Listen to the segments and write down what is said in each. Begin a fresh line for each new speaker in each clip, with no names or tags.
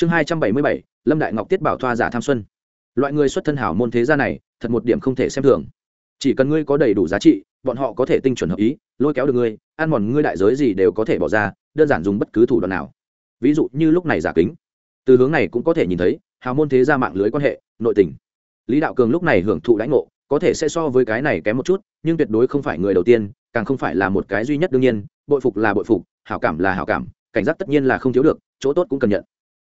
chương hai trăm bảy mươi bảy, lâm đại ngọc tiết bảo thoa giả tham xuân. Loại người xuất thân hảo môn thế gia này, thật một điểm không thể xem thường. Chỉ cần ngươi có đầy đủ giá trị, bọn họ có thể tinh chuẩn hợp ý, lôi kéo được ngươi, ăn mòn ngươi đại giới gì đều có thể bỏ ra, đơn giản dùng bất cứ thủ đoạn nào. Ví dụ như lúc này giả kính. Từ hướng này cũng có thể nhìn thấy hào môn thế gia mạng lưới quan hệ, nội tình. Lý đạo cường lúc này hưởng thụ lãnh ngộ, có thể sẽ so với cái này kém một chút, nhưng tuyệt đối không phải người đầu tiên, càng không phải là một cái duy nhất đương nhiên, bội phục là bội phục, hảo cảm là hảo cảm, cảnh giác tất nhiên là không thiếu được, chỗ tốt cũng cần nhận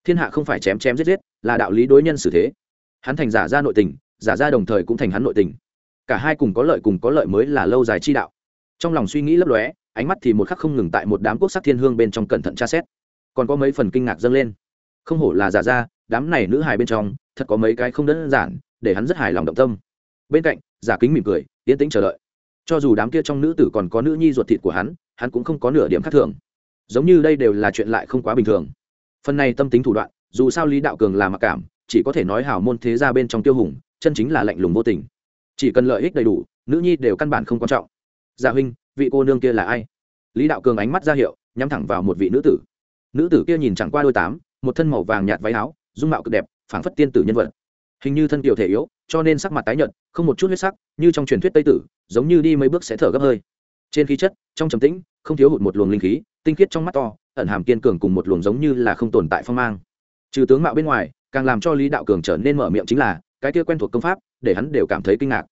thiên hạ không phải chém chém giết giết, là đạo lý đối nhân xử thế. Hắn thành giả ra nội tình, giả ra đồng thời cũng thành hắn nội tình. Cả hai cùng có lợi cùng có lợi mới là lâu dài chi đạo. Trong lòng suy nghĩ lấp lóe, ánh mắt thì một khắc không ngừng tại một đám quốc sắc thiên hương bên trong cẩn thận tra xét. Còn có mấy phần kinh ngạc dâng lên. Không hổ là giả ra, đám này nữ hài bên trong, thật có mấy cái không đơn giản, để hắn rất hài lòng động tâm. Bên cạnh, giả kính mỉm cười, yên tĩnh chờ đợi. Cho dù đám kia trong nữ tử còn có nữ nhi ruột thịt của hắn hắn cũng không có nửa điểm khác thường. Giống như đây đều là chuyện lại không quá bình thường phần này tâm tính thủ đoạn, dù sao lý đạo cường là mặc cảm, chỉ có thể nói hào môn thế ra bên trong tiêu hùng, chân chính là lạnh lùng vô tình. Chỉ cần lợi ích đầy đủ, nữ nhi đều căn bản không quan trọng. Gia dạ huynh, vị cô nương kia là ai? Lý đạo cường ánh mắt ra hiệu, nhắm thẳng vào một vị nữ tử. Nữ tử kia nhìn chẳng qua đôi tám, một thân màu vàng nhạt váy áo, dung mạo cực đẹp, phảng phất tiên tử nhân vật. Hình như thân tiểu thể yếu, cho nên sắc mặt tái nhợt, không một chút huyết sắc, như trong truyền thuyết tây tử, giống như đi mấy bước sẽ thở gấp hơi. Trên khí chất, trong trầm tĩnh, không thiếu hụt một luồng linh khí, tinh khiết trong mắt to ẩn hàm kiên cường cùng một luồng giống như là không tồn tại phong mang. Trừ tướng mạo bên ngoài càng làm cho lý đạo cường trở nên mở miệng chính là cái kia quen thuộc công pháp để hắn đều cảm thấy kinh ngạc.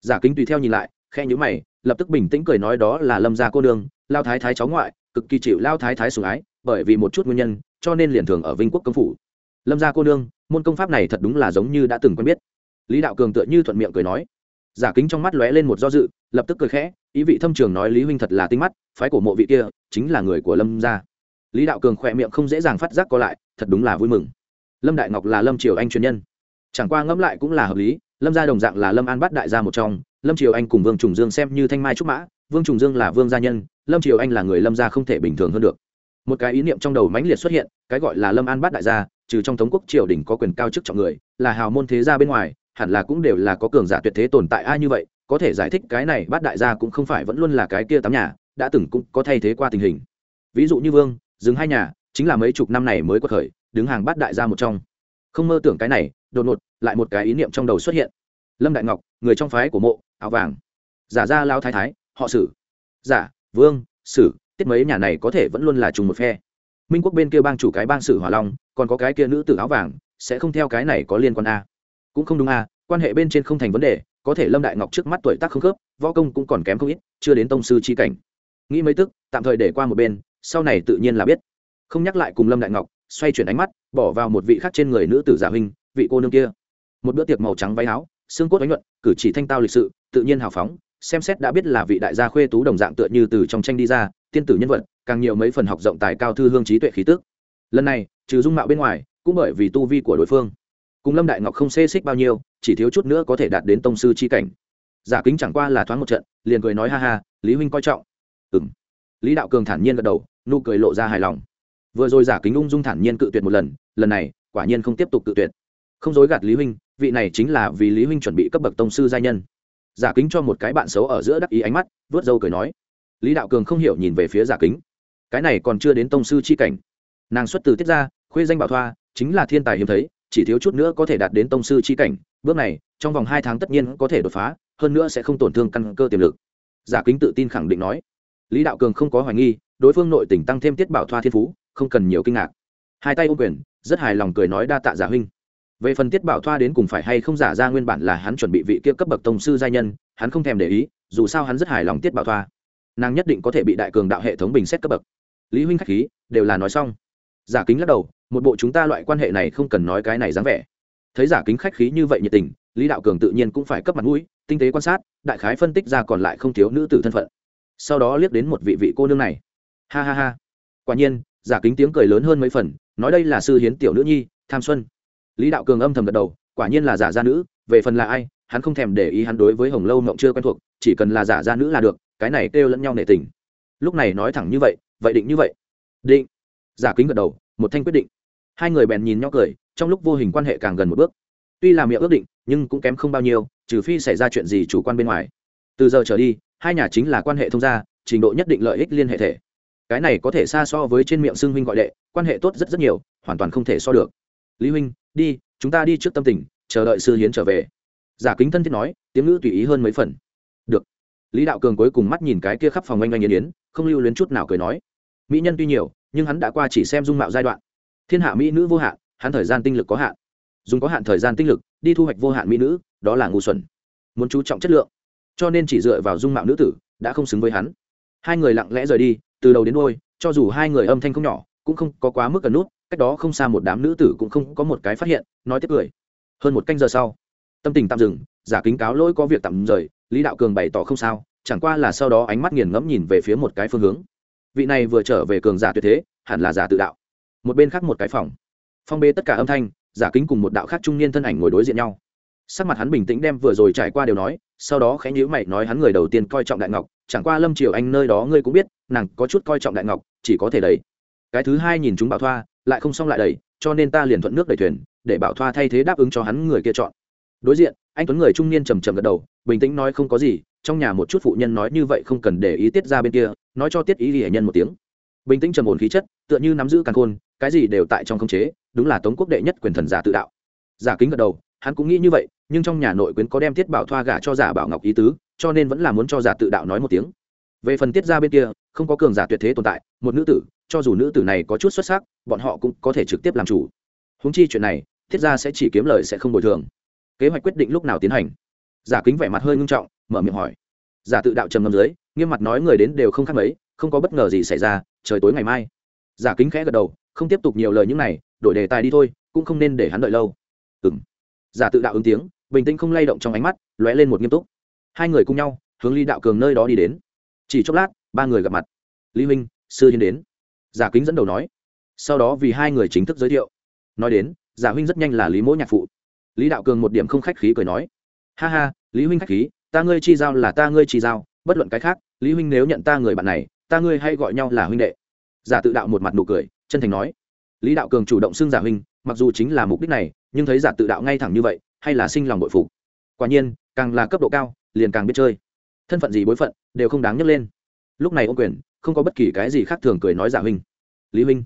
Giả kính tùy theo nhìn lại khe nhữ mày lập tức bình tĩnh cười nói đó là lâm gia cô Đường, lao thái thái cháu ngoại cực kỳ chịu lao thái thái sủng ái bởi vì một chút nguyên nhân cho nên liền thường ở vinh quốc công phủ. Lâm gia cô nương môn công pháp này thật đúng là giống như đã từng quen biết. Lý đạo cường tựa như thuận miệng cười nói. Giả kính trong mắt lóe lên một do dự lập tức cười khẽ ý vị thâm trường nói lý huynh thật là tinh mắt phái của mộ vị kia chính là người của lâm gia lý đạo cường khỏe miệng không dễ dàng phát giác có lại, thật đúng là vui mừng. Lâm đại ngọc là lâm triều anh truyền nhân. Chẳng qua ngẫm lại cũng là hợp lý, lâm gia đồng dạng là lâm an bắt đại gia một trong, lâm triều anh cùng vương trùng dương xem như thanh mai trúc mã, vương trùng dương là vương gia nhân, lâm triều anh là người lâm gia không thể bình thường hơn được. Một cái ý niệm trong đầu mãnh liệt xuất hiện, cái gọi là lâm an bát đại gia, trừ trong thống quốc triều đình có quyền cao chức trọng người, là hào môn thế gia bên ngoài, hẳn là cũng đều là có cường giả tuyệt thế tồn tại ai như vậy, có thể giải thích cái này bát đại gia cũng không phải vẫn luôn là cái kia tám nhà, đã từng cũng có thay thế qua tình hình. Ví dụ như vương dừng hai nhà, chính là mấy chục năm này mới có khởi, đứng hàng bát đại gia một trong. Không mơ tưởng cái này, đột ngột, lại một cái ý niệm trong đầu xuất hiện. Lâm đại ngọc, người trong phái của mộ, áo vàng. Giả ra lao thái thái, họ sử. Giả, vương, sử, tiết mấy nhà này có thể vẫn luôn là trùng một phe. Minh quốc bên kia bang chủ cái bang sử hỏa long, còn có cái kia nữ tử áo vàng, sẽ không theo cái này có liên quan a. Cũng không đúng a, quan hệ bên trên không thành vấn đề, có thể lâm đại ngọc trước mắt tuổi tác không khớp, võ công cũng còn kém không ít, chưa đến tông sư chi cảnh. Nghĩ mấy tức, tạm thời để qua một bên sau này tự nhiên là biết. Không nhắc lại cùng lâm đại ngọc, xoay chuyển ánh mắt, bỏ vào một vị khác trên người nữ tử giả huynh, vị cô nương kia. Một bữa tiệc màu trắng váy áo, xương cốt đánh nhuận, cử chỉ thanh tao lịch sự, tự nhiên hào phóng, xem xét đã biết là vị đại gia khuê tú đồng dạng tựa như từ trong tranh đi ra, tiên tử nhân vật, càng nhiều mấy phần học rộng tài cao thư hương trí tuệ khí tức. Lần này, trừ dung mạo bên ngoài, cũng bởi vì tu vi của đối phương. Cùng lâm đại ngọc không xê xích bao nhiêu, chỉ thiếu chút nữa có thể đạt đến tông sư chi cảnh. Giả kính chẳng qua là thoáng một trận, liền cười nói ha ha, lý huynh coi trọng. Ừ m lý đạo cường thản nhiên gật đầu nụ cười lộ ra hài lòng. Vừa rồi giả kính ung dung thản nhiên cự tuyệt một lần lần này, quả nhiên không tiếp tục cự tuyệt. Không dối gạt lý huynh, vị này chính là vì lý huynh chuẩn bị cấp bậc tông sư giai nhân. Giả kính cho một cái bạn xấu ở giữa đắc ý ánh mắt vớt râu cười nói. Lý đạo cường không hiểu nhìn về phía giả kính. Cái này còn chưa đến tông sư chi cảnh. Nàng xuất từ tiết ra khuê danh bảo thoa, chính là thiên tài hiếm thấy, chỉ thiếu chút nữa có thể đạt đến tông sư chi cảnh. Bước này, trong vòng hai tháng tất nhiên có thể đột phá, hơn nữa sẽ không tổn thương căn cơ tiềm lực. Giả kính tự tin khẳng định nói. Lý đạo cường không có hoài nghi đối phương nội tỉnh tăng thêm tiết bảo thoa thiên phú, không cần nhiều kinh ngạc. Hai tay ô quyền, rất hài lòng cười nói đa tạ giả huynh. Về phần tiết bảo thoa đến cùng phải hay không giả ra nguyên bản là hắn chuẩn bị vị kia cấp bậc tông sư giai nhân, hắn không thèm để ý, dù sao hắn rất hài lòng tiết bảo thoa. Nàng nhất định có thể bị đại cường đạo hệ thống bình xét cấp bậc. Lý huynh khách khí, đều là nói xong. Giả kính lắc đầu, một bộ chúng ta loại quan hệ này không cần nói cái này dáng vẻ. Thấy giả kính khách khí như vậy nhiệt tình, lý đạo cường tự nhiên cũng phải cấp mặt mũi, tinh tế quan sát, đại khái phân tích ra còn lại không thiếu nữ tử thân phận. Sau đó liếc đến một vị vị cô nương này ha ha ha. Quả nhiên, giả kính tiếng cười lớn hơn mấy phần, nói đây là sư hiến tiểu nữ nhi, tham xuân. Lý đạo cường âm thầm gật đầu, quả nhiên là giả gia nữ, về phần là ai, hắn không thèm để ý hắn đối với hồng lâu mộng chưa quen thuộc, chỉ cần là giả gia nữ là được, cái này kêu lẫn nhau nể tình. Lúc này nói thẳng như vậy vậy định như vậy. Định. Giả kính gật đầu, một thanh quyết định. Hai người bèn nhìn nhau cười, trong lúc vô hình quan hệ càng gần một bước. Tuy là miệng ước định, nhưng cũng kém không bao nhiêu, trừ phi xảy ra chuyện gì chủ quan bên ngoài. Từ giờ trở đi, hai nhà chính là quan hệ thông gia, trình độ nhất định lợi ích liên hệ thể cái này có thể xa so với trên miệng xưng huynh gọi đệ, quan hệ tốt rất rất nhiều, hoàn toàn không thể so được. Lý huynh, đi, chúng ta đi trước tâm tình, chờ đợi sư hiến trở về. Giả kính thân thiết nói, tiếng ngữ tùy ý hơn mấy phần. Được. Lý đạo cường cuối cùng mắt nhìn cái kia khắp phòng oanh oanh yến yến, không lưu luyến chút nào cười nói. Mỹ nhân tuy nhiều, nhưng hắn đã qua chỉ xem dung mạo giai đoạn. Thiên hạ mỹ nữ vô hạn, hắn thời gian tinh lực có hạn. Dùng có hạn thời gian tinh lực, đi thu hoạch vô hạn mỹ nữ, đó là ngu xuẩn. Muốn chú trọng chất lượng. Cho nên chỉ dựa vào dung mạo nữ tử, đã không xứng với hắn. Hai người lặng lẽ rời đi từ đầu đến đôi cho dù hai người âm thanh không nhỏ, cũng không có quá mức cần nút, cách đó không xa một đám nữ tử cũng không có một cái phát hiện, nói tiếp cười. Hơn một canh giờ sau, tâm tình tạm dừng, giả kính cáo lỗi có việc tạm rời, lý đạo cường bày tỏ không sao, chẳng qua là sau đó ánh mắt nghiền ngẫm nhìn về phía một cái phương hướng. Vị này vừa trở về cường giả tuyệt thế, hẳn là giả tự đạo. Một bên khác một cái phòng. Phong bê tất cả âm thanh, giả kính cùng một đạo khác trung niên thân ảnh ngồi đối diện nhau. Sắc mặt hắn bình tĩnh đem vừa rồi trải qua đều nói sau đó khẽ nhữ mày nói hắn người đầu tiên coi trọng đại ngọc, chẳng qua lâm triều anh nơi đó ngươi cũng biết, nàng có chút coi trọng đại ngọc, chỉ có thể đấy cái thứ hai nhìn chúng bảo thoa, lại không xong lại đầy cho nên ta liền thuận nước đẩy thuyền, để bảo thoa thay thế đáp ứng cho hắn người kia chọn. Đối diện, anh tuấn người trung niên trầm trầm gật đầu, bình tĩnh nói không có gì, trong nhà một chút phụ nhân nói như vậy không cần để ý tiết ra bên kia, nói cho tiết ý hệ nhân một tiếng. Bình tĩnh trầm ổn khí chất, tựa như nắm giữ càng khôn, cái gì đều tại trong khống chế, đúng là tống quốc đệ nhất quyền thần giả tự đạo. Giả kính gật đầu hắn cũng nghĩ như vậy, nhưng trong nhà nội quyến có đem tiết bảo thoa gả cho giả bảo ngọc ý tứ, cho nên vẫn là muốn cho giả tự đạo nói một tiếng. Về phần tiết ra bên kia, không có cường giả tuyệt thế tồn tại, một nữ tử, cho dù nữ tử này có chút xuất sắc, bọn họ cũng có thể trực tiếp làm chủ. Húng chi chuyện này, tiết ra sẽ chỉ kiếm lời sẽ không bồi thường. Kế hoạch quyết định lúc nào tiến hành? Giả kính vẻ mặt hơi ngưng trọng, mở miệng hỏi. Giả tự đạo trầm ngâm dưới, nghiêm mặt nói người đến đều không khác mấy, không có bất ngờ gì xảy ra, trời tối ngày mai. Giả kính khẽ gật đầu, không tiếp tục nhiều lời những này, đổi đề tài đi thôi, cũng không nên để hắn đợi lâu. Ừng giả tự đạo ứng tiếng, bình tĩnh không lay động trong ánh mắt, lóe lên một nghiêm túc. Hai người cùng nhau, hướng ly đạo cường nơi đó đi đến. Chỉ chốc lát, ba người gặp mặt. Lý huynh sư hiến đến. Giả kính dẫn đầu nói. Sau đó vì hai người chính thức giới thiệu. Nói đến, giả huynh rất nhanh là lý mỗ nhạc phụ. Lý đạo cường một điểm không khách khí cười nói. Ha ha, lý huynh khách khí, ta ngươi chi giao là ta ngươi chi giao, bất luận cái khác, lý huynh nếu nhận ta người bạn này, ta ngươi hay gọi nhau là huynh đệ. Giả tự đạo một mặt nụ cười, chân thành nói. Lý đạo cường chủ động xưng giả huynh, mặc dù chính là mục đích này nhưng thấy giả tự đạo ngay thẳng như vậy, hay là sinh lòng bội phục. Quả nhiên, càng là cấp độ cao, liền càng biết chơi. Thân phận gì bối phận, đều không đáng nhắc lên. Lúc này ô quyền, không có bất kỳ cái gì khác thường cười nói giả huynh. Lý huynh.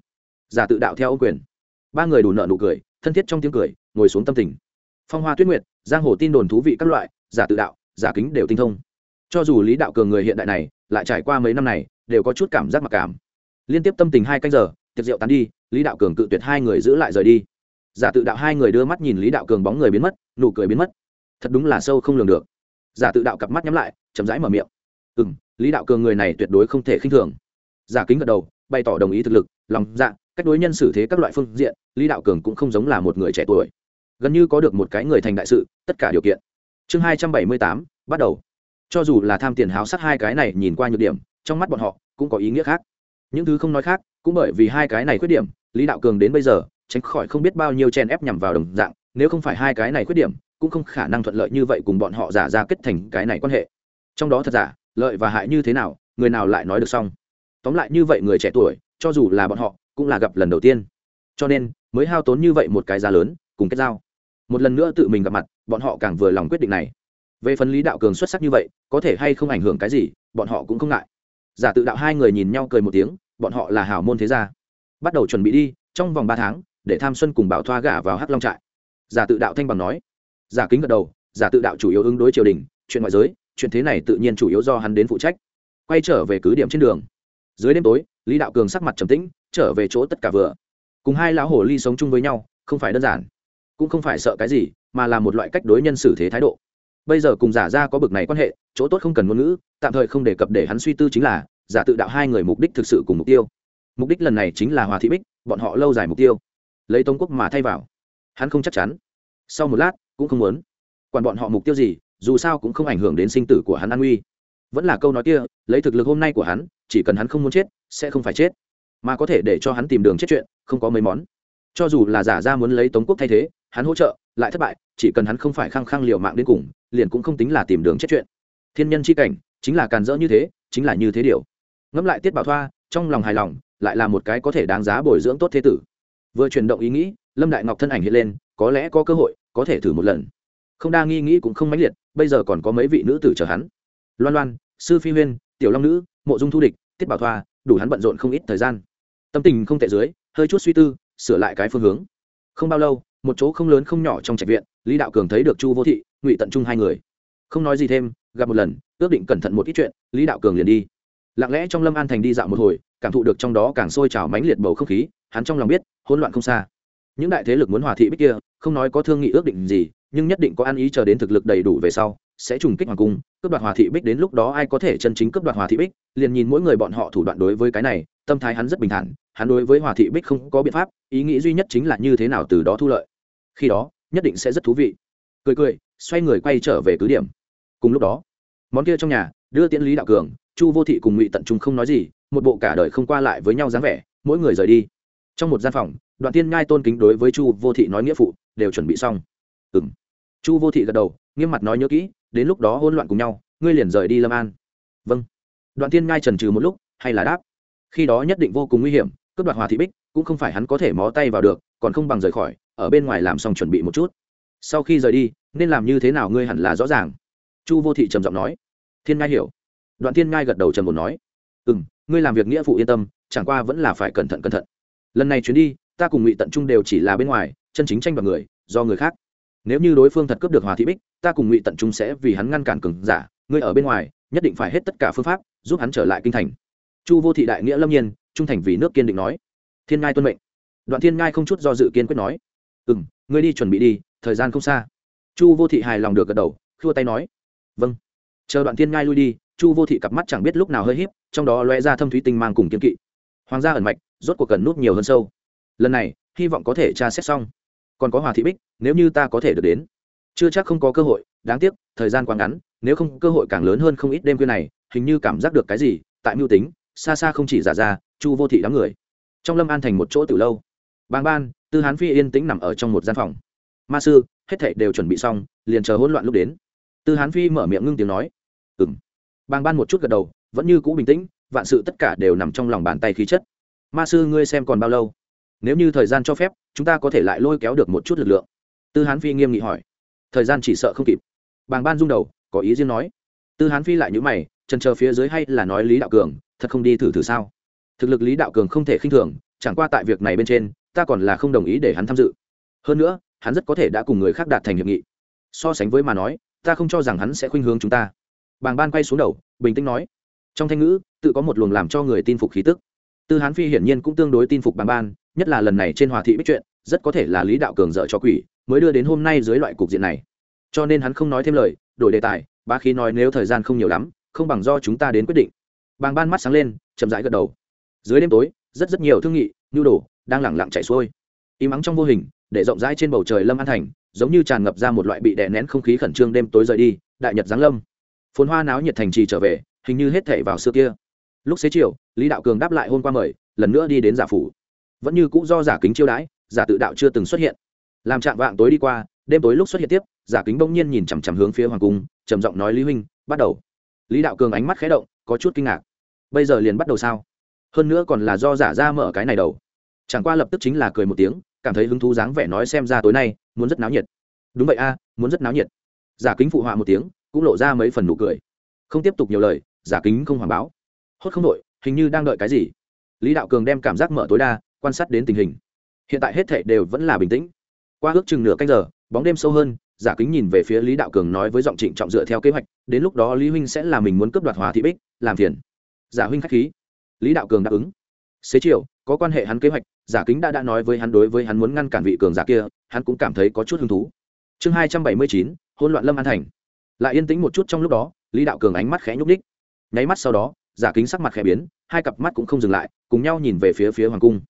Giả tự đạo theo ô quyền. Ba người đủ nợ nụ cười, thân thiết trong tiếng cười, ngồi xuống tâm tình. Phong hoa tuyết nguyệt, giang hồ tin đồn thú vị các loại, giả tự đạo, giả kính đều tinh thông. Cho dù lý đạo cường người hiện đại này, lại trải qua mấy năm này, đều có chút cảm giác mặc cảm. Liên tiếp tâm tình hai canh giờ, tiệc rượu tán đi, lý đạo cường cự tuyệt hai người giữ lại rời đi giả tự đạo hai người đưa mắt nhìn lý đạo cường bóng người biến mất, nụ cười biến mất. Thật đúng là sâu không lường được. Giả tự đạo cặp mắt nhắm lại, chậm rãi mở miệng. Ừ m lý đạo cường người này tuyệt đối không thể khinh thường. Giả kính gật đầu, bày tỏ đồng ý thực lực, lòng dạ cách đối nhân xử thế các loại phương diện, lý đạo cường cũng không giống là một người trẻ tuổi. Gần như có được một cái người thành đại sự, tất cả điều kiện. Chương hai trăm bảy mươi tám, bắt đầu. Cho dù là tham tiền háo sắc hai cái này nhìn qua nhược điểm, trong mắt bọn họ cũng có ý nghĩa khác. Những thứ không nói khác, cũng bởi vì hai cái này khuyết điểm, lý đạo cường đến bây giờ tránh khỏi không biết bao nhiêu chen ép nhằm vào đồng dạng, nếu không phải hai cái này khuyết điểm, cũng không khả năng thuận lợi như vậy cùng bọn họ giả ra kết thành cái này quan hệ. Trong đó thật giả, lợi và hại như thế nào, người nào lại nói được xong. Tóm lại như vậy người trẻ tuổi, cho dù là bọn họ, cũng là gặp lần đầu tiên. Cho nên, mới hao tốn như vậy một cái giá lớn, cùng kết giao. Một lần nữa tự mình gặp mặt, bọn họ càng vừa lòng quyết định này. Về phần lý đạo cường xuất sắc như vậy, có thể hay không ảnh hưởng cái gì, bọn họ cũng không ngại. Giả tự đạo hai người nhìn nhau cười một tiếng, bọn họ là hảo môn thế gia. Bắt đầu chuẩn bị đi, trong vòng ba tháng để tham xuân cùng bảo thoa gả vào hắc long trại. Giả tự đạo thanh bằng nói. Giả kính gật đầu, giả tự đạo chủ yếu ứng đối triều đình, chuyện ngoại giới, chuyện thế này tự nhiên chủ yếu do hắn đến phụ trách. Quay trở về cứ điểm trên đường. Dưới đêm tối, lý đạo cường sắc mặt trầm tĩnh, trở về chỗ tất cả vừa. Cùng hai lão hồ ly sống chung với nhau, không phải đơn giản. Cũng không phải sợ cái gì, mà là một loại cách đối nhân xử thế thái độ. Bây giờ cùng giả ra có bực này quan hệ, chỗ tốt không cần ngôn ngữ, tạm thời không đề cập để hắn suy tư chính là, giả tự đạo hai người mục đích thực sự cùng mục tiêu. Mục đích lần này chính là hòa thị bích, bọn họ lâu dài mục tiêu lấy tống quốc mà thay vào. Hắn không chắc chắn. Sau một lát, cũng không muốn. Quản bọn họ mục tiêu gì, dù sao cũng không ảnh hưởng đến sinh tử của hắn an uy vẫn là câu nói kia, lấy thực lực hôm nay của hắn, chỉ cần hắn không muốn chết, sẽ không phải chết. Mà có thể để cho hắn tìm đường chết chuyện, không có mấy món. Cho dù là giả ra muốn lấy tống quốc thay thế, hắn hỗ trợ, lại thất bại, chỉ cần hắn không phải khăng khăng liều mạng đến cùng, liền cũng không tính là tìm đường chết chuyện. Thiên nhân c h i cảnh, chính là càn rỡ như thế, chính là như thế điều. Ngẫm lại tiết bảo thoa, trong lòng hài lòng, lại là một cái có thể đáng giá bồi dưỡng tốt thế tử vừa chuyển động ý nghĩ, lâm đại ngọc thân ảnh hiện lên, có lẽ có cơ hội, có thể thử một lần. Không đa nghi nghĩ cũng không mãnh liệt, bây giờ còn có mấy vị nữ tử chờ hắn. Loan loan, sư phi huyên, tiểu long nữ, mộ dung thu địch, tiết bảo thoa, đủ hắn bận rộn không ít thời gian. Tâm tình không tệ dưới, hơi chút suy tư, sửa lại cái phương hướng. Không bao lâu, một chỗ không lớn không nhỏ trong trạch viện, lý đạo cường thấy được chu vô thị, ngụy tận trung hai người. Không nói gì thêm, gặp một lần, ước định cẩn thận một ít chuyện, lý đạo cường liền đi. Lặng lẽ trong lâm an thành đi dạo một hồi, cảm thụ được trong đó càng sôi trào mãnh liệt bầu không khí hắn trong lòng biết, hỗn loạn không xa. Những đại thế lực muốn hòa thị bích kia, không nói có thương nghị ước định gì, nhưng nhất định có ăn ý chờ đến thực lực đầy đủ về sau, sẽ trùng kích hoàng cung, cướp đoạt hòa thị bích đến lúc đó ai có thể chân chính cướp đoạt hòa thị bích, liền nhìn mỗi người bọn họ thủ đoạn đối với cái này, tâm thái hắn rất bình thản, hắn đối với hòa thị bích không có biện pháp, ý nghĩ duy nhất chính là như thế nào từ đó thu lợi. Khi đó, nhất định sẽ rất thú vị. Cười cười, xoay người quay trở về cứ điểm. Cùng lúc đó, món kia trong nhà, đưa tiễn lý đạo cường, chu vô thị cùng ngụy tận trung không nói gì, một bộ cả đời không qua lại với nhau dáng vẻ, mỗi người rời đi trong một gian phòng, đoạn tiên ngai tôn kính đối với chu vô thị nói nghĩa phụ, đều chuẩn bị xong. Ừ m chu vô thị gật đầu, nghiêm mặt nói nhớ kỹ, đến lúc đó hôn loạn cùng nhau, ngươi liền rời đi lâm an. Vâng. Đoạn tiên ngai trần trừ một lúc, hay là đáp. Khi đó nhất định vô cùng nguy hiểm, cướp đoạt hòa thị bích, cũng không phải hắn có thể mó tay vào được, còn không bằng rời khỏi, ở bên ngoài làm xong chuẩn bị một chút. Sau khi rời đi, nên làm như thế nào ngươi hẳn là rõ ràng. Chu vô thị trầm giọng nói. Thiên ngai hiểu. Đoạn thiên ngai gật đầu trầm một nói. Ừ m ngươi làm việc nghĩa phụ yên tâm, chẳng qua vẫn là phải cẩn thận cẩn thận lần này chuyến đi, ta cùng ngụy tận trung đều chỉ là bên ngoài, chân chính tranh đoạt người, do người khác. Nếu như đối phương thật cướp được hòa thị bích, ta cùng ngụy tận trung sẽ vì hắn ngăn cản cường giả, ngươi ở bên ngoài, nhất định phải hết tất cả phương pháp, giúp hắn trở lại kinh thành. Chu vô thị đại nghĩa lâm nhiên, trung thành vì nước kiên định nói. Thiên ngai tuân mệnh. Đoạn thiên ngai không chút do dự kiên quyết nói. Ừ m ngươi đi chuẩn bị đi, thời gian không xa. Chu vô thị hài lòng được gật đầu, khua tay nói. Vâng. Chờ đoạn thiên ngai lui đi, chu vô thị cặp mắt chẳng biết lúc nào hơi h í p trong đó loe ra thâm thúy tinh mang cùng kiên kỵ. Hoàng gia ẩn mạch rốt cuộc cần nút nhiều hơn sâu. Lần này, hy vọng có thể tra xét xong. Còn có hòa thị bích, nếu như ta có thể được đến. Chưa chắc không có cơ hội, đáng tiếc, thời gian quá ngắn, nếu không cơ hội càng lớn hơn không ít đêm khuya này, hình như cảm giác được cái gì, tại mưu tính, xa xa không chỉ giả ra, chu vô thị đám người. Trong lâm an thành một chỗ từ lâu. Bàng ban, tư hán phi yên tĩnh nằm ở trong một gian phòng. Ma sư, hết thảy đều chuẩn bị xong, liền chờ hỗn loạn lúc đến. Tư hán phi mở miệng ngưng tiếng nói. Ừng bàng ban một chút gật đầu, vẫn như cũ bình tĩnh, vạn sự tất cả đều nằm trong lòng bàn tay khí chất ma sư ngươi xem còn bao lâu? Nếu như thời gian cho phép, chúng ta có thể lại lôi kéo được một chút lực lượng. Tư hán phi nghiêm nghị hỏi. Thời gian chỉ sợ không kịp. Bàng ban rung đầu, có ý riêng nói. Tư hán phi lại nhữ mày, trần chờ phía dưới hay là nói lý đạo cường, thật không đi thử thử sao? Thực lực lý đạo cường không thể khinh thường, chẳng qua tại việc này bên trên, ta còn là không đồng ý để hắn tham dự. Hơn nữa, hắn rất có thể đã cùng người khác đạt thành hiệp nghị. So sánh với mà nói, ta không cho rằng hắn sẽ khuynh hướng chúng ta. Bàng ban quay xuống đầu, bình tĩnh nói. Trong thanh ngữ, tự có một luồng làm cho người tin phục khí tức tư hán phi hiển nhiên cũng tương đối tin phục bàng ban, nhất là lần này trên hòa thị bích chuyện, rất có thể là lý đạo cường dợ cho quỷ, mới đưa đến hôm nay dưới loại cục diện này. Cho nên hắn không nói thêm lời, đổi đề tài ba khí nói nếu thời gian không nhiều lắm, không bằng do chúng ta đến quyết định. Bàng ban mắt sáng lên, chậm rãi gật đầu. Dưới đêm tối, rất rất nhiều thương nghị, nhu đồ đang lẳng lặng chạy xuôi. Im ắng trong vô hình, để rộng rãi trên bầu trời lâm an thành, giống như tràn ngập ra một loại bị đè nén không khí khẩn trương đêm tối rời đi, đại nhật giáng lâm. Phồn hoa náo nhiệt thành trì trở về, hình như hết thể vào xưa kia lúc xế chiều, lý đạo cường đáp lại hôm qua mời, lần nữa đi đến giả phủ. Vẫn như cũ do giả kính chiêu đãi, giả tự đạo chưa từng xuất hiện. Làm trạng vạng tối đi qua, đêm tối lúc xuất hiện tiếp, giả kính bỗng nhiên nhìn chằm chằm hướng phía hoàng cung, trầm giọng nói lý huynh, bắt đầu. Lý đạo cường ánh mắt khé động, có chút kinh ngạc. Bây giờ liền bắt đầu sao? Hơn nữa còn là do giả ra mở cái này đầu. Chẳng qua lập tức chính là cười một tiếng, cảm thấy hứng thú dáng vẻ nói xem ra tối nay, muốn rất náo nhiệt. Đúng vậy a, muốn rất náo nhiệt. Giả kính phụ họa một tiếng, cũng lộ ra mấy phần nụ cười. Không tiếp tục nhiều lời, giả kính không hoàng báo hốt không đội, hình như đang đợi cái gì. Lý đạo cường đem cảm giác mở tối đa, quan sát đến tình hình. Hiện tại hết thệ đều vẫn là bình tĩnh. Qua ước chừng nửa canh giờ, bóng đêm sâu hơn, giả kính nhìn về phía lý đạo cường nói với giọng trịnh trọng dựa theo kế hoạch, đến lúc đó lý huynh sẽ là mình muốn cướp đoạt hòa thị bích, làm phiền. Giả huynh k h á c h khí. Lý đạo cường đáp ứng. Xế chiều, có quan hệ hắn kế hoạch, giả kính đã đã nói với hắn đối với hắn muốn ngăn cản vị cường giả kia, hắn cũng cảm thấy có chút hứng thú. Chương hai trăm bảy mươi chín hôn loạn lâm an thành. Lại yên tĩnh một chút trong lúc đó, lý đạo cường ánh mắt khẽ nhúc ních nháy mắt sau đó giả kính sắc mặt khẽ biến, hai cặp mắt cũng không dừng lại, cùng nhau nhìn về phía phía hoàng cung.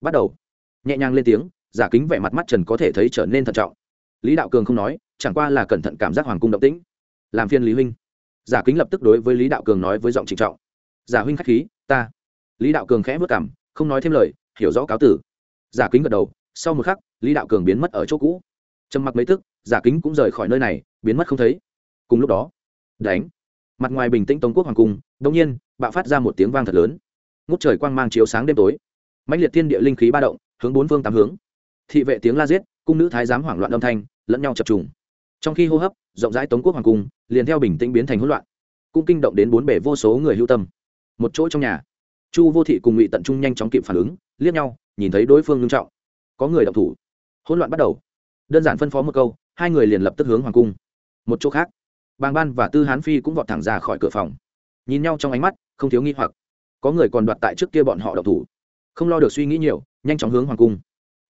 Bắt đầu, nhẹ nhàng lên tiếng, giả kính vẻ mặt mắt trần có thể thấy trở nên thận trọng. Lý đạo cường không nói, chẳng qua là cẩn thận cảm giác hoàng cung động tĩnh. Làm phiên lý huynh. Giả kính lập tức đối với lý đạo cường nói với giọng trịnh trọng. Giả huynh k h á c h khí, ta. Lý đạo cường khẽ vất cảm không nói thêm lời, hiểu rõ cáo tử. Giả kính gật đầu, sau một khắc, lý đạo cường biến mất ở chỗ cũ. Trầm mặc mấy tức, giả kính cũng rời khỏi nơi này, biến mất không thấy. Cùng lúc đó, đánh mặt ngoài bình tĩnh tống quốc hoàng cung đ ỗ n g nhiên, bạo phát ra một tiếng vang thật lớn. Ngút trời quang mang chiếu sáng đêm tối. Mạnh liệt thiên địa linh khí ba động, hướng bốn phương tám hướng. Thị vệ tiếng la giết, cung nữ thái giám hoảng loạn âm thanh, lẫn nhau chập trùng. Trong khi hô hấp, rộng rãi tống quốc hoàng cung, liền theo bình tĩnh biến thành hỗn loạn. Cũng kinh động đến bốn bể vô số người hưu tâm. Một chỗ trong nhà, chu vô thị cùng ngụy tận trung nhanh chóng kịp phản ứng, liếc nhau, nhìn thấy đối phương ngưng trọng. Có người động thủ. Hỗn loạn bắt đầu. Đơn giản phân phó một câu, hai người liền lập tức hướng hoàng cung. Một chỗ khác bàng ban và tư hán phi cũng vọt thẳng ra khỏi cửa phòng. Nhìn nhau trong ánh mắt, không thiếu nghi hoặc. Có người còn đoạt tại trước kia bọn họ độc thủ. Không lo được suy nghĩ nhiều, nhanh chóng hướng hoàng cung.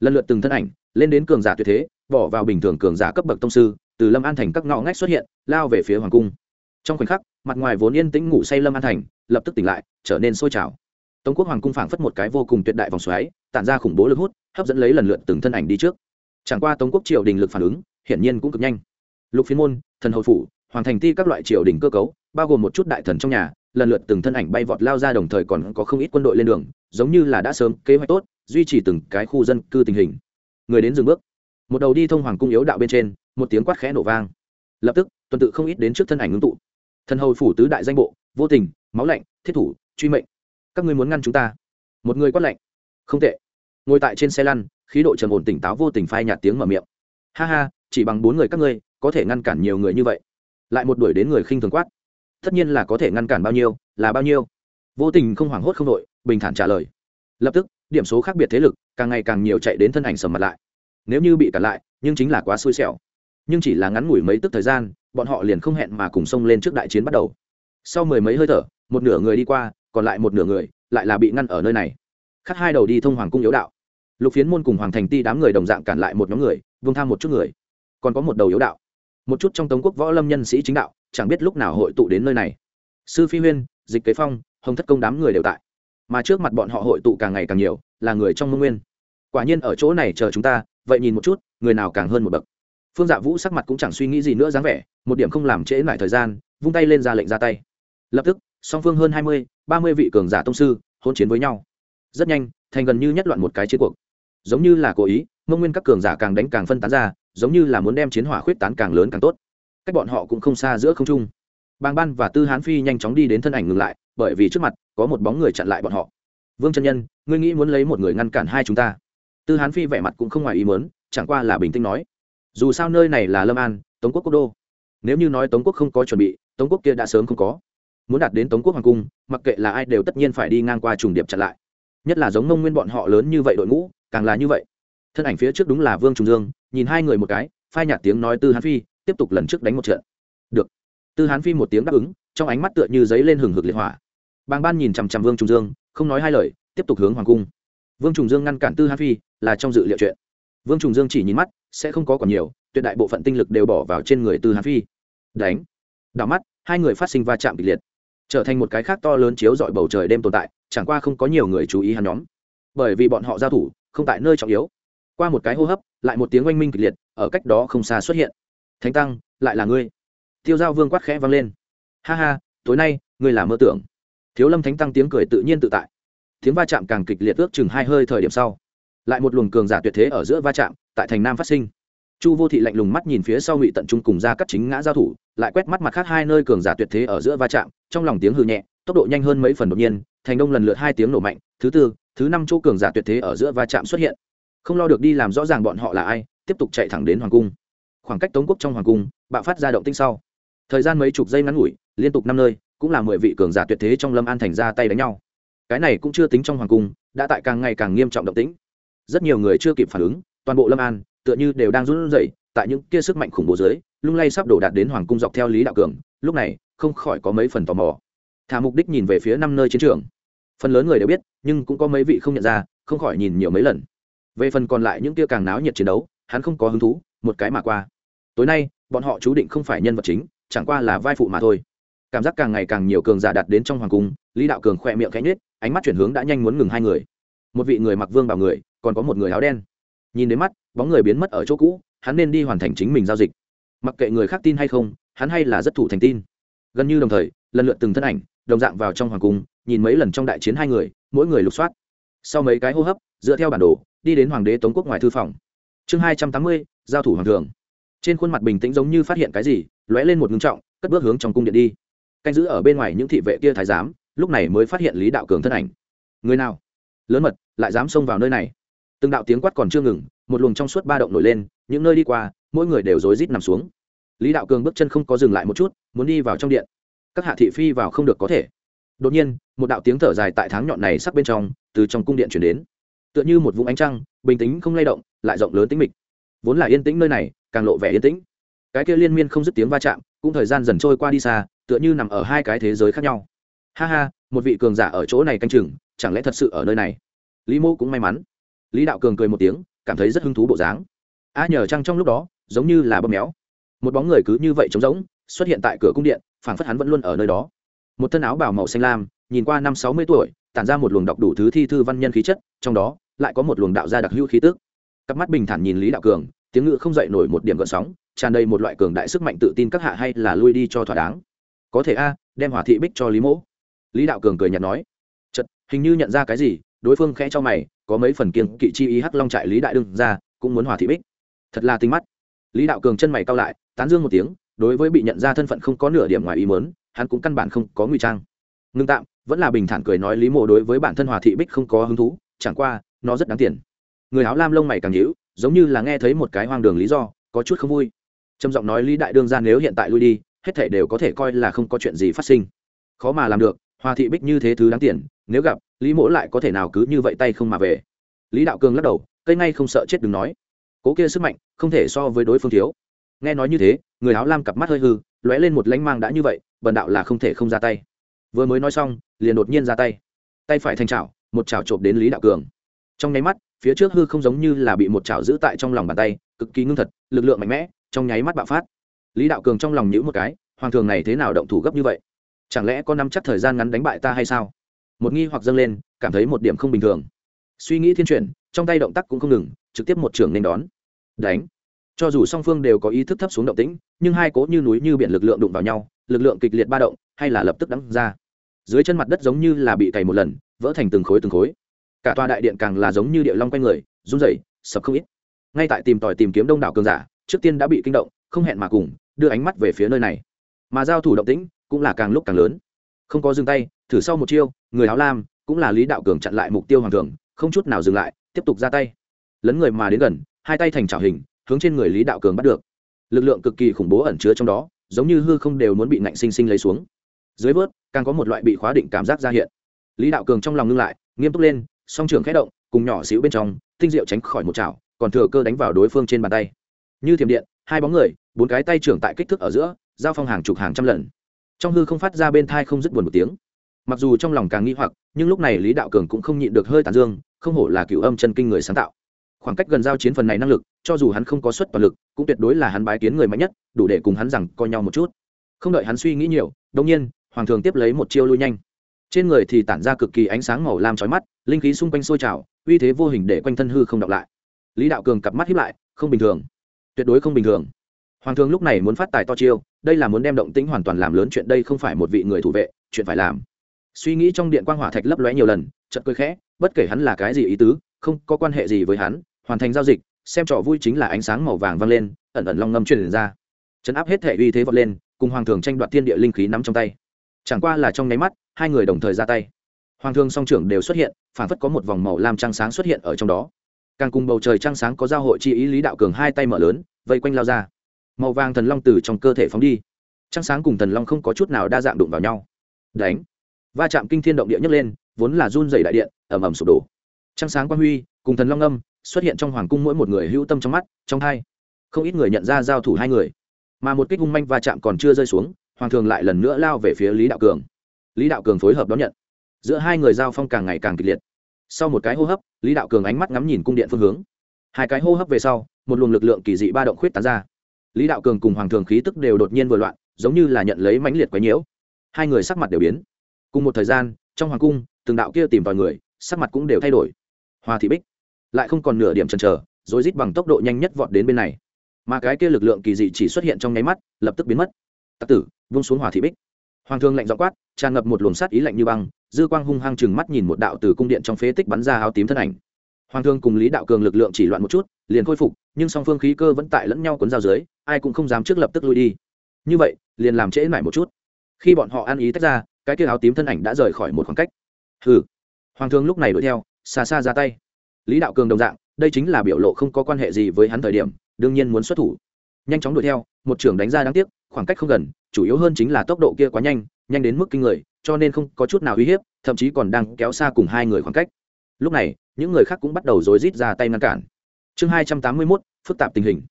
Lần lượt từng thân ảnh, lên đến cường giả tuyệt thế, bỏ vào bình thường cường giả cấp bậc tông sư, từ lâm an thành các ngõ ngách xuất hiện, lao về phía hoàng cung. Trong khoảnh khắc, mặt ngoài vốn yên tĩnh ngủ say lâm an thành, lập tức tỉnh lại, trở nên sôi trào. Tống quốc hoàng cung phảng phất một cái vô cùng tuyệt đại vòng xoáy, tản ra khủng bố lực hút, hấp dẫn lấy lần lượt từng thân ảnh đi trước. Chẳng qua tống quốc triều đình lực phản ứng, hiển nhiên cũng cực nhanh. Lục phiên môn, thần hậu phủ hoàng thành ti các loại triều đình cơ cấu, bao gồm một chút đại thần trong nhà, lần lượt từng thân ảnh bay vọt lao ra đồng thời còn có không ít quân đội lên đường, giống như là đã sớm kế hoạch tốt, duy trì từng cái khu dân cư tình hình. Người đến dừng bước. Một đầu đi thông hoàng cung yếu đạo bên trên, một tiếng quát khẽ nổ vang. Lập tức, tuần tự không ít đến trước thân ảnh ứng tụ. Thần hầu phủ tứ đại danh bộ, vô tình, máu lạnh, thiết thủ, truy mệnh. Các ngươi muốn ngăn chúng ta? Một người quát lạnh. Không tệ. Ngồi tại trên xe lăn, khí độ trầm ổn tỉnh táo vô tình phai nhạt tiếng mở miệng. Ha ha, chỉ bằng bốn người các ngươi, có thể ngăn cản nhiều người như vậy lại một đuổi đến người khinh thường quát. Tất nhiên là có thể ngăn cản bao nhiêu, là bao nhiêu. Vô tình không hoảng hốt không đội, bình thản trả lời. Lập tức, điểm số khác biệt thế lực càng ngày càng nhiều chạy đến thân ảnh sầm mặt lại. Nếu như bị cản lại, nhưng chính là quá xui xẻo. Nhưng chỉ là ngắn ngủi mấy tức thời gian, bọn họ liền không hẹn mà cùng xông lên trước đại chiến bắt đầu. Sau mười mấy hơi thở, một nửa người đi qua, còn lại một nửa người lại là bị ngăn ở nơi này. Khắc hai đầu đi thông hoàng cung yếu đạo. Lục phiến môn cùng hoàng thành ti đám người đồng dạng cản lại một nhóm người, vương tham một chút người. Còn có một đầu yếu đạo một chút trong tống quốc võ lâm nhân sĩ chính đạo, chẳng biết lúc nào hội tụ đến nơi này. Sư phi huyên, dịch kế phong, hồng thất công đám người đều tại. Mà trước mặt bọn họ hội tụ càng ngày càng nhiều, là người trong mông nguyên. Quả nhiên ở chỗ này chờ chúng ta, vậy nhìn một chút, người nào càng hơn một bậc. Phương dạ vũ sắc mặt cũng chẳng suy nghĩ gì nữa dáng vẻ, một điểm không làm trễ lại thời gian, vung tay lên ra lệnh ra tay. Lập tức, song phương hơn hai mươi, ba mươi vị cường giả tông sư hôn chiến với nhau. Rất nhanh, thành gần như nhất loạn một cái chiến cuộc. Giống như là cố ý mông nguyên các cường giả càng đánh càng phân tán ra giống như là muốn đem chiến hỏa khuyết tán càng lớn càng tốt. Cách bọn họ cũng không xa giữa không trung. Bàng ban và tư hán phi nhanh chóng đi đến thân ảnh ngừng lại, bởi vì trước mặt có một bóng người chặn lại bọn họ. Vương trân nhân, ngươi nghĩ muốn lấy một người ngăn cản hai chúng ta? Tư hán phi vẻ mặt cũng không ngoài ý mớn chẳng qua là bình tĩnh nói. Dù sao nơi này là lâm an, tống quốc quốc đô. Nếu như nói tống quốc không có chuẩn bị, tống quốc kia đã sớm không có. Muốn đạt đến tống quốc hoàng cung, mặc kệ là ai đều tất nhiên phải đi ngang qua trùng điệp chặn lại. Nhất là giống mông nguyên bọn họ lớn như vậy đội ngũ, càng là như vậy. Thân ảnh phía trước đúng là vương trùng dương nhìn hai người một cái, phai nhạt tiếng nói tư hán phi, tiếp tục lần trước đánh một trận. Được. Tư hán phi một tiếng đáp ứng, trong ánh mắt tựa như giấy lên hừng hực liệt hỏa. Bàng ban nhìn chằm chằm vương trùng dương, không nói hai lời, tiếp tục hướng hoàng cung. Vương trùng dương ngăn cản tư hán phi, là trong dự liệu chuyện. Vương trùng dương chỉ nhìn mắt, sẽ không có còn nhiều, tuyệt đại bộ phận tinh lực đều bỏ vào trên người tư hán phi. Đánh. Đảo mắt, hai người phát sinh va chạm kịch liệt. Trở thành một cái khác to lớn chiếu dọi bầu trời đêm tồn tại, chẳng qua không có nhiều người chú ý hắn nhóm. Bởi vì bọn họ giao thủ, không tại nơi trọng yếu qua một cái hô hấp, lại một tiếng oanh minh kịch liệt, ở cách đó không xa xuất hiện. Thánh tăng, lại là ngươi. Tiêu giao vương quát khẽ vang lên. Ha ha, tối nay, ngươi là mơ tưởng. Thiếu lâm thánh tăng tiếng cười tự nhiên tự tại. Tiếng va chạm càng kịch liệt ước chừng hai hơi thời điểm sau. Lại một luồng cường giả tuyệt thế ở giữa va chạm, tại thành nam phát sinh. Chu vô thị lạnh lùng mắt nhìn phía sau ngụy tận trung cùng ra cắt chính ngã giao thủ, lại quét mắt mặt khác hai nơi cường giả tuyệt thế ở giữa va chạm, trong lòng tiếng hư nhẹ, tốc độ nhanh hơn mấy phần đột nhiên, thành đông lần lượt hai tiếng nổ mạnh, thứ tư, thứ năm chỗ cường giả tuyệt thế ở giữa va chạm xuất hiện không lo được đi làm rõ ràng bọn họ là ai, tiếp tục chạy thẳng đến hoàng cung. Khoảng cách tống quốc trong hoàng cung, bạo phát ra động tinh sau. Thời gian mấy chục giây ngắn ngủi, liên tục năm nơi, cũng là mười vị cường giả tuyệt thế trong lâm an thành ra tay đánh nhau. Cái này cũng chưa tính trong hoàng cung, đã tại càng ngày càng nghiêm trọng động tĩnh. Rất nhiều người chưa kịp phản ứng, toàn bộ lâm an, tựa như đều đang run rẩy, tại những kia sức mạnh khủng bố dưới, lung lay sắp đổ đạt đến hoàng cung dọc theo lý đạo cường, lúc này, không khỏi có mấy phần tò mò. Thả mục đích nhìn về phía năm nơi chiến trường. Phần lớn người đều biết, nhưng cũng có mấy vị không nhận ra, không khỏi nhìn nhiều mấy lần về phần còn lại những kia càng náo nhiệt chiến đấu, hắn không có hứng thú, một cái mà qua. Tối nay, bọn họ chú định không phải nhân vật chính, chẳng qua là vai phụ mà thôi. Cảm giác càng ngày càng nhiều cường giả đặt đến trong hoàng cung, lý đạo cường khỏe miệng khẽ nết ánh mắt chuyển hướng đã nhanh muốn ngừng hai người. Một vị người mặc vương bảo người, còn có một người áo đen. Nhìn đến mắt, bóng người biến mất ở chỗ cũ, hắn nên đi hoàn thành chính mình giao dịch. Mặc kệ người khác tin hay không, hắn hay là rất thủ thành tin. Gần như đồng thời, lần lượt từng thân ảnh, đồng dạng vào trong hoàng cung, nhìn mấy lần trong đại chiến hai người, mỗi người lục soát. Sau mấy cái hô hấp, dựa theo bản đồ đi đến hoàng đế tống quốc ngoài thư phòng. Chương hai trăm tám mươi, giao thủ hoàng thường. Trên khuôn mặt bình tĩnh giống như phát hiện cái gì, lóe lên một ngưng trọng, cất bước hướng trong cung điện đi. Canh giữ ở bên ngoài những thị vệ kia thái giám, lúc này mới phát hiện lý đạo cường thân ảnh. Người nào? Lớn mật, lại dám xông vào nơi này. Từng đạo tiếng quát còn chưa ngừng, một luồng trong suốt ba động nổi lên, những nơi đi qua, mỗi người đều rối rít nằm xuống. Lý đạo cường bước chân không có dừng lại một chút, muốn đi vào trong điện. Các hạ thị phi vào không được có thể. Đột nhiên, một đạo tiếng thở dài tại tháng nhọn này sắp bên trong, từ trong cung điện chuyển đến tựa như một vũng ánh trăng, bình tĩnh không lay động, lại rộng lớn tính mịch. Vốn là yên tĩnh nơi này, càng lộ vẻ yên tĩnh. Cái kia liên miên không dứt tiếng va chạm, cũng thời gian dần trôi qua đi xa, tựa như nằm ở hai cái thế giới khác nhau. Ha ha, một vị cường giả ở chỗ này canh chừng, chẳng lẽ thật sự ở nơi này? Lý mô cũng may mắn. Lý đạo cường cười một tiếng, cảm thấy rất hứng thú bộ dáng. A nhờ trăng trong lúc đó, giống như là bơm méo. Một bóng người cứ như vậy trống rỗng, xuất hiện tại cửa cung điện, phảng phất hắn vẫn luôn ở nơi đó. Một thân áo bảo màu xanh lam, nhìn qua năm sáu mươi tuổi, tản ra một luồng đọc đủ thứ thi thư văn nhân khí chất, trong đó lại có một luồng đạo gia đặc hữu khí tức. Cặp mắt bình thản nhìn lý đạo cường, tiếng ngự không dậy nổi một điểm gợn sóng, tràn đầy một loại cường đại sức mạnh tự tin các hạ hay là lui đi cho thỏa đáng. Có thể a, đem hỏa thị bích cho lý mỗ. Lý đạo cường cười nhạt nói chật hình như nhận ra cái gì, đối phương khẽ cho mày, có mấy phần kiêng kỵ chi ý hắc long trại lý đại đương ra, cũng muốn hòa thị bích. Thật là tinh mắt. Lý đạo cường chân mày cao lại, tán dương một tiếng, đối với bị nhận ra thân phận không có nửa điểm ngoài ý mớn hắn cũng căn bản không có nguy trang. Ngưng tạm, vẫn là bình thản cười nói lý mộ đối với bản thân hòa thị bích không có hứng thú, chẳng qua nó rất đáng tiền. Người áo lam lông mày càng nhíu, giống như là nghe thấy một cái hoang đường lý do, có chút không vui. Trầm giọng nói, lý đại đương ra nếu hiện tại lui đi, hết thể đều có thể coi là không có chuyện gì phát sinh. Khó mà làm được, Hoa thị bích như thế thứ đáng tiền, nếu gặp, lý mỗ lại có thể nào cứ như vậy tay không mà về? Lý đạo cường lắc đầu, cây ngay không sợ chết đừng nói. Cố kia sức mạnh, không thể so với đối phương thiếu. Nghe nói như thế, người áo lam cặp mắt hơi hư, lóe lên một lánh mang đã như vậy, bần đạo là không thể không ra tay. Vừa mới nói xong, liền đột nhiên ra tay. Tay phải thành chảo, một chảo trộm đến lý đạo cường trong nháy mắt, phía trước hư không giống như là bị một chảo giữ tại trong lòng bàn tay, cực kỳ ngưng thật, lực lượng mạnh mẽ, trong nháy mắt bạo phát. Lý đạo cường trong lòng nhữ một cái, hoàng thường này thế nào động thủ gấp như vậy? Chẳng lẽ có nắm chắc thời gian ngắn đánh bại ta hay sao? Một nghi hoặc dâng lên, cảm thấy một điểm không bình thường. Suy nghĩ thiên chuyển, trong tay động tác cũng không ngừng, trực tiếp một trường nên đón. Đánh. Cho dù song phương đều có ý thức thấp xuống động tĩnh, nhưng hai cố như núi như biển lực lượng đụng vào nhau, lực lượng kịch liệt ba động, hay là lập tức đắng ra. Dưới chân mặt đất giống như là bị cày một lần, vỡ thành từng khối từng khối cả tòa đại điện càng là giống như địa long quanh người, run rẩy, sập không ít. Ngay tại tìm tòi tìm kiếm đông đảo cường giả, trước tiên đã bị kinh động, không hẹn mà cùng, đưa ánh mắt về phía nơi này. Mà giao thủ động tĩnh cũng là càng lúc càng lớn. Không có dừng tay, thử sau một chiêu, người áo lam cũng là lý đạo cường chặn lại mục tiêu hoàng thường không chút nào dừng lại, tiếp tục ra tay. Lấn người mà đến gần, hai tay thành trào hình, hướng trên người lý đạo cường bắt được. Lực lượng cực kỳ khủng bố ẩn chứa trong đó, giống như hư không đều muốn bị nạnh sinh sinh lấy xuống. Dưới vớt, càng có một loại bị khóa định cảm giác ra hiện. Lý đạo cường trong lòng ngưng lại, nghiêm túc lên song trường khẽ động, cùng nhỏ xíu bên trong, tinh diệu tránh khỏi một chảo, còn thừa cơ đánh vào đối phương trên bàn tay. Như thiểm điện, hai bóng người, bốn cái tay trưởng tại kích thước ở giữa, giao phong hàng chục hàng trăm lần. Trong hư không phát ra bên thai không dứt buồn một tiếng. Mặc dù trong lòng càng nghi hoặc, nhưng lúc này lý đạo cường cũng không nhịn được hơi tàn dương, không hổ là cựu âm chân kinh người sáng tạo. Khoảng cách gần giao chiến phần này năng lực, cho dù hắn không có suất toàn lực, cũng tuyệt đối là hắn bái kiến người mạnh nhất, đủ để cùng hắn rằng coi nhau một chút. Không đợi hắn suy nghĩ nhiều đông nhiên, hoàng thường tiếp lấy một chiêu lui nhanh. Trên người thì tản ra cực kỳ ánh sáng màu lam trói mắt linh khí xung quanh sôi trào, uy thế vô hình để quanh thân hư không đọc lại. Lý đạo cường cặp mắt hiếp lại, không bình thường. Tuyệt đối không bình thường. Hoàng thương lúc này muốn phát tài to chiêu, đây là muốn đem động tĩnh hoàn toàn làm lớn chuyện, đây không phải một vị người thủ vệ, chuyện phải làm. Suy nghĩ trong điện quang hỏa thạch lấp lóe nhiều lần chật cười khẽ, bất kể hắn là cái gì ý tứ, không có quan hệ gì với hắn, hoàn thành giao dịch, xem trò vui chính là ánh sáng màu vàng vang lên, ẩn ẩn long ngâm truyền ra. Chấn áp hết thể uy thế vọt lên, cùng hoàng thường tranh đoạt thiên địa linh khí nắm trong tay. Chẳng qua là trong nháy mắt, hai người đồng thời ra tay hoàng thương song trưởng đều xuất hiện phản phất có một vòng màu lam trăng sáng xuất hiện ở trong đó. Càng cùng bầu trời trăng sáng có giao hội chi ý lý đạo cường hai tay mở lớn, vây quanh lao ra. Màu vàng thần long từ trong cơ thể phóng đi. Trăng sáng cùng thần long không có chút nào đa dạng đụng vào nhau. Đánh. Va chạm kinh thiên động địa nhấc lên, vốn là run dày đại điện ẩm ẩm sụp đổ. Trăng sáng quang huy, cùng thần long âm, xuất hiện trong hoàng cung mỗi một người hữu tâm trong mắt, trong hai. Không ít người nhận ra giao thủ hai người. Mà một kích hung manh va chạm còn chưa rơi xuống, hoàng thường lại lần nữa lao về phía lý đạo cường. Lý đạo cường phối hợp đón nhận giữa hai người giao phong càng ngày càng kịch liệt. Sau một cái hô hấp, lý đạo cường ánh mắt ngắm nhìn cung điện phương hướng. Hai cái hô hấp về sau, một luồng lực lượng kỳ dị ba động khuyết tán ra. Lý đạo cường cùng hoàng thường khí tức đều đột nhiên vừa loạn, giống như là nhận lấy mãnh liệt quấy nhiễu. Hai người sắc mặt đều biến. Cùng một thời gian, trong hoàng cung, từng đạo kia tìm vào người, sắc mặt cũng đều thay đổi. Hoa thị bích. Lại không còn nửa điểm chần chờ rồi rít bằng tốc độ nhanh nhất vọt đến bên này. Mà cái kia lực lượng kỳ dị chỉ xuất hiện trong nháy mắt, lập tức biến mất. Tặc tử, vung xuống hòa thị bích hoàng thương lạnh dọ quát, tràn ngập một luồng sát ý lạnh như băng, dư quang hung hăng chừng mắt nhìn một đạo từ cung điện trong phế tích bắn ra áo tím thân ảnh. Hoàng thương cùng lý đạo cường lực lượng chỉ loạn một chút, liền khôi phục, nhưng song phương khí cơ vẫn tại lẫn nhau cuốn dao dưới, ai cũng không dám trước lập tức lui đi. Như vậy, liền làm trễ mải một chút. Khi bọn họ ăn ý tách ra, cái kia áo tím thân ảnh đã rời khỏi một khoảng cách. Hừ. Hoàng thương lúc này đuổi theo, xa xa ra tay. Lý đạo cường đồng dạng, đây chính là biểu lộ không có quan hệ gì với hắn thời điểm, đương nhiên muốn xuất thủ. Nhanh chóng đuổi theo, một trưởng đánh ra đáng tiếc khoảng cách không gần, chủ yếu hơn chính là tốc độ kia quá nhanh nhanh đến mức kinh người, cho nên không có chút nào uy hiếp, thậm chí còn đang kéo xa cùng hai người khoảng cách. Lúc này, những người khác cũng bắt đầu rối rít ra tay ngăn cản. Chương hai trăm tám mươi mốt, phức tạp tình hình.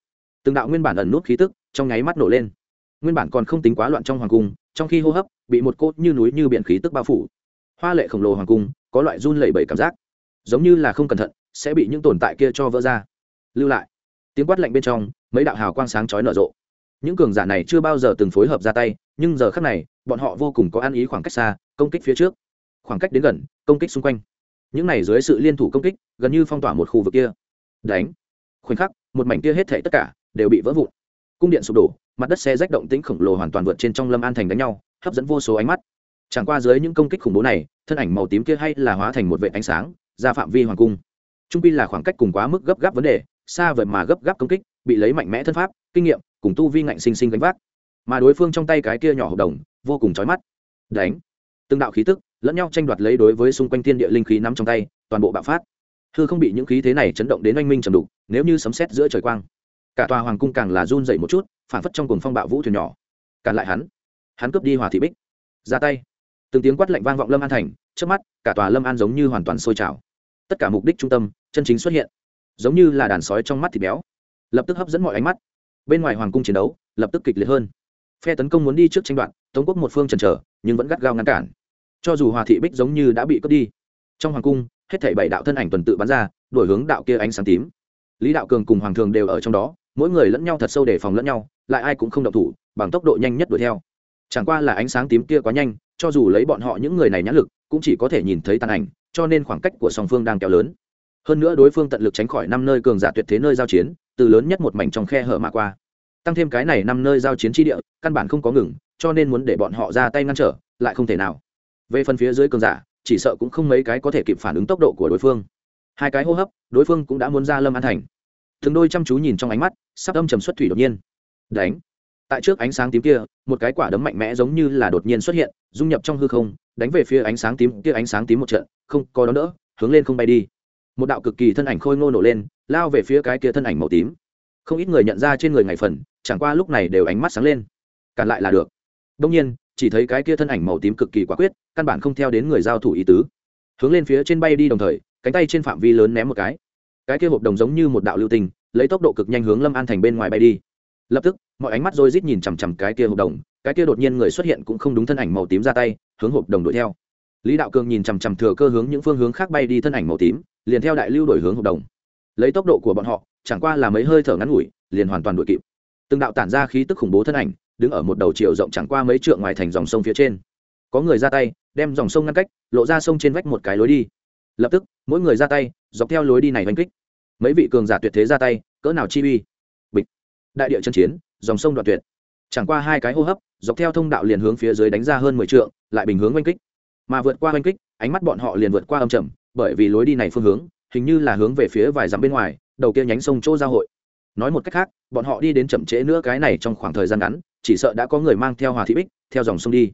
Từng đạo nguyên bản ẩn nút khí tức trong nháy mắt nổ lên. Nguyên bản còn không tính quá loạn trong hoàng cung, trong khi hô hấp bị một cốt như núi như biển khí tức bao phủ. Hoa lệ khổng lồ hoàng cung có loại run lẩy bẩy cảm giác, giống như là không cẩn thận sẽ bị những tồn tại kia cho vỡ ra. Lưu lại. Tiếng quát lạnh bên trong, mấy đạo hào quang sáng chói nở rộ những cường giả này chưa bao giờ từng phối hợp ra tay, nhưng giờ khác này, bọn họ vô cùng có ăn ý khoảng cách xa, công kích phía trước. Khoảng cách đến gần, công kích xung quanh. Những này dưới sự liên thủ công kích, gần như phong tỏa một khu vực kia. Đánh. Khoảnh khắc, một mảnh kia hết thể tất cả đều bị vỡ vụn. Cung điện sụp đổ, mặt đất xe rách động tĩnh khổng lồ hoàn toàn vượt trên trong lâm an thành đánh nhau, hấp dẫn vô số ánh mắt. Chẳng qua dưới những công kích khủng bố này, thân ảnh màu tím kia hay là hóa thành một vệ ánh sáng, ra phạm vi hoàng cung. Trung pi là khoảng cách cùng quá mức gấp gáp vấn đề xa vời mà gấp gáp công kích, bị lấy mạnh mẽ thân pháp, kinh nghiệm, cùng tu vi ngạnh sinh sinh gánh vác. Mà đối phương trong tay cái kia nhỏ hợp đồng, vô cùng chói mắt. Đánh. Từng đạo khí tức lẫn nhau tranh đoạt lấy đối với xung quanh thiên địa linh khí nắm trong tay, toàn bộ bạo phát. Hư không bị những khí thế này chấn động đến oanh minh trầm đục, nếu như sấm sét giữa trời quang. Cả tòa hoàng cung càng là run dậy một chút, phản phất trong cuồng phong bạo vũ thuyền nhỏ. Cản lại hắn. Hắn cướp đi hòa thị bích. Ra tay. Từng tiếng quát lạnh vang vọng lâm an thành trước mắt, cả tòa lâm an giống như hoàn toàn sôi trào. Tất cả mục đích trung tâm, chân chính xuất hiện giống như là đàn sói trong mắt thịt béo. Lập tức hấp dẫn mọi ánh mắt. Bên ngoài hoàng cung chiến đấu lập tức kịch liệt hơn. Phe tấn công muốn đi trước tranh đoạn tống quốc một phương trần trở nhưng vẫn gắt gao ngăn cản. Cho dù hòa thị bích giống như đã bị cướp đi, trong hoàng cung, hết thảy bảy đạo thân ảnh tuần tự bắn ra, đổi hướng đạo kia ánh sáng tím. Lý đạo cường cùng hoàng thường đều ở trong đó, mỗi người lẫn nhau thật sâu để phòng lẫn nhau, lại ai cũng không động thủ, bằng tốc độ nhanh nhất đuổi theo. Chẳng qua là ánh sáng tím kia quá nhanh, cho dù lấy bọn họ những người này nhãn lực, cũng chỉ có thể nhìn thấy tàn ảnh, cho nên khoảng cách của song phương đang kéo lớn hơn nữa đối phương tận lực tránh khỏi năm nơi cường giả tuyệt thế nơi giao chiến, từ lớn nhất một mảnh trong khe hở mà qua. Tăng thêm cái này năm nơi giao chiến tri địa, căn bản không có ngừng, cho nên muốn để bọn họ ra tay ngăn trở, lại không thể nào. Về phần phía dưới cường giả, chỉ sợ cũng không mấy cái có thể kịp phản ứng tốc độ của đối phương. Hai cái hô hấp, đối phương cũng đã muốn ra lâm an thành. Thường đôi chăm chú nhìn trong ánh mắt, sắp âm trầm xuất thủy đột nhiên. Đánh. Tại trước ánh sáng tím kia, một cái quả đấm mạnh mẽ giống như là đột nhiên xuất hiện, dung nhập trong hư không, đánh về phía ánh sáng tím kia ánh sáng tím một trận, không có đó nữa hướng lên không bay đi một đạo cực kỳ thân ảnh khôi ngô nổ lên, lao về phía cái kia thân ảnh màu tím. Không ít người nhận ra trên người ngày phần, chẳng qua lúc này đều ánh mắt sáng lên. Cản lại là được. Đông nhiên, chỉ thấy cái kia thân ảnh màu tím cực kỳ quả quyết, căn bản không theo đến người giao thủ ý tứ. Hướng lên phía trên bay đi đồng thời, cánh tay trên phạm vi lớn ném một cái. Cái kia hộp đồng giống như một đạo lưu tình, lấy tốc độ cực nhanh hướng lâm an thành bên ngoài bay đi. Lập tức, mọi ánh mắt rồi rít nhìn chằm chằm cái kia hộp đồng, cái kia đột nhiên người xuất hiện cũng không đúng thân ảnh màu tím ra tay, hướng hộp đồng đuổi theo. Lý đạo cường nhìn chằm chằm thừa cơ hướng những phương hướng khác bay đi thân ảnh màu tím liền theo đại lưu đổi hướng hợp đồng. Lấy tốc độ của bọn họ, chẳng qua là mấy hơi thở ngắn ngủi, liền hoàn toàn đuổi kịp. Từng đạo tản ra khí tức khủng bố thân ảnh, đứng ở một đầu chiều rộng chẳng qua mấy trượng ngoài thành dòng sông phía trên. Có người ra tay, đem dòng sông ngăn cách, lộ ra sông trên vách một cái lối đi. Lập tức, mỗi người ra tay, dọc theo lối đi này oanh kích. Mấy vị cường giả tuyệt thế ra tay, cỡ nào chi uy bịch. Đại địa chân chiến, dòng sông đoạn tuyệt. Chẳng qua hai cái hô hấp, dọc theo thông đạo liền hướng phía dưới đánh ra hơn mười trượng, lại bình hướng oanh kích. Mà vượt qua oanh kích, ánh mắt bọn họ liền vượt qua âm trầm bởi vì lối đi này phương hướng, hình như là hướng về phía vài dặm bên ngoài, đầu kia nhánh sông chỗ giao hội. Nói một cách khác, bọn họ đi đến chậm trễ nữa cái này trong khoảng thời gian ngắn, chỉ sợ đã có người mang theo hòa thị bích, theo dòng sông đi.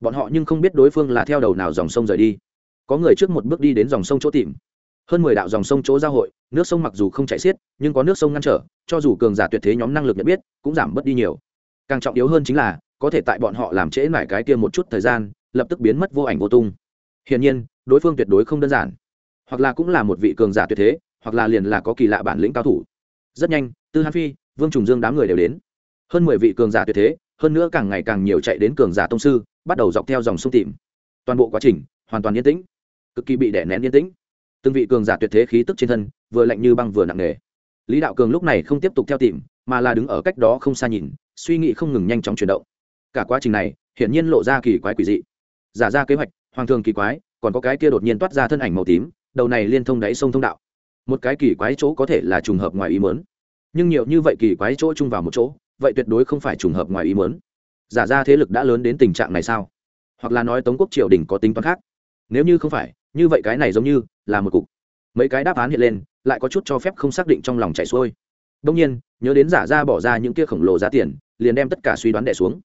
Bọn họ nhưng không biết đối phương là theo đầu nào dòng sông rời đi. Có người trước một bước đi đến dòng sông chỗ tìm. Hơn mười đạo dòng sông chỗ giao hội, nước sông mặc dù không chảy xiết, nhưng có nước sông ngăn trở, cho dù cường giả tuyệt thế nhóm năng lực nhận biết, cũng giảm bớt đi nhiều. Càng trọng yếu hơn chính là, có thể tại bọn họ làm trễ mải cái kia một chút thời gian, lập tức biến mất vô ảnh vô tung. Hiển nhiên, đối phương tuyệt đối không đơn giản hoặc là cũng là một vị cường giả tuyệt thế, hoặc là liền là có kỳ lạ bản lĩnh cao thủ. Rất nhanh, tư hán phi, vương trùng dương đám người đều đến. Hơn mười vị cường giả tuyệt thế, hơn nữa càng ngày càng nhiều chạy đến cường giả tông sư, bắt đầu dọc theo dòng sông tìm. Toàn bộ quá trình hoàn toàn yên tĩnh, cực kỳ bị đẻ nén yên tĩnh. Từng vị cường giả tuyệt thế khí tức trên thân, vừa lạnh như băng vừa nặng nề. Lý đạo cường lúc này không tiếp tục theo tìm, mà là đứng ở cách đó không xa nhìn, suy nghĩ không ngừng nhanh chóng chuyển động. Cả quá trình này, hiển nhiên lộ ra kỳ quái quỷ dị. Giả ra kế hoạch, hoàng thường kỳ quái, còn có cái kia đột nhiên toát ra thân ảnh màu tím đầu này liên thông đáy sông thông đạo. Một cái kỳ quái chỗ có thể là trùng hợp ngoài ý mớn nhưng nhiều như vậy kỳ quái chỗ chung vào một chỗ, vậy tuyệt đối không phải trùng hợp ngoài ý mớn giả ra thế lực đã lớn đến tình trạng này sao? Hoặc là nói tống quốc triều đình có tính toán khác? Nếu như không phải, như vậy cái này giống như là một cục. Mấy cái đáp án hiện lên, lại có chút cho phép không xác định trong lòng chạy xuôi. Đông nhiên, nhớ đến giả ra bỏ ra những kia khổng lồ giá tiền, liền đem tất cả suy đoán đẻ xuống.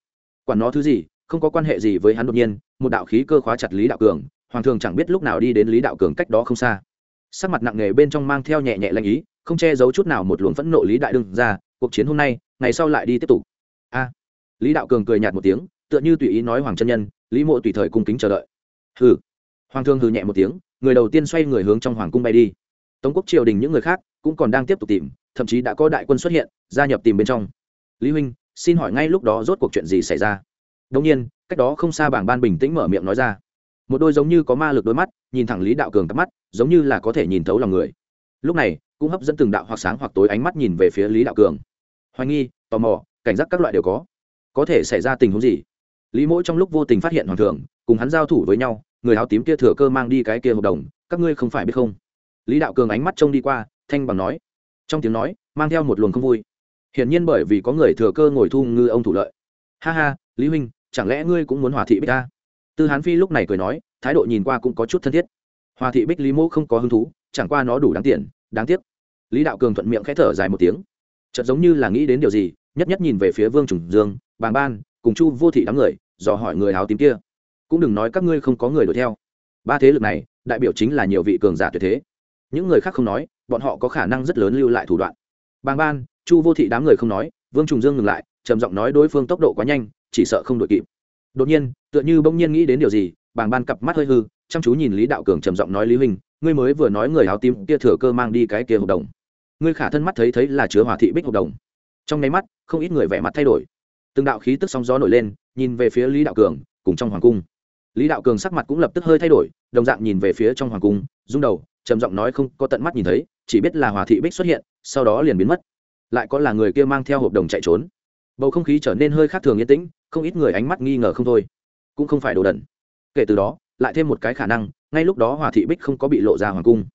Quản nó thứ gì, không có quan hệ gì với hắn đột nhiên, một đạo khí cơ khóa chặt lý đạo cường hoàng thường chẳng biết lúc nào đi đến lý đạo cường cách đó không xa sắc mặt nặng nề bên trong mang theo nhẹ nhẹ lanh ý không che giấu chút nào một luồng phẫn nộ lý đại đương ra cuộc chiến hôm nay ngày sau lại đi tiếp tục a lý đạo cường cười nhạt một tiếng tựa như tùy ý nói hoàng chân nhân lý mộ tùy thời cung kính chờ đợi hừ hoàng thương hừ nhẹ một tiếng người đầu tiên xoay người hướng trong hoàng cung bay đi tống quốc triều đình những người khác cũng còn đang tiếp tục tìm thậm chí đã có đại quân xuất hiện gia nhập tìm bên trong lý huynh xin hỏi ngay lúc đó rốt cuộc chuyện gì xảy ra đông nhiên cách đó không xa bảng ban bình tĩnh mở miệng nói ra một đôi giống như có ma lực đôi mắt, nhìn thẳng lý đạo cường cắp mắt, giống như là có thể nhìn thấu lòng người. Lúc này, cũng hấp dẫn từng đạo hoặc sáng hoặc tối ánh mắt nhìn về phía lý đạo cường. Hoài nghi, tò mò, cảnh giác các loại đều có. Có thể xảy ra tình huống gì? Lý mỗi trong lúc vô tình phát hiện hoàng thượng, cùng hắn giao thủ với nhau, người áo tím kia thừa cơ mang đi cái kia hợp đồng, các ngươi không phải biết không? Lý đạo cường ánh mắt trông đi qua, thanh bằng nói. Trong tiếng nói, mang theo một luồng không vui. Hiển nhiên bởi vì có người thừa cơ ngồi thu ngư ông thủ lợi. Ha ha, lý huynh, chẳng lẽ ngươi cũng muốn hòa thị bích ta? Tư hán phi lúc này cười nói, thái độ nhìn qua cũng có chút thân thiết. Hòa thị bích lý mô không có hứng thú, chẳng qua nó đủ đáng tiền, đáng tiếc. Lý đạo cường thuận miệng khẽ thở dài một tiếng. Chợt giống như là nghĩ đến điều gì, nhất nhất nhìn về phía vương trùng dương, bàng ban, cùng chu vô thị đám người, dò hỏi người áo tím kia. Cũng đừng nói các ngươi không có người đuổi theo. Ba thế lực này, đại biểu chính là nhiều vị cường giả tuyệt thế. Những người khác không nói, bọn họ có khả năng rất lớn lưu lại thủ đoạn. Bàng ban, chu vô thị đám người không nói, vương trùng dương ngừng lại, trầm giọng nói đối phương tốc độ quá nhanh, chỉ sợ không đội kịp đột nhiên, tựa như bỗng nhiên nghĩ đến điều gì, bàng ban cặp mắt hơi hư, chăm chú nhìn lý đạo cường trầm giọng nói, lý huynh, ngươi mới vừa nói người áo tím kia thừa cơ mang đi cái kia hợp đồng. Ngươi khả thân mắt thấy thấy là chứa hòa thị bích hợp đồng. Trong nháy mắt, không ít người vẻ mặt thay đổi. Từng đạo khí tức sóng gió nổi lên, nhìn về phía lý đạo cường, cùng trong hoàng cung. Lý đạo cường sắc mặt cũng lập tức hơi thay đổi, đồng dạng nhìn về phía trong hoàng cung, rung đầu, trầm giọng nói, không có tận mắt nhìn thấy, chỉ biết là hòa thị bích xuất hiện, sau đó liền biến mất. Lại có là người kia mang theo hợp đồng chạy trốn bầu không khí trở nên hơi khác thường yên tĩnh, không ít người ánh mắt nghi ngờ không thôi. Cũng không phải đồ đần. Kể từ đó, lại thêm một cái khả năng, ngay lúc đó hòa thị bích không có bị lộ ra hoàng cung.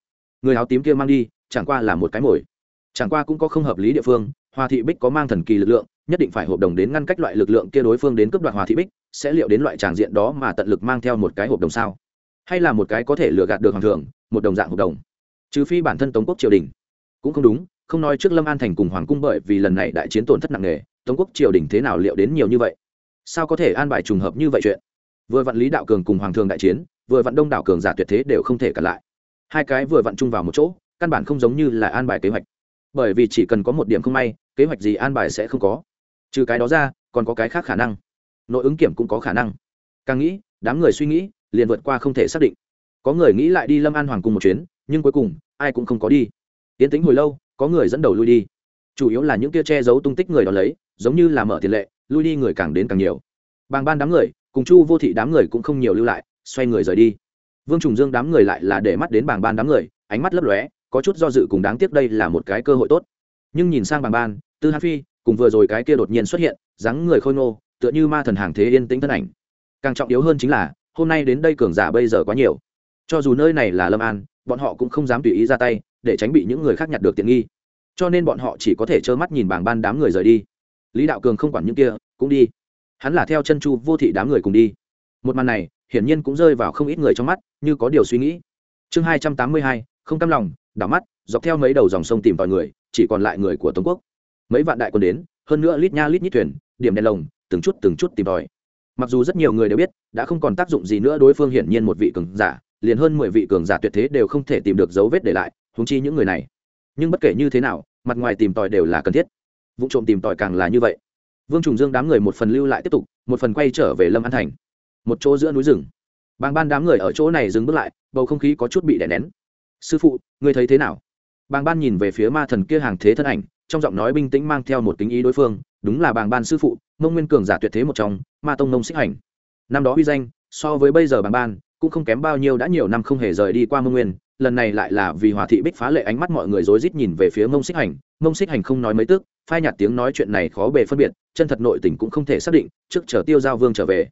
Người áo tím kia mang đi, chẳng qua là một cái mồi. Chẳng qua cũng có không hợp lý địa phương, hòa thị bích có mang thần kỳ lực lượng, nhất định phải hợp đồng đến ngăn cách loại lực lượng kia đối phương đến cướp đoạt hòa thị bích, sẽ liệu đến loại tràng diện đó mà tận lực mang theo một cái hợp đồng sao? Hay là một cái có thể lừa gạt được hoàng thượng, một đồng dạng hợp đồng? Trừ phi bản thân tống quốc triều đình. Cũng không đúng, không nói trước lâm an thành cùng hoàng cung bởi vì lần này đại chiến tổn thất nặng nề tống quốc triều đình thế nào liệu đến nhiều như vậy? Sao có thể an bài trùng hợp như vậy chuyện? Vừa vạn lý đạo cường cùng hoàng thường đại chiến, vừa vạn đông đảo cường giả tuyệt thế đều không thể cản lại. Hai cái vừa vặn chung vào một chỗ, căn bản không giống như là an bài kế hoạch. Bởi vì chỉ cần có một điểm không may, kế hoạch gì an bài sẽ không có. Trừ cái đó ra, còn có cái khác khả năng. Nội ứng kiểm cũng có khả năng. Càng nghĩ, đám người suy nghĩ, liền vượt qua không thể xác định. Có người nghĩ lại đi lâm an hoàng cùng một chuyến, nhưng cuối cùng, ai cũng không có đi. Tiến tính hồi lâu, có người dẫn đầu lui đi. Chủ yếu là những kia che giấu tung tích người đó lấy giống như là mở tiền lệ, lui đi người càng đến càng nhiều. Bàng ban đám người, cùng chu vô thị đám người cũng không nhiều lưu lại, xoay người rời đi. Vương trùng dương đám người lại là để mắt đến bàng ban đám người, ánh mắt lấp lóe, có chút do dự cùng đáng tiếc đây là một cái cơ hội tốt. Nhưng nhìn sang bàng ban, tư hán phi, cùng vừa rồi cái kia đột nhiên xuất hiện, dáng người khôi ngô, tựa như ma thần hàng thế yên tĩnh thân ảnh. Càng trọng yếu hơn chính là, hôm nay đến đây cường giả bây giờ quá nhiều. Cho dù nơi này là lâm an, bọn họ cũng không dám tùy ý ra tay, để tránh bị những người khác nhặt được tiện nghi. Cho nên bọn họ chỉ có thể trơ mắt nhìn bảng ban đám người rời đi lý đạo cường không quản những kia, cũng đi. Hắn là theo chân chu vô thị đám người cùng đi. Một màn này, hiển nhiên cũng rơi vào không ít người trong mắt, như có điều suy nghĩ. Chương hai trăm tám mươi hai, không cam lòng, đảo mắt, dọc theo mấy đầu dòng sông tìm tòi người, chỉ còn lại người của tống quốc. Mấy vạn đại quân đến, hơn nữa lít nha lít nhít thuyền, điểm đèn lồng, từng chút từng chút tìm tòi. Mặc dù rất nhiều người đều biết, đã không còn tác dụng gì nữa, đối phương hiển nhiên một vị cường giả, liền hơn mười vị cường giả tuyệt thế đều không thể tìm được dấu vết để lại húng chi những người này. Nhưng bất kể như thế nào, mặt ngoài tìm tòi đều là cần thiết vụ trộm tìm tòi càng là như vậy. Vương trùng dương đám người một phần lưu lại tiếp tục, một phần quay trở về lâm an thành. Một chỗ giữa núi rừng. Bàng ban đám người ở chỗ này dừng bước lại, bầu không khí có chút bị đè nén. Sư phụ, ngươi thấy thế nào? Bàng ban nhìn về phía ma thần kia hàng thế thân ảnh, trong giọng nói bình tĩnh mang theo một tính ý đối phương, đúng là bàng ban sư phụ, mông nguyên cường giả tuyệt thế một trong, ma tông nông xích hành. Năm đó huy danh, so với bây giờ bàng ban, cũng không kém bao nhiêu đã nhiều năm không hề rời đi qua mông nguyên, lần này lại là vì hòa thị bích phá lệ ánh mắt mọi người rối rít nhìn về phía mông xích hành. Mông xích hành không nói mấy tức phai nhạt tiếng nói chuyện này khó bề phân biệt, chân thật nội tình cũng không thể xác định, trước chờ tiêu giao vương trở về.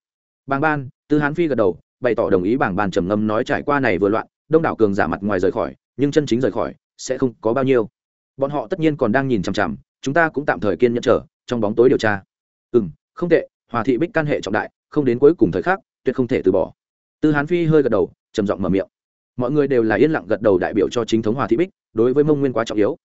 Bàng ban, tư hán phi gật đầu, bày tỏ đồng ý bảng ban trầm ngâm nói trải qua này vừa loạn, đông đảo cường giả mặt ngoài rời khỏi, nhưng chân chính rời khỏi, sẽ không có bao nhiêu. Bọn họ tất nhiên còn đang nhìn chằm chằm, chúng ta cũng tạm thời kiên nhẫn trở trong bóng tối điều tra. Ừ m không tệ, hòa thị bích căn hệ trọng đại, không đến cuối cùng thời khắc, tuyệt không thể từ bỏ. Tư hán phi hơi gật đầu, trầm giọng mở miệng. Mọi người đều là yên lặng gật đầu đại biểu cho chính thống hòa thị bích, đối với mông nguyên quá trọng yếu.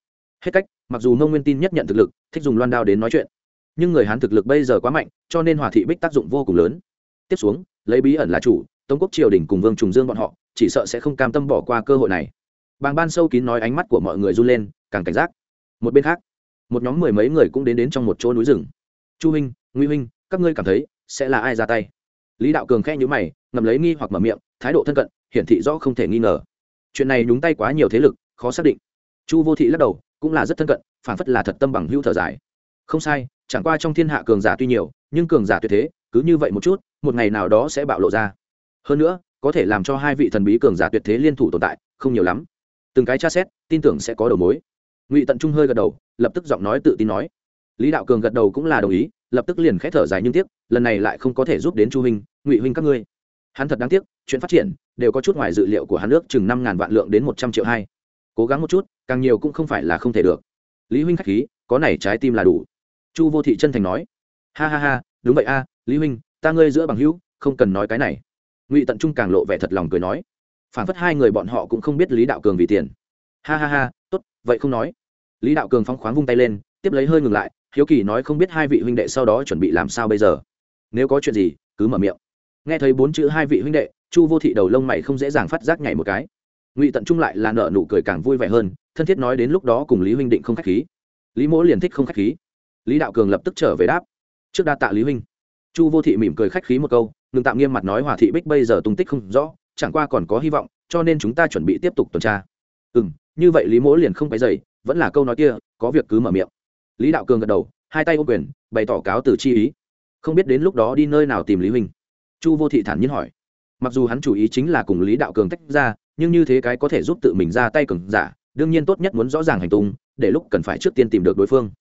Hết cách mặc dù mông nguyên tin nhất nhận thực lực, thích dùng loan đao đến nói chuyện, nhưng người hán thực lực bây giờ quá mạnh, cho nên hòa thị bích tác dụng vô cùng lớn. Tiếp xuống, lấy bí ẩn là chủ, tống quốc triều đình cùng vương trùng dương bọn họ, chỉ sợ sẽ không cam tâm bỏ qua cơ hội này. Bàng ban sâu kín nói ánh mắt của mọi người run lên, càng cảnh giác. Một bên khác, một nhóm mười mấy người cũng đến đến trong một chỗ núi rừng. Chu huynh nguy huynh, các ngươi cảm thấy sẽ là ai ra tay? Lý đạo cường khe nhữ mày, ngầm lấy nghi hoặc mở miệng, thái độ thân cận, hiển thị rõ không thể nghi ngờ. Chuyện này nhúng tay quá nhiều thế lực, khó xác định. Chu vô thị lắc đầu cũng là rất thân cận phản phất là thật tâm bằng hữu thở dài. Không sai, chẳng qua trong thiên hạ cường giả tuy nhiều, nhưng cường giả tuyệt thế, cứ như vậy một chút, một ngày nào đó sẽ bạo lộ ra. Hơn nữa, có thể làm cho hai vị thần bí cường giả tuyệt thế liên thủ tồn tại, không nhiều lắm. Từng cái tra xét, tin tưởng sẽ có đầu mối. Ngụy tận trung hơi gật đầu, lập tức giọng nói tự tin nói. Lý đạo cường gật đầu cũng là đồng ý, lập tức liền khẽ thở dài nhưng tiếc, lần này lại không có thể giúp đến chu huynh, ngụy huynh các ngươi. Hắn thật đáng tiếc, chuyện phát triển đều có chút ngoài dự liệu của hắn nước chừng năm ngàn vạn lượng đến một trăm triệu hai cố gắng một chút, càng nhiều cũng không phải là không thể được. Lý huynh k h á c h khí, có này trái tim là đủ. Chu vô thị chân thành nói. Ha ha ha, đúng vậy a, lý huynh, ta ngươi giữa bằng hữu, không cần nói cái này. Ngụy tận trung càng lộ vẻ thật lòng cười nói. Phản phất hai người bọn họ cũng không biết lý đạo cường vì tiền. Ha ha ha, tốt, vậy không nói. Lý đạo cường phóng khoáng vung tay lên, tiếp lấy hơi ngừng lại, hiếu kỳ nói không biết hai vị huynh đệ sau đó chuẩn bị làm sao bây giờ. Nếu có chuyện gì, cứ mở miệng. Nghe thấy bốn chữ hai vị huynh đệ, chu vô thị đầu lông mày không dễ dàng phát giác nhảy một cái ngụy tận trung lại là nợ nụ cười càng vui vẻ hơn thân thiết nói đến lúc đó cùng lý huynh định không k h á c h khí lý mỗ liền thích không k h á c h khí lý đạo cường lập tức trở về đáp trước đa tạ lý huynh chu vô thị mỉm cười khách khí một câu ngừng tạm nghiêm mặt nói hòa thị bích bây giờ tung tích không rõ chẳng qua còn có hy vọng cho nên chúng ta chuẩn bị tiếp tục tuần tra ừ m như vậy lý mỗ liền không phải dày vẫn là câu nói kia, có việc cứ mở miệng. Lý đạo cường gật đầu, hai tay ô quyền, bày tỏ cáo từ chi ý. Không biết đến lúc đó đi nơi nào tìm lý huynh. Chu vô thị thản nhiên hỏi. Mặc dù hắn chủ ý chính là cùng lý đạo cường tách ra nhưng như thế cái có thể giúp tự mình ra tay cường giả, đương nhiên tốt nhất muốn rõ ràng hành tung, để lúc cần phải trước tiên tìm được đối phương.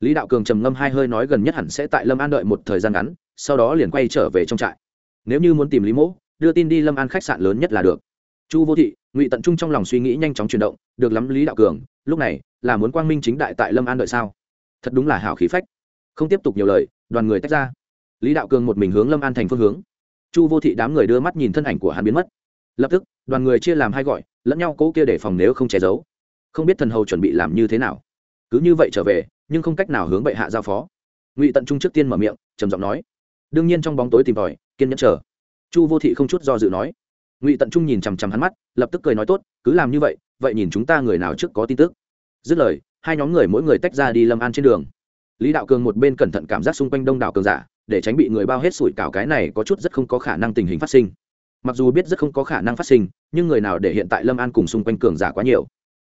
Lý đạo cường trầm ngâm hai hơi nói gần nhất hẳn sẽ tại lâm an đợi một thời gian ngắn, sau đó liền quay trở về trong trại. Nếu như muốn tìm lý mỗ, đưa tin đi lâm an khách sạn lớn nhất là được. Chu vô thị, ngụy tận trung trong lòng suy nghĩ nhanh chóng chuyển động, được lắm lý đạo cường, lúc này là muốn quang minh chính đại tại lâm an đợi sao? Thật đúng là hảo khí phách. Không tiếp tục nhiều lời, đoàn người tách ra. Lý đạo cường một mình hướng lâm an thành phương hướng. Chu vô thị đám người đưa mắt nhìn thân ảnh của hắn biến mất. Lập tức đoàn người chia làm hai gọi, lẫn nhau cố kia để phòng nếu không che giấu. Không biết thần hầu chuẩn bị làm như thế nào. Cứ như vậy trở về, nhưng không cách nào hướng bệ hạ giao phó. Ngụy tận trung trước tiên mở miệng, trầm giọng nói. Đương nhiên trong bóng tối tìm tòi, kiên nhẫn chờ. Chu vô thị không chút do dự nói. Ngụy tận trung nhìn chằm chằm hắn mắt, lập tức cười nói tốt, cứ làm như vậy vậy nhìn chúng ta người nào trước có tin tức. Dứt lời, hai nhóm người mỗi người tách ra đi lâm an trên đường. Lý đạo cường một bên cẩn thận cảm giác xung quanh đông đảo cường giả, để tránh bị người bao hết sủi cảo cái này có chút rất không có khả năng tình hình phát sinh mặc dù biết rất không có khả năng phát sinh, nhưng người nào để hiện tại lâm an cùng xung quanh cường giả quá nhiều?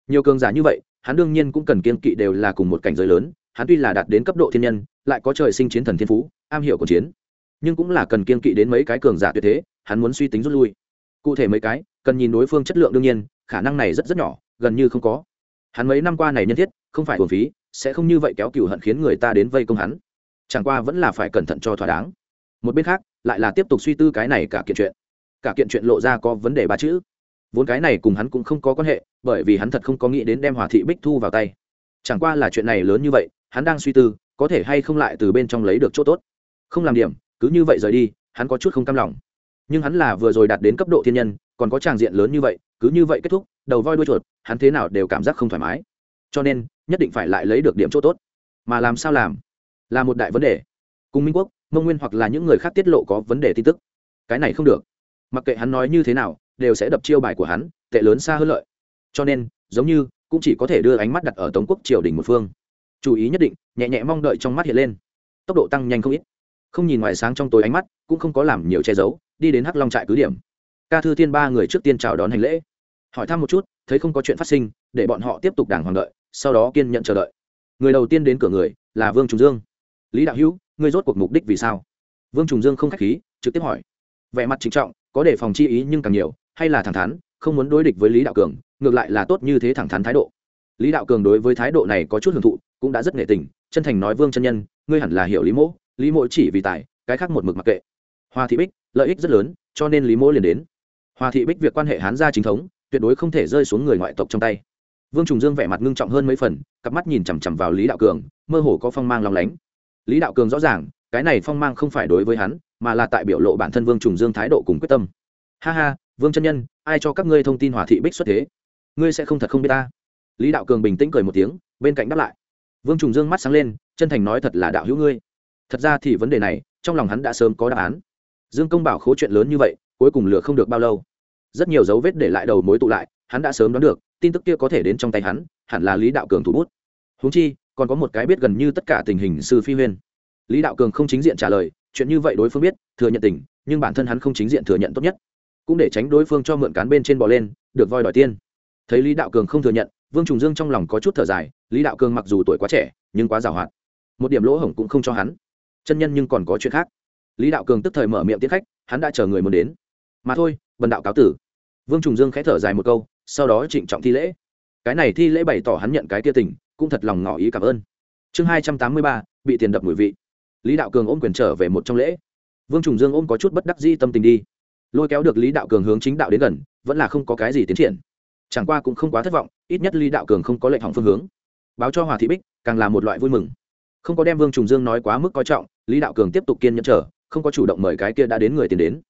Nhiều cường giả như vậy, hắn đương nhiên cũng cần kiên kỵ đều là cùng một cảnh giới lớn, hắn tuy là đạt đến cấp độ thiên nhân, lại có trời sinh chiến thần thiên phú, am hiểu của chiến, nhưng cũng là cần kiên kỵ đến mấy cái cường giả tuyệt thế, hắn muốn suy tính rút lui. Cụ thể mấy cái, cần nhìn đối phương chất lượng đương nhiên, khả năng này rất rất nhỏ, gần như không có. Hắn mấy năm qua này nhân thiết, không phải thuần phí, sẽ không như vậy kéo cựu hận khiến người ta đến vây công hắn. Chẳng qua vẫn là phải cẩn thận cho thỏa đáng. Một bên khác, lại là tiếp tục suy tư cái này cả kiện chuyện cả kiện chuyện lộ ra có vấn đề ba chữ. Vốn cái này cùng hắn cũng không có quan hệ, bởi vì hắn thật không có nghĩ đến đem hòa thị bích thu vào tay. Chẳng qua là chuyện này lớn như vậy, hắn đang suy tư, có thể hay không lại từ bên trong lấy được chỗ tốt. Không làm điểm, cứ như vậy rời đi, hắn có chút không cam lòng. Nhưng hắn là vừa rồi đạt đến cấp độ thiên nhân, còn có tràng diện lớn như vậy, cứ như vậy kết thúc, đầu voi đuôi chuột, hắn thế nào đều cảm giác không thoải mái. Cho nên, nhất định phải lại lấy được điểm chỗ tốt. Mà làm sao làm? Là một đại vấn đề. Cùng minh quốc, mông nguyên hoặc là những người khác tiết lộ có vấn đề tin tức. Cái này không được mặc kệ hắn nói như thế nào, đều sẽ đập chiêu bài của hắn, tệ lớn xa hơn lợi. Cho nên, giống như, cũng chỉ có thể đưa ánh mắt đặt ở tống quốc triều đình một phương. Chú ý nhất định, nhẹ nhẹ mong đợi trong mắt hiện lên. Tốc độ tăng nhanh không ít. Không nhìn ngoài sáng trong tối ánh mắt, cũng không có làm nhiều che giấu, đi đến hắc long trại cứ điểm. Ca thư thiên ba người trước tiên chào đón hành lễ. Hỏi thăm một chút, thấy không có chuyện phát sinh, để bọn họ tiếp tục đàng hoàng đợi, sau đó kiên nhận chờ đợi. Người đầu tiên đến cửa người, là vương trùng dương. Lý đạo hữu, ngươi rốt cuộc mục đích vì sao? Vương trùng dương không k h á c h khí, trực tiếp hỏi. Vẻ mặt trịnh trọng có đề phòng chi ý nhưng càng nhiều, hay là thẳng thắn, không muốn đối địch với lý đạo cường, ngược lại là tốt như thế thẳng thắn thái độ. Lý đạo cường đối với thái độ này có chút hưởng thụ, cũng đã rất nghệ tình, chân thành nói vương chân nhân, ngươi hẳn là hiểu lý mỗ lý mỗ chỉ vì tài, cái khác một mực mặc kệ. Hoa thị bích, lợi ích rất lớn, cho nên lý mỗ liền đến. Hoa thị bích việc quan hệ hán gia chính thống, tuyệt đối không thể rơi xuống người ngoại tộc trong tay. Vương trùng dương vẻ mặt ngưng trọng hơn mấy phần, cặp mắt nhìn chằm chằm vào lý đạo cường, mơ hồ có phong mang lòng lánh. Lý đạo cường rõ ràng, cái này phong mang không phải đối với hắn mà là tại biểu lộ bản thân vương trùng dương thái độ cùng quyết tâm. Ha ha, vương chân nhân, ai cho các ngươi thông tin hỏa thị bích xuất thế? Ngươi sẽ không thật không biết ta. Lý đạo cường bình tĩnh cười một tiếng, bên cạnh đáp lại. Vương trùng dương mắt sáng lên, chân thành nói thật là đạo hữu ngươi. Thật ra thì vấn đề này, trong lòng hắn đã sớm có đáp án. Dương công bảo khố chuyện lớn như vậy, cuối cùng lừa không được bao lâu. Rất nhiều dấu vết để lại đầu mối tụ lại, hắn đã sớm đoán được, tin tức kia có thể đến trong tay hắn, hẳn là lý đạo cường thủ bút. Húng chi, còn có một cái biết gần như tất cả tình hình sư phi huyên. Lý đạo cường không chính diện trả lời chuyện như vậy đối phương biết, thừa nhận tình, nhưng bản thân hắn không chính diện thừa nhận tốt nhất. Cũng để tránh đối phương cho mượn cán bên trên bò lên, được voi đòi tiên thấy lý đạo cường không thừa nhận, vương trùng dương trong lòng có chút thở dài, lý đạo cường mặc dù tuổi quá trẻ, nhưng quá giàu hoạt một điểm lỗ hổng cũng không cho hắn. Chân nhân nhưng còn có chuyện khác. Lý đạo cường tức thời mở miệng tiết khách, hắn đã chờ người muốn đến. Mà thôi vần đạo cáo tử. Vương trùng dương khẽ thở dài một câu, sau đó trịnh trọng thi lễ. Cái này thi lễ bày tỏ hắn nhận cái tia tình, cũng thật lòng ngỏ ý cảm ơn. Chương hai trăm tám mươi ba, bị tiền đập mùi vị lý đạo cường ôm quyền trở về một trong lễ. Vương trùng dương ôm có chút bất đắc di tâm tình đi. Lôi kéo được lý đạo cường hướng chính đạo đến gần, vẫn là không có cái gì tiến triển. Chẳng qua cũng không quá thất vọng, ít nhất lý đạo cường không có lệnh hỏng phương hướng. Báo cho hòa thị bích, càng là một loại vui mừng. Không có đem vương trùng dương nói quá mức coi trọng, lý đạo cường tiếp tục kiên nhẫn chờ, không có chủ động mời cái kia đã đến người tiến đến.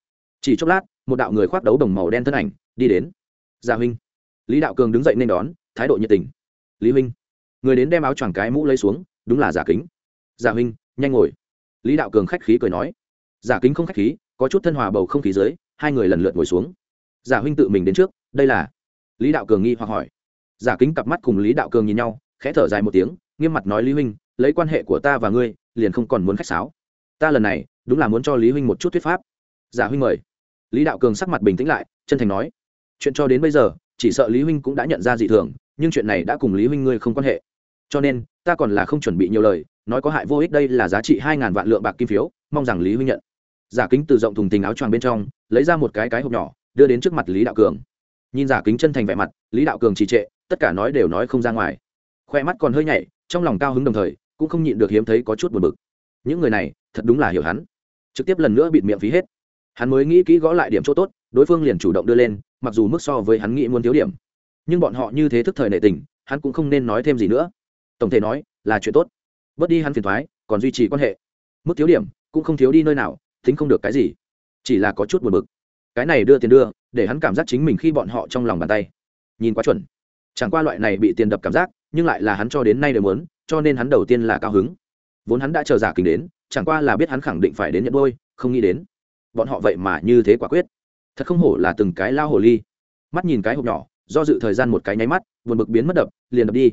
Chỉ chốc lát, một đạo người khoác đấu đồng màu đen thân ảnh đi đến. Gia huynh. Lý đạo cường đứng dậy nên đón, thái độ nhiệt tình. Lý huynh. Người đến đem áo choàng cái mũ lấy xuống, đúng là giả kính. Giả huynh, nhanh ngồi lý đạo cường khách khí cười nói, giả kính không khách khí, có chút thân hòa bầu không khí dưới, hai người lần lượt ngồi xuống. Giả huynh tự mình đến trước, đây là lý đạo cường nghi hoặc hỏi. Giả kính cặp mắt cùng lý đạo cường nhìn nhau, khẽ thở dài một tiếng, nghiêm mặt nói, lý huynh, lấy quan hệ của ta và ngươi, liền không còn muốn khách sáo. Ta lần này, đúng là muốn cho lý huynh một chút thuyết pháp. Giả huynh mời. Lý đạo cường sắc mặt bình tĩnh lại, chân thành nói, chuyện cho đến bây giờ, chỉ sợ lý huynh cũng đã nhận ra dị thường, nhưng chuyện này đã cùng lý huynh ngươi không quan hệ cho nên, ta còn là không chuẩn bị nhiều lời, nói có hại vô ích đây là giá trị hai ngàn vạn lượng bạc kim phiếu, mong rằng lý huynh nhận. Giả kính từ rộng thùng tình áo choàng bên trong, lấy ra một cái cái hộp nhỏ, đưa đến trước mặt lý đạo cường. Nhìn giả kính chân thành vẻ mặt, lý đạo cường trì trệ, tất cả nói đều nói không ra ngoài. Khoe mắt còn hơi nhảy trong lòng cao hứng đồng thời, cũng không nhịn được hiếm thấy có chút buồn bực. Những người này, thật đúng là hiểu hắn. Trực tiếp lần nữa bịt miệng phí hết. Hắn mới nghĩ kỹ gõ lại điểm chỗ tốt, đối phương liền chủ động đưa lên, mặc dù mức so với hắn nghĩ muốn thiếu điểm. Nhưng bọn họ như thế thức thời nệ tình, hắn cũng không nên nói thêm gì nữa tổng thể nói, là chuyện tốt. Bớt đi hắn phiền thoái còn duy trì quan hệ. Mức thiếu điểm, cũng không thiếu đi nơi nào, tính không được cái gì. Chỉ là có chút buồn bực. Cái này đưa tiền đưa, để hắn cảm giác chính mình khi bọn họ trong lòng bàn tay. Nhìn quá chuẩn. Chẳng qua loại này bị tiền đập cảm giác, nhưng lại là hắn cho đến nay đều muốn, cho nên hắn đầu tiên là cao hứng. Vốn hắn đã chờ giả kính đến, chẳng qua là biết hắn khẳng định phải đến nhận đôi không nghĩ đến. Bọn họ vậy mà như thế quả quyết. Thật không hổ là từng cái lao hồ ly. Mắt nhìn cái hộp nhỏ, do dự thời gian một cái nháy mắt, buồn bực biến mất đập, liền đập đi.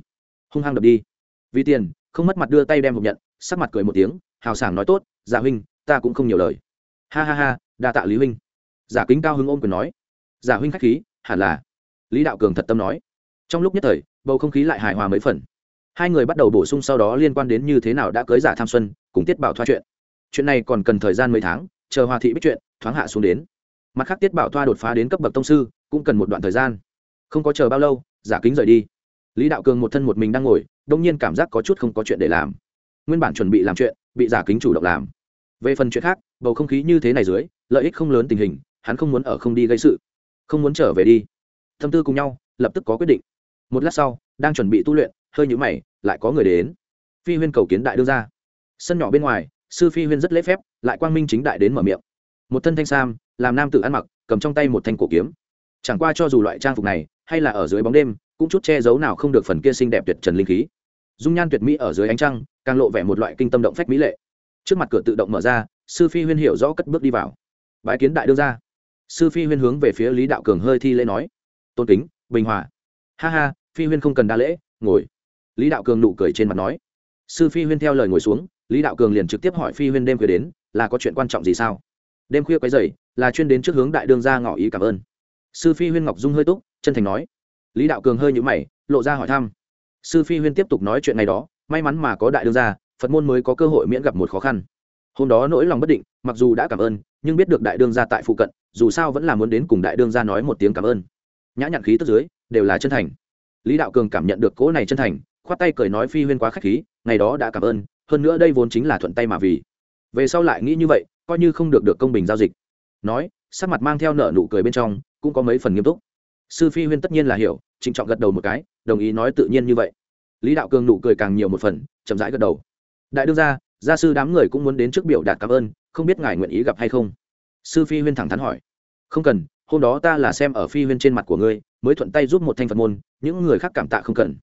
Hung hăng đập đi vì tiền, không mất mặt đưa tay đem hộp nhận, sắc mặt cười một tiếng, hào sảng nói tốt giả huynh, ta cũng không nhiều lời. Ha ha ha, đa tạ lý huynh. Giả kính cao hưng ôm quyền nói. Giả huynh khách khí, hẳn là. Lý đạo cường thật tâm nói. Trong lúc nhất thời, bầu không khí lại hài hòa mấy phần. Hai người bắt đầu bổ sung sau đó liên quan đến như thế nào đã cưới giả tham xuân, cùng tiết bảo thoa chuyện. Chuyện này còn cần thời gian mấy tháng, chờ hòa thị biết chuyện, thoáng hạ xuống đến. Mặt khác tiết bảo thoa đột phá đến cấp bậc tông sư, cũng cần một đoạn thời gian. Không có chờ bao lâu, giả kính rời đi lý đạo cường một thân một mình đang ngồi, đông nhiên cảm giác có chút không có chuyện để làm. Nguyên bản chuẩn bị làm chuyện, bị giả kính chủ động làm. Về phần chuyện khác, bầu không khí như thế này dưới, lợi ích không lớn tình hình, hắn không muốn ở không đi gây sự. Không muốn trở về đi. Tâm tư cùng nhau, lập tức có quyết định. Một lát sau, đang chuẩn bị tu luyện, hơi nhũ mày, lại có người đến. Phi huyên cầu kiến đại đương ra sân nhỏ bên ngoài, sư phi huyên rất lễ phép, lại quang minh chính đại đến mở miệng. Một thân thanh sam, làm nam tử ăn mặc, cầm trong tay một thanh cổ kiếm. Chẳng qua cho dù loại trang phục này, hay là ở dưới bóng đêm cũng chút che giấu nào không được phần kia xinh đẹp tuyệt trần linh khí. Dung nhan tuyệt mỹ ở dưới ánh trăng, càng lộ vẻ một loại kinh tâm động phách mỹ lệ. Trước mặt cửa tự động mở ra, sư phi huyên hiểu rõ cất bước đi vào. Bãi kiến đại đương ra sư phi huyên hướng về phía lý đạo cường hơi thi lễ nói. Tôn kính, bình hòa. Ha ha, phi huyên không cần đa lễ, ngồi. Lý đạo cường nụ cười trên mặt nói. Sư phi huyên theo lời ngồi xuống, lý đạo cường liền trực tiếp hỏi phi huyên đêm khuya đến, là có chuyện quan trọng gì sao? Đêm khuya quấy dày là chuyên đến trước hướng đại đương ra ngỏ ý cảm ơn. Sư phi huyên ngọc dung hơi túc, chân thành nói lý đạo cường hơi nhũ mày, lộ ra hỏi thăm. Sư phi huyên tiếp tục nói chuyện này đó, may mắn mà có đại đương gia, phật môn mới có cơ hội miễn gặp một khó khăn. Hôm đó nỗi lòng bất định, mặc dù đã cảm ơn, nhưng biết được đại đương gia tại phụ cận, dù sao vẫn là muốn đến cùng đại đương gia nói một tiếng cảm ơn. Nhã nhặn khí tức dưới, đều là chân thành. Lý đạo cường cảm nhận được cỗ này chân thành, khoát tay cười nói phi huyên quá k h á c h khí, ngày đó đã cảm ơn, hơn nữa đây vốn chính là thuận tay mà vì. Về sau lại nghĩ như vậy, coi như không được được công bình giao dịch. Nói, sắc mặt mang theo nợ nụ cười bên trong, cũng có mấy phần nghiêm túc sư phi huyên tất nhiên là hiểu, trịnh trọng gật đầu một cái, đồng ý nói tự nhiên như vậy. Lý đạo cường nụ cười càng nhiều một phần, chậm rãi gật đầu. Đại đương gia gia sư đám người cũng muốn đến trước biểu đạt cảm ơn, không biết ngài nguyện ý gặp hay không? Sư phi huyên thẳng thắn hỏi. Không cần, hôm đó ta là xem ở phi huyên trên mặt của ngươi, mới thuận tay giúp một thanh phật môn, những người khác cảm tạ không cần.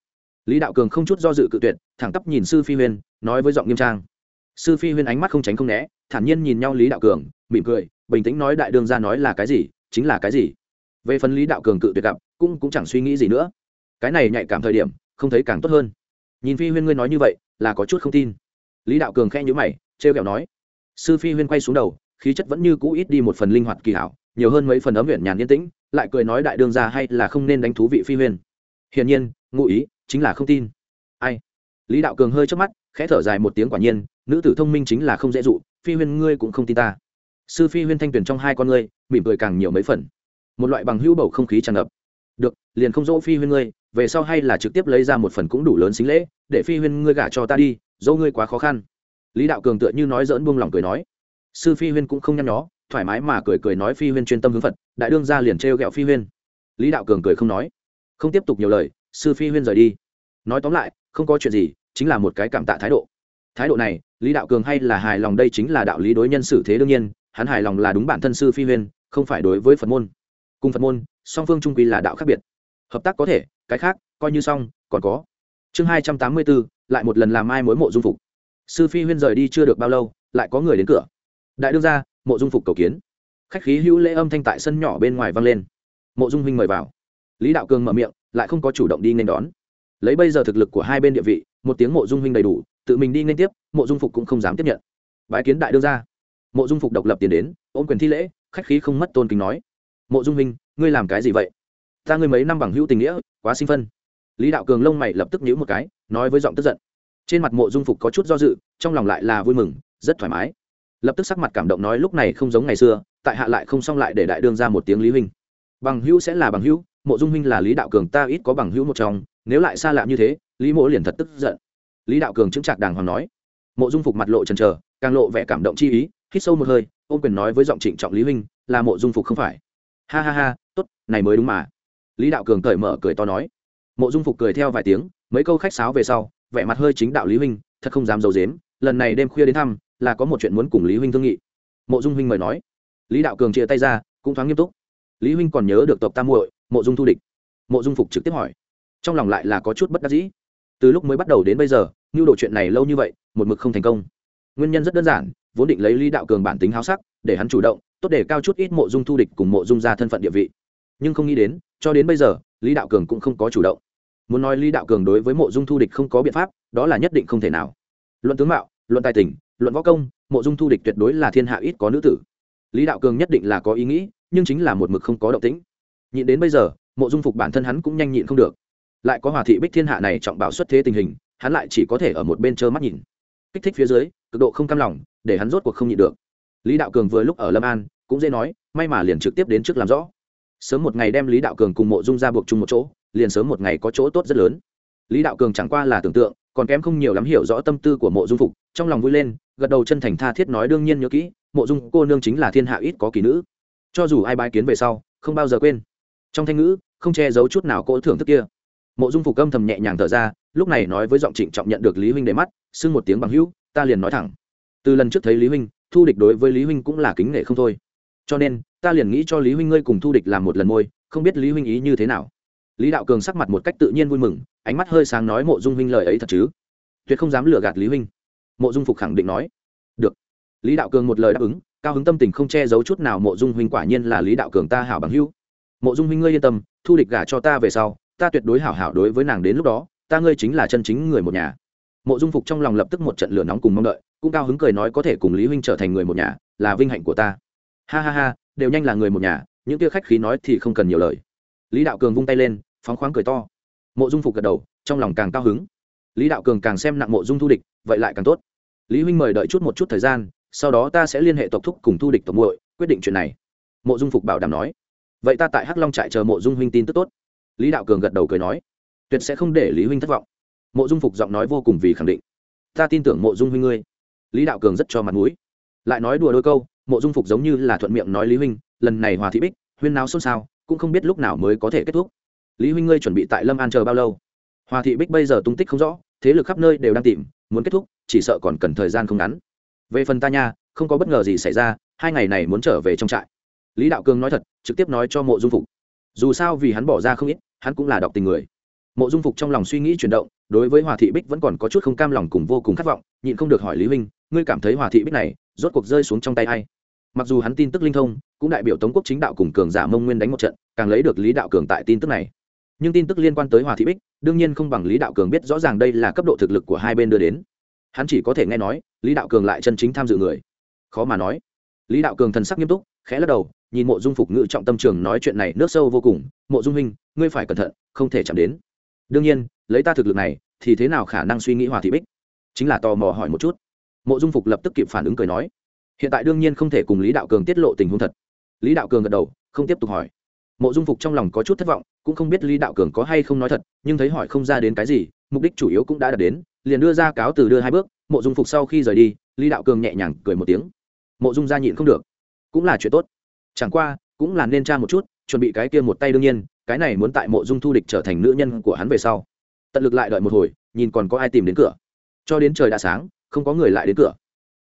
Lý đạo cường không chút do dự cự tuyệt, thẳng tắp nhìn sư phi huyên, nói với giọng nghiêm trang. Sư phi huyên ánh mắt không tránh không né, thản nhiên nhìn nhau lý đạo cường, mỉm cười, bình tĩnh nói đại đương ra nói là cái gì, chính là cái gì về phần lý đạo cường cự tuyệt gặp, cũng cũng chẳng suy nghĩ gì nữa. Cái này nhạy cảm thời điểm, không thấy càng tốt hơn. Nhìn phi huyên ngươi nói như vậy, là có chút không tin. Lý đạo cường khe nhữ mày, trêu kẹo nói, sư phi huyên quay xuống đầu, khí chất vẫn như cũ ít đi một phần linh hoạt kỳ hảo, nhiều hơn mấy phần ấm huyện nhàn yên tĩnh, lại cười nói đại đương ra hay là không nên đánh thú vị phi huyên. Hiển nhiên, ngụ ý chính là không tin. Ai? Lý đạo cường hơi chớp mắt, khẽ thở dài một tiếng quả nhiên, nữ tử thông minh chính là không dễ dụ, phi huyên ngươi cũng không tin ta. Sư phi huyên thanh tuyển trong hai con ngươi, mỉm cười càng nhiều mấy phần một loại bằng hữu bầu không khí tràn ngập. Được, liền không dỗ phi huyên ngươi, về sau hay là trực tiếp lấy ra một phần cũng đủ lớn xính lễ, để phi huyên ngươi gả cho ta đi, dỗ ngươi quá khó khăn. Lý đạo cường tựa như nói dỡn buông lòng cười nói. Sư phi huyên cũng không nhăn nhó, thoải mái mà cười cười nói phi huyên chuyên tâm hướng phật, đại đương ra liền trêu ghẹo phi huyên. Lý đạo cường cười không nói. Không tiếp tục nhiều lời, sư phi huyên rời đi. Nói tóm lại, không có chuyện gì, chính là một cái cảm tạ thái độ. Thái độ này, lý đạo cường hay là hài lòng đây chính là đạo lý đối nhân xử thế đương nhiên, hắn hài lòng là đúng bản thân sư phi huyên, không phải đối với phật môn cùng phật môn, song phương trung quy là đạo khác biệt. Hợp tác có thể, cái khác, coi như xong, còn có. Chương hai trăm tám mươi bốn, lại một lần làm ai mối mộ dung phục. Sư phi huyên rời đi chưa được bao lâu, lại có người đến cửa. Đại đương ra mộ dung phục cầu kiến. Khách khí hữu lễ âm thanh tại sân nhỏ bên ngoài vang lên. Mộ dung huynh mời vào. Lý đạo cường mở miệng, lại không có chủ động đi nên đón. Lấy bây giờ thực lực của hai bên địa vị, một tiếng mộ dung huynh đầy đủ, tự mình đi nên tiếp, mộ dung phục cũng không dám tiếp nhận. Bái kiến đại đương ra mộ dung phục độc lập tiền đến, ôm quyền thi lễ, khách khí không mất tôn kính nói mộ dung Minh, ngươi làm cái gì vậy? Ta ngươi mấy năm bằng hữu tình nghĩa quá sinh phân. Lý đạo cường lông mày lập tức nhíu một cái nói với giọng tức giận. Trên mặt mộ dung phục có chút do dự trong lòng lại là vui mừng rất thoải mái. Lập tức sắc mặt cảm động nói lúc này không giống ngày xưa tại hạ lại không xong lại để đại đương ra một tiếng lý huynh. Bằng hữu sẽ là bằng hữu mộ dung huynh là lý đạo cường ta ít có bằng hữu một trong nếu lại xa lạ như thế lý mộ liền thật tức giận. Lý đạo cường chứng trạc đàng hoàng nói. Mộ dung phục mặt lộ trần trờ càng lộ vẻ cảm động chi ý hít sâu một hơi ôm quyền nói với giọng trịnh trọng lý huynh là mộ dung phục không phải ha ha ha, tốt, này mới đúng mà. Lý đạo cường cởi mở cười to nói. Mộ dung phục cười theo vài tiếng, mấy câu khách sáo về sau, vẻ mặt hơi chính đạo lý huynh, thật không dám d i ấ u dếm lần này đêm khuya đến thăm, là có một chuyện muốn cùng lý huynh thương nghị. Mộ dung huynh mời nói. Lý đạo cường chia tay ra, cũng thoáng nghiêm túc. Lý huynh còn nhớ được tộc tam muội, mộ dung thu địch. Mộ dung phục trực tiếp hỏi. Trong lòng lại là có chút bất đắc dĩ. Từ lúc mới bắt đầu đến bây giờ như đồ chuyện này lâu như vậy, một mực không thành công. Nguyên nhân rất đơn giản, vốn định lấy lý đạo cường bản tính háo sắc để hắn chủ động, tốt để cao chút ít mộ dung thu địch cùng mộ dung ra thân phận địa vị. Nhưng không nghĩ đến, cho đến bây giờ, lý đạo cường cũng không có chủ động. Muốn nói lý đạo cường đối với mộ dung thu địch không có biện pháp, đó là nhất định không thể nào. Luận tướng mạo, luận tài tình, luận võ công, mộ dung thu địch tuyệt đối là thiên hạ ít có nữ tử. Lý đạo cường nhất định là có ý nghĩ, nhưng chính là một mực không có động tĩnh. Nhịn đến bây giờ, mộ dung phục bản thân hắn cũng nhanh nhịn không được. Lại có hòa thị bích thiên hạ này trọng bảo xuất thế tình hình, hắn lại chỉ có thể ở một bên trơ mắt nhìn. Kích thích phía dưới, cực độ không cam lòng, để hắn rốt cuộc không nhịn được lý đạo cường vừa lúc ở lâm an, cũng dễ nói, may mà liền trực tiếp đến trước làm rõ. Sớm một ngày đem lý đạo cường cùng mộ dung ra buộc chung một chỗ, liền sớm một ngày có chỗ tốt rất lớn. Lý đạo cường chẳng qua là tưởng tượng, còn kém không nhiều lắm hiểu rõ tâm tư của mộ dung phục, trong lòng vui lên, gật đầu chân thành tha thiết nói đương nhiên nhớ kỹ, mộ dung cô nương chính là thiên hạ ít có kỳ nữ. Cho dù ai bái kiến về sau, không bao giờ quên. Trong thanh ngữ, không che giấu chút nào cỗ thưởng thức kia. Mộ dung phục âm thầm nhẹ nhàng thở ra, lúc này nói với giọng trịnh trọng nhận được lý huynh để mắt xưng một tiếng bằng hữu, ta liền nói thẳng. Từ lần trước thấy lý huynh thu địch đối với lý huynh cũng là kính nể không thôi. Cho nên, ta liền nghĩ cho lý huynh ngươi cùng thu địch làm một lần môi, không biết lý huynh ý như thế nào. Lý đạo cường sắc mặt một cách tự nhiên vui mừng, ánh mắt hơi sáng nói mộ dung huynh lời ấy thật chứ? Tuyệt không dám lừa gạt lý huynh. Mộ dung phục khẳng định nói. Được. Lý đạo cường một lời đáp ứng, cao hứng tâm tình không che giấu chút nào mộ dung huynh quả nhiên là lý đạo cường ta hảo bằng hữu. Mộ dung huynh ngươi yên tâm, thu địch gả cho ta về sau, ta tuyệt đối hảo hảo đối với nàng đến lúc đó, ta ngươi chính là chân chính người một nhà mộ dung phục trong lòng lập tức một trận lửa nóng cùng mong đợi, cũng cao hứng cười nói có thể cùng lý huynh trở thành người một nhà, là vinh hạnh của ta. Ha ha ha, đều nhanh là người một nhà, những kia khách khí nói thì không cần nhiều lời. Lý đạo cường vung tay lên, phóng khoáng cười to. Mộ dung phục gật đầu, trong lòng càng cao hứng. Lý đạo cường càng xem nặng mộ dung thu địch, vậy lại càng tốt. Lý huynh mời đợi chút một chút thời gian, sau đó ta sẽ liên hệ tộc thúc cùng thu địch tộc muội, quyết định chuyện này. Mộ dung phục bảo đảm nói. Vậy ta tại hắc long trại chờ mộ dung huynh tin tức tốt. Lý đạo cường gật đầu cười nói. Tuyệt sẽ không để lý huynh thất vọng mộ dung phục giọng nói vô cùng vì khẳng định. Ta tin tưởng mộ dung huynh ngươi. Lý đạo cường rất cho mặt mũi. Lại nói đùa đôi câu, mộ dung phục giống như là thuận miệng nói lý huynh, lần này hòa thị bích, huyên nào xôn xao, cũng không biết lúc nào mới có thể kết thúc. Lý huynh ngươi chuẩn bị tại lâm an chờ bao lâu? Hòa thị bích bây giờ tung tích không rõ, thế lực khắp nơi đều đang tìm, muốn kết thúc, chỉ sợ còn cần thời gian không ngắn. Về phần ta nha, không có bất ngờ gì xảy ra, hai ngày này muốn trở về trong trại. Lý đạo cường nói thật, trực tiếp nói cho mộ dung phục. Dù sao vì hắn bỏ ra không ít, hắn cũng là đọc tình người mộ dung phục trong lòng suy nghĩ chuyển động, đối với hòa thị bích vẫn còn có chút không cam lòng cùng vô cùng khát vọng, nhịn không được hỏi lý huynh, ngươi cảm thấy hòa thị bích này rốt cuộc rơi xuống trong tay a i mặc dù hắn tin tức linh thông, cũng đại biểu tống quốc chính đạo cùng cường giả mông nguyên đánh một trận, càng lấy được lý đạo cường tại tin tức này. Nhưng tin tức liên quan tới hòa thị bích, đương nhiên không bằng lý đạo cường biết rõ ràng đây là cấp độ thực lực của hai bên đưa đến. Hắn chỉ có thể nghe nói, lý đạo cường lại chân chính tham dự người. Khó mà nói. Lý đạo cường thần sắc nghiêm túc, khẽ lắc đầu, nhìn mộ dung phục ngự trọng tâm trường nói chuyện này nước sâu vô cùng, mộ dung huynh, ngươi phải cẩn thận, không thể chạm đến đương nhiên, lấy ta thực lực này, thì thế nào khả năng suy nghĩ hòa thị bích? Chính là tò mò hỏi một chút. Mộ dung phục lập tức kịp phản ứng cười nói, hiện tại đương nhiên không thể cùng lý đạo cường tiết lộ tình huống thật. Lý đạo cường gật đầu, không tiếp tục hỏi. Mộ dung phục trong lòng có chút thất vọng, cũng không biết lý đạo cường có hay không nói thật, nhưng thấy hỏi không ra đến cái gì, mục đích chủ yếu cũng đã đạt đến, liền đưa ra cáo từ đưa hai bước. Mộ dung phục sau khi rời đi, lý đạo cường nhẹ nhàng cười một tiếng. Mộ dung ra nhịn không được. Cũng là chuyện tốt. Chẳng qua, cũng là nên tra một chút, chuẩn bị cái kia một tay đương nhiên cái này muốn tại mộ dung thu địch trở thành nữ nhân của hắn về sau. Tận lực lại đợi một hồi, nhìn còn có ai tìm đến cửa. Cho đến trời đã sáng, không có người lại đến cửa.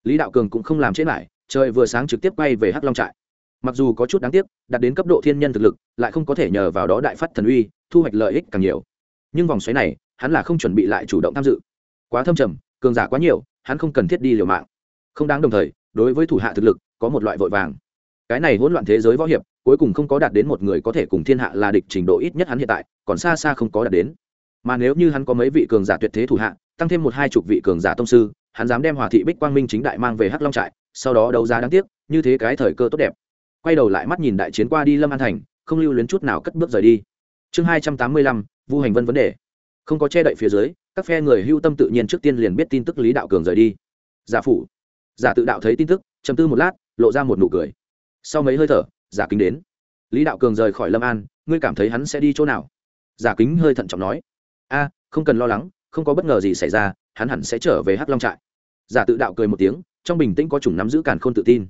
Lý đạo cường cũng không làm chết lại, trời vừa sáng trực tiếp quay về hắc long trại. Mặc dù có chút đáng tiếc, đạt đến cấp độ thiên nhân thực lực, lại không có thể nhờ vào đó đại phát thần uy, thu hoạch lợi ích càng nhiều. Nhưng vòng xoáy này, hắn là không chuẩn bị lại chủ động tham dự. Quá thâm trầm, cường giả quá nhiều, hắn không cần thiết đi liều mạng. Không đáng đồng thời, đối với thủ hạ thực lực, có một loại vội vàng. Cái này hỗn loạn thế giới võ hiệp cuối cùng không có đạt đến một người có thể cùng thiên hạ là địch trình độ ít nhất hắn hiện tại, còn xa xa không có đạt đến. Mà nếu như hắn có mấy vị cường giả tuyệt thế thủ hạ, tăng thêm một hai chục vị cường giả tông sư, hắn dám đem hòa thị bích quang minh chính đại mang về hắc long trại, sau đó đấu giá đáng tiếc, như thế cái thời cơ tốt đẹp. Quay đầu lại mắt nhìn đại chiến qua đi lâm an thành, không lưu luyến chút nào cất bước rời đi. Chương hai trăm tám mươi lăm, vu hành vân vấn đề. Không có che đậy phía dưới, các phe người hưu tâm tự nhiên trước tiên liền biết tin tức lý đạo cường rời đi. Giả phủ. Giả tự đạo thấy tin tức chầm tư một lát, lộ ra một nụ cười. Sau mấy hơi thở giả kính đến. Lý đạo cường rời khỏi lâm an, ngươi cảm thấy hắn sẽ đi chỗ nào? Giả kính hơi thận trọng nói. A, không cần lo lắng, không có bất ngờ gì xảy ra, hắn hẳn sẽ trở về hắc long trại. Giả tự đạo cười một tiếng, trong bình tĩnh có chủng nắm giữ càn khôn tự tin.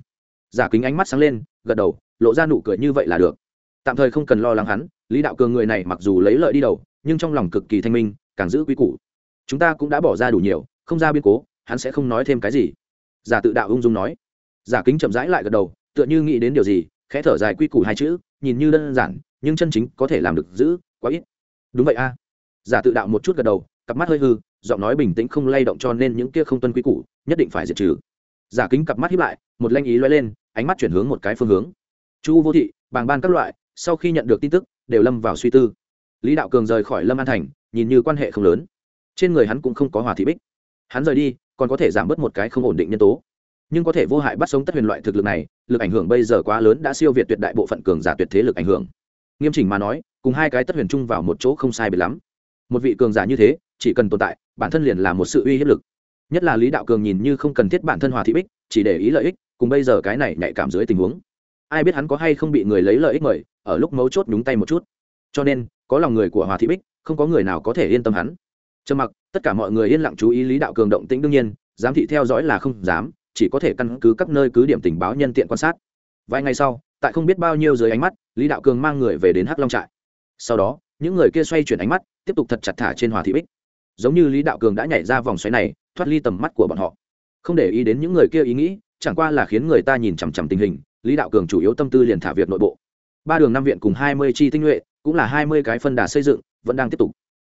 Giả kính ánh mắt sáng lên, gật đầu, lộ ra nụ cười như vậy là được. Tạm thời không cần lo lắng hắn, lý đạo cường người này mặc dù lấy lợi đi đầu, nhưng trong lòng cực kỳ thanh minh, càng giữ quy củ. Chúng ta cũng đã bỏ ra đủ nhiều, không ra biên cố, hắn sẽ không nói thêm cái gì. Giả tự đạo ung dung nói. Giả kính chậm rãi lại gật đầu, tựa như nghĩ đến điều gì khẽ thở dài quy củ hai chữ, nhìn như đơn giản, nhưng chân chính có thể làm được giữ quá ít. Đúng vậy a. Giả tự đạo một chút gật đầu, cặp mắt hơi hư, giọng nói bình tĩnh không lay động cho nên những kia không tuân quy củ, nhất định phải diệt trừ. Giả kính cặp mắt hiếp lại, một lanh ý loay lên, ánh mắt chuyển hướng một cái phương hướng. Chu vô thị, bàng ban các loại, sau khi nhận được tin tức, đều lâm vào suy tư. Lý đạo cường rời khỏi lâm an thành, nhìn như quan hệ không lớn. Trên người hắn cũng không có hòa thị bích. Hắn rời đi, còn có thể giảm bớt một cái không ổn định nhân tố nhưng có thể vô hại bắt sống tất huyền loại thực lực này, lực ảnh hưởng bây giờ quá lớn đã siêu việt tuyệt đại bộ phận cường giả tuyệt thế lực ảnh hưởng. Nghiêm chỉnh mà nói, cùng hai cái tất huyền chung vào một chỗ không sai biệt lắm. Một vị cường giả như thế, chỉ cần tồn tại, bản thân liền là một sự uy hiếp lực. Nhất là lý đạo cường nhìn như không cần thiết bản thân hòa thị bích, chỉ để ý lợi ích, cùng bây giờ cái này nhạy cảm dưới tình huống. Ai biết hắn có hay không bị người lấy lợi ích mời, ở lúc mấu chốt nhúng tay một chút. Cho nên, có lòng người của hòa thị bích, không có người nào có thể yên tâm hắn. Trầm mặc, tất cả mọi người yên lặng chú ý lý đạo cường động tĩnh đương nhiên, giám thị theo dõi là không dám chỉ có thể căn cứ các nơi cứ điểm tình báo nhân tiện quan sát. Vài ngày sau, tại không biết bao nhiêu dưới ánh mắt, lý đạo cường mang người về đến hắc long trại. Sau đó, những người kia xoay chuyển ánh mắt, tiếp tục thật chặt thả trên hòa thị bích. Giống như lý đạo cường đã nhảy ra vòng xoáy này, thoát ly tầm mắt của bọn họ. Không để ý đến những người kia ý nghĩ, chẳng qua là khiến người ta nhìn chằm chằm tình hình, lý đạo cường chủ yếu tâm tư liền thả việc nội bộ. Ba đường năm viện cùng hai mươi chi tinh nhuệ, cũng là hai mươi cái phân đà xây dựng, vẫn đang tiếp tục.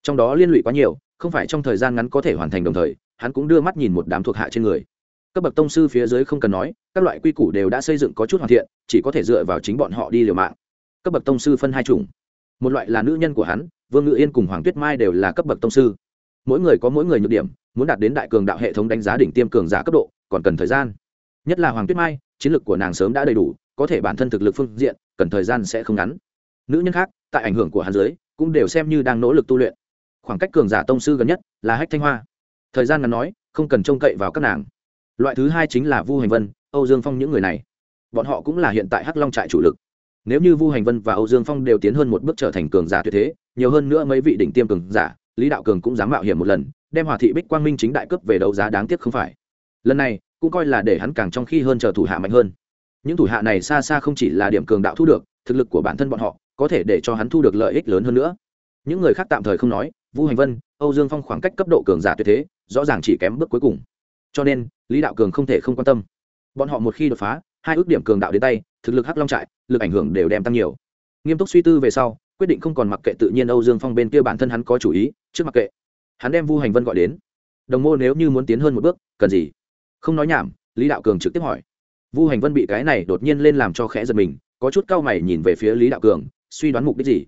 Trong đó liên lụy quá nhiều, không phải trong thời gian ngắn có thể hoàn thành đồng thời, hắn cũng đưa mắt nhìn một đám thuộc hạ trên người cấp bậc tông sư phía dưới không cần nói, các loại quy củ đều đã xây dựng có chút hoàn thiện, chỉ có thể dựa vào chính bọn họ đi liều mạng. Cấp bậc tông sư phân hai chủng. Một loại là nữ nhân của hắn, vương ngự yên cùng hoàng tuyết mai đều là cấp bậc tông sư. Mỗi người có mỗi người nhược điểm, muốn đạt đến đại cường đạo hệ thống đánh giá đỉnh tiêm cường giả cấp độ, còn cần thời gian. Nhất là hoàng tuyết mai, chiến lược của nàng sớm đã đầy đủ, có thể bản thân thực lực phương diện, cần thời gian sẽ không ngắn. Nữ nhân khác, tại ảnh hưởng của hắn dưới, cũng đều xem như đang nỗ lực tu luyện. Khoảng cách cường giả tông sư gần nhất là hách thanh hoa. Thời gian ngắn nói, không cần trông cậy vào các nàng loại thứ hai chính là vu hành vân, âu dương phong những người này. Bọn họ cũng là hiện tại hắc long trại chủ lực. Nếu như vu hành vân và âu dương phong đều tiến hơn một bước trở thành cường giả tuyệt thế, nhiều hơn nữa mấy vị đỉnh tiêm cường giả, lý đạo cường cũng dám mạo hiểm một lần, đem hòa thị bích quang minh chính đại cấp về đấu giá đáng tiếc không phải. Lần này, cũng coi là để hắn càng trong khi hơn chờ thủ hạ mạnh hơn. Những thủ hạ này xa xa không chỉ là điểm cường đạo thu được, thực lực của bản thân bọn họ có thể để cho hắn thu được lợi ích lớn hơn nữa. Những người khác tạm thời không nói, vu hành vân, âu dương phong khoảng cách cấp độ cường giả tuyệt thế, rõ ràng chỉ kém bước cuối cùng cho nên, lý đạo cường không thể không quan tâm. Bọn họ một khi đột phá, hai ước điểm cường đạo đến tay, thực lực hắc long trại, lực ảnh hưởng đều đem tăng nhiều. Nghiêm túc suy tư về sau, quyết định không còn mặc kệ tự nhiên âu dương phong bên kia bản thân hắn có chủ ý, trước mặc kệ. Hắn đem vu hành vân gọi đến. Đồng mô nếu như muốn tiến hơn một bước, cần gì? Không nói nhảm, lý đạo cường trực tiếp hỏi. Vu hành vân bị cái này đột nhiên lên làm cho khẽ giật mình, có chút cao mày nhìn về phía lý đạo cường, suy đoán mục đích gì?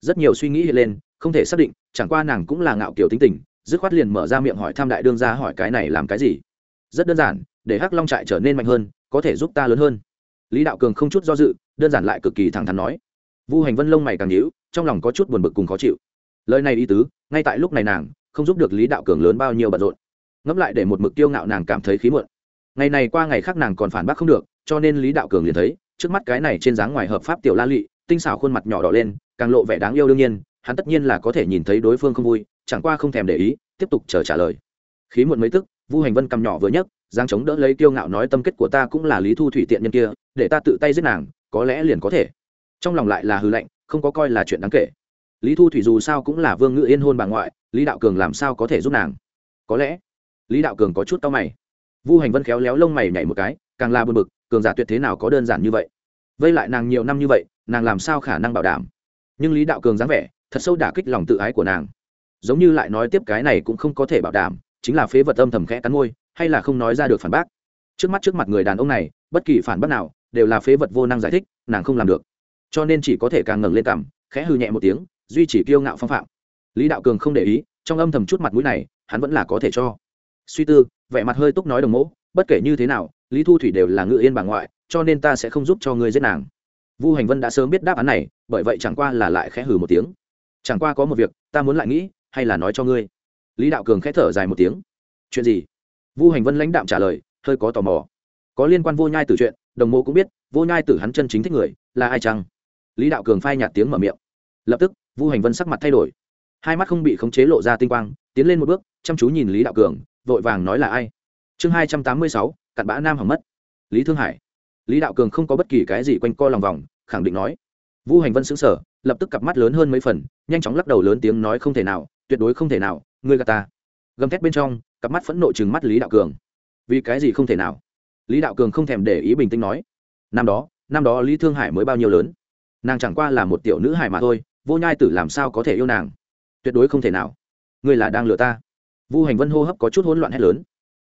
Rất nhiều suy nghĩ hiện lên, không thể xác định, chẳng qua nàng cũng là ngạo kiểu tính tình, dứt khoát liền mở ra miệng hỏi tham đại đương ra hỏi cái này làm cái gì? Rất đơn giản để hắc long trại trở nên mạnh hơn có thể giúp ta lớn hơn. Lý đạo cường không chút do dự đơn giản lại cực kỳ thẳng thắn nói. Vu hành vân lông mày càng nhíu trong lòng có chút buồn bực cùng khó chịu. Lời này ý tứ ngay tại lúc này nàng không giúp được lý đạo cường lớn bao nhiêu bận rộn. Ngẫm lại để một mực tiêu ngạo nàng cảm thấy khí muộn. Ngày này qua ngày khác nàng còn phản bác không được cho nên lý đạo cường liền thấy trước mắt cái này trên dáng ngoài hợp pháp tiểu la lị, tinh xảo khuôn mặt nhỏ đỏ lên càng lộ vẻ đáng yêu đương nhiên hắn tất nhiên là có thể nhìn thấy đối phương không vui chẳng qua không thèm để ý tiếp tục chờ trả lời. Khí muộn mấy tức vu hành vân cầm nhỏ vừa nhấc giang chống đỡ lấy kiêu ngạo nói tâm kết của ta cũng là lý thu thủy tiện nhân kia, để ta tự tay giết nàng, có lẽ liền có thể. Trong lòng lại là hư lệnh không có coi là chuyện đáng kể. Lý thu thủy dù sao cũng là vương ngự yên hôn bà ngoại, lý đạo cường làm sao có thể giúp nàng? Có lẽ, lý đạo cường có chút tao mày. Vu hành vân khéo léo lông mày nhảy một cái, càng là bực bực, cường giả tuyệt thế nào có đơn giản như vậy? Vây lại nàng nhiều năm như vậy, nàng làm sao khả năng bảo đảm? Nhưng lý đạo cường dáng vẻ, thật sâu đả kích lòng tự ái của nàng. Giống như lại nói tiếp cái này cũng không có thể bảo đảm chính là phế vật âm thầm khẽ cắn môi, hay là không nói ra được phản bác. Trước mắt trước mặt người đàn ông này, bất kỳ phản bác nào, đều là phế vật vô năng giải thích, nàng không làm được. Cho nên chỉ có thể càng ngẩng lên cằm, khẽ hư nhẹ một tiếng, duy chỉ kiêu ngạo phong phạm. Lý đạo cường không để ý, trong âm thầm chút mặt mũi này, hắn vẫn là có thể cho. Suy tư, vẻ mặt hơi túc nói đồng mẫu bất kể như thế nào, lý thu thủy đều là ngự yên bà ngoại, cho nên ta sẽ không giúp cho ngươi giết nàng. Vu hành vân đã sớm biết đáp án này, bởi vậy chẳng qua là lại khẽ hừ một tiếng. Chẳng qua có một việc, ta muốn lại nghĩ, hay là nói cho ngươi lý đạo cường khẽ thở dài một tiếng. Chuyện gì? Vu hành vân lãnh đạm trả lời, hơi có tò mò. Có liên quan vô nhai tử chuyện, đồng mộ cũng biết, vô nhai tử hắn chân chính thích người, là ai chăng? Lý đạo cường phai nhạt tiếng mở miệng. Lập tức, vu hành vân sắc mặt thay đổi. Hai mắt không bị khống chế lộ ra tinh quang, tiến lên một bước, chăm chú nhìn lý đạo cường, vội vàng nói là ai? Chương hai trăm tám mươi sáu, cặn bã nam hỏng mất. Lý thương hải. Lý đạo cường không có bất kỳ cái gì quanh co lòng vòng, khẳng định nói. Vu hành vân xứng sở lập tức cặp mắt lớn hơn mấy phần, nhanh chóng lắc đầu lớn tiếng nói không thể nào tuyệt đối không thể nào, ngươi gà ta. Gầm thét bên trong, cặp mắt phẫn nộ chừng mắt lý đạo cường. Vì cái gì không thể nào? Lý đạo cường không thèm để ý bình tĩnh nói. Năm đó năm đó lý thương hải mới bao nhiêu lớn? Nàng chẳng qua là một tiểu nữ hải mà thôi, vô nhai tử làm sao có thể yêu nàng? Tuyệt đối không thể nào. Ngươi là đang lừa ta. Vu hành vân hô hấp có chút hỗn loạn hét lớn.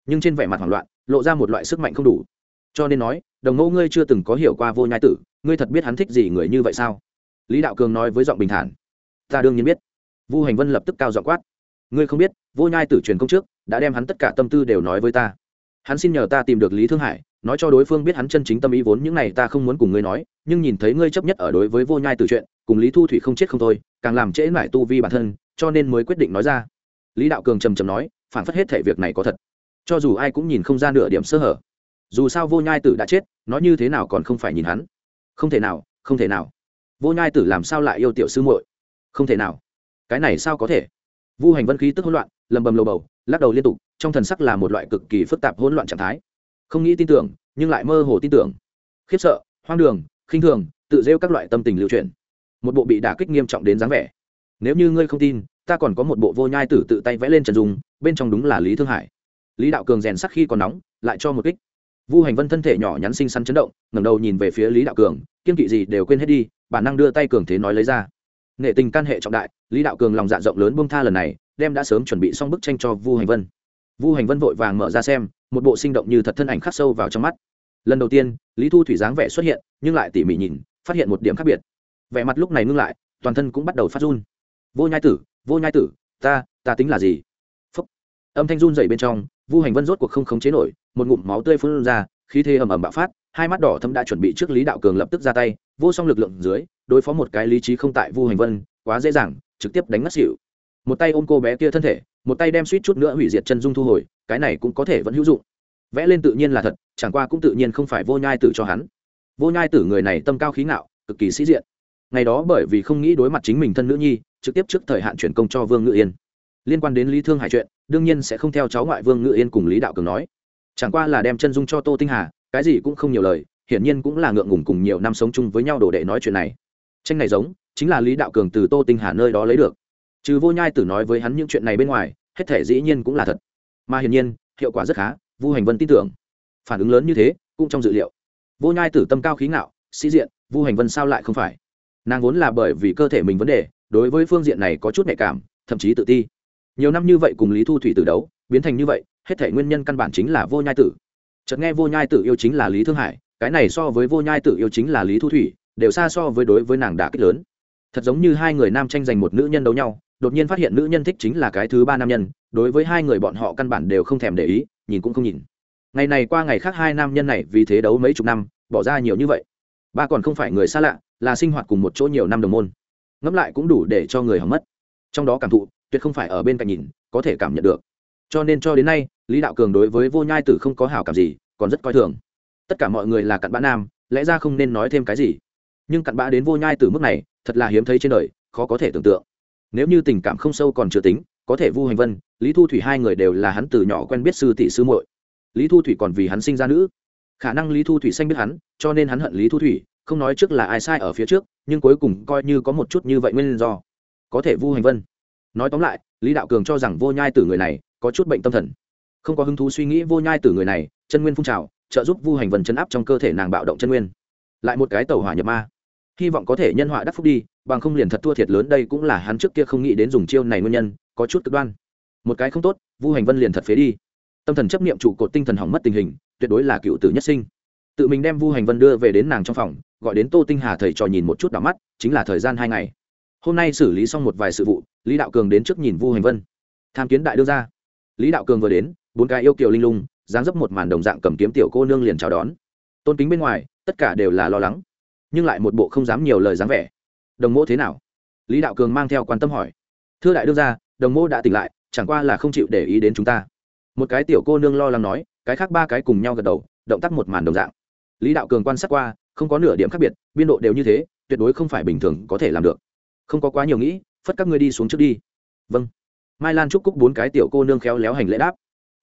Nhưng trên vẻ mặt hoảng loạn, lộ ra một loại sức mạnh không đủ. Cho nên nói, đồng ngẫu ngươi chưa từng có hiểu qua vô nhai tử, ngươi thật biết hắn thích gì người như vậy sao? Lý đạo cường nói với giọng bình thản. Ta đương nhiên biết vu hành vân lập tức cao giọng quát. Ngươi không biết, vô nhai tử truyền công trước, đã đem hắn tất cả tâm tư đều nói với ta. Hắn xin nhờ ta tìm được lý thương hải, nói cho đối phương biết hắn chân chính tâm ý vốn những này ta không muốn cùng ngươi nói, nhưng nhìn thấy ngươi chấp nhất ở đối với vô nhai tử chuyện, cùng lý thu thủy không chết không thôi, càng làm trễ mãi tu vi bản thân, cho nên mới quyết định nói ra. Lý đạo cường trầm trầm nói, phản phất hết thể việc này có thật. Cho dù ai cũng nhìn không ra nửa điểm sơ hở. Dù sao vô nhai tử đã chết, nói như thế nào còn không phải nhìn hắn. Không thể nào, không thể nào. Vô nhai tử làm sao lại yêu tiểu sư muội? Không thể nào cái này sao có thể? Vu hành vân khí tức hỗn loạn, lầm bầm lầu bầu, lắc đầu liên tục, trong thần sắc là một loại cực kỳ phức tạp hỗn loạn trạng thái. Không nghĩ tin tưởng, nhưng lại mơ hồ tin tưởng. Khiếp sợ, hoang đường, khinh thường, tự rêu các loại tâm tình lưu truyền. Một bộ bị đả kích nghiêm trọng đến dáng vẻ. Nếu như ngươi không tin, ta còn có một bộ vô nhai tử tự tay vẽ lên trần dùng, bên trong đúng là lý thương hải. Lý đạo cường rèn sắc khi còn nóng, lại cho một kích. Vu hành vân thân thể nhỏ nhắn xinh xắn chấn động, ngẩng đầu nhìn về phía lý đạo cường kiên kỵ gì đều quên hết đi, bản năng đưa tay cường thế nói lấy ra nghệ tình can hệ trọng đại, lý đạo cường lòng dạ rộng lớn bông tha lần này, đem đã sớm chuẩn bị xong bức tranh cho vu hành vân. Vu hành vân vội vàng mở ra xem, một bộ sinh động như thật thân ảnh khắc sâu vào trong mắt. Lần đầu tiên, lý thu thủy dáng vẻ xuất hiện, nhưng lại tỉ mỉ nhìn, phát hiện một điểm khác biệt. Vẻ mặt lúc này ngưng lại, toàn thân cũng bắt đầu phát run. Vô nhai tử, vô nhai tử, ta ta tính là gì? Phúc. âm thanh run dày bên trong, vu hành vân rốt cuộc không khống chế nổi, một ngụm máu tươi phun ra, khí thế ầm ầm bạo phát hai mắt đỏ thâm đã chuẩn bị trước lý đạo cường lập tức ra tay, vô song lực lượng dưới, đối phó một cái lý trí không tại vu hành vân, quá dễ dàng, trực tiếp đánh ngất xỉu. Một tay ôm cô bé kia thân thể, một tay đem suýt chút nữa hủy diệt chân dung thu hồi, cái này cũng có thể vẫn hữu dụng. Vẽ lên tự nhiên là thật, chẳng qua cũng tự nhiên không phải vô nhai tử cho hắn. Vô nhai tử người này tâm cao khí ngạo, cực kỳ sĩ diện. Ngày đó bởi vì không nghĩ đối mặt chính mình thân nữ nhi, trực tiếp trước thời hạn chuyển công cho vương ngự yên. Liên quan đến lý thương hải chuyện, đương nhiên sẽ không theo cháu ngoại vương ngự yên cùng lý đạo cường nói. Chẳng qua là đem chân dung cho tô tinh hà cái gì cũng không nhiều lời, hiển nhiên cũng là ngượng ngùng cùng nhiều năm sống chung với nhau đồ đệ nói chuyện này. Tranh này giống, chính là lý đạo cường từ tô tinh hà nơi đó lấy được. Trừ vô nhai tử nói với hắn những chuyện này bên ngoài, hết thể dĩ nhiên cũng là thật. Mà hiển nhiên, hiệu quả rất khá, vu hành vân tin tưởng. Phản ứng lớn như thế, cũng trong dự liệu. Vô nhai tử tâm cao khí ngạo, sĩ diện, vu hành vân sao lại không phải? Nàng vốn là bởi vì cơ thể mình vấn đề, đối với phương diện này có chút nhạy cảm, thậm chí tự ti. Nhiều năm như vậy cùng lý thu thủy từ đấu, biến thành như vậy, hết thể nguyên nhân căn bản chính là vô nhai tử chợt nghe vô nhai tử yêu chính là lý thương hải, cái này so với vô nhai tử yêu chính là lý thu thủy, đều xa so với đối với nàng đã kích lớn. Thật giống như hai người nam tranh giành một nữ nhân đấu nhau, đột nhiên phát hiện nữ nhân thích chính là cái thứ ba nam nhân, đối với hai người bọn họ căn bản đều không thèm để ý, nhìn cũng không nhìn. Ngày này qua ngày khác hai nam nhân này vì thế đấu mấy chục năm, bỏ ra nhiều như vậy. Ba còn không phải người xa lạ, là sinh hoạt cùng một chỗ nhiều năm đồng môn. Ngẫm lại cũng đủ để cho người hỏng mất. Trong đó cảm thụ, tuyệt không phải ở bên cạnh nhìn, có thể cảm nhận được cho nên cho đến nay, lý đạo cường đối với vô nhai tử không có hảo cảm gì, còn rất coi thường. Tất cả mọi người là cặn bã nam, lẽ ra không nên nói thêm cái gì. Nhưng cặn bã đến vô nhai Tử mức này, thật là hiếm thấy trên đời, khó có thể tưởng tượng. Nếu như tình cảm không sâu còn chưa tính, có thể vu hành vân, lý thu thủy hai người đều là hắn từ nhỏ quen biết sư tỷ sư muội. Lý thu thủy còn vì hắn sinh ra nữ. Khả năng lý thu thủy xanh biết hắn, cho nên hắn hận lý thu thủy, không nói trước là ai sai ở phía trước, nhưng cuối cùng coi như có một chút như vậy nguyên do. Có thể vu hành vân. Nói tóm lại, lý đạo cường cho rằng vô nhai tử người này có chút bệnh tâm thần. Không có hứng thú suy nghĩ vô nhai tử người này, chân nguyên phun trào, trợ giúp vu hành vần chấn áp trong cơ thể nàng bạo động chân nguyên. Lại một cái tàu hỏa nhập ma. Hy vọng có thể nhân họa đắc phúc đi, bằng không liền thật thua thiệt lớn đây cũng là hắn trước kia không nghĩ đến dùng chiêu này nguyên nhân, có chút cực đoan. Một cái không tốt, vu hành vân liền thật phế đi. Tâm thần chấp niệm trụ cột tinh thần hỏng mất tình hình, tuyệt đối là cựu tử nhất sinh. Tự mình đem vu hành vân đưa về đến nàng trong phòng, gọi đến tô tinh hà thầy trò nhìn một chút đỏ mắt, chính là thời gian hai ngày. Hôm nay xử lý xong một vài sự vụ, lý đạo cường đến trước nhìn vu hành vân. Tham kiến đại đưa ra lý đạo cường vừa đến, bốn cái yêu kiều linh lung, dáng dấp một màn đồng dạng cầm kiếm tiểu cô nương liền chào đón. Tôn kính bên ngoài, tất cả đều là lo lắng, nhưng lại một bộ không dám nhiều lời dáng vẻ. Đồng mô thế nào? Lý đạo cường mang theo quan tâm hỏi. Thưa đại đương gia, đồng mô đã tỉnh lại, chẳng qua là không chịu để ý đến chúng ta. Một cái tiểu cô nương lo lắng nói, cái khác ba cái cùng nhau gật đầu, động tác một màn đồng dạng. Lý đạo cường quan sát qua, không có nửa điểm khác biệt, biên độ đều như thế, tuyệt đối không phải bình thường có thể làm được. Không có quá nhiều nghĩ, phất các ngươi đi xuống trước đi. Vâng mai lan trúc cúc bốn cái tiểu cô nương khéo léo hành lễ đáp.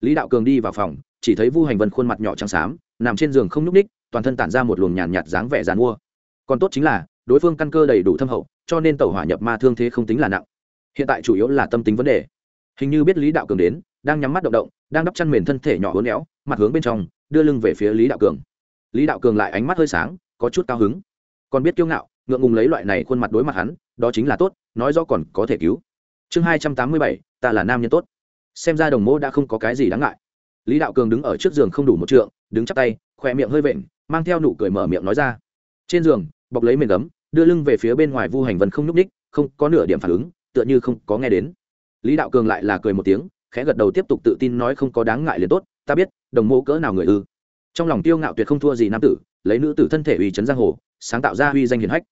Lý đạo cường đi vào phòng, chỉ thấy vu hành vân khuôn mặt nhỏ trắng xám, nằm trên giường không nhúc ních toàn thân tản ra một luồng nhàn nhạt dáng vẻ dàn mua. Còn tốt chính là, đối phương căn cơ đầy đủ thâm hậu, cho nên tàu hỏa nhập ma thương thế không tính là nặng. Hiện tại chủ yếu là tâm tính vấn đề. Hình như biết lý đạo cường đến, đang nhắm mắt động động, đang đắp chăn mền thân thể nhỏ hốn éo, mặt hướng bên trong, đưa lưng về phía lý đạo cường. Lý đạo cường lại ánh mắt hơi sáng, có chút cao hứng. Còn biết kiêu ngạo, ngượng ngùng lấy loại này khuôn mặt đối mặt hắn, đó chính là tốt, nói rõ còn có thể cứu chương hai trăm tám mươi bảy, ta là nam nhân tốt. Xem ra đồng mô đã không có cái gì đáng ngại. Lý đạo cường đứng ở trước giường không đủ một trượng, đứng chắp tay, khỏe miệng hơi vện, mang theo nụ cười mở miệng nói ra. Trên giường, bọc lấy mềm gấm, đưa lưng về phía bên ngoài vu hành vân không nhúc ních không có nửa điểm phản ứng, tựa như không có nghe đến. Lý đạo cường lại là cười một tiếng, khẽ gật đầu tiếp tục tự tin nói không có đáng ngại liền tốt, ta biết, đồng mô cỡ nào người ư. Trong lòng tiêu ngạo tuyệt không thua gì nam tử, lấy nữ tử thân thể uy chấn giang hồ, sáng tạo ra uy danh hiền hách.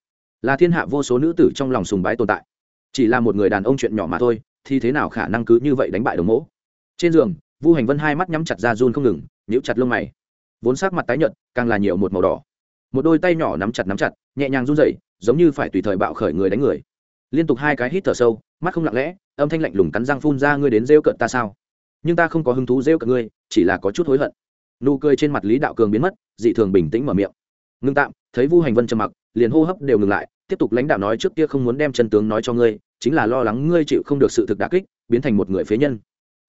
Là thiên hạ vô số nữ tử trong lòng sùng bái tồn tại chỉ là một người đàn ông chuyện nhỏ mà thôi, thì thế nào khả năng cứ như vậy đánh bại đồng mẫu trên giường, vu hành vân hai mắt nhắm chặt ra run không ngừng, nhíu chặt lông mày. Vốn sắc mặt tái nhợt, càng là nhiều một màu đỏ. Một đôi tay nhỏ nắm chặt nắm chặt, nhẹ nhàng run rẩy, giống như phải tùy thời bạo khởi người đánh người. Liên tục hai cái hít thở sâu, mắt không lặng lẽ, âm thanh lạnh lùng cắn răng phun ra, ngươi đến rêu cận ta sao? Nhưng ta không có hứng thú rêu cận ngươi, chỉ là có chút hối hận. Nụ cười trên mặt lý đạo cường biến mất, dị thường bình tĩnh mở miệng. Ngưng tạm. Thấy vu hành vân trầm mặc, liền hô hấp đều ngừng lại tiếp tục lãnh đạo nói trước kia không muốn đem chân tướng nói cho ngươi, chính là lo lắng ngươi chịu không được sự thực đà kích, biến thành một người phế nhân.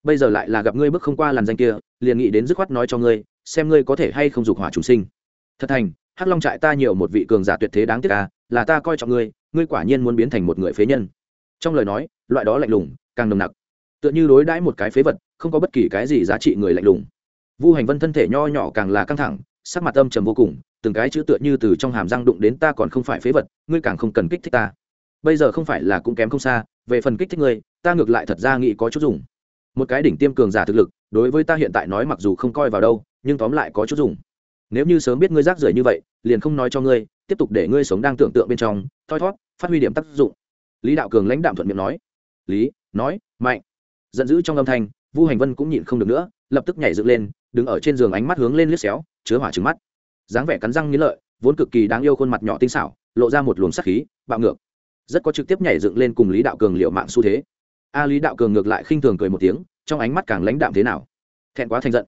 Bây giờ lại là gặp ngươi bước không qua làn danh kia, liền nghĩ đến dứt khoát nói cho ngươi, xem ngươi có thể hay không dục hỏa trùng sinh. Thật thành, hắc long trại ta nhiều một vị cường giả tuyệt thế đáng tiếc à là ta coi trọng ngươi ngươi quả nhiên muốn biến thành một người phế nhân. Trong lời nói, loại đó lạnh lùng, càng nồng nặc. Tựa như đối đãi một cái phế vật, không có bất kỳ cái gì giá trị người lạnh lùng. Vu hành vân thân thể nho nhỏ càng là căng thẳng, sắc mặt âm trầm vô cùng từng cái chữ tựa như từ trong hàm răng đụng đến ta còn không phải phế vật, ngươi càng không cần kích thích ta. Bây giờ không phải là cũng kém không xa, về phần kích thích ngươi, ta ngược lại thật ra nghĩ có chút dùng. Một cái đỉnh tiêm cường giả thực lực, đối với ta hiện tại nói mặc dù không coi vào đâu, nhưng tóm lại có chút dùng. Nếu như sớm biết ngươi rác rưởi như vậy, liền không nói cho ngươi, tiếp tục để ngươi sống đang tưởng tượng bên trong, thoi thót phát huy điểm tác dụng. Lý đạo cường lãnh đạm thuận miệng nói. Lý, nói, mạnh. Giận dữ trong âm thanh, vu hành vân cũng nhịn không được nữa, lập tức nhảy dựng lên, đứng ở trên giường ánh mắt hướng lên liếc xéo, chứa hỏa trứng mắt dáng vẻ cắn răng nghĩ lợi vốn cực kỳ đáng yêu khuôn mặt nhỏ tinh xảo lộ ra một luồng sắc khí bạo ngược. Rất có trực tiếp nhảy dựng lên cùng lý đạo cường liệu mạng xu thế. A lý đạo cường ngược lại khinh thường cười một tiếng trong ánh mắt càng lãnh đạm thế nào. Thẹn quá thành giận.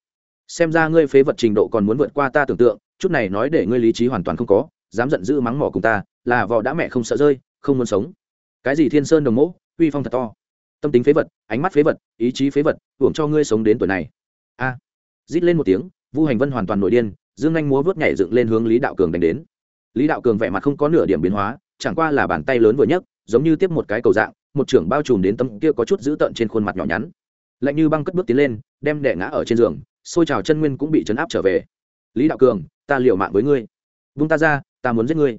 Xem ra ngươi phế vật trình độ còn muốn vượt qua ta tưởng tượng chút này nói để ngươi lý trí hoàn toàn không có dám giận dữ mắng mỏ cùng ta là vò đã mẹ không sợ rơi không muốn sống. Cái gì thiên sơn đồng mẫu uy phong thật to. Tâm tính phế vật ánh mắt phế vật ý chí phế vật hưởng cho ngươi sống đến tuổi này. A. À, rít lên một tiếng vu hành vân hoàn toàn nổi điên dương anh múa vớt nhảy dựng lên hướng lý đạo cường đánh đến lý đạo cường vẻ mặt không có nửa điểm biến hóa chẳng qua là bàn tay lớn vừa nhấc giống như tiếp một cái cầu dạng một trưởng bao trùm đến tấm kia có chút dữ tợn trên khuôn mặt nhỏ nhắn lạnh như băng cất bước tiến lên đem đẻ ngã ở trên giường xôi trào chân nguyên cũng bị chấn áp trở về lý đạo cường ta liều mạng với ngươi vung ta ra ta muốn giết ngươi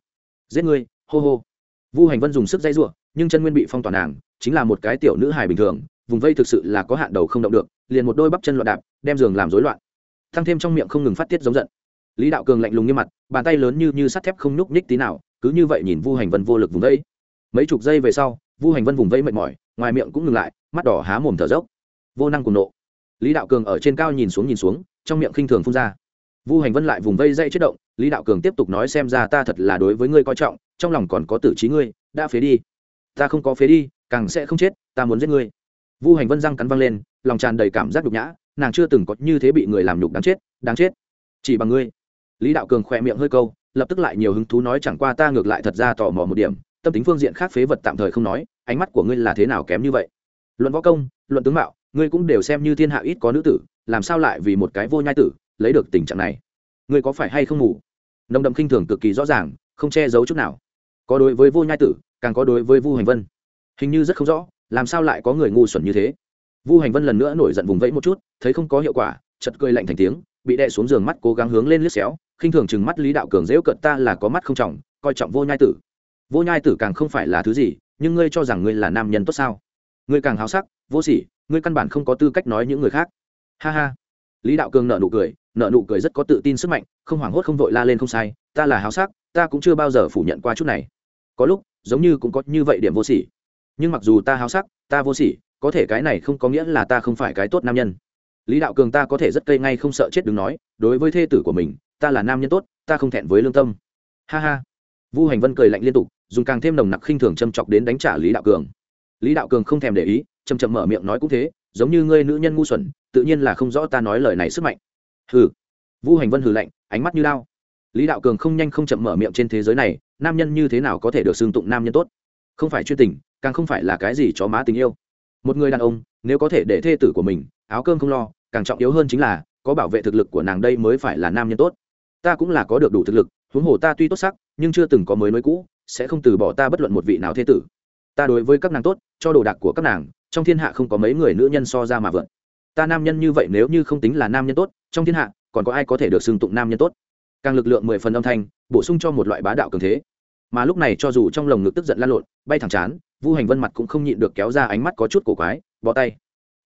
giết ngươi hô hô vu hành vân dùng sức dây giụa nhưng chân nguyên bị phong tỏa nàng chính là một cái tiểu nữ hài bình thường vùng vây thực sự là có hạn đầu không động được liền một đôi bắp chân loạn đạp đem giường làm rối loạn thăng thêm trong miệng không ngừng phát tiết giống giận lý đạo cường lạnh lùng như mặt, bàn tay lớn như như sắt thép không nhúc nhích tí nào, cứ như vậy nhìn vu hành vân vô lực vùng vẫy. mấy chục giây về sau, vu hành vân vùng vẫy mệt mỏi, ngoài miệng cũng ngừng lại, mắt đỏ há mồm thở dốc. Vô năng cùng nộ. Lý đạo cường ở trên cao nhìn xuống nhìn xuống, trong miệng khinh thường phun ra. Vu hành vân lại vùng vây dây chết động, lý đạo cường tiếp tục nói xem ra ta thật là đối với ngươi coi trọng, trong lòng còn có tử trí ngươi, đã phế đi. Ta không có phế đi, càng sẽ không chết, ta muốn giết ngươi. Vu hành vân răng cắn văng lên, lòng tràn đầy cảm giác nhục nhã, nàng chưa từng có như thế bị người làm nhục đáng chết đáng chết. Chỉ bằng ngươi lý đạo cường khỏe miệng hơi câu, lập tức lại nhiều hứng thú nói chẳng qua ta ngược lại thật ra tò mò một điểm, tâm tính phương diện khác phế vật tạm thời không nói, ánh mắt của ngươi là thế nào kém như vậy? Luận võ công, luận tướng mạo, ngươi cũng đều xem như thiên hạ ít có nữ tử, làm sao lại vì một cái vô nhai tử, lấy được tình trạng này? Ngươi có phải hay không ngủ nồng đậm khinh thường cực kỳ rõ ràng, không che giấu chút nào. Có đối với vô nhai tử, càng có đối với vu hành vân. Hình như rất không rõ, làm sao lại có người ngu xuẩn như thế? Vu hành vân lần nữa nổi giận vùng vẫy một chút, thấy không có hiệu quả chật cười lạnh thành tiếng, bị đè xuống giường mắt, cố gắng hướng lên liếc xéo khinh thường chừng mắt lý đạo cường dễu cận ta là có mắt không trọng, coi trọng vô nhai tử. Vô nhai tử càng không phải là thứ gì, nhưng ngươi cho rằng ngươi là nam nhân tốt sao? Ngươi càng háo sắc, vô sỉ, ngươi căn bản không có tư cách nói những người khác. Ha ha. Lý đạo cường nợ nụ cười nợ nụ cười rất có tự tin sức mạnh, không hoảng hốt không vội la lên, không sai, ta là háo sắc, ta cũng chưa bao giờ phủ nhận qua chút này. Có lúc, giống như cũng có như vậy điểm vô sỉ. Nhưng mặc dù ta háo sắc, ta vô sỉ, có thể cái này không có nghĩa là ta không phải cái tốt nam nhân lý đạo cường ta có thể rất cây ngay không sợ chết đừng nói, đối với thê tử của mình, ta là nam nhân tốt, ta không thẹn với lương tâm. Ha ha. Vu hành vân cười lạnh liên tục, dùng càng thêm nồng nặc khinh thường châm chọc đến đánh trả lý đạo cường. Lý đạo cường không thèm để ý chầm chậm mở miệng nói cũng thế, giống như ngươi nữ nhân ngu xuẩn, tự nhiên là không rõ ta nói lời này sức mạnh. Hừ. Vu hành vân hừ lạnh, ánh mắt như lao lý đạo cường không nhanh không chậm mở miệng trên thế giới này, nam nhân như thế nào có thể được xưng tụng nam nhân tốt? Không phải chuyên tình, càng không phải là cái gì cho má tình yêu. Một người đàn ông, nếu có thể để thê tử của mình, áo cơm không lo càng trọng yếu hơn chính là, có bảo vệ thực lực của nàng đây mới phải là nam nhân tốt. Ta cũng là có được đủ thực lực, huống hồ ta tuy tốt sắc, nhưng chưa từng có mới mới cũ, sẽ không từ bỏ ta bất luận một vị nào thế tử. Ta đối với các nàng tốt, cho đồ đạc của các nàng, trong thiên hạ không có mấy người nữ nhân so ra mà vượt. Ta nam nhân như vậy nếu như không tính là nam nhân tốt, trong thiên hạ, còn có ai có thể được xưng tụng nam nhân tốt? Càng lực lượng mười phần âm thanh, bổ sung cho một loại bá đạo cường thế. Mà lúc này cho dù trong lồng ngực tức giận lan lộn, bay thẳng chán, vu hành vân mặt cũng không nhịn được kéo ra ánh mắt có chút cổ quái bỏ tay.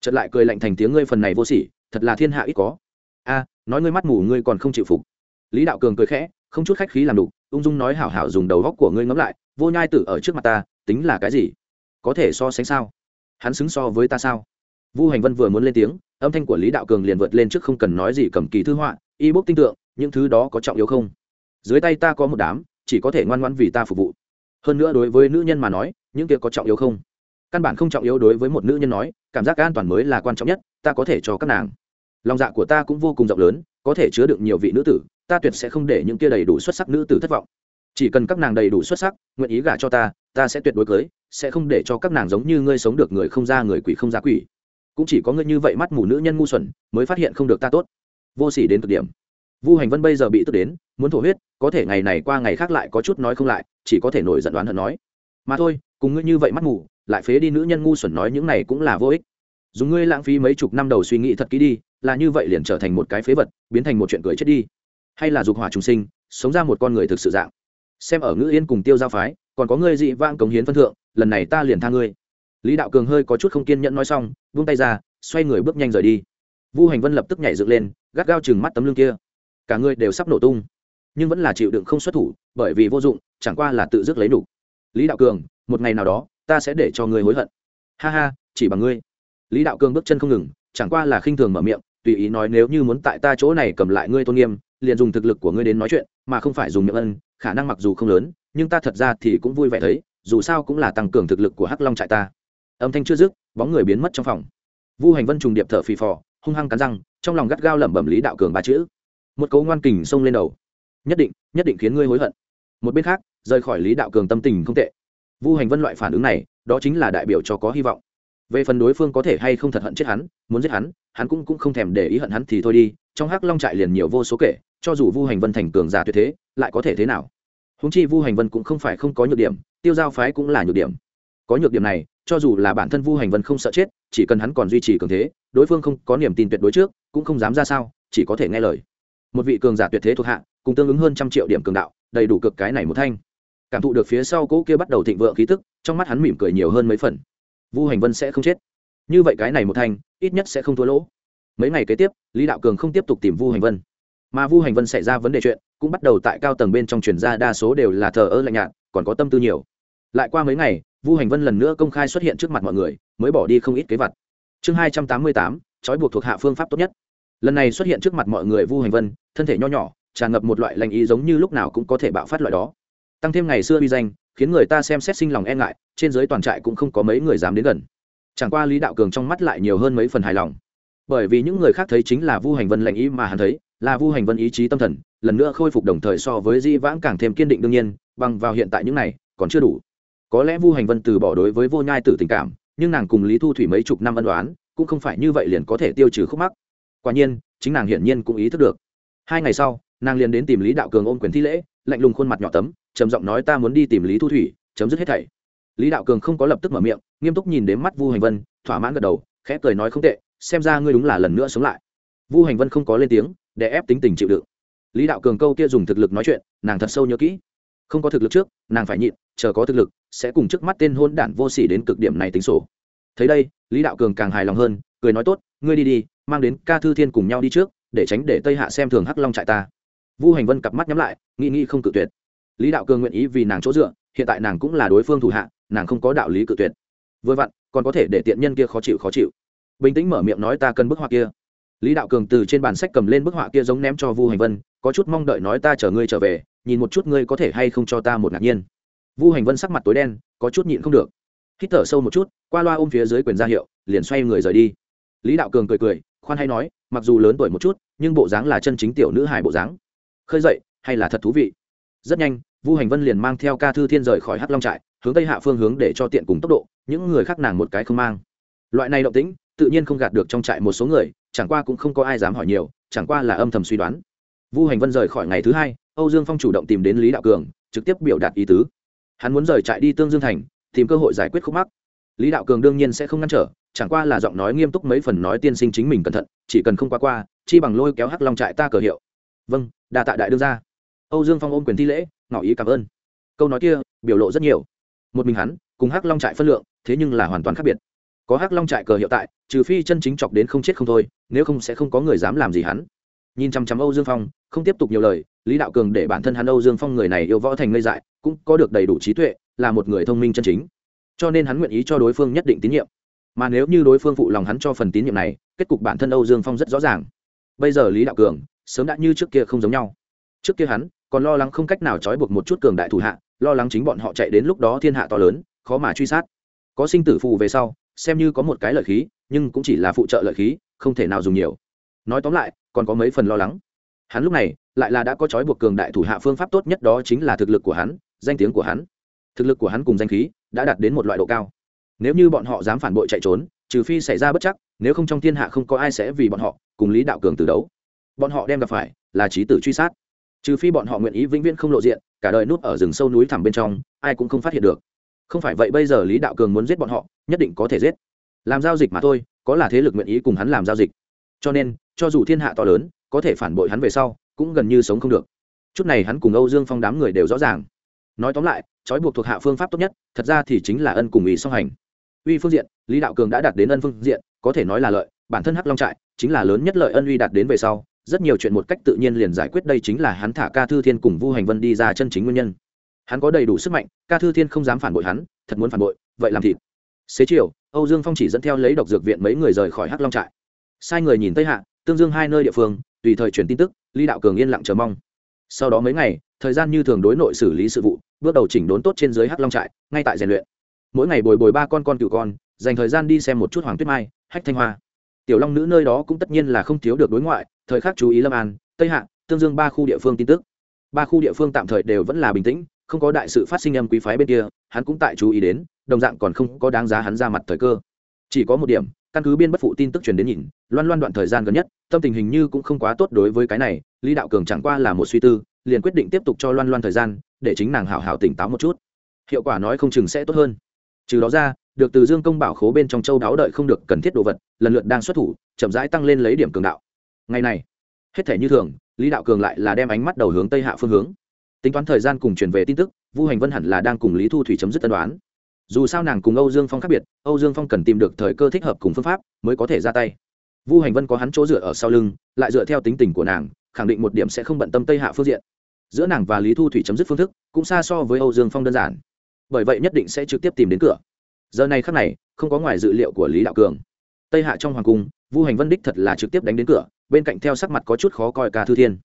Chật lại cười lạnh thành tiếng ngươi phần này vô sỉ thật là thiên hạ ít có. A, nói ngươi mắt mù, ngươi còn không chịu phục. Lý đạo cường cười khẽ, không chút khách khí làm đủ, ung dung nói hảo hảo dùng đầu góc của ngươi ngẫm lại, vô nhai tử ở trước mặt ta, tính là cái gì? Có thể so sánh sao? Hắn xứng so với ta sao? Vu hành vân vừa muốn lên tiếng, âm thanh của lý đạo cường liền vượt lên trước không cần nói gì cầm kỳ thư họa, y bốc tinh tượng, những thứ đó có trọng yếu không? Dưới tay ta có một đám, chỉ có thể ngoan ngoãn vì ta phục vụ. Hơn nữa đối với nữ nhân mà nói, những kia có trọng yếu không? Căn bản không trọng yếu đối với một nữ nhân nói, cảm giác an toàn mới là quan trọng nhất, ta có thể cho các nàng lòng dạ của ta cũng vô cùng rộng lớn, có thể chứa được nhiều vị nữ tử, ta tuyệt sẽ không để những kia đầy đủ xuất sắc nữ tử thất vọng. Chỉ cần các nàng đầy đủ xuất sắc, nguyện ý gả cho ta ta sẽ tuyệt đối cưới, sẽ không để cho các nàng giống như ngươi sống được người không ra người quỷ không ra quỷ. Cũng chỉ có ngươi như vậy mắt mù nữ nhân ngu xuẩn, mới phát hiện không được ta tốt. Vô s ỉ đến cực điểm. Vu hành vân bây giờ bị tức đến, muốn thổ huyết, có thể ngày này qua ngày khác lại có chút nói không lại, chỉ có thể nổi giận đoán hận nói. Mà thôi, cùng ngươi như vậy mắt mù, lại phế đi nữ nhân ngu xuẩn nói những này cũng là vô ích dùng ngươi lãng phí mấy chục năm đầu suy nghĩ thật kỹ đi, là như vậy liền trở thành một cái phế vật, biến thành một chuyện cười chết đi. Hay là dục hỏa trùng sinh, sống ra một con người thực sự dạng. Xem ở ngữ yên cùng tiêu giao phái, còn có ngươi dị vang cống hiến phân thượng, lần này ta liền tha ngươi. Lý đạo cường hơi có chút không kiên nhẫn nói xong, vung tay ra, xoay người bước nhanh rời đi. Vu hành vân lập tức nhảy dựng lên, gắt gao chừng mắt tấm lưng kia. Cả người đều sắp nổ tung, nhưng vẫn là chịu đựng không xuất thủ, bởi vì vô dụng, chẳng qua là tự dứt lấy đủ. lý đạo cường, một ngày nào đó, ta sẽ để cho ngươi hối hận. Ha ha, chỉ bằng ngươi lý đạo cường bước chân không ngừng, chẳng qua là khinh thường mở miệng, tùy ý nói nếu như muốn tại ta chỗ này cầm lại ngươi tôn nghiêm, liền dùng thực lực của ngươi đến nói chuyện, mà không phải dùng miệng ân, khả năng mặc dù không lớn, nhưng ta thật ra thì cũng vui vẻ thấy, dù sao cũng là tăng cường thực lực của hắc long trại ta. Âm thanh chưa dứt, bóng người biến mất trong phòng. Vu hành vân trùng điệp thở phì phò, hung hăng cắn răng, trong lòng gắt gao lẩm bẩm lý đạo cường ba chữ. Một cấu ngoan kình xông lên đầu. Nhất định nhất định khiến ngươi hối hận. Một bên khác, rời khỏi lý đạo cường tâm tình không tệ. Vu hành vân loại phản ứng này, đó chính là đại biểu cho có hy vọng về phần đối phương có thể hay không thật hận chết hắn, muốn giết hắn hắn cũng cũng không thèm để ý hận hắn thì thôi đi, trong hắc long trại liền nhiều vô số kể, cho dù vu hành vân thành cường giả tuyệt thế, lại có thể thế nào? Húng chi vu hành vân cũng không phải không có nhược điểm, tiêu giao phái cũng là nhược điểm. Có nhược điểm này, cho dù là bản thân vu hành vân không sợ chết, chỉ cần hắn còn duy trì cường thế, đối phương không có niềm tin tuyệt đối trước, cũng không dám ra sao, chỉ có thể nghe lời. Một vị cường giả tuyệt thế thuộc hạ, cùng tương ứng hơn trăm triệu điểm cường đạo, đầy đủ cực cái này một thanh. Cảm thụ được phía sau cỗ kia bắt đầu thịnh vượng khí tức, trong mắt hắn mỉm cười nhiều hơn mấy phần vu hành vân sẽ không chết. Như vậy cái này một thành, ít nhất sẽ không thua lỗ. Mấy ngày kế tiếp, lý đạo cường không tiếp tục tìm vu hành vân. Mà vu hành vân xảy ra vấn đề chuyện, cũng bắt đầu tại cao tầng bên trong truyền ra đa số đều là thờ ơ lạnh nhạt, còn có tâm tư nhiều. Lại qua mấy ngày, vu hành vân lần nữa công khai xuất hiện trước mặt mọi người, mới bỏ đi không ít kế vật. Chương hai trăm tám mươi tám, trói buộc thuộc hạ phương pháp tốt nhất. Lần này xuất hiện trước mặt mọi người vu hành vân, thân thể nho nhỏ, tràn ngập một loại lành ý giống như lúc nào cũng có thể bạo phát loại đó. Tăng thêm ngày xưa uy danh khiến người ta xem xét sinh lòng e ngại, trên giới toàn trại cũng không có mấy người dám đến gần. Chẳng qua lý đạo cường trong mắt lại nhiều hơn mấy phần hài lòng. Bởi vì những người khác thấy chính là vu hành vân lệnh ý mà hắn thấy, là vu hành vân ý chí tâm thần, lần nữa khôi phục đồng thời so với di vãng càng thêm kiên định đương nhiên, bằng vào hiện tại những này, còn chưa đủ. Có lẽ vu hành vân từ bỏ đối với vô nhai tử tình cảm, nhưng nàng cùng lý thu thủy mấy chục năm ân đoán cũng không phải như vậy liền có thể tiêu trừ khúc mắc. Quả nhiên, chính nàng hiển nhiên cũng ý thức được. Hai ngày sau, nàng liền đến tìm lý đạo cường ôm quyền thi lễ lạnh lùng khuôn mặt nhỏ tấm, trầm giọng nói ta muốn đi tìm lý thu thủy, chấm dứt hết thảy. Lý đạo cường không có lập tức mở miệng, nghiêm túc nhìn đến mắt vu hành vân, thỏa mãn gật đầu, khẽ cười nói không tệ, xem ra ngươi đúng là lần nữa sống lại. Vu hành vân không có lên tiếng để ép tính tình chịu đựng. Lý đạo cường câu kia dùng thực lực nói chuyện, nàng thật sâu nhớ kỹ. Không có thực lực trước, nàng phải nhịn, chờ có thực lực, sẽ cùng trước mắt tên hôn đản vô sỉ đến cực điểm này tính sổ. Thấy đây, lý đạo cường càng hài lòng hơn, cười nói tốt, ngươi đi đi, mang đến ca thư thiên cùng nhau đi trước, để tránh để tây hạ xem thường hắc long trại ta vu hành vân cặp mắt nhắm lại, nghĩ nghĩ không cự tuyệt. Lý đạo cường nguyện ý vì nàng chỗ dựa, hiện tại nàng cũng là đối phương thủ hạ, nàng không có đạo lý cự tuyệt. Vừa vặn, còn có thể để tiện nhân kia khó chịu khó chịu. Bình tĩnh mở miệng nói ta cần bức họa kia. Lý đạo cường từ trên bàn sách cầm lên bức họa kia giống ném cho vu hành vân, có chút mong đợi nói ta chờ ngươi trở về, nhìn một chút ngươi có thể hay không cho ta một ngạc nhiên. Vu hành vân sắc mặt tối đen, có chút nhịn không được. Hít thở sâu một chút, qua loa ôm phía dưới quyền ra hiệu, liền xoay người rời đi. Lý đạo cường cười cười, khoan hay nói, mặc dù lớn tuổi một chút, nhưng bộ dáng là chân chính tiểu nữ hài bộ dáng khơi dậy, hay là thật thú vị? Rất nhanh, vu hành vân liền mang theo ca thư thiên rời khỏi hắc long trại, hướng tây hạ phương hướng để cho tiện cùng tốc độ, những người khác nàng một cái không mang. Loại này động tĩnh, tự nhiên không gạt được trong trại một số người, chẳng qua cũng không có ai dám hỏi nhiều, chẳng qua là âm thầm suy đoán. Vu hành vân rời khỏi ngày thứ hai, âu dương phong chủ động tìm đến lý đạo cường, trực tiếp biểu đạt ý tứ. Hắn muốn rời trại đi tương dương thành, tìm cơ hội giải quyết khúc mắc. Lý đạo cường đương nhiên sẽ không ngăn trở, chẳng qua là giọng nói nghiêm túc mấy phần nói tiên sinh chính mình cẩn thận, chỉ cần không qua qua, chi bằng lôi kéo hắc long trại ta cờ hiệu. Vâng đà tạ đại đương gia. Âu dương phong ôm quyền thi lễ, ngỏ ý cảm ơn. Câu nói kia, biểu lộ rất nhiều. Một mình hắn, cùng hắc long trại phân lượng, thế nhưng là hoàn toàn khác biệt. Có hắc long trại cờ hiệu tại, trừ phi chân chính chọc đến không chết không thôi, nếu không sẽ không có người dám làm gì hắn. Nhìn chăm chăm âu dương phong, không tiếp tục nhiều lời, lý đạo cường để bản thân hắn âu dương phong người này yêu võ thành ngây dại, cũng có được đầy đủ trí tuệ, là một người thông minh chân chính. Cho nên hắn nguyện ý cho đối phương nhất định tín nhiệm. Mà nếu như đối phương phụ lòng hắn cho phần tín nhiệm này, kết cục bản thân âu dương phong rất rõ ràng. Bây giờ lý đạo cường sớm đã như trước kia không giống nhau. Trước kia hắn còn lo lắng không cách nào trói buộc một chút cường đại thủ hạ, lo lắng chính bọn họ chạy đến lúc đó thiên hạ to lớn, khó mà truy sát. Có sinh tử phù về sau, xem như có một cái lợi khí, nhưng cũng chỉ là phụ trợ lợi khí, không thể nào dùng nhiều. Nói tóm lại, còn có mấy phần lo lắng. Hắn lúc này lại là đã có trói buộc cường đại thủ hạ phương pháp tốt nhất đó chính là thực lực của hắn, danh tiếng của hắn. Thực lực của hắn cùng danh khí đã đạt đến một loại độ cao. Nếu như bọn họ dám phản bội chạy trốn, trừ phi xảy ra bất chắc, nếu không trong thiên hạ không có ai sẽ vì bọn họ cùng lý đạo cường từ đấu bọn họ đem gặp phải là trí tử truy sát. Trừ phi bọn họ nguyện ý vĩnh viễn không lộ diện, cả đời núp ở rừng sâu núi thẳm bên trong, ai cũng không phát hiện được. Không phải vậy bây giờ lý đạo cường muốn giết bọn họ, nhất định có thể giết. Làm giao dịch mà thôi, có là thế lực nguyện ý cùng hắn làm giao dịch. Cho nên, cho dù thiên hạ to lớn, có thể phản bội hắn về sau, cũng gần như sống không được. Chút này hắn cùng âu dương phong đám người đều rõ ràng. Nói tóm lại, trói buộc thuộc hạ phương pháp tốt nhất, thật ra thì chính là ân cùng ý song hành. Uy phương diện, lý đạo cường đã đạt đến ân phương diện, có thể nói là lợi, bản thân hắc long trại chính là lớn nhất lợi ân uy đạt đến về sau rất nhiều chuyện một cách tự nhiên liền giải quyết đây chính là hắn thả ca thư thiên cùng vu hành vân đi ra chân chính nguyên nhân. Hắn có đầy đủ sức mạnh, ca thư thiên không dám phản bội hắn, thật muốn phản bội, vậy làm thịt. Xế chiều, âu dương phong chỉ dẫn theo lấy độc dược viện mấy người rời khỏi hắc long trại. Sai người nhìn tây hạ, tương dương hai nơi địa phương, tùy thời truyền tin tức, lý đạo cường yên lặng chờ mong. Sau đó mấy ngày, thời gian như thường đối nội xử lý sự vụ, bước đầu chỉnh đốn tốt trên dưới hắc long trại, ngay tại rèn luyện. Mỗi ngày bồi bồi ba con con cựu con, dành thời gian đi xem một chút hoàng tuyết mai, hách thanh hoa. Tiểu long nữ nơi đó cũng tất nhiên là không thiếu được đối ngoại thời khắc chú ý lâm an, tây hạ, tương dương ba khu địa phương tin tức. Ba khu địa phương tạm thời đều vẫn là bình tĩnh, không có đại sự phát sinh âm quý phái bên kia, hắn cũng tại chú ý đến, đồng dạng còn không có đáng giá hắn ra mặt thời cơ. Chỉ có một điểm, căn cứ biên bất phụ tin tức truyền đến nhìn, loan loan đoạn thời gian gần nhất, tâm tình hình như cũng không quá tốt đối với cái này, lý đạo cường chẳng qua là một suy tư, liền quyết định tiếp tục cho loan loan thời gian, để chính nàng hảo hảo tỉnh táo một chút. Hiệu quả nói không chừng sẽ tốt hơn. Trừ đó ra, được từ dương công bảo khố bên trong châu đáo đợi không được cần thiết đồ vật, lần lượt đang xuất thủ, chậm rãi tăng lên lấy điểm cường đạo ngày này, hết thể như thường, lý đạo cường lại là đem ánh mắt đầu hướng tây hạ phương hướng. Tính toán thời gian cùng truyền về tin tức, vu hành vân hẳn là đang cùng lý thu thủy chấm dứt tân đoán. Dù sao nàng cùng âu dương phong khác biệt, âu dương phong cần tìm được thời cơ thích hợp cùng phương pháp mới có thể ra tay. Vu hành vân có hắn chỗ dựa ở sau lưng, lại dựa theo tính tình của nàng, khẳng định một điểm sẽ không bận tâm tây hạ phương diện. Giữa nàng và lý thu thủy chấm dứt phương thức, cũng xa so với âu dương phong đơn giản. Bởi vậy nhất định sẽ trực tiếp tìm đến cửa. Giờ này khắc này, không có ngoài dự liệu của lý đạo cường. Tây hạ trong hoàng cung, vu hành vân đích thật là trực tiếp đánh đến cửa bên cạnh theo sắc mặt có chút khó coi cả thư thiên.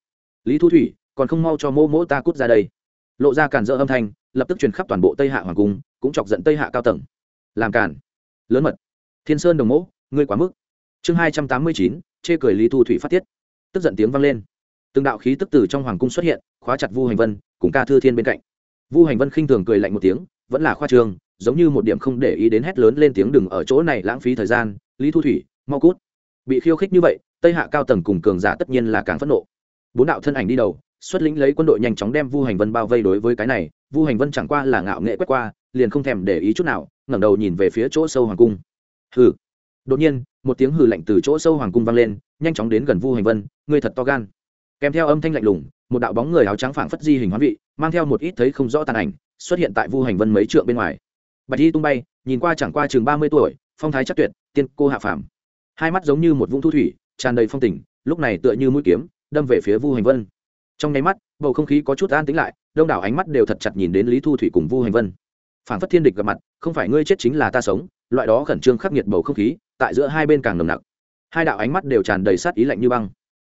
Lý thu thủy, còn không mau cho mô mỗ ta cút ra đây. Lộ ra cản dỡ âm thanh, lập tức truyền khắp toàn bộ tây hạ hoàng cung, cũng chọc giận tây hạ cao tầng. Làm cản lớn mật. Thiên sơn đồng mỗ, ngươi quá mức. Chương hai trăm tám mươi chín, chê cười lý thu thủy phát tiết. Tức giận tiếng vang lên. Từng đạo khí tức từ trong hoàng cung xuất hiện, khóa chặt vu hành vân, cùng ca thư thiên bên cạnh. Vu hành vân khinh thường cười lạnh một tiếng, vẫn là khoa trương giống như một điểm không để ý đến hét lớn lên tiếng đừng ở chỗ này lãng phí thời gian. Lý thu thủy, mau cút. Bị khiêu khích như vậy tây hạ cao tầng cùng cường giả tất nhiên là càng phẫn nộ. Bốn đạo thân ảnh đi đầu, xuất lĩnh lấy quân đội nhanh chóng đem vu hành vân bao vây đối với cái này, vu hành vân chẳng qua là ngạo nghệ quét qua, liền không thèm để ý chút nào, ngẩng đầu nhìn về phía chỗ sâu hoàng cung. Hừ. Đột nhiên, một tiếng hừ lạnh từ chỗ sâu hoàng cung vang lên, nhanh chóng đến gần vu hành vân ngươi thật to gan. Kèm theo âm thanh lạnh lùng, một đạo bóng người áo trắng phảng phất di hình hoán vị, mang theo một ít thấy không rõ tàn ảnh, xuất hiện tại vu hành vân mấy trượng bên ngoài. Bạch y tung bay, nhìn qua chẳng qua chừng ba mươi tuổi, phong thái chắc tuyệt, tiên cô hạ phàm. Hai mắt giống như một vũng thu thủy tràn đầy phong tình, lúc này tựa như mũi kiếm, đâm về phía vu hành vân. Trong nháy mắt, bầu không khí có chút an tĩnh lại, đông đảo ánh mắt đều thật chặt nhìn đến lý thu thủy cùng vu hành vân. Phản phất thiên địch gặp mặt, không phải ngươi chết chính là ta sống, loại đó khẩn trương khắc nghiệt bầu không khí, tại giữa hai bên càng nồng nặc. Hai đạo ánh mắt đều tràn đầy sát ý lạnh như băng.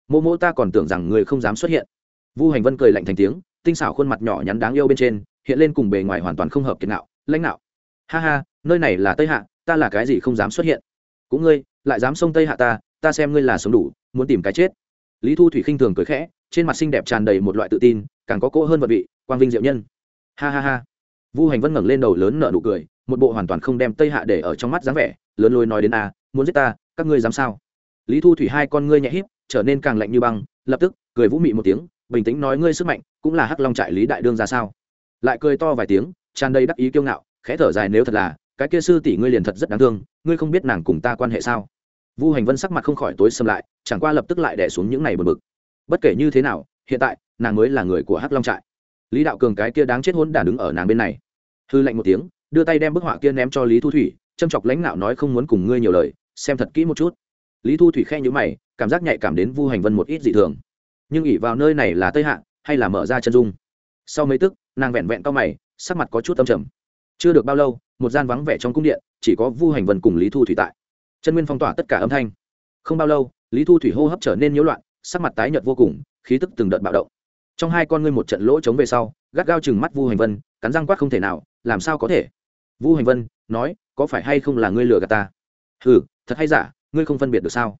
Mô mô ta còn tưởng rằng người không dám xuất hiện. Vu hành vân cười lạnh thành tiếng, tinh xảo khuôn mặt nhỏ nhắn đáng yêu bên trên, hiện lên cùng bề ngoài hoàn toàn không hợp kiệt nạo, lãnh nạo. Ha ha, nơi này là tây hạ, ta là cái gì không dám xuất hiện? Cũng ngươi, lại dám xông tây hạ ta ta xem ngươi là sống đủ, muốn tìm cái chết. Lý thu thủy khinh thường cười khẽ, trên mặt xinh đẹp tràn đầy một loại tự tin, càng có cỗ hơn vật vị, quang vinh diệu nhân. Ha ha ha. Vu hành vân ngẩng lên đầu lớn nở nụ cười, một bộ hoàn toàn không đem tây hạ để ở trong mắt dáng vẻ, lớn lôi nói đến a muốn giết ta, các ngươi dám sao? Lý thu thủy hai con ngươi nhẹ híp, trở nên càng lạnh như băng, lập tức cười vũ mị một tiếng, bình tĩnh nói, ngươi sức mạnh cũng là hắc long trại lý đại đương ra sao? Lại cười to vài tiếng, tràn đầy đắc ý kiêu ngạo, khẽ thở dài, nếu thật là, cái kia sư tỷ ngươi liền thật rất đáng thương, ngươi không biết nàng cùng ta quan hệ sao? Vu hành vân sắc mặt không khỏi tối xâm lại, chẳng qua lập tức lại đẻ xuống những này bật bực. Bất kể như thế nào, hiện tại, nàng mới là người của hắc long trại. Lý đạo cường cái kia đáng chết hôn đản đứng ở nàng bên này. Hư lạnh một tiếng, đưa tay đem bức họa kia ném cho lý thu thủy, châm chọc lãnh đạo nói không muốn cùng ngươi nhiều lời, xem thật kỹ một chút. Lý thu thủy khe nhữ mày, cảm giác nhạy cảm đến vu hành vân một ít dị thường. Nhưng ỉ vào nơi này là tây hạ, hay là mở ra chân dung? Sau mấy tức, nàng vẹn vẹn cao mày, sắc mặt có chút tâm trầm. Chưa được bao lâu, một gian vắng vẻ trong cung điện, chỉ có vu hành vân cùng lý thu thủy tại chân nguyên phong tỏa tất cả âm thanh. Không bao lâu, lý thu thủy hô hấp trở nên nhiễu loạn, sắc mặt tái nhợt vô cùng, khí tức từng đợt bạo động. Trong hai con ngươi một trận lỗ trống về sau, gắt gao chừng mắt vu hành vân, cắn răng quát không thể nào, làm sao có thể? Vu hành vân, nói, có phải hay không là ngươi lừa gạt ta? Ừ thật hay giả, ngươi không phân biệt được sao?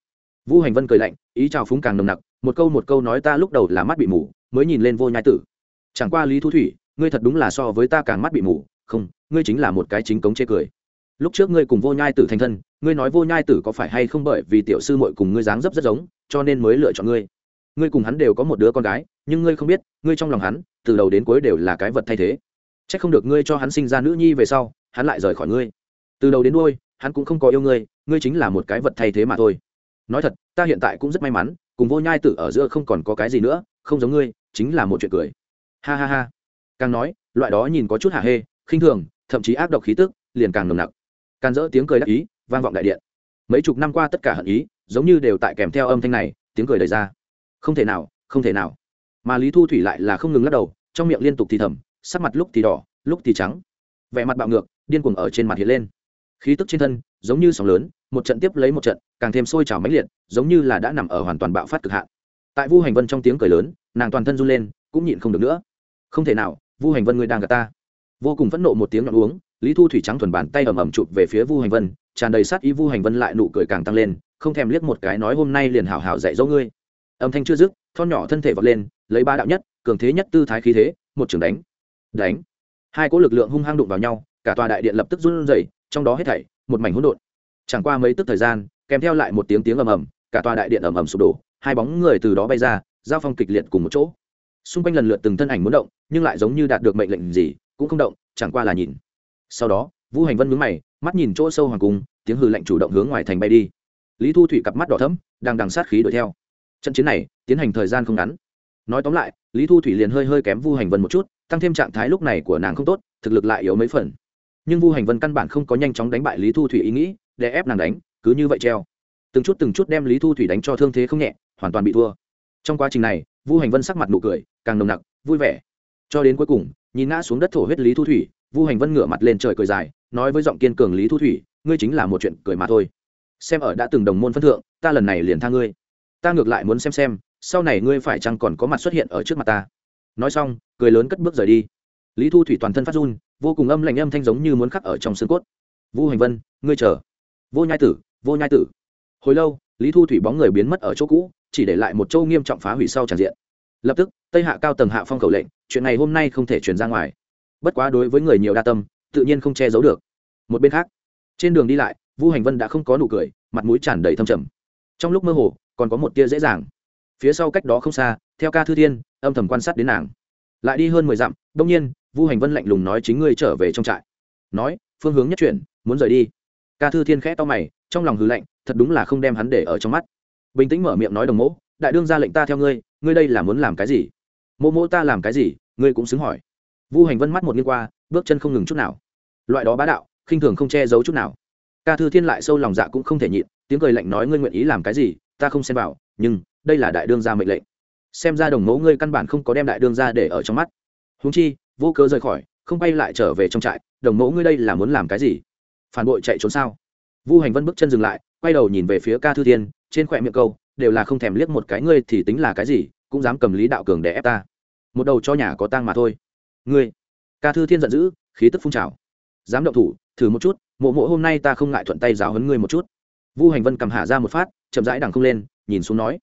Vu hành vân cười lạnh, ý chào phúng càng nồng nặc, một câu một câu nói ta lúc đầu là mắt bị mù, mới nhìn lên vô nhai tử. Chẳng qua lý thu thủy, ngươi thật đúng là so với ta càng mắt bị mù, không, ngươi chính là một cái chính cống chê cười lúc trước ngươi cùng vô nhai tử thành thân, ngươi nói vô nhai tử có phải hay không bởi vì tiểu sư muội cùng ngươi dáng dấp rất giống, cho nên mới lựa chọn ngươi? Ngươi cùng hắn đều có một đứa con gái, nhưng ngươi không biết, ngươi trong lòng hắn, từ đầu đến cuối đều là cái vật thay thế. C h ắ c không được ngươi cho hắn sinh ra nữ nhi về sau, hắn lại rời khỏi ngươi. Từ đầu đến đôi hắn cũng không có yêu ngươi ngươi chính là một cái vật thay thế mà thôi. Nói thật, ta hiện tại cũng rất may mắn, cùng vô nhai tử ở giữa không còn có cái gì nữa, không giống ngươi, chính là một chuyện cười. Ha ha ha. Càng nói, loại đó nhìn có chút hả hê, khinh thường, thậm chí ác độc khí tức, liền càng nồng nặc can dỡ tiếng cười đắc ý, vang vọng đại điện. Mấy chục năm qua tất cả hận ý, giống như đều tại kèm theo âm thanh này, tiếng cười đầy ra. Không thể nào, không thể nào. Mà lý thu thủy lại là không ngừng lắc đầu, trong miệng liên tục thì thầm, sắc mặt lúc thì đỏ, lúc thì trắng. Vẻ mặt bạo ngược, điên cuồng ở trên mặt hiện lên. Khí tức trên thân, giống như sóng lớn, một trận tiếp lấy một trận, càng thêm sôi trào mãnh liệt, giống như là đã nằm ở hoàn toàn bạo phát cực hạn. Tại vu hành vân trong tiếng cười lớn, nàng toàn thân run lên, cũng nhịn không được nữa. Không thể nào, vu hành vân người đang gặp ta. Vô cùng phẫn nộ một tiếng nhọn uống lý thu thủy trắng thuần bàn tay ầm ầm chụp về phía vu hành vân, tràn đầy sát ý vu hành vân lại nụ cười càng tăng lên, không thèm liếc một cái nói hôm nay liền hảo hảo dạy dỗ ngươi. Âm thanh chưa dứt, thon nhỏ thân thể vọt lên, lấy ba đạo nhất, cường thế nhất tư thái khí thế, một trường đánh. Đánh. Hai cỗ lực lượng hung hăng đụng vào nhau, cả tòa đại điện lập tức run rẩy, trong đó hết thảy, một mảnh hỗn độn. Chẳng qua mấy tức thời gian, kèm theo lại một tiếng tiếng ầm ầm, cả tòa đại điện ầm ầm sụp đổ, hai bóng người từ đó bay ra, giao phong kịch liệt cùng một chỗ. Xung quanh lần lượt từng thân ảnh muốn động, nhưng lại giống như đạt được mệnh lệnh gì, cũng không động, chẳng qua là nhìn sau đó, vũ hành vân mướn mày, mắt nhìn chỗ sâu hoàng cung, tiếng hư lệnh chủ động hướng ngoài thành bay đi. Lý thu thủy cặp mắt đỏ thấm đang đằng sát khí đuổi theo. Trận chiến này, tiến hành thời gian không ngắn. Nói tóm lại, lý thu thủy liền hơi hơi kém vu hành vân một chút, tăng thêm trạng thái lúc này của nàng không tốt, thực lực lại yếu mấy phần. Nhưng vu hành vân căn bản không có nhanh chóng đánh bại lý thu thủy ý nghĩ, để ép nàng đánh, cứ như vậy treo. Từng chút từng chút đem lý thu thủy đánh cho thương thế không nhẹ, hoàn toàn bị thua. Trong quá trình này vu hành vân sắc mặt nụ cười, càng nồng nặc, vui vẻ. Cho đến cuối cùng, nhìn ngã xuống đất thổ huyết lý thu thủy vu hành vân ngửa mặt lên trời cười dài, nói với giọng kiên cường lý thu thủy, ngươi chính là một chuyện cười mà thôi. Xem ở đã từng đồng môn phân thượng, ta lần này liền tha ngươi. Ta ngược lại muốn xem xem, sau này ngươi phải chăng còn có mặt xuất hiện ở trước mặt ta. Nói xong, cười lớn cất bước rời đi. Lý thu thủy toàn thân phát run, vô cùng âm lạnh âm thanh giống như muốn khắc ở trong xương cốt. Vu hành vân, ngươi chờ. Vô nhai tử, vô nhai tử. Hồi lâu, lý thu thủy bóng người biến mất ở chỗ cũ, chỉ để lại một châu nghiêm trọng phá hủy sau tràn diện. Lập tức, tây hạ cao tầng hạ phong khẩu lệnh, chuyện này hôm nay không thể truyền ra ngoài bất quá đối với người nhiều đa tâm tự nhiên không che giấu được. Một bên khác trên đường đi lại vu hành vân đã không có nụ cười mặt mũi tràn đầy thâm trầm. Trong lúc mơ hồ còn có một tia dễ dàng. Phía sau cách đó không xa theo ca thư thiên âm thầm quan sát đến nàng. Lại đi hơn mười dặm đông nhiên vu hành vân lạnh lùng nói chính ngươi trở về trong trại. Nói phương hướng nhất chuyển muốn rời đi. Ca thư thiên khẽ to mày trong lòng hư lạnh thật đúng là không đem hắn để ở trong mắt. Bình tĩnh mở miệng nói đồng mẫu, đại đương ra lệnh ta theo ngươi ngươi đây là muốn làm cái gì? Mô mô ta làm cái gì? Ngươi cũng xứng hỏi vu hành vân mắt một nghiêng qua, bước chân không ngừng chút nào. Loại đó bá đạo, khinh thường không che giấu chút nào. Ca thư thiên lại sâu lòng dạ cũng không thể nhịn, tiếng cười lạnh nói ngươi nguyện ý làm cái gì, ta không xem vào, nhưng, đây là đại đương gia mệnh lệnh. Xem ra đồng mẫu ngươi căn bản không có đem đại đương gia để ở trong mắt. Húng chi, vô cớ rời khỏi, không bay lại trở về trong trại, đồng mẫu ngươi đây là muốn làm cái gì? Phản bội chạy trốn sao? Vu hành vân bước chân dừng lại, quay đầu nhìn về phía ca thư thiên, trên khỏe miệng câu, đều là không thèm liếc một cái ngươi thì tính là cái gì, cũng dám cầm lý đạo cường để ép ta. Một đầu cho nhà có tang mà thôi ngươi, ca thư thiên giận dữ, khí tức phun trào. Dám động thủ, thử một chút, mộ mộ hôm nay ta không ngại thuận tay giáo hấn ngươi một chút. Vu hành vân cầm hạ ra một phát, chậm rãi đằng không lên, nhìn xuống nói.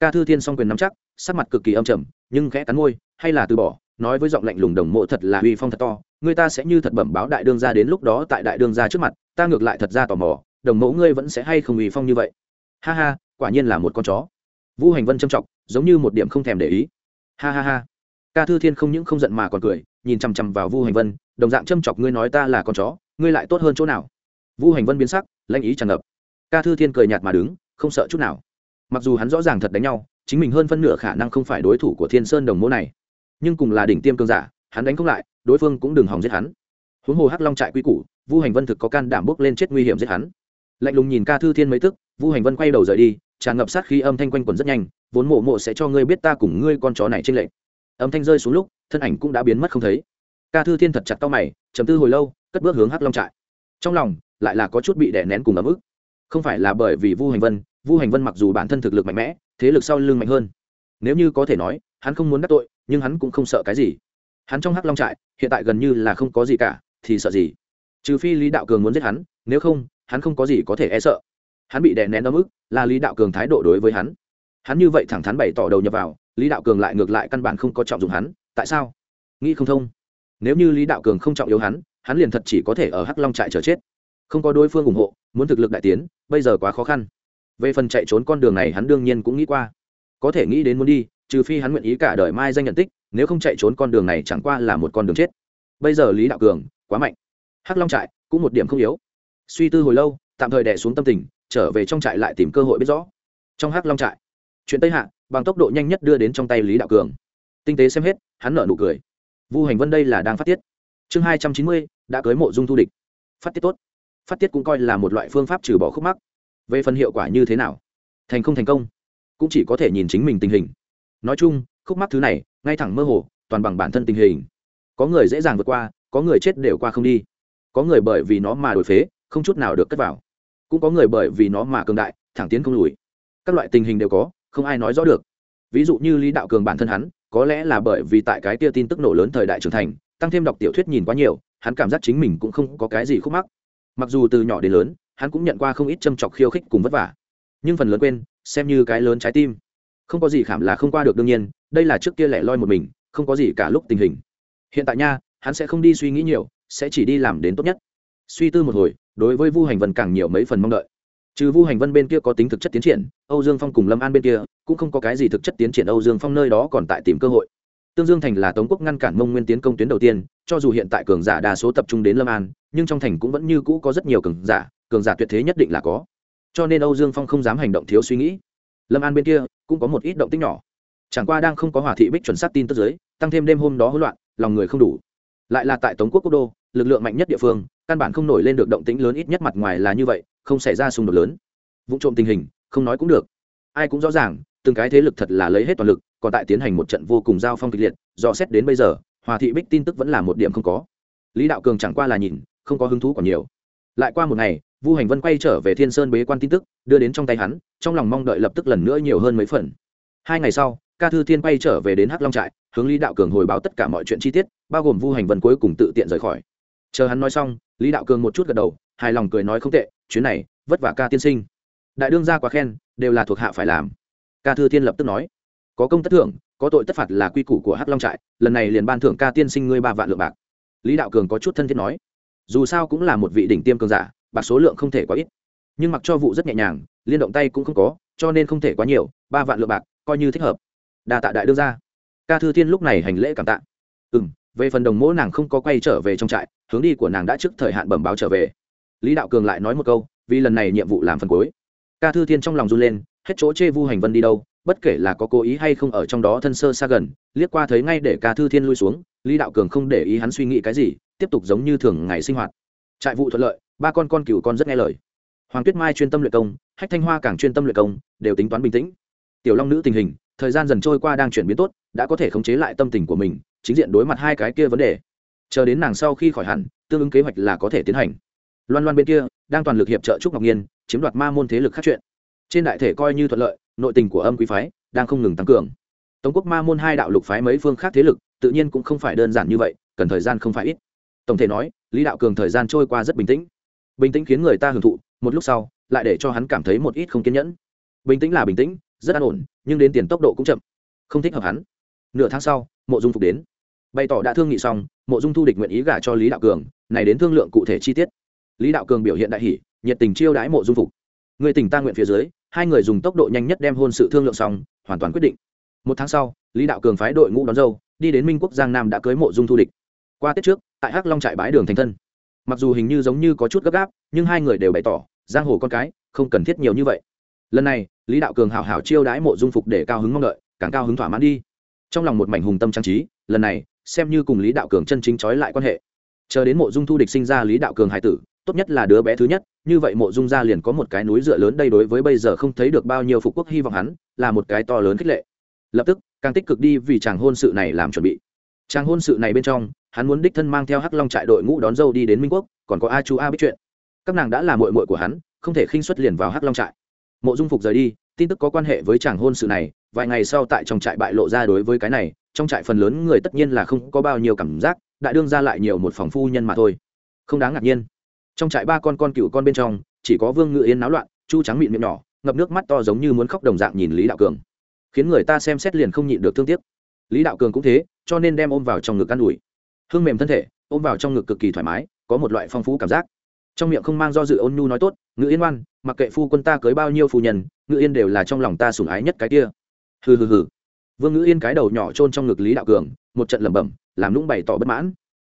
Ca thư thiên s o n g quyền nắm chắc, sắc mặt cực kỳ âm trầm, nhưng khẽ cắn môi, hay là từ bỏ, nói với giọng lạnh lùng đồng mộ thật là uy phong thật to, người ta sẽ như thật bẩm báo đại đương ra đến lúc đó tại đại đương ra trước mặt, ta ngược lại thật ra tò mò, đồng mẫu ngươi vẫn sẽ hay không uy phong như vậy. Ha ha, quả nhiên là một con chó. Vu hành vân châm trọng giống như một điểm không thèm để ý. Ha ha ha ca thư thiên không những không giận mà còn cười, nhìn chằm chằm vào vu hành vân, đồng dạng châm chọc ngươi nói ta là con chó, ngươi lại tốt hơn chỗ nào? Vu hành vân biến sắc, lãnh ý tràn ngập. Ca thư thiên cười nhạt mà đứng, không sợ chút nào. Mặc dù hắn rõ ràng thật đánh nhau, chính mình hơn phân nửa khả năng không phải đối thủ của thiên sơn đồng Mô này. Nhưng cùng là đỉnh tiêm cương giả, hắn đánh không lại, đối phương cũng đừng hòng giết hắn. Huống hồ hắc long trại quy củ, vu hành vân thực có can đảm bước lên chết nguy hiểm giết hắn. Lạnh lùng nhìn ca thư thiên mấy tức, vu hành vân quay đầu rời đi, tràn ngập sát khí âm thanh quanh quẩn rất nhanh, vốn mộ mộ sẽ cho ngươi biết ta cùng ngươi con chó này trên lệnh âm thanh rơi xuống lúc, thân ảnh cũng đã biến mất không thấy. Ca thư thiên thật chặt tao mày chấm tư hồi lâu, cất bước hướng hắc long trại. Trong lòng, lại là có chút bị đè nén cùng ấm ức. Không phải là bởi vì vu hành vân, vu hành vân mặc dù bản thân thực lực mạnh mẽ, thế lực sau lưng mạnh hơn. Nếu như có thể nói, hắn không muốn đắc tội, nhưng hắn cũng không sợ cái gì. Hắn trong hắc long trại, hiện tại gần như là không có gì cả, thì sợ gì? Trừ phi lý đạo cường muốn giết hắn, nếu không, hắn không có gì có thể e sợ. Hắn bị đè nén ấm ức, là lý đạo cường thái độ đối với hắn. Hắn như vậy thẳng thắn bày tỏ đầu nhập vào lý đạo cường lại ngược lại căn bản không có trọng dụng hắn, tại sao? Nghĩ không thông. Nếu như lý đạo cường không trọng yếu hắn hắn liền thật chỉ có thể ở hắc long trại chờ chết. Không có đối phương ủng hộ, muốn thực lực đại tiến, bây giờ quá khó khăn. Về phần chạy trốn con đường này hắn đương nhiên cũng nghĩ qua. Có thể nghĩ đến muốn đi, trừ phi hắn nguyện ý cả đời mai danh nhận tích, nếu không chạy trốn con đường này chẳng qua là một con đường chết. Bây giờ lý đạo cường quá mạnh. Hắc long trại cũng một điểm không yếu. Suy tư hồi lâu, tạm thời đẻ xuống tâm tình, trở về trong trại lại tìm cơ hội biết rõ. Trong hắc long trại, chuyện tây hạ bằng tốc độ nhanh nhất đưa đến trong tay lý đạo cường. Tinh tế xem hết, hắn nở nụ cười. Vu hành vân đây là đang phát tiết. Chương hai trăm chín mươi, đã cưới mộ dung thu địch. Phát tiết tốt. Phát tiết cũng coi là một loại phương pháp trừ bỏ khúc mắc. Về phần hiệu quả như thế nào? Thành không thành công? Cũng chỉ có thể nhìn chính mình tình hình. Nói chung, khúc mắc thứ này, ngay thẳng mơ hồ, toàn bằng bản thân tình hình. Có người dễ dàng vượt qua, có người chết đều qua không đi. Có người bởi vì nó mà đổi phế, không chút nào được cất vào. Cũng có người bởi vì nó mà cường đại, thẳng tiến không lùi. Các loại tình hình đều có không ai nói rõ được. Ví dụ như lý đạo cường bản thân hắn, có lẽ là bởi vì tại cái tia tin tức nổ lớn thời đại trưởng thành, tăng thêm đọc tiểu thuyết nhìn quá nhiều, hắn cảm giác chính mình cũng không có cái gì khúc mắc. Mặc dù từ nhỏ đến lớn, hắn cũng nhận qua không ít châm chọc khiêu khích cùng vất vả. Nhưng phần lớn quên, xem như cái lớn trái tim. Không có gì khảm là không qua được đương nhiên, đây là trước kia lẻ loi một mình, không có gì cả lúc tình hình. Hiện tại nha, hắn sẽ không đi suy nghĩ nhiều, sẽ chỉ đi làm đến tốt nhất. Suy tư một hồi, đối với vu hành vân càng nhiều mấy phần mong đợi trừ vu hành vân bên kia có tính thực chất tiến triển, âu dương phong cùng lâm an bên kia cũng không có cái gì thực chất tiến triển. Âu dương phong nơi đó còn tại tìm cơ hội. Tương dương thành là tống quốc ngăn cản mông nguyên tiến công tuyến đầu tiên, cho dù hiện tại cường giả đa số tập trung đến lâm an, nhưng trong thành cũng vẫn như cũ có rất nhiều cường giả cường giả tuyệt thế nhất định là có. Cho nên âu dương phong không dám hành động thiếu suy nghĩ. Lâm an bên kia cũng có một ít động tích nhỏ. Chẳng qua đang không có hỏa thị bích chuẩn xác tin tức giới tăng thêm đêm hôm đó hỗn loạn, lòng người không đủ. Lại là tại tống quốc quốc đô, lực lượng mạnh nhất địa phương, căn bản không nổi lên được động tĩnh lớn ít nhất mặt ngoài là như vậy không xảy ra xung đột lớn. Vụ trộm tình hình, không nói cũng được. Ai cũng rõ ràng, từng cái thế lực thật là lấy hết toàn lực, còn tại tiến hành một trận vô cùng giao phong kịch liệt, do xét đến bây giờ, hòa thị bích tin tức vẫn là một điểm không có. Lý đạo cường chẳng qua là nhìn, không có hứng thú còn nhiều. Lại qua một ngày, vu hành vân quay trở về thiên sơn bế quan tin tức, đưa đến trong tay hắn, trong lòng mong đợi lập tức lần nữa nhiều hơn mấy phần. Hai ngày sau, ca thư thiên quay trở về đến hắc long trại, hướng lý đạo cường hồi báo tất cả mọi chuyện chi tiết, bao gồm vu hành vân cuối cùng tự tiện rời khỏi chờ hắn nói xong, lý đạo cường một chút gật đầu, hài lòng cười nói không tệ, chuyến này, vất vả ca tiên sinh. Đại đương gia quá khen, đều là thuộc hạ phải làm. Ca thư thiên lập tức nói, có công tất thưởng, có tội tất phạt là quy củ của hắc long trại, lần này liền ban thưởng ca tiên sinh ngươi ba vạn lượng bạc. Lý đạo cường có chút thân thiết nói, dù sao cũng là một vị đỉnh tiêm cường giả, bạc số lượng không thể quá ít. Nhưng mặc cho vụ rất nhẹ nhàng, liên động tay cũng không có, cho nên không thể quá nhiều, ba vạn lượng bạc, coi như thích hợp. Đà tạ đại đương gia. Ca thư thiên lúc này hành lễ cảm tạ. Ừ m về phần đồng mỗ nàng không có quay trở về trong trại, hướng đi của nàng đã trước thời hạn bẩm báo trở về. Lý đạo cường lại nói một câu, vì lần này nhiệm vụ làm phần cuối. Ca thư thiên trong lòng run lên, hết chỗ chê vu hành vân đi đâu, bất kể là có cố ý hay không ở trong đó thân sơ xa gần, liếc qua thấy ngay để ca thư thiên lui xuống, lý đạo cường không để ý hắn suy nghĩ cái gì, tiếp tục giống như thường ngày sinh hoạt. Trại vụ thuận lợi, ba con con cừu con rất nghe lời. Hoàng tuyết mai chuyên tâm luyện công, hách thanh hoa càng chuyên tâm luyện công, đều tính toán bình tĩnh. Tiểu long nữ tình hình, thời gian dần trôi qua đang chuyển biến tốt, đã có thể khống chế lại tâm tình của mình chính diện đối mặt hai cái kia vấn đề. Chờ đến nàng sau khi khỏi hẳn, tương ứng kế hoạch là có thể tiến hành. Loan loan bên kia, đang toàn lực hiệp trợ trúc ngọc nhiên, chiếm đoạt ma môn thế lực khác chuyện. Trên đại thể coi như thuận lợi, nội tình của âm quý phái đang không ngừng tăng cường. Tống quốc ma môn hai đạo lục phái mấy phương khác thế lực, tự nhiên cũng không phải đơn giản như vậy, cần thời gian không phải ít. Tổng thể nói, lý đạo cường thời gian trôi qua rất bình tĩnh. Bình tĩnh khiến người ta hưởng thụ, một lúc sau, lại để cho hắn cảm thấy một ít không kiên nhẫn. Bình tĩnh là bình tĩnh, rất an ổn, nhưng đến tiền tốc độ cũng chậm. Không thích hợp hắn. Nửa tháng sau, mộ dung phục đến bày tỏ đã thương nghị xong, mộ dung thu địch nguyện ý gả cho lý đạo cường, này đến thương lượng cụ thể chi tiết. Lý đạo cường biểu hiện đại hỷ nhiệt tình chiêu đãi mộ dung phục. Người tỉnh ta nguyện phía dưới, hai người dùng tốc độ nhanh nhất đem hôn sự thương lượng xong, hoàn toàn quyết định. Một tháng sau, lý đạo cường phái đội ngũ đón dâu, đi đến minh quốc giang nam đã cưới mộ dung thu địch. Qua tết trước, tại hắc long trại bãi đường thành thân. Mặc dù hình như giống như có chút gấp gáp, nhưng hai người đều bày tỏ, giang hồ con cái, không cần thiết nhiều như vậy. Lần này, lý đạo cường hảo hảo chiêu đãi mộ dung phục để cao hứng mong đợi, càng cao hứng thỏa mãn đi. Trong lòng một mảnh hùng tâm trang trí, lần này xem như cùng lý đạo cường chân chính trói lại quan hệ. Chờ đến mộ dung thu địch sinh ra lý đạo cường hải tử, tốt nhất là đứa bé thứ nhất, như vậy mộ dung gia liền có một cái núi dựa lớn đây đối với bây giờ không thấy được bao nhiêu phục quốc hy vọng hắn, là một cái to lớn khích lệ. Lập tức, càng tích cực đi vì chàng hôn sự này làm chuẩn bị. Chàng hôn sự này bên trong, hắn muốn đích thân mang theo hắc long trại đội ngũ đón dâu đi đến minh quốc, còn có a chu a biết chuyện. Các nàng đã là mội mội của hắn, không thể khinh xuất liền vào hắc long trại. Mộ dung phục rời đi, tin tức có quan hệ với chàng hôn sự này, vài ngày sau tại trong trại bại lộ ra đối với cái này trong trại phần lớn người tất nhiên là không có bao nhiêu cảm giác, đại đương ra lại nhiều một phòng phu nhân mà thôi. Không đáng ngạc nhiên. Trong trại ba con con cựu con bên trong, chỉ có vương ngự yên náo loạn, chu trắng mịn miệng nhỏ, ngập nước mắt to giống như muốn khóc đồng dạng nhìn lý đạo cường. Khiến người ta xem xét liền không nhịn được thương tiếc. Lý đạo cường cũng thế, cho nên đem ôm vào trong ngực ă n ủi. Hương mềm thân thể, ôm vào trong ngực cực kỳ thoải mái, có một loại phong phú cảm giác. Trong miệng không mang do dự ôn nhu nói tốt, ngự yên oan mặc kệ phu quân ta cưới bao nhiêu phu nhân, ngự yên đều là trong lòng ta sủng ái nhất cái kia. Hừ hừ hừ vương Ngữ yên cái đầu nhỏ trôn trong ngực lý đạo cường, một trận lẩm bẩm, làm lũng bày tỏ bất mãn.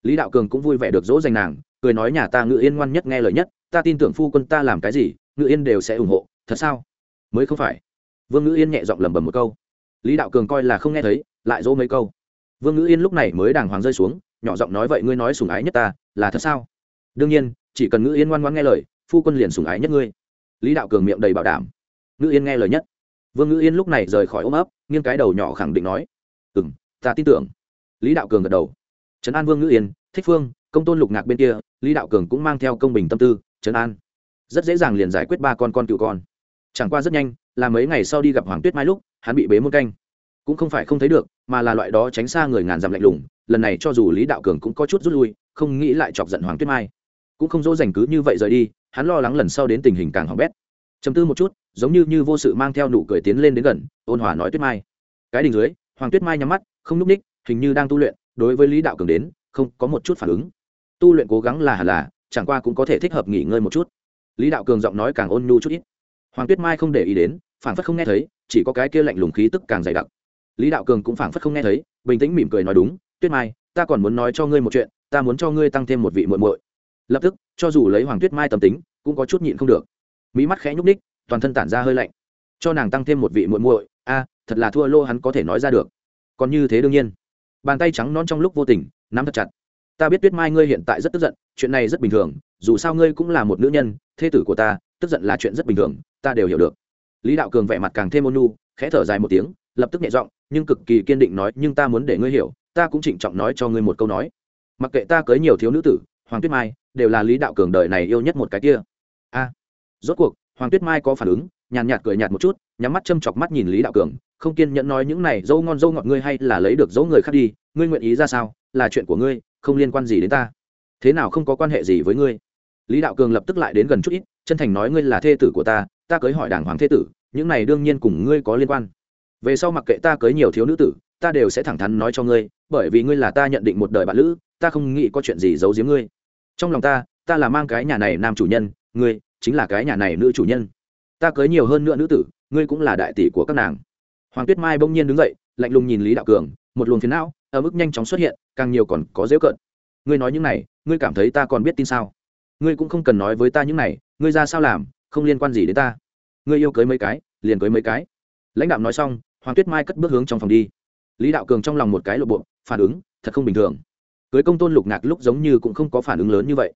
Lý đạo cường cũng vui vẻ được dỗ dành nàng, cười nói nhà ta Ngữ yên ngoan nhất nghe lời nhất, ta tin tưởng phu quân ta làm cái gì, Ngữ yên đều sẽ ủng hộ, thật sao? Mới không phải. Vương Ngữ yên nhẹ giọng lẩm bẩm một câu. Lý đạo cường coi là không nghe thấy, lại dỗ mấy câu. Vương Ngữ yên lúc này mới đàng hoàng rơi xuống, nhỏ giọng nói vậy ngươi nói sùng ái nhất ta, là thật sao? Đương nhiên, chỉ cần Ngữ yên ngoan ngoan nghe lời, phu quân liền sùng ái nhất ngươi. Lý đạo cường miệng đầy bảo đảm. Ngữ yên nghe lời nhất vương Ngữ yên lúc này rời khỏi ôm ấp, nghiêng cái đầu nhỏ khẳng định nói ừ m ta tin tưởng. Lý đạo cường gật đầu. Trấn an vương Ngữ yên, thích phương, công tôn lục ngạc bên kia, lý đạo cường cũng mang theo công bình tâm tư, trấn an. Rất dễ dàng liền giải quyết ba con con cựu con. Chẳng qua rất nhanh, là mấy ngày sau đi gặp hoàng tuyết mai lúc, hắn bị bế môn canh. Cũng không phải không thấy được, mà là loại đó tránh xa người ngàn dặm lạnh lùng, lần này cho dù lý đạo cường cũng có chút rút lui, không nghĩ lại chọc giận hoàng tuyết mai. Cũng không dỗ dành cứ như vậy rời đi, hắn lo lắng lần sau đến tình hình càng hỏng bét. Chấm tư một chút giống như như vô sự mang theo nụ cười tiến lên đến gần, ôn hòa nói tuyết mai. Cái đỉnh dưới, hoàng tuyết mai nhắm mắt, không núp ních, hình như đang tu luyện, đối với lý đạo cường đến, không có một chút phản ứng. Tu luyện cố gắng là hẳn là, chẳng qua cũng có thể thích hợp nghỉ ngơi một chút. Lý đạo cường giọng nói càng ôn nhu chút ít. Hoàng tuyết mai không để ý đến phản phất không nghe thấy, chỉ có cái kia lạnh lùng khí tức càng dày đặc. Lý đạo cường cũng phản phất không nghe thấy, bình tĩnh mỉm cười nói đúng, tuyết mai, ta còn muốn nói cho ngươi một chuyện, ta muốn cho ngươi tăng thêm một vị muội muội. Lập tức, cho dù lấy hoàng tuyết mai tâm tính, cũng có chút nhịn không được. Mỹ mắt khẽ nhúc ních toàn thân tản ra hơi lạnh. Cho nàng tăng thêm một vị muội muội, a, thật là thua lô hắn có thể nói ra được. Còn như thế đương nhiên. Bàn tay trắng non trong lúc vô tình, nắm thật chặt. Ta biết tuyết mai ngươi hiện tại rất tức giận, chuyện này rất bình thường, dù sao ngươi cũng là một nữ nhân, thê tử của ta, tức giận là chuyện rất bình thường, ta đều hiểu được. Lý đạo cường vẻ mặt càng thêm ôn nu khẽ thở dài một tiếng, lập tức nhẹ giọng, nhưng cực kỳ kiên định nói, nhưng ta muốn để ngươi hiểu, ta cũng trịnh trọng nói cho ngươi một câu nói. Mặc kệ ta cưới nhiều thiếu nữ tử, hoàng tuyết mai đều là lý đạo cường đời này yêu nhất một cái kia. A. Rốt cuộc hoàng tuyết mai có phản ứng, nhàn nhạt cười nhạt một chút, nhắm mắt châm chọc mắt nhìn lý đạo cường, không kiên nhẫn nói những này dâu ngon dâu ngọt ngươi hay là lấy được dấu người khác đi, ngươi nguyện ý ra sao, là chuyện của ngươi, không liên quan gì đến ta. Thế nào không có quan hệ gì với ngươi? Lý đạo cường lập tức lại đến gần chút ít, chân thành nói ngươi là thê tử của ta ta cưới hỏi đảng hoàng thê tử, những này đương nhiên cùng ngươi có liên quan. Về sau mặc kệ ta cưới nhiều thiếu nữ tử, ta đều sẽ thẳng thắn nói cho ngươi, bởi vì ngươi là ta nhận định một đời bạn lữ, ta không nghĩ có chuyện gì giấu giếm ngươi. Trong lòng ta ta là mang cái nhà này nam chủ nhân, ngươi chính là cái nhà này nữ chủ nhân. Ta cưới nhiều hơn nữa nữ tử, ngươi cũng là đại tỷ của các nàng. Hoàng tuyết mai bỗng nhiên đứng dậy, lạnh lùng nhìn lý đạo cường, một luồng phiến não, ở mức nhanh chóng xuất hiện, càng nhiều còn có dễ cợt. Ngươi nói những này, ngươi cảm thấy ta còn biết tin sao? Ngươi cũng không cần nói với ta những này, ngươi ra sao làm, không liên quan gì đến ta. Ngươi yêu cưới mấy cái, liền cưới mấy cái. Lãnh đạo nói xong, hoàng tuyết mai cất bước hướng trong phòng đi. Lý đạo cường trong lòng một cái lộ bộ, phản ứng, thật không bình thường. Cưới công tôn lục ngạc lúc giống như cũng không có phản ứng lớn như vậy.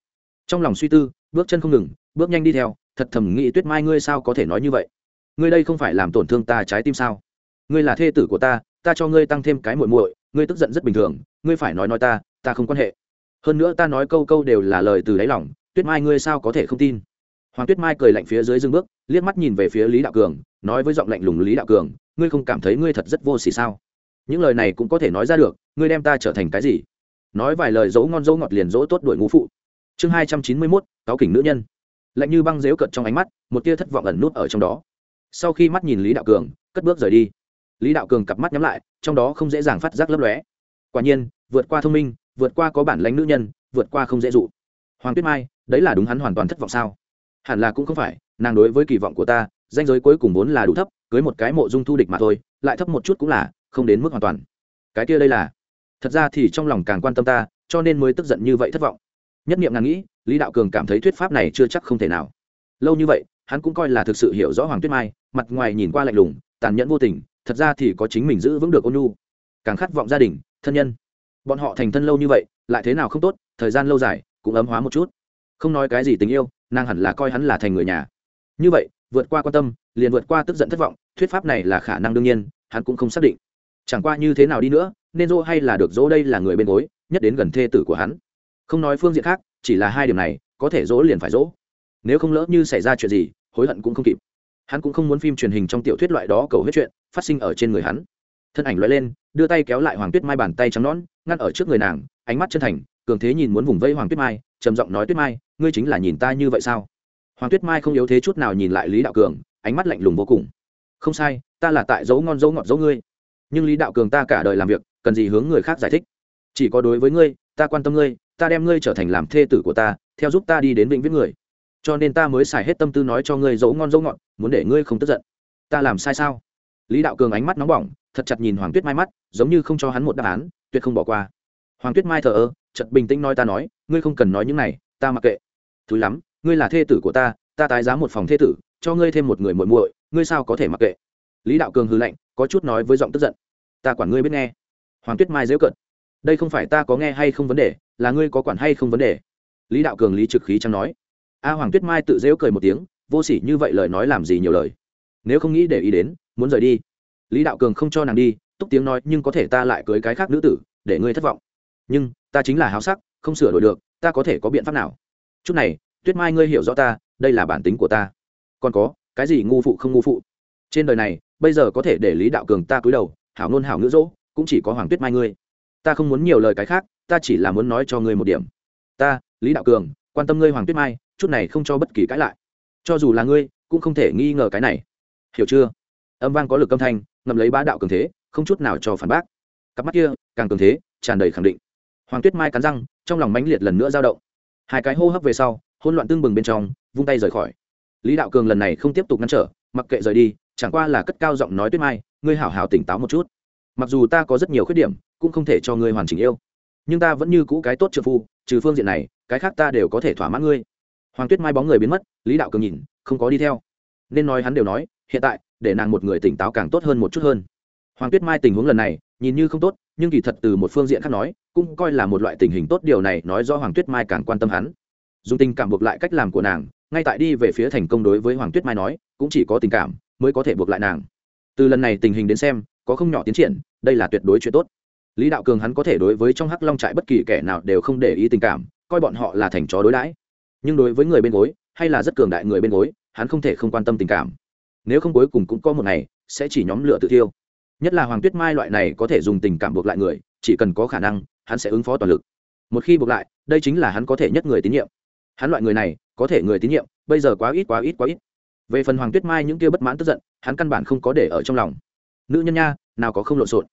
Trong lòng suy tư, bước chân không ngừng bước nhanh đi theo, thật thầm nghĩ tuyết mai ngươi sao có thể nói như vậy? Ngươi đây không phải làm tổn thương ta trái tim sao? Ngươi là thê tử của ta ta cho ngươi tăng thêm cái muội muội, ngươi tức giận rất bình thường, ngươi phải nói nói ta ta không quan hệ. Hơn nữa ta nói câu câu đều là lời từ đáy lòng, tuyết mai ngươi sao có thể không tin? Hoàng tuyết mai cười lạnh phía dưới dưng bước, liếc mắt nhìn về phía lý đạo cường, nói với giọng lạnh lùng lý đạo cường, ngươi không cảm thấy ngươi thật rất vô xỉ sao? Những lời này cũng có thể nói ra được, ngươi đem ta trở thành cái gì? Nói vài lời dỗ ngon dỗ ngọt liền dỗ tốt đuổi ngũ phụ. Chương hai trăm chín mươi mốt cáo kỉnh nữ nhân lạnh như băng dếu cợt trong ánh mắt, một tia thất vọng ẩn nút ở trong đó. Sau khi mắt nhìn lý đạo cường, cất bước rời đi. Lý đạo cường cặp mắt nhắm lại, trong đó không dễ dàng phát giác lấp lóe. Quả nhiên, vượt qua thông minh, vượt qua có bản lãnh nữ nhân, vượt qua không dễ dụ. Hoàng tuyết mai, đấy là đúng hắn hoàn toàn thất vọng sao? Hẳn là cũng không phải, nàng đối với kỳ vọng của ta danh giới cuối cùng vốn là đủ thấp, cưới một cái mộ dung thu địch mà thôi, lại thấp một chút cũng là không đến mức hoàn toàn. Cái kia đây là. Thật ra thì trong lòng càng quan tâm ta, cho nên mới tức giận như vậy thất vọng nhất nghiệm ngàn nghĩ, lý đạo cường cảm thấy thuyết pháp này chưa chắc không thể nào. Lâu như vậy, hắn cũng coi là thực sự hiểu rõ hoàng tuyết mai, mặt ngoài nhìn qua lạnh lùng, tàn nhẫn vô tình, thật ra thì có chính mình giữ vững được ôn nhu. Càng khát vọng gia đình, thân nhân. Bọn họ thành thân lâu như vậy, lại thế nào không tốt, thời gian lâu dài, cũng ấm hóa một chút. Không nói cái gì tình yêu, nàng hẳn là coi hắn là thành người nhà. Như vậy, vượt qua quan tâm, liền vượt qua tức giận thất vọng, thuyết pháp này là khả năng đương nhiên, hắn cũng không xác định. Chẳng qua như thế nào đi nữa, nên dỗ hay là được dỗ đây là người bên gối, nhất đến gần thê tử của hắn không nói phương diện khác, chỉ là hai điểm này, có thể dỗ liền phải dỗ. Nếu không lỡ như xảy ra chuyện gì, hối hận cũng không kịp. Hắn cũng không muốn phim truyền hình trong tiểu thuyết loại đó cầu hết chuyện phát sinh ở trên người hắn. Thân ảnh loại lên, đưa tay kéo lại hoàng tuyết mai bàn tay trắng nón ngăn ở trước người nàng, ánh mắt chân thành, cường thế nhìn muốn vùng vây hoàng tuyết mai, trầm giọng nói, tuyết mai, ngươi chính là nhìn ta như vậy sao? Hoàng tuyết mai không yếu thế chút nào nhìn lại lý đạo cường, ánh mắt lạnh lùng vô cùng. Không sai, ta là tại dấu ngon dấu ngọt dấu ngươi. Nhưng lý đạo cường ta cả đời làm việc, cần gì hướng người khác giải thích? Chỉ có đối với ngươi, ta quan tâm ngươi ta đem ngươi trở thành làm thê tử của ta, theo giúp ta đi đến vĩnh viễn người. Cho nên ta mới xài hết tâm tư nói cho ngươi dấu ngon dấu ngọt, muốn để ngươi không tức giận. Ta làm sai sao? Lý đạo cường ánh mắt nóng bỏng, thật chặt nhìn hoàng tuyết mai mắt, giống như không cho hắn một đáp án, tuyệt không bỏ qua. Hoàng tuyết mai thờ ơ chật bình tĩnh nói ta nói, ngươi không cần nói những này, ta mặc kệ. Thứ lắm, ngươi là thê tử của ta ta tái giá một phòng thê tử, cho ngươi thêm một người muội muội, ngươi sao có thể mặc kệ? Lý đạo cường hư lạnh, có chút nói với giọng tức giận. Ta quản ngươi biết nghe. Hoàng tuyết mai dễ cận đây không phải ta có nghe hay không vấn đề là ngươi có quản hay không vấn đề? Lý đạo cường lý trực khí chẳng nói. A hoàng tuyết mai tự dễu cười một tiếng, vô s ỉ như vậy lời nói làm gì nhiều lời? Nếu không nghĩ để ý đến, muốn rời đi. Lý đạo cường không cho nàng đi, túc tiếng nói, nhưng có thể ta lại cưới cái khác nữ tử, để ngươi thất vọng. Nhưng, ta chính là háo sắc, không sửa đổi được, ta có thể có biện pháp nào? Chút này, tuyết mai ngươi hiểu rõ ta, đây là bản tính của ta. Còn có, cái gì ngu phụ không ngu phụ? Trên đời này, bây giờ có thể để lý đạo cường ta cúi đầu, hảo ngôn hảo ngữ dỗ, cũng chỉ có hoàng tuyết mai ngươi. Ta không muốn nhiều lời cái khác ta chỉ là muốn nói cho ngươi một điểm. Ta, lý đạo cường, quan tâm ngươi hoàng tuyết mai, chút này không cho bất kỳ cãi lại. Cho dù là ngươi, cũng không thể nghi ngờ cái này. Hiểu chưa? Âm vang có lực âm thanh ngầm lấy bá đạo cường thế, không chút nào cho phản bác. Cặp mắt kia, càng cường thế, tràn đầy khẳng định. Hoàng tuyết mai cắn răng, trong lòng mãnh liệt lần nữa dao động. Hai cái hô hấp về sau hôn loạn tương bừng bên trong, vung tay rời khỏi. Lý đạo cường lần này không tiếp tục ngăn trở, mặc kệ rời đi, chẳng qua là cất cao giọng nói tuyết mai, ngươi hảo hảo tỉnh táo một chút. Mặc dù ta có rất nhiều khuyết điểm, cũng không thể cho ngươi hoàn chỉnh yêu nhưng ta vẫn như cũ cái tốt trợ phu, trừ phương diện này, cái khác ta đều có thể thỏa mãn ngươi. Hoàng tuyết mai bóng người biến mất, lý đạo cường nhìn, không có đi theo. Nên nói hắn đều nói, hiện tại, để nàng một người tỉnh táo càng tốt hơn một chút hơn. Hoàng tuyết mai tình huống lần này, nhìn như không tốt, nhưng kỳ thật từ một phương diện khác nói, cũng coi là một loại tình hình tốt điều này nói do hoàng tuyết mai càng quan tâm hắn. Dùng tình cảm buộc lại cách làm của nàng, ngay tại đi về phía thành công đối với hoàng tuyết mai nói, cũng chỉ có tình cảm mới có thể buộc lại nàng. Từ lần này tình hình đến xem, có không nhỏ tiến triển, đây là tuyệt đối chuyện tốt lý đạo cường hắn có thể đối với trong hắc long trại bất kỳ kẻ nào đều không để ý tình cảm, coi bọn họ là thành chó đối đãi. Nhưng đối với người bên gối, hay là rất cường đại người bên gối, hắn không thể không quan tâm tình cảm. Nếu không cuối cùng cũng có một ngày, sẽ chỉ nhóm lửa tự thiêu. Nhất là hoàng tuyết mai loại này có thể dùng tình cảm buộc lại người, chỉ cần có khả năng, hắn sẽ ứng phó toàn lực. Một khi buộc lại, đây chính là hắn có thể nhất người tín nhiệm. Hắn loại người này, có thể người tín nhiệm, bây giờ quá ít quá ít quá ít. Về phần hoàng tuyết mai những kia bất mãn tức giận, hắn căn bản không có để ở trong lòng. Nữ nhân nha, nào có không lộn xộn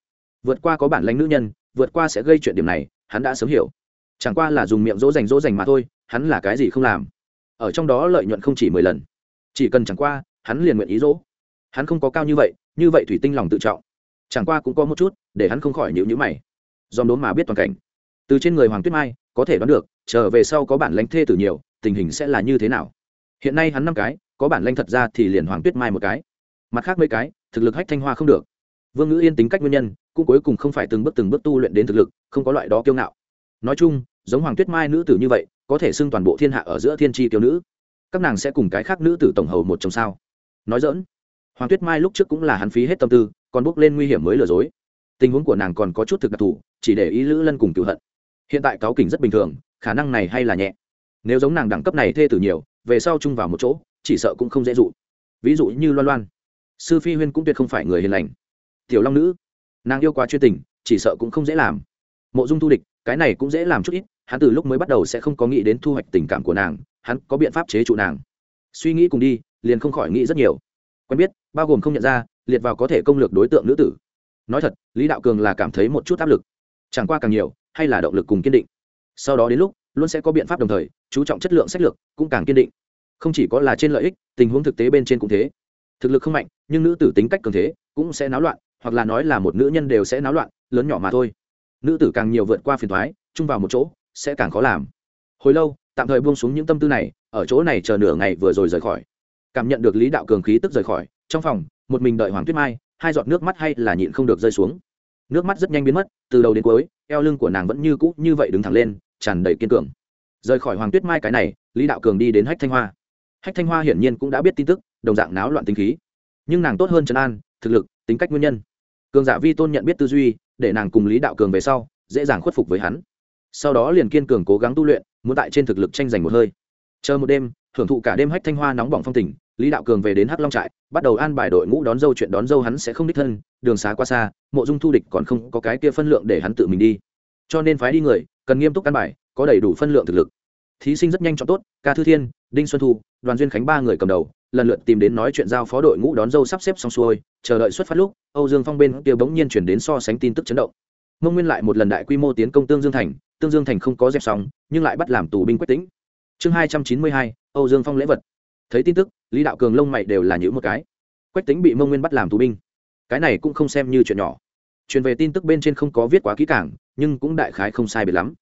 vượt qua có bản lãnh nữ nhân, vượt qua sẽ gây chuyện điểm này, hắn đã sớm hiểu. Chẳng qua là dùng miệng dỗ dành dỗ dành mà thôi, hắn là cái gì không làm. Ở trong đó lợi nhuận không chỉ mười lần. Chỉ cần chẳng qua, hắn liền nguyện ý dỗ. Hắn không có cao như vậy như vậy thủy tinh lòng tự trọng. Chẳng qua cũng có một chút, để hắn không khỏi nhịu nhữ mày. Dòm đốn mà biết toàn cảnh. Từ trên người hoàng tuyết mai, có thể đoán được, trở về sau có bản lãnh thê tử nhiều, tình hình sẽ là như thế nào. Hiện nay hắn năm cái, có bản lãnh thật ra thì liền hoàng tuyết mai một cái. Mặt khác mấy cái, thực lực hách thanh hoa không được vương ngữ yên tính cách nguyên nhân, cũng cuối cùng không phải từng bước từng bước tu luyện đến thực lực, không có loại đó kiêu ngạo. Nói chung, giống hoàng tuyết mai nữ tử như vậy, có thể xưng toàn bộ thiên hạ ở giữa thiên tri kiêu nữ. Các nàng sẽ cùng cái khác nữ tử tổng hầu một trong sao? Nói dỡn hoàng tuyết mai lúc trước cũng là hắn phí hết tâm tư, còn bước lên nguy hiểm mới lừa dối. Tình huống của nàng còn có chút thực đặc thù, chỉ để ý lữ lân cùng cựu hận. Hiện tại cáo kỉnh rất bình thường, khả năng này hay là nhẹ. Nếu giống nàng đẳng cấp này thê tử nhiều, về sau chung vào một chỗ, chỉ sợ cũng không dễ dụ. Ví dụ như loan loan. Sư phi huyên cũng tuyệt không phải người hiền lành tiểu long nữ. Nàng yêu quá chuyên tình, chỉ sợ cũng không dễ làm. Mộ dung thu địch, cái này cũng dễ làm chút ít, hắn từ lúc mới bắt đầu sẽ không có nghĩ đến thu hoạch tình cảm của nàng, hắn có biện pháp chế trụ nàng. Suy nghĩ cùng đi, liền không khỏi nghĩ rất nhiều. Quen biết, bao gồm không nhận ra, liệt vào có thể công lược đối tượng nữ tử. Nói thật, lý đạo cường là cảm thấy một chút áp lực. Chẳng qua càng nhiều, hay là động lực cùng kiên định. Sau đó đến lúc, luôn sẽ có biện pháp đồng thời, chú trọng chất lượng sách lược, cũng càng kiên định. Không chỉ có là trên lợi ích, tình huống thực tế bên trên cũng thế. Thực lực không mạnh, nhưng nữ tử tính cách cường thế, cũng sẽ náo loạn hoặc là nói là một nữ nhân đều sẽ náo loạn, lớn nhỏ mà thôi. Nữ tử càng nhiều vượt qua phiền thoái chung vào một chỗ, sẽ càng khó làm. Hồi lâu, tạm thời buông xuống những tâm tư này, ở chỗ này chờ nửa ngày vừa rồi rời khỏi. Cảm nhận được lý đạo cường khí tức rời khỏi, trong phòng, một mình đợi hoàng tuyết mai, hai giọt nước mắt hay là nhịn không được rơi xuống. Nước mắt rất nhanh biến mất, từ đầu đến cuối, eo lưng của nàng vẫn như cũ như vậy đứng thẳng lên, tràn đầy kiên cường. Rời khỏi hoàng tuyết mai cái này, lý đạo cường đi đến hách thanh hoa. Hách thanh hoa hiển nhiên cũng đã biết tin tức, đồng dạng náo loạn tính khí. Nhưng nàng tốt hơn trần an, thực lực, tính cách nguyên nhân cường giả vi tôn nhận biết tư duy, để nàng cùng lý đạo cường về sau, dễ dàng khuất phục với hắn. Sau đó liền kiên cường cố gắng tu luyện, muốn tại trên thực lực tranh giành một hơi. Chờ một đêm, thưởng thụ cả đêm hách thanh hoa nóng bỏng phong tình, lý đạo cường về đến hắc long trại, bắt đầu an bài đội ngũ đón dâu chuyện đón dâu hắn sẽ không đích thân, đường xá qua xa, mộ dung thu địch còn không có cái kia phân lượng để hắn tự mình đi. Cho nên phái đi người, cần nghiêm túc an bài, có đầy đủ phân lượng thực lực. Thí sinh rất nhanh chọn tốt, ca thư thiên, đinh xuân thu, đoàn duyên khánh ba người cầm đầu lần lượt tìm đến nói chuyện giao phó đội ngũ đón dâu sắp xếp xong xuôi, chờ đợi xuất phát lúc, âu dương phong bên kia bỗng nhiên chuyển đến so sánh tin tức chấn động. Mông nguyên lại một lần đại quy mô tiến công tương dương thành, tương dương thành không có dẹp xong, nhưng lại bắt làm tù binh quách tính chương hai trăm chín mươi hai, âu dương phong lễ vật. Thấy tin tức, lý đạo cường lông mày đều là những một cái. Quách tính bị mông nguyên bắt làm tù binh. Cái này cũng không xem như chuyện nhỏ. Truyền về tin tức bên trên không có viết quá kỹ cảng nhưng cũng đại khái không sai biệt lắm.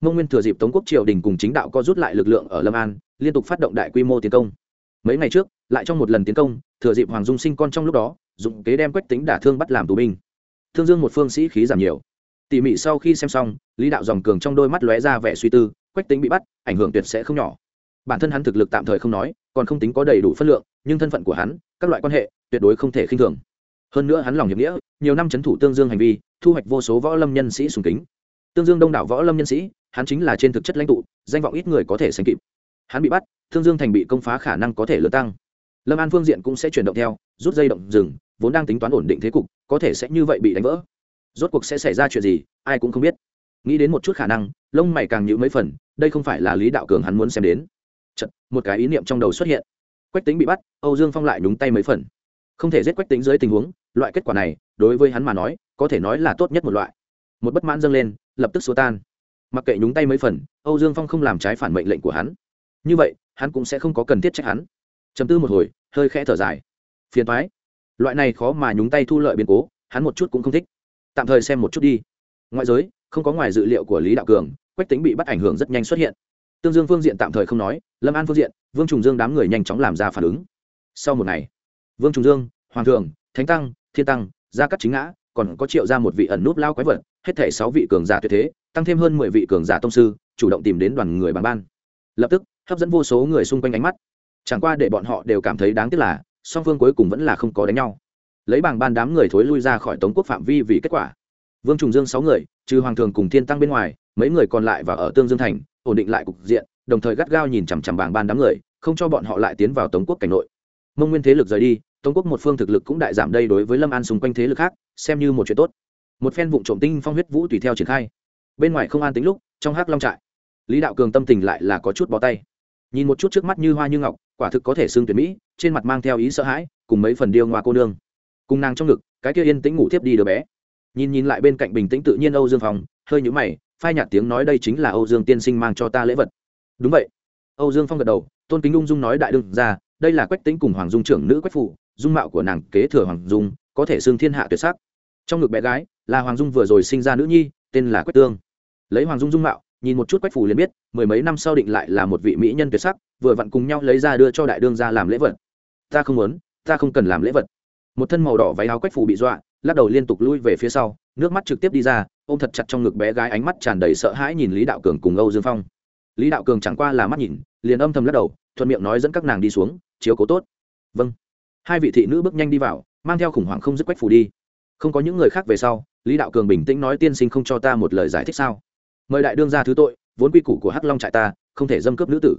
Mông nguyên thừa dịp tống quốc triều đình cùng chính đạo có rút lại lực lượng ở lâm an, liên tục phát động đại quy mô tiến công mấy ngày trước, lại trong một lần tiến công, thừa dịp hoàng dung sinh con trong lúc đó, dụng kế đem quách tính đả thương bắt làm tù binh. Thương dương một phương sĩ khí giảm nhiều. Tỉ mỉ sau khi xem xong, lý đạo dòng cường trong đôi mắt lóe ra vẻ suy tư, quách tính bị bắt, ảnh hưởng tuyệt sẽ không nhỏ. Bản thân hắn thực lực tạm thời không nói, còn không tính có đầy đủ phân lượng, nhưng thân phận của hắn, các loại quan hệ, tuyệt đối không thể khinh thường. Hơn nữa hắn lòng hiệp nghĩa, nhiều năm c h ấ n thủ tương dương hành vi, thu hoạch vô số võ lâm nhân sĩ sùng kính. Tương dương đông đảo võ lâm nhân sĩ, hắn chính là trên thực chất lãnh tụ, danh vọng ít người có thể sánh kịp. Hắn bị bắt thương dương thành bị công phá khả năng có thể lớn tăng. Lâm an phương diện cũng sẽ chuyển động theo rút dây động rừng vốn đang tính toán ổn định thế cục có thể sẽ như vậy bị đánh vỡ. Rốt cuộc sẽ xảy ra chuyện gì ai cũng không biết. Nghĩ đến một chút khả năng lông mày càng nhữ mấy phần đây không phải là lý đạo cường hắn muốn xem đến. Chật, một cái ý niệm trong đầu xuất hiện. Quách tính bị bắt âu dương phong lại nhúng tay mấy phần. Không thể giết quách tính dưới tình huống loại kết quả này đối với hắn mà nói có thể nói là tốt nhất một loại. Một bất mãn dâng lên lập tức xua tan. Mặc kệ nhúng tay mấy phần âu dương phong không làm trái phản mệnh lệnh của hắn. Như vậy hắn cũng sẽ không có cần thiết trách hắn. Chấm tư một hồi, hơi khẽ thở dài. Phiền thoái loại này khó mà nhúng tay thu lợi biến cố, hắn một chút cũng không thích. Tạm thời xem một chút đi. Ngoại giới, không có ngoài dự liệu của lý đạo cường, quách tính bị bắt ảnh hưởng rất nhanh xuất hiện. Tương dương phương diện tạm thời không nói, lâm an phương diện, vương trùng dương đám người nhanh chóng làm ra phản ứng. Sau một ngày, vương trùng dương, hoàng thường, thánh tăng, thiên tăng, gia cắt chính ngã, còn có triệu ra một vị ẩn núp lao quái vật, hết thể sáu vị cường giả tuyệt thế, tăng thêm hơn mười vị cường giả tông sư, chủ động tìm đến đoàn người bằng ban. Lập tức hấp dẫn vô số người xung quanh ánh mắt. Chẳng qua để bọn họ đều cảm thấy đáng tiếc là, song phương cuối cùng vẫn là không có đánh nhau. Lấy bảng ban đám người thối lui ra khỏi tống quốc phạm vi vì kết quả. Vương trùng dương sáu người, trừ hoàng thường cùng thiên tăng bên ngoài, mấy người còn lại và ở tương dương thành, ổn định lại cục diện, đồng thời gắt gao nhìn chằm chằm bảng ban đám người, không cho bọn họ lại tiến vào tống quốc cảnh nội. Mông nguyên thế lực rời đi, tống quốc một phương thực lực cũng đại giảm đây đối với lâm an xung quanh thế lực khác, xem như một chuyện tốt. Một phen vụ trộm tinh phong huyết vũ tùy theo triển khai. Bên ngoài không an tính lúc, trong hắc long trại, lý đạo cường tâm tình lại là có chút bó tay nhìn một chút trước mắt như hoa như ngọc, quả thực có thể xương tuyển mỹ, trên mặt mang theo ý sợ hãi, cùng mấy phần điêu ngoa cô nương. Cùng nàng trong ngực, cái kia yên tĩnh ngủ tiếp đi đứa bé. Nhìn nhìn lại bên cạnh bình tĩnh tự nhiên âu dương phong, hơi nhũ mày, phai nhạt tiếng nói đây chính là âu dương tiên sinh mang cho ta lễ vật. Đúng vậy. Âu dương phong gật đầu, tôn kính ung dung nói đại đương ra đây là quách tính cùng hoàng dung trưởng nữ quách phụ, dung mạo của nàng kế thừa hoàng dung, có thể xương thiên hạ tuyệt sắc. Trong ngực bé gái, là hoàng dung vừa rồi sinh ra nữ nhi, tên là quách tương. Lấy hoàng dung dung mạo nhìn một chút quách phủ liền biết, mười mấy năm sau định lại là một vị mỹ nhân tuyệt sắc, vừa vặn cùng nhau lấy ra đưa cho đại đương ra làm lễ vật. Ta không muốn, ta không cần làm lễ vật. Một thân màu đỏ váy áo quách phủ bị dọa, lắc đầu liên tục lui về phía sau, nước mắt trực tiếp đi ra, ôm thật chặt trong ngực bé gái ánh mắt tràn đầy sợ hãi nhìn lý đạo cường cùng âu dương phong. Lý đạo cường chẳng qua là mắt nhìn, liền âm thầm lắc đầu, thuận miệng nói dẫn các nàng đi xuống, chiếu cố tốt. Vâng. Hai vị thị nữ bước nhanh đi vào, mang theo khủng hoảng không dứt quách phủ đi. Không có những người khác về sau, lý đạo cường bình tĩnh nói tiên sinh không cho ta một lời giải thích sao? Mời đại đương ra thứ tội, vốn quy củ của hắc long trại ta, không thể dâm cướp nữ tử.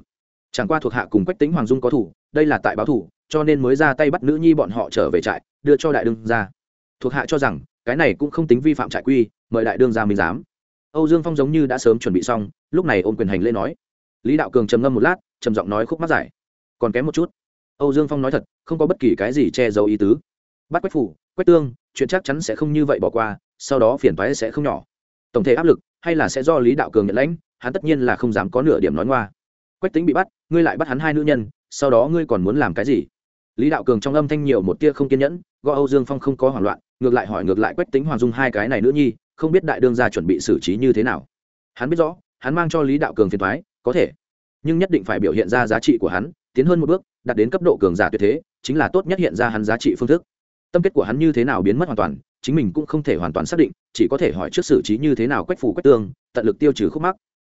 Chẳng qua thuộc hạ cùng quách tính hoàng dung có thủ, đây là tại báo thủ, cho nên mới ra tay bắt nữ nhi bọn họ trở về trại, đưa cho đại đương ra. Thuộc hạ cho rằng, cái này cũng không tính vi phạm trại quy, mời đại đương ra minh giám. Âu dương phong giống như đã sớm chuẩn bị xong, lúc này ôm quyền hành lễ nói. Lý đạo cường trầm ngâm một lát, trầm giọng nói khúc mắt giải. Còn kém một chút. Âu dương phong nói thật, không có bất kỳ cái gì che giấu ý tứ. Bắt quách phủ, quách tương, chuyện chắc chắn sẽ không như vậy bỏ qua, sau đó phiền toái sẽ không nhỏ tổng thể áp lực, hay là sẽ do lý đạo cường nhận lãnh, hắn tất nhiên là không dám có nửa điểm nói ngoa. Quách tính bị bắt, ngươi lại bắt hắn hai nữ nhân, sau đó ngươi còn muốn làm cái gì? Lý đạo cường trong âm thanh nhiều một tia không kiên nhẫn gõ âu dương phong không có hoảng loạn, ngược lại hỏi ngược lại quách tính hoàng dung hai cái này nữ nhi, không biết đại đương gia chuẩn bị xử trí như thế nào. Hắn biết rõ, hắn mang cho lý đạo cường phiền thoái có thể. Nhưng nhất định phải biểu hiện ra giá trị của hắn, tiến hơn một bước, đạt đến cấp độ cường giả tuyệt thế, chính là tốt nhất hiện ra hắn giá trị phương thức. Tâm kết của hắn như thế nào biến mất hoàn toàn chính mình cũng không thể hoàn toàn xác định, chỉ có thể hỏi trước xử trí như thế nào quách phủ quách tương, tận lực tiêu trừ khúc mắc.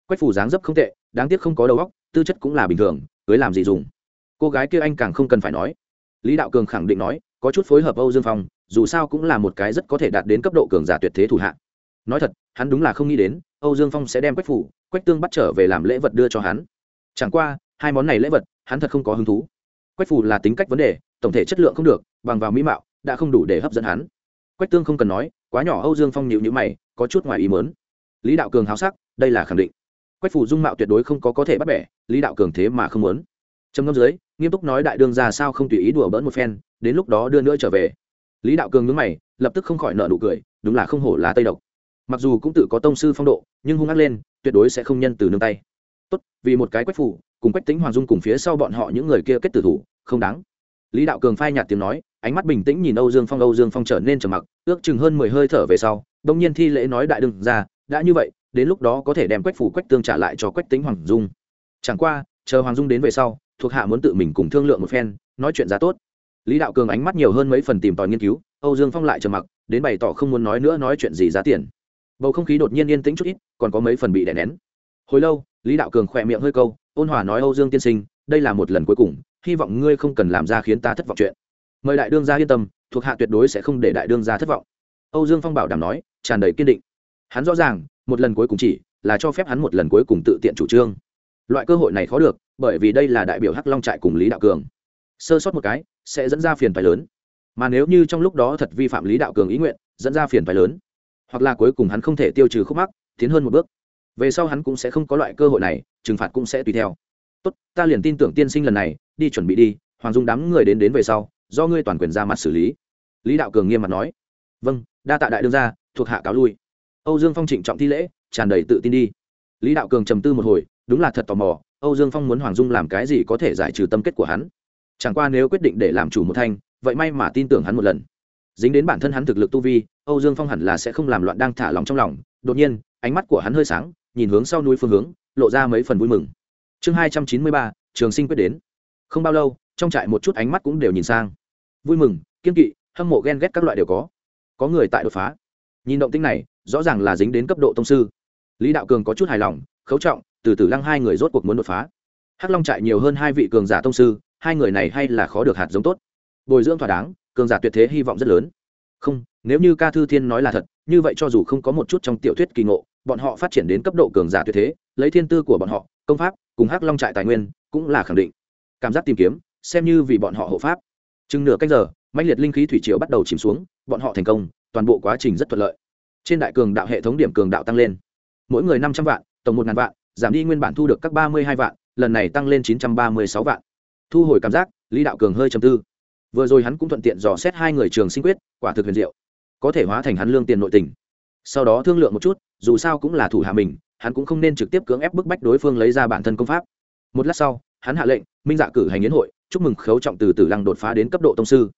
Quách phủ dáng dấp không tệ, đáng tiếc không có đầu óc, tư chất cũng là bình thường, cưới làm gì dùng. Cô gái kia anh càng không cần phải nói. Lý đạo cường khẳng định nói, có chút phối hợp âu dương phong, dù sao cũng là một cái rất có thể đạt đến cấp độ cường giả tuyệt thế thủ hạ nói thật, hắn đúng là không nghĩ đến, âu dương phong sẽ đem quách phủ quách tương bắt trở về làm lễ vật đưa cho hắn. Chẳng qua, hai món này lễ vật, hắn thật không có hứng thú. Quách phủ là tính cách vấn đề, tổng thể chất lượng không được, bằng vào mỹ mạo, đã không đủ để hấp dẫn hắn quách tương không cần nói, quá nhỏ âu dương phong nhịu nhữ mày, có chút ngoài ý mớn lý đạo cường háo sắc, đây là khẳng định. Quách phủ dung mạo tuyệt đối không có có thể bắt bẻ, lý đạo cường thế mà không muốn. Trầm ngâm dưới, nghiêm túc nói đại đương ra sao không tùy ý đùa bỡn một phen, đến lúc đó đưa nữa trở về. Lý đạo cường nhớ mày, lập tức không khỏi nợ nụ cười, đúng là không hổ là tây độc. Mặc dù cũng tự có tông sư phong độ, nhưng hung ác lên, tuyệt đối sẽ không nhân từ nương tay. Tốt, vì một cái quách phủ cùng quách tính hoàng dung cùng phía sau bọn họ những người kia kết tử thủ, không đáng. Lý đạo cường phai nhạt tiếng nói ánh mắt bình tĩnh nhìn âu dương phong, âu dương phong trở nên trầm mặc, ước chừng hơn mười hơi thở về sau đông nhiên thi lễ nói đại đương ra, đã như vậy, đến lúc đó có thể đem quách phủ quách tương trả lại cho quách tính hoàng dung. Chẳng qua, chờ hoàng dung đến về sau, thuộc hạ muốn tự mình cùng thương lượng một phen, nói chuyện giá tốt. Lý đạo cường ánh mắt nhiều hơn mấy phần tìm tòi nghiên cứu, âu dương phong lại trầm mặc, đến bày tỏ không muốn nói nữa nói chuyện gì giá tiền. Bầu không khí đột nhiên yên tĩnh chút ít, còn có mấy phần bị đè nén. Hồi lâu, lý đạo cường khỏe miệng hơi câu, ôn hòa nói âu dương tiên sinh, đây là một lần cuối cùng, hy vọng ngươi không cần làm ra khiến ta thất vọng chuyện mời đại đương gia yên tâm, thuộc hạ tuyệt đối sẽ không để đại đương gia thất vọng. Âu dương phong bảo đảm nói, tràn đầy kiên định. Hắn rõ ràng, một lần cuối cùng chỉ là cho phép hắn một lần cuối cùng tự tiện chủ trương. Loại cơ hội này khó được, bởi vì đây là đại biểu hắc long trại cùng lý đạo cường. Sơ sót một cái, sẽ dẫn ra phiền phái lớn. Mà nếu như trong lúc đó thật vi phạm lý đạo cường ý nguyện, dẫn ra phiền phái lớn, hoặc là cuối cùng hắn không thể tiêu trừ khúc mắc, tiến hơn một bước, về sau hắn cũng sẽ không có loại cơ hội này, trừng phạt cũng sẽ tùy theo. Tốt, ta liền tin tưởng tiên sinh lần này, đi chuẩn bị đi. Hoàng dung đám người đến đến về sau do ngươi toàn quyền ra mặt xử lý. Lý đạo cường nghiêm mặt nói. Vâng đa tạ đại đương gia, thuộc hạ cáo lui. Âu dương phong trịnh trọng thi lễ, tràn đầy tự tin đi. Lý đạo cường trầm tư một hồi, đúng là thật tò mò, âu dương phong muốn hoàng dung làm cái gì có thể giải trừ tâm kết của hắn? Chẳng qua nếu quyết định để làm chủ một thanh, vậy may mà tin tưởng hắn một lần. Dính đến bản thân hắn thực lực tu vi, âu dương phong hẳn là sẽ không làm loạn đang thả lòng trong lòng. Đột nhiên, ánh mắt của hắn hơi sáng, nhìn hướng sau núi phương hướng, lộ ra mấy phần vui mừng. Chương hai trăm chín mươi ba, trường sinh quyết đến. Không bao lâu trong trại một chút ánh mắt cũng đều nhìn sang. Vui mừng, kiên kỵ, hâm mộ ghen ghét các loại đều có. Có người tại đột phá. Nhìn động tinh này, rõ ràng là dính đến cấp độ tông sư. Lý đạo cường có chút hài lòng, khấu trọng, từ từ lăng hai người rốt cuộc muốn đột phá. Hắc long trại nhiều hơn hai vị cường giả tông sư, hai người này hay là khó được hạt giống tốt. Bồi dưỡng thỏa đáng, cường giả tuyệt thế hy vọng rất lớn. Không, nếu như ca thư thiên nói là thật, như vậy cho dù không có một chút trong tiểu thuyết kỳ ngộ, bọn họ phát triển đến cấp độ cường giả tuyệt thế, lấy thiên tư của bọn họ, công pháp, cùng hắc long trại tài nguyên, cũng là khẳng định. Cảm giác tìm kiếm xem như vì bọn họ hộ pháp. Chừng nửa cách giờ, mãnh liệt linh khí thủy triều bắt đầu chìm xuống, bọn họ thành công, toàn bộ quá trình rất thuận lợi. Trên đại cường đạo hệ thống điểm cường đạo tăng lên. Mỗi người năm trăm vạn, tổng một ngàn vạn, giảm đi nguyên bản thu được các ba mươi hai vạn, lần này tăng lên chín trăm ba mươi sáu vạn. Thu hồi cảm giác, lý đạo cường hơi trầm tư. Vừa rồi hắn cũng thuận tiện dò xét hai người trường sinh quyết, quả thực huyền diệu. Có thể hóa thành hắn lương tiền nội tình. Sau đó thương lượng một chút, dù sao cũng là thủ hạ mình, hắn cũng không nên trực tiếp cưỡng ép bức bách đối phương lấy ra bản thân công pháp. Một lát sau, hắn hạ lệnh, minh dạ cử hành yến hội chúc mừng khấu trọng từ tử lăng đột phá đến cấp độ tông sư.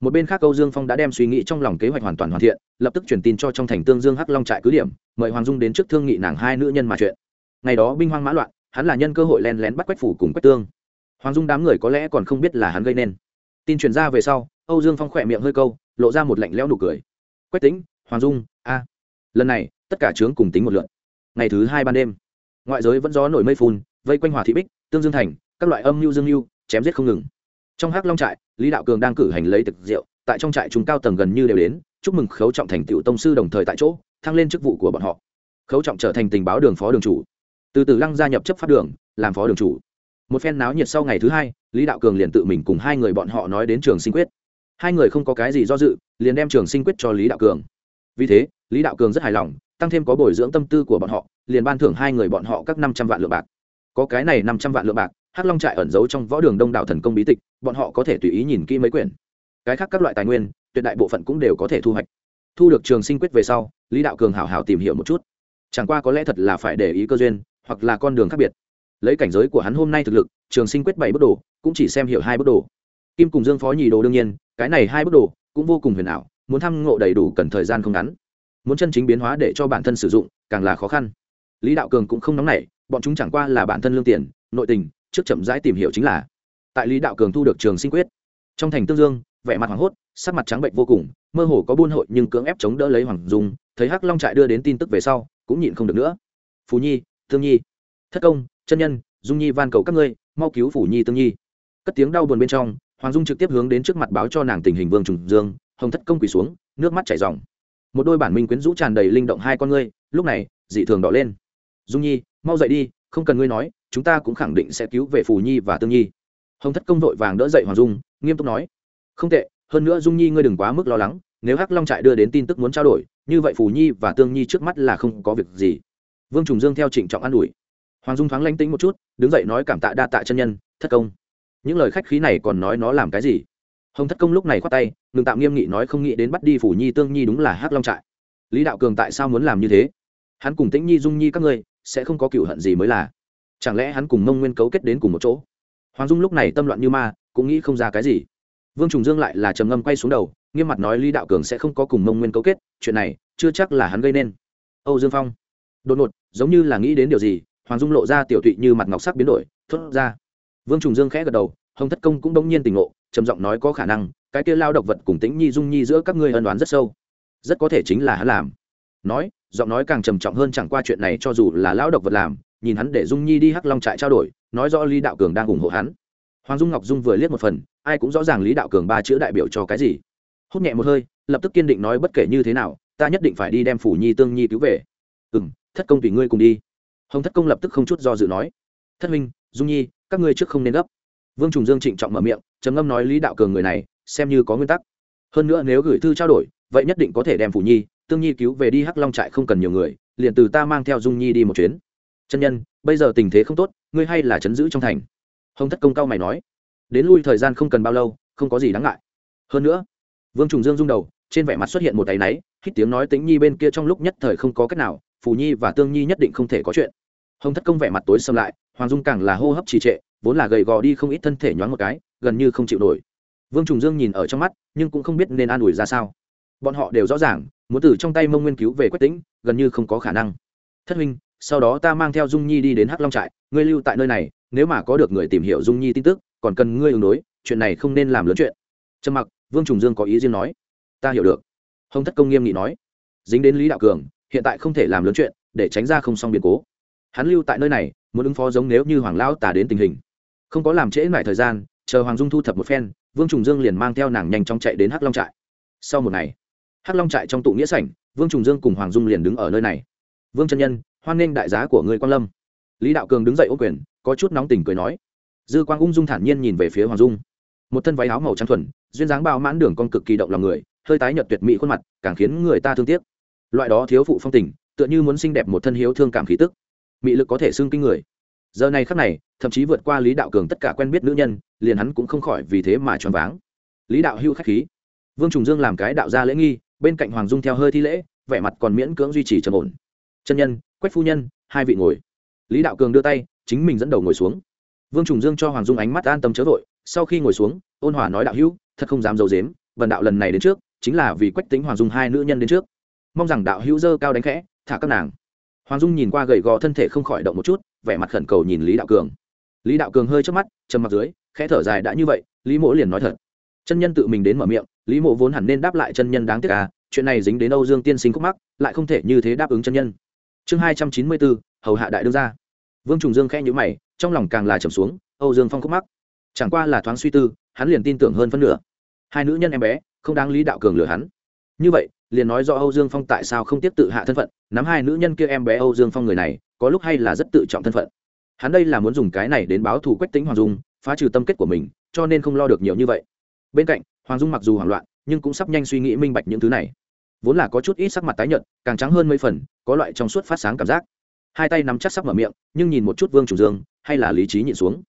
Một bên khác câu dương phong đã đem suy nghĩ trong lòng kế hoạch hoàn toàn hoàn thiện, lập tức truyền tin cho trong thành tương dương hắc long trại cứ điểm, mời hoàng dung đến trước thương nghị nàng hai nữ nhân mà chuyện. Ngày đó binh hoang mã loạn, hắn là nhân cơ hội len lén bắt quách phủ cùng quách tương. Hoàng dung đám người có lẽ còn không biết là hắn gây nên. Tin truyền ra về sau, âu dương phong khỏe miệng hơi câu, lộ ra một lạnh lẽo nụ cười. Quách tính hoàng dung, a, lần này, tất cả trướng cùng tính một lượt. ngày thứ hai ban đêm, ngoại giới vẫn gió nổi mây phun vây quanh hòa thị bích, tương dương thành, các loại âm mưu dương mưu chém giết không ngừng. Trong hắc long trại, lý đạo cường đang cử hành lấy thực rượu, tại trong trại chúng cao tầng gần như đều đến, chúc mừng khấu trọng thành tựu tông sư đồng thời tại chỗ, thăng lên chức vụ của bọn họ. Khấu trọng trở thành tình báo đường phó đường chủ. Từ từ lăng gia nhập chấp pháp đường, làm phó đường chủ. Một phen náo nhiệt sau ngày thứ hai, lý đạo cường liền tự mình cùng hai người bọn họ nói đến trường sinh quyết. Hai người không có cái gì do dự, liền đem trường sinh quyết cho lý đạo cường. Vì thế, lý đạo cường rất hài lòng, tăng thêm có bồi dưỡng tâm tư của bọn họ, liền ban thưởng hai người bọn họ các năm trăm vạn lượng bạc. Có cái này năm trăm vạn lượng bạc hắc long trại ẩn giấu trong võ đường đông đảo thần công bí tịch, bọn họ có thể tùy ý nhìn kỹ mấy quyển. Cái khác các loại tài nguyên, tuyệt đại bộ phận cũng đều có thể thu hoạch. Thu được trường sinh quyết về sau, lý đạo cường hảo hảo tìm hiểu một chút. Chẳng qua có lẽ thật là phải để ý cơ duyên, hoặc là con đường khác biệt. Lấy cảnh giới của hắn hôm nay thực lực, trường sinh quyết bảy bước đồ, cũng chỉ xem hiểu hai bước đồ. Kim cùng dương phó nhì đồ đương nhiên, cái này hai bước đồ cũng vô cùng huyền ảo, muốn thăm ngộ đầy đủ cần thời gian không ngắn. Muốn chân chính biến hóa để cho bản thân sử dụng, càng là khó khăn. Lý đạo cường cũng không nóng nảy, bọn chúng chẳng qua là bản thân lương tiền, nội tình trước chậm rãi tìm hiểu chính là, tại lý đạo cường thu được trường sinh quyết, trong thành tương dương, vẻ mặt hoảng hốt, sắc mặt trắng bệnh vô cùng, mơ hồ có buôn hội nhưng cưỡng ép chống đỡ lấy hoàng dung, thấy hắc long trại đưa đến tin tức về sau, cũng nhịn không được nữa. Phú nhi, thương nhi, thất công, chân nhân, dung nhi van cầu các ngươi, mau cứu phủ nhi tương nhi. Cất tiếng đau buồn bên trong, hoàng dung trực tiếp hướng đến trước mặt báo cho nàng tình hình vương trùng dương, hồng thất công quỳ xuống, nước mắt chảy ròng. Một đôi bản minh quyến rũ tràn đầy linh động hai con ngươi, lúc này, dị thường đỏ lên. Dung nhi, mau dậy đi không cần ngươi nói, chúng ta cũng khẳng định sẽ cứu về phù nhi và tương nhi. Hồng thất công vội vàng đỡ dậy hoàng dung, nghiêm túc nói. Không tệ, hơn nữa dung nhi ngươi đừng quá mức lo lắng, nếu hắc long trại đưa đến tin tức muốn trao đổi, như vậy phù nhi và tương nhi trước mắt là không có việc gì. Vương trùng dương theo trịnh trọng an ủi. Hoàng dung thoáng lánh tính một chút, đứng dậy nói cảm tạ đa tạ chân nhân, thất công. Những lời khách khí này còn nói nó làm cái gì? Hồng thất công lúc này khoát tay, ngừng tạm nghiêm nghị nói không nghĩ đến bắt đi phủ nhi, tương nhi đúng là hắc long trại. Lý đạo cường tại sao muốn làm như thế? Hắn cùng tĩnh nhi, dung nhi các ngươi sẽ không có cựu hận gì mới là. Chẳng lẽ hắn cùng mông nguyên cấu kết đến cùng một chỗ? Hoàng dung lúc này tâm loạn như ma, cũng nghĩ không ra cái gì. Vương trùng dương lại là trầm ngâm quay xuống đầu, nghiêm mặt nói lý đạo cường sẽ không có cùng mông nguyên cấu kết, chuyện này chưa chắc là hắn gây nên. Âu dương phong. Đột ngột, giống như là nghĩ đến điều gì, hoàng dung lộ ra tiểu tụy như mặt ngọc sắc biến đổi, thốt ra. Vương trùng dương khẽ gật đầu, hồng thất công cũng đông nhiên tỉnh ngộ, trầm giọng nói có khả năng, cái kia lao độc vật cùng tĩnh nhi dung nhi giữa các ngươi ân đoán rất sâu. Rất có thể chính là hắn làm. Nói giọng nói càng trầm trọng hơn chẳng qua chuyện này cho dù là lão độc vật làm, nhìn hắn để dung nhi đi hắc long trại trao đổi, nói rõ lý đạo cường đang ủng hộ hắn. Hoàng dung ngọc dung vừa liếc một phần, ai cũng rõ ràng lý đạo cường ba chữ đại biểu cho cái gì. Hút nhẹ một hơi, lập tức kiên định nói bất kể như thế nào, ta nhất định phải đi đem phủ nhi tương nhi cứu về. Ừ m thất công tùy ngươi cùng đi. Hồng thất công lập tức không chút do dự nói. Thất minh dung nhi, các ngươi trước không nên gấp. Vương trùng dương trịnh trọng mở miệng, trầm ngâm nói lý đạo cường người này, xem như có nguyên tắc. Hơn nữa nếu gửi thư trao đổi, vậy nhất định có thể đem phủ nhi tương nhi cứu về đi hắc long trại không cần nhiều người, liền từ ta mang theo dung nhi đi một chuyến. Chân nhân, bây giờ tình thế không tốt, ngươi hay là chấn giữ trong thành. Hồng thất công cao mày nói. Đến lui thời gian không cần bao lâu, không có gì đáng ngại. Hơn nữa, vương trùng dương rung đầu, trên vẻ mặt xuất hiện một tay náy, hít tiếng nói tính nhi bên kia trong lúc nhất thời không có cách nào, phù nhi và tương nhi nhất định không thể có chuyện. Hồng thất công vẻ mặt tối xâm lại, hoàng dung càng là hô hấp trì trệ, vốn là gầy gò đi không ít thân thể nhoáng một cái, gần như không chịu nổi. Vương trùng dương nhìn ở trong mắt, nhưng cũng không biết nên an ủi ra sao. Bọn họ đều rõ ràng muốn từ trong tay mông nguyên cứu về quách tĩnh, gần như không có khả năng. Thất huynh, sau đó ta mang theo dung nhi đi đến hắc long trại, ngươi lưu tại nơi này, nếu mà có được người tìm hiểu dung nhi tin tức, còn cần ngươi ứng đối, chuyện này không nên làm lớn chuyện. Trầm mặc, vương trùng dương có ý riêng nói. Ta hiểu được. Hồng thất công nghiêm nghị nói. Dính đến lý đạo cường, hiện tại không thể làm lớn chuyện, để tránh ra không xong biến cố. Hắn lưu tại nơi này, muốn ứng phó giống nếu như hoàng lão tả đến tình hình. Không có làm trễ lại thời gian, chờ hoàng dung thu thập một phen, vương trùng dương liền mang theo nàng nhanh chóng chạy đến hắc long trại. Sau một ngày hắc long trại trong tụ nghĩa sảnh, vương trùng dương cùng hoàng dung liền đứng ở nơi này. Vương Trân nhân, hoan nghênh đại giá của người quan lâm. Lý đạo cường đứng dậy ô quyền, có chút nóng tình cười nói. Dư quang ung dung thản nhiên nhìn về phía hoàng dung. Một thân váy áo màu trắng thuần, duyên dáng bao mãn đường con cực kỳ động lòng người, hơi tái nhợt tuyệt mỹ khuôn mặt, càng khiến người ta thương tiếc. Loại đó thiếu phụ phong tình, tựa như muốn xinh đẹp một thân hiếu thương cảm khí tức. Mị lực có thể xưng kinh người. Giờ này khắc này, thậm chí vượt qua lý đạo cường tất cả quen biết nữ nhân, liền hắn cũng không khỏi vì thế mà choáng váng. Lý đạo hưu khách khí. Vương trùng dương làm cái đạo gia lễ nghi bên cạnh hoàng dung theo hơi thi lễ, vẻ mặt còn miễn cưỡng duy trì trầm ổn. Chân nhân, quách phu nhân, hai vị ngồi. Lý đạo cường đưa tay, chính mình dẫn đầu ngồi xuống. Vương trùng dương cho hoàng dung ánh mắt an tâm chớ vội, sau khi ngồi xuống, ôn hòa nói đạo hữu, thật không dám d i ấ u dếm vần đạo lần này đến trước, chính là vì quách tính hoàng dung hai nữ nhân đến trước. Mong rằng đạo hữu dơ cao đánh khẽ, thả các nàng. Hoàng dung nhìn qua gầy gò thân thể không khỏi động một chút, vẻ mặt khẩn cầu nhìn lý đạo cường. Lý đạo cường hơi trước mắt, trầm mặt dưới, khẽ thở dài đã như vậy, lý mỗ liền nói thật. Chân nhân tự mình đến mở miệng lý mộ vốn hẳn nên đáp lại chân nhân đáng tiếc à chuyện này dính đến âu dương tiên sinh khúc mắc, lại không thể như thế đáp ứng chân nhân. Chương hai trăm chín mươi bốn, hầu hạ đại đương gia. Vương trùng dương khẽ nhữ mày, trong lòng càng là trầm xuống, âu dương phong khúc mắc. Chẳng qua là thoáng suy tư, hắn liền tin tưởng hơn phân nửa. Hai nữ nhân em bé, không đáng lý đạo cường lừa hắn. Như vậy, liền nói do âu dương phong tại sao không tiếp tự hạ thân phận, nắm hai nữ nhân kia em bé âu dương phong người này, có lúc hay là rất tự trọng thân phận. Hắn đây là muốn dùng cái này đến báo thù quách tính hoàng dung, phá trừ tâm kết của mình, cho nên không lo được nhiều như vậy. Bên cạnh hoàng dung mặc dù hoảng loạn, nhưng cũng sắp nhanh suy nghĩ minh bạch những thứ này. Vốn là có chút ít sắc mặt tái nhợt, càng trắng hơn mấy phần, có loại trong suốt phát sáng cảm giác. Hai tay nắm chắc sắp mở miệng, nhưng nhìn một chút vương trùng dương, hay là lý trí nhịn xuống.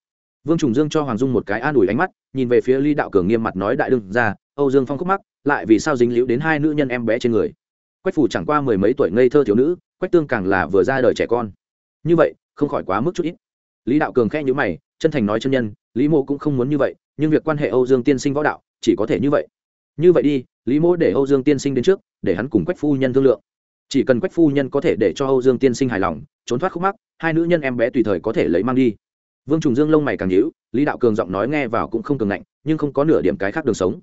Vương trùng dương cho hoàng dung một cái an ủi ánh mắt, nhìn về phía lý đạo cường nghiêm mặt nói đại đương ra âu dương phong khúc mắc, lại vì sao dính liễu đến hai nữ nhân em bé trên người. Quách phủ chẳng qua mười mấy tuổi ngây thơ thiếu nữ, quách tương càng là vừa ra đời trẻ con. Như vậy, không khỏi quá mức chút ít. Lý đạo cường khẽ nhữ mày, chân thành nói chân nhân, lý mô cũng không muốn như vậy, nhưng việc quan hệ âu dương tiên sinh võ đạo chỉ có thể như vậy. Như vậy đi, lý Mỗ để âu dương tiên sinh đến trước, để hắn cùng quách phu nhân thương lượng. Chỉ cần quách phu nhân có thể để cho âu dương tiên sinh hài lòng, trốn thoát khúc mắc, hai nữ nhân em bé tùy thời có thể lấy mang đi. Vương trùng dương lông mày càng nhữ lý đạo cường giọng nói nghe vào cũng không cường ngạnh, nhưng không có nửa điểm cái khác đường sống.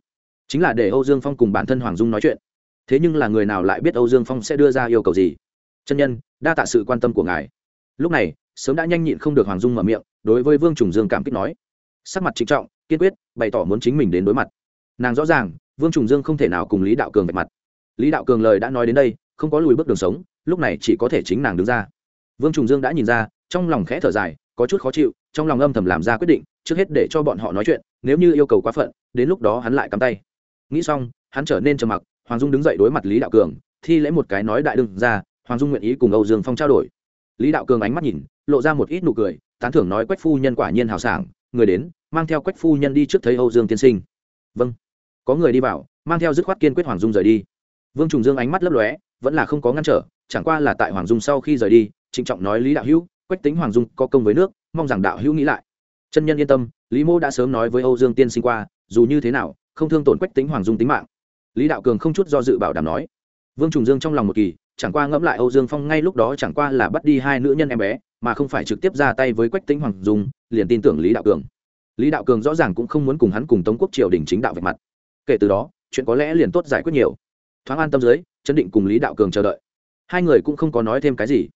Chính là để âu dương phong cùng bản thân hoàng dung nói chuyện. Thế nhưng là người nào lại biết âu dương phong sẽ đưa ra yêu cầu gì? Chân nhân, đa tạ sự quan tâm của ngài. Lúc này, sớm đã nhanh nhịn không được hoàng dung mở miệng, đối với vương trùng dương cảm kích nói. Sắc mặt trịnh trọng, kiên quyết, bày tỏ muốn chính mình đến đối mặt nàng rõ ràng, vương trùng dương không thể nào cùng lý đạo cường vạch mặt. Lý đạo cường lời đã nói đến đây, không có lùi bước đường sống, lúc này chỉ có thể chính nàng đứng ra. Vương trùng dương đã nhìn ra, trong lòng khẽ thở dài, có chút khó chịu, trong lòng âm thầm làm ra quyết định, trước hết để cho bọn họ nói chuyện, nếu như yêu cầu quá phận, đến lúc đó hắn lại cắm tay. Nghĩ xong, hắn trở nên trầm mặc, hoàng dung đứng dậy đối mặt lý đạo cường, thi lễ một cái nói đại đương ra, hoàng dung nguyện ý cùng âu dương phong trao đổi. Lý đạo cường ánh mắt nhìn, lộ ra một ít nụ cười, tán thưởng nói quách phu nhân quả nhiên hào sảng, người đến, mang theo quách phu nhân đi trước thấy âu dương tiên sinh. Vâng có người đi vào, mang theo dứt khoát kiên quyết hoàng dung rời đi. Vương trùng dương ánh mắt lấp lóe, vẫn là không có ngăn trở, chẳng qua là tại hoàng dung sau khi rời đi, trịnh trọng nói lý đạo hữu, quách tính hoàng dung có công với nước, mong rằng đạo hữu nghĩ lại. Chân nhân yên tâm, lý mô đã sớm nói với âu dương tiên sinh qua, dù như thế nào, không thương tổn quách tính hoàng dung tính mạng. Lý đạo cường không chút do dự bảo đảm nói. Vương trùng dương trong lòng một kỳ, chẳng qua ngẫm lại âu dương phong ngay lúc đó chẳng qua là bắt đi hai nữ nhân em bé, mà không phải trực tiếp ra tay với quách tính hoàng dung, liền tin tưởng lý đạo cường. Lý đạo cường rõ ràng cũng không muốn cùng hắn cùng tống quốc triều đình chính đạo vạch mặt kể từ đó, chuyện có lẽ liền tốt giải quyết nhiều. Thoáng an tâm dưới, chấn định cùng lý đạo cường chờ đợi. Hai người cũng không có nói thêm cái gì.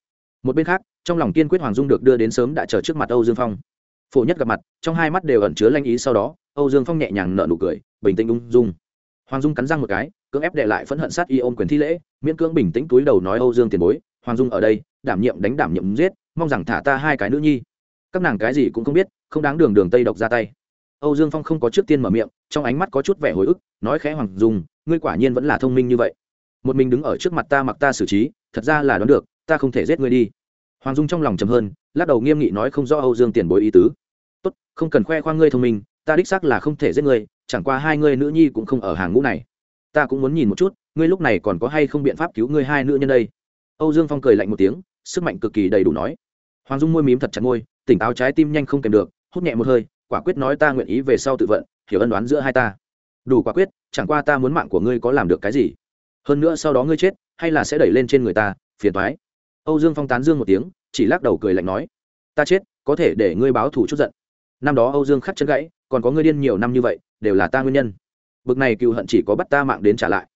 Một bên khác, trong lòng kiên quyết hoàng dung được đưa đến sớm đã chờ trước mặt âu dương phong. Phổ nhất gặp mặt, trong hai mắt đều ẩn chứa lanh ý sau đó, âu dương phong nhẹ nhàng nở nụ cười, bình tĩnh ung dung. Hoàng dung cắn răng một cái, cưỡng ép đệ lại phẫn hận sát y ôm quyền thi lễ, miễn cưỡng bình tĩnh túi đầu nói âu dương tiền bối, hoàng dung ở đây, đảm nhiệm đánh đảm nhiệm giết, mong rằng thả ta hai cái nữ nhi. Các nàng cái gì cũng không biết, không đáng đường đường tây độc ra tay âu dương phong không có trước tiên mở miệng, trong ánh mắt có chút vẻ hồi ức, nói khẽ hoàng dung, ngươi quả nhiên vẫn là thông minh như vậy. Một mình đứng ở trước mặt ta mặc ta xử trí, thật ra là đoán được, ta không thể giết ngươi đi. Hoàng dung trong lòng trầm hơn, lắc đầu nghiêm nghị nói không rõ âu dương tiền bối ý tứ. Tốt, không cần khoe khoang ngươi thông minh, ta đích xác là không thể giết ngươi, chẳng qua hai ngươi nữ nhi cũng không ở hàng ngũ này. Ta cũng muốn nhìn một chút, ngươi lúc này còn có hay không biện pháp cứu ngươi hai nữ nhân đây? Âu dương phong cười lạnh một tiếng, sức mạnh cực kỳ đầy đủ nói. Hoàng dung môi mím thật chặt môi, tỉnh táo trái tim nhanh không kèm được, hút nhẹ một hơi quả quyết nói ta nguyện ý về sau tự vận, hiểu ân đoán giữa hai ta. Đủ quả quyết, chẳng qua ta muốn mạng của ngươi có làm được cái gì? Hơn nữa sau đó ngươi chết, hay là sẽ đẩy lên trên người ta, phiền thoái âu dương phong tán dương một tiếng, chỉ lắc đầu cười lạnh nói, ta chết, có thể để ngươi báo thù chút giận. Năm đó âu dương khắc chân gãy, còn có ngươi điên nhiều năm như vậy, đều là ta nguyên nhân. Bực này cựu hận chỉ có bắt ta mạng đến trả lại.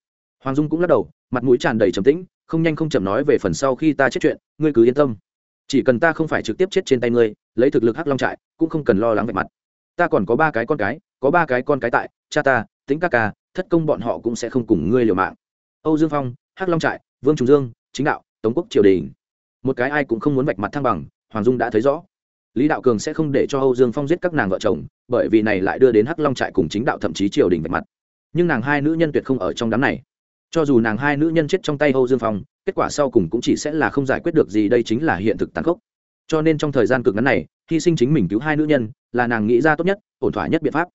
Hoàng dung cũng lắc đầu, mặt mũi tràn đầy trầm tĩnh, không nhanh không chậm nói về phần sau khi ta chết chuyện, ngươi cứ yên tâm. Chỉ cần ta không phải trực tiếp chết trên tay ngươi, lấy thực lực hắc long trại, cũng không cần lo lắng về mặt ta còn có ba cái con cái, có ba cái con cái tại, cha ta, tính các ca, thất công bọn họ cũng sẽ không cùng ngươi liều mạng. Âu dương phong, hắc long trại, vương trùng dương, chính đạo, tống quốc triều đình. Một cái ai cũng không muốn vạch mặt thăng bằng, hoàng dung đã thấy rõ. Lý đạo cường sẽ không để cho âu dương phong giết các nàng vợ chồng, bởi vì này lại đưa đến hắc long trại cùng chính đạo thậm chí triều đình vạch mặt. Nhưng nàng hai nữ nhân tuyệt không ở trong đám này. Cho dù nàng hai nữ nhân chết trong tay âu dương phong, kết quả sau cùng cũng chỉ sẽ là không giải quyết được gì, đây chính là hiện thực tàn khốc cho nên trong thời gian cực ngắn này, hy sinh chính mình cứu hai nữ nhân là nàng nghĩ ra tốt nhất, ổn thỏa nhất biện pháp.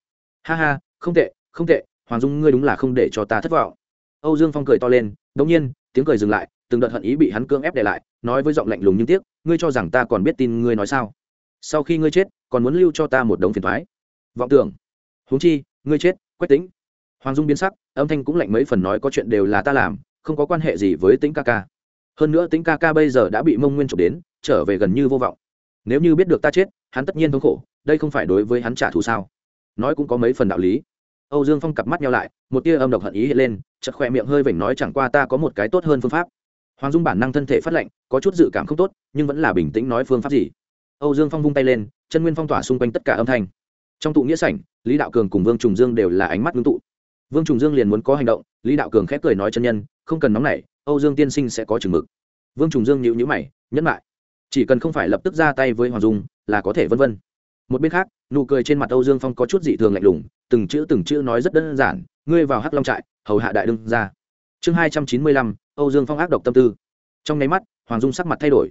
Ha ha, không tệ không tệ, hoàng dung ngươi đúng là không để cho ta thất vọng. Âu dương phong cười to lên, đống nhiên, tiếng cười dừng lại, từng đợt hận ý bị hắn cưỡng ép để lại, nói với giọng lạnh lùng nhưng tiếc, ngươi cho rằng ta còn biết tin ngươi nói sao? Sau khi ngươi chết, còn muốn lưu cho ta một đống phiền thoái vọng tưởng. Huống chi, ngươi chết, quách tính. Hoàng dung biến sắc, âm thanh cũng lạnh mấy phần nói có chuyện đều là ta làm, không có quan hệ gì với tính ca ca. Hơn nữa tính ca ca bây giờ đã bị mông nguyên trục đến trở về gần như vô vọng. Nếu như biết được ta chết, hắn tất nhiên thống khổ, đây không phải đối với hắn trả thù sao? Nói cũng có mấy phần đạo lý. Âu dương phong cặp mắt nhau lại, một tia âm độc hận ý hiện lên chật khỏe miệng hơi vểnh nói chẳng qua ta có một cái tốt hơn phương pháp. Hoàng dung bản năng thân thể phát lệnh có chút dự cảm không tốt, nhưng vẫn là bình tĩnh nói phương pháp gì. Âu dương phong vung tay lên, chân nguyên phong tỏa xung quanh tất cả âm thanh. Trong tụ nghĩa sảnh, lý đạo cường cùng vương trùng dương đều là ánh mắt ngưng tụ. Vương trùng dương liền muốn có hành động, lý đạo cường khép cười nói chân nhân, không cần nóng nảy, âu dương tiên sinh sẽ có chừng mực. Vương trùng dương nhịu nhữ mày, nhẫn lại chỉ cần không phải lập tức ra tay với hoàng dung, là có thể vân vân. Một bên khác, nụ cười trên mặt âu dương phong có chút dị thường lạnh lùng, từng chữ từng chữ nói rất đơn giản, ngươi vào hắc long trại, hầu hạ đại đương ra chương hai trăm chín mươi lăm, âu dương phong ác độc tâm tư. Trong nháy mắt, hoàng dung sắc mặt thay đổi.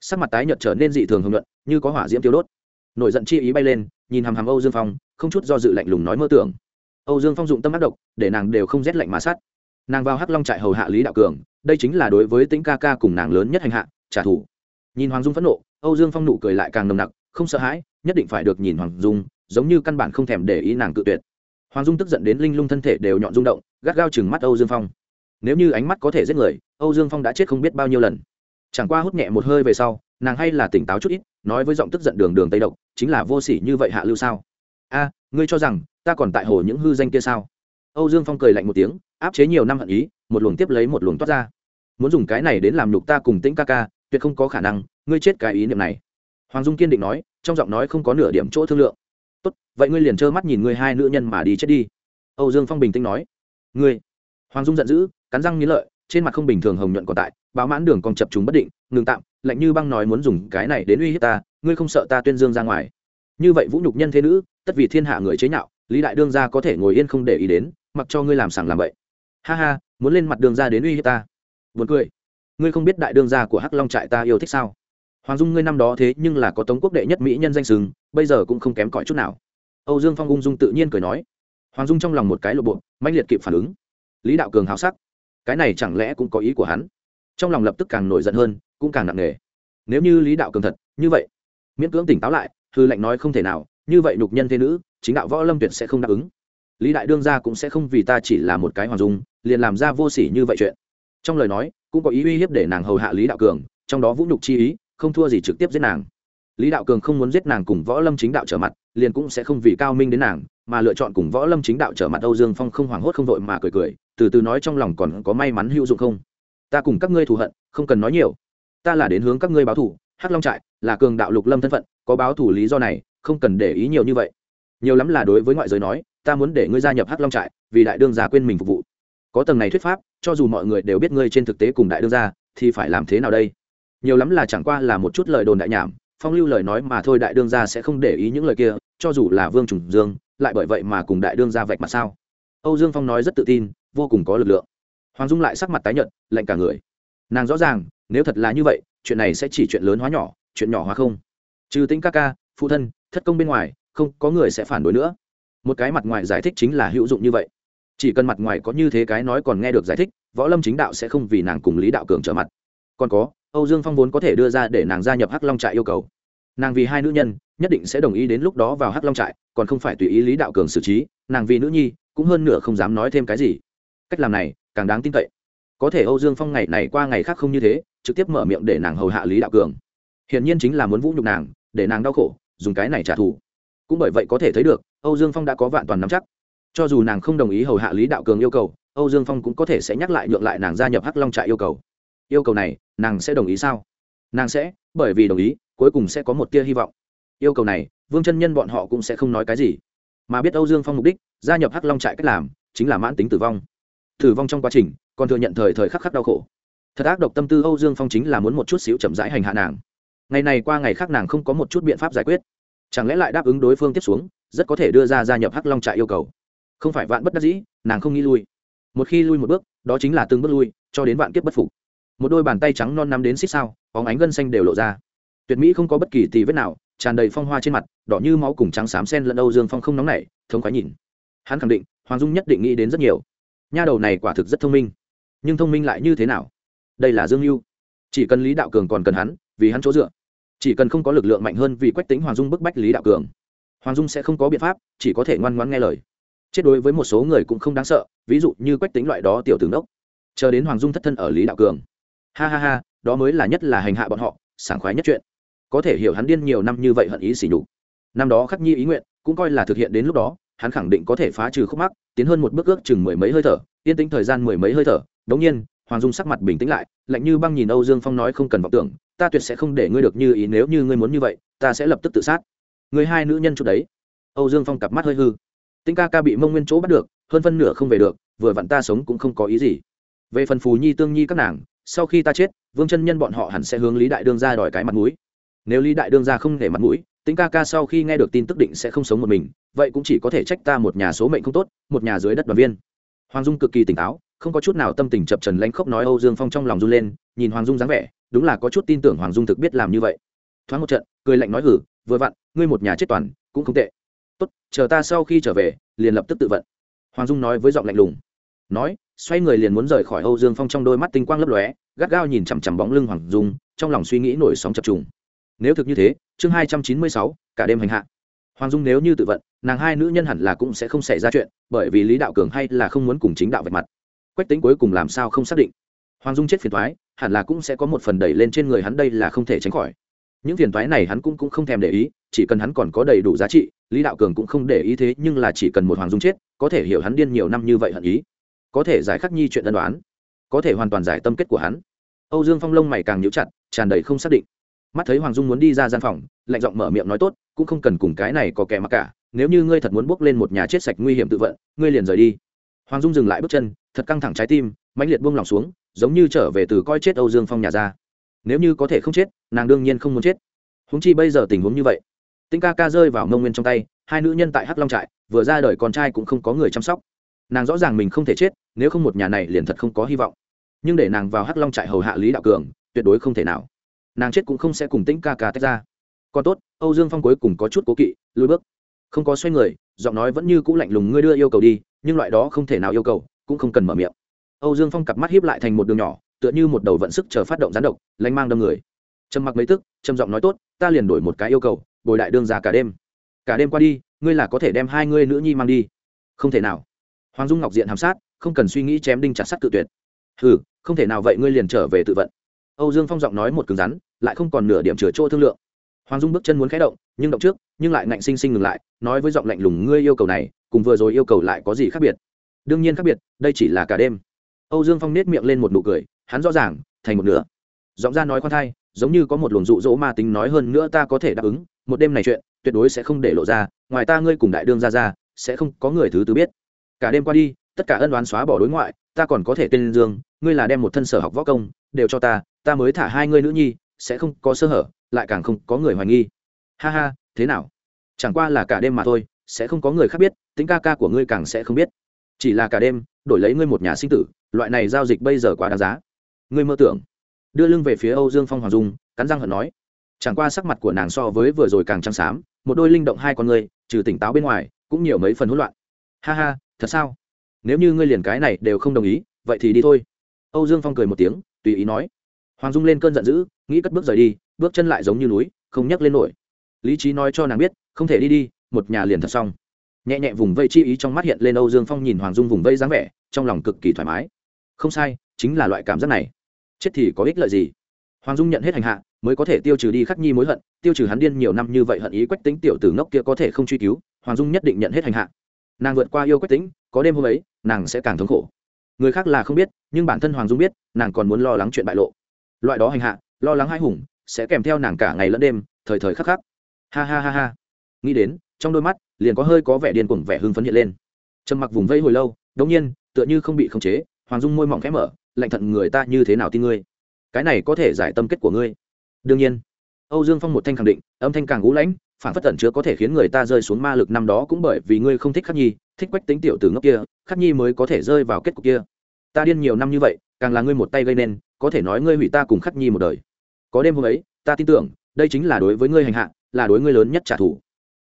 Sắc mặt tái nhợt trở nên dị thường hưng luận như có hỏa diễm tiêu đốt. Nổi giận chi ý bay lên, nhìn hàm hàm âu dương phong, không chút do dự lạnh lùng nói mơ tưởng. Âu dương phong dụng tâm ác độc, để nàng đều không rét lạnh mà sát. Nàng vào hắc long trại hầu hạ lý đạo cường, đây chính là đối với tính ca ca cùng nàng lớn nhất hành hạ, trả thù nhìn hoàng dung phẫn nộ, âu dương phong nụ cười lại càng nồng nặc, không sợ hãi, nhất định phải được nhìn hoàng dung, giống như căn bản không thèm để ý nàng cự tuyệt. Hoàng dung tức giận đến linh lung thân thể đều nhọn rung động, gắt gao chừng mắt âu dương phong. Nếu như ánh mắt có thể giết người, âu dương phong đã chết không biết bao nhiêu lần. Chẳng qua hút nhẹ một hơi về sau, nàng hay là tỉnh táo chút ít, nói với giọng tức giận đường đường tây độc, chính là vô sỉ như vậy hạ lưu sao? A, ngươi cho rằng, ta còn tại hồ những hư danh kia sao? Âu dương phong cười lạnh một tiếng, áp chế nhiều năm hận ý, một luồng tiếp lấy một luồng toát ra. Muốn dùng cái này đến làm nhục ta cùng tĩnh ca ca tuyệt không có khả năng, ngươi chết cái ý niệm này. Hoàng dung kiên định nói, trong giọng nói không có nửa điểm chỗ thương lượng. Tốt, vậy ngươi liền trơ mắt nhìn ngươi hai nữ nhân mà đi chết đi. Âu dương phong bình tĩnh nói. Ngươi? Hoàng dung giận dữ, cắn răng nghĩ lợi, trên mặt không bình thường hồng nhuận còn tại, báo mãn đường còn chập chúng bất định, ngừng tạm, lạnh như băng nói muốn dùng cái này đến uy hiếp ta, ngươi không sợ ta tuyên dương ra ngoài? Như vậy vũ nhục nhân thế nữ, tất vì thiên hạ người chế nhạo, lý đại đương gia có thể ngồi yên không để ý đến, mặc cho ngươi làm sảng làm vậy ha ha, muốn lên mặt đường ra đến uy hiếp ta. Buồn cười ngươi không biết đại đương gia của hắc long trại ta yêu thích sao? Hoàng dung ngươi năm đó thế nhưng là có tống quốc đệ nhất mỹ nhân danh sừng, bây giờ cũng không kém cỏi chút nào. Âu dương phong ung dung tự nhiên cười nói. Hoàng dung trong lòng một cái lộ bộ mạnh liệt kịp phản ứng. Lý đạo cường háo sắc. Cái này chẳng lẽ cũng có ý của hắn? Trong lòng lập tức càng nổi giận hơn, cũng càng nặng nề. Nếu như lý đạo cường thật, như vậy, miễn cưỡng tỉnh táo lại, hư lệnh nói không thể nào, như vậy nhục nhân thế nữ, chính đạo võ lâm tuyệt sẽ không đáp ứng. Lý đại đương gia cũng sẽ không vì ta chỉ là một cái hoàng dung, liền làm ra vô sỉ như vậy chuyện trong lời nói, cũng có ý uy hiếp để nàng hầu hạ lý đạo cường, trong đó vũ nhục chi ý, không thua gì trực tiếp giết nàng. Lý đạo cường không muốn giết nàng cùng võ lâm chính đạo trở mặt, liền cũng sẽ không vì cao minh đến nàng, mà lựa chọn cùng võ lâm chính đạo trở mặt âu dương phong không hoảng hốt không vội mà cười cười, từ từ nói trong lòng còn có may mắn hữu dụng không? Ta cùng các ngươi thù hận, không cần nói nhiều. Ta là đến hướng các ngươi báo thù, hắc long trại là cường đạo lục lâm thân phận, có báo thù lý do này, không cần để ý nhiều như vậy. Nhiều lắm là đối với ngoại giới nói, ta muốn để ngươi gia nhập hắc long trại, vì đại đương gia quên mình phục vụ có tầng này thuyết pháp, cho dù mọi người đều biết ngươi trên thực tế cùng đại đương gia, thì phải làm thế nào đây? Nhiều lắm là chẳng qua là một chút lời đồn đại nhảm, phong lưu lời nói mà thôi đại đương gia sẽ không để ý những lời kia, cho dù là vương trùng dương, lại bởi vậy mà cùng đại đương gia vạch mặt sao? Âu dương phong nói rất tự tin, vô cùng có lực lượng. Hoàng dung lại sắc mặt tái nhợt, lạnh cả người. Nàng rõ ràng, nếu thật là như vậy, chuyện này sẽ chỉ chuyện lớn hóa nhỏ, chuyện nhỏ hóa không. Trừ tính ca ca, phụ thân, thất công bên ngoài, không có người sẽ phản đối nữa. Một cái mặt ngoài giải thích chính là hữu dụng như vậy chỉ cần mặt ngoài có như thế cái nói còn nghe được giải thích, võ lâm chính đạo sẽ không vì nàng cùng lý đạo cường trở mặt. Còn có, âu dương phong vốn có thể đưa ra để nàng gia nhập hắc long trại yêu cầu. Nàng vì hai nữ nhân, nhất định sẽ đồng ý đến lúc đó vào hắc long trại, còn không phải tùy ý lý đạo cường xử trí, nàng vì nữ nhi, cũng hơn nửa không dám nói thêm cái gì. Cách làm này, càng đáng tin cậy. Có thể âu dương phong ngày này qua ngày khác không như thế, trực tiếp mở miệng để nàng hầu hạ lý đạo cường. Hiển nhiên chính là muốn vũ nhục nàng, để nàng đau khổ, dùng cái này trả thù. Cũng bởi vậy có thể thấy được, âu dương phong đã có vạn toàn nắm chắc cho dù nàng không đồng ý hầu hạ lý đạo cường yêu cầu, âu dương phong cũng có thể sẽ nhắc lại nhượng lại nàng gia nhập hắc long trại yêu cầu. Yêu cầu này, nàng sẽ đồng ý sao? Nàng sẽ, bởi vì đồng ý, cuối cùng sẽ có một tia hy vọng. Yêu cầu này, vương chân nhân bọn họ cũng sẽ không nói cái gì. Mà biết âu dương phong mục đích, gia nhập hắc long trại cách làm, chính là mãn tính tử vong. Tử vong trong quá trình, còn thừa nhận thời thời khắc khắc đau khổ. Thật ác độc tâm tư âu dương phong chính là muốn một chút xíu chậm rãi hành hạ nàng. Ngày này qua ngày khác nàng không có một chút biện pháp giải quyết. Chẳng lẽ lại đáp ứng đối phương tiếp xuống, rất có thể đưa ra gia nhập hắc long trại yêu cầu? Không phải vạn bất đắc dĩ, nàng không nghĩ lui. Một khi lui một bước, đó chính là từng bước lui, cho đến vạn kiếp bất phục. Một đôi bàn tay trắng non nắm đến xích sao, bóng ánh gân xanh đều lộ ra. Tuyệt mỹ không có bất kỳ tì vết nào, tràn đầy phong hoa trên mặt, đỏ như máu cùng trắng xám sen lẫn âu dương phong không nóng nảy, thống khoái nhìn. Hắn khẳng định, hoàng dung nhất định nghĩ đến rất nhiều. Nha đầu này quả thực rất thông minh. Nhưng thông minh lại như thế nào? Đây là dương mưu chỉ cần lý đạo cường còn cần hắn, vì hắn chỗ dựa. Chỉ cần không có lực lượng mạnh hơn vì quách tính hoàng dung bức bách lý đạo cường. Hoàng dung sẽ không có biện pháp, chỉ có thể ngoan ngoãn nghe lời chết đối với một số người cũng không đáng sợ, ví dụ như quách tính loại đó tiểu tướng đốc chờ đến hoàng dung thất thân ở lý đạo cường. Ha ha ha, đó mới là nhất là hành hạ bọn họ, sảng khoái nhất chuyện. Có thể hiểu hắn điên nhiều năm như vậy hận ý xỉ nhục. Năm đó khắc nhi ý nguyện, cũng coi là thực hiện đến lúc đó, hắn khẳng định có thể phá trừ khúc mắc, tiến hơn một bước ước chừng mười mấy hơi thở, yên tĩnh thời gian mười mấy hơi thở. Đống nhiên, hoàng dung sắc mặt bình tĩnh lại, lạnh như băng nhìn âu dương phong nói không cần vọng tưởng, ta tuyệt sẽ không để ngươi được như ý, nếu như ngươi muốn như vậy, ta sẽ lập tức tự sát. Người hai nữ nhân chút đấy. Âu dương phong cặp mắt hơi hư tinh ca ca bị mông nguyên chỗ bắt được, hơn phân nửa không về được, vừa vặn ta sống cũng không có ý gì. Về phần phù nhi, tương nhi các nàng, sau khi ta chết, vương chân nhân bọn họ hẳn sẽ hướng lý đại đương ra đòi cái mặt mũi. Nếu lý đại đương ra không để mặt mũi Tĩnh ca ca sau khi nghe được tin tức định sẽ không sống một mình, vậy cũng chỉ có thể trách ta một nhà số mệnh không tốt, một nhà dưới đất đoàn viên. Hoàng dung cực kỳ tỉnh táo, không có chút nào tâm tình chập trần lãnh khốc nói âu dương phong trong lòng run lên, nhìn hoàng dung dáng vẻ, đúng là có chút tin tưởng hoàng dung thực biết làm như vậy. Thoáng một trận, cười lạnh nói, hử, vừa vặn, ngươi một nhà chết toàn, cũng không tệ tốt, chờ ta sau khi trở về, liền lập tức tự vận. Hoàng dung nói với giọng lạnh lùng. Nói, xoay người liền muốn rời khỏi âu dương phong trong đôi mắt tinh quang lấp lóe, gắt gao nhìn chằm chằm bóng lưng hoàng dung, trong lòng suy nghĩ nổi sóng chập trùng. Nếu thực như thế, chương hai trăm chín mươi sáu, cả đêm hành hạ. Hoàng dung nếu như tự vận, nàng hai nữ nhân hẳn là cũng sẽ không xảy ra chuyện, bởi vì lý đạo cường hay là không muốn cùng chính đạo vạch mặt. Quách tính cuối cùng làm sao không xác định. Hoàng dung chết phiền thoái hẳn là cũng sẽ có một phần đẩy lên trên người hắn đây là không thể tránh khỏi những phiền toái này hắn cũng, cũng không thèm để ý chỉ cần hắn còn có đầy đủ giá trị lý đạo cường cũng không để ý thế nhưng là chỉ cần một hoàng dung chết có thể hiểu hắn điên nhiều năm như vậy hận ý. Có thể giải khắc nhi chuyện ân đoán có thể hoàn toàn giải tâm kết của hắn. Âu dương phong lông mày càng nhíu chặt tràn đầy không xác định. Mắt thấy hoàng dung muốn đi ra gian phòng lạnh giọng mở miệng nói tốt cũng không cần cùng cái này có kẻ mặc cả nếu như ngươi thật muốn bước lên một nhà chết sạch nguy hiểm tự vận ngươi liền rời đi. Hoàng dung dừng lại bước chân thật căng thẳng trái tim mãnh liệt buông lòng xuống giống như trở về từ coi chết âu dương phong nhà ra nếu như có thể không chết, nàng đương nhiên không muốn chết. Húng chi bây giờ tình huống như vậy. Tinh ca ca rơi vào mông nguyên trong tay, hai nữ nhân tại hắc long trại, vừa ra đời con trai cũng không có người chăm sóc. Nàng rõ ràng mình không thể chết, nếu không một nhà này liền thật không có hy vọng. Nhưng để nàng vào hắc long trại hầu hạ lý đạo cường, tuyệt đối không thể nào. Nàng chết cũng không sẽ cùng tĩnh ca ca tách ra. Còn tốt, âu dương phong cuối cùng có chút cố kỵ, lùi bước. Không có xoay người, giọng nói vẫn như c ũ lạnh lùng, ngươi đưa yêu cầu đi, nhưng loại đó không thể nào yêu cầu, cũng không cần mở miệng. Âu dương phong cặp mắt hiếp lại thành một đường nhỏ tựa như một đầu vận sức chờ phát động gián độc, lanh mang đâm người. Trầm mặc mấy tức, trầm giọng nói tốt, ta liền đổi một cái yêu cầu, bồi đại đương già cả đêm. Cả đêm qua đi, ngươi là có thể đem hai ngươi nữ nhi mang đi. Không thể nào. Hoàng dung ngọc diện hàm sát, không cần suy nghĩ chém đinh chặt sắt cự tuyệt. Ừ không thể nào vậy ngươi liền trở về tự vận. Âu dương phong giọng nói một cứng rắn, lại không còn nửa điểm chừa chỗ thương lượng. Hoàng dung bước chân muốn khé động, nhưng động trước, nhưng lại ngạnh sinh sinh ngừng lại, nói với giọng lạnh lùng, ngươi yêu cầu này, cùng vừa rồi yêu cầu lại có gì khác biệt? Đương nhiên khác biệt, đây chỉ là cả đêm. Âu dương phong nết miệng lên một nụ cười hắn rõ ràng, thành một nửa. Giọng ra nói khoan thai, giống như có một luồng rụ rỗ ma tính nói hơn nữa ta có thể đáp ứng, một đêm này chuyện, tuyệt đối sẽ không để lộ ra, ngoài ta ngươi cùng đại đương ra ra, sẽ không có người thứ tư biết. Cả đêm qua đi, tất cả ân đoán xóa bỏ đối ngoại, ta còn có thể tên dương, ngươi là đem một thân sở học võ công, đều cho ta ta mới thả hai ngươi nữ nhi, sẽ không có sơ hở, lại càng không có người hoài nghi. Ha ha, thế nào? Chẳng qua là cả đêm mà thôi, sẽ không có người khác biết, tính ca ca của ngươi càng sẽ không biết. Chỉ là cả đêm, đổi lấy ngươi một nhà sinh tử, loại này giao dịch bây giờ quá đáng giá ngươi mơ tưởng. Đưa lưng về phía âu dương phong hoàng dung, cắn răng hận nói. Chẳng qua sắc mặt của nàng so với vừa rồi càng trắng xám, một đôi linh động hai con ngươi, trừ tỉnh táo bên ngoài, cũng nhiều mấy phần hỗn loạn. Ha ha, thật sao? Nếu như ngươi liền cái này đều không đồng ý, vậy thì đi thôi. Âu dương phong cười một tiếng, tùy ý nói. Hoàng dung lên cơn giận dữ, nghĩ cất bước rời đi, bước chân lại giống như núi, không nhấc lên nổi. Lý trí nói cho nàng biết, không thể đi đi, một nhà liền thật xong. Nhẹ nhẹ vùng vây chi ý trong mắt hiện lên âu dương phong nhìn hoàng dung vùng vây dáng vẻ, trong lòng cực kỳ thoải mái. Không sai chính là loại cảm giác này. Chết thì có ích lợi gì? Hoàng dung nhận hết hành hạ, mới có thể tiêu trừ đi khắc nhi mối hận, tiêu trừ hắn điên nhiều năm như vậy hận ý quách tính tiểu tử ngốc kia có thể không truy cứu, hoàng dung nhất định nhận hết hành hạ. Nàng vượt qua yêu quách tính có đêm hôm ấy, nàng sẽ càng thống khổ. Người khác là không biết, nhưng bản thân hoàng dung biết, nàng còn muốn lo lắng chuyện bại lộ. Loại đó hành hạ, lo lắng hai hùng, sẽ kèm theo nàng cả ngày lẫn đêm, thời thời khắc khắc. Ha ha ha ha. Nghĩ đến, trong đôi mắt, liền có hơi có vẻ điên cuồng vẻ hưng phấn hiện lên. Trầm mặc vùng vây hồi lâu đống nhiên, tựa như không bị khống chế, hoàng dung môi mỏng khẽ mở lạnh thận người ta như thế nào tin ngươi? Cái này có thể giải tâm kết của ngươi. Đương nhiên, âu dương phong một thanh khẳng định, âm thanh càng gũ lãnh, phản phất tẩn chứa có thể khiến người ta rơi xuống ma lực năm đó cũng bởi vì ngươi không thích khắc nhi, thích quách tính tiểu từ ngốc kia, khắc nhi mới có thể rơi vào kết cục kia. Ta điên nhiều năm như vậy, càng là ngươi một tay gây nên, có thể nói ngươi hủy ta cùng khắc nhi một đời. Có đêm hôm ấy, ta tin tưởng, đây chính là đối với ngươi hành hạ, là đối ngươi lớn nhất trả thù.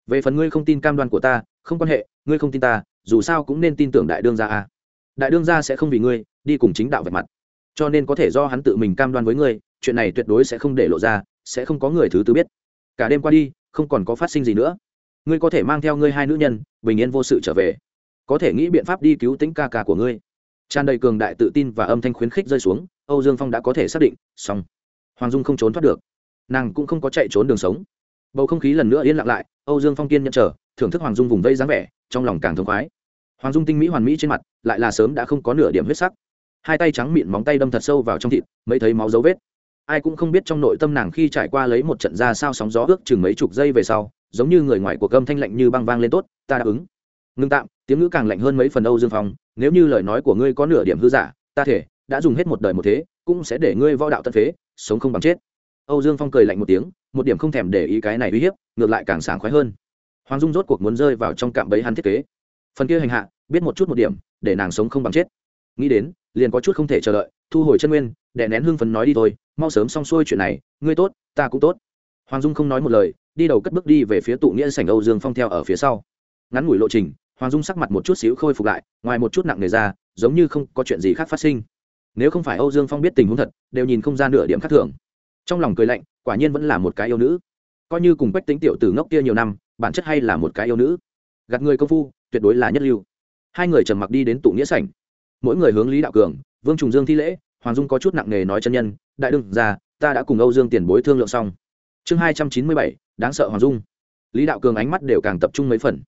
Về phần ngươi không tin cam đoan của ta, không quan hệ, ngươi không tin ta, dù sao cũng nên tin tưởng đại đương gia a. Đại đương gia sẽ không vì ngươi đi cùng chính đạo vạch mặt. Cho nên có thể do hắn tự mình cam đoan với ngươi, chuyện này tuyệt đối sẽ không để lộ ra, sẽ không có người thứ tư biết. Cả đêm qua đi, không còn có phát sinh gì nữa. Ngươi có thể mang theo ngươi hai nữ nhân, bình yên vô sự trở về. Có thể nghĩ biện pháp đi cứu tính ca ca của ngươi. Tràn đầy cường đại tự tin và âm thanh khuyến khích rơi xuống, âu dương phong đã có thể xác định, xong. Hoàng dung không trốn thoát được. Nàng cũng không có chạy trốn đường sống. Bầu không khí lần nữa yên lặng lại, âu dương phong kiên nhận trở thưởng thức hoàng dung vùng vây dáng vẻ, trong lòng càng thống khoái. Hoàng dung tinh mỹ hoàn mỹ trên mặt, lại là sớm đã không có nửa điểm huyết sắc hai tay trắng mịn móng tay đâm thật sâu vào trong thịt mới thấy máu dấu vết. Ai cũng không biết trong nội tâm nàng khi trải qua lấy một trận ra sao sóng gió ước chừng mấy chục giây về sau, giống như người ngoài cuộc âm thanh lạnh như băng vang lên tốt, ta đáp ứng. Ngưng tạm, tiếng ngữ càng lạnh hơn mấy phần âu dương phong, nếu như lời nói của ngươi có nửa điểm hư giả, ta thể đã dùng hết một đời một thế, cũng sẽ để ngươi võ đạo tân phế, sống không bằng chết. Âu dương phong cười lạnh một tiếng, một điểm không thèm để ý cái này uy hiếp, ngược lại càng sảng khoái hơn. Hoàng dung rốt cuộc muốn rơi vào trong cạm bẫy hắn thiết kế. Phần kia hành hạ, biết một chút một điểm, để nàng sống không bằng chết nghĩ đến, liền có chút không thể chờ đợi, thu hồi chân nguyên, đè nén hưng phấn nói đi thôi, mau sớm xong xuôi chuyện này, ngươi tốt, ta cũng tốt. Hoàng dung không nói một lời, đi đầu cất bước đi về phía tụ nghĩa sảnh âu dương phong theo ở phía sau. Ngắn ngủi lộ trình, hoàng dung sắc mặt một chút xíu khôi phục lại, ngoài một chút nặng nề ra, giống như không có chuyện gì khác phát sinh. Nếu không phải âu dương phong biết tình huống thật, đều nhìn không ra nửa điểm khác thường. Trong lòng cười lạnh, quả nhiên vẫn là một cái yêu nữ. Coi như cùng quách tính tiểu tử ngốc kia nhiều năm, bản chất hay là một cái yêu nữ. Gạt người công phu, tuyệt đối là nhất lưu. Hai người trầm mặc đi đến tụ nghĩa sảnh mỗi người hướng lý đạo cường, vương trùng dương thi lễ, hoàng dung có chút nặng nề nói chân nhân, đại đương ra ta đã cùng âu dương tiền bối thương lượng xong. Chương hai trăm chín mươi bảy, đáng sợ hoàng dung. Lý đạo cường ánh mắt đều càng tập trung mấy phần.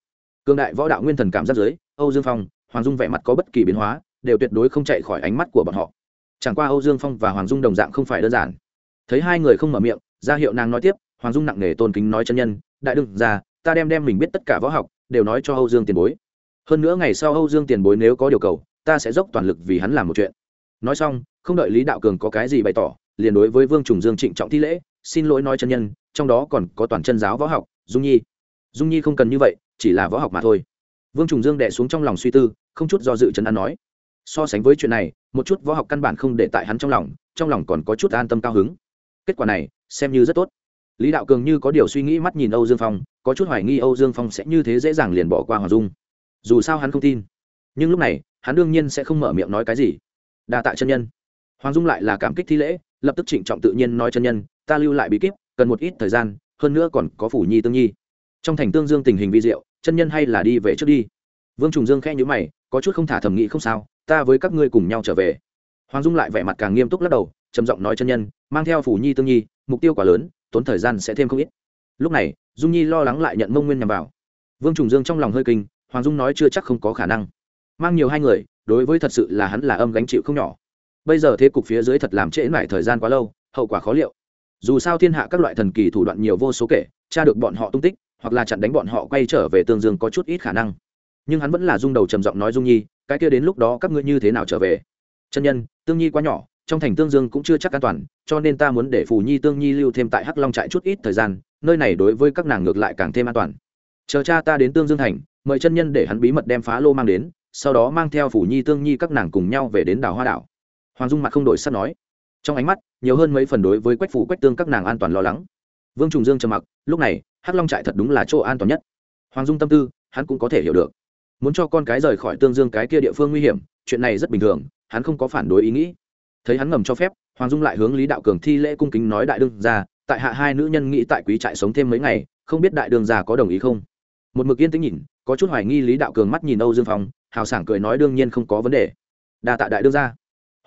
Cường đại võ đạo nguyên thần cảm giác giới âu dương phong, hoàng dung vẻ mặt có bất kỳ biến hóa, đều tuyệt đối không chạy khỏi ánh mắt của bọn họ. Chẳng qua âu dương phong và hoàng dung đồng dạng không phải đơn giản. Thấy hai người không mở miệng ra hiệu nàng nói tiếp, hoàng dung nặng nề tôn kính nói chân nhân, đại đương ra ta đem đem mình biết tất cả võ học, đều nói cho âu dương tiền bối. Hơn nữa ngày sau âu dương tiền bối nếu có điều cầu ta sẽ dốc toàn lực vì hắn làm một chuyện. Nói xong, không đợi lý đạo cường có cái gì bày tỏ, liền đối với vương trùng dương trịnh trọng thi lễ, xin lỗi nói chân nhân, trong đó còn có toàn chân giáo võ học, dung nhi. Dung nhi không cần như vậy, chỉ là võ học mà thôi. Vương trùng dương đẻ xuống trong lòng suy tư, không chút do dự chân An nói. So sánh với chuyện này, một chút võ học căn bản không để tại hắn trong lòng trong lòng còn có chút an tâm cao hứng. Kết quả này, xem như rất tốt. Lý đạo cường như có điều suy nghĩ mắt nhìn âu dương phong, có chút hoài nghi âu dương phong sẽ như thế dễ dàng liền bỏ qua hoàng dung. Dù sao hắn không tin. Nhưng lúc này hắn đương nhiên sẽ không mở miệng nói cái gì. Đa tạ chân nhân. Hoàng dung lại là cảm kích thi lễ, lập tức trịnh trọng tự nhiên nói chân nhân, ta lưu lại bí kíp, cần một ít thời gian, hơn nữa còn có phủ nhi tương nhi. Trong thành tương dương tình hình vi diệu, chân nhân hay là đi về trước đi. Vương trùng dương khẽ nhữ mày, có chút không thả thầm nghĩ không sao, ta với các ngươi cùng nhau trở về. Hoàng dung lại vẻ mặt càng nghiêm túc lắc đầu, trầm giọng nói chân nhân, mang theo phủ nhi tương nhi, mục tiêu quá lớn, tốn thời gian sẽ thêm không ít. Lúc này, dung nhi lo lắng lại nhận mông nguyên nhằm vào. Vương trùng dương trong lòng hơi kinh, hoàng dung nói chưa chắc không có khả năng mang nhiều hai người, đối với thật sự là hắn là âm gánh chịu không nhỏ. Bây giờ thế cục phía dưới thật làm trễ mãi thời gian quá lâu, hậu quả khó liệu. Dù sao thiên hạ các loại thần kỳ thủ đoạn nhiều vô số kể, tra được bọn họ tung tích, hoặc là chặn đánh bọn họ quay trở về tương dương có chút ít khả năng. Nhưng hắn vẫn là rung đầu trầm giọng nói dung nhi, cái kia đến lúc đó các ngươi như thế nào trở về? Chân nhân, tương nhi quá nhỏ, trong thành tương dương cũng chưa chắc an toàn, cho nên ta muốn để phù nhi tương nhi lưu thêm tại hắc long trại chút ít thời gian, nơi này đối với các nàng ngược lại càng thêm an toàn. Chờ cha ta đến tương dương thành, mời chân nhân để hắn bí mật đem phá lô mang đến sau đó mang theo phủ nhi tương nhi các nàng cùng nhau về đến đảo hoa đảo. Hoàng dung mặt không đổi sắt nói, trong ánh mắt, nhiều hơn mấy phần đối với quách phủ quách tương các nàng an toàn lo lắng. Vương trùng dương trầm mặc, lúc này, hắc long trại thật đúng là chỗ an toàn nhất. Hoàng dung tâm tư, hắn cũng có thể hiểu được. Muốn cho con cái rời khỏi tương dương cái kia địa phương nguy hiểm, chuyện này rất bình thường, hắn không có phản đối ý nghĩ. Thấy hắn ngầm cho phép, hoàng dung lại hướng lý đạo cường thi lễ cung kính nói đại đương ra tại hạ hai nữ nhân nghĩ tại quý trại sống thêm mấy ngày, không biết đại đương gia có đồng ý không? Một mực yên tĩnh nhìn có chút hoài nghi lý đạo cường mắt nhìn âu dương phong hào sảng cười nói đương nhiên không có vấn đề đa tạ đại đương ra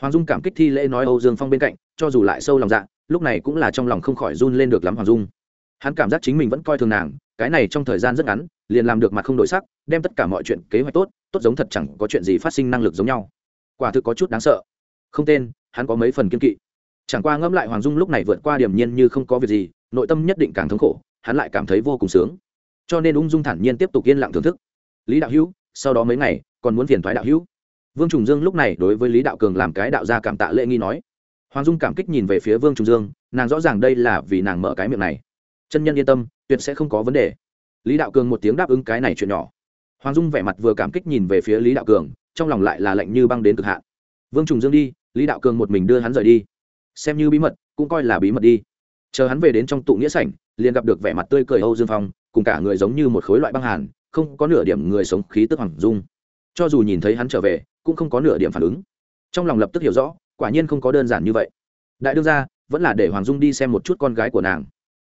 hoàng dung cảm kích thi lễ nói âu dương phong bên cạnh cho dù lại sâu lòng dạ lúc này cũng là trong lòng không khỏi run lên được lắm hoàng dung hắn cảm giác chính mình vẫn coi thường nàng cái này trong thời gian rất ngắn liền làm được mặt không đổi sắc đem tất cả mọi chuyện kế hoạch tốt tốt giống thật chẳng có chuyện gì phát sinh năng lực giống nhau quả thực có chút đáng sợ không tên hắn có mấy phần kiên kỵ chẳng qua ngẫm lại hoàng dung lúc này vượt qua điểm nhiên như không có việc gì nội tâm nhất định càng thống khổ hắn lại cảm thấy vô cùng sướng cho nên ung dung thản nhiên tiếp tục yên lặng thưởng thức. Lý đạo hữu, sau đó mấy ngày, còn muốn phiền thoái đạo hữu. Vương trùng dương lúc này đối với lý đạo cường làm cái đạo gia cảm tạ lễ nghi nói. Hoàng dung cảm kích nhìn về phía vương trùng dương, nàng rõ ràng đây là vì nàng mở cái miệng này. Chân nhân yên tâm, tuyệt sẽ không có vấn đề. Lý đạo cường một tiếng đáp ứng cái này chuyện nhỏ. Hoàng dung vẻ mặt vừa cảm kích nhìn về phía lý đạo cường, trong lòng lại là lạnh như băng đến cực hạn. Vương trùng dương đi, lý đạo cường một mình đưa hắn rời đi. Xem như bí mật, cũng coi là bí mật đi. Chờ hắn về đến trong tụ nghĩa sảnh, liền gặp được vẻ mặt tươi cười âu dương phong cùng cả người giống như một khối loại băng hàn, không có nửa điểm người sống khí tức hoàng dung. Cho dù nhìn thấy hắn trở về, cũng không có nửa điểm phản ứng. Trong lòng lập tức hiểu rõ, quả nhiên không có đơn giản như vậy. Đại đương ra vẫn là để hoàng dung đi xem một chút con gái của nàng.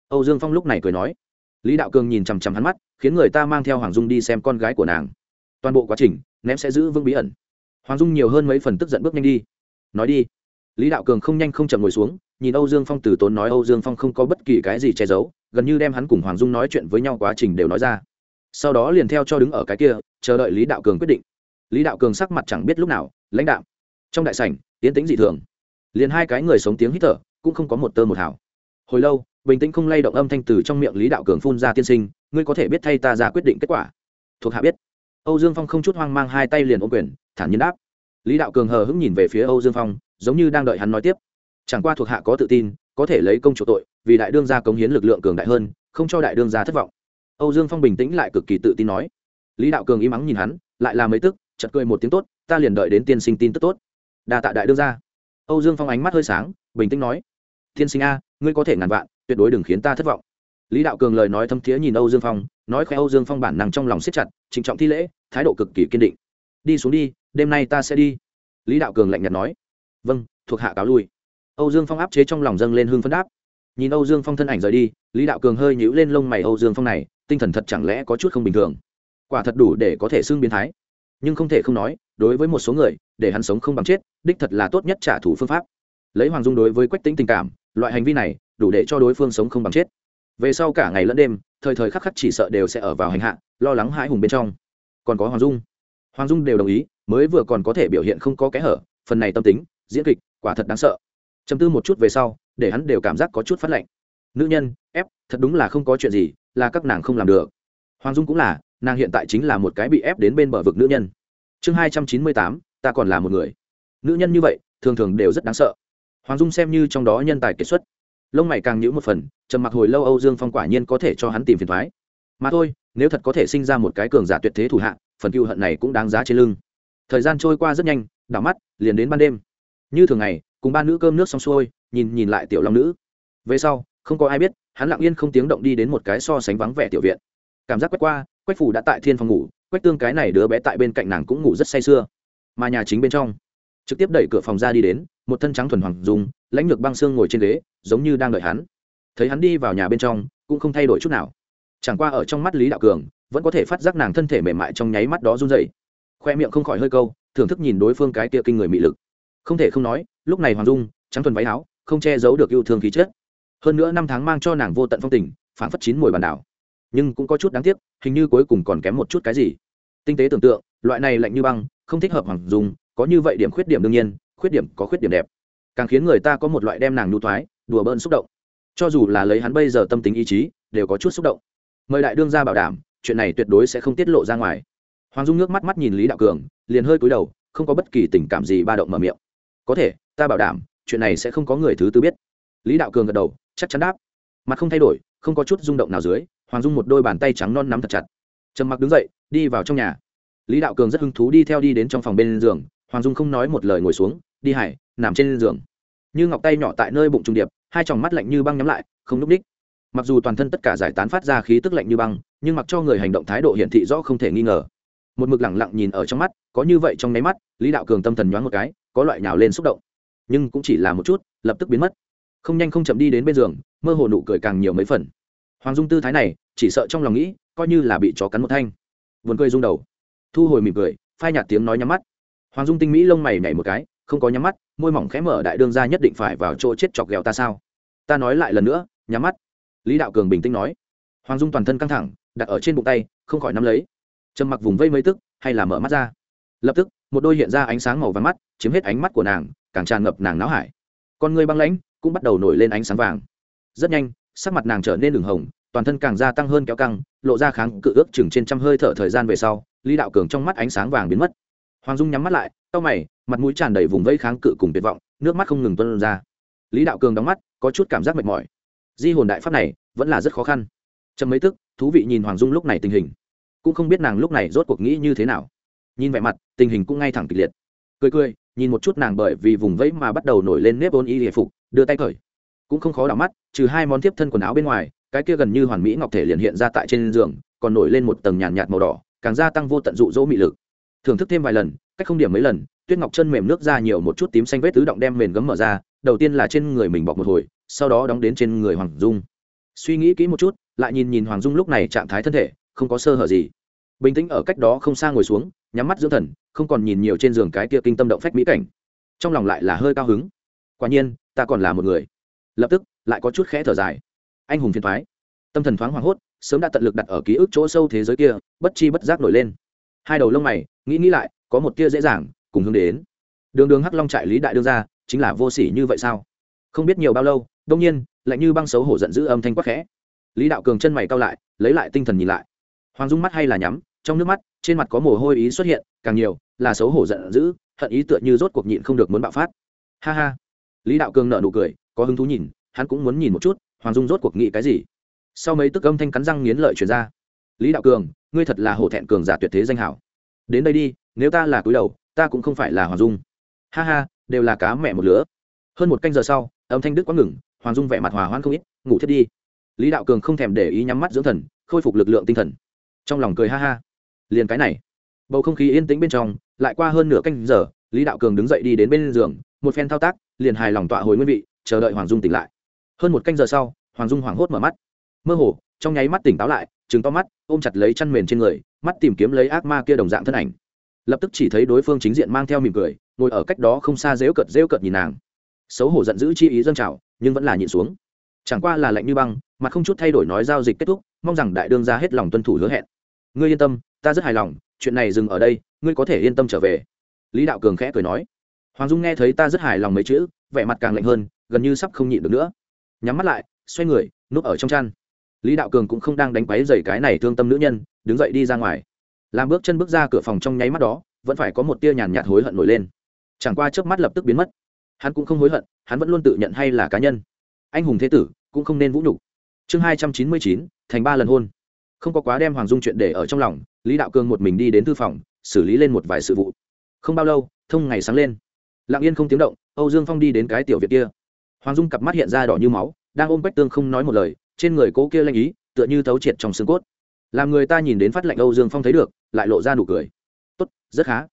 Âu dương phong lúc này cười nói. Lý đạo cường nhìn chằm chằm hắn mắt, khiến người ta mang theo hoàng dung đi xem con gái của nàng. Toàn bộ quá trình, ném sẽ giữ vững bí ẩn. Hoàng dung nhiều hơn mấy phần tức giận bước nhanh đi. Nói đi. Lý đạo cường không nhanh không chậm ngồi xuống, nhìn âu dương phong từ tốn nói âu dương phong không có bất kỳ cái gì che giấu gần như đem hắn cùng hoàng dung nói chuyện với nhau quá trình đều nói ra. Sau đó liền theo cho đứng ở cái kia, chờ đợi lý đạo cường quyết định. Lý đạo cường sắc mặt chẳng biết lúc nào, lãnh đạo trong đại sảnh tiến tĩnh dị thường. Liền hai cái người sống tiếng hít thở, cũng không có một tơ một hào. Hồi lâu, bình tĩnh không lay động âm thanh từ trong miệng lý đạo cường phun ra tiên sinh, ngươi có thể biết thay ta ra quyết định kết quả? Thuộc hạ biết. Âu dương phong không chút hoang mang hai tay liền ôm quyền, thản nhiên đáp. Lý đạo cường hờ hững nhìn về phía âu dương phong, giống như đang đợi hắn nói tiếp. Chẳng qua thuộc hạ có tự tin có thể lấy công chủ tội, vì đại đương gia cống hiến lực lượng cường đại hơn, không cho đại đương gia thất vọng. Âu dương phong bình tĩnh lại cực kỳ tự tin nói. Lý đạo cường im ắng nhìn hắn, lại là mấy tức chật cười một tiếng tốt, ta liền đợi đến tiên sinh tin tức tốt. Đa tạ đại đương gia. Âu dương phong ánh mắt hơi sáng, bình tĩnh nói. Tiên sinh a, ngươi có thể ngàn vạn, tuyệt đối đừng khiến ta thất vọng. Lý đạo cường lời nói thâm thiế nhìn âu dương phong, nói khoe âu dương phong bản năng trong lòng siết chặt, trịnh trọng thi lễ, thái độ cực kỳ kiên định. Đi xuống đi, đêm nay ta sẽ đi. Lý đạo cường lạnh nhạt nói. Vâng thuộc hạ cáo lui âu dương phong áp chế trong lòng dâng lên hương phấn đáp. Nhìn âu dương phong thân ảnh rời đi, lý đạo cường hơi nhíu lên lông mày âu dương phong này, tinh thần thật chẳng lẽ có chút không bình thường. Quả thật đủ để có thể xương biến thái. Nhưng không thể không nói, đối với một số người, để hắn sống không bằng chết, đích thật là tốt nhất trả thù phương pháp. Lấy hoàng dung đối với quách tĩnh tình cảm, loại hành vi này, đủ để cho đối phương sống không bằng chết. Về sau cả ngày lẫn đêm, thời thời khắc khắc chỉ sợ đều sẽ ở vào hành hạ, lo lắng hãi hùng bên trong. Còn có hoàng dung. Hoàng dung đều đồng ý, mới vừa còn có thể biểu hiện không có kẽ hở, phần này tâm tính, diễn kịch, quả thật đáng sợ chấm tư một chút về sau, để hắn đều cảm giác có chút phát lạnh. Nữ nhân, ép, thật đúng là không có chuyện gì, là các nàng không làm được. Hoàng dung cũng là, nàng hiện tại chính là một cái bị ép đến bên bờ vực nữ nhân. Chương hai trăm chín mươi tám, ta còn là một người. Nữ nhân như vậy, thường thường đều rất đáng sợ. Hoàng dung xem như trong đó nhân tài kiệt xuất. Lông mày càng nhữ một phần, trầm mặc hồi lâu âu dương phong quả nhiên có thể cho hắn tìm phiền thoái. Mà thôi, nếu thật có thể sinh ra một cái cường giả tuyệt thế thủ hạ, phần cựu hận này cũng đáng giá trên lưng. Thời gian trôi qua rất nhanh, đảo mắt, liền đến ban đêm. Như thường ngày cùng ba nữ cơm nước xong xuôi, nhìn nhìn lại tiểu long nữ. Về sau, không có ai biết, hắn lặng yên không tiếng động đi đến một cái so sánh vắng vẻ tiểu viện. Cảm giác quét qua, quách phủ đã tại thiên phòng ngủ, quách tương cái này đứa bé tại bên cạnh nàng cũng ngủ rất say sưa. Mà nhà chính bên trong, trực tiếp đẩy cửa phòng ra đi đến, một thân trắng thuần hoàng dùng lãnh lược băng xương ngồi trên ghế, giống như đang đợi hắn. Thấy hắn đi vào nhà bên trong, cũng không thay đổi chút nào. Chẳng qua ở trong mắt lý đạo cường, vẫn có thể phát giác nàng thân thể mềm mại trong nháy mắt đó run dày khoe miệng không khỏi hơi câu, thưởng thức nhìn đối phương cái tia kinh người mị lực. Không thể không nói lúc này hoàng dung, trắng thuần váy áo, không che giấu được yêu thương khí chất. Hơn nữa năm tháng mang cho nàng vô tận phong tình phản phất chín mùi bàn đảo. Nhưng cũng có chút đáng tiếc, hình như cuối cùng còn kém một chút cái gì. Tinh tế tưởng tượng, loại này lạnh như băng, không thích hợp hoàng dung, có như vậy điểm khuyết điểm đương nhiên, khuyết điểm có khuyết điểm đẹp. Càng khiến người ta có một loại đem nàng nhu thoái, đùa bỡn xúc động. Cho dù là lấy hắn bây giờ tâm tính ý chí, đều có chút xúc động. Mời đại đương ra bảo đảm, chuyện này tuyệt đối sẽ không tiết lộ ra ngoài. Hoàng dung nước mắt mắt nhìn lý đạo cường, liền hơi cúi đầu, không có bất kỳ tình cảm gì ba động mở miệng. Có thể ta bảo đảm, chuyện này sẽ không có người thứ tư biết. Lý đạo cường gật đầu, chắc chắn đáp. Mặt không thay đổi, không có chút rung động nào dưới, hoàng dung một đôi bàn tay trắng non nắm thật chặt. Trầm mặc đứng dậy, đi vào trong nhà. Lý đạo cường rất hứng thú đi theo đi đến trong phòng bên giường, hoàng dung không nói một lời ngồi xuống, đi hải, nằm trên giường. Như ngọc tay nhỏ tại nơi bụng trung điệp, hai tròng mắt lạnh như băng nhắm lại, không núp đích mặc dù toàn thân tất cả giải tán phát ra khí tức lạnh như băng, nhưng mặc cho người hành động thái độ hiển thị rõ không thể nghi ngờ. Một mực lẳng lặng nhìn ở trong mắt, có như vậy trong nháy mắt, lý đạo cường tâm thần nhoáng một cái, có loại nhào lên xúc động nhưng cũng chỉ là một chút, lập tức biến mất. Không nhanh không chậm đi đến bên giường, mơ hồ nụ cười càng nhiều mấy phần. Hoàng dung tư thái này, chỉ sợ trong lòng nghĩ, coi như là bị chó cắn một thanh. Vườn cười rung đầu. Thu hồi mỉm cười, phai nhạt tiếng nói nhắm mắt. Hoàng dung tinh mỹ lông mày nhảy một cái, không có nhắm mắt, môi mỏng khẽ mở đại đương ra nhất định phải vào chỗ chết chọc ghẹo ta sao? Ta nói lại lần nữa, nhắm mắt. Lý đạo cường bình tĩnh nói. Hoàng dung toàn thân căng thẳng, đặt ở trên bụng tay, không khỏi nắm lấy. Trầm mặc vùng vây mấy tức, hay là mở mắt ra. Lập tức, một đôi hiện ra ánh sáng màu vàng mắt, chiếm hết ánh mắt của nàng càng tràn ngập nàng náo hải. Con người băng lãnh cũng bắt đầu nổi lên ánh sáng vàng. Rất nhanh, sắc mặt nàng trở nên đường hồng, toàn thân càng gia tăng hơn kéo căng, lộ ra kháng cự ước chừng trên trăm hơi thở thời gian về sau, lý đạo cường trong mắt ánh sáng vàng biến mất. Hoàng dung nhắm mắt lại tao mày, mặt mũi tràn đầy vùng vẫy kháng cự cùng tuyệt vọng, nước mắt không ngừng tuân ra. Lý đạo cường đóng mắt, có chút cảm giác mệt mỏi. Di hồn đại pháp này vẫn là rất khó khăn. Chấm mấy tức, thú vị nhìn hoàng dung lúc này tình hình. Cũng không biết nàng lúc này rốt cuộc nghĩ như thế nào. Nhìn vẻ mặt, tình hình cũng ngay thẳng kịch liệt. Cười cười nhìn một chút nàng bởi vì vùng vẫy mà bắt đầu nổi lên nếp ôn y hề phục đưa tay cởi. Cũng không khó đảo mắt trừ hai món tiếp thân quần áo bên ngoài cái kia gần như hoàn mỹ ngọc thể liền hiện ra tại trên giường còn nổi lên một tầng nhàn nhạt, màu đỏ càng gia tăng vô tận dụ dỗ mị lực. Thưởng thức thêm vài lần cách không điểm mấy lần tuyết ngọc chân mềm nước ra nhiều một chút tím xanh vết tứ động đem mền gấm mở ra đầu tiên là trên người mình bọc một hồi sau đó đóng đến trên người hoàng dung. Suy nghĩ kỹ một chút lại nhìn nhìn hoàng dung lúc này trạng thái thân thể không có sơ hở gì. Bình tĩnh ở cách đó không xa ngồi xuống nhắm mắt dưỡng thần, không còn nhìn nhiều trên giường cái kia kinh tâm động phách mỹ cảnh. Trong lòng lại là hơi cao hứng. Quả nhiên, ta còn là một người. Lập tức, lại có chút khẽ thở dài. Anh hùng phiền thoái. Tâm thần thoáng hoảng hốt, sớm đã tận lực đặt ở ký ức chỗ sâu thế giới kia, bất chi bất giác nổi lên. Hai đầu lông mày, nghĩ nghĩ lại, có một tia dễ dàng, cùng hướng đến. Đường đường hắc long trại lý đại đương ra chính là vô sỉ như vậy sao? Không biết nhiều bao lâu, đông nhiên, lạnh như băng xấu hổ giận dữ âm thanh quắc khẽ. Lý đạo cường chân mày cao lại, lấy lại tinh thần nhìn lại. Hoàng dung mắt hay là nhắm, trong nước mắt trên mặt có mồ hôi ý xuất hiện, càng nhiều là xấu hổ giận dữ, hận ý tựa như rốt cuộc nhịn không được muốn bạo phát. Ha ha. Lý đạo cường nợ nụ cười, có hứng thú nhìn, hắn cũng muốn nhìn một chút, hoàng dung rốt cuộc nghĩ cái gì. Sau mấy tức âm thanh cắn răng nghiến lợi truyền ra. Lý đạo cường, ngươi thật là hổ thẹn cường giả tuyệt thế danh hảo. Đến đây đi, nếu ta là cúi đầu, ta cũng không phải là hoàng dung. Ha ha, đều là cá mẹ một lứa. Hơn một canh giờ sau, âm thanh đức quá ngừng, hoàng dung vẻ mặt hòa hoan không ít, ngủ thiết đi. Lý đạo cường không thèm để ý nhắm mắt dưỡng thần, khôi phục lực lượng tinh thần. Trong lòng cười ha ha liền cái này. Bầu không khí yên tĩnh bên trong, lại qua hơn nửa canh giờ, lý đạo cường đứng dậy đi đến bên giường, một phen thao tác, liền hài lòng tọa hồi nguyên vị, chờ đợi hoàng dung tỉnh lại. Hơn một canh giờ sau, hoàng dung hoảng hốt mở mắt. Mơ hồ, trong nháy mắt tỉnh táo lại chứng to mắt, ôm chặt lấy chăn mền trên người, mắt tìm kiếm lấy ác ma kia đồng dạng thân ảnh. Lập tức chỉ thấy đối phương chính diện mang theo mỉm cười, ngồi ở cách đó không xa dễu cợt dễu cợt nhìn nàng. Xấu hổ giận dữ chi ý dâng trào, nhưng vẫn là nhịn xuống. Chẳng qua là lạnh như băng, mà không chút thay đổi nói giao dịch kết thúc, mong rằng đại đương ra hết lòng tuân thủ hứa hẹn. Ngươi yên tâm ta rất hài lòng, chuyện này dừng ở đây, ngươi có thể yên tâm trở về. Lý đạo cường khẽ cười nói. Hoàng dung nghe thấy ta rất hài lòng mấy chữ, vẻ mặt càng lạnh hơn, gần như sắp không nhịn được nữa. Nhắm mắt lại, xoay người, núp ở trong chăn. Lý đạo cường cũng không đang đánh quáy dày cái này thương tâm nữ nhân, đứng dậy đi ra ngoài. Làm bước chân bước ra cửa phòng trong nháy mắt đó, vẫn phải có một tia nhàn nhạt hối hận nổi lên. Chẳng qua trước mắt lập tức biến mất. Hắn cũng không hối hận, hắn vẫn luôn tự nhận hay là cá nhân. Anh hùng thế tử, cũng không nên vũ nhục. Chương hai trăm chín mươi chín, thành ba lần hôn không có quá đem hoàng dung chuyện để ở trong lòng, lý đạo cường một mình đi đến thư phòng, xử lý lên một vài sự vụ. Không bao lâu, thông ngày sáng lên. Lặng yên không tiếng động, âu dương phong đi đến cái tiểu việt kia. Hoàng dung cặp mắt hiện ra đỏ như máu, đang ôm quách tương không nói một lời, trên người cố kia lanh ý, tựa như thấu triệt trong xương cốt. Làm người ta nhìn đến phát lệnh âu dương phong thấy được, lại lộ ra nụ cười. Tốt, rất khá.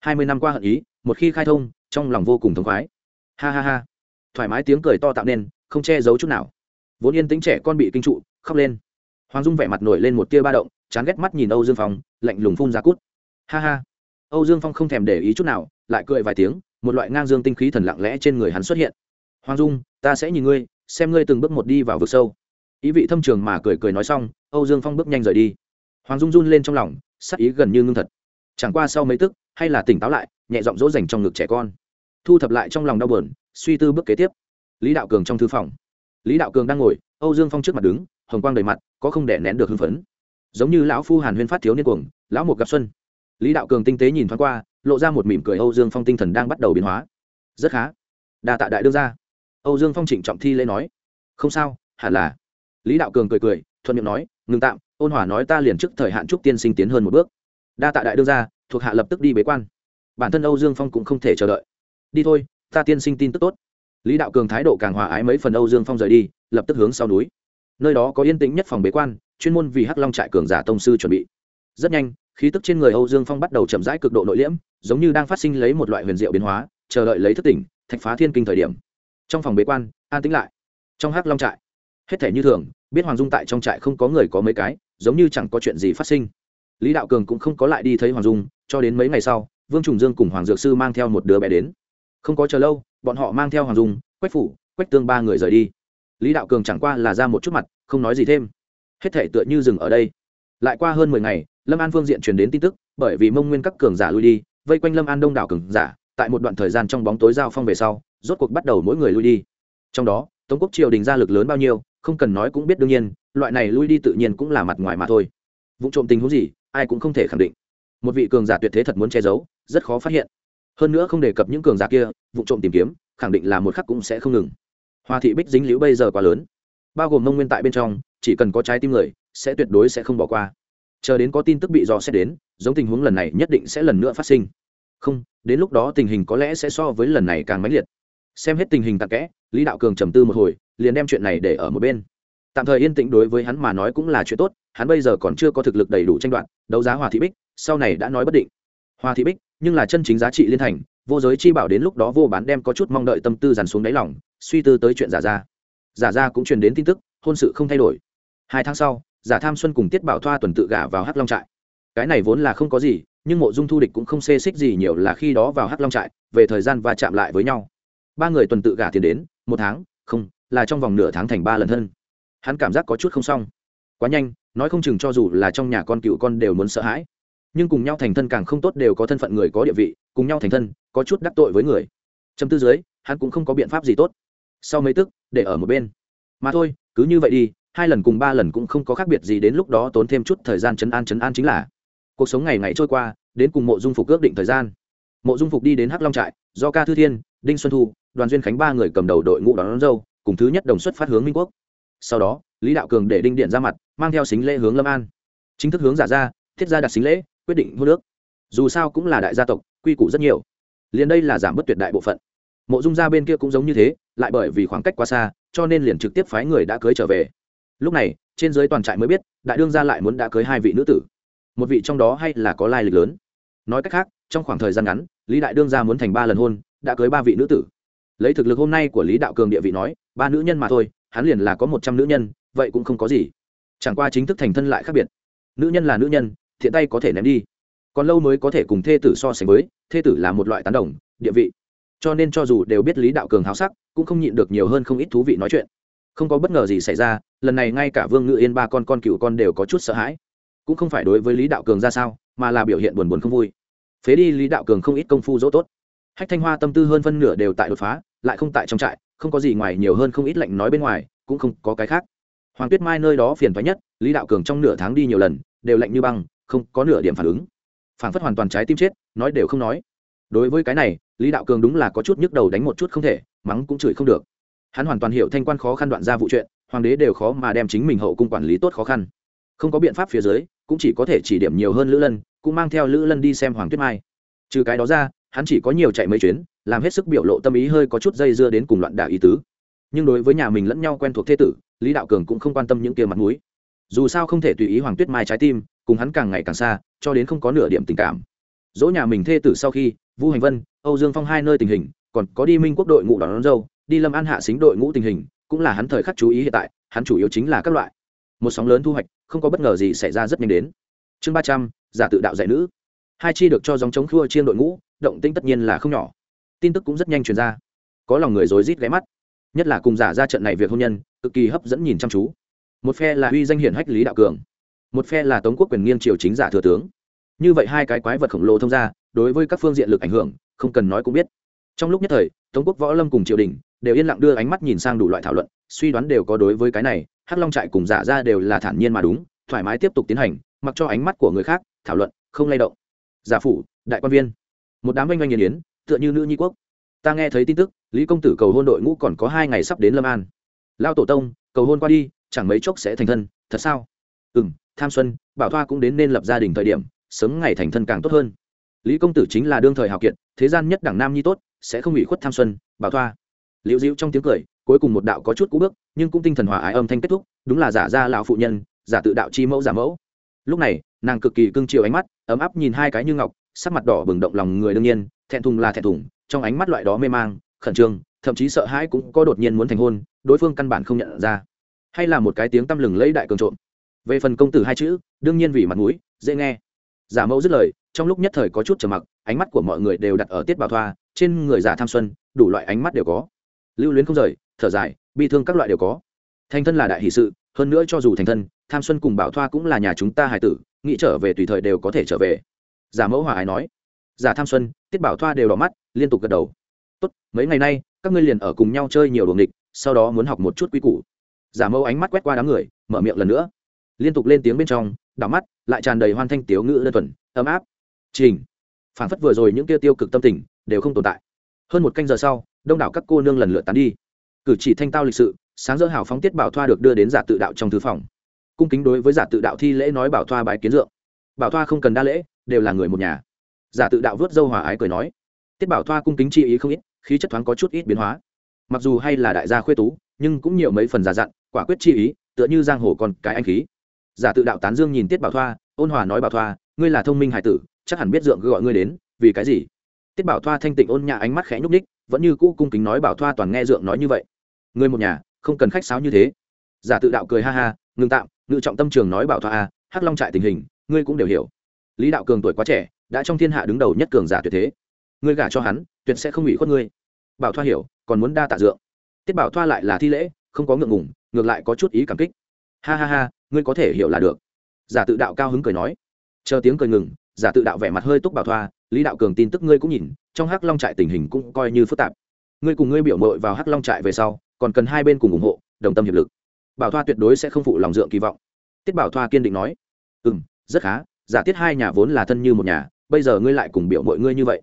Hai mươi năm qua hận ý, một khi khai thông, trong lòng vô cùng thống khoái. Ha ha ha. Thoải mái tiếng cười to tạo nên, không che giấu chút nào. Vốn yên tính trẻ con bị kinh trụ, khóc lên hoàng dung vẻ mặt nổi lên một tia ba động, chán ghét mắt nhìn âu dương phong, lạnh lùng phun ra cút. Ha ha. Âu dương phong không thèm để ý chút nào, lại cười vài tiếng, một loại ngang dương tinh khí thần lặng lẽ trên người hắn xuất hiện. Hoàng dung, ta sẽ nhìn ngươi, xem ngươi từng bước một đi vào vực sâu. Ý vị thâm trường mà cười cười nói xong, âu dương phong bước nhanh rời đi. Hoàng dung run lên trong lòng, sắc ý gần như ngưng thật. Chẳng qua sau mấy tức, hay là tỉnh táo lại, nhẹ giọng dỗ dành trong ngực trẻ con. Thu thập lại trong lòng đau buồn, suy tư bước kế tiếp. Lý đạo cường trong thư phòng lý đạo cường đang ngồi, âu dương phong trước mặt đứng, hồng quang đầy mặt, có không để nén được hưng phấn. Giống như lão phu hàn huyên phát thiếu niên cuồng, lão một gặp xuân. Lý đạo cường tinh tế nhìn thoáng qua, lộ ra một mỉm cười âu dương phong tinh thần đang bắt đầu biến hóa. Rất khá. Đa tạ đại đương ra âu dương phong trịnh trọng thi lễ nói. Không sao, hẳn là. Lý đạo cường cười cười, thuận miệng nói, ngừng tạm, ôn hòa nói ta liền trước thời hạn trúc tiên sinh tiến hơn một bước. Đa tạ đại đương ra thuộc hạ lập tức đi bế quan. Bản thân âu dương phong cũng không thể chờ đợi. Đi thôi, ta tiên sinh tin tức tốt lý đạo cường thái độ càng hòa ái mấy phần âu dương phong rời đi, lập tức hướng sau núi. Nơi đó có yên tĩnh nhất phòng bế quan, chuyên môn vì hắc long trại cường giả tông sư chuẩn bị. Rất nhanh, khí tức trên người âu dương phong bắt đầu chậm rãi cực độ nội liễm, giống như đang phát sinh lấy một loại huyền diệu biến hóa, chờ đợi lấy thức tỉnh, thạch phá thiên kinh thời điểm. Trong phòng bế quan, an tĩnh lại. Trong hắc long trại, hết thể như thường, biết hoàng dung tại trong trại không có người có mấy cái, giống như chẳng có chuyện gì phát sinh. Lý đạo cường cũng không có lại đi thấy hoàng dung, cho đến mấy ngày sau, vương trùng dương cùng hoàng dược sư mang theo một đứa bé đến. Không có chờ lâu bọn họ mang theo hoàng dung, quách phủ, quách tương ba người rời đi. Lý đạo cường chẳng qua là ra một chút mặt, không nói gì thêm. Hết thể tựa như dừng ở đây. Lại qua hơn mười ngày, lâm an phương diện truyền đến tin tức, bởi vì mông nguyên các cường giả lui đi, vây quanh lâm an đông đảo cường giả, tại một đoạn thời gian trong bóng tối giao phong về sau, rốt cuộc bắt đầu mỗi người lui đi. Trong đó, tống quốc triều đình ra lực lớn bao nhiêu, không cần nói cũng biết đương nhiên, loại này lui đi tự nhiên cũng là mặt ngoài mà thôi. Vụ trộm tình huống gì, ai cũng không thể khẳng định. Một vị cường giả tuyệt thế thật muốn che giấu, rất khó phát hiện. Hơn nữa không đề cập những cường giả kia vụ trộm tìm kiếm, khẳng định là một khắc cũng sẽ không ngừng. Hoa thị bích dính liễu bây giờ quá lớn. Bao gồm mông nguyên tại bên trong, chỉ cần có trái tim người, sẽ tuyệt đối sẽ không bỏ qua. Chờ đến có tin tức bị dò xét đến, giống tình huống lần này nhất định sẽ lần nữa phát sinh. Không, đến lúc đó tình hình có lẽ sẽ so với lần này càng mãnh liệt. Xem hết tình hình tạc kẽ, lý đạo cường trầm tư một hồi, liền đem chuyện này để ở một bên. Tạm thời yên tĩnh đối với hắn mà nói cũng là chuyện tốt, hắn bây giờ còn chưa có thực lực đầy đủ tranh đoạt, đấu giá hòa thị bích, sau này đã nói bất định. Hòa thị bích, nhưng là chân chính giá trị liên thành vô giới chi bảo đến lúc đó vô bán đem có chút mong đợi tâm tư dàn xuống đáy lòng, suy tư tới chuyện giả ra. Giả ra cũng truyền đến tin tức, hôn sự không thay đổi. Hai tháng sau, giả tham xuân cùng tiết bảo thoa tuần tự gả vào hắc long trại. Cái này vốn là không có gì, nhưng mộ dung thu địch cũng không xê xích gì nhiều là khi đó vào hắc long trại, về thời gian và chạm lại với nhau. Ba người tuần tự gả tiền đến, một tháng, không, là trong vòng nửa tháng thành ba lần hơn hắn cảm giác có chút không xong. Quá nhanh, nói không chừng cho dù là trong nhà con cựu con đều muốn sợ hãi nhưng cùng nhau thành thân càng không tốt đều có thân phận người có địa vị cùng nhau thành thân có chút đắc tội với người. Châm tư dưới hắn cũng không có biện pháp gì tốt. Sau mấy tức để ở một bên. Mà thôi cứ như vậy đi hai lần cùng ba lần cũng không có khác biệt gì đến lúc đó tốn thêm chút thời gian chấn an chấn an chính là. Cuộc sống ngày ngày trôi qua đến cùng mộ dung phục ước định thời gian. Mộ dung phục đi đến hắc long trại do ca thư thiên đinh xuân thu đoàn duyên khánh ba người cầm đầu đội ngũ đón, đón dâu cùng thứ nhất đồng xuất phát hướng minh quốc. Sau đó lý đạo cường để đinh điện ra mặt mang theo xính lễ hướng lâm an. Chính thức hướng giả ra thiết ra đặt xính lễ quyết định hô nước. Dù sao cũng là đại gia tộc, quy củ rất nhiều. Liền đây là giảm bất tuyệt đại bộ phận. Mộ dung gia bên kia cũng giống như thế, lại bởi vì khoảng cách quá xa, cho nên liền trực tiếp phái người đã cưới trở về. Lúc này, trên dưới toàn trại mới biết, đại đương gia lại muốn đã cưới hai vị nữ tử. Một vị trong đó hay là có lai lịch lớn. Nói cách khác, trong khoảng thời gian ngắn, lý đại đương gia muốn thành ba lần hôn, đã cưới ba vị nữ tử. Lấy thực lực hôm nay của lý đạo cường địa vị nói, ba nữ nhân mà thôi, hắn liền là có một trăm nữ nhân, vậy cũng không có gì. Chẳng qua chính thức thành thân lại khác biệt. Nữ nhân là nữ nhân thiện tay có thể ném đi. Còn lâu mới có thể cùng thê tử so sánh với, thê tử là một loại tán đồng, địa vị. Cho nên cho dù đều biết lý đạo cường háo sắc, cũng không nhịn được nhiều hơn không ít thú vị nói chuyện. Không có bất ngờ gì xảy ra, lần này ngay cả vương ngự yên ba con con cựu con đều có chút sợ hãi. Cũng không phải đối với lý đạo cường ra sao, mà là biểu hiện buồn buồn không vui. Phế đi lý đạo cường không ít công phu dỗ tốt. Hách thanh hoa tâm tư hơn phân nửa đều tại đột phá, lại không tại trong trại, không có gì ngoài nhiều hơn không ít lạnh nói bên ngoài, cũng không có cái khác. Hoàng tuyết mai nơi đó phiền thoái nhất, lý đạo cường trong nửa tháng đi nhiều lần, đều lạnh như băng không có nửa điểm phản ứng. Phản phất hoàn toàn trái tim chết, nói đều không nói. Đối với cái này, lý đạo cường đúng là có chút nhức đầu đánh một chút không thể, mắng cũng chửi không được. Hắn hoàn toàn hiểu thanh quan khó khăn đoạn ra vụ chuyện, hoàng đế đều khó mà đem chính mình hậu cung quản lý tốt khó khăn. Không có biện pháp phía dưới, cũng chỉ có thể chỉ điểm nhiều hơn lữ lân, cũng mang theo lữ lân đi xem hoàng tuyết mai. Trừ cái đó ra, hắn chỉ có nhiều chạy mấy chuyến, làm hết sức biểu lộ tâm ý hơi có chút dây dưa đến cùng loạn đạo ý tứ. Nhưng đối với nhà mình lẫn nhau quen thuộc thế tử, lý đạo cường cũng không quan tâm những kia mặt mũi. Dù sao không thể tùy ý hoàng tuyết mai trái tim cùng hắn càng ngày càng xa cho đến không có nửa điểm tình cảm. Dỗ nhà mình thê tử sau khi vu hành vân âu dương phong hai nơi tình hình còn có đi minh quốc đội ngũ đón, đón dâu đi lâm an hạ xính đội ngũ tình hình cũng là hắn thời khắc chú ý hiện tại hắn chủ yếu chính là các loại. Một sóng lớn thu hoạch không có bất ngờ gì xảy ra rất nhanh đến. Chương ba trăm giả tự đạo dạy nữ. Hai chi được cho dòng chống khua chiên đội ngũ động tĩnh tất nhiên là không nhỏ. Tin tức cũng rất nhanh truyền ra. Có lòng người rối rít ghé mắt. Nhất là cùng giả ra trận này việc hôn nhân cực kỳ hấp dẫn nhìn chăm chú. Một phe là uy danh hiển hách lý đạo cường một phe là tống quốc quyền nghiêng triều chính giả thừa tướng. Như vậy hai cái quái vật khổng lồ thông ra đối với các phương diện lực ảnh hưởng, không cần nói cũng biết. Trong lúc nhất thời, tống quốc võ lâm cùng triều đình đều yên lặng đưa ánh mắt nhìn sang đủ loại thảo luận, suy đoán đều có đối với cái này, hắc long trại cùng giả ra đều là thản nhiên mà đúng, thoải mái tiếp tục tiến hành, mặc cho ánh mắt của người khác thảo luận, không lay động. Giả phủ, đại quan viên. Một đám oanh oanh nghiền yến tựa như nữ nhi quốc. Ta nghe thấy tin tức, lý công tử cầu hôn đội ngũ còn có hai ngày sắp đến lâm an. Lao tổ tông, cầu hôn qua đi, chẳng mấy chốc sẽ thành thân, thật sao? Ừ m tham xuân, bảo thoa cũng đến nên lập gia đình thời điểm, sớm ngày thành thân càng tốt hơn. Lý công tử chính là đương thời hào kiệt, thế gian nhất đẳng nam nhi tốt, sẽ không bị khuất tham xuân, bảo thoa. Liễu dịu trong tiếng cười, cuối cùng một đạo có chút cú bước, nhưng cũng tinh thần hòa ái âm thanh kết thúc, đúng là giả ra lão phụ nhân, giả tự đạo chi mẫu, giả mẫu. Lúc này, nàng cực kỳ cưng chiều ánh mắt, ấm áp nhìn hai cái như ngọc, sắc mặt đỏ bừng động lòng người đương nhiên, thẹn thùng là thẹn thùng, trong ánh mắt loại đó mê mang, khẩn trương, thậm chí sợ hãi cũng có đột nhiên muốn thành hôn, đối phương căn bản không nhận ra. Hay là một cái tiếng tăm lừng lấy đại cường trộm về phần công tử hai chữ, đương nhiên vì mặt mũi, dễ nghe. Giả mẫu dứt lời, trong lúc nhất thời có chút trầm mặc, ánh mắt của mọi người đều đặt ở tiết bảo thoa, trên người giả tham xuân, đủ loại ánh mắt đều có. Lưu luyến không rời, thở dài, bi thương các loại đều có. Thành thân là đại hỷ sự, hơn nữa cho dù thành thân, tham xuân cùng bảo thoa cũng là nhà chúng ta hài tử, nghĩ trở về tùy thời đều có thể trở về. Giả mẫu hòa ái nói. Giả tham xuân, tiết bảo thoa đều đỏ mắt, liên tục gật đầu. Tốt, mấy ngày nay, các ngươi liền ở cùng nhau chơi nhiều đồ nghịch, sau đó muốn học một chút quy củ. Giả mẫu ánh mắt quét qua đám người, mở miệng lần nữa liên tục lên tiếng bên trong, đảo mắt, lại tràn đầy hoan thanh tiếu ngữ đơn thuần, ấm áp, trình. Phản phất vừa rồi những kia tiêu cực tâm tình đều không tồn tại. Hơn một canh giờ sau, đông đảo các cô nương lần lượt tán đi. Cử chỉ thanh tao lịch sự, sáng dỡ hào phóng tiết bảo thoa được đưa đến giả tự đạo trong thư phòng. Cung kính đối với giả tự đạo thi lễ nói bảo thoa bái kiến dượng. Bảo thoa không cần đa lễ, đều là người một nhà. Giả tự đạo vớt dâu hòa ái cười nói. Tiết bảo thoa cung kính chi ý không ít, khí chất thoáng có chút ít biến hóa. Mặc dù hay là đại gia khuê tú, nhưng cũng nhiều mấy phần giả dặn, quả quyết chi ý, tựa như giang hồ còn cái anh khí giả tự đạo tán dương nhìn tiết bảo thoa, ôn hòa nói bảo thoa, ngươi là thông minh hải tử, chắc hẳn biết dượng gọi ngươi đến, vì cái gì? Tiết bảo thoa thanh tịnh ôn nhã ánh mắt khẽ nhúc ních vẫn như cũ cung kính nói bảo thoa toàn nghe dượng nói như vậy. Ngươi một nhà, không cần khách sáo như thế. Giả tự đạo cười ha ha ngừng tạm, ngự trọng tâm trường nói bảo thoa a hắc long trại tình hình, ngươi cũng đều hiểu. Lý đạo cường tuổi quá trẻ, đã trong thiên hạ đứng đầu nhất cường giả tuyệt thế. Ngươi gả cho hắn, tuyệt sẽ không ủy khuất ngươi. Bảo thoa hiểu, còn muốn đa tạ dượng. Tiết bảo thoa lại là thi lễ, không có ngượng ngùng, ngược lại có chút ý cảm kích. Ha ha ha ngươi có thể hiểu là được. Giả tự đạo cao hứng cười nói. Chờ tiếng cười ngừng, giả tự đạo vẻ mặt hơi túc bảo thoa, lý đạo cường tin tức ngươi cũng nhìn, trong hắc long trại tình hình cũng coi như phức tạp. Ngươi cùng ngươi biểu mội vào hắc long trại về sau, còn cần hai bên cùng ủng hộ, đồng tâm hiệp lực. Bảo thoa tuyệt đối sẽ không phụ lòng dượng kỳ vọng. Tiết bảo thoa kiên định nói. Ừ m rất khá, giả tiết hai nhà vốn là thân như một nhà, bây giờ ngươi lại cùng biểu mội ngươi như vậy.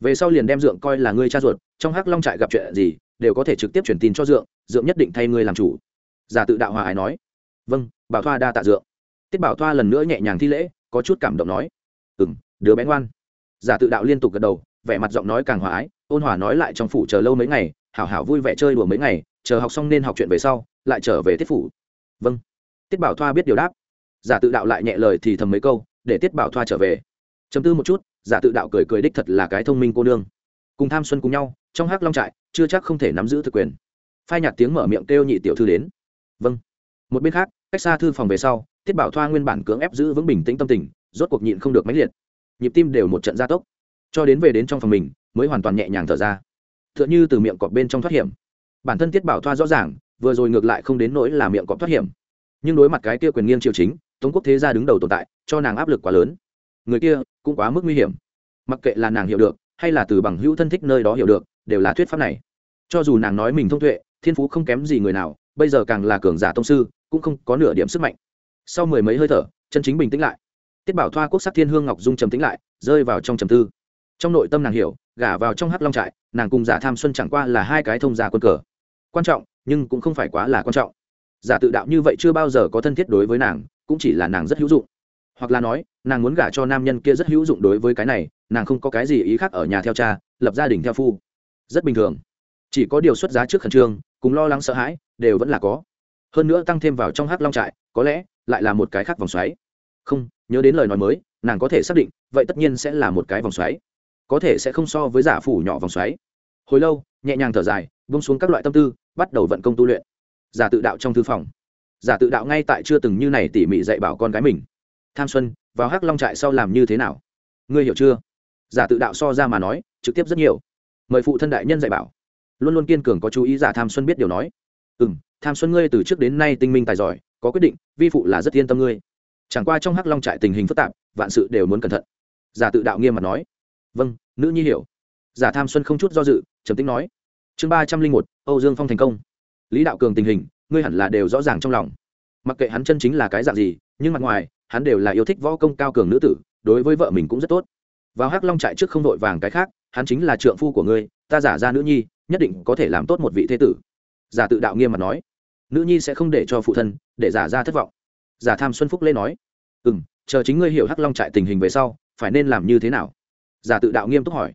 Về sau liền đem dượng coi là ngươi cha ruột, trong hắc long trại gặp chuyện gì, đều có thể trực tiếp truyền tin cho dượng dượng nhất định thay ngươi làm chủ. Giả tự đạo hòa ái nói vâng bảo thoa đa tạ dượng. Tiết bảo thoa lần nữa nhẹ nhàng thi lễ, có chút cảm động nói. Ừ m đứa bé ngoan. Giả tự đạo liên tục gật đầu, vẻ mặt giọng nói càng hòa ái, ôn hòa nói lại trong phủ chờ lâu mấy ngày, hảo hảo vui vẻ chơi đùa mấy ngày, chờ học xong nên học chuyện về sau, lại trở về tiết phủ. Vâng. Tiết bảo thoa biết điều đáp. Giả tự đạo lại nhẹ lời thì thầm mấy câu, để tiết bảo thoa trở về. Chấm tư một chút, giả tự đạo cười cười đích thật là cái thông minh cô nương. Cùng tham xuân cùng nhau, trong hắc long trại, chưa chắc không thể nắm giữ thực quyền. Phai nhạt tiếng mở miệng kêu nhị tiểu thư đến. Vâng. Một bên khác cách xa thư phòng về sau, tiết bảo thoa nguyên bản cưỡng ép giữ vững bình tĩnh tâm tình, rốt cuộc nhịn không được máy liệt. Nhịp tim đều một trận gia tốc. Cho đến về đến trong phòng mình, mới hoàn toàn nhẹ nhàng thở ra. T h ư ợ n h ư từ miệng cọp bên trong thoát hiểm. Bản thân tiết bảo thoa rõ ràng, vừa rồi ngược lại không đến nỗi là miệng cọp thoát hiểm. Nhưng đối mặt cái kia quyền nghiêng triều chính, tống quốc thế gia đứng đầu tồn tại, cho nàng áp lực quá lớn. Người kia, cũng quá mức nguy hiểm. Mặc kệ là nàng hiểu được, hay là từ bằng hữu thân thích nơi đó hiểu được, đều là thuyết pháp này. Cho dù nàng nói mình thông tuệ, thiên phú không kém gì người nào, bây giờ càng là cường giả tông sư cũng không có nửa điểm sức mạnh. Sau mười mấy hơi thở, chân chính bình tĩnh lại. Tiết bảo thoa quốc sắc thiên hương ngọc dung trầm tĩnh lại, rơi vào trong trầm tư. Trong nội tâm nàng hiểu, gả vào trong hắc long trại, nàng cùng giả tham xuân chẳng qua là hai cái thông giả quân cờ. Quan trọng, nhưng cũng không phải quá là quan trọng. Giả tự đạo như vậy chưa bao giờ có thân thiết đối với nàng, cũng chỉ là nàng rất hữu dụng. Hoặc là nói, nàng muốn gả cho nam nhân kia rất hữu dụng đối với cái này, nàng không có cái gì ý khác ở nhà theo cha, lập gia đình theo phu. Rất bình thường. Chỉ có điều xuất giá trước khẩn trương, cùng lo lắng sợ hãi, đều vẫn là có hơn nữa tăng thêm vào trong hắc long trại, có lẽ lại là một cái khác vòng xoáy. Không, nhớ đến lời nói mới, nàng có thể xác định, vậy tất nhiên sẽ là một cái vòng xoáy. Có thể sẽ không so với giả phủ nhỏ vòng xoáy. Hồi lâu, nhẹ nhàng thở dài bông xuống các loại tâm tư, bắt đầu vận công tu luyện. Giả tự đạo trong thư phòng. Giả tự đạo ngay tại chưa từng như này tỉ mỉ dạy bảo con gái mình. Tham xuân, vào hắc long trại sau làm như thế nào? Ngươi hiểu chưa? Giả tự đạo so ra mà nói, trực tiếp rất nhiều. Mời phụ thân đại nhân dạy bảo. Luôn luôn kiên cường có chú ý giả tham xuân biết điều nói ừ m tham xuân ngươi từ trước đến nay tinh minh tài giỏi, có quyết định, vi phụ là rất yên tâm ngươi. Chẳng qua trong hắc long trại tình hình phức tạp, vạn sự đều muốn cẩn thận. Giả tự đạo nghiêm mặt nói. Vâng nữ nhi hiểu. Giả tham xuân không chút do dự, trầm tính nói. Chương ba trăm linh một, âu dương phong thành công. Lý đạo cường tình hình, ngươi hẳn là đều rõ ràng trong lòng. Mặc kệ hắn chân chính là cái dạng gì, nhưng mặt ngoài, hắn đều là yêu thích võ công cao cường nữ tử, đối với vợ mình cũng rất tốt. Vào hắc long trại trước không vội vàng cái khác, hắn chính là trượng phu của ngươi, ta giả ra nữ nhi, nhất định có thể làm tốt một vị thế tử giả tự đạo nghiêm mặt nói, nữ nhi sẽ không để cho phụ thân để giả ra thất vọng. Giả tham xuân phúc lê nói ừ m chờ chính ngươi hiểu hắc long trại tình hình về sau, phải nên làm như thế nào? Giả tự đạo nghiêm túc hỏi.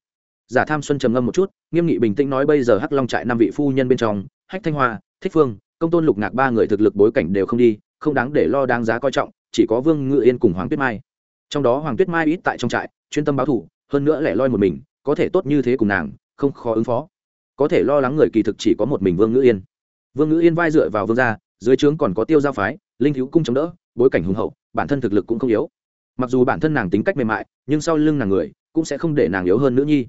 Giả tham xuân trầm ngâm một chút, nghiêm nghị bình tĩnh nói, bây giờ hắc long trại năm vị phu nhân bên trong, hách thanh hoa, thích phương, công tôn lục ngạc ba người thực lực bối cảnh đều không đi, không đáng để lo đáng giá coi trọng, chỉ có vương ngự yên cùng hoàng tuyết mai. Trong đó hoàng tuyết mai ít tại trong trại, chuyên tâm báo thủ, hơn nữa lẻ loi một mình, có thể tốt như thế cùng nàng, không khó ứng phó có thể lo lắng người kỳ thực chỉ có một mình vương ngữ yên vương ngữ yên vai dựa vào vương gia dưới trướng còn có tiêu giao phái linh thiếu cung chống đỡ bối cảnh hùng hậu bản thân thực lực cũng không yếu mặc dù bản thân nàng tính cách mềm mại nhưng sau lưng nàng người cũng sẽ không để nàng yếu hơn nữ nhi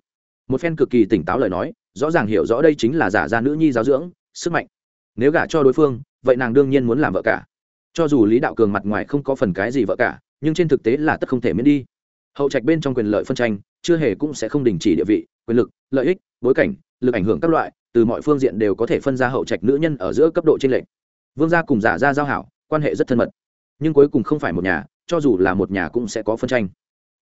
một phen cực kỳ tỉnh táo lời nói rõ ràng hiểu rõ đây chính là giả ra nữ nhi giáo dưỡng sức mạnh nếu gả cho đối phương vậy nàng đương nhiên muốn làm vợ cả cho dù lý đạo cường mặt ngoài không có phần cái gì vợ cả nhưng trên thực tế là tất không thể miễn đi hậu trạch bên trong quyền lợi phân tranh chưa hề cũng sẽ không đình chỉ địa vị quyền lực lợi ích bối cảnh lực ảnh hưởng các loại, từ mọi phương diện đều có thể phân ra hậu trạch nữ nhân ở giữa cấp độ trên lệnh vương gia cùng giả gia giao hảo, quan hệ rất thân mật. Nhưng cuối cùng không phải một nhà, cho dù là một nhà cũng sẽ có phân tranh.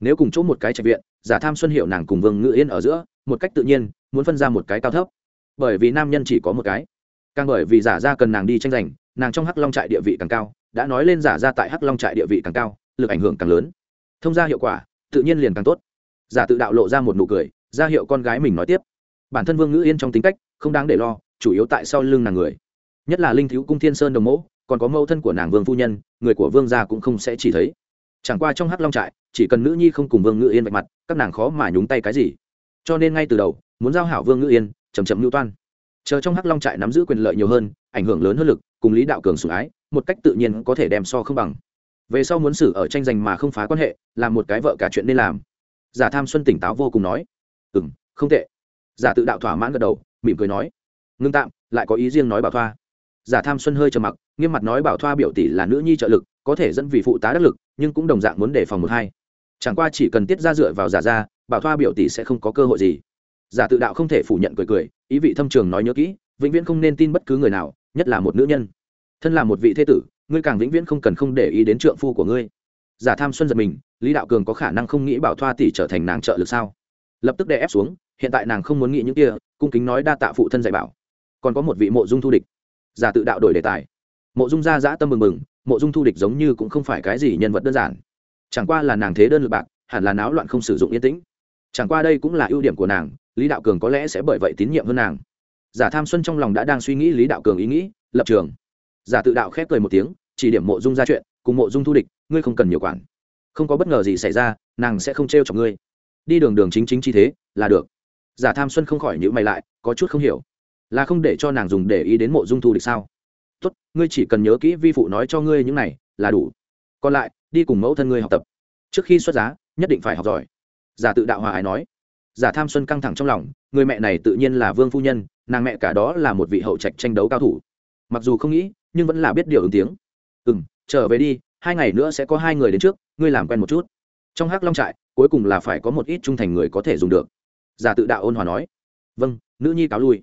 Nếu cùng chỗ một cái trạch viện, giả tham xuân hiệu nàng cùng vương ngự yên ở giữa, một cách tự nhiên, muốn phân ra một cái cao thấp. Bởi vì nam nhân chỉ có một cái. Càng bởi vì giả ra cần nàng đi tranh giành, nàng trong hắc long trại địa vị càng cao, đã nói lên giả ra tại hắc long trại địa vị càng cao, lực ảnh hưởng càng lớn. Thông ra hiệu quả, tự nhiên liền càng tốt. Giả tự đạo lộ ra một nụ cười ra hiệu con gái mình nói tiếp bản thân vương ngữ yên trong tính cách không đáng để lo, chủ yếu tại sau lưng nàng người. Nhất là linh thiếu cung thiên sơn đồng mẫu còn có mẫu thân của nàng vương phu nhân, người của vương gia cũng không sẽ chỉ thấy. Chẳng qua trong hắc long trại, chỉ cần nữ nhi không cùng vương ngữ yên vạch mặt, các nàng khó mà nhúng tay cái gì. Cho nên ngay từ đầu, muốn giao hảo vương ngữ yên chầm chậm lưu toan. Chờ trong hắc long trại nắm giữ quyền lợi nhiều hơn, ảnh hưởng lớn hơn lực, cùng lý đạo cường sủng ái, một cách tự nhiên có thể đem so không bằng. Về sau muốn xử ở tranh giành mà không phá quan hệ làm một cái vợ cả chuyện nên làm. Giả tham xuân tỉnh táo vô cùng nói ừ m không tệ giả tự đạo thỏa mãn gật đầu, mỉm cười nói, ngưng tạm, lại có ý riêng nói bảo thoa. Giả tham xuân hơi trầm mặc, nghiêm mặt nói bảo thoa biểu tỷ là nữ nhi trợ lực, có thể dẫn vì phụ tá đắc lực, nhưng cũng đồng dạng muốn đề phòng một hai. Chẳng qua chỉ cần tiết ra dựa vào giả ra, bảo thoa biểu tỷ sẽ không có cơ hội gì. Giả tự đạo không thể phủ nhận cười cười, ý vị thâm trường nói nhớ kỹ, vĩnh viễn không nên tin bất cứ người nào, nhất là một nữ nhân. Thân là một vị thế tử, ngươi càng vĩnh viễn không cần không để ý đến trượng phu của ngươi. Giả tham xuân giật mình, lý đạo cường có khả năng không nghĩ bảo thoa tỷ trở thành nàng trợ lực sao? Lập tức đè ép xuống hiện tại nàng không muốn nghĩ những kia, cung kính nói đa tạ phụ thân dạy bảo. Còn có một vị mộ dung thu địch, giả tự đạo đổi đề tài. Mộ dung gia dã tâm mừng mừng, mộ dung thu địch giống như cũng không phải cái gì nhân vật đơn giản. Chẳng qua là nàng thế đơn lực bạc, hẳn là náo loạn không sử dụng yên tĩnh. Chẳng qua đây cũng là ưu điểm của nàng, lý đạo cường có lẽ sẽ bởi vậy tín nhiệm hơn nàng. Giả tham xuân trong lòng đã đang suy nghĩ lý đạo cường ý nghĩ, lập trường. Giả tự đạo khép cười một tiếng, chỉ điểm mộ dung ra chuyện, cùng mộ dung thu địch, ngươi không cần nhiều quản. Không có bất ngờ gì xảy ra, nàng sẽ không t r e o chọc ngươi. Đi đường đường chính chính chi thế, là được giả tham xuân không khỏi nhữ mày lại, có chút không hiểu. Là không để cho nàng dùng để ý đến mộ dung thu địch sao? Tốt, ngươi chỉ cần nhớ kỹ vi phụ nói cho ngươi những này, là đủ. Còn lại, đi cùng mẫu thân ngươi học tập. Trước khi xuất giá, nhất định phải học giỏi. Giả tự đạo hòa ái nói. Giả tham xuân căng thẳng trong lòng, người mẹ này tự nhiên là vương phu nhân, nàng mẹ cả đó là một vị hậu trạch tranh đấu cao thủ. Mặc dù không nghĩ, nhưng vẫn là biết điều ứng tiếng. Ừ m trở về đi, hai ngày nữa sẽ có hai người đến trước, ngươi làm quen một chút. Trong hắc long trại, cuối cùng là phải có một ít trung thành người có thể dùng được giả tự đạo ôn hòa nói. Vâng nữ nhi cáo lui.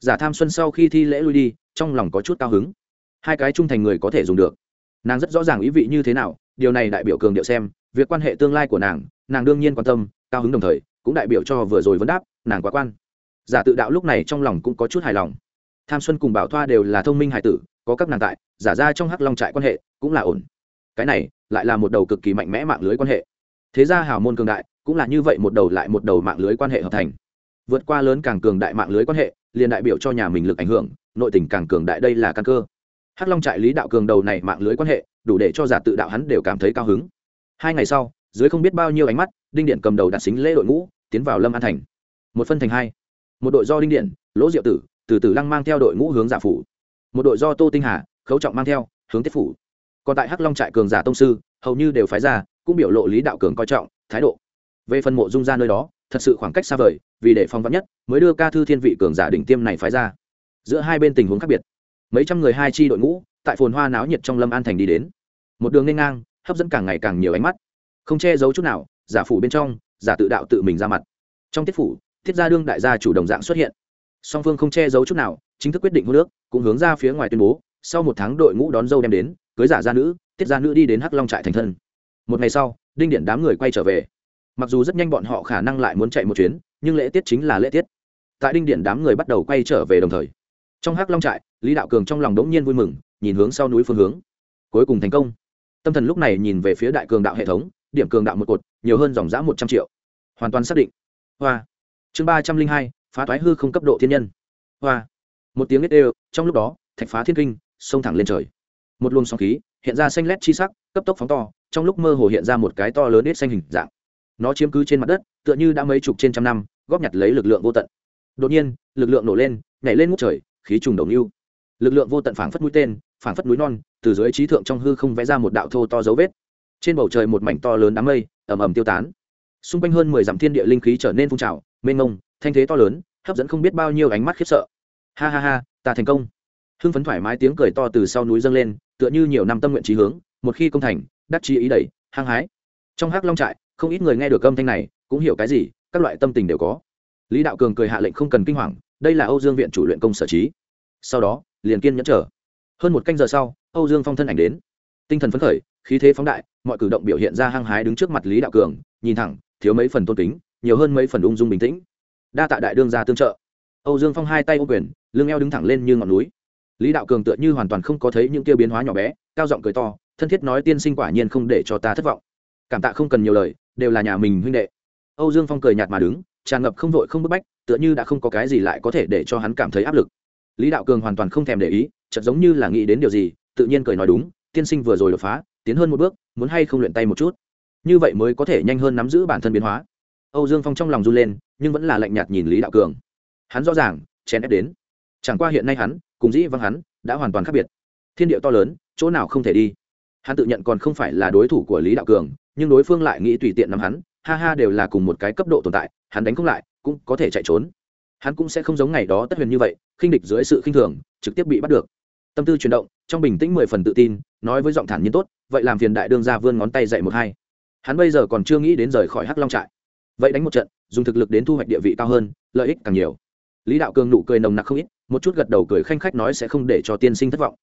Giả tham xuân sau khi thi lễ lui đi, trong lòng có chút cao hứng. Hai cái trung thành người có thể dùng được. Nàng rất rõ ràng ý vị như thế nào, điều này đại biểu cường điệu xem, việc quan hệ tương lai của nàng nàng đương nhiên quan tâm, cao hứng đồng thời, cũng đại biểu cho vừa rồi vấn đáp, nàng quá quan. Giả tự đạo lúc này trong lòng cũng có chút hài lòng. Tham xuân cùng bảo thoa đều là thông minh hài tử, có các nàng tại, giả ra trong hắc long trại quan hệ, cũng là ổn. Cái này, lại là một đầu cực kỳ mạnh mẽ mạng lưới quan hệ. Thế ra hào môn cường đại cũng là như vậy một đầu lại một đầu mạng lưới quan hệ hợp thành. Vượt qua lớn càng cường đại mạng lưới quan hệ, liền đại biểu cho nhà mình lực ảnh hưởng, nội tình càng cường đại đây là căn cơ. Hắc long trại lý đạo cường đầu này mạng lưới quan hệ, đủ để cho giả tự đạo hắn đều cảm thấy cao hứng. Hai ngày sau, dưới không biết bao nhiêu ánh mắt, đinh điện cầm đầu đặt xính lễ đội ngũ, tiến vào lâm an thành. Một phân thành hai. Một đội do đinh điện, lỗ diệu tử, từ tử lăng mang theo đội ngũ hướng giả phủ. Một đội do tô tinh hà, khấu trọng mang theo, hướng tiết phủ. Còn tại hắc long trại cường giả tông sư, hầu như đều phái ra, cũng biểu lộ lý đạo cường coi trọng, thái độ về phần mộ dung ra nơi đó, thật sự khoảng cách xa vời, vì để phong vắn nhất, mới đưa ca thư thiên vị cường giả đỉnh tiêm này phái ra. Giữa hai bên tình huống khác biệt. Mấy trăm người hai chi đội ngũ, tại phồn hoa náo nhiệt trong lâm an thành đi đến. Một đường n ngang, hấp dẫn càng ngày càng nhiều ánh mắt. Không che giấu chút nào, giả phủ bên trong, giả tự đạo tự mình ra mặt. Trong tiết phủ, thiết gia đương đại gia chủ đồng dạng xuất hiện. Song phương không che giấu chút nào, chính thức quyết định hô nước cũng hướng ra phía ngoài tuyên bố, sau một tháng đội ngũ đón dâu đem đến, cưới giả gia nữ tiết gia nữ đi đến hắc long trại thành thân. Một ngày sau, đinh điện đám người quay trở về mặc dù rất nhanh bọn họ khả năng lại muốn chạy một chuyến, nhưng lễ tiết chính là lễ tiết. Tại đinh điện đám người bắt đầu quay trở về đồng thời, trong hắc long trại, lý đạo cường trong lòng đống nhiên vui mừng, nhìn hướng sau núi phương hướng. Cuối cùng thành công. Tâm thần lúc này nhìn về phía đại cường đạo hệ thống, điểm cường đạo một cột, nhiều hơn dòng giã một trăm triệu. Hoàn toàn xác định. Hoa. Chương ba trăm linh hai, phá thoái hư không cấp độ thiên nhân. Hoa. Một tiếng nết đều, trong lúc đó, thạch phá thiên kinh xông thẳng lên trời. Một luồng sóng khí, hiện ra xanh lét chi sắc, cấp tốc phóng to, trong lúc mơ hồ hiện ra một cái to lớn ít xanh hình dạng nó chiếm cứ trên mặt đất, tựa như đã mấy chục trên trăm năm, góp nhặt lấy lực lượng vô tận. Đột nhiên, lực lượng nổ lên, nhảy lên ngút trời, khí trùng đồng lưu. Lực lượng vô tận phảng phất mũi tên, phảng phất núi non, từ dưới trí thượng trong hư không vẽ ra một đạo thô to dấu vết. Trên bầu trời một mảnh to lớn đám mây, ầm ầm tiêu tán. Xung quanh hơn mười dặm thiên địa linh khí trở nên phun trào, mênh mông, thanh thế to lớn, hấp dẫn không biết bao nhiêu ánh mắt khiếp sợ. Ha ha ha, ta thành công. Hưng phấn thoải mái tiếng cười to từ sau núi dâng lên, tựa như nhiều năm tâm nguyện trí hướng, một khi công thành, đắc chí ý đầy hăng hái. Trong hắc long trại không ít người nghe được âm thanh này, cũng hiểu cái gì, các loại tâm tình đều có. Lý đạo cường cười hạ lệnh không cần kinh hoàng, đây là âu dương viện chủ luyện công sở trí. Sau đó, liền kiên nhẫn trở hơn một canh giờ sau, âu dương phong thân ảnh đến. Tinh thần phấn khởi, khí thế phóng đại, mọi cử động biểu hiện ra hăng hái đứng trước mặt lý đạo cường, nhìn thẳng, thiếu mấy phần tôn kính, nhiều hơn mấy phần ung dung bình tĩnh. Đa tạ đại đương ra tương trợ. Âu dương phong hai tay ô quyền, lưng eo đứng thẳng lên như ngọn núi. Lý đạo cường tựa như hoàn toàn không có thấy những tiêu biến hóa nhỏ bé, cao giọng cười to, thân thiết nói tiên sinh quả nhiên không để cho ta thất vọng. Cảm tạ không cần nhiều lời đều là nhà mình huynh đệ. Âu dương phong cười nhạt mà đứng, tràn ngập không vội không bức bách, tựa như đã không có cái gì lại có thể để cho hắn cảm thấy áp lực. Lý đạo cường hoàn toàn không thèm để ý, chợt giống như là nghĩ đến điều gì, tự nhiên cười nói đúng, tiên sinh vừa rồi đột phá, tiến hơn một bước, muốn hay không luyện tay một chút. Như vậy mới có thể nhanh hơn nắm giữ bản thân biến hóa. Âu dương phong trong lòng run lên, nhưng vẫn là lạnh nhạt nhìn lý đạo cường. Hắn rõ ràng, chèn ép đến. Chẳng qua hiện nay hắn, cùng dĩ văng hắn, đã hoàn toàn khác biệt. Thiên điệu to lớn, chỗ nào không thể đi. Hắn tự nhận còn không phải là đối thủ của lý đạo cường nhưng đối phương lại nghĩ tùy tiện nắm hắn, ha ha đều là cùng một cái cấp độ tồn tại, hắn đánh không lại, cũng có thể chạy trốn. Hắn cũng sẽ không giống ngày đó tất huyền như vậy, khinh địch dưới sự khinh thường, trực tiếp bị bắt được. Tâm tư chuyển động, trong bình tĩnh mười phần tự tin, nói với giọng thản nhiên tốt, vậy làm phiền đại đương ra vươn ngón tay dậy một hai. Hắn bây giờ còn chưa nghĩ đến rời khỏi hắc long trại. Vậy đánh một trận, dùng thực lực đến thu hoạch địa vị cao hơn, lợi ích càng nhiều. Lý đạo cường nụ cười nồng nặc không ít, một chút gật đầu cười khanh khách nói sẽ không để cho tiên sinh thất vọng.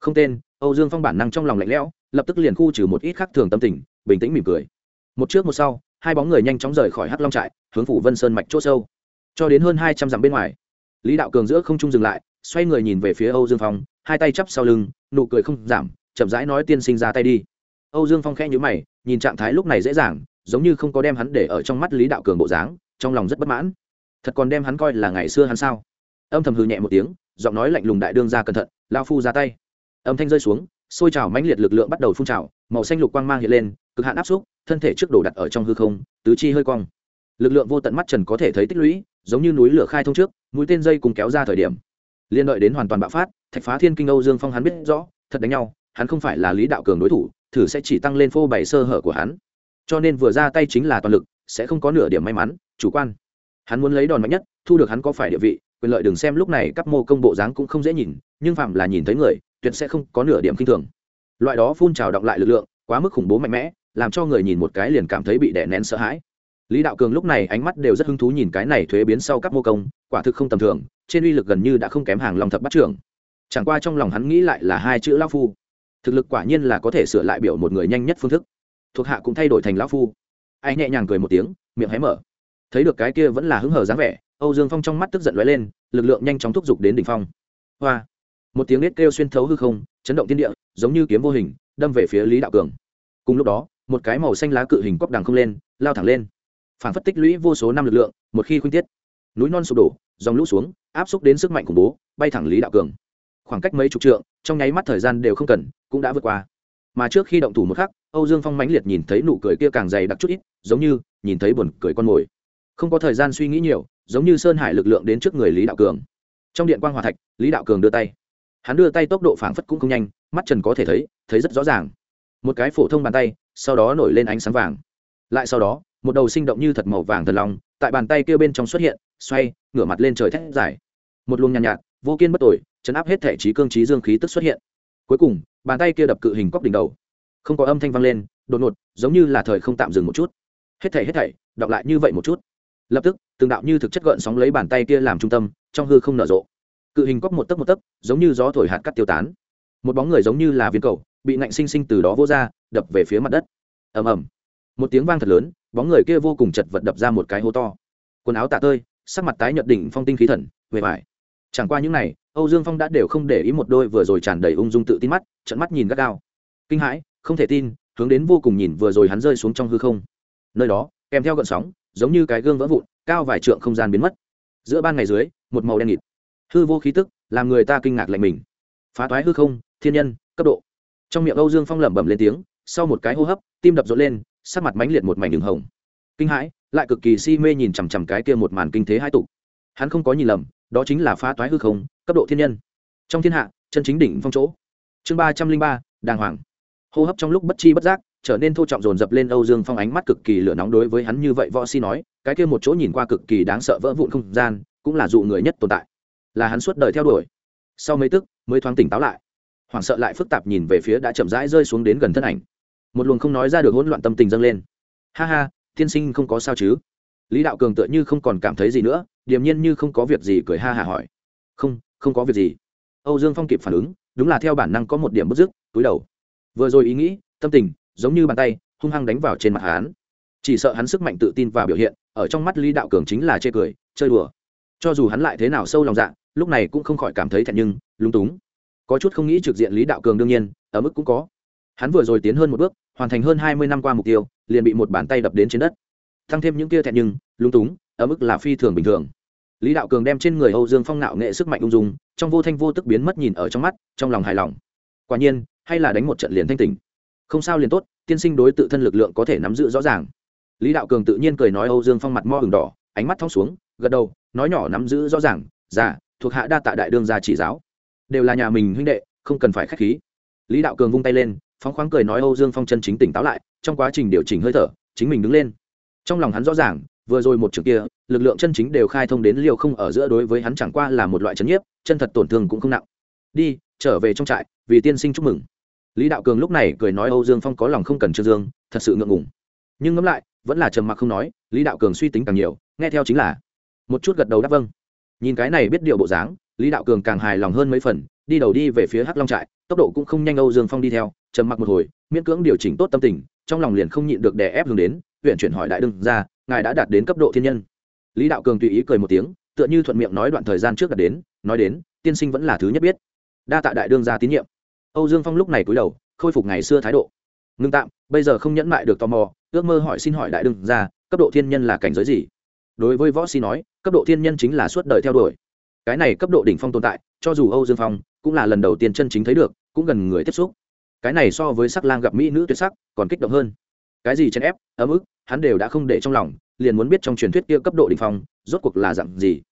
Không tên, âu dương phong bản năng trong lòng lạnh lẽo, lập tức liền khu trừ một ít khác thường tâm tình bình tĩnh mỉm cười. Một trước một sau, hai bóng người nhanh chóng rời khỏi hắc long trại, hướng phủ vân sơn mạch c h ỗ sâu. Cho đến hơn hai trăm dặm bên ngoài, lý đạo cường giữa không trung dừng lại, xoay người nhìn về phía âu dương phong, hai tay chắp sau lưng, nụ cười không giảm, chậm rãi nói tiên sinh ra tay đi. Âu dương phong khẽ nhữ mày, nhìn trạng thái lúc này dễ dàng, giống như không có đem hắn để ở trong mắt lý đạo cường bộ dáng, trong lòng rất bất mãn. Thật còn đem hắn coi là ngày xưa hắn sao? Âm thầm hư nhẹ một tiếng, giọng nói lạnh lùng đại đương ra cẩn thận lao phu ra tay. Âm thanh rơi xuống xôi trào mãnh liệt lực lượng bắt đầu phun trào, màu xanh lục quang mang hiện lên cực hạn áp xúc, thân thể trước đổ đặt ở trong hư không, tứ chi hơi cong. Lực lượng vô tận mắt trần có thể thấy tích lũy, giống như núi lửa khai thông trước, mũi tên dây cùng kéo ra thời điểm. Liên đợi đến hoàn toàn bạo phát, thạch phá thiên kinh âu dương phong hắn biết rõ, thật đánh nhau, hắn không phải là lý đạo cường đối thủ, thử sẽ chỉ tăng lên phô bày sơ hở của hắn. Cho nên vừa ra tay chính là toàn lực, sẽ không có nửa điểm may mắn, chủ quan. Hắn muốn lấy đòn mạnh nhất, thu được hắn có phải địa vị, quyền lợi đừng xem lúc này các mô công bộ dáng cũng không dễ nhìn, nhưng phạm là nhìn thấy người, tuyệt sẽ không có nửa điểm kinh thường. Loại đó phun trào động lại lực lượng, quá mức khủng bố mạnh mẽ làm cho người nhìn một cái liền cảm thấy bị đè nén sợ hãi. Lý đạo cường lúc này ánh mắt đều rất hứng thú nhìn cái này thuế biến sau các mô công, quả thực không tầm thường, trên uy lực gần như đã không kém hàng lòng thập bắt trưởng. Chẳng qua trong lòng hắn nghĩ lại là hai chữ lao phu. Thực lực quả nhiên là có thể sửa lại biểu một người nhanh nhất phương thức. Thuộc hạ cũng thay đổi thành lão phu. Anh nhẹ nhàng cười một tiếng, miệng hé mở. Thấy được cái kia vẫn là hứng hở dáng vẻ, âu dương phong trong mắt tức giận lóe lên, lực lượng nhanh chóng thúc giục đến đỉnh phong. Hoa! Một tiếng nết kêu xuyên thấu hư không, chấn động thiên địa, giống như kiếm vô hình, đâm về phía lý đạo cường. Cùng lúc đó một cái màu xanh lá cự hình cóc đằng không lên, lao thẳng lên. Phản phất tích lũy vô số năm lực lượng, một khi khuynh tiết, núi non sụp đổ, dòng lũ xuống, áp xúc đến sức mạnh khủng bố, bay thẳng lý đạo cường. Khoảng cách mấy chục trượng, trong nháy mắt thời gian đều không cần, cũng đã vượt qua. Mà trước khi động thủ một khắc, âu dương phong mãnh liệt nhìn thấy nụ cười kia càng dày đặc chút ít, giống như nhìn thấy buồn cười con mồi. Không có thời gian suy nghĩ nhiều, giống như sơn hải lực lượng đến trước người lý đạo cường. Trong điện quan hòa thạch, lý đạo cường đưa tay. Hắn đưa tay tốc độ phảng phất cũng không nhanh, mắt trần có thể thấy thấy rất rõ ràng một cái phổ thông bàn tay sau đó nổi lên ánh sáng vàng. Lại sau đó một đầu sinh động như thật màu vàng thần long tại bàn tay kia bên trong xuất hiện xoay ngửa mặt lên trời thét dài. Một luồng nhàn nhạt, nhạt vô kiên bất tội chấn áp hết thể trí cương trí dương khí tức xuất hiện. Cuối cùng bàn tay kia đập cự hình cóc đỉnh đầu. Không có âm thanh vang lên đột ngột giống như là thời không tạm dừng một chút. Hết thảy hết thảy đọc lại như vậy một chút. Lập tức từng đạo như thực chất gợn sóng lấy bàn tay kia làm trung tâm trong hư không nở rộ. Cự hình cóc một tấc một tấc giống như gió thổi hạt cắt tiêu tán. Một bóng người giống như là viên cầu bị nạnh sinh sinh từ đó vô ra, đập về phía mặt đất. Ầm ầm. Một tiếng vang thật lớn, bóng người kia vô cùng chật vật đập ra một cái hố to. Quần áo tạ tơi, sắc mặt tái nhợt đỉnh phong tinh khí thần về vải. Chẳng qua những này, âu dương phong đã đều không để ý một đôi vừa rồi tràn đầy ung dung tự tin mắt trận mắt nhìn gắt gao. Kinh hãi, không thể tin, hướng đến vô cùng nhìn vừa rồi hắn rơi xuống trong hư không. Nơi đó, kèm theo gợn sóng, giống như cái gương vỡ vụn, cao vài trượng không gian biến mất. Giữa ban ngày dưới, một màu đen nghịt. Hư vô khí tức, làm người ta kinh ngạc lạnh mình. Phá toái hư không, thiên nhân, cấp độ trong miệng âu dương phong lẩm bẩm lên tiếng, sau một cái hô hấp, tim đập rộn lên, sắc mặt mánh liệt một mảnh đường hồng. Kinh hãi, lại cực kỳ si mê nhìn chằm chằm cái kia một màn kinh thế hai tục hắn không có nhìn lầm, đó chính là phá toái hư không, cấp độ thiên nhân. Trong thiên hạ, chân chính đỉnh phong chỗ. Chương ba trăm linh ba, đàng hoàng. Hô hấp trong lúc bất chi bất giác, trở nên thô trọng dồn dập lên âu dương phong ánh mắt cực kỳ lửa nóng đối với hắn như vậy võ si nói, cái kia một chỗ nhìn qua cực kỳ đáng sợ vỡ vụn không gian, cũng là dụ người nhất tồn tại. Là hắn suốt đời theo đuổi. Sau mấy tức, mới thoáng tỉnh táo lại hoảng sợ lại phức tạp nhìn về phía đã chậm rãi rơi xuống đến gần thân ảnh. Một luồng không nói ra được hỗn loạn tâm tình dâng lên. Ha ha, tiên sinh không có sao chứ? Lý đạo cường tựa như không còn cảm thấy gì nữa, điềm nhiên như không có việc gì cười ha hả hỏi. Không không có việc gì. Âu dương phong kịp phản ứng, đúng là theo bản năng có một điểm bất dứt túi đầu. Vừa rồi ý nghĩ, tâm tình, giống như bàn tay, hung hăng đánh vào trên mặt hắn. Chỉ sợ hắn sức mạnh tự tin và biểu hiện, ở trong mắt lý đạo cường chính là chê cười, chơi đùa. Cho dù hắn lại thế nào sâu lòng dạ lúc này cũng không khỏi cảm thấy thẹn nhưng, lúng túng có chút không nghĩ trực diện lý đạo cường đương nhiên, ở mức cũng có. Hắn vừa rồi tiến hơn một bước, hoàn thành hơn hai mươi năm qua mục tiêu, liền bị một bàn tay đập đến trên đất. Tăng thêm những kia thẹn nhưng, lúng túng, ở mức là phi thường bình thường. Lý đạo cường đem trên người âu dương phong nạo nghệ sức mạnh ung dung, trong vô thanh vô tức biến mất nhìn ở trong mắt, trong lòng hài lòng. Quả nhiên, hay là đánh một trận liền thanh tỉnh. Không sao liền tốt, tiên sinh đối tự thân lực lượng có thể nắm giữ rõ ràng. Lý đạo cường tự nhiên cười nói âu dương phong mặt mo hừng đỏ, ánh mắt thong xuống, gật đầu, nói nhỏ nắm giữ rõ ràng già thuộc hạ đa tạ đại đương gia chỉ giáo đều là nhà mình huynh đệ, không cần phải k h á c h khí. Lý đạo cường vung tay lên, phóng khoáng cười nói âu dương phong chân chính tỉnh táo lại, trong quá trình điều chỉnh hơi thở, chính mình đứng lên. Trong lòng hắn rõ ràng, vừa rồi một trường kia, lực lượng chân chính đều khai thông đến liều không ở giữa đối với hắn chẳng qua là một loại c nhiếp, chân thật tổn thương cũng không nặng. Đi, trở về trong trại, vì tiên sinh chúc mừng. Lý đạo cường lúc này cười nói âu dương phong có lòng không cần trương dương, thật sự ngượng ngùng. Nhưng ngẫm lại, vẫn là trầm mặc không nói, lý đạo cường suy tính càng nhiều, nghe theo chính là, một chút gật đầu đáp vâng nhìn cái này biết điệu bộ dáng, lý đạo cường càng hài lòng hơn mấy phần, đi đầu đi về phía hắc long trại, tốc độ cũng không nhanh âu dương phong đi theo, trầm mặc một hồi, miễn cưỡng điều chỉnh tốt tâm tình, trong lòng liền không nhịn được đè ép hướng đến, huyện chuyển hỏi đại đương ra ngài đã đạt đến cấp độ thiên nhân? Lý đạo cường tùy ý cười một tiếng, tựa như thuận miệng nói đoạn thời gian trước đạt đến, nói đến, tiên sinh vẫn là thứ nhất biết. Đa tạ đại đương ra tín nhiệm. Âu dương phong lúc này cúi đầu, khôi phục ngày xưa thái độ. Ngưng tạm, bây giờ không nhẫn mại được tò mò, ước mơ hỏi xin hỏi đại đương ra cấp độ thiên nhân là cảnh giới gì? Đối với võ sĩ nói, cấp độ thiên nhân chính là suốt đời theo đuổi. Cái này cấp độ đỉnh phong tồn tại, cho dù âu dương phong cũng là lần đầu tiên chân chính thấy được, cũng gần người tiếp xúc. Cái này so với sắc lang gặp mỹ nữ tuyệt sắc, còn kích động hơn. Cái gì chèn ép, ấm ức, hắn đều đã không để trong lòng, liền muốn biết trong truyền thuyết kia cấp độ đỉnh phong, rốt cuộc là dạng gì.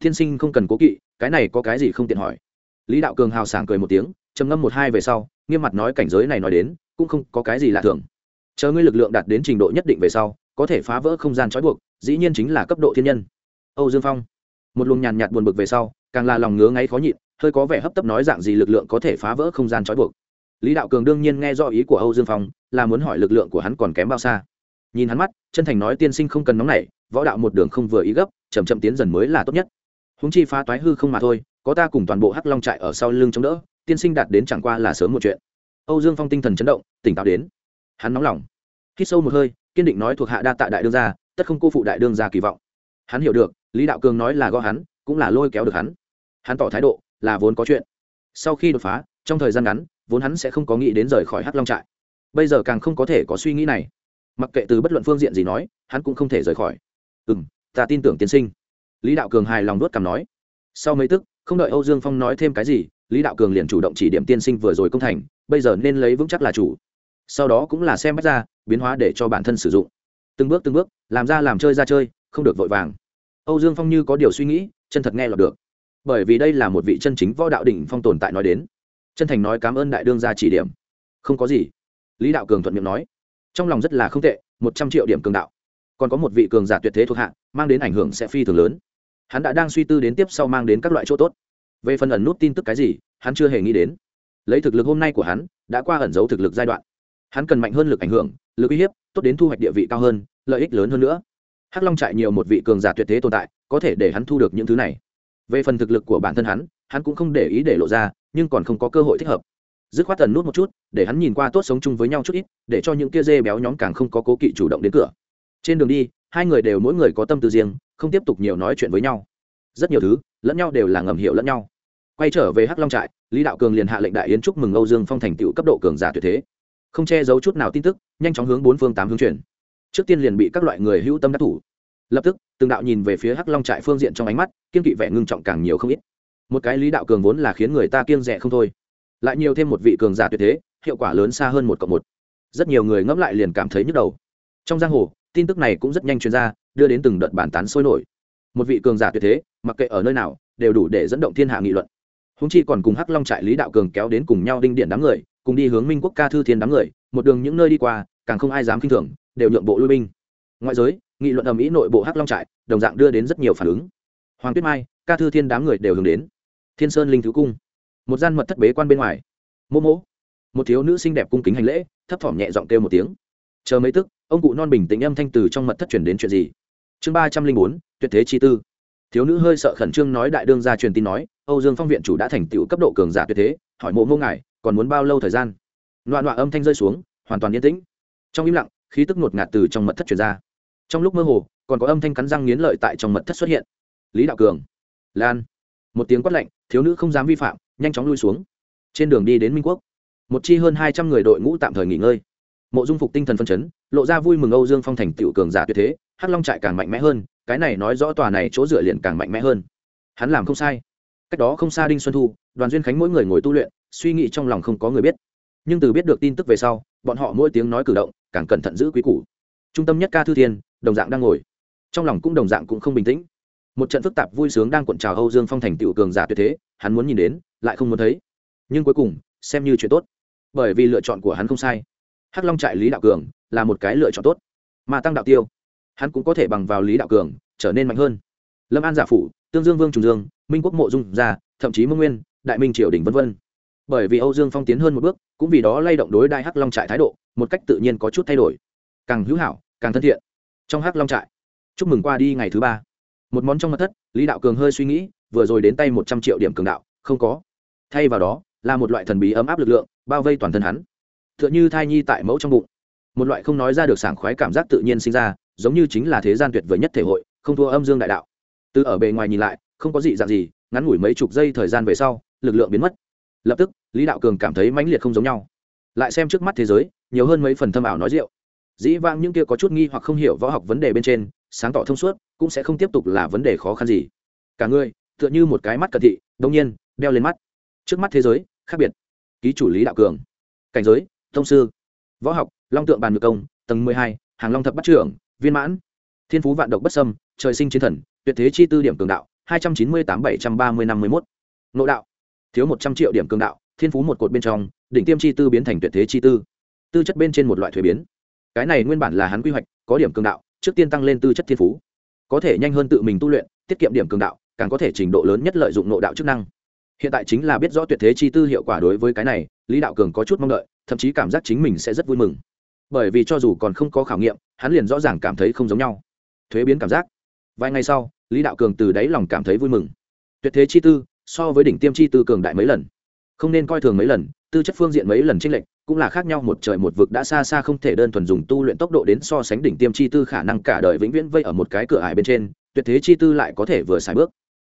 Thiên sinh không cần cố kỵ, cái này có cái gì không tiện hỏi. Lý đạo cường hào sảng cười một tiếng, trầm ngâm một hai về sau, nghiêm mặt nói cảnh giới này nói đến, cũng không có cái gì lạ thường. Chờ ngươi lực lượng đạt đến trình độ nhất định về sau có thể phá vỡ không gian trói buộc, dĩ nhiên chính là cấp độ thiên nhân. Âu dương phong, một luồng nhàn nhạt buồn bực về sau, càng là lòng ngứa ngáy khó nhịn, hơi có vẻ hấp tấp nói dạng gì lực lượng có thể phá vỡ không gian trói buộc. Lý đạo cường đương nhiên nghe do ý của âu dương phong, là muốn hỏi lực lượng của hắn còn kém bao xa. Nhìn hắn mắt, chân thành nói tiên sinh không cần nóng nảy, võ đạo một đường không vừa ý gấp chầm chậm tiến dần mới là tốt nhất. Húng chi phá toái hư không mà thôi, có ta cùng toàn bộ hắc long trại ở sau lưng chống đỡ, tiên sinh đạt đến chẳng qua là sớm một chuyện. Âu dương phong tinh thần chấn động, tỉnh táo đến. Hắn nóng lòng, hít sâu một hơi kiên định nói thuộc hạ đa tạ đại đương gia, tất không cô phụ đại đương gia kỳ vọng. Hắn hiểu được, lý đạo cường nói là gõ hắn, cũng là lôi kéo được hắn. Hắn tỏ thái độ, là vốn có chuyện. Sau khi đột phá, trong thời gian ngắn, vốn hắn sẽ không có nghĩ đến rời khỏi hắc long trại. Bây giờ càng không có thể có suy nghĩ này. Mặc kệ từ bất luận phương diện gì nói, hắn cũng không thể rời khỏi. Ừ m ta tin tưởng tiên sinh. Lý đạo cường hài lòng đốt cằm nói. Sau mấy tức, không đợi âu dương phong nói thêm cái gì, lý đạo cường liền chủ động chỉ điểm tiên sinh vừa rồi công thành, bây giờ nên lấy vững chắc là chủ. Sau đó cũng là xem bách ra biến hóa để cho bản thân sử dụng. Từng bước từng bước, làm ra làm chơi ra chơi, không được vội vàng. Âu dương phong như có điều suy nghĩ, chân thật nghe lọt được. Bởi vì đây là một vị chân chính võ đạo đỉnh phong tồn tại nói đến. Chân thành nói cảm ơn đại đương gia chỉ điểm. Không có gì. Lý đạo cường thuận miệng nói. Trong lòng rất là không tệ, một trăm triệu điểm cường đạo. Còn có một vị cường giả tuyệt thế thuộc hạ, mang đến ảnh hưởng sẽ phi thường lớn. Hắn đã đang suy tư đến tiếp sau mang đến các loại chỗ tốt. Về phần ẩn nút tin tức cái gì, hắn chưa hề nghĩ đến. Lấy thực lực hôm nay của hắn, đã qua ẩn giấu thực lực giai đoạn. Hắn cần mạnh hơn lực ảnh hưởng lực uy hiếp, tốt đến thu hoạch địa vị cao hơn, lợi ích lớn hơn nữa. Hắc long trại nhiều một vị cường giả tuyệt thế tồn tại, có thể để hắn thu được những thứ này. Về phần thực lực của bản thân hắn hắn cũng không để ý để lộ ra, nhưng còn không có cơ hội thích hợp. Dứt khoát tần nút một chút, để hắn nhìn qua tốt sống chung với nhau chút ít, để cho những kia dê béo nhóm càng không có cố kỵ chủ động đến cửa. Trên đường đi, hai người đều mỗi người có tâm tư riêng, không tiếp tục nhiều nói chuyện với nhau. Rất nhiều thứ, lẫn nhau đều là ngầm hiểu lẫn nhau. Quay trở về hắc long trại, lý đạo cường liền hạ lệnh đại yến chúc mừng âu dương phong thành tựu cấp độ cường giả tuyệt thế không che giấu chút nào tin tức, nhanh chóng hướng bốn phương tám hướng chuyển. Trước tiên liền bị các loại người hữu tâm đắc thủ. Lập tức, từng đạo nhìn về phía hắc long trại phương diện trong ánh mắt, kiên kỵ vẻ ngưng trọng càng nhiều không ít. Một cái lý đạo cường vốn là khiến người ta kiêng rẻ không thôi. Lại nhiều thêm một vị cường giả tuyệt thế, hiệu quả lớn xa hơn một cộng một. Rất nhiều người ngẫm lại liền cảm thấy nhức đầu. Trong giang hồ, tin tức này cũng rất nhanh chuyên ra, đưa đến từng đợt bản tán sôi nổi. Một vị cường giả tuyệt thế, mặc kệ ở nơi nào, đều đủ để dẫn động thiên hạ nghị luận. Húng chi còn cùng hắc long trại lý đạo cường kéo đến cùng nhau đinh điện đám người cùng đi hướng minh quốc ca thư thiên đám người, một đường những nơi đi qua, càng không ai dám k i n h thường, đều nhượng bộ lui binh. Ngoại giới, nghị luận ầm ĩ nội bộ hắc long trại, đồng dạng đưa đến rất nhiều phản ứng. Hoàng tuyết mai, ca thư thiên đám người đều hướng đến. Thiên sơn linh thứ cung. Một gian mật thất bế quan bên ngoài. Mô mỗ. Một thiếu nữ xinh đẹp cung kính hành lễ, thấp thỏm nhẹ giọng kêu một tiếng. Chờ mấy tức, ông cụ non bình tĩnh âm thanh từ trong mật thất chuyển đến chuyện gì? Chương ba trăm linh bốn, tuyệt thế chi tư. Thiếu nữ hơi sợ khẩn trương nói đại đương gia truyền tin nói, âu dương phong viện chủ đã thành tựu cấp độ cường giả tuyệt thế, hỏi mộ mô ngài còn muốn bao lâu thời gian? Loạn loạn âm thanh rơi xuống, hoàn toàn yên tĩnh. Trong im lặng, khí tức ngột ngạt từ trong mật thất truyền ra. Trong lúc mơ hồ, còn có âm thanh cắn răng nghiến lợi tại trong mật thất xuất hiện. Lý đạo cường, lan. Một tiếng quát lạnh, thiếu nữ không dám vi phạm, nhanh chóng lui xuống. Trên đường đi đến minh quốc, một chi hơn hai trăm người đội ngũ tạm thời nghỉ ngơi. Mộ dung phục tinh thần phân chấn, lộ ra vui mừng âu dương phong thành tựu cường giả tuyệt thế, hắc long trại càng mạnh mẽ hơn, cái này nói rõ tòa này chỗ dựa liền càng mạnh mẽ hơn. Hắn làm không sai. Cách đó không xa đinh xuân thu, đoàn duyên khánh mỗi người ngồi tu luyện suy nghĩ trong lòng không có người biết. Nhưng từ biết được tin tức về sau, bọn họ mỗi tiếng nói cử động càng cẩn thận giữ quý củ. Trung tâm nhất ca thư thiên, đồng dạng đang ngồi. Trong lòng cũng đồng dạng cũng không bình tĩnh. Một trận phức tạp vui sướng đang cuộn trào âu dương phong thành tựu cường giả tuyệt thế, hắn muốn nhìn đến, lại không muốn thấy. Nhưng cuối cùng, xem như chuyện tốt. Bởi vì lựa chọn của hắn không sai. Hắc long trại lý đạo cường là một cái lựa chọn tốt. Mà tăng đạo tiêu, hắn cũng có thể bằng vào lý đạo cường trở nên mạnh hơn. Lâm an giả phủ, tương dương vương trùng dương, minh quốc mộ dung gia, thậm chí mông nguyên, đại minh triều đình v v bởi vì âu dương phong tiến hơn một bước, cũng vì đó lay động đối đại hắc long trại thái độ, một cách tự nhiên có chút thay đổi. Càng hữu hảo, càng thân thiện. Trong hắc long trại, chúc mừng qua đi ngày thứ ba. Một món trong mặt thất, lý đạo cường hơi suy nghĩ, vừa rồi đến tay một trăm triệu điểm cường đạo, không có. Thay vào đó, là một loại thần bí ấm áp lực lượng, bao vây toàn thân hắn. T h ư ợ n h ư thai nhi tại mẫu trong bụng. Một loại không nói ra được sảng khoái cảm giác tự nhiên sinh ra, giống như chính là thế gian tuyệt vời nhất thể hội, không thua âm dương đại đạo. Từ ở bề ngoài nhìn lại, không có gì dạng gì, ngắn ngủi mấy chục giây thời gian về sau, lực lượng biến mất lập tức, lý đạo cường cảm thấy mãnh liệt không giống nhau. Lại xem trước mắt thế giới, nhiều hơn mấy phần thâm ảo nói rượu. Dĩ vãng những kia có chút nghi hoặc không hiểu võ học vấn đề bên trên, sáng tỏ thông suốt, cũng sẽ không tiếp tục là vấn đề khó khăn gì. Cả người, tựa như một cái mắt cận thị, đông nhiên, đeo lên mắt. Trước mắt thế giới, khác biệt. Ký chủ lý đạo cường. Cảnh giới, thông sư. Võ học, long tượng bàn ngược công, tầng mười hai, hàng long thập bắt trưởng, viên mãn. Thiên phú vạn độc bất sâm trời sinh chiến thần, tuyệt thế chi tư điểm cường đạo, hai trăm chín mươi tám bảy trăm ba mươi năm mươi mốt. Nộ đạo thiếu một trăm triệu điểm cường đạo, thiên phú một cột bên trong, đỉnh tiêm chi tư biến thành tuyệt thế chi tư. Tư chất bên trên một loại thuế biến. Cái này nguyên bản là hắn quy hoạch, có điểm cường đạo, trước tiên tăng lên tư chất thiên phú. Có thể nhanh hơn tự mình tu luyện, tiết kiệm điểm cường đạo, càng có thể trình độ lớn nhất lợi dụng nộ đạo chức năng. Hiện tại chính là biết rõ tuyệt thế chi tư hiệu quả đối với cái này, lý đạo cường có chút mong đợi, thậm chí cảm giác chính mình sẽ rất vui mừng. Bởi vì cho dù còn không có khảo nghiệm, hắn liền rõ ràng cảm thấy không giống nhau. Thuế biến cảm giác. Vài ngày sau, lý đạo cường từ đáy lòng cảm thấy vui mừng. Tuyệt thế chi tư so với đỉnh tiêm chi tư cường đại mấy lần. Không nên coi thường mấy lần, tư chất phương diện mấy lần tranh lệch, cũng là khác nhau một trời một vực đã xa xa không thể đơn thuần dùng tu luyện tốc độ đến so sánh đỉnh tiêm chi tư khả năng cả đời vĩnh viễn vây ở một cái cửa ải bên trên, tuyệt thế chi tư lại có thể vừa xài bước.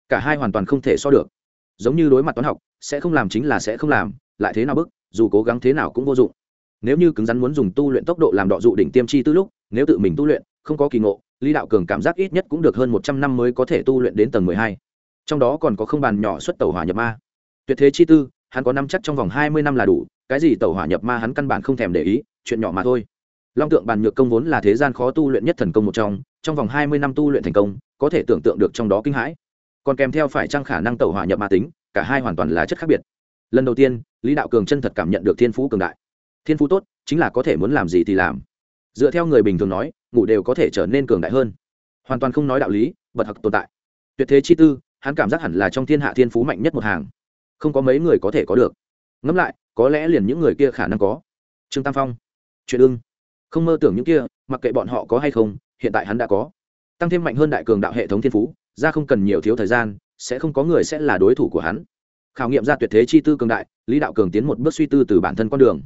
Cả hai hoàn toàn không thể so được. Giống như đối mặt toán học, sẽ không làm chính là sẽ không làm, lại thế nào bước dù cố gắng thế nào cũng vô dụng. Nếu như cứng rắn muốn dùng tu luyện tốc độ làm đọ dụ đỉnh tiêm chi tư lúc, nếu tự mình tu luyện, không có kỳ ngộ, lý đạo cường cảm giác ít nhất cũng được hơn một trăm năm mới có thể tu luyện đến tầng mười hai trong đó còn có không bàn nhỏ xuất tàu hỏa nhập ma. Tuyệt thế chi tư, hắn có năm chắc trong vòng hai mươi năm là đủ, cái gì tàu hỏa nhập ma hắn căn bản không thèm để ý, chuyện nhỏ mà thôi. Long tượng bàn nhược công vốn là thế gian khó tu luyện nhất thần công một trong trong vòng hai mươi năm tu luyện thành công, có thể tưởng tượng được trong đó kinh hãi. Còn kèm theo phải trang khả năng tàu hỏa nhập ma tính, cả hai hoàn toàn là chất khác biệt. Lần đầu tiên, lý đạo cường chân thật cảm nhận được thiên phú cường đại. Thiên phú tốt, chính là có thể muốn làm gì thì làm. Dựa theo người bình thường nói, ngủ đều có thể trở nên cường đại hơn. Hoàn toàn không nói đạo lý, bật học tồn tại. Tuyệt thế chi tư hắn cảm giác hẳn là trong thiên hạ thiên phú mạnh nhất một hàng. Không có mấy người có thể có được. Ngẫm lại, có lẽ liền những người kia khả năng có. Trương tam phong, chuyện ưng. Không mơ tưởng những kia, mặc kệ bọn họ có hay không, hiện tại hắn đã có. Tăng thêm mạnh hơn đại cường đạo hệ thống thiên phú, ra không cần nhiều thiếu thời gian, sẽ không có người sẽ là đối thủ của hắn. Khảo nghiệm ra tuyệt thế chi tư cường đại, lý đạo cường tiến một bước suy tư từ bản thân con đường.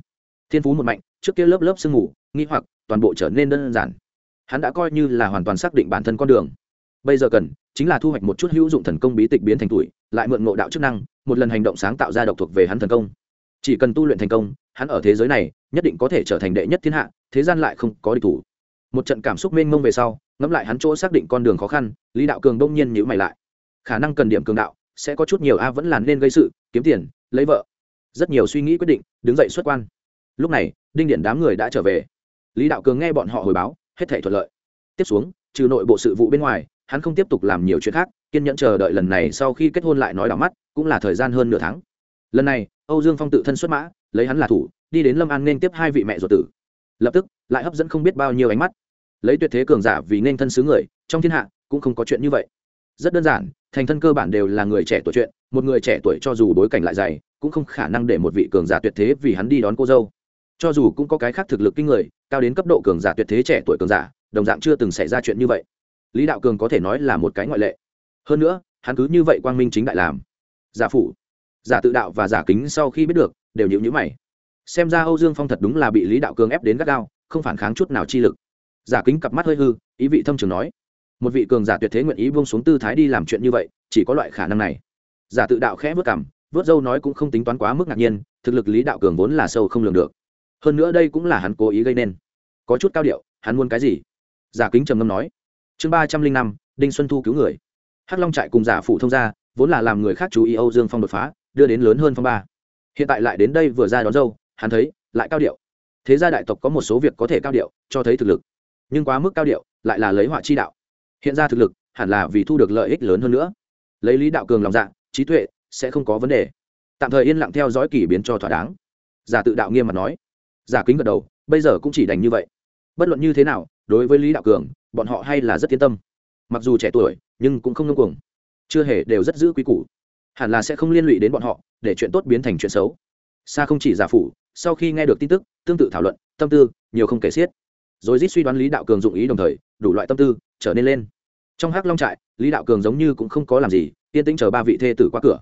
Thiên phú một mạnh, trước kia lớp lớp sương mù, nghi hoặc, toàn bộ trở nên đơn giản. Hắn đã coi như là hoàn toàn xác định bản thân con đường. Bây giờ cần chính là thu hoạch một chút hữu dụng thần công bí tịch biến thành tuổi, lại mượn ngộ đạo chức năng, một lần hành động sáng tạo ra độc thuộc về hắn thần công. Chỉ cần tu luyện thành công, hắn ở thế giới này nhất định có thể trở thành đệ nhất thiên hạ, thế gian lại không có địch thủ. Một trận cảm xúc mênh mông về sau, ngẫm lại hắn chỗ xác định con đường khó khăn, lý đạo cường đông nhiên nhữ mày lại. Khả năng cần điểm cường đạo, sẽ có chút nhiều a vẫn là nên gây sự, kiếm tiền, lấy vợ. Rất nhiều suy nghĩ quyết định, đứng dậy xuất quan. Lúc này, đinh điện đám người đã trở về. Lý đạo cường nghe bọn họ hồi báo, hết thể thuận lợi. Tiếp xuống, trừ nội bộ sự vụ bên ngoài hắn không tiếp tục làm nhiều chuyện khác, kiên nhẫn chờ đợi lần này sau khi kết hôn lại nói đỏ mắt, cũng là thời gian hơn nửa tháng. Lần này, âu dương phong tự thân xuất mã, lấy hắn là thủ, đi đến lâm an nên tiếp hai vị mẹ ruột tử. Lập tức, lại hấp dẫn không biết bao nhiêu ánh mắt. Lấy tuyệt thế cường giả vì nên thân xứ người, trong thiên hạ, cũng không có chuyện như vậy. Rất đơn giản, thành thân cơ bản đều là người trẻ tuổi chuyện, một người trẻ tuổi cho dù bối cảnh lại dày, cũng không khả năng để một vị cường giả tuyệt thế vì hắn đi đón cô dâu. Cho dù cũng có cái khác thực lực kinh người, cao đến cấp độ cường giả tuyệt thế trẻ tuổi cường giả, đồng dạng chưa từng xảy ra chuyện như vậy lý đạo cường có thể nói là một cái ngoại lệ. Hơn nữa, hắn cứ như vậy quang minh chính đại làm. Giả phủ, giả tự đạo và giả kính sau khi biết được, đều nhịu nhữ mày. Xem ra âu dương phong thật đúng là bị lý đạo cường ép đến gắt gao, không phản kháng chút nào chi lực. Giả kính cặp mắt hơi hư, ý vị thâm trường nói. Một vị cường giả tuyệt thế nguyện ý buông xuống tư thái đi làm chuyện như vậy, chỉ có loại khả năng này. Giả tự đạo khẽ vớt cảm vớt dâu nói cũng không tính toán quá mức ngạc nhiên, thực lực lý đạo cường vốn là sâu không lường được. Hơn nữa đây cũng là hắn cố ý gây nên. Có chút cao điệu, hắn muốn cái gì? Giả kính trầm ngâm nói chương ba trăm linh năm, đinh xuân thu cứu người. Hắc long trại cùng giả phụ thông gia, vốn là làm người khác chú ý âu dương phong đột phá, đưa đến lớn hơn phong ba. Hiện tại lại đến đây vừa ra đón dâu, hắn thấy, lại cao điệu. Thế gia đại tộc có một số việc có thể cao điệu, cho thấy thực lực. Nhưng quá mức cao điệu, lại là lấy họa chi đạo. Hiện ra thực lực, hẳn là vì thu được lợi ích lớn hơn nữa. Lấy lý đạo cường lòng dạ trí tuệ, sẽ không có vấn đề. Tạm thời yên lặng theo dõi kỳ biến cho thỏa đáng. Giả tự đạo nghiêm mặt nói. Giả kính gật đầu, bây giờ cũng chỉ đành như vậy. Bất luận như thế nào, đối với lý đạo cường bọn họ hay là rất yên tâm. Mặc dù trẻ tuổi, nhưng cũng không ngưng cuồng. Chưa hề đều rất giữ quý củ. Hẳn là sẽ không liên lụy đến bọn họ, để chuyện tốt biến thành chuyện xấu. Xa không chỉ giả phủ, sau khi nghe được tin tức, tương tự thảo luận, tâm tư, nhiều không kể xiết. Rồi rít suy đoán lý đạo cường dụng ý đồng thời, đủ loại tâm tư, trở nên lên. Trong hắc long trại, lý đạo cường giống như cũng không có làm gì, yên tĩnh chờ ba vị thê tử qua cửa.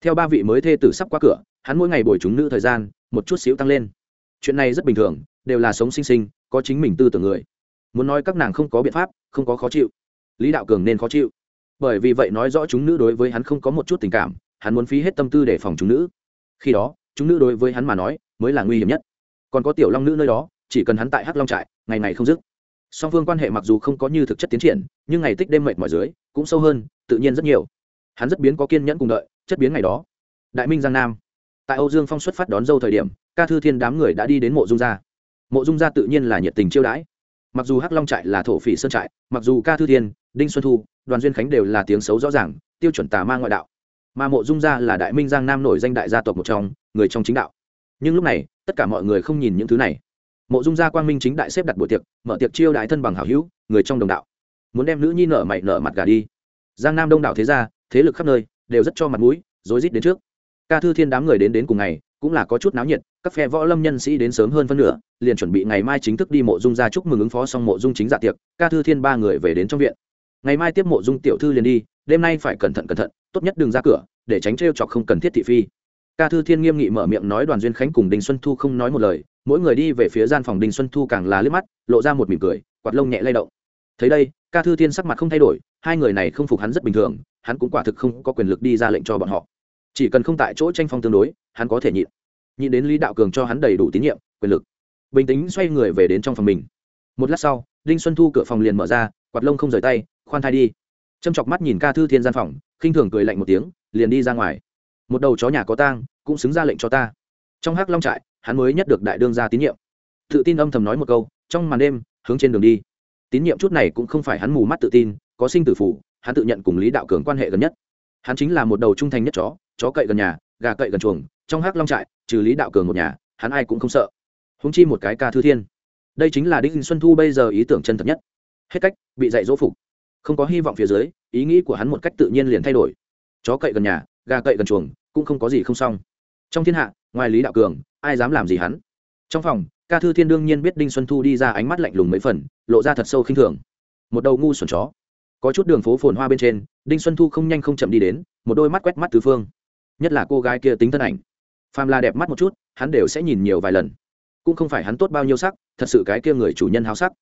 Theo ba vị mới thê tử sắp qua cửa, hắn mỗi ngày bồi chúng nữ thời gian, một chút xíu tăng lên. Chuyện này rất bình thường, đều là sống sinh sinh, có chính mình tư tưởng người muốn nói các nàng không có biện pháp, không có khó chịu. Lý đạo cường nên khó chịu. Bởi vì vậy nói rõ chúng nữ đối với hắn không có một chút tình cảm, hắn muốn phí hết tâm tư để phòng chúng nữ. Khi đó, chúng nữ đối với hắn mà nói, mới là nguy hiểm nhất. Còn có tiểu long nữ nơi đó, chỉ cần hắn tại hắc long trại, ngày ngày không dứt. Song phương quan hệ mặc dù không có như thực chất tiến triển, nhưng ngày tích đêm mệt mỏi dưới, cũng sâu hơn, tự nhiên rất nhiều. Hắn rất biến có kiên nhẫn cùng đợi, chất biến ngày đó. Đại minh giang nam. Tại âu dương phong xuất phát đón dâu thời điểm, ca thư thiên đám người đã đi đến mộ dung gia. Mộ dung gia tự nhiên là nhiệt tình chiêu đãi mặc dù hắc long trại là thổ phỉ sơn trại, mặc dù ca thư thiên, đinh xuân thu, đoàn duyên khánh đều là tiếng xấu rõ ràng, tiêu chuẩn tà ma ngoại đạo. Mà mộ dung gia là đại minh giang nam nổi danh đại gia tộc một trong, người trong chính đạo. Nhưng lúc này, tất cả mọi người không nhìn những thứ này. Mộ dung gia quang minh chính đại xếp đặt buổi tiệc, mở tiệc chiêu đại thân bằng hảo hữu, người trong đồng đạo. Muốn đem nữ nhi nở mày nở mặt gà đi. Giang nam đông đảo thế gia, thế lực khắp nơi, đều rất cho mặt mũi, rối rít đến trước. Ca thư thiên đám người đến đến cùng ngày, cũng là có chút náo nhiệt các phe võ lâm nhân sĩ đến sớm hơn phân nửa, liền chuẩn bị ngày mai chính thức đi mộ dung ra chúc mừng ứng phó xong mộ dung chính dạ tiệc, ca thư thiên ba người về đến trong viện. Ngày mai tiếp mộ dung tiểu thư liền đi, đêm nay phải cẩn thận cẩn thận, tốt nhất đừng ra cửa, để tránh trêu chọc không cần thiết thị phi. Ca thư thiên nghiêm nghị mở miệng nói đoàn duyên khánh cùng đinh xuân thu không nói một lời, mỗi người đi về phía gian phòng đinh xuân thu càng là liếc mắt, lộ ra một mỉm cười, quạt lông nhẹ lay động. Thấy đây, ca thư thiên sắc mặt không thay đổi, hai người này không phục hắn rất bình thường, hắn cũng quả thực không có quyền lực đi ra lệnh cho bọn họ. Chỉ cần không tại chỗ tranh phong tương đối, hắn có thể nhịn nhìn đến lý đạo cường cho hắn đầy đủ tín nhiệm, quyền lực. Bình tĩnh xoay người về đến trong phòng mình. Một lát sau, đinh xuân thu cửa phòng liền mở ra, quạt lông không rời tay, khoan thai đi. Châm chọc mắt nhìn ca thư thiên gian phòng, khinh thường cười lạnh một tiếng, liền đi ra ngoài. Một đầu chó nhà có tang, cũng xứng ra lệnh cho ta. Trong hắc long trại, hắn mới nhất được đại đương ra tín nhiệm. Tự tin âm thầm nói một câu, trong màn đêm, hướng trên đường đi. Tín nhiệm chút này cũng không phải hắn mù mắt tự tin, có sinh tử phủ hắn tự nhận cùng lý đạo cường quan hệ gần nhất. Hắn chính là một đầu trung thành nhất chó chó cậy gần nhà, gà cậy gần chuồng, trong hắc long trại trừ lý đạo cường một nhà, hắn ai cũng không sợ. Húng chi một cái ca thư thiên. Đây chính là đinh xuân thu bây giờ ý tưởng chân thật nhất. Hết cách, bị dạy dỗ phục. Không có hy vọng phía dưới, ý nghĩ của hắn một cách tự nhiên liền thay đổi. Chó cậy gần nhà, gà cậy gần chuồng, cũng không có gì không xong. Trong thiên hạ, ngoài lý đạo cường, ai dám làm gì hắn? Trong phòng, ca thư thiên đương nhiên biết đinh xuân thu đi ra ánh mắt lạnh lùng mấy phần, lộ ra thật sâu khinh thường. Một đầu ngu xuẩn chó. Có chút đường phố phồn hoa bên trên, đinh xuân thu không nhanh không chậm đi đến, một đôi mắt quét mắt tứ phương. Nhất là cô gái kia tính thân ảnh phàm là đẹp mắt một chút, hắn đều sẽ nhìn nhiều vài lần. Cũng không phải hắn tốt bao nhiêu sắc, thật sự cái kia người chủ nhân háo sắc.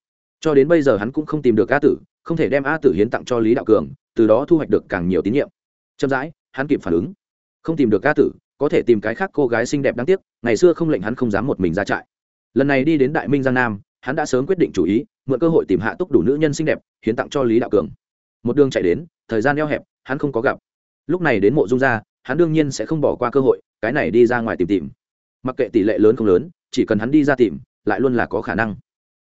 Cho đến bây giờ hắn cũng không tìm được a tử, không thể đem a tử hiến tặng cho lý đạo cường, từ đó thu hoạch được càng nhiều tín nhiệm. Chậm rãi, hắn kịp phản ứng. Không tìm được a tử, có thể tìm cái khác cô gái xinh đẹp đáng tiếc, ngày xưa không lệnh hắn không dám một mình ra trại. Lần này đi đến đại minh giang nam, hắn đã sớm quyết định chủ ý, mượn cơ hội tìm hạ túc đủ nữ nhân xinh đẹp, hiến tặng cho lý đạo cường. Một đường chạy đến, thời gian eo hẹp, hắn không có gặp. Lúc này đến mộ dung gia, hắn đương nhiên sẽ không bỏ qua cơ hội cái này đi ra ngoài tìm tìm. Mặc kệ tỷ lệ lớn không lớn, chỉ cần hắn đi ra tìm, lại luôn là có khả năng.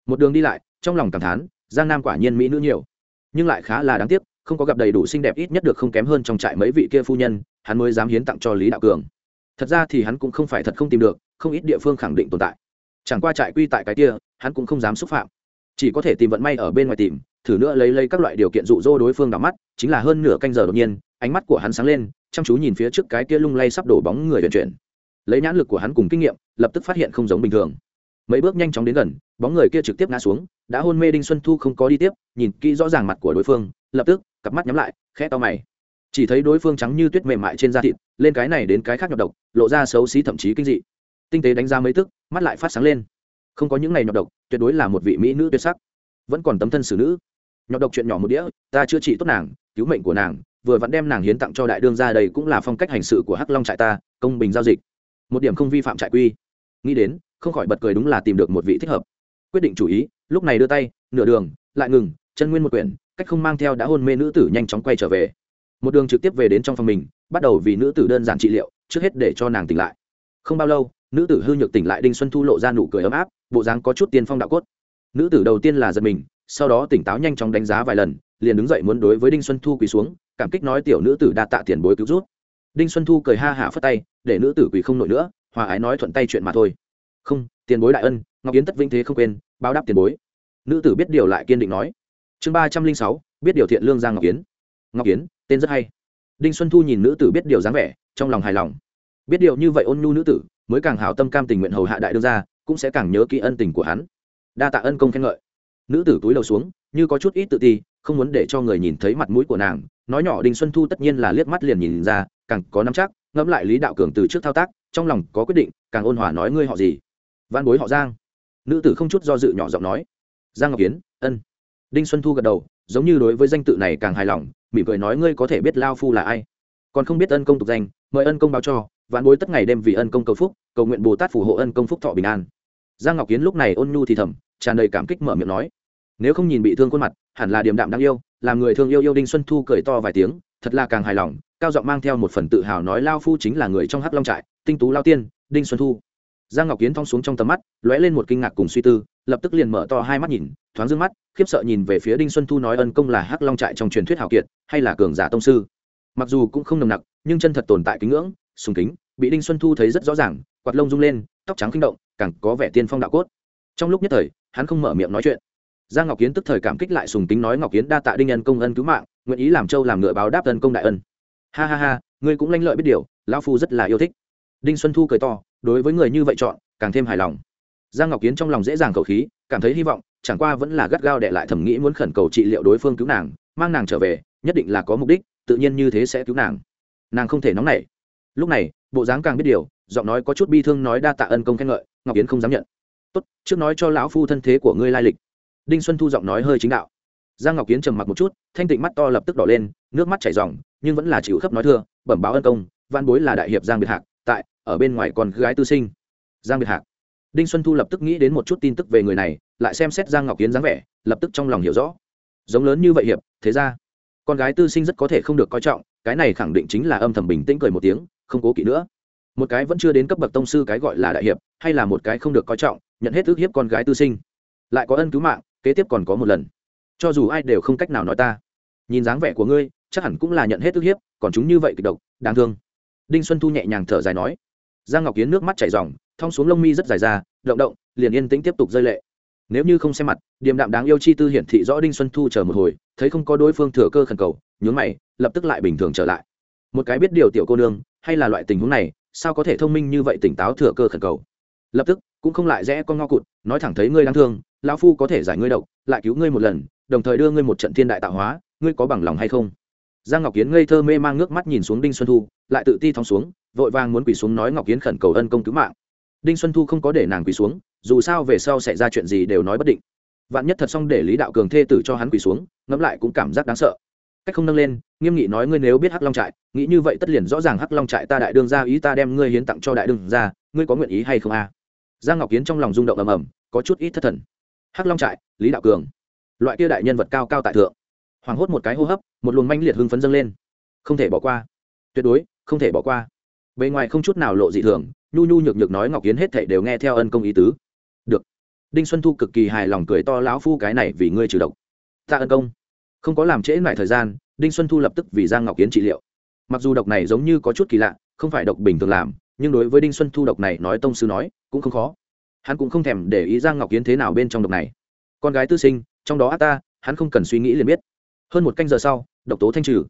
Một đường đi lại, trong lòng cảm thán, giang nam quả nhiên mỹ nữ nhiều. Nhưng lại khá là đáng tiếc, không có gặp đầy đủ xinh đẹp ít nhất được không kém hơn trong trại mấy vị kia phu nhân, hắn mới dám hiến tặng cho lý đạo cường. Thật ra thì hắn cũng không phải thật không tìm được, không ít địa phương khẳng định tồn tại. Chẳng qua trại quy tại cái kia, hắn cũng không dám xúc phạm. Chỉ có thể tìm vận may ở bên ngoài tìm, thử nữa lấy lấy các loại điều kiện dụ dỗ đối phương đắm mắt, chính là hơn nửa canh giờ đột nhiên, ánh mắt của hắn sáng lên chăm chú nhìn phía trước cái kia lung lay sắp đổ bóng người vận chuyển. Lấy nhãn lực của hắn cùng kinh nghiệm, lập tức phát hiện không giống bình thường. Mấy bước nhanh chóng đến gần, bóng người kia trực tiếp ngã xuống, đã hôn mê đinh xuân thu không có đi tiếp, nhìn kỹ rõ ràng mặt của đối phương, lập tức, cặp mắt nhắm lại, khẽ to mày. Chỉ thấy đối phương trắng như tuyết mềm mại trên da thịt, lên cái này đến cái khác nhọc độc, lộ ra xấu xí thậm chí kinh dị. Tinh tế đánh ra mấy tức, mắt lại phát sáng lên. Không có những ngày nhọc độc, tuyệt đối là một vị mỹ nữ tuyệt sắc. Vẫn còn tấm thân xử nữ. Nhọc độc chuyện nhỏ một đĩa, ta chữa trị tốt nàng, cứu mệnh của nàng vừa vẫn đem nàng hiến tặng cho đại đương ra đây cũng là phong cách hành sự của hắc long trại ta, công bình giao dịch. Một điểm không vi phạm trại quy. Nghĩ đến, không khỏi bật cười đúng là tìm được một vị thích hợp. Quyết định chủ ý, lúc này đưa tay, nửa đường, lại ngừng, chân nguyên một quyển, cách không mang theo đã hôn mê nữ tử nhanh chóng quay trở về. Một đường trực tiếp về đến trong phòng mình, bắt đầu vì nữ tử đơn giản trị liệu, trước hết để cho nàng tỉnh lại. Không bao lâu, nữ tử hư nhược tỉnh lại đinh xuân thu lộ ra nụ cười ấm áp, bộ dáng có chút tiên phong đạo cốt. Nữ tử đầu tiên là giật mình, sau đó tỉnh táo nhanh chóng đánh giá vài lần, liền đứng dậy muốn đối với đinh xuân thu quỳ xuống cảm kích nói tiểu nữ tử đa tạ tiền bối cứu rút đinh xuân thu cười ha hả phất tay để nữ tử quỳ không nổi nữa hòa ái nói thuận tay chuyện mà thôi. Không tiền bối đại ân ngọc yến tất vinh thế không quên báo đáp tiền bối. Nữ tử biết điều lại kiên định nói. Chương ba trăm linh sáu biết điều thiện lương giang ngọc yến. Ngọc yến tên rất hay. Đinh xuân thu nhìn nữ tử biết điều dáng vẻ trong lòng hài lòng. Biết điều như vậy ôn nhu nữ tử mới càng hảo tâm cam tình nguyện hầu hạ đại đương gia, cũng sẽ càng nhớ kỹ ân tình của hắn. Đa tạ ân công khen ngợi. Nữ tử túi đầu xuống như có chút ít tự ti không muốn để cho người nhìn thấy mặt mũi của nàng nói nhỏ đinh xuân thu tất nhiên là liếc mắt liền nhìn ra, càng có nắm chắc, ngẫm lại lý đạo cường từ trước thao tác, trong lòng có quyết định, càng ôn hòa nói ngươi họ gì? Văn bối họ giang. Nữ tử không chút do dự nhỏ giọng nói. Giang ngọc kiến ân. Đinh xuân thu gật đầu, giống như đối với danh tự này càng hài lòng, mỉm cười nói ngươi có thể biết lao phu là ai. Còn không biết ân công tục danh, mời ân công báo cho vạn bối tất ngày đêm vì ân công cầu phúc, cầu nguyện bồ tát phù hộ ân công phúc thọ bình an. Giang ngọc kiến lúc này ôn nhu thì thầm, tràn đầy cảm kích mở miệng nói. Nếu không nhìn bị thương khuôn mặt hẳn là điềm đạm đáng yêu, làm người thương yêu yêu đinh xuân thu cười to vài tiếng, thật là càng hài lòng, cao giọng mang theo một phần tự hào nói lao phu chính là người trong hắc long trại, tinh tú lao tiên, đinh xuân thu. Giang ngọc kiến thong xuống trong tầm mắt, lóe lên một kinh ngạc cùng suy tư, lập tức liền mở to hai mắt nhìn, thoáng d mắt, khiếp sợ nhìn về phía đinh xuân thu nói ân công là hắc long trại trong truyền thuyết hào kiệt, hay là cường giả tông sư. Mặc dù cũng không nồng nặc, nhưng chân thật tồn tại kính ngưỡng, sùng kính, bị đinh xuân thu thấy rất rõ ràng, quạt lông rung lên, tóc trắng kinh động, càng có vẻ tiên phong đạo cốt. Trong lúc nhất thời, hắn không mở miệng nói chuyện giang ngọc kiến tức thời cảm kích lại sùng kính nói ngọc kiến đa tạ đinh nhân công ân cứu mạng, nguyện ý làm châu làm ngựa báo đáp ân công đại ân. Ha ha ha, ngươi cũng lanh lợi biết điều, lão phu rất là yêu thích. Đinh xuân thu cười to, đối với người như vậy chọn, càng thêm hài lòng. Giang ngọc kiến trong lòng dễ dàng cầu khí, cảm thấy hy vọng, chẳng qua vẫn là gắt gao đệ lại thẩm nghĩ muốn khẩn cầu trị liệu đối phương cứu nàng, mang nàng trở về, nhất định là có mục đích, tự nhiên như thế sẽ cứu nàng. Nàng không thể nóng nảy. Lúc này, bộ dáng càng biết điều, giọng nói có chút bi thương nói đa tạ ân công khen ngợi, ngọc yến không dám nhận. Tốt, trước nói cho lão phu thân thế của ngươi lai lịch đinh xuân thu giọng nói hơi chính đạo. Giang ngọc kiến trầm mặc một chút, thanh tịnh mắt to lập tức đỏ lên, nước mắt chảy r nhưng vẫn là chịu khớp nói thưa, bẩm báo ân công văn bối là đại hiệp giang biệt hạc, tại, ở bên ngoài còn gái tư sinh. Giang biệt hạc. Đinh xuân thu lập tức nghĩ đến một chút tin tức về người này, lại xem xét giang ngọc kiến dáng vẻ, lập tức trong lòng hiểu rõ. Giống lớn như vậy hiệp, thế ra, con gái tư sinh rất có thể không được coi trọng, cái này khẳng định chính là âm thầm bình tĩnh cười một tiếng, không cố kỵ nữa. Một cái vẫn chưa đến cấp bậc tông sư cái gọi là đại hiệp, hay là một cái không được coi trọng, nhận hết ước hiếp con gái tư sinh. Lại có ân cứu mạng kế tiếp còn có một lần. Cho dù ai đều không cách nào nói ta. Nhìn dáng vẻ của ngươi, chắc hẳn cũng là nhận hết ức hiếp, còn chúng như vậy kịch độc, đáng thương. Đinh xuân thu nhẹ nhàng thở dài nói. Giang ngọc kiến nước mắt chảy r thong xuống lông mi rất dài ra, động động, liền yên tĩnh tiếp tục rơi lệ. Nếu như không xem mặt, điềm đạm đáng yêu chi tư hiển thị rõ đinh xuân thu chờ một hồi, thấy không có đối phương thừa cơ khẩn cầu, nhướng mày, lập tức lại bình thường trở lại. Một cái biết điều tiểu cô nương, hay là loại tình huống này, sao có thể thông minh như vậy tỉnh táo thừa cơ khẩn cầu? Lập tức, cũng không lại rẽ con ngo cụt, nói thẳng thấy ngươi đáng thương lão phu có thể giải ngươi độc, lại cứu ngươi một lần, đồng thời đưa ngươi một trận thiên đại tạo hóa, ngươi có bằng lòng hay không? Giang ngọc kiến ngây thơ mê mang nước mắt nhìn xuống đinh xuân thu, lại tự ti thong xuống, vội vàng muốn quỳ xuống nói ngọc kiến khẩn cầu ân công cứu mạng. Đinh xuân thu không có để nàng quỳ xuống, dù sao về sau xảy ra chuyện gì đều nói bất định. Vạn nhất thật xong để lý đạo cường thê tử cho hắn quỳ xuống, ngẫm lại cũng cảm giác đáng sợ. Cách không nâng lên, nghiêm nghị nói ngươi nếu biết hắc long trại, nghĩ như vậy tất liền rõ ràng hắc long trại ta đại đương ra ý ta đem ngươi hiến tặng cho đại đương ra, ngươi có nguyện ý hay không a? Giang ngọc kiến trong lòng rung động ầm ầm, có chút ít thất thần hắc long trại, lý đạo cường, loại kia đại nhân vật cao cao tại thượng. Hoảng hốt một cái hô hấp, một luồng manh liệt hưng phấn dâng lên. Không thể bỏ qua. Tuyệt đối, không thể bỏ qua. Bề ngoài không chút nào lộ dị thường, nhu nhu nhược nhược nói ngọc kiến hết thảy đều nghe theo ân công ý tứ. Được. Đinh xuân thu cực kỳ hài lòng cười to lão phu cái này vì ngươi trừ độc. Ta ân công. Không có làm trễ lại thời gian, đinh xuân thu lập tức vì giang ngọc kiến trị liệu. Mặc dù độc này giống như có chút kỳ lạ, không phải độc bình thường làm, nhưng đối với đinh xuân thu độc này nói tông sư nói, cũng không khó hắn cũng không thèm để ý giang ngọc kiến thế nào bên trong độc này. Con gái tư sinh, trong đó át ta, hắn không cần suy nghĩ liền biết. Hơn một canh giờ sau, độc tố thanh trừ.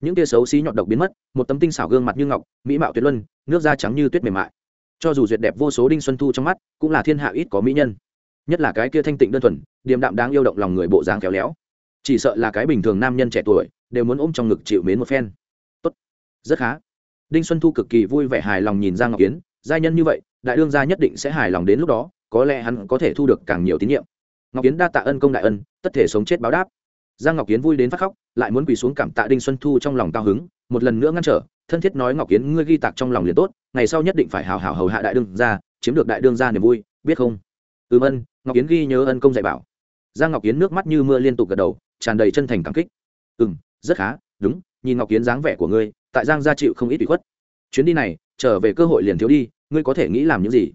Những tia xấu xí nhọt độc biến mất, một tấm tinh xảo gương mặt như ngọc, mỹ mạo tuyệt luân, nước da trắng như tuyết mềm mại. Cho dù duyệt đẹp vô số đinh xuân thu trong mắt, cũng là thiên hạ ít có mỹ nhân. Nhất là cái kia thanh tịnh đơn thuần, điềm đạm đáng yêu động lòng người bộ dáng khéo léo. Chỉ sợ là cái bình thường nam nhân trẻ tuổi, đều muốn ôm trong ngực chịu mến một phen. Tốt. Rất khá. Đinh xuân thu cực kỳ vui vẻ hài lòng nhìn giang ngọc kiến, giai nhân như vậy đại đương gia nhất định sẽ hài lòng đến lúc đó, có lẽ hắn có thể thu được càng nhiều tín nhiệm. Ngọc kiến đa tạ ân công đại ân, tất thể sống chết báo đáp. Giang ngọc kiến vui đến phát khóc, lại muốn quỳ xuống cảm tạ đinh xuân thu trong lòng cao hứng, một lần nữa ngăn trở, thân thiết nói ngọc kiến ngươi ghi tạc trong lòng liền tốt, ngày sau nhất định phải hào hào hầu hạ đại đương gia, chiếm được đại đương gia niềm vui, biết không? Ừm ân, ngọc kiến ghi nhớ ân công dạy bảo. Giang ngọc kiến nước mắt như mưa liên tục gật đầu, tràn đầy chân thành cảm kích. Ừ rất khá, đúng, nhìn ngọc kiến dáng vẻ của ngươi, tại giang gia chịu không ít bị khuất. Chuyến đi này, trở về cơ hội liền thiếu đi ngươi có thể nghĩ làm những gì?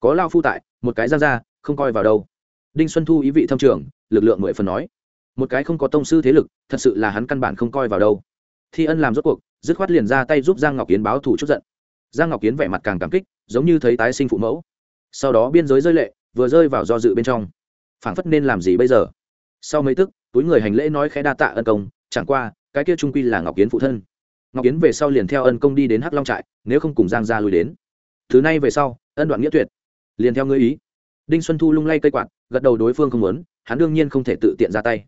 Có lao phu tại, một cái giang gia, không coi vào đâu. Đinh xuân thu ý vị thâm trường, lực lượng mười phần nói. Một cái không có tông sư thế lực, thật sự là hắn căn bản không coi vào đâu. Thi ân làm rốt cuộc, dứt khoát liền ra tay giúp giang ngọc kiến báo thủ chút giận. Giang ngọc kiến vẻ mặt càng cảm kích, giống như thấy tái sinh phụ mẫu. Sau đó biên giới rơi lệ, vừa rơi vào do dự bên trong. Phảng phất nên làm gì bây giờ? Sau mấy tức, túi người hành lễ nói khẽ đa tạ ân công, chẳng qua, cái kia trung quy là ngọc kiến phụ thân. Ngọc kiến về sau liền theo ân công đi đến hắc long trại, nếu không cùng giang gia lùi đến thứ này về sau, ân đoạn nghĩa tuyệt. Liền theo ngươi ý. Đinh xuân thu lung lay cây quạt, gật đầu đối phương không muốn, hắn đương nhiên không thể tự tiện ra tay.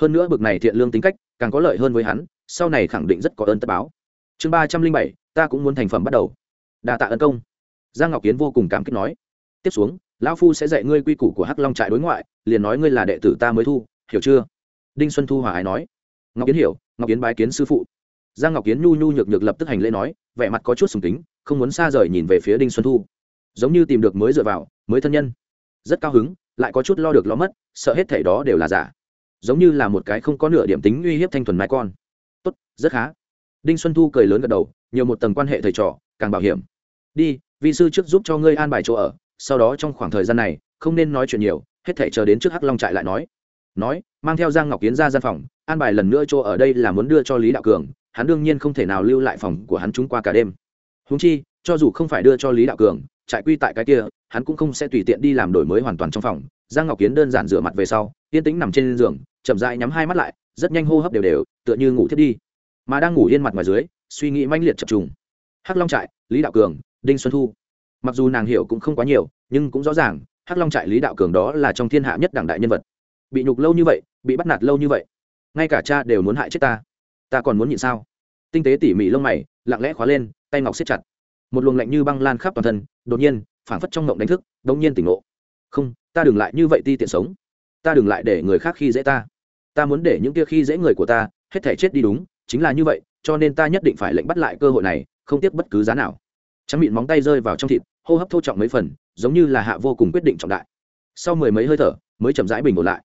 Hơn nữa bực này thiện lương tính cách, càng có lợi hơn với hắn, sau này khẳng định rất có ơn tất báo. Chương ba trăm linh bảy, ta cũng muốn thành phẩm bắt đầu. Đa tạ ân công. Giang ngọc kiến vô cùng cảm kích nói. Tiếp xuống, lão phu sẽ dạy ngươi quy củ của hắc long trại đối ngoại, liền nói ngươi là đệ tử ta mới thu, hiểu chưa? Đinh xuân thu hòa ái nói. Ngọc kiến hiểu, ngọc kiến bái kiến sư phụ giang ngọc kiến nhu nhu nhược nhược lập tức hành lễ nói, vẻ mặt có chút sùng tính không muốn xa rời nhìn về phía đinh xuân thu. Giống như tìm được mới dựa vào, mới thân nhân. Rất cao hứng, lại có chút lo được lo mất, sợ hết thảy đó đều là giả. Giống như là một cái không có nửa điểm tính uy hiếp thanh thuần mai con. Tốt, rất khá. Đinh xuân thu cười lớn gật đầu, nhiều một tầng quan hệ thầy trò, càng bảo hiểm. Đi vị sư trước giúp cho ngươi an bài chỗ ở, sau đó trong khoảng thời gian này, không nên nói chuyện nhiều, hết thể chờ đến trước hắc long trại lại nói. Nói, mang theo giang ngọc kiến ra gian phòng, an bài lần nữa chỗ ở đây là muốn đưa cho lý đạo cường hắn đương nhiên không thể nào lưu lại phòng của hắn chúng qua cả đêm. Húng chi, cho dù không phải đưa cho lý đạo cường, trại quy tại cái kia, hắn cũng không sẽ tùy tiện đi làm đổi mới hoàn toàn trong phòng. Giang ngọc kiến đơn giản rửa mặt về sau, yên tĩnh nằm trên giường, chậm rãi nhắm hai mắt lại, rất nhanh hô hấp đều đều, tựa như ngủ thiết đi. Mà đang ngủ yên mặt ngoài dưới, suy nghĩ manh liệt chập trùng. Hắc long trại, lý đạo cường, đinh xuân thu. Mặc dù nàng hiểu cũng không quá nhiều, nhưng cũng rõ ràng, hắc long trại lý đạo cường đó là trong thiên hạ nhất đảng đại nhân vật. Bị nhục lâu như vậy, bị bắt nạt lâu như vậy, ngay cả cha đều muốn hại chết ta ta còn muốn nhịn sao? Tinh tế tỉ mỉ lông mày, lặng lẽ khóa lên, tay ngọc siết chặt. Một luồng lạnh như băng lan khắp toàn thân, đột nhiên, phảng phất trong ngộng đánh thức đột nhiên tỉnh ngộ. Không, ta đừng lại như vậy ti tiện sống. Ta đừng lại để người khác khi dễ ta. Ta muốn để những kia khi dễ người của ta, hết thể chết đi đúng, chính là như vậy, cho nên ta nhất định phải lệnh bắt lại cơ hội này, không tiếc bất cứ giá nào. Trắng mịn móng tay rơi vào trong thịt, hô hấp thô trọng mấy phần, giống như là hạ vô cùng quyết định trọng đại. Sau mười mấy hơi thở, mới chậm rãi bình ổn lại.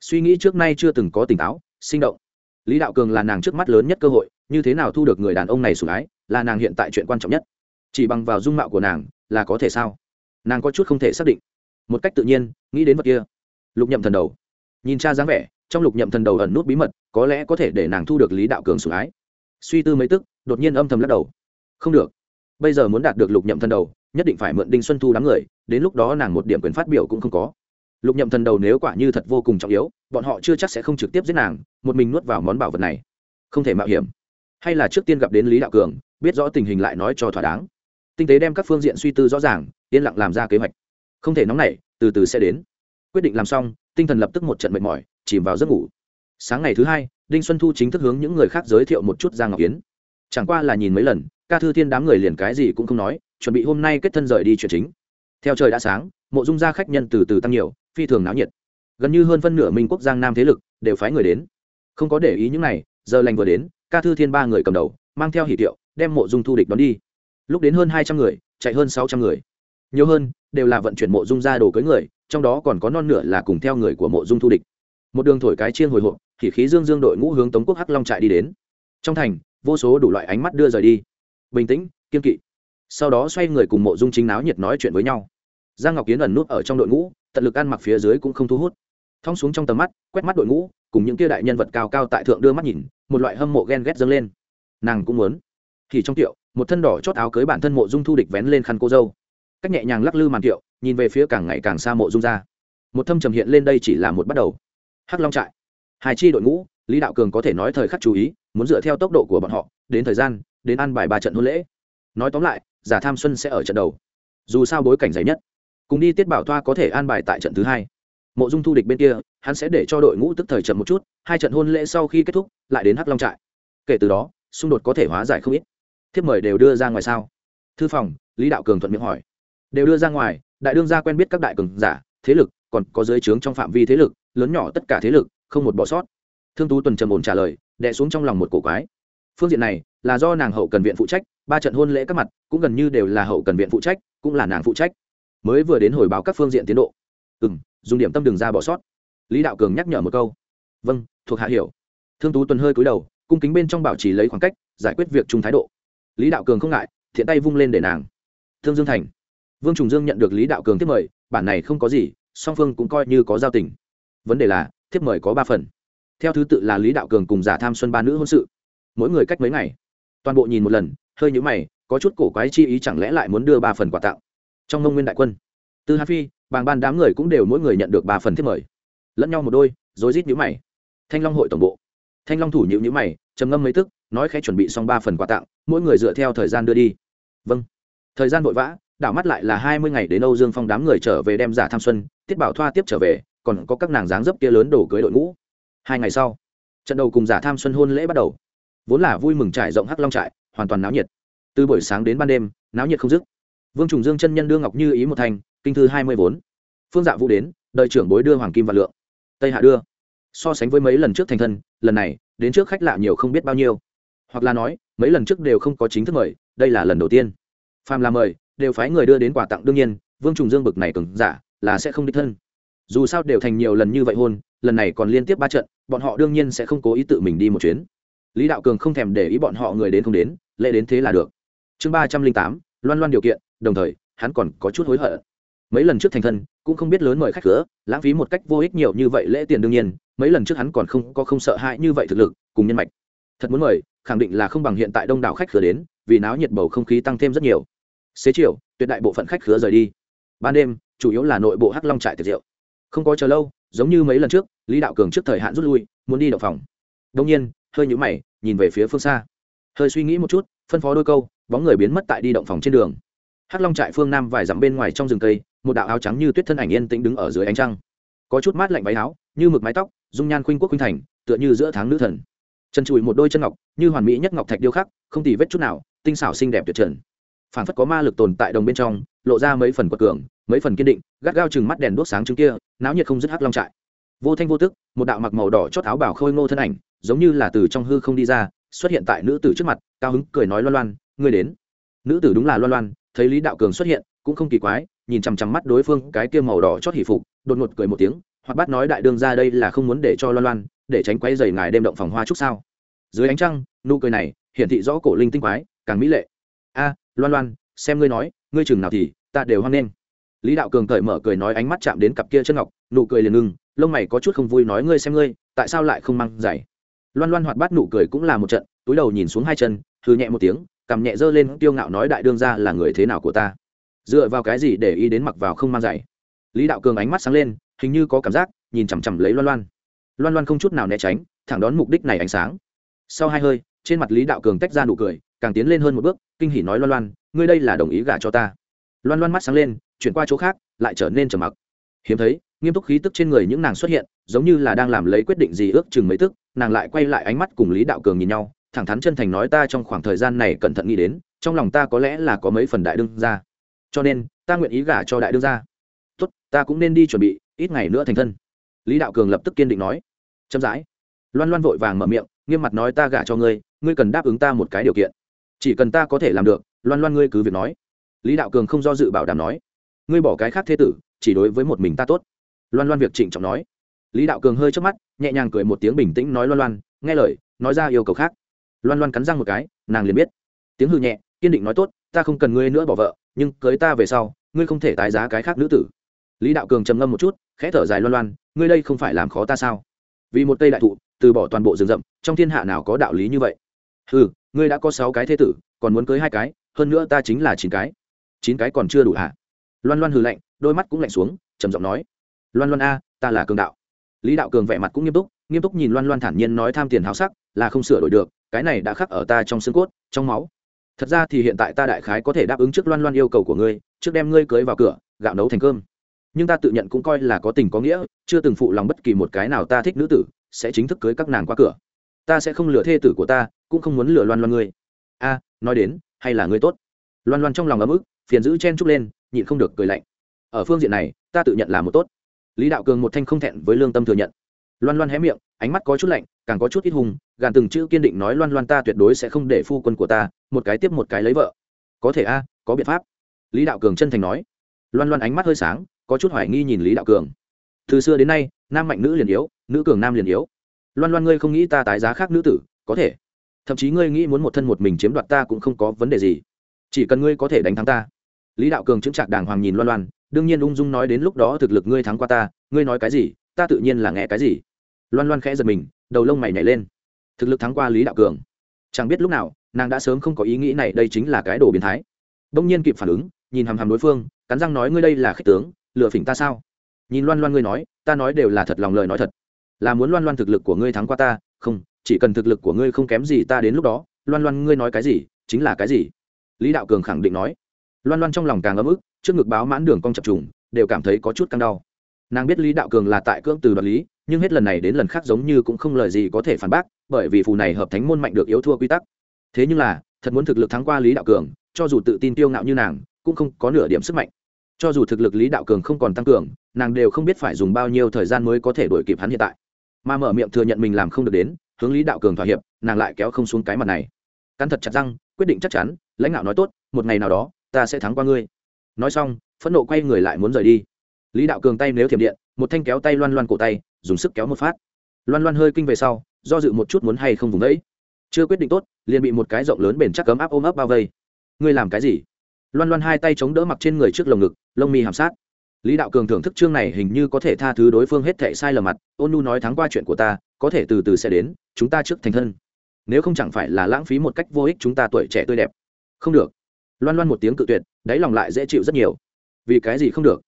Suy nghĩ trước nay chưa từng có tỉnh táo, sinh động lý đạo cường là nàng trước mắt lớn nhất cơ hội, như thế nào thu được người đàn ông này sủng ái, là nàng hiện tại chuyện quan trọng nhất. Chỉ bằng vào dung mạo của nàng, là có thể sao? Nàng có chút không thể xác định. Một cách tự nhiên, nghĩ đến vật kia. Lục nhậm thần đầu. Nhìn cha dáng vẻ, trong lục nhậm thần đầu ẩn nút bí mật, có lẽ có thể để nàng thu được lý đạo cường sủng ái. Suy tư mấy tức, đột nhiên âm thầm lắc đầu. Không được. Bây giờ muốn đạt được lục nhậm thần đầu, nhất định phải mượn đinh xuân thu đám người, đến lúc đó nàng một điểm quyền phát biểu cũng không có. Lục nhậm thần đầu nếu quả như thật vô cùng trọng yếu bọn họ chưa chắc sẽ không trực tiếp giết nàng, một mình nuốt vào món bảo vật này. Không thể mạo hiểm. Hay là trước tiên gặp đến lý đạo cường, biết rõ tình hình lại nói cho thỏa đáng. Tinh tế đem các phương diện suy tư rõ ràng, yên lặng làm ra kế hoạch. Không thể nóng nảy, từ từ sẽ đến. Quyết định làm xong, tinh thần lập tức một trận mệt mỏi, chìm vào giấc ngủ. Sáng ngày thứ hai, đinh xuân thu chính thức hướng những người khác giới thiệu một chút giang ngọc kiến chẳng qua là nhìn mấy lần, ca thư thiên đám người liền cái gì cũng không nói, chuẩn bị hôm nay kết thân rời đi chuyện chính. Theo trời đã sáng, mộ dung gia khách nhân từ từ tăng nhiều, phi thường náo nhiệt gần như hơn phân nửa minh quốc giang nam thế lực đều phái người đến. Không có để ý những này, giờ lành vừa đến, ca thư thiên ba người cầm đầu, mang theo hỷ tiệu, đem mộ dung thu địch đón đi. Lúc đến hơn hai trăm người, chạy hơn sáu trăm người. Nhiều hơn, đều là vận chuyển mộ dung ra đồ cưới người, trong đó còn có non nửa là cùng theo người của mộ dung thu địch. Một đường thổi cái chiên hồi hộp thì khí dương dương đội ngũ hướng tống quốc hắc long trại đi đến. Trong thành, vô số đủ loại ánh mắt đưa rời đi. Bình tĩnh, kiên kỵ. Sau đó xoay người cùng mộ dung chính náo nhiệt nói chuyện với nhau. Giang ngọc kiến ẩn nút ở trong đội ngũ tận lực ăn mặc phía dưới cũng không thu hút. Thong xuống trong tầm mắt, quét mắt đội ngũ, cùng những kia đại nhân vật cao cao tại thượng đưa mắt nhìn, một loại hâm mộ ghen ghét dâng lên. Nàng cũng muốn. Thì trong tiệu, một thân đỏ chót áo cưới bản thân mộ dung thu địch vén lên khăn cô dâu. Cách nhẹ nhàng lắc lư màn tiệu, nhìn về phía càng ngày càng xa mộ dung ra. Một thâm trầm hiện lên đây chỉ là một bắt đầu. Hắc long trại. Hai chi đội ngũ, lý đạo cường có thể nói thời khắc chú ý, muốn dựa theo tốc độ của bọn họ, đến thời gian, đến ăn bài ba trận hôn lễ. Nói tóm lại, giả tham xuân sẽ ở trận đầu. Dù sao bối cảnh dày nhất cùng đi tiết bảo thoa có thể an bài tại trận thứ hai. Mộ dung thu địch bên kia, hắn sẽ để cho đội ngũ tức thời chậm một chút, hai trận hôn lễ sau khi kết thúc, lại đến hắc long trại. Kể từ đó, xung đột có thể hóa giải không ít. Thiếp mời đều đưa ra ngoài sao? Thư phòng, lý đạo cường thuận miệng hỏi. Đều đưa ra ngoài, đại đương gia quen biết các đại cường giả, thế lực, còn có giới trướng trong phạm vi thế lực, lớn nhỏ tất cả thế lực, không một bỏ sót. Thương tú tuần trầm ổn trả lời đẻ xuống trong lòng một cổ quái. Phương diện này, là do nàng hậu cần viện phụ trách, ba trận hôn lễ các mặt, cũng gần như đều là hậu cần viện phụ trách, cũng là nàng phụ trách mới vừa đến hồi báo các phương diện tiến độ. Ừ m dùng điểm tâm đường ra bỏ sót. Lý đạo cường nhắc nhở một câu. Vâng thuộc hạ hiểu. Thương tú tuần hơi cúi đầu, cung kính bên trong bảo trì lấy khoảng cách, giải quyết việc chung thái độ. Lý đạo cường không ngại, thiện tay vung lên để nàng. Thương dương thành. Vương trùng dương nhận được lý đạo cường tiếp mời, bản này không có gì, song phương cũng coi như có giao tình. Vấn đề là thiếp mời có ba phần. Theo thứ tự là lý đạo cường cùng giả tham xuân ba nữ hôn sự. Mỗi người cách mấy ngày. Toàn bộ nhìn một lần, hơi nhữ mày, có chút cổ quái chi ý chẳng lẽ lại muốn đưa ba phần quà tặng trong mông nguyên đại quân. Từ hà phi, bàng ban đám người cũng đều mỗi người nhận được ba phần thiết mời. Lẫn nhau một đôi, rối rít nhữ mày. Thanh long hội tổng bộ. Thanh long thủ nhữ nhữ mày, trầm ngâm mấy tức, nói khẽ chuẩn bị xong ba phần quà tặng, mỗi người dựa theo thời gian đưa đi. Vâng. Thời gian vội vã, đảo mắt lại là hai mươi ngày đến âu dương phong đám người trở về đem giả tham xuân, tiết bảo thoa tiếp trở về, còn có các nàng dáng dấp kia lớn đổ cưới đội ngũ. Hai ngày sau, trận đầu cùng giả tham xuân hôn lễ bắt đầu. Vốn là vui mừng trải rộng hắc long trại, hoàn toàn náo nhiệt. Từ buổi sáng đến ban đêm, náo nhiệt không dứt vương trùng dương chân nhân đưa ngọc như ý một thành, kinh thư hai mươi vốn. Phương dạ vũ đến đợi trưởng bối đưa hoàng kim và lượng. Tây hạ đưa. So sánh với mấy lần trước thành thân, lần này, đến trước khách lạ nhiều không biết bao nhiêu. Hoặc là nói, mấy lần trước đều không có chính thức mời, đây là lần đầu tiên. Phàm là mời, đều phái người đưa đến quà tặng đương nhiên, vương trùng dương bực này cứng giả là sẽ không đích thân. Dù sao đều thành nhiều lần như vậy hôn, lần này còn liên tiếp ba trận, bọn họ đương nhiên sẽ không cố ý tự mình đi một chuyến. Lý đạo cường không thèm để ý bọn họ người đến không đến, lễ đến thế là được. Chương ba trăm linh tám, loan loan điều kiện đồng thời, hắn còn có chút hối hận. Mấy lần trước thành thân, cũng không biết lớn mời khách cửa lãng phí một cách vô ích nhiều như vậy lễ tiền đương nhiên, mấy lần trước hắn còn không có không sợ hãi như vậy thực lực, cùng nhân mạch. Thật muốn mời, khẳng định là không bằng hiện tại đông đảo khách khứa đến, vì náo nhiệt bầu không khí tăng thêm rất nhiều. Xế chiều, tuyệt đại bộ phận khách khứa rời đi. Ban đêm, chủ yếu là nội bộ hắc long trại tiệc rượu. Không có chờ lâu, giống như mấy lần trước, lý đạo cường trước thời hạn rút lui, muốn đi đậu phòng. Đông nhiên, hơi nhũ mày, nhìn về phía phương xa. Hơi suy nghĩ một chút, phân phó đôi câu, bóng người biến mất tại đi động phòng trên đường hắc long trại phương nam vài dặm bên ngoài trong rừng cây, một đạo áo trắng như tuyết thân ảnh yên tĩnh đứng ở dưới ánh trăng. Có chút mát lạnh váy áo, như mực mái tóc, dung nhan khuynh quốc khuynh thành, tựa như giữa tháng nữ thần. Chân chùi một đôi chân ngọc, như hoàn mỹ nhất ngọc thạch điêu khắc, không tì vết chút nào, tinh xảo xinh đẹp tuyệt trần. Phản phất có ma lực tồn tại đồng bên trong, lộ ra mấy phần quật cường, mấy phần kiên định, gắt gao chừng mắt đèn đuốc sáng trứng kia, náo nhiệt không dứt hắc long trại. Vô thanh vô tức, một đạo mặc màu đỏ chót áo bảo khôi ngô thân ảnh, giống như là từ trong hư không đi ra, xuất hiện tại nữ tử trước mặt, cao hứng cười nói loan loan, ngươi đến. Nữ tử đúng là loan loan thấy lý đạo cường xuất hiện, cũng không kỳ quái, nhìn chằm chằm mắt đối phương, cái kia màu đỏ chót hỉ phục, đột ngột cười một tiếng, hoặc bắt nói đại đương ra đây là không muốn để cho loan loan, để tránh quay dày ngài đêm động phòng hoa chút sao. Dưới ánh trăng, nụ cười này, hiển thị rõ cổ linh tinh quái, càng mỹ lệ. A, loan loan, xem ngươi nói, ngươi chừng nào thì, ta đều hoan nghênh. Lý đạo cường cởi mở cười nói ánh mắt chạm đến cặp kia chân ngọc, nụ cười liền ngưng, lông mày có chút không vui nói ngươi xem ngươi, tại sao lại không mang giày? Loan loan hoạt bát nụ cười cũng là một trận, túi đầu nhìn xuống hai chân thư nhẹ một tiếng cầm nhẹ dơ lên tiêu ngạo nói đại đương ra là người thế nào của ta? Dựa vào cái gì để ý đến mặc vào không mang giày? Lý đạo cường ánh mắt sáng lên, hình như có cảm giác, nhìn chằm chằm lấy loan loan. Loan loan không chút nào né tránh, thẳng đón mục đích này ánh sáng. Sau hai hơi, trên mặt lý đạo cường tách ra nụ cười, càng tiến lên hơn một bước, kinh hỉ nói loan loan, ngươi đây là đồng ý gả cho ta. Loan loan mắt sáng lên, chuyển qua chỗ khác, lại trở nên trầm mặc. Hiếm thấy, nghiêm túc khí tức trên người những nàng xuất hiện, giống như là đang làm lấy quyết định gì ước chừng mấy tức, nàng lại quay lại ánh mắt cùng lý đạo cường nhìn nhau thẳng thắn chân thành nói ta trong khoảng thời gian này cẩn thận nghĩ đến, trong lòng ta có lẽ là có mấy phần đại đương gia. Cho nên, ta nguyện ý gả cho đại đương gia. Tốt, ta cũng nên đi chuẩn bị, ít ngày nữa thành thân. Lý đạo cường lập tức kiên định nói. Chậm rãi. Loan loan vội vàng mở miệng, nghiêm mặt nói ta gả cho ngươi ngươi cần đáp ứng ta một cái điều kiện. Chỉ cần ta có thể làm được, loan loan ngươi cứ việc nói. Lý đạo cường không do dự bảo đảm nói. Ngươi bỏ cái khác thế tử, chỉ đối với một mình ta tốt. Loan loan việc trịnh trọng nói. Lý đạo cường hơi chớp mắt, nhẹ nhàng cười một tiếng bình tĩnh nói loan loan, nghe lời, nói ra yêu cầu khác loan loan cắn răng một cái, nàng liền biết. Tiếng hư nhẹ, kiên định nói tốt, ta không cần ngươi nữa bỏ vợ, nhưng cưới ta về sau, ngươi không thể tái giá cái khác nữ tử. Lý đạo cường trầm ngâm một chút, khẽ thở dài loan loan, ngươi đây không phải làm khó ta sao? Vì một cây đại thụ, từ bỏ toàn bộ rừng rậm, trong thiên hạ nào có đạo lý như vậy? Ừ ngươi đã có sáu cái thế tử, còn muốn cưới hai cái, hơn nữa ta chính là chín cái. Chín cái còn chưa đủ hả? Loan loan hừ lạnh, đôi mắt cũng lạnh xuống, trầm giọng nói. Loan loan a, ta là cường đạo. Lý đạo cường vẻ mặt cũng nghiêm túc nghiêm túc nhìn loan loan thản nhiên nói tham tiền háo sắc, là không sửa đổi được, cái này đã khắc ở ta trong xương cốt, trong máu. Thật ra thì hiện tại ta đại khái có thể đáp ứng trước loan loan yêu cầu của ngươi, trước đem ngươi cưới vào cửa, gạo nấu thành cơm. Nhưng ta tự nhận cũng coi là có tình có nghĩa, chưa từng phụ lòng bất kỳ một cái nào ta thích nữ tử, sẽ chính thức cưới các nàng qua cửa. Ta sẽ không lừa thê tử của ta, cũng không muốn lừa loan loan ngươi. A, nói đến, hay là ngươi tốt? Loan loan trong lòng ấm ức, phiền giữ chen trúc lên, nhịn không được cười lạnh. Ở phương diện này, ta tự nhận là một tốt. Lý đạo cường một thanh không thẹn với lương tâm thừa nhận loan loan hé miệng, ánh mắt có chút lạnh, càng có chút ít hùng gàn từng chữ kiên định nói loan loan ta tuyệt đối sẽ không để phu quân của ta một cái tiếp một cái lấy vợ. Có thể a, có biện pháp. Lý đạo cường chân thành nói. Loan loan ánh mắt hơi sáng, có chút hoài nghi nhìn lý đạo cường. Từ xưa đến nay, nam mạnh nữ liền yếu, nữ cường nam liền yếu. Loan loan ngươi không nghĩ ta tái giá khác nữ tử, có thể. Thậm chí ngươi nghĩ muốn một thân một mình chiếm đoạt ta cũng không có vấn đề gì. Chỉ cần ngươi có thể đánh thắng ta. Lý đạo cường chứng trạc đàng hoàng nhìn loan loan, đương nhiên ung dung nói đến lúc đó thực lực ngươi thắng qua ta, ngươi nói cái gì, ta tự nhiên là nghe cái gì loan loan khẽ giật mình, đầu lông mày nhảy lên. Thực lực thắng qua lý đạo cường. Chẳng biết lúc nào, nàng đã sớm không có ý nghĩ này, đây chính là cái đồ biến thái. Đông nhiên kịp phản ứng, nhìn hàm hàm đối phương, cắn răng nói, ngươi đây là khích tướng lựa phỉnh ta sao? Nhìn loan loan ngươi nói, ta nói đều là thật, lòng lời nói thật. Là muốn loan loan thực lực của ngươi thắng qua ta, không, chỉ cần thực lực của ngươi không kém gì ta đến lúc đó, loan loan ngươi nói cái gì, chính là cái gì? Lý đạo cường khẳng định nói. Loan loan trong lòng càng ấm ức, trước ngực báo mãn đường cong chập trùng, đều cảm thấy có chút căng đau. Nàng biết lý đạo cường là tại cưỡng từ đoạt lý nhưng hết lần này đến lần khác giống như cũng không lời gì có thể phản bác, bởi vì phù này hợp thánh môn mạnh được yếu thua quy tắc. Thế nhưng là, thật muốn thực lực thắng qua lý đạo cường, cho dù tự tin tiêu ngạo như nàng, cũng không có nửa điểm sức mạnh. Cho dù thực lực lý đạo cường không còn tăng cường, nàng đều không biết phải dùng bao nhiêu thời gian mới có thể đổi kịp hắn hiện tại. Mà mở miệng thừa nhận mình làm không được đến, hướng lý đạo cường thỏa hiệp, nàng lại kéo không xuống cái mặt này. Cắn thật chặt răng, quyết định chắc chắn, lãnh đạo nói tốt, một ngày nào đó, ta sẽ thắng qua ngươi. Nói xong, phẫn nộ quay người lại muốn rời đi. Lý đạo cường tay nếu thiểm điện, một thanh kéo tay loan loan cổ tay dùng sức kéo một phát. Loan loan hơi kinh về sau, do dự một chút muốn hay không vùng đấy chưa quyết định tốt, liền bị một cái rộng lớn bền chắc cấm áp ôm ấp bao vây. Ngươi làm cái gì? Loan loan hai tay chống đỡ mặc trên người trước lồng ngực, lông mi hàm sát. Lý đạo cường thưởng thức chương này hình như có thể tha thứ đối phương hết thệ sai lầm mặt, ôn nu nói thắng qua chuyện của ta, có thể từ từ sẽ đến, chúng ta trước thành thân. Nếu không chẳng phải là lãng phí một cách vô ích chúng ta tuổi trẻ tươi đẹp. Không được. Loan loan một tiếng cự tuyệt, đáy lòng lại dễ chịu rất nhiều. Vì cái gì không được?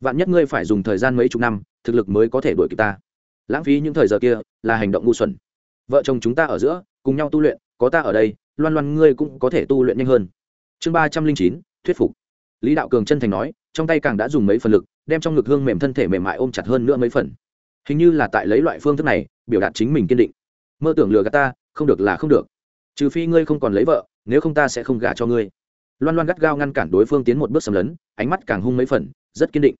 Vạn nhất ngươi phải dùng thời gian mấy chục năm thực lực mới có thể đuổi kịp ta. Lãng phí những thời giờ kia là hành động ngu xuẩn. Vợ chồng chúng ta ở giữa, cùng nhau tu luyện, có ta ở đây, loan loan ngươi cũng có thể tu luyện nhanh hơn. Chương ba trăm linh chín, thuyết phục. Lý đạo cường chân thành nói, trong tay càng đã dùng mấy phần lực, đem trong ngực hương mềm thân thể mềm mại ôm chặt hơn nữa mấy phần. Hình như là tại lấy loại phương thức này, biểu đạt chính mình kiên định. Mơ tưởng lừa gạt ta, không được là không được. Trừ phi ngươi không còn lấy vợ, nếu không ta sẽ không gả cho ngươi. Loan loan gắt gao ngăn cản đối phương tiến một bước xâm lấn, ánh mắt càng hung mấy phần, rất kiên định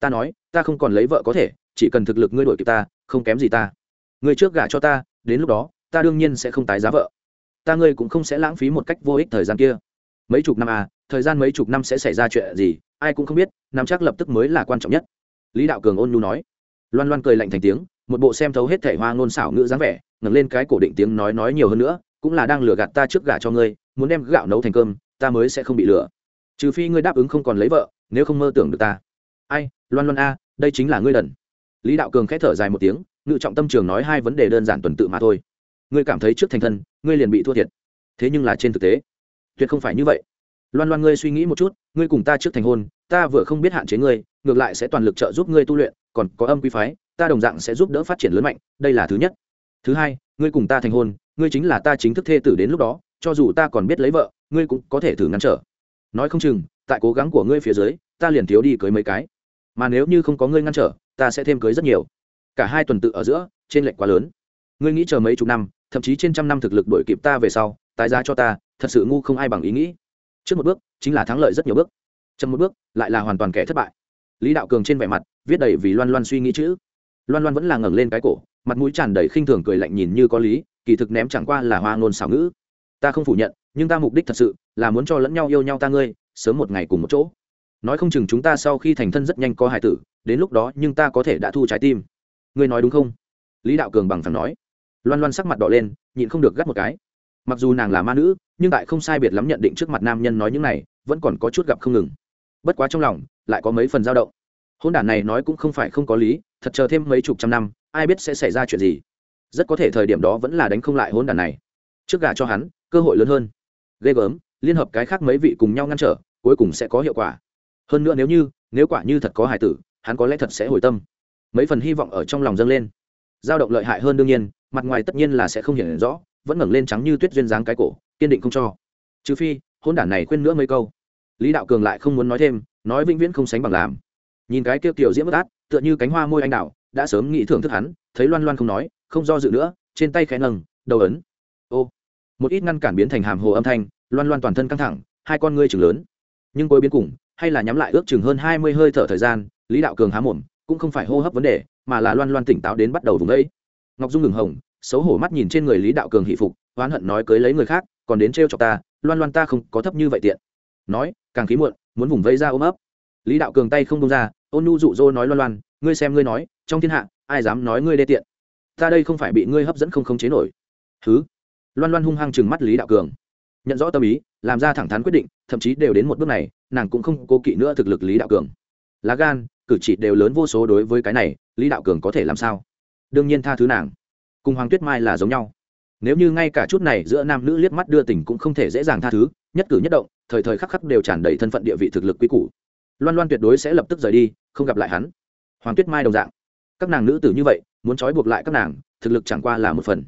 ta nói, ta không còn lấy vợ có thể, chỉ cần thực lực ngươi đổi kịp ta, không kém gì ta. Ngươi trước gả cho ta, đến lúc đó, ta đương nhiên sẽ không tái giá vợ. Ta ngươi cũng không sẽ lãng phí một cách vô ích thời gian kia. Mấy chục năm à thời gian mấy chục năm sẽ xảy ra chuyện gì, ai cũng không biết, nắm chắc lập tức mới là quan trọng nhất. Lý đạo cường ôn nhu nói. Loan loan cười lạnh thành tiếng, một bộ xem thấu hết thể hoa ngôn xảo ngữ dáng vẻ, ngẩng lên cái cổ định tiếng nói nói nhiều hơn nữa, cũng là đang lừa gạt ta trước gả cho ngươi, muốn đem gạo nấu thành cơm, ta mới sẽ không bị lừa. Trừ phi ngươi đáp ứng không còn lấy vợ, nếu không mơ tưởng được ta ai, loan loan a, đây chính là ngươi đần lý đạo cường k h ẽ thở dài một tiếng, ngự trọng tâm trường nói hai vấn đề đơn giản tuần tự mà thôi. Ngươi cảm thấy trước thành thân, ngươi liền bị thua thiệt. Thế nhưng là trên thực tế, tuyệt không phải như vậy. Loan loan ngươi suy nghĩ một chút, ngươi cùng ta trước thành hôn, ta vừa không biết hạn chế ngươi, ngược lại sẽ toàn lực trợ giúp ngươi tu luyện, còn có âm quy phái, ta đồng dạng sẽ giúp đỡ phát triển lớn mạnh, đây là thứ nhất. Thứ hai, ngươi cùng ta thành hôn, ngươi chính là ta chính thức thê tử đến lúc đó, cho dù ta còn biết lấy vợ, ngươi cũng có thể thử ngăn trở. Nói không chừng, tại cố gắng của ngươi phía dưới, ta liền thiếu đi cưới mấy cái mà nếu như không có ngươi ngăn trở, ta sẽ thêm cưới rất nhiều. Cả hai tuần tự ở giữa, trên lệnh quá lớn. Ngươi nghĩ chờ mấy chục năm, thậm chí trên trăm năm thực lực đổi kịp ta về sau, tái giá cho ta, thật sự ngu không ai bằng ý nghĩ. Trước một bước, chính là thắng lợi rất nhiều bước. Chậm một bước, lại là hoàn toàn kẻ thất bại. Lý đạo cường trên vẻ mặt, viết đầy vì loan loan suy nghĩ chữ. Loan loan vẫn là ngẩng lên cái cổ, mặt mũi tràn đầy khinh thường cười lạnh nhìn như có lý, kỳ thực ném chẳng qua là hoa ngôn xảo ngữ. Ta không phủ nhận, nhưng ta mục đích thật sự là muốn cho lẫn nhau yêu nhau ta ngươi, sớm một ngày cùng một chỗ nói không chừng chúng ta sau khi thành thân rất nhanh có hài tử, đến lúc đó nhưng ta có thể đã thu trái tim. Ngươi nói đúng không? Lý đạo cường bằng thẳng nói. Loan loan sắc mặt đỏ lên, nhịn không được gắt một cái. Mặc dù nàng là ma nữ, nhưng tại không sai biệt lắm nhận định trước mặt nam nhân nói những này, vẫn còn có chút gặp không ngừng. Bất quá trong lòng, lại có mấy phần dao động. Hôn đản này nói cũng không phải không có lý, thật chờ thêm mấy chục trăm năm, ai biết sẽ xảy ra chuyện gì. Rất có thể thời điểm đó vẫn là đánh không lại hôn đản này. Trước gà cho hắn, cơ hội lớn hơn. Ghê gớm, liên hợp cái khác mấy vị cùng nhau ngăn trở, cuối cùng sẽ có hiệu quả hơn nữa nếu như, nếu quả như thật có hải tử, hắn có lẽ thật sẽ hồi tâm. Mấy phần hy vọng ở trong lòng dâng lên. Dao động lợi hại hơn đương nhiên, mặt ngoài tất nhiên là sẽ không hiện rõ, vẫn ngẩng lên trắng như tuyết duyên dáng cái cổ, kiên định không cho. Trừ phi, hôn đản này khuyên nữa mấy câu. Lý đạo cường lại không muốn nói thêm, nói vĩnh viễn không sánh bằng làm. Nhìn cái kia kiểu diễm bất át tựa như cánh hoa môi anh đào, đã sớm nghĩ thưởng thức hắn, thấy loan loan không nói, không do dự nữa, trên tay khẽ nâng, đầu ấn. Ô, một ít ngăn cản biến thành hàm hồ âm thanh, loan loan toàn thân căng thẳng, hai con ngươi chừng lớn. Nhưng cuối biến cùng hay là nhắm lại ước chừng hơn hai mươi hơi thở thời gian, lý đạo cường há mồm, cũng không phải hô hấp vấn đề, mà là loan loan tỉnh táo đến bắt đầu vùng ấy ngọc dung ngừng hồng, xấu hổ mắt nhìn trên người lý đạo cường hỷ phục, oán hận nói cưới lấy người khác, còn đến trêu chọc ta, loan loan ta không có thấp như vậy tiện. Nói, càng khí muộn, muốn vùng vây ra ôm ấp. Lý đạo cường tay không buông ra, ôn nhu dụ dỗ nói loan loan, ngươi xem ngươi nói, trong thiên hạ, ai dám nói ngươi đê tiện? Ta đây không phải bị ngươi hấp dẫn không khống chế nổi. Thứ loan loan hung hăng chừng mắt lý đạo cường. Nhận rõ tâm ý, làm ra thẳng thắn quyết định, thậm chí đều đến một bước này nàng cũng không cố kỵ nữa thực lực lý đạo cường. Lá gan, cử chỉ đều lớn vô số đối với cái này, lý đạo cường có thể làm sao? Đương nhiên tha thứ nàng. Cùng hoàng tuyết mai là giống nhau. Nếu như ngay cả chút này giữa nam nữ liếc mắt đưa tình cũng không thể dễ dàng tha thứ, nhất cử nhất động, thời thời khắc khắc đều tràn đầy thân phận địa vị thực lực quý củ. Loan loan tuyệt đối sẽ lập tức rời đi, không gặp lại hắn. Hoàng tuyết mai đồng dạng. Các nàng nữ tử như vậy, muốn trói buộc lại các nàng, thực lực chẳng qua là một phần.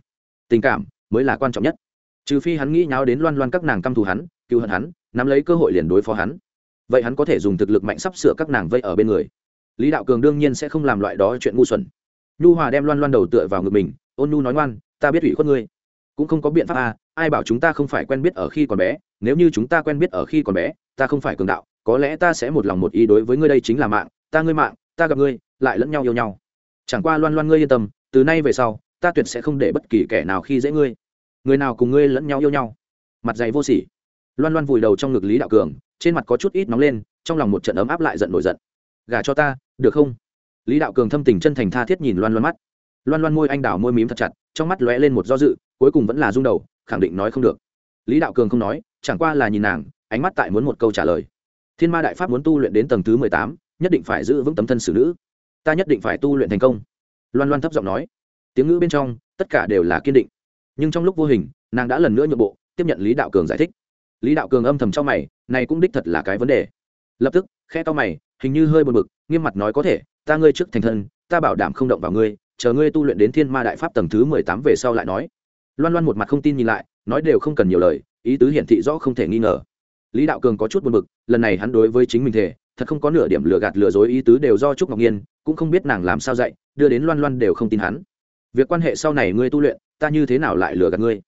Tình cảm mới là quan trọng nhất. Trừ phi hắn nghĩ nháo đến loan loan các nàng căm thù hắn, cứu hận hắn, nắm lấy cơ hội liền đối phó hắn vậy hắn có thể dùng thực lực mạnh sắp sửa các nàng vây ở bên người. Lý đạo cường đương nhiên sẽ không làm loại đó chuyện ngu xuẩn. Nhu hòa đem loan loan đầu tựa vào ngực mình, ôn nhu nói ngoan, ta biết ủy khuất ngươi. Cũng không có biện pháp à ai bảo chúng ta không phải quen biết ở khi còn bé, nếu như chúng ta quen biết ở khi còn bé, ta không phải cường đạo, có lẽ ta sẽ một lòng một ý đối với ngươi đây chính là mạng, ta ngươi mạng, ta gặp ngươi, lại lẫn nhau yêu nhau. Chẳng qua loan loan ngươi yên tâm, từ nay về sau, ta tuyệt sẽ không để bất kỳ kẻ nào khi dễ ngươi. Người nào cùng ngươi lẫn nhau yêu nhau? Mặt dày vô sỉ. Loan loan vùi đầu trong ngực lý đạo cường trên mặt có chút ít nóng lên, trong lòng một trận ấm áp lại giận nổi giận. Gả cho ta, được không? Lý đạo cường thâm tình chân thành tha thiết nhìn loan loan mắt. Loan loan môi anh đào môi mím thật chặt, trong mắt lóe lên một do dự, cuối cùng vẫn là rung đầu, khẳng định nói không được. Lý đạo cường không nói, chẳng qua là nhìn nàng, ánh mắt tại muốn một câu trả lời. Thiên ma đại pháp muốn tu luyện đến tầng thứ mười tám, nhất định phải giữ vững tấm thân xử nữ. Ta nhất định phải tu luyện thành công. Loan loan thấp giọng nói. Tiếng ngữ bên trong, tất cả đều là kiên định. Nhưng trong lúc vô hình, nàng đã lần nữa nhượng bộ, tiếp nhận lý đạo cường giải thích lý đạo cường âm thầm trong mày, này cũng đích thật là cái vấn đề. Lập tức khe to mày, hình như hơi buồn bực, nghiêm mặt nói có thể, ta ngươi trước thành thân, ta bảo đảm không động vào ngươi, chờ ngươi tu luyện đến thiên ma đại pháp tầng thứ mười tám về sau lại nói. Loan loan một mặt không tin nhìn lại, nói đều không cần nhiều lời, ý tứ hiển thị rõ không thể nghi ngờ. Lý đạo cường có chút buồn bực, lần này hắn đối với chính mình thể thật không có nửa điểm lừa gạt lừa dối, ý tứ đều do trúc ngọc nhiên, cũng không biết nàng làm sao dạy, đưa đến loan loan đều không tin hắn. Việc quan hệ sau này ngươi tu luyện, ta như thế nào lại lừa gạt ngươi?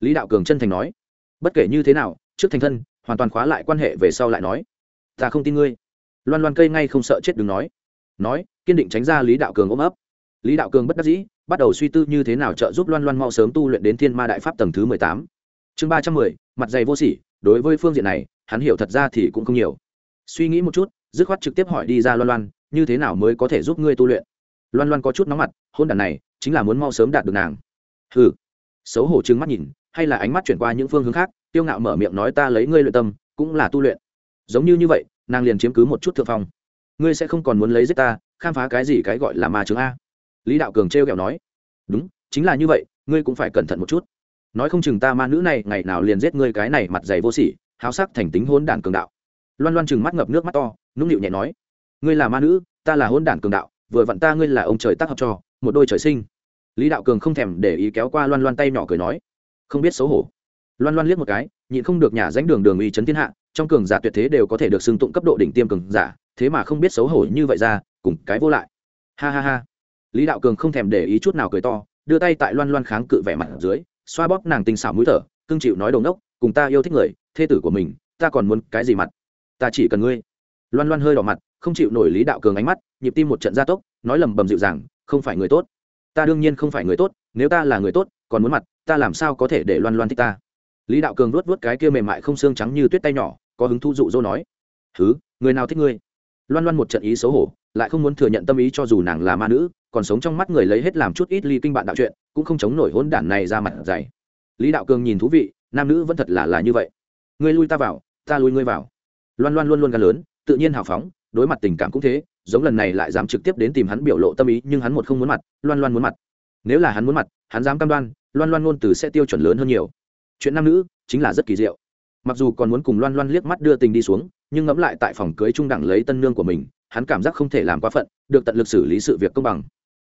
Lý đạo cường chân thành nói. Bất kể như thế nào trước thành thân, hoàn toàn khóa lại quan hệ về sau lại nói, ta không tin ngươi. Loan loan cây ngay không sợ chết đừng nói nói, kiên định tránh ra lý đạo cường ôm ấp. Lý đạo cường bất đắc dĩ, bắt đầu suy tư như thế nào trợ giúp loan loan mau sớm tu luyện đến thiên ma đại pháp tầng thứ mười tám. Chương ba trăm mười, mặt dày vô sỉ, đối với phương diện này, hắn hiểu thật ra thì cũng không nhiều. Suy nghĩ một chút, dứt khoát trực tiếp hỏi đi ra loan loan, như thế nào mới có thể giúp ngươi tu luyện? Loan loan có chút nóng mặt, hôn đàn này, chính là muốn mau sớm đạt được nàng. Hừ. Xấu hổ trừng mắt nhìn, hay là ánh mắt chuyển qua những phương hướng khác tiêu ngạo mở miệng nói ta lấy ngươi luyện tâm, cũng là tu luyện. Giống như như vậy, nàng liền chiếm cứ một chút thượng phong. Ngươi sẽ không còn muốn lấy giết ta, khám phá cái gì cái gọi là ma chứng a. Lý đạo cường trêu ghẹo nói. Đúng, chính là như vậy, ngươi cũng phải cẩn thận một chút. Nói không chừng ta ma nữ này, ngày nào liền giết ngươi cái này mặt dày vô sỉ, háo sắc thành tính hôn đản cường đạo. Loan loan chừng mắt ngập nước mắt to, nũng nịu nhẹ nói. Ngươi là ma nữ, ta là hôn đản cường đạo, vừa vặn ta ngươi là ông trời tác hợp cho, một đôi trời sinh. Lý đạo cường không thèm để ý kéo qua loan loan tay nhỏ cười nói. Không biết xấu hổ loan loan liếc một cái, nhịn không được nhà danh đường đường uy chấn thiên hạ, trong cường giả tuyệt thế đều có thể được xưng tụng cấp độ đỉnh tiêm cường giả, thế mà không biết xấu hổ như vậy ra, cùng cái vô lại. Ha ha ha. Lý đạo cường không thèm để ý chút nào cười to, đưa tay tại loan loan kháng cự vẻ mặt ở dưới, xoa bóp nàng tinh xảo mũi thở, cưng chịu nói đầu nốc cùng ta yêu thích người, thê tử của mình, ta còn muốn cái gì mặt? Ta chỉ cần ngươi. Loan loan hơi đỏ mặt, không chịu nổi lý đạo cường ánh mắt, nhịp tim một trận gia tốc, nói lầm bầm dịu dàng, không phải người tốt. Ta đương nhiên không phải người tốt, nếu ta là người tốt, còn muốn mặt, ta làm sao có thể để loan loan thích ta? Lý đạo cường vuốt vuốt cái kia mềm mại không xương trắng như tuyết tay nhỏ, có hứng thu dụ dỗ nói thứ người nào thích ngươi? Loan loan một trận ý xấu hổ, lại không muốn thừa nhận tâm ý cho dù nàng là ma nữ, còn sống trong mắt người lấy hết làm chút ít ly kinh bạn đạo chuyện, cũng không chống nổi hỗn đản này ra mặt dày. Lý đạo cường nhìn thú vị, nam nữ vẫn thật là là như vậy. Ngươi lui ta vào, ta lui ngươi vào. Loan loan luôn luôn gan lớn, tự nhiên hào phóng, đối mặt tình cảm cũng thế, giống lần này lại dám trực tiếp đến tìm hắn biểu lộ tâm ý, nhưng hắn một không muốn mặt, loan loan muốn mặt. Nếu là hắn muốn mặt, hắn dám cam đoan, loan loan ngôn từ sẽ tiêu chuẩn lớn hơn nhiều chuyện nam nữ chính là rất kỳ diệu. Mặc dù còn muốn cùng loan loan liếc mắt đưa tình đi xuống, nhưng ngẫm lại tại phòng cưới trung đẳng lấy tân nương của mình, hắn cảm giác không thể làm quá phận, được tận lực xử lý sự việc công bằng.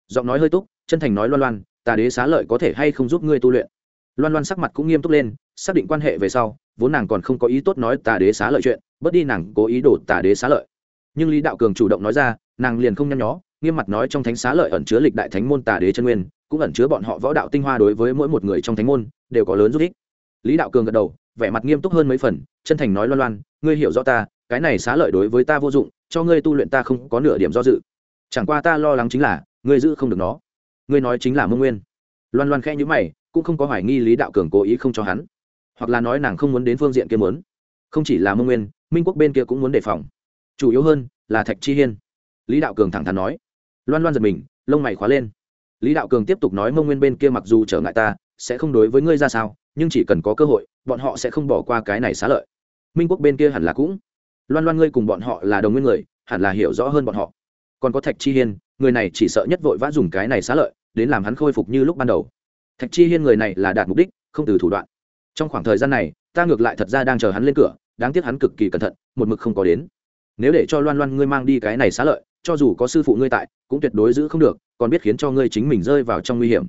Giọng nói hơi túc, chân thành nói loan loan, tà đế xá lợi có thể hay không giúp ngươi tu luyện? Loan loan sắc mặt cũng nghiêm túc lên, xác định quan hệ về sau, vốn nàng còn không có ý tốt nói tà đế xá lợi chuyện, bớt đi nàng cố ý đổ tà đế xá lợi. Nhưng lý đạo cường chủ động nói ra, nàng liền không nhăn nhó, nghiêm mặt nói trong thánh xá lợi ẩn chứa lịch đại thánh môn tà đế chân nguyên, cũng ẩn chứa bọn họ võ đạo tinh hoa đối với mỗi một người trong thánh môn, đều có lớn giúp ích lý đạo cường gật đầu, vẻ mặt nghiêm túc hơn mấy phần, chân thành nói loan loan, ngươi hiểu rõ ta, cái này xá lợi đối với ta vô dụng, cho ngươi tu luyện ta không có nửa điểm do dự. Chẳng qua ta lo lắng chính là, ngươi giữ không được nó. Ngươi nói chính là mông nguyên. Loan loan khẽ nhữ mày, cũng không có hoài nghi lý đạo cường cố ý không cho hắn. Hoặc là nói nàng không muốn đến phương diện kia muốn. Không chỉ là mông nguyên, minh quốc bên kia cũng muốn đề phòng. Chủ yếu hơn, là thạch chi hiên. Lý đạo cường thẳng thắn nói. Loan loan giật mình, lông mày khóa lên. Lý đạo cường tiếp tục nói mông nguyên bên kia mặc dù trở ngại ta, sẽ không đối với ngươi ra sao nhưng chỉ cần có cơ hội, bọn họ sẽ không bỏ qua cái này xá lợi. Minh quốc bên kia hẳn là cũng, loan loan ngươi cùng bọn họ là đồng nguyên người, hẳn là hiểu rõ hơn bọn họ. Còn có thạch chi hiên, người này chỉ sợ nhất vội vã dùng cái này xá lợi, đến làm hắn khôi phục như lúc ban đầu. Thạch chi hiên người này là đạt mục đích, không từ thủ đoạn. Trong khoảng thời gian này, ta ngược lại thật ra đang chờ hắn lên cửa, đáng tiếc hắn cực kỳ cẩn thận, một mực không có đến. Nếu để cho loan loan ngươi mang đi cái này xá lợi, cho dù có sư phụ ngươi tại, cũng tuyệt đối giữ không được, còn biết khiến cho ngươi chính mình rơi vào trong nguy hiểm.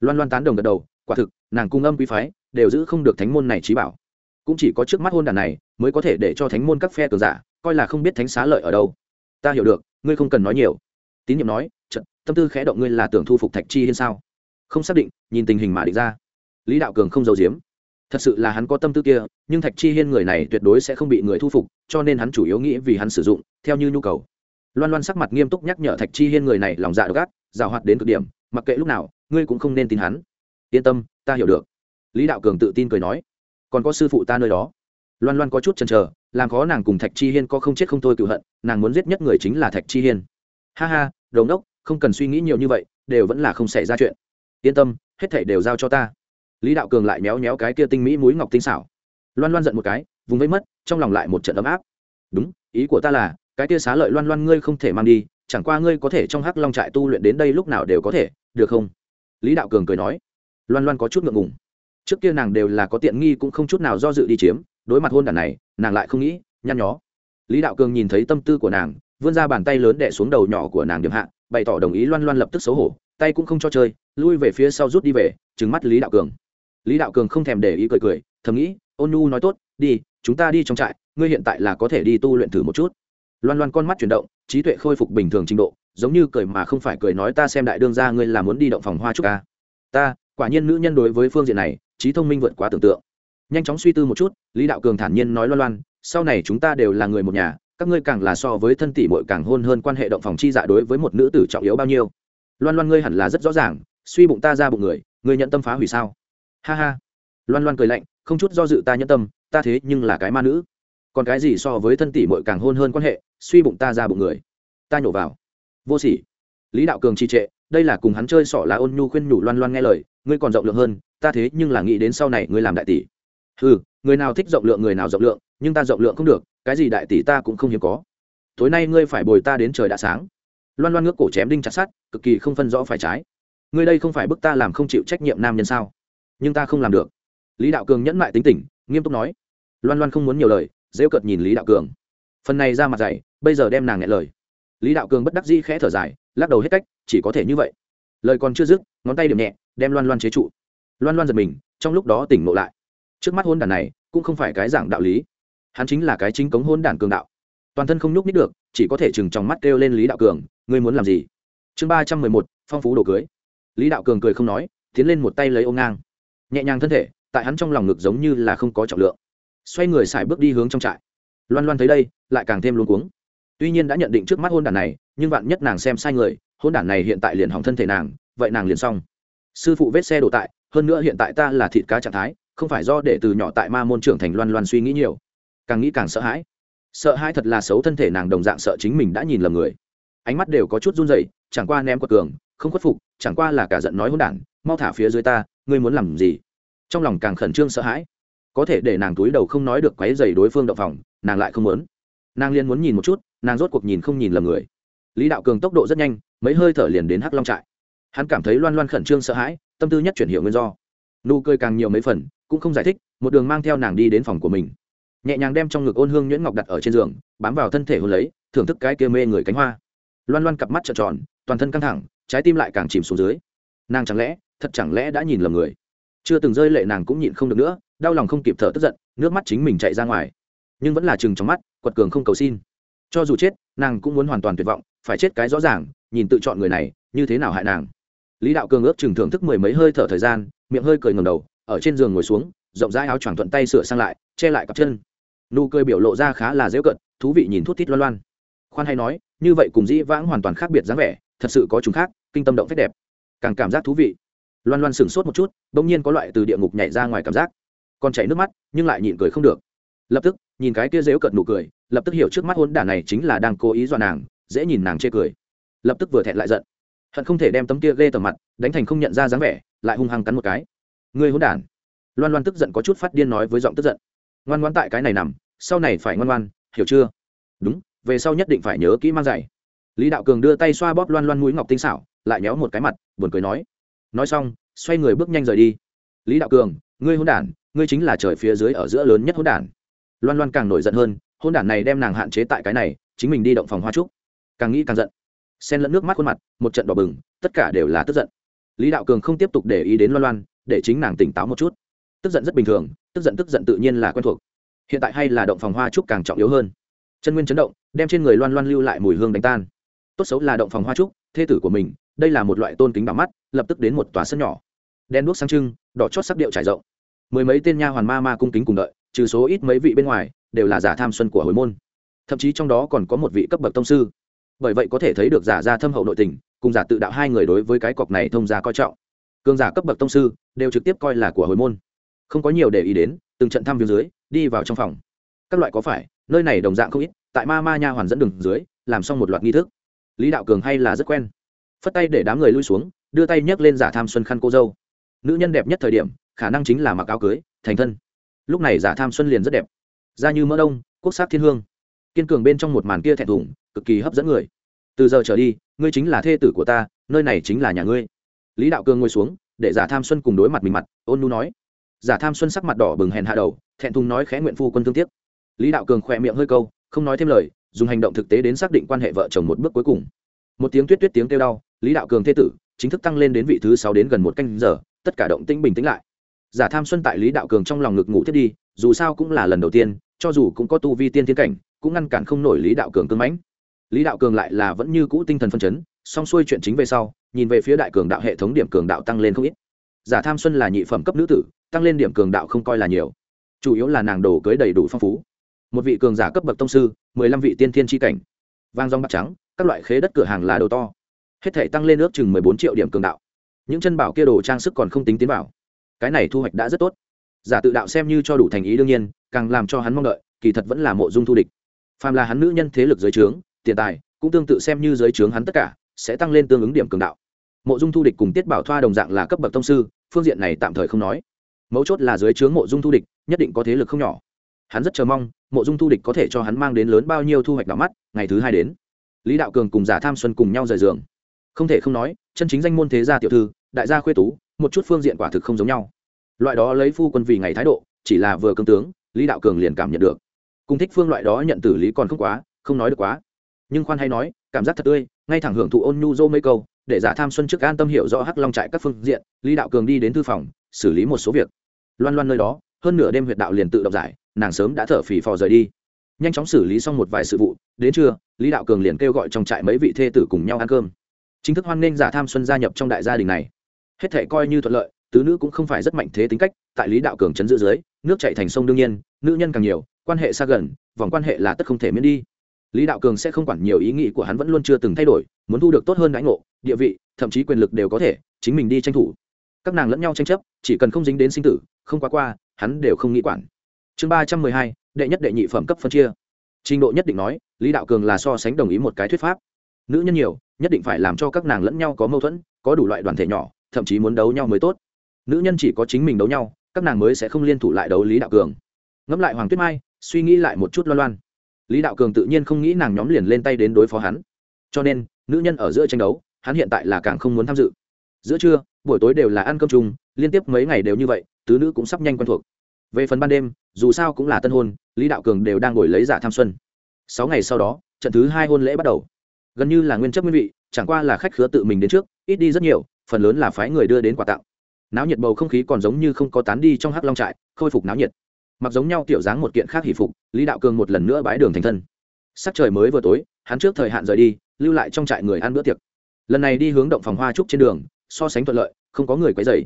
Loan loan tán đồng gật đầu, quả thực, nàng cung âm quý phái đều giữ không được thánh môn này trí bảo. Cũng chỉ có trước mắt hôn đàn này mới có thể để cho thánh môn các phe cường giả coi là không biết thánh xá lợi ở đâu. Ta hiểu được, ngươi không cần nói nhiều. Tín nhiệm nói trận tâm tư khẽ động ngươi là tưởng thu phục thạch chi hiên sao? Không xác định, nhìn tình hình mà định ra. Lý đạo cường không giấu giếm. Thật sự là hắn có tâm tư kia, nhưng thạch chi hiên người này tuyệt đối sẽ không bị người thu phục, cho nên hắn chủ yếu nghĩ vì hắn sử dụng, theo như nhu cầu. Loan loan sắc mặt nghiêm túc nhắc nhở thạch chi hiên người này lòng dạ độc ác rào hoạt đến cực điểm, mặc kệ lúc nào, ngươi cũng không nên tin hắn. Yên tâm, ta hiểu được lý đạo cường tự tin cười nói, còn có sư phụ ta nơi đó. Loan loan có chút chần chờ, làm khó nàng cùng thạch chi hiên có không chết không thôi cựu hận, nàng muốn giết nhất người chính là thạch chi hiên. Ha ha đồn đốc không cần suy nghĩ nhiều như vậy, đều vẫn là không xảy ra chuyện. Yên tâm, hết thảy đều giao cho ta. Lý đạo cường lại méo méo cái kia tinh mỹ múi ngọc tinh xảo. Loan loan giận một cái, vùng vẫy mất, trong lòng lại một trận ấm áp. Đúng, ý của ta là, cái kia xá lợi loan loan ngươi không thể mang đi, chẳng qua ngươi có thể trong hắc long trại tu luyện đến đây lúc nào đều có thể, được không? Lý đạo cường cười nói. Loan loan có chút ngượng ngùng trước kia nàng đều là có tiện nghi cũng không chút nào do dự đi chiếm, đối mặt hôn đản này, nàng lại không nghĩ, nhăn nhó. Lý đạo cường nhìn thấy tâm tư của nàng, vươn ra bàn tay lớn đẻ xuống đầu nhỏ của nàng điểm hạ, bày tỏ đồng ý loan loan lập tức xấu hổ, tay cũng không cho chơi, lui về phía sau rút đi về, trừng mắt lý đạo cường. Lý đạo cường không thèm để ý cười cười, thầm nghĩ, ôn nu nói tốt, đi, chúng ta đi trong trại, ngươi hiện tại là có thể đi tu luyện thử một chút. Loan loan con mắt chuyển động, trí tuệ khôi phục bình thường trình độ, giống như cười mà không phải cười nói, ta xem đại đương ra ngươi là muốn đi động phòng hoa trúc ca. Ta, quả nhiên nữ nhân đối với phương diện này trí thông minh vượt quá tưởng tượng. Nhanh chóng suy tư một chút, lý đạo cường thản nhiên nói loan loan, sau này chúng ta đều là người một nhà, các ngươi càng là so với thân tỷ muội càng hôn hơn quan hệ động phòng chi dạ đối với một nữ tử trọng yếu bao nhiêu. Loan loan ngươi hẳn là rất rõ ràng, suy bụng ta ra bụng người, ngươi nhận tâm phá hủy sao? Ha ha. Loan loan cười lạnh, không chút do dự ta nhẫn tâm, ta thế nhưng là cái ma nữ. Còn cái gì so với thân tỷ muội càng hôn hơn quan hệ, suy bụng ta ra bụng người. Ta nhổ vào. Vô sỉ. Lý đạo cường trì trệ, đây là cùng hắn chơi sỏ lá ôn nhu khuyên nhủ loan loan nghe lời, ngươi còn rộng lượng hơn ta thế nhưng là nghĩ đến sau này ngươi làm đại tỷ. Ừ người nào thích rộng lượng người nào rộng lượng, nhưng ta rộng lượng không được, cái gì đại tỷ ta cũng không hiếm có. Tối nay ngươi phải bồi ta đến trời đã sáng. Loan loan ngước cổ chém đinh chặt sát cực kỳ không phân rõ phải trái. Ngươi đây không phải bức ta làm không chịu trách nhiệm nam nhân sao? Nhưng ta không làm được. Lý đạo cường nhẫn mại tính tình, nghiêm túc nói. Loan loan không muốn nhiều lời dễ cợt nhìn lý đạo cường. Phần này ra mặt dày, bây giờ đem nàng nghe lời. Lý đạo cường bất đắc dĩ khẽ thở dài, lắc đầu hết cách, chỉ có thể như vậy. Lời còn chưa dứt, ngón tay điểm nhẹ, đem loan loan chế trụ loan loan giật mình, trong lúc đó tỉnh ngộ lại. Trước mắt hôn đản này cũng không phải cái dạng đạo lý. Hắn chính là cái chính cống hôn đản cường đạo. Toàn thân không nhúc nít được, chỉ có thể chừng trong mắt kêu lên lý đạo cường, ngươi muốn làm gì? Chương ba trăm mười một, phong phú đồ cưới. Lý đạo cường cười không nói, tiến lên một tay lấy ô ngang. Nhẹ nhàng thân thể, tại hắn trong lòng ngực giống như là không có trọng lượng. Xoay người xài bước đi hướng trong trại. Loan loan thấy đây, lại càng thêm luống cuống. Tuy nhiên đã nhận định trước mắt hôn đản này, nhưng vạn nhất nàng xem sai người, hôn đản này hiện tại liền hỏng thân thể nàng, vậy nàng liền xong sư phụ vết xe đổ tại, hơn nữa hiện tại ta là thịt cá trạng thái, không phải do để từ nhỏ tại ma môn trưởng thành loan loan suy nghĩ nhiều. Càng nghĩ càng sợ hãi. Sợ hãi thật là xấu thân thể nàng đồng dạng sợ chính mình đã nhìn lầm người. Ánh mắt đều có chút run rẩy, chẳng qua ném quật cường, không khuất phục, chẳng qua là cả giận nói hôn đản, mau thả phía dưới ta, ngươi muốn làm gì? Trong lòng càng khẩn trương sợ hãi. Có thể để nàng túi đầu không nói được quấy dày đối phương động phòng, nàng lại không muốn. Nàng liên muốn nhìn một chút, nàng rốt cuộc nhìn không nhìn lầm người. Lý đạo cường tốc độ rất nhanh, mấy hơi thở liền đến hắc long trại hắn cảm thấy loan loan khẩn trương sợ hãi, tâm tư nhất chuyển hiệu nguyên do. Nụ cười càng nhiều mấy phần, cũng không giải thích, một đường mang theo nàng đi đến phòng của mình. Nhẹ nhàng đem trong ngực ôn hương nhuyễn ngọc đặt ở trên giường, bám vào thân thể hôn lấy, thưởng thức cái kia mê người cánh hoa. Loan loan cặp mắt trợn tròn, toàn thân căng thẳng, trái tim lại càng chìm xuống dưới. Nàng chẳng lẽ, thật chẳng lẽ đã nhìn lầm người? Chưa từng rơi lệ nàng cũng nhịn không được nữa, đau lòng không kịp thở tức giận, nước mắt chính mình chạy ra ngoài. Nhưng vẫn là chừng trong mắt, quật cường không cầu xin. Cho dù chết, nàng cũng muốn hoàn toàn tuyệt vọng, phải chết cái rõ ràng, nhìn tự chọn người này, như thế nào hại nàng? Lý đạo cường ước chừng thưởng thức mười mấy hơi thở thời gian, miệng hơi cười ngầm đầu, ở trên giường ngồi xuống, rộng rãi áo choàng thuận tay sửa sang lại, che lại cặp chân. Nụ cười biểu lộ ra khá là dễ cận, thú vị nhìn thút thít loan loan. Khoan hay nói, như vậy cùng dĩ vãng hoàn toàn khác biệt dáng vẻ, thật sự có chúng khác, kinh tâm động phép đẹp. Càng cảm giác thú vị. Loan loan sửng sốt một chút, bỗng nhiên có loại từ địa ngục nhảy ra ngoài cảm giác. Còn chảy nước mắt, nhưng lại nhịn cười không được. Lập tức, nhìn cái kia dễu cận nụ cười, lập tức hiểu trước mắt hôn đản này chính là đang cố ý dọa nàng, dễ nhìn nàng chê cười. Lập tức vừa thẹn lại giận hận không thể đem tấm kia ghê tầm mặt đánh thành không nhận ra dáng vẻ, lại hung hăng cắn một cái. Ngươi hôn đản. Loan loan tức giận có chút phát điên nói với giọng tức giận. Ngoan ngoan tại cái này nằm, sau này phải ngoan ngoan, hiểu chưa? Đúng, về sau nhất định phải nhớ kỹ mang giày. Lý đạo cường đưa tay xoa bóp loan loan mũi ngọc tinh xảo, lại nhéo một cái mặt, buồn cười nói. Nói xong, xoay người bước nhanh rời đi. Lý đạo cường, ngươi hôn đản, ngươi chính là trời phía dưới ở giữa lớn nhất hôn đản. Loan loan càng nổi giận hơn hôn đản này đem nàng hạn chế tại cái này, chính mình đi động phòng hoa trúc. Càng nghĩ càng giận xen lẫn nước mắt khuôn mặt, một trận đỏ bừng, tất cả đều là tức giận. Lý đạo cường không tiếp tục để ý đến loan loan, để chính nàng tỉnh táo một chút. Tức giận rất bình thường, tức giận tức giận tự nhiên là quen thuộc. Hiện tại hay là động phòng hoa trúc càng trọng yếu hơn. Chân nguyên chấn động, đem trên người loan loan lưu lại mùi hương đánh tan. Tốt xấu là động phòng hoa trúc, thê tử của mình, đây là một loại tôn kính bằng mắt, lập tức đến một tòa sân nhỏ. Đen đuốc sang trưng, đỏ chót sắc điệu trải rộng. Mười mấy tên nha hoàn ma ma cung kính cùng đợi, trừ số ít mấy vị bên ngoài, đều là giả tham xuân của hồi môn. Thậm chí trong đó còn có một vị cấp bậc tông sư bởi vậy có thể thấy được giả ra thâm hậu nội tình, cùng giả tự đạo hai người đối với cái cọc này thông gia coi trọng. Cường giả cấp bậc tông sư đều trực tiếp coi là của hồi môn. Không có nhiều để ý đến, từng trận thăm viếng dưới, đi vào trong phòng. Các loại có phải, nơi này đồng dạng không ít, tại ma ma nha hoàn dẫn đường dưới, làm xong một loạt nghi thức. Lý đạo cường hay là rất quen. Phất tay để đám người lui xuống, đưa tay nhấc lên giả tham xuân khăn cô dâu. Nữ nhân đẹp nhất thời điểm, khả năng chính là mặc áo cưới, thành thân. Lúc này giả tham xuân liền rất đẹp. Da như mỡ đông, quốc sắc thiên hương kiên cường bên trong một màn kia thẹn thùng, cực kỳ hấp dẫn người. Từ giờ trở đi, ngươi chính là thê tử của ta, nơi này chính là nhà ngươi. Lý đạo cường ngồi xuống, để giả tham xuân cùng đối mặt mình mặt, ôn nu nói. Giả tham xuân sắc mặt đỏ bừng hèn hạ đầu, thẹn thùng nói khẽ nguyện phu quân thương tiếc. Lý đạo cường khỏe miệng hơi câu, không nói thêm lời, dùng hành động thực tế đến xác định quan hệ vợ chồng một bước cuối cùng. Một tiếng tuyết tuyết tiếng kêu đau, lý đạo cường thê tử, chính thức tăng lên đến vị thứ sáu đến gần một canh giờ, tất cả động tĩnh bình tĩnh lại. Giả tham xuân tại lý đạo cường trong lòng ngực ngủ thiết đi, dù sao cũng là lần đầu tiên, cho dù cũng có tu vi tiên thiên cảnh cũng ngăn cản không nổi lý đạo cường cương mãnh. Lý đạo cường lại là vẫn như cũ tinh thần phân chấn, song xuôi chuyện chính về sau, nhìn về phía đại cường đạo hệ thống điểm cường đạo tăng lên không ít. Giả tham xuân là nhị phẩm cấp nữ tử, tăng lên điểm cường đạo không coi là nhiều. Chủ yếu là nàng đồ cưới đầy đủ phong phú. Một vị cường giả cấp bậc tông sư, mười lăm vị tiên thiên tri cảnh. Vang rong bạc trắng, các loại khế đất cửa hàng là đồ to. Hết thể tăng lên ước chừng mười bốn triệu điểm cường đạo. Những chân bảo kia đồ trang sức còn không tính tiến vào. Cái này thu hoạch đã rất tốt. Giả tự đạo xem như cho đủ thành ý đương nhiên, càng làm cho hắn mong đợi, kỳ thật vẫn là mộ dung thu địch phàm là hắn nữ nhân thế lực dưới trướng, tiền tài cũng tương tự xem như dưới trướng hắn tất cả, sẽ tăng lên tương ứng điểm cường đạo. Mộ dung thu địch cùng tiết bảo thoa đồng dạng là cấp bậc tông sư, phương diện này tạm thời không nói. Mấu chốt là dưới trướng mộ dung thu địch nhất định có thế lực không nhỏ. Hắn rất chờ mong mộ dung thu địch có thể cho hắn mang đến lớn bao nhiêu thu hoạch đỏ mắt, ngày thứ hai đến. Lý đạo cường cùng giả tham xuân cùng nhau rời giường. Không thể không nói, chân chính danh môn thế gia tiểu thư, đại gia khuê tú, một chút phương diện quả thực không giống nhau. Loại đó lấy phu quân vì ngày thái độ, chỉ là vừa cương tướng, lý đạo cường liền cảm nhận được cùng thích phương loại đó nhận tử lý còn không quá, không nói được quá. Nhưng khoan hay nói, cảm giác thật tươi, ngay thẳng hưởng thụ ôn nhu dô mấy câu, để giả tham xuân trước an tâm hiểu rõ hắc long trại các phương diện, lý đạo cường đi đến thư phòng, xử lý một số việc. Loan loan nơi đó, hơn nửa đêm huyệt đạo liền tự động giải, nàng sớm đã thở phì phò rời đi. Nhanh chóng xử lý xong một vài sự vụ, đến trưa, lý đạo cường liền kêu gọi trong trại mấy vị thê tử cùng nhau ăn cơm. Chính thức hoan nghênh giả tham xuân gia nhập trong đại gia đình này. Hết thể coi như thuận lợi, tứ nữ cũng không phải rất mạnh thế tính cách, tại lý đạo cường chấn giữ dưới, nước chạy thành sông đương nhiên, nữ nhân càng nhiều quan hệ xa gần, vòng quan hệ là tất không thể miễn đi. Lý đạo cường sẽ không quản nhiều ý nghĩ của hắn vẫn luôn chưa từng thay đổi, muốn thu được tốt hơn đãi ngộ, địa vị, thậm chí quyền lực đều có thể, chính mình đi tranh thủ. Các nàng lẫn nhau tranh chấp, chỉ cần không dính đến sinh tử, không quá qua, hắn đều không nghĩ quản. Chương ba trăm mười hai, đệ nhất đệ nhị phẩm cấp phân chia. Trình độ nhất định nói, lý đạo cường là so sánh đồng ý một cái thuyết pháp. Nữ nhân nhiều, nhất định phải làm cho các nàng lẫn nhau có mâu thuẫn, có đủ loại đoàn thể nhỏ, thậm chí muốn đấu nhau mới tốt. Nữ nhân chỉ có chính mình đấu nhau, các nàng mới sẽ không liên thủ lại đấu lý đạo cường ngẫm lại hoàng tuyết mai, suy nghĩ lại một chút loan loan. Lý đạo cường tự nhiên không nghĩ nàng nhóm liền lên tay đến đối phó hắn. Cho nên, nữ nhân ở giữa tranh đấu, hắn hiện tại là càng không muốn tham dự. Giữa trưa, buổi tối đều là ăn cơm chung, liên tiếp mấy ngày đều như vậy, tứ nữ cũng sắp nhanh quen thuộc. Về phần ban đêm, dù sao cũng là tân hôn, lý đạo cường đều đang ngồi lấy giả tham xuân. Sáu ngày sau đó, trận thứ hai hôn lễ bắt đầu. Gần như là nguyên chất nguyên vị, chẳng qua là khách khứa tự mình đến trước, ít đi rất nhiều, phần lớn là phái người đưa đến quà tặng. Náo nhiệt bầu không khí còn giống như không có tán đi trong hắc long trại, khôi phục náo nhiệt mặc giống nhau tiểu dáng một kiện khác hỷ phục, lý đạo cường một lần nữa bái đường thành thân. Sắc trời mới vừa tối, hắn trước thời hạn rời đi, lưu lại trong trại người ăn bữa tiệc. Lần này đi hướng động phòng hoa trúc trên đường, so sánh thuận lợi, không có người quấy dày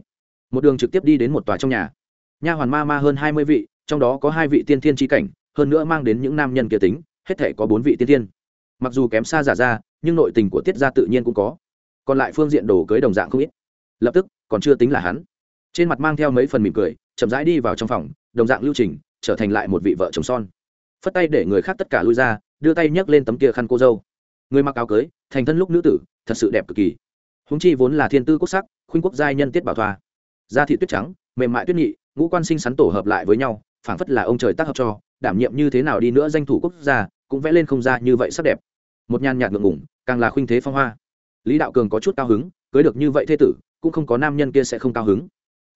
một đường trực tiếp đi đến một tòa trong nhà. Nha hoàn ma ma hơn hai mươi vị, trong đó có hai vị tiên thiên tri cảnh, hơn nữa mang đến những nam nhân kia tính, hết thể có bốn vị tiên thiên. Mặc dù kém xa giả ra, nhưng nội tình của tiết gia tự nhiên cũng có. Còn lại phương diện đồ cưới đồng dạng không ít. Lập tức, còn chưa tính là hắn. Trên mặt mang theo mấy phần mỉm cười chậm rãi đi vào trong phòng, đồng dạng lưu trình trở thành lại một vị vợ chồng son. Phất tay để người khác tất cả lui ra, đưa tay nhấc lên tấm kia khăn cô dâu. Người mặc áo cưới, thành thân lúc nữ tử, thật sự đẹp cực kỳ. Húng chi vốn là thiên tư quốc sắc, khuynh quốc giai nhân tiết bảo thoa. Da thị tuyết trắng, mềm mại tuyết nhị, ngũ quan sinh sắn tổ hợp lại với nhau, phảng phất là ông trời tác hợp cho, đảm nhiệm như thế nào đi nữa danh thủ quốc gia, cũng vẽ lên không ra như vậy sắc đẹp. Một nhàn nhạt ngượng ngủng càng là khuynh thế phong hoa. Lý đạo cường có chút cao hứng, cưới được như vậy thế tử, cũng không có nam nhân kia sẽ không cao hứng.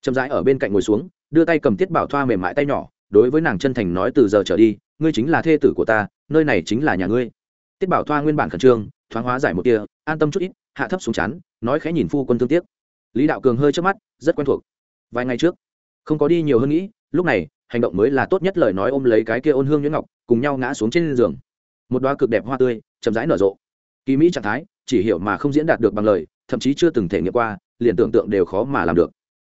Chậm rãi ở bên cạnh ngồi xuống đưa tay cầm tiết bảo thoa mềm mại tay nhỏ, đối với nàng chân thành nói từ giờ trở đi, ngươi chính là thê tử của ta, nơi này chính là nhà ngươi. Tiết bảo thoa nguyên bản khẩn trương, thoáng hóa giải một tia, an tâm chút ít, hạ thấp xuống chán, nói khẽ nhìn phu quân thương tiếc. Lý đạo cường hơi trước mắt, rất quen thuộc. Vài ngày trước, không có đi nhiều hơn nghĩ, lúc này, hành động mới là tốt nhất lời nói ôm lấy cái kia ôn hương nhuyễn ngọc, cùng nhau ngã xuống trên giường. Một đoá cực đẹp hoa tươi, chậm rãi nở rộ. Kỳ mỹ trạng thái, chỉ hiểu mà không diễn đạt được bằng lời, thậm chí chưa từng thể nghiệm qua, liền tưởng tượng đều khó mà làm được.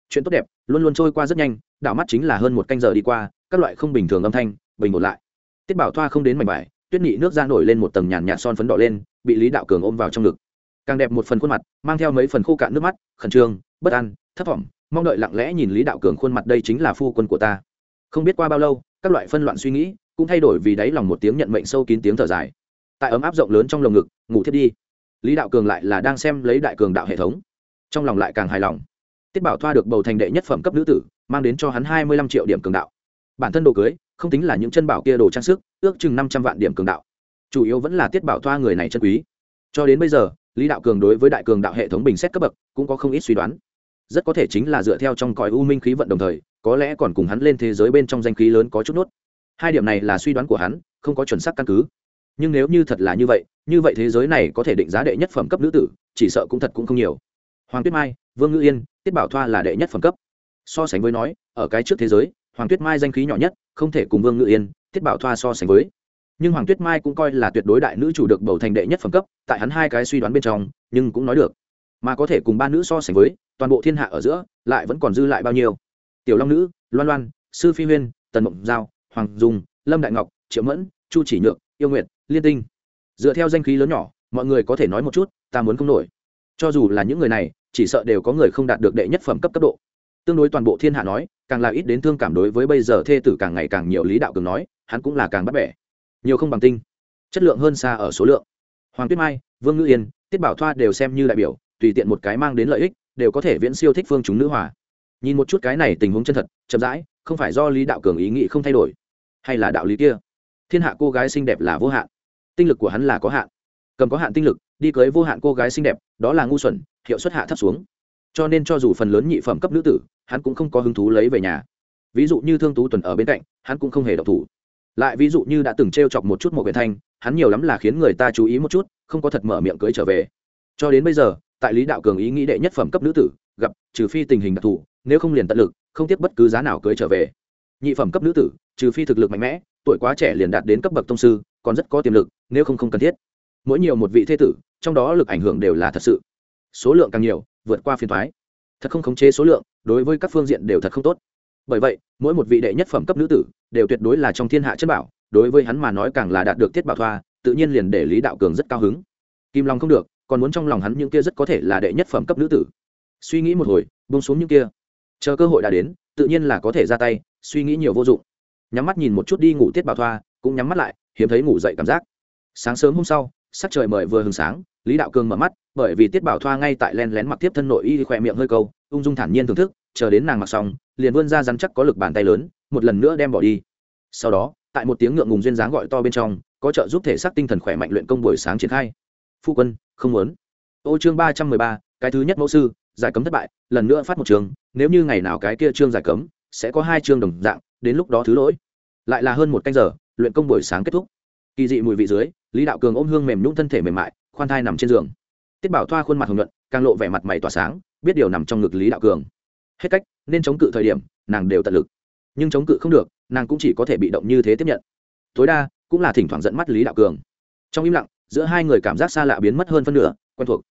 Chuyện tốt đẹp, luôn luôn trôi qua rất nhanh đảo mắt chính là hơn một canh giờ đi qua, các loại không bình thường âm thanh, bình ổn lại. Tiết bảo thoa không đến mảnh vải, tuyết nhị nước ra nổi lên một tầng nhàn nhạt son phấn đỏ lên, bị lý đạo cường ôm vào trong ngực. Càng đẹp một phần khuôn mặt, mang theo mấy phần khô cạn nước mắt, khẩn trương, bất an, thấp thỏm, mong đợi lặng lẽ nhìn lý đạo cường khuôn mặt đây chính là phu quân của ta. Không biết qua bao lâu, các loại phân loạn suy nghĩ cũng thay đổi vì đáy lòng một tiếng nhận mệnh sâu kín tiếng thở dài. Tại ấm áp rộng lớn trong lồng ngực, ngủ thiết đi. Lý đạo cường lại là đang xem lấy đại cường đạo hệ thống. Trong lòng lại càng hài lòng. Tiết bảo thoa được bầu thành đệ nhất phẩm cấp nữ tử mang đến cho hắn hai mươi lăm triệu điểm cường đạo. Bản thân đồ cưới, không tính là những chân bảo kia đồ trang sức, ước chừng năm trăm vạn điểm cường đạo. Chủ yếu vẫn là tiết bảo thoa người này chân quý. Cho đến bây giờ, lý đạo cường đối với đại cường đạo hệ thống bình xét cấp bậc, cũng có không ít suy đoán. Rất có thể chính là dựa theo trong cõi u minh khí vận đồng thời, có lẽ còn cùng hắn lên thế giới bên trong danh khí lớn có chút nốt. Hai điểm này là suy đoán của hắn, không có chuẩn xác căn cứ. Nhưng nếu như thật là như vậy như vậy thế giới này có thể định giá đệ nhất phẩm cấp nữ tử, chỉ sợ cũng thật cũng không nhiều. Hoàng tuyết mai, vương ngữ yên, tiết bảo thoa là đệ nhất phẩm cấp so sánh với nói, ở cái trước thế giới, hoàng tuyết mai danh khí nhỏ nhất, không thể cùng vương ngự yên, tiết bảo thoa so sánh với. Nhưng hoàng tuyết mai cũng coi là tuyệt đối đại nữ chủ được bầu thành đệ nhất phẩm cấp, tại hắn hai cái suy đoán bên trong, nhưng cũng nói được. Mà có thể cùng ba nữ so sánh với, toàn bộ thiên hạ ở giữa, lại vẫn còn dư lại bao nhiêu? Tiểu long nữ, loan loan, sư phi huyên, tần mộng giao, hoàng dung, lâm đại ngọc, triệu mẫn, chu chỉ nhượng yêu nguyện liên tinh. Dựa theo danh khí lớn nhỏ, mọi người có thể nói một chút, ta muốn không nổi. Cho dù là những người này, chỉ sợ đều có người không đạt được đệ nhất phẩm cấp cấp độ tương đối toàn bộ thiên hạ nói, càng là ít đến thương cảm đối với bây giờ thê tử càng ngày càng nhiều lý đạo cường nói, hắn cũng là càng bắt bẻ. Nhiều không bằng tinh. Chất lượng hơn xa ở số lượng. Hoàng tuyết mai, vương ngữ yên, tiết bảo thoa đều xem như đại biểu, tùy tiện một cái mang đến lợi ích, đều có thể viễn siêu thích phương chúng nữ hòa. Nhìn một chút cái này tình huống chân thật, chậm rãi, không phải do lý đạo cường ý nghĩ không thay đổi, hay là đạo lý kia? Thiên hạ cô gái xinh đẹp là vô hạn. Tinh lực của hắn là có hạn. Cầm có hạn tinh lực, đi cưới vô hạn cô gái xinh đẹp, đó là ngu xuẩn, hiệu suất hạ thấp xuống cho nên cho dù phần lớn nhị phẩm cấp nữ tử, hắn cũng không có hứng thú lấy về nhà. Ví dụ như thương tú tuần ở bên cạnh, hắn cũng không hề độc thủ. Lại ví dụ như đã từng t r e o chọc một chút một quyển thanh, hắn nhiều lắm là khiến người ta chú ý một chút, không có thật mở miệng cưới trở về. Cho đến bây giờ, tại lý đạo cường ý nghĩ đệ nhất phẩm cấp nữ tử, gặp, trừ phi tình hình đặc thù, nếu không liền tận lực, không tiếp bất cứ giá nào cưới trở về. Nhị phẩm cấp nữ tử, trừ phi thực lực mạnh mẽ, tuổi quá trẻ liền đạt đến cấp bậc tông sư, còn rất có tiềm lực, nếu không không cần thiết. Mỗi nhiều một vị thế tử, trong đó lực ảnh hưởng đều là thật sự số lượng càng nhiều, vượt qua phiên thoái. Thật không khống chế số lượng, đối với các phương diện đều thật không tốt. Bởi vậy, mỗi một vị đệ nhất phẩm cấp nữ tử đều tuyệt đối là trong thiên hạ chất bảo, đối với hắn mà nói càng là đạt được tiết bảo thoa, tự nhiên liền để lý đạo cường rất cao hứng. Kim long không được, còn muốn trong lòng hắn những kia rất có thể là đệ nhất phẩm cấp nữ tử. Suy nghĩ một hồi bông xuống những kia. Chờ cơ hội đã đến, tự nhiên là có thể ra tay, suy nghĩ nhiều vô dụng. Nhắm mắt nhìn một chút đi ngủ tiết bảo thoa, cũng nhắm mắt lại, hiếm thấy ngủ dậy cảm giác. Sáng sớm hôm sau, sắc trời mời vừa hừng sáng, lý đạo cường mở mắt bởi vì tiết bảo thoa ngay tại len lén mặc tiếp thân nội y khỏe miệng hơi câu, ung dung thản nhiên thưởng thức, chờ đến nàng mặc xong, liền vươn ra rắn chắc có lực bàn tay lớn, một lần nữa đem bỏ đi. Sau đó, tại một tiếng ngượng ngùng duyên dáng gọi to bên trong, có trợ giúp thể xác tinh thần khỏe mạnh luyện công buổi sáng triển khai. Phu quân, không muốn. Ô chương ba trăm mười ba, cái thứ nhất mẫu sư, giải cấm thất bại, lần nữa phát một trường, nếu như ngày nào cái kia chương giải cấm, sẽ có hai chương đồng dạng, đến lúc đó thứ lỗi. Lại là hơn một canh giờ, luyện công buổi sáng kết thúc. Kỳ dị mùi vị dưới, lý đạo cường ôm hương mềm nhũng thân thể mềm mại, khoan thai nằm trên giường tiết bảo thoa khuôn mặt hồng nhuận, càng lộ vẻ mặt mày tỏa sáng, biết điều nằm trong ngực lý đạo cường. Hết cách, nên chống cự thời điểm, nàng đều tận lực. Nhưng chống cự không được, nàng cũng chỉ có thể bị động như thế tiếp nhận. Tối đa, cũng là thỉnh thoảng dẫn mắt lý đạo cường. Trong im lặng, giữa hai người cảm giác xa lạ biến mất hơn phân nửa, quen thuộc.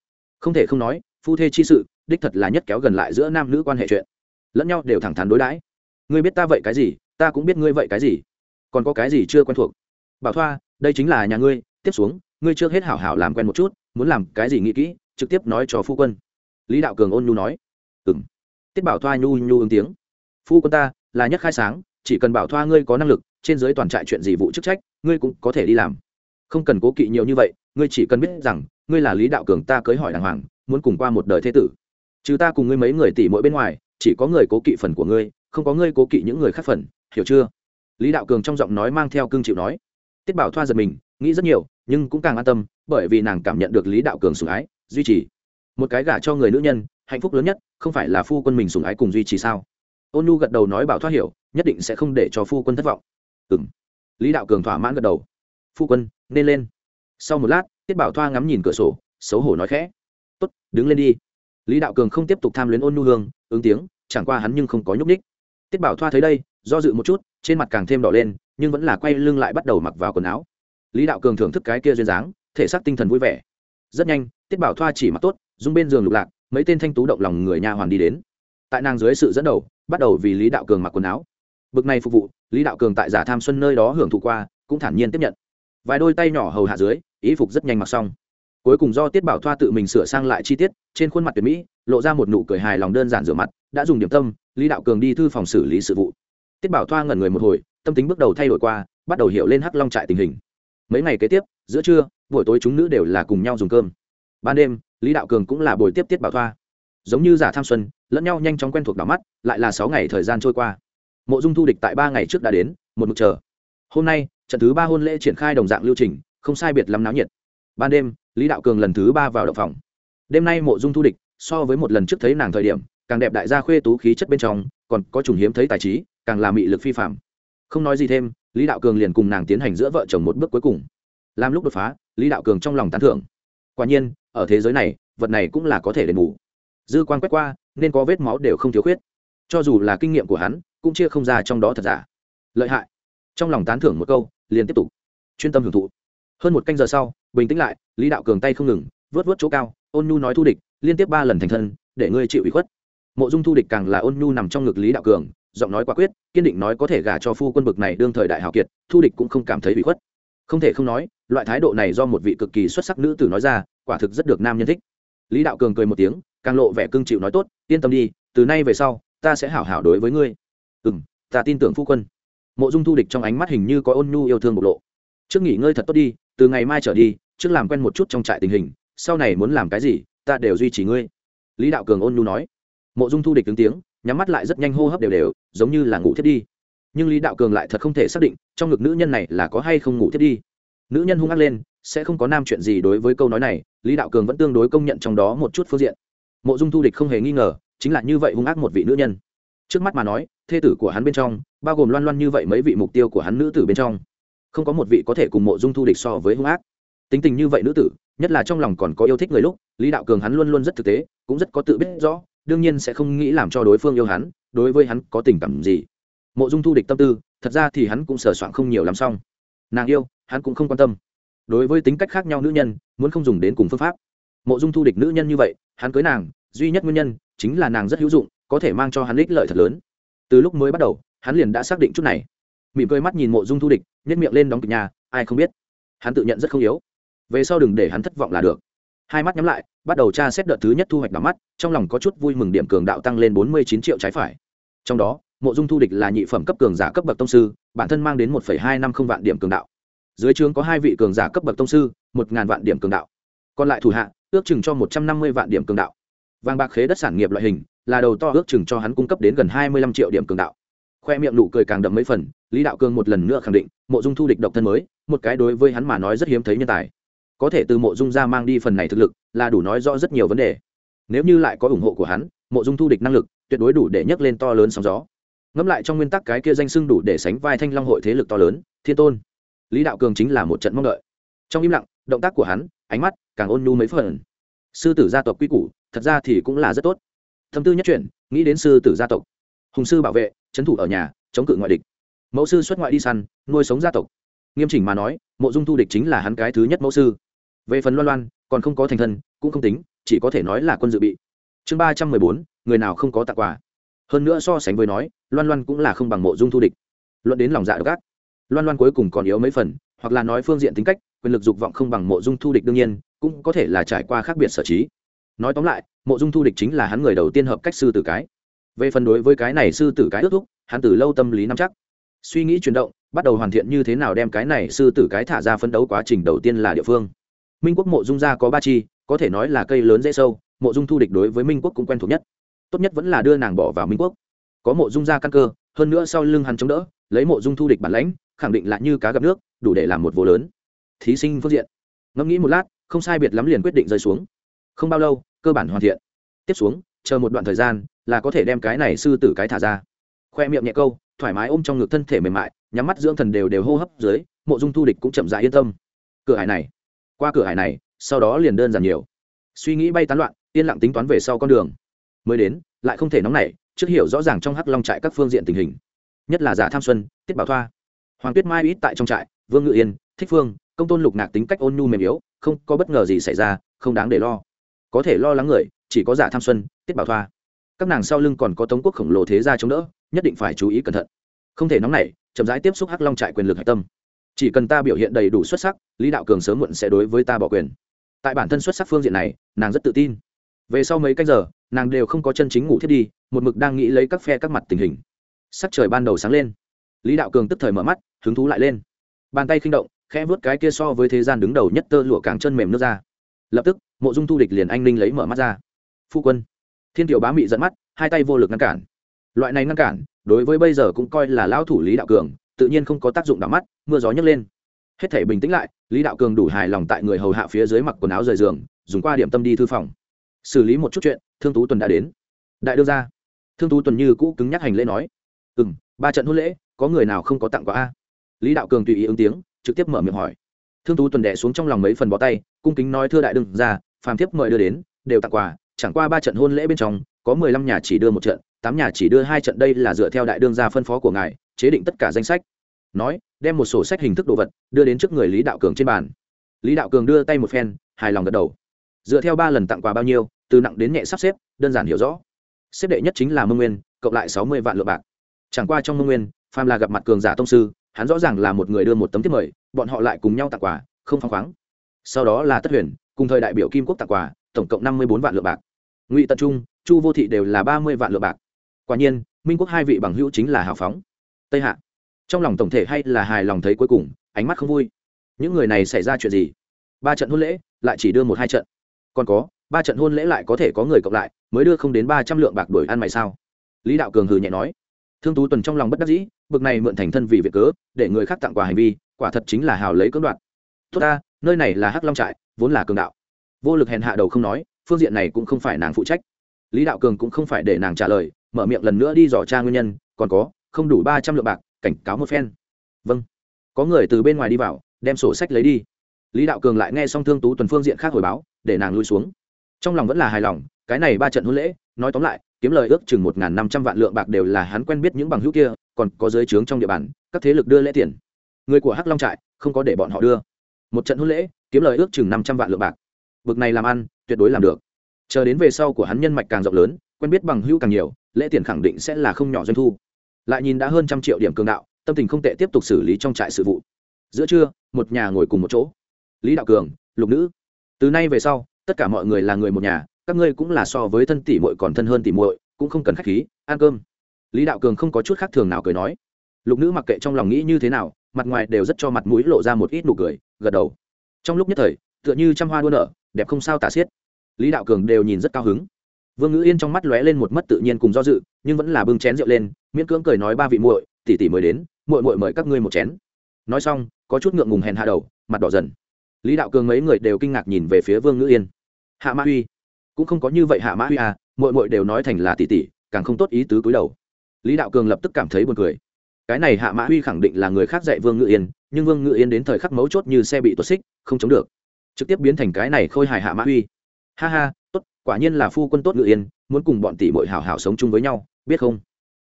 Không thể không nói, phu thê chi sự, đích thật là nhất kéo gần lại giữa nam nữ quan hệ chuyện. Lẫn nhau đều thẳng thắn đối đãi. Ngươi biết ta vậy cái gì, ta cũng biết ngươi vậy cái gì. Còn có cái gì chưa quen thuộc? Bảo thoa, đây chính là nhà ngươi tiếp xuống, ngươi trước hết hảo hảo làm quen một chút, muốn làm cái gì nghĩ kỹ, trực tiếp nói cho phu quân. Lý đạo cường ôn nhu nói. Ừ m tiết bảo thoa nhu nhu ứng tiếng. Phu quân ta, là nhất khai sáng, chỉ cần bảo thoa ngươi có năng lực, trên dưới toàn trại chuyện gì vụ chức trách, ngươi cũng có thể đi làm. Không cần cố kỵ nhiều như vậy, ngươi chỉ cần biết rằng, ngươi là lý đạo cường ta cưới hỏi đàng hoàng, muốn cùng qua một đời thế tử. Chứ ta cùng ngươi mấy người tỷ mỗi bên ngoài, chỉ có người cố kỵ phần của ngươi, không có ngươi cố kỵ những người khác phần, hiểu chưa? Lý đạo cường trong giọng nói mang theo cương chịu nói. Tiết bảo thoa giật mình, nghĩ rất nhiều nhưng cũng càng an tâm, bởi vì nàng cảm nhận được lý đạo cường sủng ái, duy trì. Một cái gả cho người nữ nhân, hạnh phúc lớn nhất, không phải là phu quân mình sủng ái cùng duy trì sao? Ôn nhu gật đầu nói bảo thoát hiểu, nhất định sẽ không để cho phu quân thất vọng. Ừ m lý đạo cường thỏa mãn gật đầu. Phu quân, nên lên. Sau một lát, tiết bảo thoa ngắm nhìn cửa sổ, xấu hổ nói khẽ. Tốt, đứng lên đi. Lý đạo cường không tiếp tục tham luyến ôn nhu hương, ứng tiếng, chẳng qua hắn nhưng không có nhúc ních tiết bảo thoa thấy đây, do dự một chút, trên mặt càng thêm đỏ lên, nhưng vẫn là quay lưng lại bắt đầu mặc vào quần áo lý đạo cường thưởng thức cái kia duyên dáng, thể xác tinh thần vui vẻ. Rất nhanh, tiết bảo thoa chỉ mặc tốt dung bên giường lục lạc, mấy tên thanh tú động lòng người nhà hoàn đi đến. Tại nàng dưới sự dẫn đầu, bắt đầu vì lý đạo cường mặc quần áo. Bực này phục vụ, lý đạo cường tại giả tham xuân nơi đó hưởng thụ qua, cũng thản nhiên tiếp nhận. Vài đôi tay nhỏ hầu hạ dưới ý phục rất nhanh mặc xong. Cuối cùng do tiết bảo thoa tự mình sửa sang lại chi tiết, trên khuôn mặt tuyệt mỹ, lộ ra một nụ cười hài lòng đơn giản rửa mặt, đã dùng điểm tâm, lý đạo cường đi thư phòng xử lý sự vụ. Tiết bảo thoa ngẩn người một hồi, tâm tính bước đầu thay đổi qua, bắt đầu hiểu lên hắc long trại tình hình mấy ngày kế tiếp, giữa trưa, buổi tối chúng nữ đều là cùng nhau dùng cơm. Ban đêm, lý đạo cường cũng là buổi tiếp tiết bảo thoa. Giống như giả tham xuân, lẫn nhau nhanh chóng quen thuộc đảo mắt, lại là sáu ngày thời gian trôi qua. Mộ dung thu địch tại ba ngày trước đã đến, một mực chờ. Hôm nay, trận thứ ba hôn lễ triển khai đồng dạng lưu trình, không sai biệt lắm náo nhiệt. Ban đêm, lý đạo cường lần thứ ba vào động phòng. Đêm nay mộ dung thu địch, so với một lần trước thấy nàng thời điểm, càng đẹp đại gia khuê tú khí chất bên trong, còn có trùng hiếm thấy tài trí, càng là mị lực phi phạm không nói gì thêm, lý đạo cường liền cùng nàng tiến hành giữa vợ chồng một bước cuối cùng. Làm lúc đột phá, lý đạo cường trong lòng tán thưởng. Quả nhiên, ở thế giới này, vật này cũng là có thể đền bù. Dư quan quét qua, nên có vết máu đều không thiếu khuyết. Cho dù là kinh nghiệm của hắn, cũng chia không ra trong đó thật giả. Lợi hại. Trong lòng tán thưởng một câu, liền tiếp tục. Chuyên tâm hưởng thụ. Hơn một canh giờ sau, bình tĩnh lại, lý đạo cường tay không ngừng, vớt vớt chỗ cao, ôn nhu nói thu địch, liên tiếp ba lần thành thân, để ngươi chịu ủy khuất. Mộ dung thu địch càng là ôn nhu nằm trong ngực lý đạo cường giọng nói quả quyết, kiên định nói có thể gả cho phu quân bực này đương thời đại hào kiệt, thu địch cũng không cảm thấy bị khuất. Không thể không nói, loại thái độ này do một vị cực kỳ xuất sắc nữ tử nói ra, quả thực rất được nam nhân thích. Lý đạo cường cười một tiếng, càng lộ vẻ cưng chịu nói tốt, yên tâm đi, từ nay về sau, ta sẽ hảo hảo đối với ngươi. Ừ m ta tin tưởng phu quân. Mộ dung thu địch trong ánh mắt hình như có ôn nhu yêu thương bộc lộ. Trước nghỉ ngơi thật tốt đi, từ ngày mai trở đi, trước làm quen một chút trong trại tình hình, sau này muốn làm cái gì, ta đều duy trì ngươi. Lý đạo cường ôn nhu nói. Mộ dung thu địch ứng tiếng nhắm mắt lại rất nhanh hô hấp đều đều, giống như là ngủ thiết đi. Nhưng lý đạo cường lại thật không thể xác định trong ngực nữ nhân này là có hay không ngủ thiết đi. Nữ nhân hung ác lên, sẽ không có nam chuyện gì đối với câu nói này, lý đạo cường vẫn tương đối công nhận trong đó một chút phương diện. Mộ dung thu địch không hề nghi ngờ, chính là như vậy hung ác một vị nữ nhân. Trước mắt mà nói, thê tử của hắn bên trong, bao gồm loan loan như vậy mấy vị mục tiêu của hắn nữ tử bên trong, không có một vị có thể cùng mộ dung thu địch so với hung ác. Tính tình như vậy nữ tử, nhất là trong lòng còn có yêu thích người lúc, lý đạo cường hắn luôn luôn rất thực tế, cũng rất có tự biết rõ đương nhiên sẽ không nghĩ làm cho đối phương yêu hắn, đối với hắn có tình cảm gì. Mộ dung thu địch tâm tư, thật ra thì hắn cũng sờ soạn không nhiều lắm xong. Nàng yêu, hắn cũng không quan tâm. Đối với tính cách khác nhau nữ nhân, muốn không dùng đến cùng phương pháp. Mộ dung thu địch nữ nhân như vậy, hắn cưới nàng, duy nhất nguyên nhân chính là nàng rất hữu dụng, có thể mang cho hắn ích lợi thật lớn. Từ lúc mới bắt đầu, hắn liền đã xác định chút này. Mỉm cười mắt nhìn mộ dung thu địch nhét miệng lên đóng kịch nhà, ai không biết. Hắn tự nhận rất không yếu. Về sau đừng để hắn thất vọng là được hai mắt nhắm lại, bắt đầu tra xét đợt thứ nhất thu hoạch đỏ mắt, trong lòng có chút vui mừng điểm cường đạo tăng lên bốn mươi chín triệu trái phải. Trong đó, mộ dung thu địch là nhị phẩm cấp cường giả cấp bậc tông sư, bản thân mang đến một hai năm không vạn điểm cường đạo. Dưới trường có hai vị cường giả cấp bậc tông sư, một ngàn vạn điểm cường đạo. Còn lại thủ hạ, ước chừng cho một trăm năm mươi vạn điểm cường đạo. Vàng bạc khế đất sản nghiệp loại hình, là đầu to ước chừng cho hắn cung cấp đến gần hai mươi lăm triệu điểm cường đạo. Khoe miệng nụ cười càng đậm mấy phần, lý đạo cường một lần nữa khẳng định, mộ dung thu địch độc thân mới, một cái đối với hắn mà nói rất hiếm thấy nhân tài có thể từ mộ dung ra mang đi phần này thực lực, là đủ nói rõ rất nhiều vấn đề. Nếu như lại có ủng hộ của hắn, mộ dung thu địch năng lực, tuyệt đối đủ để nhấc lên to lớn sóng gió. Ngẫm lại trong nguyên tắc cái kia danh sưng đủ để sánh vai thanh long hội thế lực to lớn, thiên tôn. Lý đạo cường chính là một trận mong đợi. Trong im lặng, động tác của hắn, ánh mắt càng ôn nhu mấy phần. Sư tử gia tộc quy củ, thật ra thì cũng là rất tốt. Thâm tư nhất chuyển nghĩ đến sư tử gia tộc. Hùng sư bảo vệ, trấn thủ ở nhà, chống cự ngoại địch. Mẫu sư xuất ngoại đi săn, nuôi sống gia tộc. Nghiêm chỉnh mà nói, mộ dung thu địch chính là hắn cái thứ nhất mẫu sư về phần loan loan, còn không có thành thân, cũng không tính, chỉ có thể nói là quân dự bị. Chương ba trăm mười bốn, người nào không có tặng quà. Hơn nữa so sánh với nói, loan loan cũng là không bằng mộ dung thu địch. Luận đến lòng dạ độc ác, loan loan cuối cùng còn yếu mấy phần, hoặc là nói phương diện tính cách, quyền lực dục vọng không bằng mộ dung thu địch đương nhiên, cũng có thể là trải qua khác biệt sở trí. Nói tóm lại, mộ dung thu địch chính là hắn người đầu tiên hợp cách sư tử cái. Về phần đối với cái này sư tử cái ước thúc, hắn từ lâu tâm lý nắm chắc. Suy nghĩ chuyển động, bắt đầu hoàn thiện như thế nào đem cái này sư tử cái thả ra phấn đấu quá trình đầu tiên là địa phương minh quốc mộ dung gia có ba chi, có thể nói là cây lớn dễ sâu, mộ dung thu địch đối với minh quốc cũng quen thuộc nhất. Tốt nhất vẫn là đưa nàng bỏ vào minh quốc. Có mộ dung gia căn cơ, hơn nữa sau lưng hắn chống đỡ, lấy mộ dung thu địch bản lãnh, khẳng định là như cá gặp nước, đủ để làm một vô lớn. Thí sinh phương diện. Ngẫm nghĩ một lát, không sai biệt lắm liền quyết định rơi xuống. Không bao lâu, cơ bản hoàn thiện. Tiếp xuống, chờ một đoạn thời gian, là có thể đem cái này sư tử cái thả ra. Khoe miệng nhẹ câu, thoải mái ôm trong ngực thân thể mềm mại, nhắm mắt dưỡng thần đều đều hô hấp dưới, mộ dung thu địch cũng chậm dại yên tâm. Cửa hải này qua cửa hải này, sau đó liền đơn giản nhiều. Suy nghĩ bay tán loạn, yên lặng tính toán về sau con đường. Mới đến, lại không thể nóng nảy, trước hiểu rõ ràng trong hắc long trại các phương diện tình hình. Nhất là giả tham xuân, tiết bảo thoa. Hoàng tuyết mai ít tại trong trại, vương ngự yên, thích phương, công tôn lục nạc tính cách ôn nhu mềm yếu, không có bất ngờ gì xảy ra, không đáng để lo. Có thể lo lắng người, chỉ có giả tham xuân, tiết bảo thoa. Các nàng sau lưng còn có tống quốc khổng lồ thế gia chống đỡ, nhất định phải chú ý cẩn thận. Không thể nóng nảy, chậm rãi tiếp xúc hắc long trại quyền lực hạch tâm chỉ cần ta biểu hiện đầy đủ xuất sắc, lý đạo cường sớm muộn sẽ đối với ta bỏ quyền. Tại bản thân xuất sắc phương diện này, nàng rất tự tin. Về sau mấy canh giờ, nàng đều không có chân chính ngủ thiết đi, một mực đang nghĩ lấy các phe các mặt tình hình. Sắc trời ban đầu sáng lên. Lý đạo cường tức thời mở mắt, hứng thú lại lên. Bàn tay khinh động, khẽ vớt cái kia so với thế gian đứng đầu nhất tơ lụa càng chân mềm nước ra. Lập tức, mộ dung thu địch liền anh ninh lấy mở mắt ra. Phu quân. Thiên tiểu bá mị dẫn mắt, hai tay vô lực ngăn cản. Loại này ngăn cản, đối với bây giờ cũng coi là lão thủ lý đạo cường tự nhiên không có tác dụng đảo mắt, mưa gió nhấc lên. Hết thể bình tĩnh lại, lý đạo cường đủ hài lòng tại người hầu hạ phía dưới mặc quần áo rời giường, dùng qua điểm tâm đi thư phòng. Xử lý một chút chuyện, thương tú tuần đã đến. Đại đương ra thương tú tuần như cũ cứng nhắc hành lễ nói. Ừ m ba trận hôn lễ, có người nào không có tặng quà a? Lý đạo cường tùy ý ứng tiếng, trực tiếp mở miệng hỏi. Thương tú tuần đẻ xuống trong lòng mấy phần bó tay, cung kính nói, thưa đại đương ra phàm thiếp mời đưa đến, đều tặng quà, chẳng qua ba trận hôn lễ bên trong, có mười lăm nhà chỉ đưa một trận, tám nhà chỉ đưa hai trận, đây là dựa theo đại đương gia phân phó của ngài chế định tất cả danh sách. Nói, đem một sổ sách hình thức đồ vật đưa đến trước người lý đạo cường trên bàn. Lý đạo cường đưa tay một phen, hài lòng gật đầu. Dựa theo ba lần tặng quà bao nhiêu, từ nặng đến nhẹ sắp xếp, đơn giản hiểu rõ. Xếp đệ nhất chính là mông nguyên, cộng lại sáu mươi vạn lượng bạc. Chẳng qua trong mông nguyên phàm là gặp mặt cường giả tông sư, hắn rõ ràng là một người đưa một tấm tiếp mời, bọn họ lại cùng nhau tặng quà, không phăng khoáng. Sau đó là tất huyền, cùng thời đại biểu kim quốc tặng quà, tổng cộng năm mươi bốn vạn lượng bạc. Ngụy tận trung, chu vô thị đều là ba mươi vạn lượng bạc. Quả nhiên, minh quốc hai vị bằng hữu chính là hào phóng tây hạ. Trong lòng tổng thể hay là hài lòng thấy cuối cùng, ánh mắt không vui. Những người này xảy ra chuyện gì? Ba trận hôn lễ, lại chỉ đưa một hai trận. Còn có, ba trận hôn lễ lại có thể có người cộng lại, mới đưa không đến ba trăm lượng bạc đổi ăn mày sao? Lý đạo cường hừ nhẹ nói. Thương tú tuần trong lòng bất đắc dĩ, bực này mượn thành thân vì việc cớ, để người khác tặng quà hành vi, quả thật chính là hào lấy cưỡng đoạt. Tốt ta, nơi này là hắc long trại, vốn là cường đạo. Vô lực hèn hạ đầu không nói, phương diện này cũng không phải nàng phụ trách. Lý đạo cường cũng không phải để nàng trả lời, mở miệng lần nữa đi dò tra nguyên nhân, còn có không đủ ba trăm lượng bạc, cảnh cáo một phen. Vâng. Có người từ bên ngoài đi vào, đem sổ sách lấy đi. Lý đạo cường lại nghe xong thương tú tuần phương diện khác hồi báo, để nàng lui xuống. Trong lòng vẫn là hài lòng, cái này ba trận hôn lễ, nói tóm lại, kiếm lời ước chừng một năm trăm vạn lượng bạc đều là hắn quen biết những bằng hữu kia, còn có giới trướng trong địa bàn, các thế lực đưa lễ tiền. Người của hắc long trại, không có để bọn họ đưa. Một trận hôn lễ, kiếm lời ước chừng năm trăm vạn lượng bạc. Bực này làm ăn, tuyệt đối làm được. Chờ đến về sau của hắn nhân mạch càng rộng lớn, quen biết bằng hữu càng nhiều, lễ tiền khẳng định sẽ là không nhỏ doanh thu lại nhìn đã hơn trăm triệu điểm cường đạo, tâm tình không tệ tiếp tục xử lý trong trại sự vụ. Giữa trưa, một nhà ngồi cùng một chỗ. Lý đạo cường, lục nữ. Từ nay về sau, tất cả mọi người là người một nhà, các ngươi cũng là so với thân tỷ muội còn thân hơn tỷ muội, cũng không cần khách khí, ăn cơm. Lý đạo cường không có chút khác thường nào cười nói. Lục nữ mặc kệ trong lòng nghĩ như thế nào, mặt ngoài đều rất cho mặt mũi lộ ra một ít nụ cười, gật đầu. Trong lúc nhất thời, tựa như trăm hoa đua nở, đẹp không sao tả xiết. Lý đạo cường đều nhìn rất cao hứng vương ngữ yên trong mắt lóe lên một mất tự nhiên cùng do dự, nhưng vẫn là bưng chén rượu lên, miễn cưỡng cười nói ba vị muội, tỷ tỷ mới đến, muội muội mời các ngươi một chén. Nói xong, có chút ngượng ngùng hèn hạ đầu, mặt đỏ dần. Lý đạo cường mấy người đều kinh ngạc nhìn về phía vương ngữ yên. Hạ mã Huy, cũng không có như vậy hạ mã Huy à muội muội đều nói thành là tỷ tỷ, càng không tốt ý tứ cúi đầu. Lý đạo cường lập tức cảm thấy buồn cười. Cái này hạ mã Huy khẳng định là người khác dạy vương ngữ yên, nhưng vương ngữ yên đến thời khắc mấu chốt như xe bị tuột xích, không chống được. Trực tiếp biến thành cái này khôi hài hạ mã Huy. ha ha quả nhiên là phu quân tốt ngự yên, muốn cùng bọn tỷ bội hảo hảo sống chung với nhau, biết không?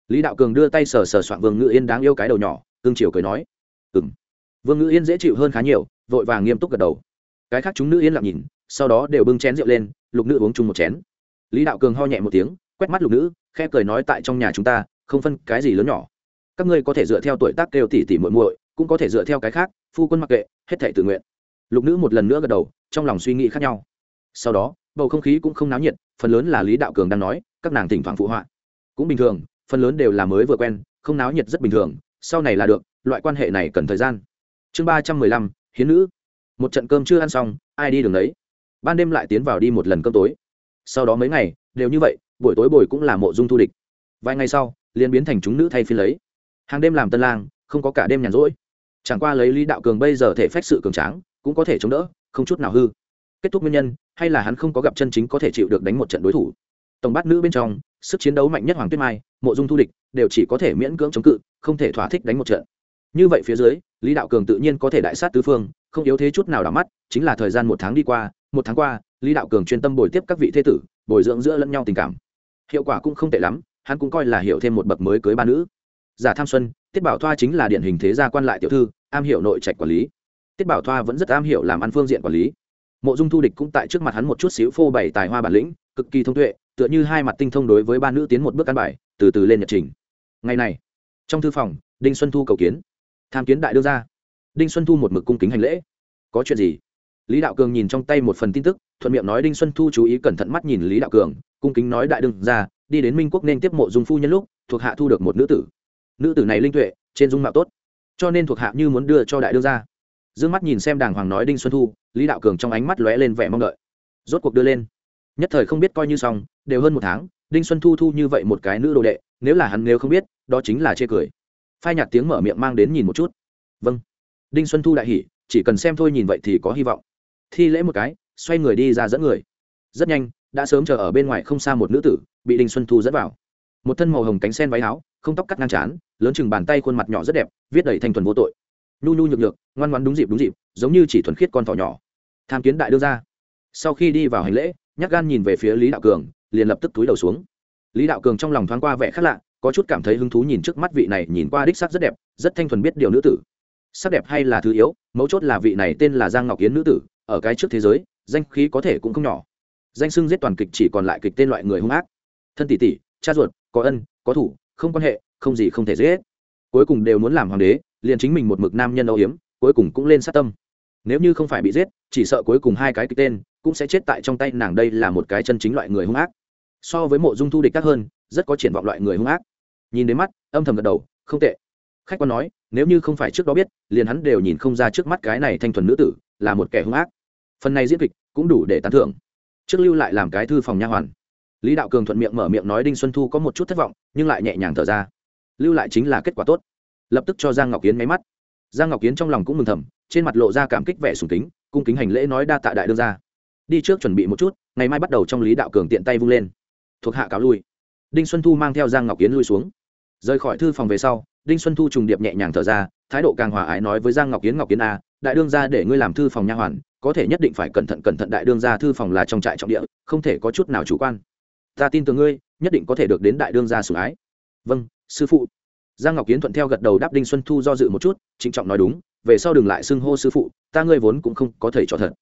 Lý đạo cường đưa tay sờ sờ soạn vương ngự yên đáng yêu cái đầu nhỏ tương triều cười nói ừ m vương ngự yên dễ chịu hơn khá nhiều, vội vàng nghiêm túc gật đầu. Cái khác chúng nữ yên lặng nhìn, sau đó đều bưng chén rượu lên, lục nữ uống chung một chén. Lý đạo cường ho nhẹ một tiếng, quét mắt lục nữ, khẽ cười nói tại trong nhà chúng ta, không phân cái gì lớn nhỏ. Các ngươi có thể dựa theo tuổi tác kêu tỉ tỉ muội muội, cũng có thể dựa theo cái khác, phu quân mặc kệ, hết thể tự nguyện. Lục nữ một lần nữa gật đầu, trong lòng suy nghĩ khác nhau. Sau đó bầu không khí cũng không náo nhiệt, phần lớn là lý đạo cường đang nói, các nàng thỉnh thoảng phụ họa. Cũng bình thường, phần lớn đều là mới vừa quen, không náo nhiệt rất bình thường, sau này là được, loại quan hệ này cần thời gian. Chương ba trăm mười lăm, hiến nữ. Một trận cơm chưa ăn xong, ai đi đường đấy ban đêm lại tiến vào đi một lần cơm tối. Sau đó mấy ngày, đều như vậy, buổi tối bồi cũng là mộ dung thu địch. Vài ngày sau, liền biến thành chúng nữ thay phiên lấy. Hàng đêm làm tân lang, không có cả đêm nhàn rỗi. Chẳng qua lấy lý đạo cường bây giờ thể phách sự cường tráng, cũng có thể chống đỡ, không chút nào hư kết thúc nguyên nhân, hay là hắn không có gặp chân chính có thể chịu được đánh một trận đối thủ. Tổng bát nữ bên trong, sức chiến đấu mạnh nhất hoàng tuyết mai, mộ dung thu địch, đều chỉ có thể miễn cưỡng chống cự, không thể thỏa thích đánh một trận. Như vậy phía dưới, lý đạo cường tự nhiên có thể đại sát tứ phương, không yếu thế chút nào đỏ mắt, chính là thời gian một tháng đi qua, một tháng qua, lý đạo cường chuyên tâm bồi tiếp các vị thế tử, bồi dưỡng giữa lẫn nhau tình cảm. Hiệu quả cũng không tệ lắm, hắn cũng coi là hiểu thêm một bậc mới cưới ba nữ. Giả tham xuân, tiết bảo thoa chính là điển hình thế gia quan lại tiểu thư, am hiểu nội trạch quản lý. Tiết bảo thoa vẫn rất am hiểu làm ăn phương diện quản lý mộ dung thu địch cũng tại trước mặt hắn một chút xíu phô bày tài hoa bản lĩnh, cực kỳ thông tuệ, tựa như hai mặt tinh thông đối với ba nữ tiến một bước căn bài, từ từ lên nhật trình. Ngày này, trong thư phòng, đinh xuân thu cầu kiến. Tham kiến đại đương gia. Đinh xuân thu một mực cung kính hành lễ. Có chuyện gì? Lý đạo cường nhìn trong tay một phần tin tức, thuận miệng nói đinh xuân thu chú ý cẩn thận mắt nhìn lý đạo cường, cung kính nói đại đương gia, đi đến minh quốc nên tiếp mộ dung phu nhân lúc, thuộc hạ thu được một nữ tử. Nữ tử này linh tuệ, trên dung mạo tốt. Cho nên thuộc hạ như muốn đưa cho đại đương gia d ư ơ n g mắt nhìn xem đàng hoàng nói đinh xuân thu, lý đạo cường trong ánh mắt lóe lên vẻ mong đợi. Rốt cuộc đưa lên. Nhất thời không biết coi như xong, đều hơn một tháng, đinh xuân thu thu như vậy một cái nữ đồ đệ, nếu là hắn nếu không biết, đó chính là chê cười. Phai nhạt tiếng mở miệng mang đến nhìn một chút. Vâng. Đinh xuân thu đại hỉ, chỉ cần xem thôi nhìn vậy thì có hy vọng. Thi lễ một cái, xoay người đi ra dẫn người. Rất nhanh, đã sớm chờ ở bên ngoài không xa một nữ tử, bị đinh xuân thu dẫn vào. Một thân màu hồng cánh sen váy áo, không tóc cắt ngang trán, lớn chừng bàn tay khuôn mặt nhỏ rất đẹp, viết đầy thanh thuần vô tội. Nhu nhu nhược nhược ngoan ngoan đúng dịp đúng dịp, giống như chỉ thuần khiết con thỏ nhỏ. Tham kiến đại đưa ra. Sau khi đi vào hành lễ nhắc gan nhìn về phía lý đạo cường, liền lập tức túi đầu xuống. Lý đạo cường trong lòng thoáng qua vẻ khác lạ, có chút cảm thấy hứng thú nhìn trước mắt vị này, nhìn qua đích sắc rất đẹp, rất thanh thuần biết điều nữ tử. Sắc đẹp hay là thứ yếu, mấu chốt là vị này tên là giang ngọc yến nữ tử, ở cái trước thế giới, danh khí có thể cũng không nhỏ. Danh xưng giết toàn kịch chỉ còn lại kịch tên loại người hung ác. Thân tỷ tỷ, cha ruột, có ân, có thủ, không quan hệ, không gì không thể giết. Cuối cùng đều muốn làm hoàng đế, liền chính mình một mực nam nhân âu hiếm cuối cùng cũng lên sát tâm. Nếu như không phải bị giết, chỉ sợ cuối cùng hai cái cái tên cũng sẽ chết tại trong tay nàng đây là một cái chân chính loại người hung ác. So với mộ dung thu địch các hơn, rất có triển vọng loại người hung ác. Nhìn đến mắt, âm thầm gật đầu, không tệ. Khách quan nói, nếu như không phải trước đó biết, liền hắn đều nhìn không ra trước mắt cái này thanh thuần nữ tử là một kẻ hung ác. Phần này diễn kịch cũng đủ để tán thưởng. Trước lưu lại làm cái thư phòng nha hoàn. Lý đạo cường thuận miệng mở miệng nói đinh xuân thu có một chút thất vọng, nhưng lại nhẹ nhàng thở ra. Lưu lại chính là kết quả tốt. Lập tức cho giang ngọc yến máy mắt giang ngọc kiến trong lòng cũng mừng thầm, trên mặt lộ ra cảm kích vẻ sùng kính, cung kính hành lễ nói đa tạ đại đương ra đi trước chuẩn bị một chút, ngày mai bắt đầu trong lý đạo cường tiện tay vung lên. Thuộc hạ cáo lui. Đinh xuân thu mang theo giang ngọc kiến lui xuống. Rời khỏi thư phòng về sau, đinh xuân thu trùng điệp nhẹ nhàng thở ra, thái độ càng hòa ái nói với giang ngọc kiến ngọc kiến a à, đại đương ra để ngươi làm thư phòng nha hoàn, có thể nhất định phải cẩn thận cẩn thận đại đương ra thư phòng là trong trại trọng địa, không thể có chút nào chủ quan. Ta tin tưởng ngươi, nhất định có thể được đến đại đương gia sủng ái. Vâng sư phụ giang ngọc kiến thuận theo gật đầu đáp đinh xuân thu do dự một chút, trịnh trọng nói đúng, về sau đừng lại xưng hô sư phụ, ta ngươi vốn cũng không có thầy trò thật.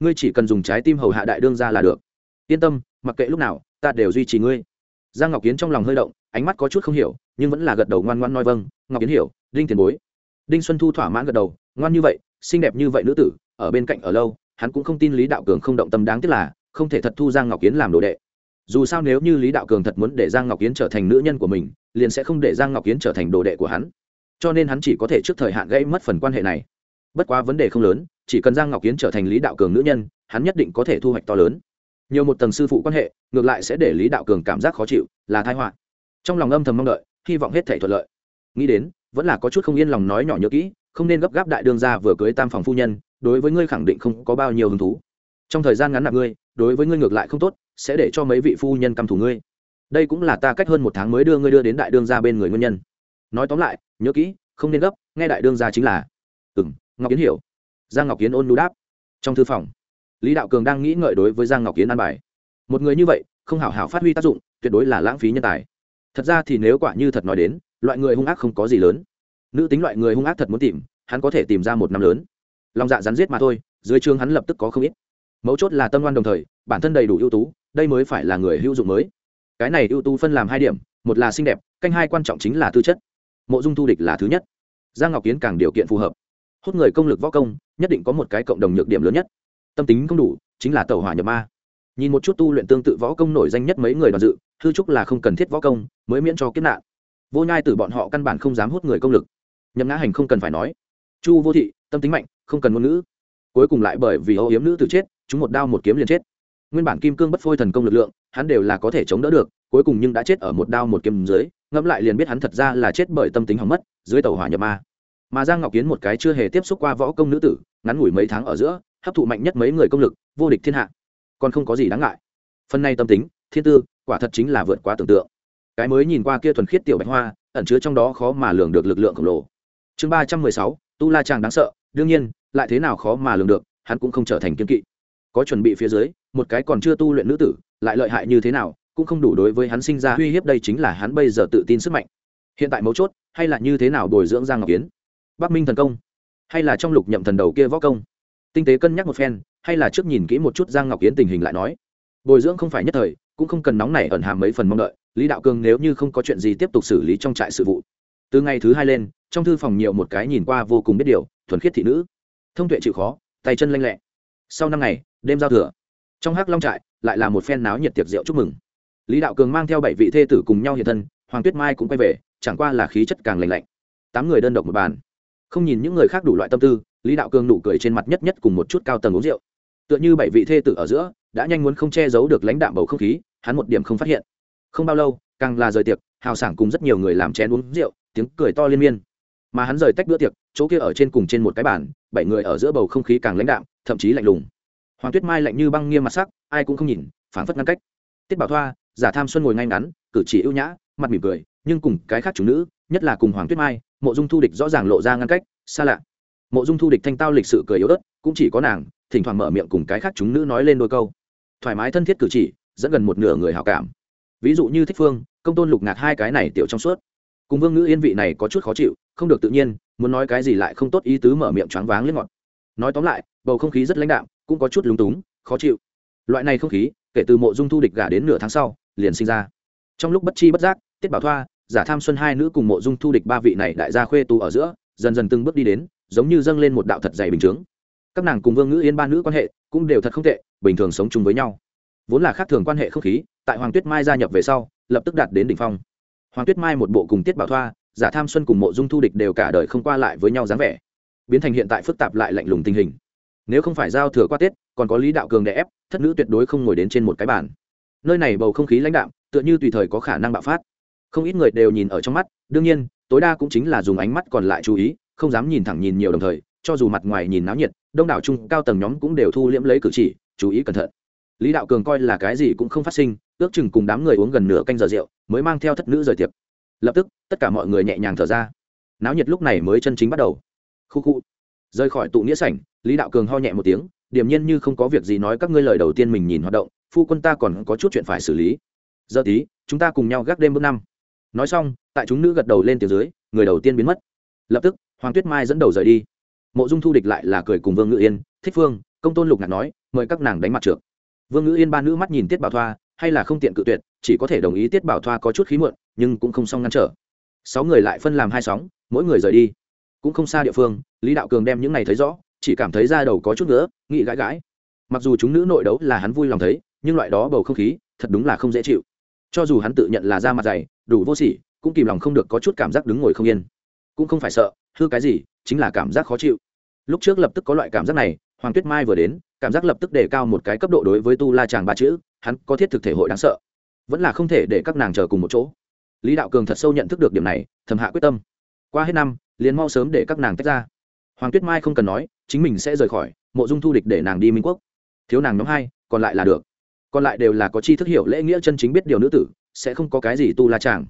Ngươi chỉ cần dùng trái tim hầu hạ đại đương gia là được. Yên tâm, mặc kệ lúc nào, ta đều duy trì ngươi. Giang ngọc kiến trong lòng hơi động, ánh mắt có chút không hiểu, nhưng vẫn là gật đầu ngoan ngoan nói vâng ngọc kiến hiểu, đinh tiền bối. Đinh xuân thu thỏa mãn gật đầu, ngoan như vậy, xinh đẹp như vậy nữ tử, ở bên cạnh ở lâu, hắn cũng không tin lý đạo cường không động tâm đáng tiếc là, không thể thật thu giang ngọc kiến làm đồ đệ. Dù sao nếu như lý đạo cường thật muốn để giang ngọc kiến trở thành nữ nhân của mình liền sẽ không để giang ngọc kiến trở thành đồ đệ của hắn. Cho nên hắn chỉ có thể trước thời hạn gây mất phần quan hệ này. Bất quá vấn đề không lớn, chỉ cần giang ngọc kiến trở thành lý đạo cường nữ nhân, hắn nhất định có thể thu hoạch to lớn. Nhiều một tầng sư phụ quan hệ, ngược lại sẽ để lý đạo cường cảm giác khó chịu, là thái họa. Trong lòng âm thầm mong đợi, hy vọng hết thể thuận lợi. Nghĩ đến, vẫn là có chút không yên lòng nói nhỏ nhớ kỹ, không nên gấp gáp đại đương ra vừa cưới tam phòng phu nhân, đối với ngươi khẳng định không có bao nhiêu hứng thú. Trong thời gian ngắn nạp ngươi, đối với ngươi ngược lại không tốt, sẽ để cho mấy vị phu nhân căm thủ ngươi đây cũng là ta cách hơn một tháng mới đưa ngươi đưa đến đại đương gia bên người nguyên nhân. Nói tóm lại, nhớ kỹ, không nên gấp, nghe đại đương gia chính là. Ừ m ngọc kiến hiểu. Giang ngọc kiến ôn nu đáp. Trong thư phòng, lý đạo cường đang nghĩ ngợi đối với giang ngọc kiến an bài. Một người như vậy, không hảo hảo phát huy tác dụng, tuyệt đối là lãng phí nhân tài. Thật ra thì nếu quả như thật nói đến, loại người hung ác không có gì lớn. Nữ tính loại người hung ác thật muốn tìm, hắn có thể tìm ra một năm lớn. Lòng dạ rắn giết mà thôi, dưới trường hắn lập tức có không ít. Mấu chốt là tâm ngoan đồng thời, bản thân đầy đủ ưu tú, đây mới phải là người hữu dụng mới cái này ưu tú phân làm hai điểm, một là xinh đẹp, canh hai quan trọng chính là tư chất. Mộ dung thu địch là thứ nhất. Giang ngọc kiến càng điều kiện phù hợp. Hút người công lực võ công, nhất định có một cái cộng đồng nhược điểm lớn nhất. Tâm tính không đủ, chính là tàu hỏa nhập ma. Nhìn một chút tu luyện tương tự võ công nổi danh nhất mấy người đoàn dự, hư trúc là không cần thiết võ công, mới miễn cho kiếp nạn. Vô nhai từ bọn họ căn bản không dám hút người công lực. Nhậm ngã hành không cần phải nói. Chu vô thị, tâm tính mạnh, không cần ngôn ngữ. Cuối cùng lại bởi vì âu yếm nữ từ chết, chúng một đao một kiếm liền chết nguyên bản kim cương bất phôi thần công lực lượng, hắn đều là có thể chống đỡ được, cuối cùng nhưng đã chết ở một đao một kiếm dưới, ngẫm lại liền biết hắn thật ra là chết bởi tâm tính hỏng mất, dưới tàu hỏa nhập ma. Mà giang ngọc kiến một cái chưa hề tiếp xúc qua võ công nữ tử, ngắn ngủi mấy tháng ở giữa, hấp thụ mạnh nhất mấy người công lực, vô địch thiên hạ. Còn không có gì đáng ngại. Phần này tâm tính, thiên tư, quả thật chính là vượt quá tưởng tượng. Cái mới nhìn qua kia thuần khiết tiểu bạch hoa, ẩn chứa trong đó khó mà lường được lực lượng khổng lồ. Chương ba trăm mười sáu, tu la chàng đáng sợ, đương nhiên, lại thế nào khó mà lường được, hắn cũng không trở thành kiên kỵ có chuẩn bị phía dưới, một cái còn chưa tu luyện nữ tử, lại lợi hại như thế nào, cũng không đủ đối với hắn sinh ra uy hiếp, đây chính là hắn bây giờ tự tin sức mạnh. Hiện tại mấu chốt, hay là như thế nào bồi dưỡng giang ngọc kiến? Bắc minh thần công, hay là trong lục nhậm thần đầu kia võ công? Tinh tế cân nhắc một phen, hay là trước nhìn kỹ một chút giang ngọc kiến tình hình lại nói. Bồi dưỡng không phải nhất thời, cũng không cần nóng nảy ẩn hàm mấy phần mong đợi, lý đạo cường nếu như không có chuyện gì tiếp tục xử lý trong trại sự vụ. Từ ngày thứ hai lên, trong thư phòng nhiều một cái nhìn qua vô cùng biết điều, thuần khiết thị nữ. Thông tuệ chịu khó, tay chân lanh lẹ sau năm ngày, đêm giao thừa. Trong hắc long trại, lại là một phen náo nhiệt tiệc rượu chúc mừng. Lý đạo cường mang theo bảy vị thê tử cùng nhau hiện thân, hoàng tuyết mai cũng quay về, chẳng qua là khí chất càng lành lạnh. Tám người đơn độc một bàn. Không nhìn những người khác đủ loại tâm tư, lý đạo cường nụ cười trên mặt nhất nhất cùng một chút cao tầng uống rượu. Tựa như bảy vị thê tử ở giữa, đã nhanh muốn không che giấu được lãnh đạm bầu không khí, hắn một điểm không phát hiện. Không bao lâu, càng là rời tiệc, hào sảng cùng rất nhiều người làm chén uống rượu, tiếng cười to liên miên. Mà hắn rời tách bữa tiệc, chỗ kia ở trên cùng trên một cái bàn, bảy người ở giữa bầu không khí càng lãnh đạm thậm chí lạnh lùng. Hoàng tuyết mai lạnh như băng nghiêm mặt sắc, ai cũng không nhìn, phảng phất ngăn cách. Tiết bảo thoa, giả tham xuân ngồi ngay ngắn, cử chỉ ưu nhã, mặt mỉm cười, nhưng cùng cái khác chủ nữ, nhất là cùng hoàng tuyết mai, mộ dung thu địch rõ ràng lộ ra ngăn cách, xa lạ. Mộ dung thu địch thanh tao lịch sự cười yếu ớt, cũng chỉ có nàng, thỉnh thoảng mở miệng cùng cái khác chúng nữ nói lên đôi câu. Thoải mái thân thiết cử chỉ, dẫn gần một nửa người hào cảm. Ví dụ như thích phương, công tôn lục ngạc hai cái này tiểu trong suốt. Cùng vương ngữ yên vị này có chút khó chịu, không được tự nhiên, muốn nói cái gì lại không tốt ý tứ mở miệng choáng váng lên ngọt. Nói tóm lại bầu không khí rất lãnh đạm, cũng có chút lúng túng, khó chịu. Loại này không khí, kể từ mộ dung thu địch gả đến nửa tháng sau, liền sinh ra. Trong lúc bất chi bất giác, tiết bảo thoa, giả tham xuân hai nữ cùng mộ dung thu địch ba vị này đại gia khuê tu ở giữa, dần dần từng bước đi đến, giống như dâng lên một đạo thật dày bình chướng. Các nàng cùng vương ngữ yên ba nữ quan hệ cũng đều thật không tệ, bình thường sống chung với nhau. Vốn là khác thường quan hệ không khí, tại hoàng tuyết mai gia nhập về sau, lập tức đạt đến đỉnh phong. Hoàng tuyết mai một bộ cùng tiết bảo thoa, giả tham xuân cùng mộ dung thu địch đều cả đời không qua lại với nhau dáng vẻ. Biến thành hiện tại phức tạp lại lạnh lùng tình hình nếu không phải giao thừa qua tết, còn có lý đạo cường đè ép, thất nữ tuyệt đối không ngồi đến trên một cái bàn. Nơi này bầu không khí lãnh đạm, tựa như tùy thời có khả năng bạo phát. Không ít người đều nhìn ở trong mắt, đương nhiên, tối đa cũng chính là dùng ánh mắt còn lại chú ý, không dám nhìn thẳng nhìn nhiều đồng thời, cho dù mặt ngoài nhìn náo nhiệt, đông đảo trung cao tầng nhóm cũng đều thu liễm lấy cử chỉ, chú ý cẩn thận. Lý đạo cường coi là cái gì cũng không phát sinh, ước chừng cùng đám người uống gần nửa canh giờ rượu, mới mang theo thất nữ rời tiệc. Lập tức, tất cả mọi người nhẹ nhàng thở ra. Náo nhiệt lúc này mới chân chính bắt đầu. Khu khu rời khỏi tụ nghĩa sảnh, lý đạo cường ho nhẹ một tiếng, điềm nhiên như không có việc gì nói các ngươi lời đầu tiên mình nhìn hoạt động, phu quân ta còn có chút chuyện phải xử lý. Giờ tí, chúng ta cùng nhau gác đêm bước năm. Nói xong, tại chúng nữ gật đầu lên tiếng dưới, người đầu tiên biến mất. Lập tức, hoàng tuyết mai dẫn đầu rời đi. Mộ dung thu địch lại là cười cùng vương ngự yên, thích phương, công tôn lục ngạc nói, mời các nàng đánh mặt trượt vương ngự yên ba nữ mắt nhìn tiết bảo thoa, hay là không tiện cự tuyệt, chỉ có thể đồng ý tiết bảo thoa có chút khí muộn, nhưng cũng không xong ngăn trở. Sáu người lại phân làm hai sóng, mỗi người rời đi cũng không xa địa phương, lý đạo cường đem những này thấy rõ, chỉ cảm thấy da đầu có chút nữa nghĩ gãi gãi. Mặc dù chúng nữ nội đấu là hắn vui lòng thấy, nhưng loại đó bầu không khí, thật đúng là không dễ chịu. Cho dù hắn tự nhận là da mặt dày, đủ vô sỉ, cũng kìm lòng không được có chút cảm giác đứng ngồi không yên. Cũng không phải sợ, hư cái gì, chính là cảm giác khó chịu. Lúc trước lập tức có loại cảm giác này, hoàng tuyết mai vừa đến, cảm giác lập tức đề cao một cái cấp độ đối với tu la chàng ba chữ, hắn có thiết thực thể hội đáng sợ. Vẫn là không thể để các nàng chờ cùng một chỗ. Lý đạo cường thật sâu nhận thức được điểm này, thầm hạ quyết tâm. Qua hết năm liền mau sớm để các nàng tách ra. Hoàng tuyết mai không cần nói, chính mình sẽ rời khỏi, mộ dung thu địch để nàng đi minh quốc. Thiếu nàng nhóm hai, còn lại là được. Còn lại đều là có chi thức hiểu lễ nghĩa chân chính biết điều nữ tử, sẽ không có cái gì tu la chàng.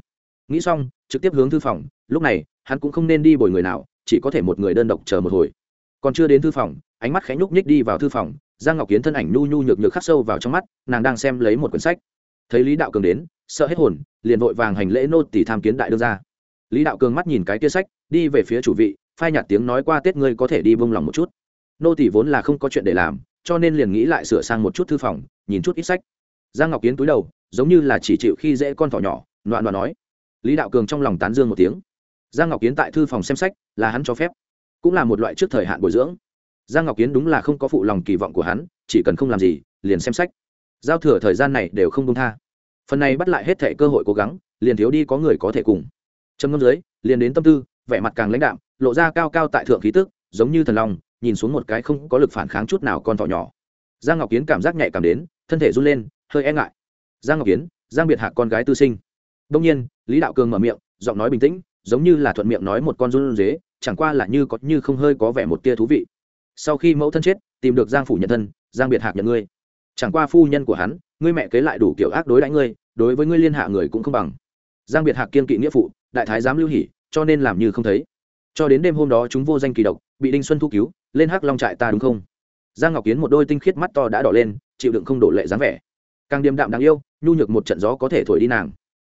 Nghĩ xong, trực tiếp hướng thư phòng, lúc này, hắn cũng không nên đi bồi người nào, chỉ có thể một người đơn độc chờ một hồi. Còn chưa đến thư phòng, ánh mắt khẽ nhúc nhích đi vào thư phòng, giang ngọc kiến thân ảnh nhu nhu nhược nhược khắc sâu vào trong mắt, nàng đang xem lấy một quyển sách. Thấy lý đạo cường đến, sợ hết hồn, liền vội vàng hành lễ nô tỷ tham kiến đại đương ra lý đạo cường mắt nhìn cái kia sách, đi về phía chủ vị, phai nhạt tiếng nói qua tết ngươi có thể đi bông lòng một chút. Nô tỷ vốn là không có chuyện để làm, cho nên liền nghĩ lại sửa sang một chút thư phòng, nhìn chút ít sách. Giang ngọc kiến túi đầu, giống như là chỉ chịu khi dễ con thỏ nhỏ, loạn loạn nói. Lý đạo cường trong lòng tán dương một tiếng. Giang ngọc kiến tại thư phòng xem sách, là hắn cho phép. Cũng là một loại trước thời hạn bồi dưỡng. Giang ngọc kiến đúng là không có phụ lòng kỳ vọng của hắn, chỉ cần không làm gì, liền xem sách. Giao thừa thời gian này đều không công tha. Phần này bắt lại hết thể cơ hội cố gắng, liền thiếu đi có người có thể cùng trầm ngâm dưới, liền đến tâm tư, vẻ mặt càng lãnh đạm, lộ ra cao cao tại thượng khí tức, giống như thần long, nhìn xuống một cái không có lực phản kháng chút nào con thỏ nhỏ. Giang ngọc kiến cảm giác nhạy cảm đến, thân thể run lên, hơi e ngại. Giang ngọc kiến, giang biệt Hạ con gái tư sinh. Đông nhiên, lý đạo cường mở miệng, giọng nói bình tĩnh, giống như là thuận miệng nói một con run dế, chẳng qua là như có, như không hơi có vẻ một tia thú vị. Sau khi mẫu thân chết, tìm được giang phủ nhận thân, giang biệt hạc nhận ngươi. Chẳng qua phu nhân của hắn, ngươi mẹ kế lại đủ kiểu ác đối đãi ngươi, đối với ngươi liên hạ người cũng không bằng. Giang biệt hạc kiên kỵ nghĩa phụ đại thái giám lưu hỉ, cho nên làm như không thấy. Cho đến đêm hôm đó chúng vô danh kỳ độc, bị đinh xuân thu cứu, lên hắc long trại ta đúng không? Giang ngọc kiến một đôi tinh khiết mắt to đã đỏ lên, chịu đựng không đổ lệ dáng vẻ. Càng điềm đạm đáng yêu, nhu nhược một trận gió có thể thổi đi nàng.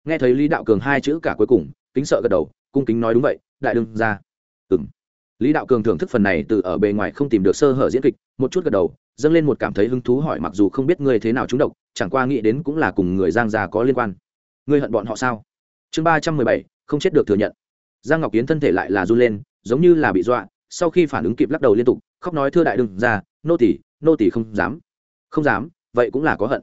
Nghe thấy lý đạo cường hai chữ cả cuối cùng, kính sợ gật đầu, cung kính nói đúng vậy, đại đương ra ừng lý đạo cường thưởng thức phần này từ ở bề ngoài không tìm được sơ hở diễn kịch, một chút gật đầu, dâng lên một cảm thấy hứng thú hỏi mặc dù không biết ngươi thế nào trúng độc, chẳng qua nghĩ đến cũng là cùng người giang già có liên quan. Ngươi hận bọn họ sao? Chương ba trăm mười bảy không chết được thừa nhận. Giang ngọc kiến thân thể lại là run lên, giống như là bị dọa, sau khi phản ứng kịp lắc đầu liên tục, khóc nói thưa đại đừng ra, nô tỷ nô tỷ không dám. Không dám? Vậy cũng là có hận.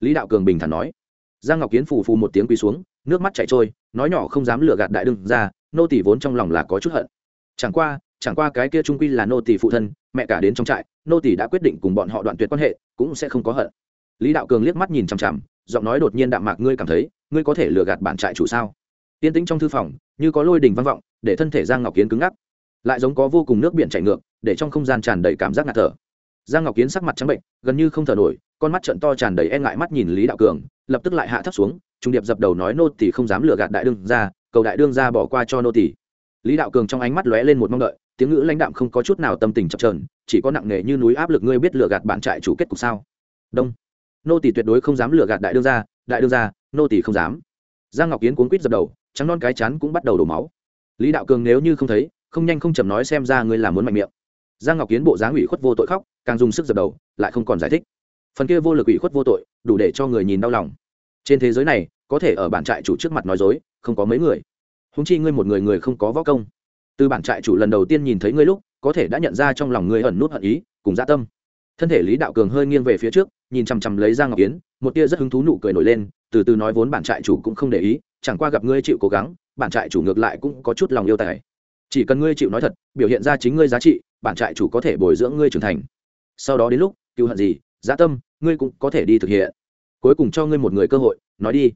Lý đạo cường bình thản nói. Giang ngọc kiến phù phù một tiếng quỳ xuống, nước mắt chảy trôi, nói nhỏ không dám lừa gạt đại đừng ra, nô tỷ vốn trong lòng là có chút hận. Chẳng qua chẳng qua cái kia trung quy là nô tỷ phụ thân, mẹ cả đến trong trại, nô tỷ đã quyết định cùng bọn họ đoạn tuyệt quan hệ, cũng sẽ không có hận. Lý đạo cường liếc mắt nhìn chằm chằm, giọng nói đột nhiên đạm mạc, ngươi cảm thấy, ngươi có thể lừa gạt bản trại chủ sao? Tiên tĩnh trong thư phòng, như có lôi đình vang vọng, để thân thể giang ngọc kiến cứng ngắc. Lại giống có vô cùng nước biển chảy ngược, để trong không gian tràn đầy cảm giác ngạt thở. Giang ngọc kiến sắc mặt trắng bệnh, gần như không thở nổi, con mắt trận to tràn đầy e ngại mắt nhìn lý đạo cường, lập tức lại hạ thấp xuống, trung điệp dập đầu nói nô tỷ không dám lừa gạt đại đương ra cầu đại đương ra bỏ qua cho nô tỷ lý đạo cường trong ánh mắt lóe lên một mong đợi, tiếng ngữ lãnh đạm không có chút nào tâm tình chập trờn chỉ có nặng nề như núi áp lực ngươi biết lừa gạt bạn trại chủ kết cục sao? Đông. Nô tỷ tuyệt đối không dám lừa gạt đại đương gia, đại đương gia, nô tỷ không dám. Giang ngọc kiến cuốn quýt dập đầu trắng non cái chán cũng bắt đầu đổ máu. Lý đạo cường nếu như không thấy, không nhanh không chậm nói xem ra ngươi là muốn mạnh miệng. Giang ngọc kiến bộ dáng ủy khuất vô tội khóc, càng dùng sức dập đầu, lại không còn giải thích. Phần kia vô lực ủy khuất vô tội, đủ để cho người nhìn đau lòng. Trên thế giới này, có thể ở bản trại chủ trước mặt nói dối, không có mấy người. Húng chi ngươi một người người không có võ công. Từ bản trại chủ lần đầu tiên nhìn thấy ngươi lúc, có thể đã nhận ra trong lòng ngươi ẩn nút hận ý, cùng dạ tâm. Thân thể lý đạo cường hơi nghiêng về phía trước, nhìn chằm chằm lấy giang ngọc yến một tia rất hứng thú nụ cười nổi lên, từ từ nói vốn bản trại chủ cũng không để ý chẳng qua gặp ngươi chịu cố gắng, bản trại chủ ngược lại cũng có chút lòng yêu tài. Chỉ cần ngươi chịu nói thật, biểu hiện ra chính ngươi giá trị, bản trại chủ có thể bồi dưỡng ngươi trưởng thành. Sau đó đến lúc cựu hận gì dã tâm, ngươi cũng có thể đi thực hiện. Cuối cùng cho ngươi một người cơ hội, nói đi.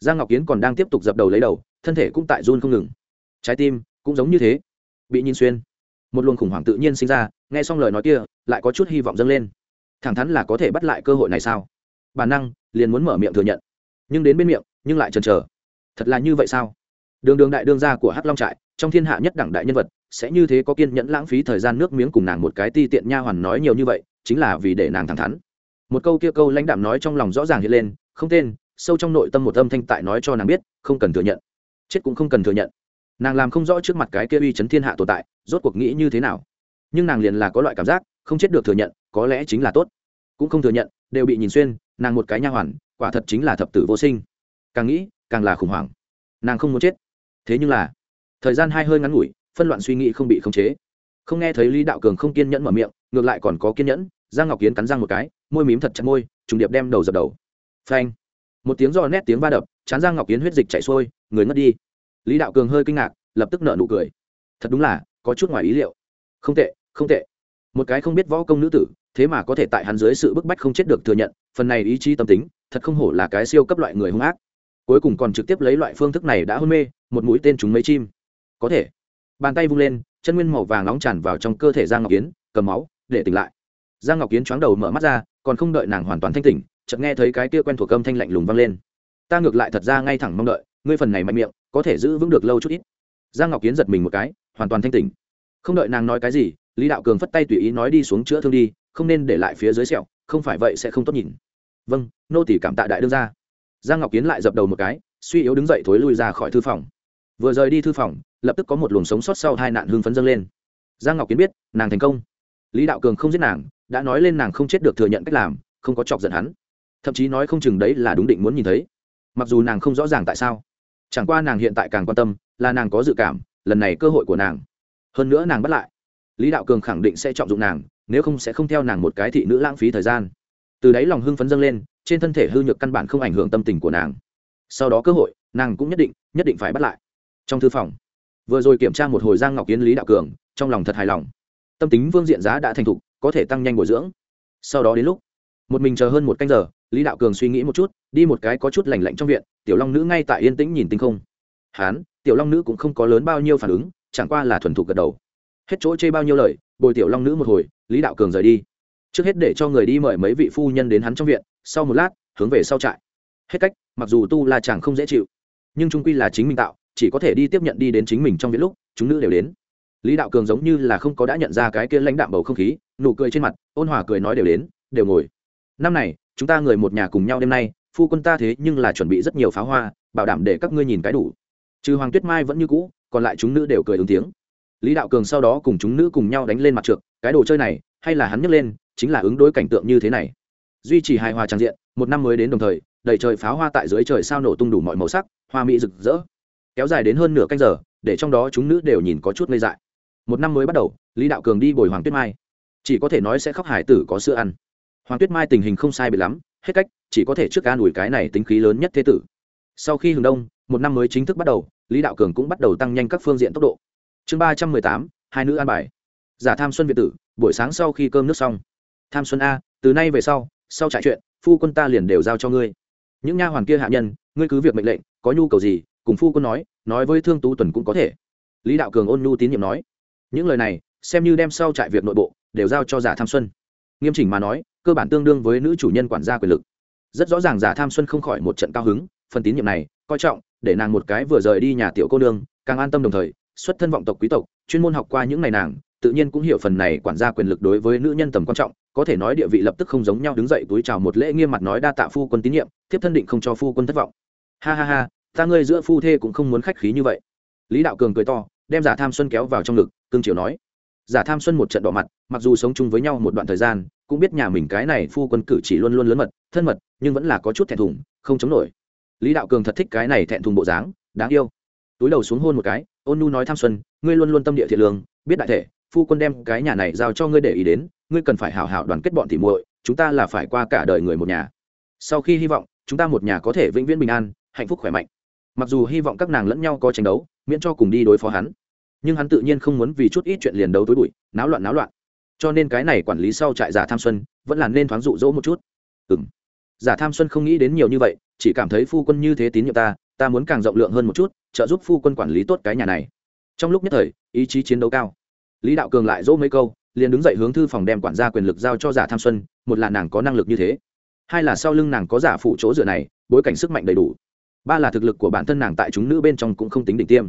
Giang ngọc kiến còn đang tiếp tục dập đầu lấy đầu, thân thể cũng tại run không ngừng. Trái tim cũng giống như thế. Bị nhìn xuyên. Một luồng khủng hoảng tự nhiên sinh ra, nghe xong lời nói kia, lại có chút hy vọng dâng lên. Thẳng thắn là có thể bắt lại cơ hội này sao? Bản năng, liền muốn mở miệng thừa nhận. Nhưng đến bên miệng, nhưng lại chần chờ thật là như vậy sao? Đường đường đại đương gia của hắc long trại, trong thiên hạ nhất đẳng đại nhân vật, sẽ như thế có kiên nhẫn lãng phí thời gian nước miếng cùng nàng một cái ti tiện nha hoàn nói nhiều như vậy, chính là vì để nàng thẳng thắn. Một câu kia câu lãnh đạm nói trong lòng rõ ràng hiện lên, không tên, sâu trong nội tâm một âm thanh tại nói cho nàng biết, không cần thừa nhận. Chết cũng không cần thừa nhận. Nàng làm không rõ trước mặt cái kia uy chấn thiên hạ tồn tại, rốt cuộc nghĩ như thế nào. Nhưng nàng liền là có loại cảm giác, không chết được thừa nhận, có lẽ chính là tốt. Cũng không thừa nhận, đều bị nhìn xuyên, nàng một cái nha hoàn, quả thật chính là thập tử vô sinh. Càng nghĩ càng là khủng hoảng. Nàng không muốn chết. Thế nhưng là, thời gian hai hơi ngắn ngủi, phân loạn suy nghĩ không bị khống chế. Không nghe thấy lý đạo cường không kiên nhẫn mở miệng, ngược lại còn có kiên nhẫn, giang ngọc kiến cắn răng một cái, môi mím thật chặt môi, trùng điệp đem đầu dập đầu. Phanh. Một tiếng do nét tiếng va đập, chán giang ngọc kiến huyết dịch chảy xuôi, người ngất đi. Lý đạo cường hơi kinh ngạc, lập tức nở nụ cười. Thật đúng là, có chút ngoài ý liệu. Không tệ không tệ. Một cái không biết võ công nữ tử, thế mà có thể tại hắn dưới sự bức bách không chết được thừa nhận, phần này ý chí tâm tính, thật không hổ là cái siêu cấp loại người hung ác cuối cùng còn trực tiếp lấy loại phương thức này đã hôn mê, một mũi tên trúng mấy chim. Có thể. Bàn tay vung lên, chân nguyên màu vàng nóng tràn vào trong cơ thể giang ngọc kiến, cầm máu, để tỉnh lại. Giang ngọc kiến choáng đầu mở mắt ra, còn không đợi nàng hoàn toàn thanh tỉnh, chợt nghe thấy cái kia quen thuộc âm thanh lạnh lùng vang lên. Ta ngược lại thật ra ngay thẳng mong đợi, ngươi phần này mạnh miệng, có thể giữ vững được lâu chút ít. Giang ngọc kiến giật mình một cái, hoàn toàn thanh tỉnh. Không đợi nàng nói cái gì, lý đạo cường phất tay tùy ý nói đi xuống chữa thương đi, không nên để lại phía dưới sẹo, không phải vậy sẽ không tốt nhìn. Vâng nô tỷ cảm tạ đại đương ra giang ngọc kiến lại dập đầu một cái, suy yếu đứng dậy thối lui ra khỏi thư phòng. Vừa rời đi thư phòng, lập tức có một luồng sống sót sau hai nạn hương phấn dâng lên. Giang ngọc kiến biết, nàng thành công. Lý đạo cường không giết nàng, đã nói lên nàng không chết được thừa nhận cách làm, không có chọc giận hắn. Thậm chí nói không chừng đấy là đúng định muốn nhìn thấy. Mặc dù nàng không rõ ràng tại sao, chẳng qua nàng hiện tại càng quan tâm là nàng có dự cảm, lần này cơ hội của nàng. Hơn nữa nàng bắt lại. Lý đạo cường khẳng định sẽ trọng dụng nàng, nếu không sẽ không theo nàng một cái thị nữ lãng phí thời gian từ đấy lòng hưng phấn dâng lên, trên thân thể hư nhược căn bản không ảnh hưởng tâm tình của nàng. Sau đó cơ hội, nàng cũng nhất định nhất định phải bắt lại. Trong thư phòng, vừa rồi kiểm tra một hồi giang ngọc yến lý đạo cường, trong lòng thật hài lòng. Tâm tính vương diện giá đã thành thục, có thể tăng nhanh bồi dưỡng. Sau đó đến lúc, một mình chờ hơn một canh giờ, lý đạo cường suy nghĩ một chút, đi một cái có chút lành lạnh trong viện, tiểu long nữ ngay tại yên tĩnh nhìn tinh không. Hán, tiểu long nữ cũng không có lớn bao nhiêu phản ứng, chẳng qua là thuần thục gật đầu. Hết chỗ chê bao nhiêu lời, bồi tiểu long nữ một hồi, lý đạo cường rời đi trước hết để cho người đi mời mấy vị phu nhân đến hắn trong viện, sau một lát, hướng về sau trại. Hết cách, mặc dù tu la chàng không dễ chịu, nhưng trung quy là chính mình tạo, chỉ có thể đi tiếp nhận đi đến chính mình trong viện lúc, chúng nữ đều đến. Lý đạo cường giống như là không có đã nhận ra cái kia lãnh đạm bầu không khí, nụ cười trên mặt, ôn hòa cười nói đều đến, đều ngồi. Năm này, chúng ta người một nhà cùng nhau đêm nay, phu quân ta thế nhưng là chuẩn bị rất nhiều pháo hoa, bảo đảm để các ngươi nhìn cái đủ. Trừ hoàng tuyết mai vẫn như cũ, còn lại chúng nữ đều cười ứng tiếng. Lý đạo cường sau đó cùng chúng nữ cùng nhau đánh lên mặt trượt cái đồ chơi này, hay là hắn nhấc lên chính là ứng đối cảnh tượng như thế này. Duy trì hài hòa trang diện, một năm mới đến đồng thời, đầy trời pháo hoa tại dưới trời sao nổ tung đủ mọi màu sắc, hoa mỹ rực rỡ. Kéo dài đến hơn nửa canh giờ, để trong đó chúng nữ đều nhìn có chút ngây dại. Một năm mới bắt đầu, lý đạo cường đi bồi hoàng tuyết mai. Chỉ có thể nói sẽ khóc hải tử có sữa ăn. Hoàng tuyết mai tình hình không sai bị lắm, hết cách, chỉ có thể trước ca đùi cái này tính khí lớn nhất thế tử. Sau khi hừng đông, một năm mới chính thức bắt đầu, lý đạo cường cũng bắt đầu tăng nhanh các phương diện tốc độ. Chương ba trăm mười tám, hai nữ an bài. Giả tham xuân việt tử, buổi sáng sau khi cơm nước xong tham xuân a, từ nay về sau sau trại chuyện, phu quân ta liền đều giao cho ngươi. Những nha hoàn kia hạ nhân, ngươi cứ việc mệnh lệnh, có nhu cầu gì, cùng phu quân nói nói với thương tú tuần cũng có thể. Lý đạo cường ôn nhu tín nhiệm nói. Những lời này, xem như đem sau trại việc nội bộ, đều giao cho giả tham xuân. Nghiêm chỉnh mà nói, cơ bản tương đương với nữ chủ nhân quản gia quyền lực. Rất rõ ràng giả tham xuân không khỏi một trận cao hứng, phần tín nhiệm này, coi trọng, để nàng một cái vừa rời đi nhà tiểu cô nương, càng an tâm đồng thời, xuất thân vọng tộc quý tộc, chuyên môn học qua những ngày nàng, tự nhiên cũng hiểu phần này quản gia quyền lực đối với nữ nhân tầm quan trọng có thể nói địa vị lập tức không giống nhau đứng dậy túi chào một lễ nghiêm mặt nói đa tạ phu quân tín nhiệm tiếp thân định không cho phu quân thất vọng. Ha ha ha, ta ngươi giữa phu thê cũng không muốn khách khí như vậy. Lý đạo cường cười to, đem giả tham xuân kéo vào trong ngực, cương triều nói. Giả tham xuân một trận đỏ mặt, mặc dù sống chung với nhau một đoạn thời gian, cũng biết nhà mình cái này phu quân cử chỉ luôn luôn lớn mật, thân mật, nhưng vẫn là có chút thẹn thùng, không chống nổi. Lý đạo cường thật thích cái này thẹn thùng bộ dáng, đáng yêu. Túi đầu xuống hôn một cái, ôn nu nói tham xuân, ngươi luôn luôn tâm địa thiện lương, biết đại thể, phu quân đem cái nhà này giao cho ngươi để ý đến ngươi cần phải hảo hảo đoàn kết bọn tỉ muội, chúng ta là phải qua cả đời người một nhà. Sau khi hy vọng, chúng ta một nhà có thể vĩnh viễn bình an, hạnh phúc khỏe mạnh. Mặc dù hy vọng các nàng lẫn nhau có tranh đấu, miễn cho cùng đi đối phó hắn. Nhưng hắn tự nhiên không muốn vì chút ít chuyện liền đấu tối bụi, náo loạn náo loạn. Cho nên cái này quản lý sau trại giả tham xuân, vẫn là nên thoáng dụ dỗ một chút. Ừ m giả tham xuân không nghĩ đến nhiều như vậy, chỉ cảm thấy phu quân như thế tín nhiệm ta ta muốn càng rộng lượng hơn một chút, trợ giúp phu quân quản lý tốt cái nhà này. Trong lúc nhất thời, ý chí chiến đấu cao. Lý đạo cường lại dỗ mấy câu liền đứng dậy hướng thư phòng đem quản gia quyền lực giao cho giả tham xuân, một là nàng có năng lực như thế, hai là sau lưng nàng có giả phụ chỗ dựa này, bối cảnh sức mạnh đầy đủ. Ba là thực lực của bản thân nàng tại chúng nữ bên trong cũng không tính đỉnh tiêm.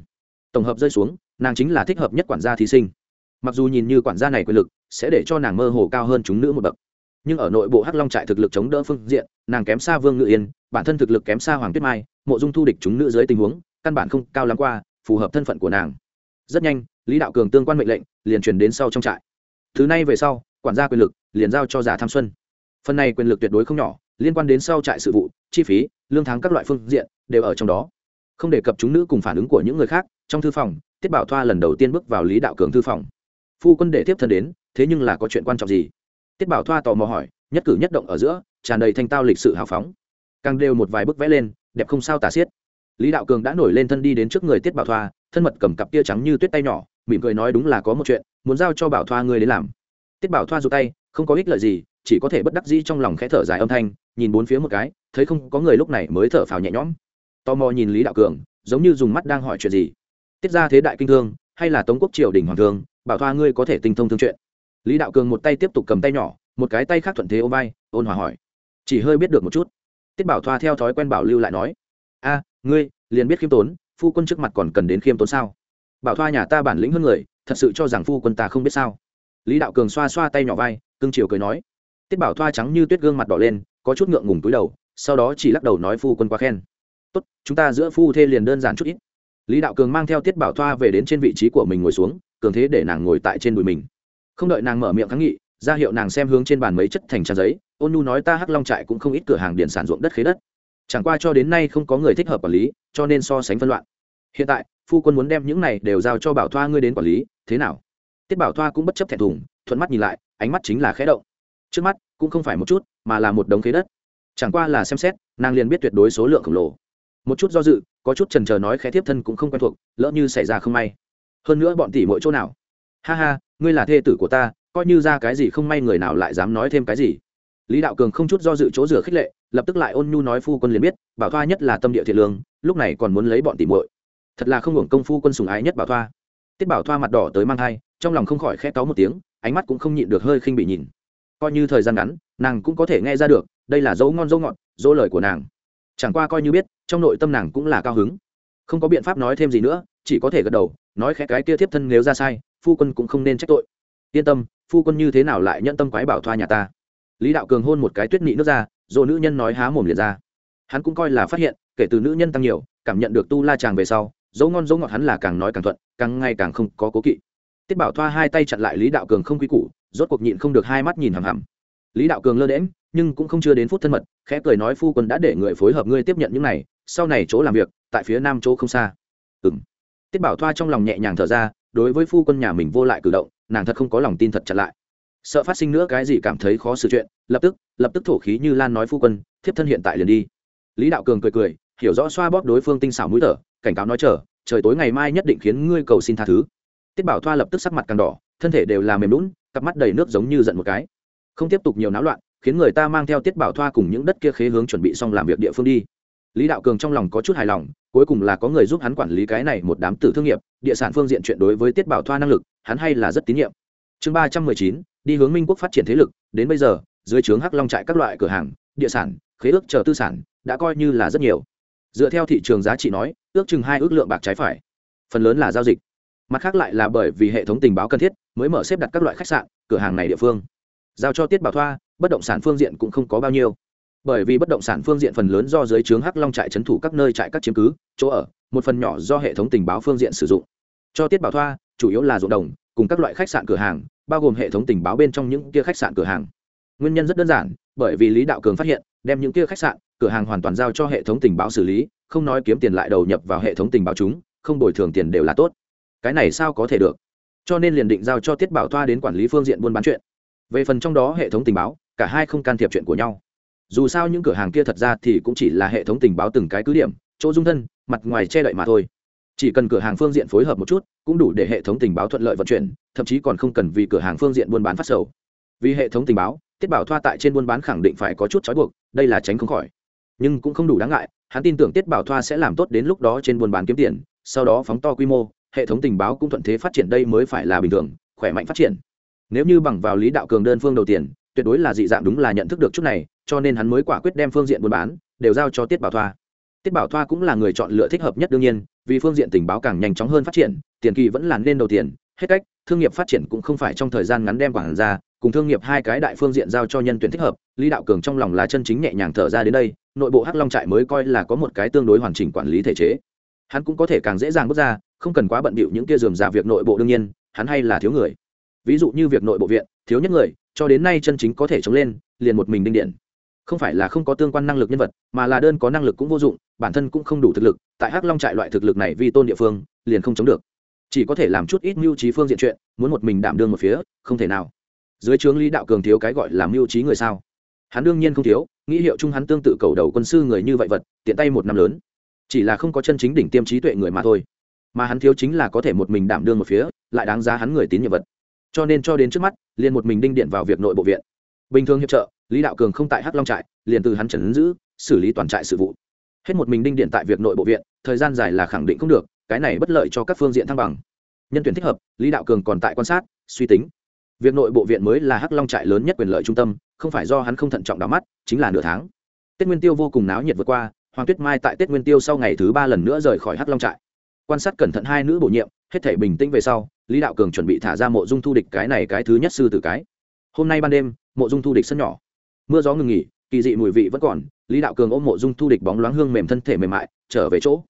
Tổng hợp rơi xuống, nàng chính là thích hợp nhất quản gia thí sinh. Mặc dù nhìn như quản gia này quyền lực sẽ để cho nàng mơ hồ cao hơn chúng nữ một bậc, nhưng ở nội bộ hắc long trại thực lực chống đỡ phương diện, nàng kém xa vương ngự yên, bản thân thực lực kém xa hoàng tuyết mai, mộ dung thu địch chúng nữ dưới tình huống, căn bản không cao lắm qua, phù hợp thân phận của nàng. Rất nhanh, lý đạo cường tương quan mệnh lệnh liền truyền đến sau trong trại thứ này về sau, quản gia quyền lực liền giao cho giả tham xuân. Phần này quyền lực tuyệt đối không nhỏ, liên quan đến sau trại sự vụ, chi phí, lương tháng các loại phương diện đều ở trong đó. Không đề cập chúng nữ cùng phản ứng của những người khác, trong thư phòng, tiết bảo thoa lần đầu tiên bước vào lý đạo cường thư phòng. Phu quân để tiếp thân đến, thế nhưng là có chuyện quan trọng gì? Tiết bảo thoa tò mò hỏi, nhất cử nhất động ở giữa, tràn đầy thanh tao lịch sự hào phóng. Càng đều một vài bức vẽ lên, đẹp không sao tả xiết. Lý đạo cường đã nổi lên thân đi đến trước người tiết bảo thoa thân mật cầm cặp tia trắng như tuyết tay nhỏ, mỉm cười nói đúng là có một chuyện, muốn giao cho bảo thoa ngươi đến làm. Tiết bảo thoa giục tay, không có ích lợi gì, chỉ có thể bất đắc dĩ trong lòng khẽ thở dài âm thanh, nhìn bốn phía một cái, thấy không có người lúc này mới thở phào nhẹ nhõm. Tò mò nhìn lý đạo cường, giống như dùng mắt đang hỏi chuyện gì. Tiết ra thế đại kinh thương, hay là tống quốc triều đình hoàng thương, bảo thoa ngươi có thể tinh thông thương chuyện. Lý đạo cường một tay tiếp tục cầm tay nhỏ, một cái tay khác thuận thế ô vai, ôn hòa hỏi. Chỉ hơi biết được một chút. Tiết bảo thoa theo thói quen bảo lưu lại nói. A, ngươi, liền biết khiêm tốn phu quân trước mặt còn cần đến khiêm tốn sao? Bảo thoa nhà ta bản lĩnh hơn người, thật sự cho rằng phu quân ta không biết sao. Lý đạo cường xoa xoa tay nhỏ vai, cưng chiều cười nói. Tiết bảo thoa trắng như tuyết gương mặt đỏ lên, có chút ngượng ngùng túi đầu, sau đó chỉ lắc đầu nói phu quân quá khen. Tốt, chúng ta giữa phu thê liền đơn giản chút ít. Lý đạo cường mang theo tiết bảo thoa về đến trên vị trí của mình ngồi xuống, cường thế để nàng ngồi tại trên đùi mình. Không đợi nàng mở miệng kháng nghị, ra hiệu nàng xem hướng trên bàn mấy chất thành trang giấy, ôn nhu nói ta hắc long trại cũng không ít cửa hàng điện sản ruộng đất khế đất chẳng qua cho đến nay không có người thích hợp quản lý, cho nên so sánh phân loạn. Hiện tại, phu quân muốn đem những này đều giao cho bảo thoa ngươi đến quản lý, thế nào? Tiết bảo thoa cũng bất chấp thẹn thùng, thuận mắt nhìn lại, ánh mắt chính là khẽ động. Trước mắt, cũng không phải một chút, mà là một đống khế đất. Chẳng qua là xem xét, nàng liền biết tuyệt đối số lượng khổng lồ. Một chút do dự, có chút trần trờ nói khẽ tiếp thân cũng không quen thuộc, lỡ như xảy ra không may. Hơn nữa bọn tỷ mỗi chỗ nào? Ha ha, ngươi là thê tử của ta, coi như ra cái gì không may người nào lại dám nói thêm cái gì lý đạo cường không chút do dự chỗ rửa khích lệ, lập tức lại ôn nhu nói phu quân liền biết, bảo thoa nhất là tâm địa thiện lương, lúc này còn muốn lấy bọn tỷ muội. Thật là không hưởng công phu quân sùng ái nhất bảo thoa. Tiết bảo thoa mặt đỏ tới mang thai, trong lòng không khỏi khẽ cáu một tiếng, ánh mắt cũng không nhịn được hơi khinh bị nhìn. Coi như thời gian ngắn, nàng cũng có thể nghe ra được, đây là dấu ngon dấu ngọt, dỗ lời của nàng. Chẳng qua coi như biết, trong nội tâm nàng cũng là cao hứng. Không có biện pháp nói thêm gì nữa, chỉ có thể gật đầu, nói khẽ cái kia tiếp thân nếu ra sai, phu quân cũng không nên trách tội. Yên tâm, phu quân như thế nào lại nhận tâm quái bảo thoa nhà ta? Lý đạo cường hôn một cái tuyết nị nước ra, rồi nữ nhân nói há mồm liệt ra. Hắn cũng coi là phát hiện, kể từ nữ nhân tăng nhiều, cảm nhận được tu la chàng về sau, dấu ngon dấu ngọt hắn là càng nói càng thuận, càng ngày càng không có cố kỵ. Tiết bảo thoa hai tay chặn lại lý đạo cường không quy củ, rốt cuộc nhịn không được hai mắt nhìn hằm hằm. Lý đạo cường lơ đễm nhưng cũng không chưa đến phút thân mật, khẽ cười nói phu quân đã để người phối hợp ngươi tiếp nhận những này, sau này chỗ làm việc, tại phía nam chỗ không xa. Ừ m tiết bảo thoa trong lòng nhẹ nhàng thở ra, đối với phu quân nhà mình vô lại cử động, nàng thật không có lòng tin thật chặn lại sợ phát sinh nữa cái gì cảm thấy khó xử chuyện, lập tức lập tức thổ khí như lan nói phu quân, thiếp thân hiện tại liền đi. Lý đạo cường cười cười, hiểu rõ xoa bóp đối phương tinh xảo mũi thở, cảnh cáo nói chờ, trời tối ngày mai nhất định khiến ngươi cầu xin tha thứ. Tiết bảo thoa lập tức sắc mặt càng đỏ, thân thể đều là mềm lún, cặp mắt đầy nước giống như giận một cái. Không tiếp tục nhiều náo loạn, khiến người ta mang theo tiết bảo thoa cùng những đất kia khế hướng chuẩn bị xong làm việc địa phương đi. Lý đạo cường trong lòng có chút hài lòng, cuối cùng là có người giúp hắn quản lý cái này một đám tử thương nghiệp, địa sản phương diện chuyện đối với tiết bảo thoa năng lực, hắn hay là rất tín nhiệm. Chương ba trăm mười chín đi hướng minh quốc phát triển thế lực đến bây giờ dưới trướng hắc long trại các loại cửa hàng địa sản khế ước chờ tư sản đã coi như là rất nhiều dựa theo thị trường giá trị nói ước chừng hai ước lượng bạc trái phải phần lớn là giao dịch mặt khác lại là bởi vì hệ thống tình báo cần thiết mới mở xếp đặt các loại khách sạn cửa hàng này địa phương giao cho tiết bảo thoa bất động sản phương diện cũng không có bao nhiêu bởi vì bất động sản phương diện phần lớn do dưới trướng hắc long trại trấn thủ các nơi trại các chiếm cứ chỗ ở một phần nhỏ do hệ thống tình báo phương diện sử dụng cho tiết bảo thoa chủ yếu là ruộng đồng cùng các loại khách sạn cửa hàng, bao gồm hệ thống tình báo bên trong những kia khách sạn cửa hàng. Nguyên nhân rất đơn giản, bởi vì lý đạo cường phát hiện, đem những kia khách sạn, cửa hàng hoàn toàn giao cho hệ thống tình báo xử lý, không nói kiếm tiền lại đầu nhập vào hệ thống tình báo chúng, không bồi thường tiền đều là tốt. Cái này sao có thể được? Cho nên liền định giao cho tiết bảo thoa đến quản lý phương diện buôn bán chuyện. Về phần trong đó hệ thống tình báo, cả hai không can thiệp chuyện của nhau. Dù sao những cửa hàng kia thật ra thì cũng chỉ là hệ thống tình báo từng cái cứ điểm, chỗ dung thân, mặt ngoài che đậy mà thôi chỉ cần cửa hàng phương diện phối hợp một chút, cũng đủ để hệ thống tình báo thuận lợi vận chuyển, thậm chí còn không cần vì cửa hàng phương diện buôn bán phát sầu. Vì hệ thống tình báo, tiết bảo thoa tại trên buôn bán khẳng định phải có chút trói buộc, đây là tránh không khỏi. Nhưng cũng không đủ đáng ngại, hắn tin tưởng tiết bảo thoa sẽ làm tốt đến lúc đó trên buôn bán kiếm tiền, sau đó phóng to quy mô, hệ thống tình báo cũng thuận thế phát triển đây mới phải là bình thường, khỏe mạnh phát triển. Nếu như bằng vào lý đạo cường đơn phương đầu tiền, tuyệt đối là dị dạng đúng là nhận thức được chút này, cho nên hắn mới quả quyết đem phương diện buôn bán, đều giao cho tiết bảo thoa tiết bảo thoa cũng là người chọn lựa thích hợp nhất đương nhiên, vì phương diện tình báo càng nhanh chóng hơn phát triển, tiền kỳ vẫn là nên đầu tiền, hết cách, thương nghiệp phát triển cũng không phải trong thời gian ngắn đem quản ra, cùng thương nghiệp hai cái đại phương diện giao cho nhân tuyển thích hợp, lý đạo cường trong lòng là chân chính nhẹ nhàng thở ra đến đây, nội bộ hắc long trại mới coi là có một cái tương đối hoàn chỉnh quản lý thể chế. Hắn cũng có thể càng dễ dàng bước ra, không cần quá bận bịu những kia dườm ra việc nội bộ đương nhiên, hắn hay là thiếu người. Ví dụ như việc nội bộ viện, thiếu nhất người, cho đến nay chân chính có thể chống lên, liền một mình đinh điện không phải là không có tương quan năng lực nhân vật, mà là đơn có năng lực cũng vô dụng, bản thân cũng không đủ thực lực, tại hắc long trại loại thực lực này Vi tôn địa phương, liền không chống được. Chỉ có thể làm chút ít mưu trí phương diện chuyện, muốn một mình đảm đương một phía, không thể nào. Dưới trướng lý đạo cường thiếu cái gọi là mưu trí người sao? Hắn đương nhiên không thiếu, nghĩ hiệu chung hắn tương tự cầu đầu quân sư người như vậy vật, tiện tay một năm lớn. Chỉ là không có chân chính đỉnh tiêm trí tuệ người mà thôi. Mà hắn thiếu chính là có thể một mình đảm đương một phía, lại đáng giá hắn người tín nhiệm vật. Cho nên cho đến trước mắt, liền một mình đinh điện vào việc nội bộ viện. Bình thường hiệp trợ lý đạo cường không tại hắc long trại, liền từ hắn trần ứng giữ, xử lý toàn trại sự vụ. Hết một mình đinh điện tại việc nội bộ viện, thời gian dài là khẳng định không được, cái này bất lợi cho các phương diện thăng bằng. Nhân tuyển thích hợp, lý đạo cường còn tại quan sát, suy tính. Việc nội bộ viện mới là hắc long trại lớn nhất quyền lợi trung tâm, không phải do hắn không thận trọng đắm mắt, chính là nửa tháng. Tết nguyên tiêu vô cùng náo nhiệt vượt qua, hoàng tuyết mai tại tết nguyên tiêu sau ngày thứ ba lần nữa rời khỏi hắc long trại. Quan sát cẩn thận hai nữ bổ nhiệm, hết thể bình tĩnh về sau, lý đạo cường chuẩn bị thả ra mộ dung thu địch cái này cái thứ nhất sư tử cái. Hôm nay ban đêm, mộ dung thu địch sân nhỏ mưa gió ngừng nghỉ, kỳ dị mùi vị vẫn còn, lý đạo cường ôm mộ dung thu địch bóng loáng hương mềm thân thể mềm mại, trở về chỗ.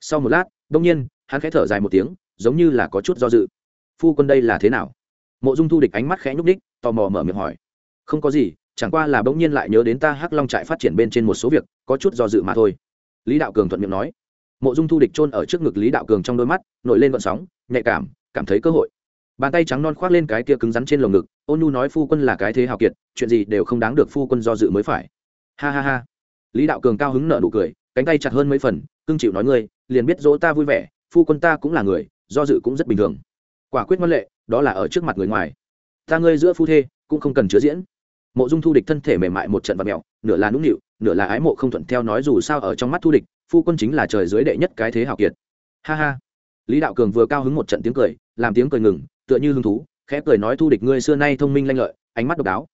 Sau một lát, đông nhiên, hắn khẽ thở dài một tiếng, giống như là có chút do dự. Phu quân đây là thế nào? Mộ dung thu địch ánh mắt khẽ nhúc đích tò mò mở miệng hỏi. Không có gì, chẳng qua là bỗng nhiên lại nhớ đến ta hắc long trại phát triển bên trên một số việc, có chút do dự mà thôi. Lý đạo cường thuận miệng nói. Mộ dung thu địch chôn ở trước ngực lý đạo cường trong đôi mắt, nổi lên vận sóng, nhạy cảm cảm thấy cơ hội bàn tay trắng non khoác lên cái kia cứng rắn trên lồng ngực, ôn nhu nói, phu quân là cái thế hào kiệt, chuyện gì đều không đáng được phu quân do dự mới phải. Ha ha ha. Lý đạo cường cao hứng nợ nụ cười, cánh tay chặt hơn mấy phần, cưng chịu nói, ngươi, liền biết dỗ ta vui vẻ, phu quân ta cũng là người, do dự cũng rất bình thường. Quả quyết ngoan lệ, đó là ở trước mặt người ngoài. Ta ngươi giữa phu thê, cũng không cần chứa diễn. Mộ dung thu địch thân thể mềm mại một trận và mẹo nửa là nũng nịu, nửa là ái mộ không thuận theo nói, dù sao ở trong mắt thu địch, phu quân chính là trời dưới đệ nhất cái thế hào kiệt. Ha ha. Lý đạo cường vừa cao hứng một trận tiếng cười, làm tiếng cười ngừng tựa như hứng thú, khẽ cười nói, thu địch ngươi xưa nay thông minh lanh lợi, ánh mắt độc đáo.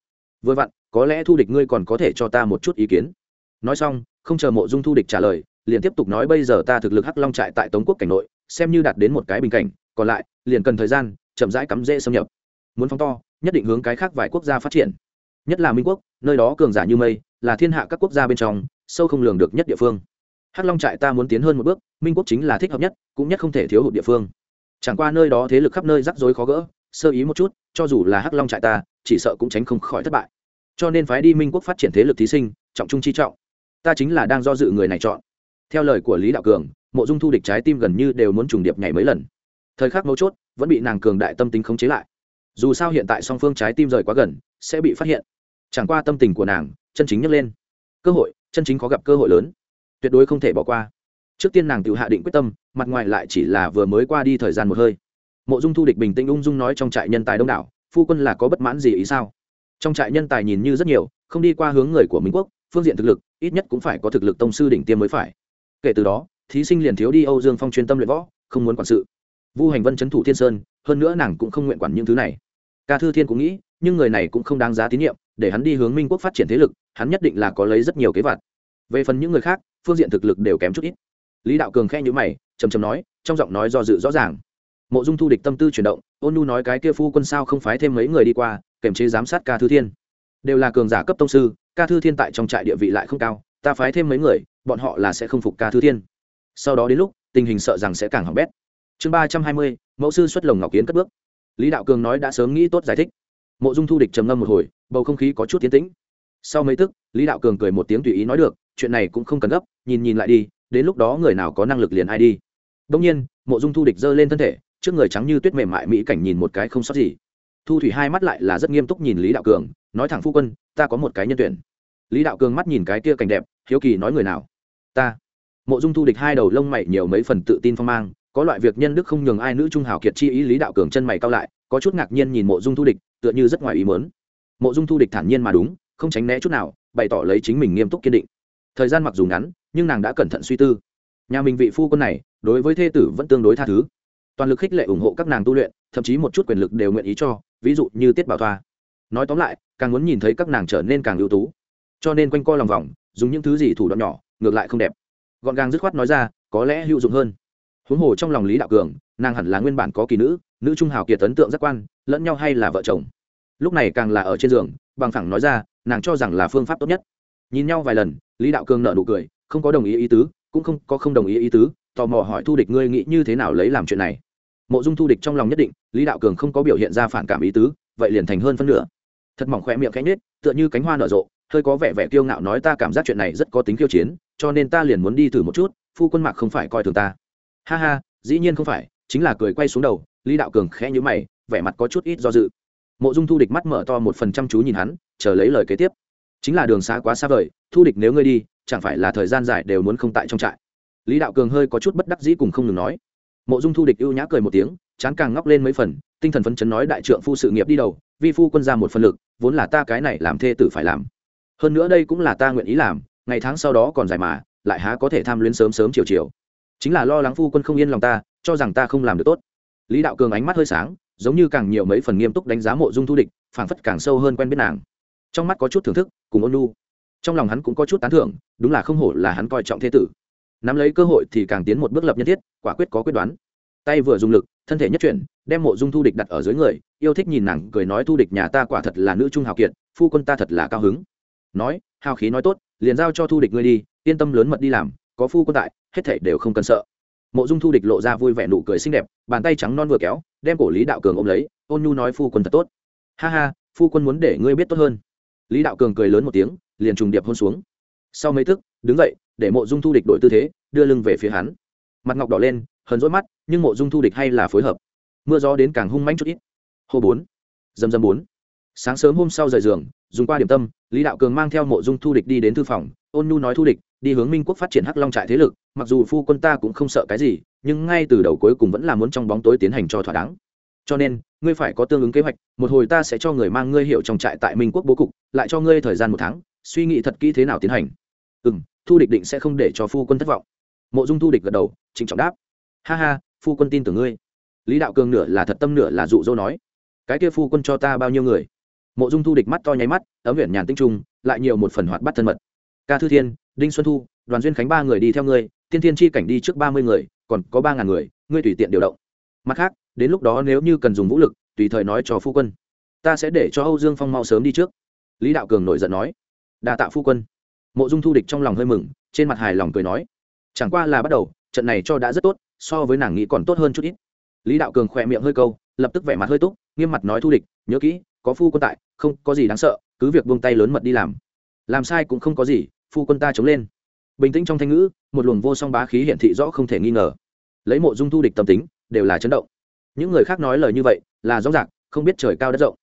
Vừa vặn, có lẽ thu địch ngươi còn có thể cho ta một chút ý kiến. Nói xong, không chờ mộ dung thu địch trả lời, liền tiếp tục nói, bây giờ ta thực lực hắc long trại tại tống quốc cảnh nội, xem như đạt đến một cái bình cảnh, còn lại, liền cần thời gian, chậm rãi cắm rễ xâm nhập. Muốn phóng to, nhất định hướng cái khác vài quốc gia phát triển. Nhất là minh quốc, nơi đó cường giả như mây, là thiên hạ các quốc gia bên trong, sâu không lường được nhất địa phương. Hắc long trại ta muốn tiến hơn một bước, minh quốc chính là thích hợp nhất, cũng nhất không thể thiếu hụt địa phương chẳng qua nơi đó thế lực khắp nơi rắc rối khó gỡ, sơ ý một chút, cho dù là hắc long trại ta, chỉ sợ cũng tránh không khỏi thất bại. Cho nên phái đi minh quốc phát triển thế lực thí sinh, trọng trung chi trọng. Ta chính là đang do dự người này chọn. Theo lời của lý đạo cường, mộ dung thu địch trái tim gần như đều muốn trùng điệp nhảy mấy lần. Thời khắc mấu chốt, vẫn bị nàng cường đại tâm tính khống chế lại. Dù sao hiện tại song phương trái tim rời quá gần, sẽ bị phát hiện. Chẳng qua tâm tình của nàng, chân chính nhấc lên. Cơ hội, chân chính có gặp cơ hội lớn. Tuyệt đối không thể bỏ qua trước tiên nàng tự hạ định quyết tâm, mặt ngoài lại chỉ là vừa mới qua đi thời gian một hơi. Mộ dung thu địch bình tĩnh ung dung nói trong trại nhân tài đông đảo, phu quân là có bất mãn gì ý sao? Trong trại nhân tài nhìn như rất nhiều, không đi qua hướng người của minh quốc, phương diện thực lực, ít nhất cũng phải có thực lực tông sư đỉnh tiêm mới phải. Kể từ đó, thí sinh liền thiếu đi âu dương phong chuyên tâm luyện võ, không muốn quản sự. Vu hành vân c h ấ n thủ thiên sơn, hơn nữa nàng cũng không nguyện quản những thứ này. Ca thư thiên cũng nghĩ, nhưng người này cũng không đáng giá tín nhiệm, để hắn đi hướng minh quốc phát triển thế lực, hắn nhất định là có lấy rất nhiều kế vặt. Về phần những người khác, phương diện thực lực đều kém chút ít lý đạo cường khe nhữ mày, trầm trầm nói, trong giọng nói do dự rõ ràng. Mộ dung thu địch tâm tư chuyển động, ôn nu nói cái kia phu quân sao không phái thêm mấy người đi qua kèm chế giám sát ca thư thiên. Đều là cường giả cấp tông sư, ca thư thiên tại trong trại địa vị lại không cao, ta phái thêm mấy người, bọn họ là sẽ không phục ca thư thiên. Sau đó đến lúc, tình hình sợ rằng sẽ càng hỏng bét. Chương ba trăm hai mươi, mẫu sư xuất lồng ngọc kiến cất bước. Lý đạo cường nói đã sớm nghĩ tốt giải thích. Mộ dung thu địch trầm ngâm một hồi, bầu không khí có chút tiến tĩnh. Sau mấy tức, lý đạo cường cười một tiếng tùy ý nói được, chuyện này cũng không cần gấp, nhìn nhìn lại đi đến lúc đó người nào có năng lực liền ai đi. Đông nhiên, mộ dung thu địch giơ lên thân thể, trước người trắng như tuyết mềm mại mỹ cảnh nhìn một cái không sót gì. Thu thủy hai mắt lại là rất nghiêm túc nhìn lý đạo cường, nói thẳng phu quân, ta có một cái nhân tuyển. Lý đạo cường mắt nhìn cái kia cảnh đẹp, hiếu kỳ nói người nào? Ta. Mộ dung thu địch hai đầu lông mày nhiều mấy phần tự tin phong mang, có loại việc nhân đức không nhường ai nữ trung hào kiệt chi ý, lý đạo cường chân mày cao lại, có chút ngạc nhiên nhìn mộ dung thu địch, tựa như rất ngoài ý mớn mộ dung thu địch thản nhiên mà đúng, không tránh né chút nào, bày tỏ lấy chính mình nghiêm túc kiên định thời gian mặc dù ngắn, nhưng nàng đã cẩn thận suy tư. Nhà mình vị phu quân này, đối với thê tử vẫn tương đối tha thứ. Toàn lực khích lệ ủng hộ các nàng tu luyện, thậm chí một chút quyền lực đều nguyện ý cho, ví dụ như tiết bảo thoa. Nói tóm lại, càng muốn nhìn thấy các nàng trở nên càng ưu tú. Cho nên quanh co lòng vòng, dùng những thứ gì thủ đoạn nhỏ, ngược lại không đẹp. Gọn gàng dứt khoát nói ra, có lẽ hữu dụng hơn. Huống hồ trong lòng lý đạo cường, nàng hẳn là nguyên bản có kỳ nữ nữ trung hào kiệt ấn tượng giác quan, lẫn nhau hay là vợ chồng. Lúc này càng là ở trên giường, bằng thẳng nói ra, nàng cho rằng là phương pháp tốt nhất. Nhìn nhau vài lần lý đạo cường nợ nụ cười, không có đồng ý ý tứ, cũng không có không đồng ý ý tứ, tò mò hỏi thu địch ngươi nghĩ như thế nào lấy làm chuyện này. Mộ dung thu địch trong lòng nhất định, lý đạo cường không có biểu hiện ra phản cảm ý tứ, vậy liền thành hơn phân nửa. Thật mỏng khỏe miệng cánh nết tựa như cánh hoa nở rộ, hơi có vẻ vẻ kiêu ngạo nói ta cảm giác chuyện này rất có tính khiêu chiến, cho nên ta liền muốn đi thử một chút, phu quân mạc không phải coi thường ta. Ha ha, dĩ nhiên không phải, chính là cười quay xuống đầu, lý đạo cường khẽ nhữ mày, vẻ mặt có chút ít do dự. Mộ dung thu địch mắt mở to một phần trăm chú nhìn hắn, chờ lấy lời kế tiếp chính là đường xa quá xa vời, thu địch nếu ngươi đi, chẳng phải là thời gian dài đều muốn không tại trong trại. Lý đạo cường hơi có chút bất đắc dĩ cùng không ngừng nói. Mộ dung thu địch ưu nhã cười một tiếng, chán càng ngóc lên mấy phần, tinh thần phấn chấn nói đại trượng phu sự nghiệp đi đầu, vi phu quân ra một phần lực, vốn là ta cái này làm thê tử phải làm. Hơn nữa đây cũng là ta nguyện ý làm, ngày tháng sau đó còn dài mà, lại há có thể tham luyến sớm sớm chiều chiều. Chính là lo lắng phu quân không yên lòng ta, cho rằng ta không làm được tốt. Lý đạo cường ánh mắt hơi sáng, giống như càng nhiều mấy phần nghiêm túc đánh giá mộ dung thu địch, phảng phất càng sâu hơn quen biết nàng trong mắt có chút thưởng thức, cùng ôn lu trong lòng hắn cũng có chút tán thưởng, đúng là không hổ là hắn coi trọng thế tử. Nắm lấy cơ hội thì càng tiến một bước lập nhân thiết, quả quyết có quyết đoán. Tay vừa dùng lực, thân thể nhất chuyển, đem mộ dung thu địch đặt ở dưới người, yêu thích nhìn nàng cười nói thu địch nhà ta quả thật là nữ trung hào kiệt, phu quân ta thật là cao hứng. Nói, hào khí nói tốt, liền giao cho thu địch ngươi đi, yên tâm lớn mật đi làm, có phu quân tại, hết thảy đều không cần sợ. Mộ dung thu địch lộ ra vui vẻ nụ cười xinh đẹp, bàn tay trắng non vừa kéo, đem cổ lý đạo cường ôm lấy, ôn nhu nói phu quân thật tốt. Ha ha, phu quân muốn để ngươi biết tốt hơn lý đạo cường cười lớn một tiếng, liền trùng điệp hôn xuống. Sau mấy thức đứng dậy, để mộ dung thu địch đổi tư thế, đưa lưng về phía hắn. Mặt ngọc đỏ lên, hờn rỗi mắt, nhưng mộ dung thu địch hay là phối hợp. Mưa gió đến càng hung manh chút ít. Hô bốn. Dầm dầm bốn. Sáng sớm hôm sau rời giường, dùng qua điểm tâm, lý đạo cường mang theo mộ dung thu địch đi đến thư phòng, ôn nhu nói thu địch, đi hướng minh quốc phát triển hắc long trại thế lực, mặc dù phu quân ta cũng không sợ cái gì, nhưng ngay từ đầu cuối cùng vẫn là muốn trong bóng tối tiến hành cho thỏa đáng. Cho nên, ngươi phải có tương ứng kế hoạch, một hồi ta sẽ cho người mang ngươi hiệu trong trại tại minh quốc bố cục lại cho ngươi thời gian một tháng, suy nghĩ thật kỹ thế nào tiến hành. Ừ m thu địch định sẽ không để cho phu quân thất vọng. Mộ dung thu địch gật đầu, trịnh trọng đáp. Ha ha, phu quân tin tưởng ngươi. Lý đạo cường nửa là thật tâm nửa là dụ dỗ nói. Cái kia phu quân cho ta bao nhiêu người? Mộ dung thu địch mắt to nháy mắt, ấm huyện nhàn tinh trung, lại nhiều một phần hoạt bắt thân mật. Ca thư thiên, đinh xuân thu, đoàn duyên khánh ba người đi theo ngươi, tiên thiên chi cảnh đi trước ba mươi người, còn có ba ngàn người, ngươi tùy tiện điều động. Mặt khác, đến lúc đó nếu như cần dùng vũ lực, tùy thời nói cho phu quân. Ta sẽ để cho âu dương phong mau sớm đi trước lý đạo cường nổi giận nói, đa tạ phu quân. Mộ dung thu địch trong lòng hơi mừng, trên mặt hài lòng cười nói, chẳng qua là bắt đầu, trận này cho đã rất tốt, so với nàng nghĩ còn tốt hơn chút ít. Lý đạo cường khỏe miệng hơi câu, lập tức vẻ mặt hơi túc, nghiêm mặt nói thu địch, nhớ kỹ, có phu quân tại, không có gì đáng sợ, cứ việc buông tay lớn mật đi làm. Làm sai cũng không có gì, phu quân ta chống lên. Bình tĩnh trong thanh ngữ, một luồng vô song bá khí hiện thị rõ không thể nghi ngờ. Lấy mộ dung thu địch tâm tính, đều là chấn động. Những người khác nói lời như vậy, là rõ ràng, không biết trời cao đất rộng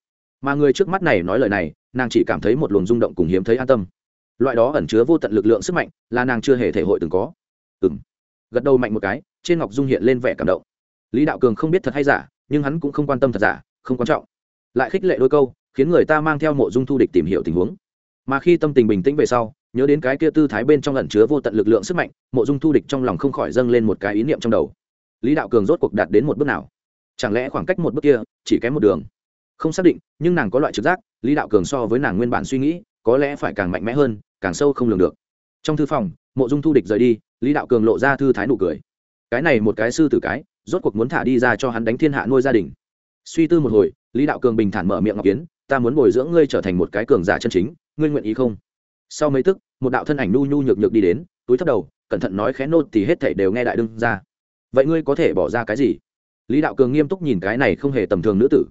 mà người trước mắt này nói lời này, nàng chỉ cảm thấy một luồng rung động cùng hiếm thấy an tâm. Loại đó ẩn chứa vô tận lực lượng sức mạnh, là nàng chưa hề thể hội từng có. Ừ m gật đầu mạnh một cái, trên ngọc dung hiện lên vẻ cảm động. Lý đạo cường không biết thật hay giả, nhưng hắn cũng không quan tâm thật giả, không quan trọng. Lại khích lệ đôi câu, khiến người ta mang theo mộ dung thu địch tìm hiểu tình huống. Mà khi tâm tình bình tĩnh về sau, nhớ đến cái kia tư thái bên trong ẩn chứa vô tận lực lượng sức mạnh, mộ dung thu địch trong lòng không khỏi dâng lên một cái ý niệm trong đầu. Lý đạo cường rốt cuộc đạt đến một bước nào? Chẳng lẽ khoảng cách một bước kia chỉ kém một đường? Không xác định, nhưng nàng có loại trực giác, lý đạo cường so với nàng nguyên bản suy nghĩ, có lẽ phải càng mạnh mẽ hơn, càng sâu không lường được. Trong thư phòng, mộ dung thu địch rời đi, lý đạo cường lộ ra thư thái nụ cười. Cái này một cái sư tử cái, rốt cuộc muốn thả đi ra cho hắn đánh thiên hạ nuôi gia đình. Suy tư một hồi, lý đạo cường bình thản mở miệng ngọc kiến, ta muốn bồi dưỡng ngươi trở thành một cái cường giả chân chính, ngươi nguyện ý không? Sau mấy tức, một đạo thân ảnh nu nhu nhược nhược đi đến, túi thấp đầu, cẩn thận nói khẽ nô thì hết thảy đều nghe đại đương ra. Vậy ngươi có thể bỏ ra cái gì? Lý đạo cường nghiêm túc nhìn cái này không hề tầm thường nữ tử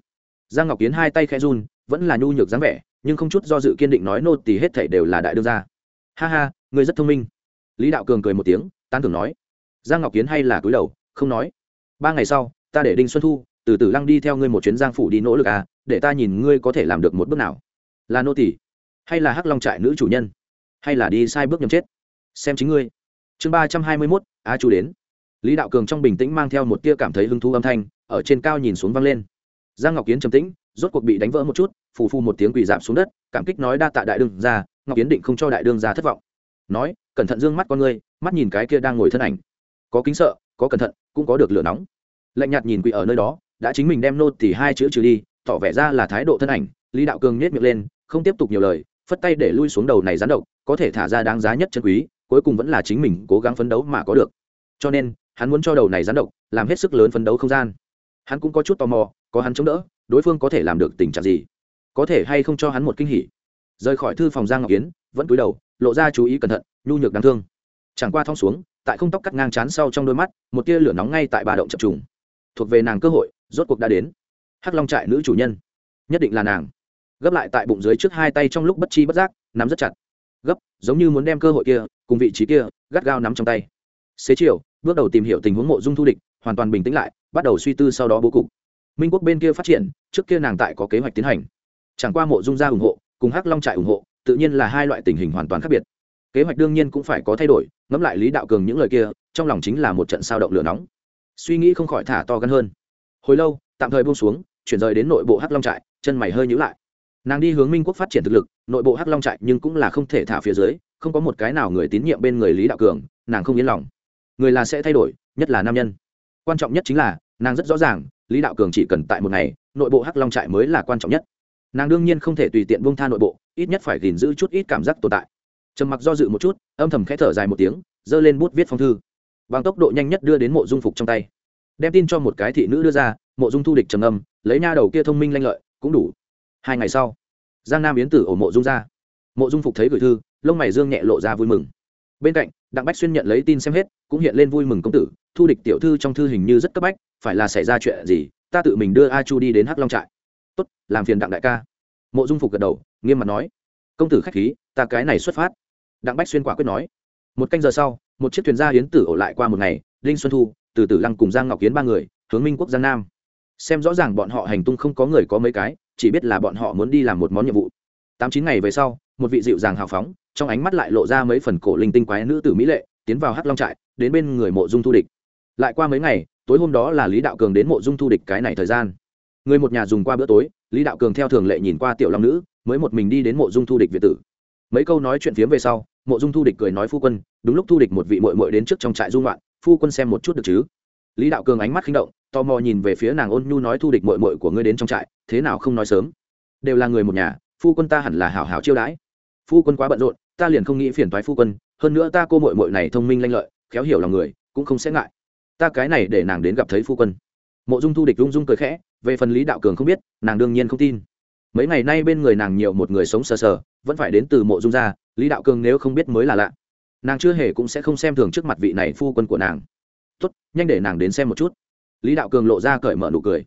giang ngọc kiến hai tay khẽ run vẫn là nhu nhược dáng vẻ nhưng không chút do dự kiên định nói nô tỳ hết thảy đều là đại đương gia. Ha ha ngươi rất thông minh. Lý đạo cường cười một tiếng tán thưởng nói. Giang ngọc kiến hay là cúi đầu không nói. Ba ngày sau ta để đinh xuân thu từ từ lăng đi theo ngươi một chuyến giang phủ đi nỗ lực à để ta nhìn ngươi có thể làm được một bước nào. Là nô tỳ, hay là hắc long trại nữ chủ nhân hay là đi sai bước nhầm chết? Xem chính ngươi. Chương ba trăm hai mươi mốt A chu đến. Lý đạo cường trong bình tĩnh mang theo một tia cảm thấy hứng thú âm thanh ở trên cao nhìn xuống vang lên giang ngọc kiến trầm tĩnh, rốt cuộc bị đánh vỡ một chút, phù phu một tiếng quỳ giảm xuống đất, cảm kích nói đa tạ đại đương ra ngọc kiến định không cho đại đương ra thất vọng. Nói, cẩn thận dương mắt con ngươi, mắt nhìn cái kia đang ngồi thân ảnh. Có kính sợ, có cẩn thận, cũng có được lửa nóng. Lạnh nhạt nhìn quỳ ở nơi đó, đã chính mình đem nô thì hai chữ trừ đi, tỏ vẻ ra là thái độ thân ảnh, lý đạo cường nhét miệng lên, không tiếp tục nhiều lời, phất tay để lui xuống đầu này rán độc, có thể thả ra đáng giá nhất chân quý, cuối cùng vẫn là chính mình cố gắng phấn đấu mà có được. Cho nên, hắn muốn cho đầu này rán độc, làm hết sức lớn phấn đấu không gian. Hắn cũng có chút tò mò có hắn chống đỡ, đối phương có thể làm được tình trạng gì? Có thể hay không cho hắn một kinh hỉ? Rời khỏi thư phòng giang ngọc kiến vẫn cúi đầu, lộ ra chú ý cẩn thận, nhu nhược đáng thương. Chẳng qua thong xuống, tại không tóc cắt ngang chán sau trong đôi mắt, một tia lửa nóng ngay tại bà động chập trùng. Thuộc về nàng cơ hội, rốt cuộc đã đến. Hắc long trại nữ chủ nhân. Nhất định là nàng. Gấp lại tại bụng dưới trước hai tay trong lúc bất chi bất giác, nắm rất chặt. Gấp, giống như muốn đem cơ hội kia, cùng vị trí kia, gắt gao nắm trong tay. Xế chiều, bước đầu tìm hiểu tình huống mộ dung thu địch, hoàn toàn bình tĩnh lại, bắt đầu suy tư sau đó bố cục minh quốc bên kia phát triển trước kia nàng tại có kế hoạch tiến hành chẳng qua mộ dung gia ủng hộ cùng hắc long trại ủng hộ tự nhiên là hai loại tình hình hoàn toàn khác biệt kế hoạch đương nhiên cũng phải có thay đổi ngẫm lại lý đạo cường những lời kia trong lòng chính là một trận sao động lửa nóng suy nghĩ không khỏi thả to gắn hơn hồi lâu tạm thời buông xuống chuyển rời đến nội bộ hắc long trại chân mày hơi nhữ lại nàng đi hướng minh quốc phát triển thực lực nội bộ hắc long trại nhưng cũng là không thể thả phía dưới không có một cái nào người tín nhiệm bên người lý đạo cường nàng không yên lòng người là sẽ thay đổi nhất là nam nhân quan trọng nhất chính là nàng rất rõ ràng lý đạo cường chỉ cần tại một ngày, nội bộ hắc long trại mới là quan trọng nhất. Nàng đương nhiên không thể tùy tiện buông tha nội bộ, ít nhất phải gìn giữ chút ít cảm giác tồn tại. Trầm mặc do dự một chút, âm thầm khẽ thở dài một tiếng, giơ lên bút viết phong thư. Bằng tốc độ nhanh nhất đưa đến mộ dung phục trong tay. Đem tin cho một cái thị nữ đưa ra, mộ dung thu địch trầm âm lấy nha đầu kia thông minh lanh lợi, cũng đủ. Hai ngày sau, giang nam yến tử ổ mộ dung ra. Mộ dung phục thấy gửi thư, lông mày dương nhẹ lộ ra vui mừng. Bên cạnh, đặng bách xuyên nhận lấy tin xem hết, cũng hiện lên vui mừng công tử, thu địch tiểu thư trong thư hình như rất cấp bách phải là xảy ra chuyện gì, ta tự mình đưa a chu đi đến hắc long trại. Tốt, làm phiền đặng đại ca. Mộ dung phục gật đầu, nghiêm mặt nói. Công tử khách khí, ta cái này xuất phát. Đặng bách xuyên quả quyết nói. Một canh giờ sau, một chiếc thuyền gia hiến tử ổ lại qua một ngày linh xuân thu, từ tử lăng cùng giang ngọc kiến ba người, hướng minh quốc giang nam. Xem rõ ràng bọn họ hành tung không có người có mấy cái, chỉ biết là bọn họ muốn đi làm một món nhiệm vụ. Tám chín ngày về sau, một vị dịu dàng hào phóng, trong ánh mắt lại lộ ra mấy phần cổ linh tinh quái nữ tử mỹ lệ, tiến vào hắc long trại, đến bên người mộ dung thu địch. Lại qua mấy ngày tối hôm đó là lý đạo cường đến mộ dung thu địch cái này thời gian. Người một nhà dùng qua bữa tối, lý đạo cường theo thường lệ nhìn qua tiểu long nữ, mới một mình đi đến mộ dung thu địch việt tử. Mấy câu nói chuyện phiếm về sau, mộ dung thu địch cười nói phu quân, đúng lúc thu địch một vị mội mội đến trước trong trại dung loạn phu quân xem một chút được chứ? Lý đạo cường ánh mắt khinh động, tò mò nhìn về phía nàng ôn nhu nói thu địch mội mội của ngươi đến trong trại, thế nào không nói sớm? Đều là người một nhà, phu quân ta hẳn là hảo hảo chiêu đãi. Phu quân quá bận rộn, ta liền không nghĩ phiền toái phu quân, hơn nữa ta cô mội mội này thông minh lanh lợi, khéo hiểu lòng người, cũng không sẽ ngại ta cái này để nàng đến gặp thấy phu quân. Mộ dung thu địch rung rung cười khẽ, về phần lý đạo cường không biết, nàng đương nhiên không tin. Mấy ngày nay bên người nàng nhiều một người sống sờ sờ, vẫn phải đến từ mộ dung ra. lý đạo cường nếu không biết mới là lạ. Nàng chưa hề cũng sẽ không xem thường trước mặt vị này phu quân của nàng. Tốt, nhanh để nàng đến xem một chút. Lý đạo cường lộ ra cởi mở nụ cười.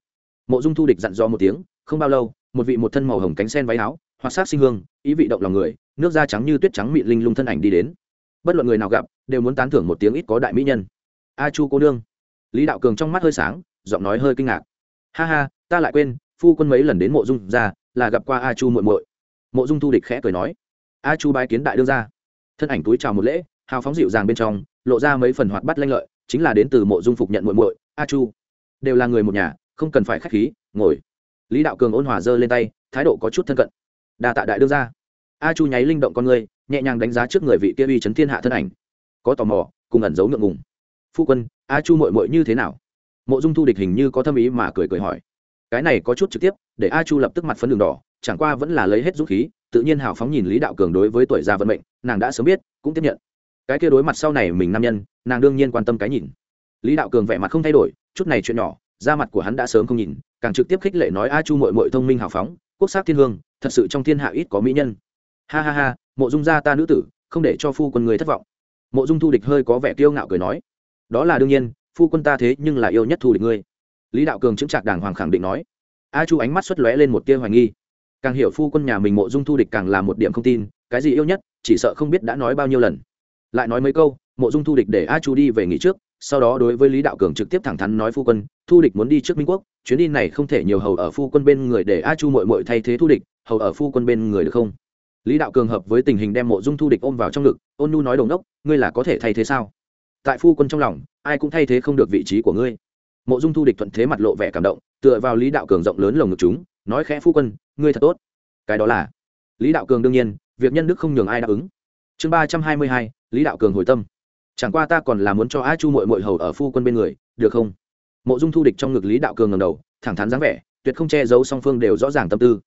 Mộ dung thu địch dặn dò một tiếng, không bao lâu, một vị một thân màu hồng cánh sen váy áo hoặc sát sinh hương, ý vị động lòng người, nước da trắng như tuyết trắng mịn linh lung thân ảnh đi đến. Bất luận người nào gặp, đều muốn tán thưởng một tiếng ít có đại mỹ nhân a chu cô nương. Lý đạo cường trong mắt hơi sáng, giọng nói hơi kinh ngạc. Ha ha, ta lại quên, phu quân mấy lần đến mộ dung ra, là gặp qua a chu muội muội. Mộ dung thu địch khẽ cười nói. A chu bái kiến đại đương ra thân ảnh túi chào một lễ, hào phóng dịu dàng bên trong, lộ ra mấy phần hoạt bắt lanh lợi, chính là đến từ mộ dung phục nhận muội muội, a chu. Đều là người một nhà, không cần phải khách khí, ngồi. Lý đạo cường ôn hòa giơ lên tay, thái độ có chút thân cận. Đa tạ đại đương ra a chu nháy linh động con người, nhẹ nhàng đánh giá trước người vị kia uy chấn thiên hạ thân ảnh. Có tò mò, cùng ẩn giấu ngượng ngùng phu quân, a chu mội mội như thế nào? Mộ dung thu địch hình như có thâm ý mà cười cười hỏi. Cái này có chút trực tiếp, để a chu lập tức mặt phấn đường đỏ, chẳng qua vẫn là lấy hết dũng khí, tự nhiên hào phóng nhìn lý đạo cường đối với tuổi già vận mệnh, nàng đã sớm biết, cũng tiếp nhận. Cái kia đối mặt sau này mình nam nhân, nàng đương nhiên quan tâm cái nhìn. Lý đạo cường vẻ mặt không thay đổi, chút này chuyện nhỏ, da mặt của hắn đã sớm không nhìn, càng trực tiếp khích lệ nói a chu mội mội thông minh hào phóng, quốc sắc thiên hương, thật sự trong thiên hạ ít có mỹ nhân. Ha ha ha, mộ dung gia ta nữ tử, không để cho phu quân người thất vọng. Mộ dung thu địch hơi có vẻ kiêu ngạo cười nói đó là đương nhiên phu quân ta thế nhưng là yêu nhất thù địch ngươi. Lý đạo cường chứng trạc đàng hoàng khẳng định nói. A chu ánh mắt xuất lóe lên một tia hoài nghi. Càng hiểu phu quân nhà mình mộ dung thu địch càng là một điểm không tin cái gì yêu nhất chỉ sợ không biết đã nói bao nhiêu lần. Lại nói mấy câu mộ dung thu địch để a chu đi về nghỉ trước sau đó đối với lý đạo cường trực tiếp thẳng thắn nói phu quân thu địch muốn đi trước minh quốc chuyến đi này không thể nhiều hầu ở phu quân bên người để a chu mội mội thay thế thu địch hầu ở phu quân bên người được không? Lý đạo cường hợp với tình hình đem mộ dung thu địch ôm vào trong ngực ôn nu nói đầu đốc, ngươi là có thể thay thế sao? Tại phu quân trong lòng, ai cũng thay thế không được vị trí của ngươi. Mộ dung thu địch thuận thế mặt lộ vẻ cảm động, tựa vào lý đạo cường rộng lớn lồng ngực chúng, nói khẽ, phu quân, ngươi thật tốt. Cái đó là lý đạo cường đương nhiên, việc nhân đức không nhường ai đáp ứng. Chương ba trăm hai mươi hai, lý đạo cường hồi tâm. Chẳng qua ta còn là muốn cho a chu mội mội hầu ở phu quân bên người, được không? Mộ dung thu địch trong ngực lý đạo cường ngầm đầu, thẳng thắn dáng vẻ, tuyệt không che giấu song phương đều rõ ràng tâm tư.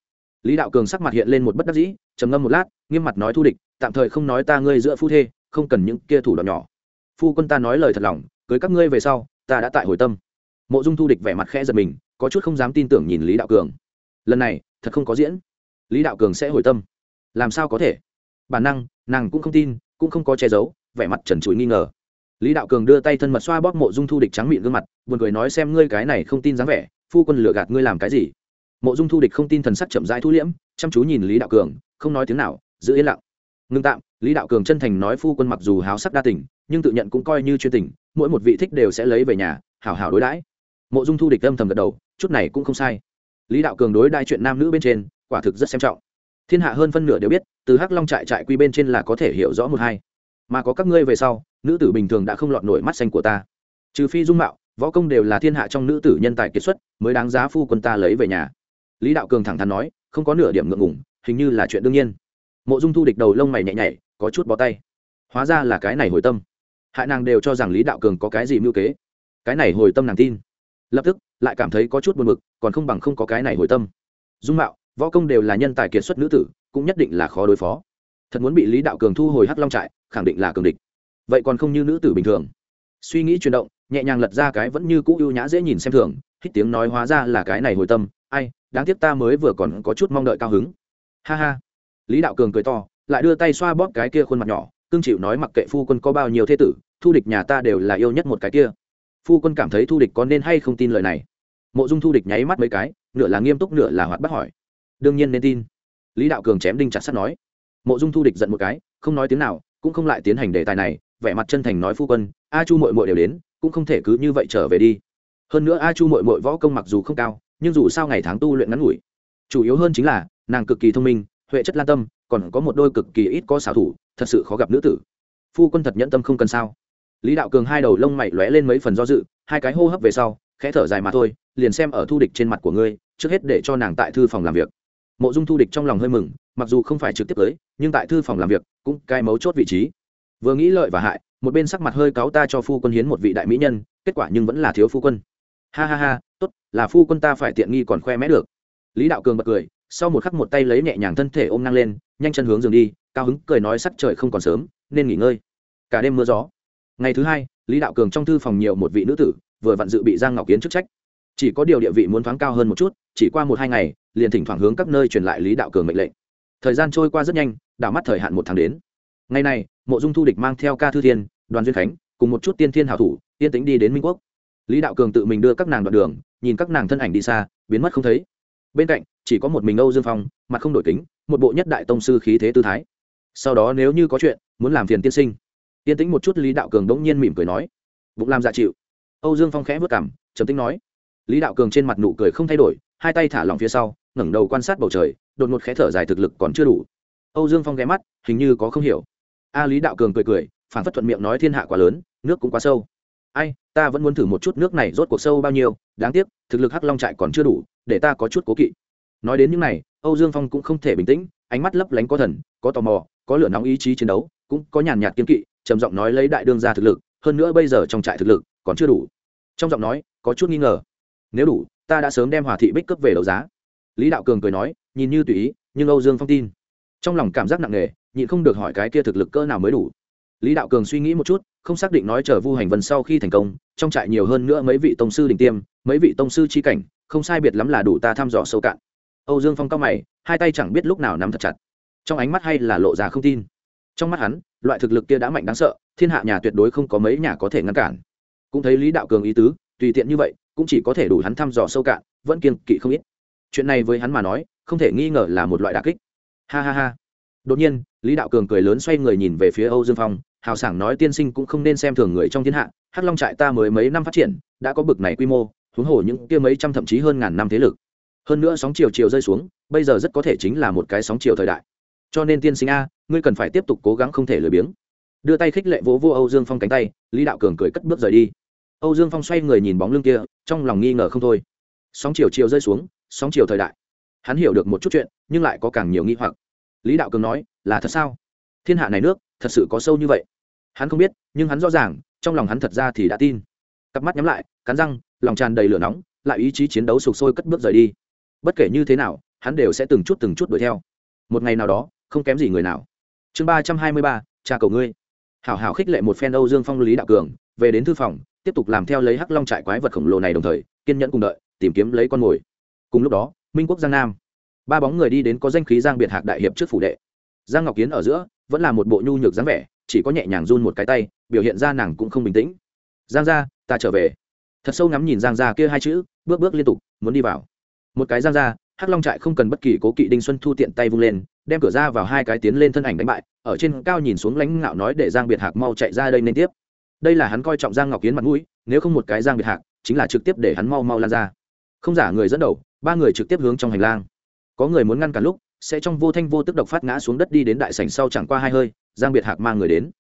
Lý đạo cường sắc mặt hiện lên một bất đắc dĩ, trầm ngâm một lát, nghiêm mặt nói, thu địch, tạm thời không nói ta ngươi giữa phu thê, không cần những kia thủ đoạn nhỏ phu quân ta nói lời thật lòng, cưới các ngươi về sau, ta đã tại hồi tâm. Mộ dung thu địch vẻ mặt khẽ giật mình, có chút không dám tin tưởng nhìn lý đạo cường. Lần này, thật không có diễn. Lý đạo cường sẽ hồi tâm. Làm sao có thể? Bản năng, nàng cũng không tin, cũng không có che giấu, vẻ mặt trần trụi nghi ngờ. Lý đạo cường đưa tay thân mật xoa bóp mộ dung thu địch trắng miệng gương mặt, buồn cười nói xem ngươi cái này không tin dáng vẻ, phu quân lừa gạt ngươi làm cái gì? Mộ dung thu địch không tin thần sắc chậm rãi thu liễm, chăm chú nhìn lý đạo cường, không nói tiếng nào, giữ yên lặng. Ngưng tạm, lý đạo cường chân thành nói phu quân mặc dù háo sắc đa tình nhưng tự nhận cũng coi như chuyên tình, mỗi một vị thích đều sẽ lấy về nhà, hảo hảo đối đãi. Mộ dung thu địch âm thầm gật đầu, chút này cũng không sai. Lý đạo cường đối đại chuyện nam nữ bên trên, quả thực rất xem trọng. Thiên hạ hơn phân nửa đều biết, từ hắc long trại trại quy bên trên là có thể hiểu rõ một hai. Mà có các ngươi về sau, nữ tử bình thường đã không lọt nổi mắt xanh của ta. Trừ phi dung mạo, võ công đều là thiên hạ trong nữ tử nhân tài kiệt xuất, mới đáng giá phu quân ta lấy về nhà. Lý đạo cường thẳng thắn nói, không có nửa điểm ngượng ngủng hình như là chuyện đương nhiên. Mộ dung thu địch đầu lông mày nhẹ nhảy có chút bó tay. Hóa ra là cái này hồi tâm hại nàng đều cho rằng lý đạo cường có cái gì mưu kế. Cái này hồi tâm nàng tin. Lập tức, lại cảm thấy có chút buồn mực còn không bằng không có cái này hồi tâm. Dung mạo, võ công đều là nhân tài kiệt xuất nữ tử, cũng nhất định là khó đối phó. Thật muốn bị lý đạo cường thu hồi hắc long trại, khẳng định là cường địch. Vậy còn không như nữ tử bình thường. Suy nghĩ chuyển động, nhẹ nhàng lật ra cái vẫn như cũ ưu nhã dễ nhìn xem thường, hít tiếng nói hóa ra là cái này hồi tâm. Ai, đáng tiếc ta mới vừa còn có chút mong đợi cao hứng. Ha ha. Lý đạo cường cười to, lại đưa tay xoa bóp cái kia khuôn mặt nhỏ cương chịu nói mặc kệ phu quân có bao nhiêu thế tử, thu địch nhà ta đều là yêu nhất một cái kia. Phu quân cảm thấy thu địch có nên hay không tin lời này. Mộ dung thu địch nháy mắt mấy cái, nửa là nghiêm túc, nửa là hoạt bác hỏi. Đương nhiên nên tin. Lý đạo cường chém đinh chặt sắt nói. Mộ dung thu địch giận một cái, không nói tiếng nào, cũng không lại tiến hành đề tài này, vẻ mặt chân thành nói phu quân, a chu mội mội đều đến, cũng không thể cứ như vậy trở về đi. Hơn nữa a chu mội mội võ công mặc dù không cao, nhưng dù sao ngày tháng tu luyện ngắn ngủi. Chủ yếu hơn chính là, nàng cực kỳ thông minh, huệ chất lan tâm, còn có một đôi cực kỳ ít có xảo thủ thật sự khó gặp nữ tử. Phu quân thật nhẫn tâm không cần sao? Lý đạo cường hai đầu lông mày lóe lên mấy phần do dự, hai cái hô hấp về sau, khẽ thở dài mà thôi, liền xem ở thu địch trên mặt của ngươi, trước hết để cho nàng tại thư phòng làm việc. Mộ dung thu địch trong lòng hơi mừng, mặc dù không phải trực tiếp tới, nhưng tại thư phòng làm việc, cũng cai mấu chốt vị trí. Vừa nghĩ lợi và hại, một bên sắc mặt hơi cáo ta cho phu quân hiến một vị đại mỹ nhân, kết quả nhưng vẫn là thiếu phu quân. Ha ha ha, tốt, là phu quân ta phải tiện nghi còn khoe mẽ được. Lý đạo cường bật cười sau một khắc một tay lấy nhẹ nhàng thân thể ôm năng lên, nhanh chân hướng giường đi, cao hứng cười nói sắc trời không còn sớm, nên nghỉ ngơi. Cả đêm mưa gió. Ngày thứ hai, lý đạo cường trong thư phòng nhiều một vị nữ tử, vừa vặn dự bị giang ngọc kiến chức trách. Chỉ có điều địa vị muốn thoáng cao hơn một chút, chỉ qua một hai ngày, liền thỉnh thoảng hướng các nơi truyền lại lý đạo cường mệnh lệnh. Thời gian trôi qua rất nhanh, đảo mắt thời hạn một tháng đến. Ngày này, mộ dung thu địch mang theo ca thư thiên, đoàn duyên khánh, cùng một chút tiên thiên hảo thủ, yên tĩnh đi đến minh quốc. Lý đạo cường tự mình đưa các nàng đoạn đường, nhìn các nàng thân ảnh đi xa, biến mất không thấy bên cạnh, chỉ có một mình âu dương phong, mặt không đổi kính, một bộ nhất đại tông sư khí thế tư thái. Sau đó nếu như có chuyện, muốn làm phiền tiên sinh. Tiên tĩnh một chút, lý đạo cường đống nhiên mỉm cười nói, bụng làm dạ chịu. Âu dương phong khẽ vất cảm trầm tính nói, lý đạo cường trên mặt nụ cười không thay đổi, hai tay thả lỏng phía sau, ngẩng đầu quan sát bầu trời, đột ngột khẽ thở dài thực lực còn chưa đủ. Âu dương phong ghé mắt, hình như có không hiểu. A lý đạo cường cười cười phản phất thuận miệng nói thiên hạ quá lớn, nước cũng quá sâu. Ai ta vẫn muốn thử một chút nước này rốt cuộc sâu bao nhiêu, đáng tiếc, thực lực hắc long trại còn chưa đủ, để ta có chút cố kỵ. Nói đến những này, âu dương phong cũng không thể bình tĩnh, ánh mắt lấp lánh có thần, có tò mò, có lửa nóng ý chí chiến đấu, cũng có nhàn nhạt kiên kỵ, trầm giọng nói lấy đại đương ra thực lực, hơn nữa bây giờ trong trại thực lực còn chưa đủ. Trong giọng nói, có chút nghi ngờ. Nếu đủ, ta đã sớm đem hòa thị bích cấp về đấu giá. Lý đạo cường cười nói, nhìn như tùy ý, nhưng âu dương phong tin. Trong lòng cảm giác nặng nề, nhịn không được hỏi cái kia thực lực cỡ nào mới đủ lý đạo cường suy nghĩ một chút, không xác định nói chờ vu hành vân sau khi thành công, trong trại nhiều hơn nữa mấy vị tông sư đình tiêm, mấy vị tông sư chi cảnh, không sai biệt lắm là đủ ta thăm dò sâu cạn. Âu dương phong cao mày, hai tay chẳng biết lúc nào nắm thật chặt. Trong ánh mắt hay là lộ ra không tin. Trong mắt hắn, loại thực lực kia đã mạnh đáng sợ, thiên hạ nhà tuyệt đối không có mấy nhà có thể ngăn cản. Cũng thấy lý đạo cường ý tứ, tùy tiện như vậy, cũng chỉ có thể đủ hắn thăm dò sâu cạn, vẫn kiên kỵ không ít. Chuyện này với hắn mà nói, không thể nghi ngờ là một loại đà kích. Ha ha ha. Đột nhiên, lý đạo cường cười lớn xoay người nhìn về phía âu dương phong hào sảng nói tiên sinh cũng không nên xem thường người trong thiên hạ, hắc long trại ta mới mấy năm phát triển, đã có bực này quy mô, huống hồ những kia mấy trăm thậm chí hơn ngàn năm thế lực. Hơn nữa sóng chiều chiều rơi xuống, bây giờ rất có thể chính là một cái sóng chiều thời đại. Cho nên tiên sinh a, ngươi cần phải tiếp tục cố gắng không thể lười biếng. Đưa tay khích lệ vỗ vô âu dương phong cánh tay, lý đạo cường cười cất bước rời đi. Âu dương phong xoay người nhìn bóng lưng kia, trong lòng nghi ngờ không thôi. Sóng chiều chiều rơi xuống, sóng chiều thời đại. Hắn hiểu được một chút chuyện, nhưng lại có càng nhiều nghi hoặc. Lý đạo cường nói, là thật sao? Thiên hạ này nước, thật sự có sâu như vậy. Hắn không biết, nhưng hắn rõ ràng, trong lòng hắn thật ra thì đã tin. Cặp mắt nhắm lại, cắn răng, lòng tràn đầy lửa nóng, lại ý chí chiến đấu sục sôi cất bước rời đi. Bất kể như thế nào, hắn đều sẽ từng chút từng chút đuổi theo. Một ngày nào đó, không kém gì người nào. Chương ba trăm hai mươi ba, cha cầu ngươi. Hảo hảo khích lệ một phen âu dương phong lý đạo cường, về đến thư phòng, tiếp tục làm theo lấy hắc long trại quái vật khổng lồ này đồng thời, kiên nhẫn cùng đợi, tìm kiếm lấy con mồi. Cùng lúc đó, minh quốc giang nam. Ba bóng người đi đến có danh khí giang biệt hạc đại hiệp trước phủ đệ giang ngọc kiến ở giữa vẫn là một bộ nhu nhược dáng vẻ, chỉ có nhẹ nhàng run một cái tay, biểu hiện ra nàng cũng không bình tĩnh. Giang ra ta trở về. Thật sâu ngắm nhìn giang ra kia hai chữ, bước bước liên tục, muốn đi vào. Một cái giang ra hắc long trại không cần bất kỳ cố kỵ đinh xuân thu tiện tay vung lên, đem cửa ra vào hai cái tiến lên thân ảnh đánh bại, ở trên cao nhìn xuống lãnh ngạo nói để giang biệt hạc mau chạy ra đây nên tiếp. Đây là hắn coi trọng giang ngọc kiến mặt mũi, nếu không một cái giang biệt hạc, chính là trực tiếp để hắn mau mau lan ra. Không giả người dẫn đầu, ba người trực tiếp hướng trong hành lang. Có người muốn ngăn cả lúc sẽ trong vô thanh vô tức độc phát ngã xuống đất đi đến đại sảnh sau chẳng qua hai hơi, giang biệt hạc mang người đến.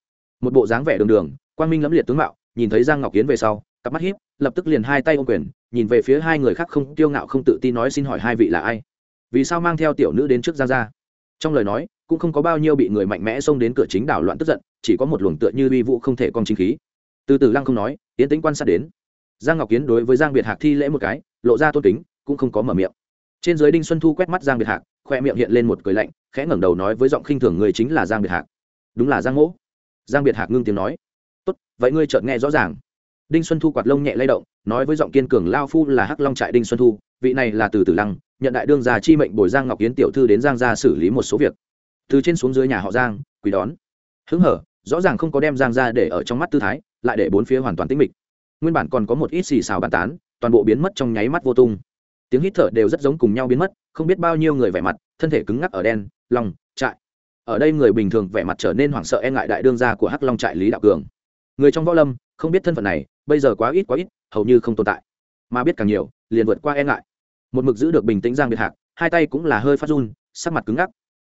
Một bộ dáng vẻ đường đường, quang minh lẫm liệt tướng mạo, nhìn thấy giang ngọc kiến về sau, cặp mắt hiếp lập tức liền hai tay ôm quyền, nhìn về phía hai người khác không tiêu ngạo không tự tin nói xin hỏi hai vị là ai? Vì sao mang theo tiểu nữ đến trước giang gia? Trong lời nói, cũng không có bao nhiêu bị người mạnh mẽ xông đến cửa chính đảo loạn tức giận, chỉ có một luồng tựa như uy vũ không thể con chính khí. Từ từ lăng không nói tiến tính quan sát đến. Giang ngọc kiến đối với giang biệt hạc thi lễ một cái, lộ ra tôn kính, cũng không có mở miệng. Trên dưới đinh xuân thu quét mắt giang biệt hạc khoe miệng hiện lên một cười lạnh, khẽ ngẩng đầu nói với giọng khinh thường người chính là giang biệt hạc. Đúng là giang mỗ. Giang biệt hạc ngưng tiếng nói. Tốt, vậy ngươi chợt nghe rõ ràng. Đinh xuân thu quạt lông nhẹ lay động, nói với giọng kiên cường lao phu là hắc long trại đinh xuân thu, vị này là từ tử lăng, nhận đại đương già chi mệnh bồi giang ngọc yến tiểu thư đến giang gia xử lý một số việc. Từ trên xuống dưới nhà họ giang, quỳ đón. Hứng hở, rõ ràng không có đem giang ra để ở trong mắt tư thái, lại để bốn phía hoàn toàn tĩnh mịch. Nguyên bản còn có một ít xì xào bàn tán, toàn bộ biến mất trong nháy mắt vô tung tiếng hít thở đều rất giống cùng nhau biến mất, không biết bao nhiêu người vẻ mặt, thân thể cứng ngắc ở đen lòng trại. Ở đây người bình thường vẻ mặt trở nên hoảng sợ e ngại đại đương gia của hắc long trại lý đạo cường. Người trong võ lâm, không biết thân phận này, bây giờ quá ít quá ít, hầu như không tồn tại. Mà biết càng nhiều, liền vượt qua e ngại. Một mực giữ được bình tĩnh giang biệt hạc, hai tay cũng là hơi phát run, sắc mặt cứng ngắc.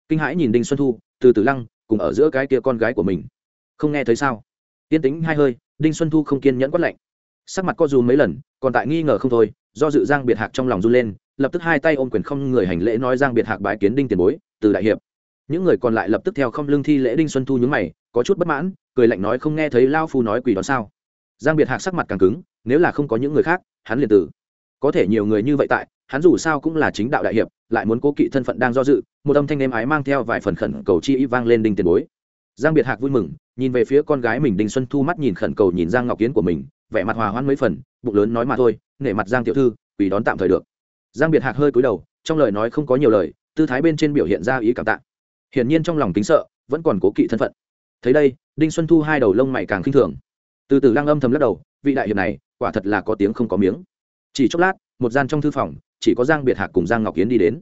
Kinh hãi nhìn đinh xuân thu, từ từ lăng, cùng ở giữa cái kia con gái của mình. Không nghe thấy sao? Tiên tính hai hơi, đinh xuân thu không kiên nhẫn quát lạnh. Sắc mặt co dù mấy lần, còn tại nghi ngờ không thôi do dự giang biệt hạc trong lòng run lên, lập tức hai tay ôm quyền không người hành lễ nói giang biệt hạc bái kiến đinh tiền bối, từ đại hiệp. Những người còn lại lập tức theo không lương thi lễ đinh xuân thu nhướng mày, có chút bất mãn, cười lạnh nói không nghe thấy lao phu nói quỷ đó sao? Giang biệt hạc sắc mặt càng cứng, nếu là không có những người khác, hắn liền tử. Có thể nhiều người như vậy tại, hắn dù sao cũng là chính đạo đại hiệp, lại muốn cố kỵ thân phận đang do dự, một âm thanh nêm ái mang theo vài phần khẩn cầu chi y vang lên đinh tiền bối. Giang biệt hạc vui mừng, nhìn về phía con gái mình đinh xuân thu mắt nhìn khẩn cầu nhìn giang ngọc kiến của mình vẻ mặt hòa hoãn mấy phần, bụng lớn nói mà thôi, nể mặt giang tiểu thư, quỳ đón tạm thời được. Giang biệt hạc hơi cúi đầu, trong lời nói không có nhiều lời, tư thái bên trên biểu hiện ra ý cảm tạ. Hiển nhiên trong lòng kính sợ, vẫn còn cố kỵ thân phận. Thấy đây, đinh xuân thu hai đầu lông mày càng khinh thường. Từ từ lăng âm thầm lắc đầu, vị đại hiệp này, quả thật là có tiếng không có miếng. Chỉ chốc lát, một gian trong thư phòng, chỉ có giang biệt hạc cùng giang ngọc kiến đi đến.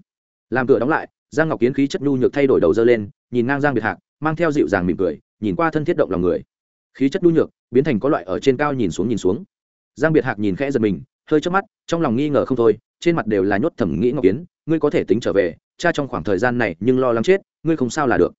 Làm cửa đóng lại, giang ngọc kiến khí chất nhu nhược thay đổi đầu dơ lên, nhìn ngang giang biệt hạc, mang theo dịu dàng mỉm cười, nhìn qua thân thiết động lòng người khí chất đu nhược, biến thành có loại ở trên cao nhìn xuống nhìn xuống. Giang biệt hạc nhìn khẽ giật mình, hơi trước mắt, trong lòng nghi ngờ không thôi, trên mặt đều là nhốt thẩm nghĩ ngọc kiến ngươi có thể tính trở về, cha trong khoảng thời gian này nhưng lo lắng chết, ngươi không sao là được.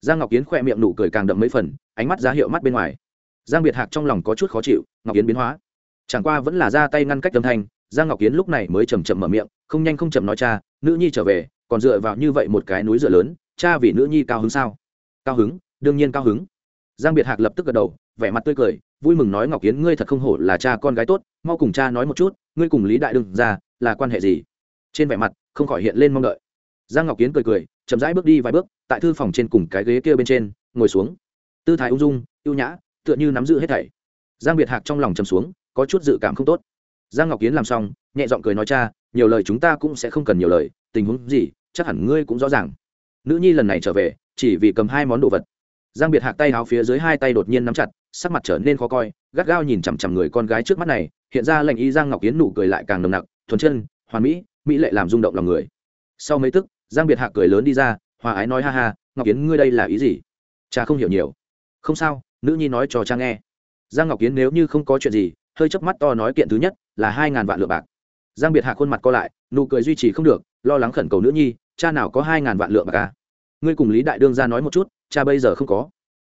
Giang ngọc kiến khỏe miệng nụ cười càng đậm mấy phần, ánh mắt ra hiệu mắt bên ngoài. Giang biệt hạc trong lòng có chút khó chịu, ngọc kiến biến hóa. Chẳng qua vẫn là ra tay ngăn cách âm thanh, giang ngọc kiến lúc này mới chầm chậm mở miệng, không nhanh không chậm nói cha, nữ nhi trở về, còn dựa vào như vậy một cái núi dựa lớn, cha vì nữ nhi cao hứng sao? Cao hứng, đương nhiên cao hứng giang biệt hạc lập tức gật đầu, vẻ mặt tươi cười, vui mừng nói, ngọc kiến ngươi thật không hổ là cha con gái tốt, mau cùng cha nói một chút, ngươi cùng lý đại đương ra là quan hệ gì? Trên vẻ mặt, không khỏi hiện lên mong đợi. Giang ngọc kiến cười cười, chậm rãi bước đi vài bước, tại thư phòng trên cùng cái ghế kia bên trên, ngồi xuống. Tư thái ung dung, ưu nhã, tựa như nắm giữ hết thảy. Giang biệt hạc trong lòng chầm xuống, có chút dự cảm không tốt. Giang ngọc kiến làm xong, nhẹ giọng cười nói, cha, nhiều lời chúng ta cũng sẽ không cần nhiều lời, tình huống gì, chắc hẳn ngươi cũng rõ ràng. Nữ nhi lần này trở về, chỉ vì cầm hai món đồ vật giang biệt hạc tay áo phía dưới hai tay đột nhiên nắm chặt, sắc mặt trở nên khó coi, gắt gao nhìn chằm chằm người con gái trước mắt này, hiện ra lệnh y giang ngọc kiến nụ cười lại càng nồng nặc, thuần chân, hoàn mỹ mỹ lệ làm rung động lòng người. Sau mấy tức, giang biệt hạc cười lớn đi ra, hòa ái nói, ha ha, ngọc kiến ngươi đây là ý gì? Cha không hiểu nhiều. Không sao, nữ nhi nói cho cha nghe. Giang ngọc kiến nếu như không có chuyện gì, hơi chớp mắt to nói kiện thứ nhất là hai ngàn vạn lượng bạc. Giang biệt hạ khuôn mặt co lại, nụ cười duy trì không được, lo lắng khẩn cầu nữ nhi, cha nào có hai ngàn vạn lượng bạc à? Ngươi cùng lý đại đương ra nói một chút, cha bây giờ không có.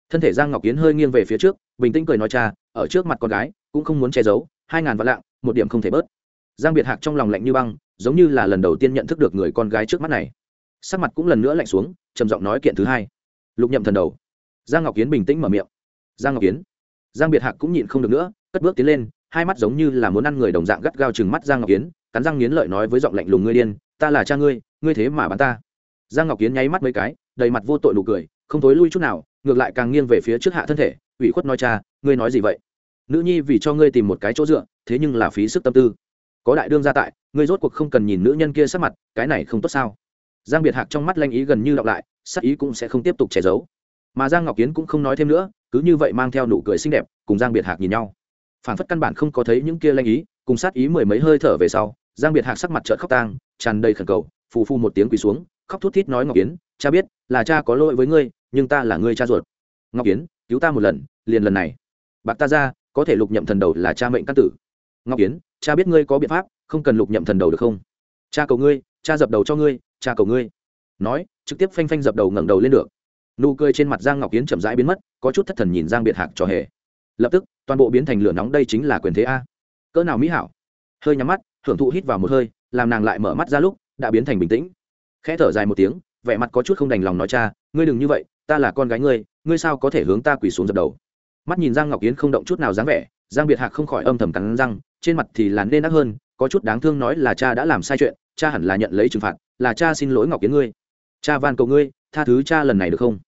Thân thể giang ngọc kiến hơi nghiêng về phía trước, bình tĩnh cười nói cha, ở trước mặt con gái, cũng không muốn che giấu, hai ngàn vạn lạng, một điểm không thể bớt. Giang biệt hạc trong lòng lạnh như băng, giống như là lần đầu tiên nhận thức được người con gái trước mắt này. Sắc mặt cũng lần nữa lạnh xuống, trầm giọng nói kiện thứ hai. Lục nhậm thần đầu. Giang ngọc kiến bình tĩnh mở miệng. Giang ngọc kiến. Giang biệt hạc cũng nhịn không được nữa, cất bước tiến lên, hai mắt giống như là muốn ăn người đồng dạng gắt gao chừng mắt giang ngọc kiến, cắn răng nghiến lợi nói với giọng lạnh lùng ngươi điên, ta là cha ngươi ngươi thế mà bắn ta. Giang ngọc kiến nháy mắt mấy cái đầy mặt vô tội nụ cười, không thối lui chút nào, ngược lại càng nghiêng về phía trước hạ thân thể, ủy khuất nói, cha, ngươi nói gì vậy? Nữ nhi vì cho ngươi tìm một cái chỗ dựa, thế nhưng là phí sức tâm tư. Có đại đương gia tại, ngươi rốt cuộc không cần nhìn nữ nhân kia sắc mặt, cái này không tốt sao? Giang biệt hạc trong mắt lanh ý gần như đọc lại, sắc ý cũng sẽ không tiếp tục che giấu. Mà giang ngọc kiến cũng không nói thêm nữa, cứ như vậy mang theo nụ cười xinh đẹp, cùng giang biệt hạc nhìn nhau. Phản phất căn bản không có thấy những kia lanh ý, cùng sát ý mười mấy hơi thở về sau, giang biệt hạc sắc mặt trợn khóc tang, tràn đầy khẩn cầu, phù phu một tiếng quỳ xuống khóc thút thít nói ngọc yến, cha biết là cha có lỗi với ngươi nhưng ta là ngươi cha ruột. Ngọc yến, cứu ta một lần liền lần này. Bạc ta ra có thể lục nhậm thần đầu là cha mệnh căn tử. Ngọc yến, cha biết ngươi có biện pháp không cần lục nhậm thần đầu được không? Cha cầu ngươi cha dập đầu cho ngươi cha cầu ngươi. Nói trực tiếp phanh phanh dập đầu ngẩng đầu lên được. Nụ cười trên mặt giang ngọc Yến chậm rãi biến mất có chút thất thần nhìn giang biệt hạc cho hề. Lập tức toàn bộ biến thành lửa nóng đây chính là quyền thế a. Cỡ nào mỹ hảo. Hơi nhắm mắt hưởng thụ hít vào một hơi làm nàng lại mở mắt ra lúc đã biến thành bình tĩnh khẽ thở dài một tiếng, vẻ mặt có chút không đành lòng nói cha, ngươi đừng như vậy, ta là con gái ngươi ngươi sao có thể hướng ta quỳ xuống dập đầu? Mắt nhìn giang ngọc yến không động chút nào dáng vẻ, giang biệt hạc không khỏi âm thầm cắn răng, trên mặt thì là nên đắc hơn, có chút đáng thương nói là cha đã làm sai chuyện, cha hẳn là nhận lấy trừng phạt, là cha xin lỗi ngọc yến ngươi. Cha van cầu ngươi, tha thứ cha lần này được không?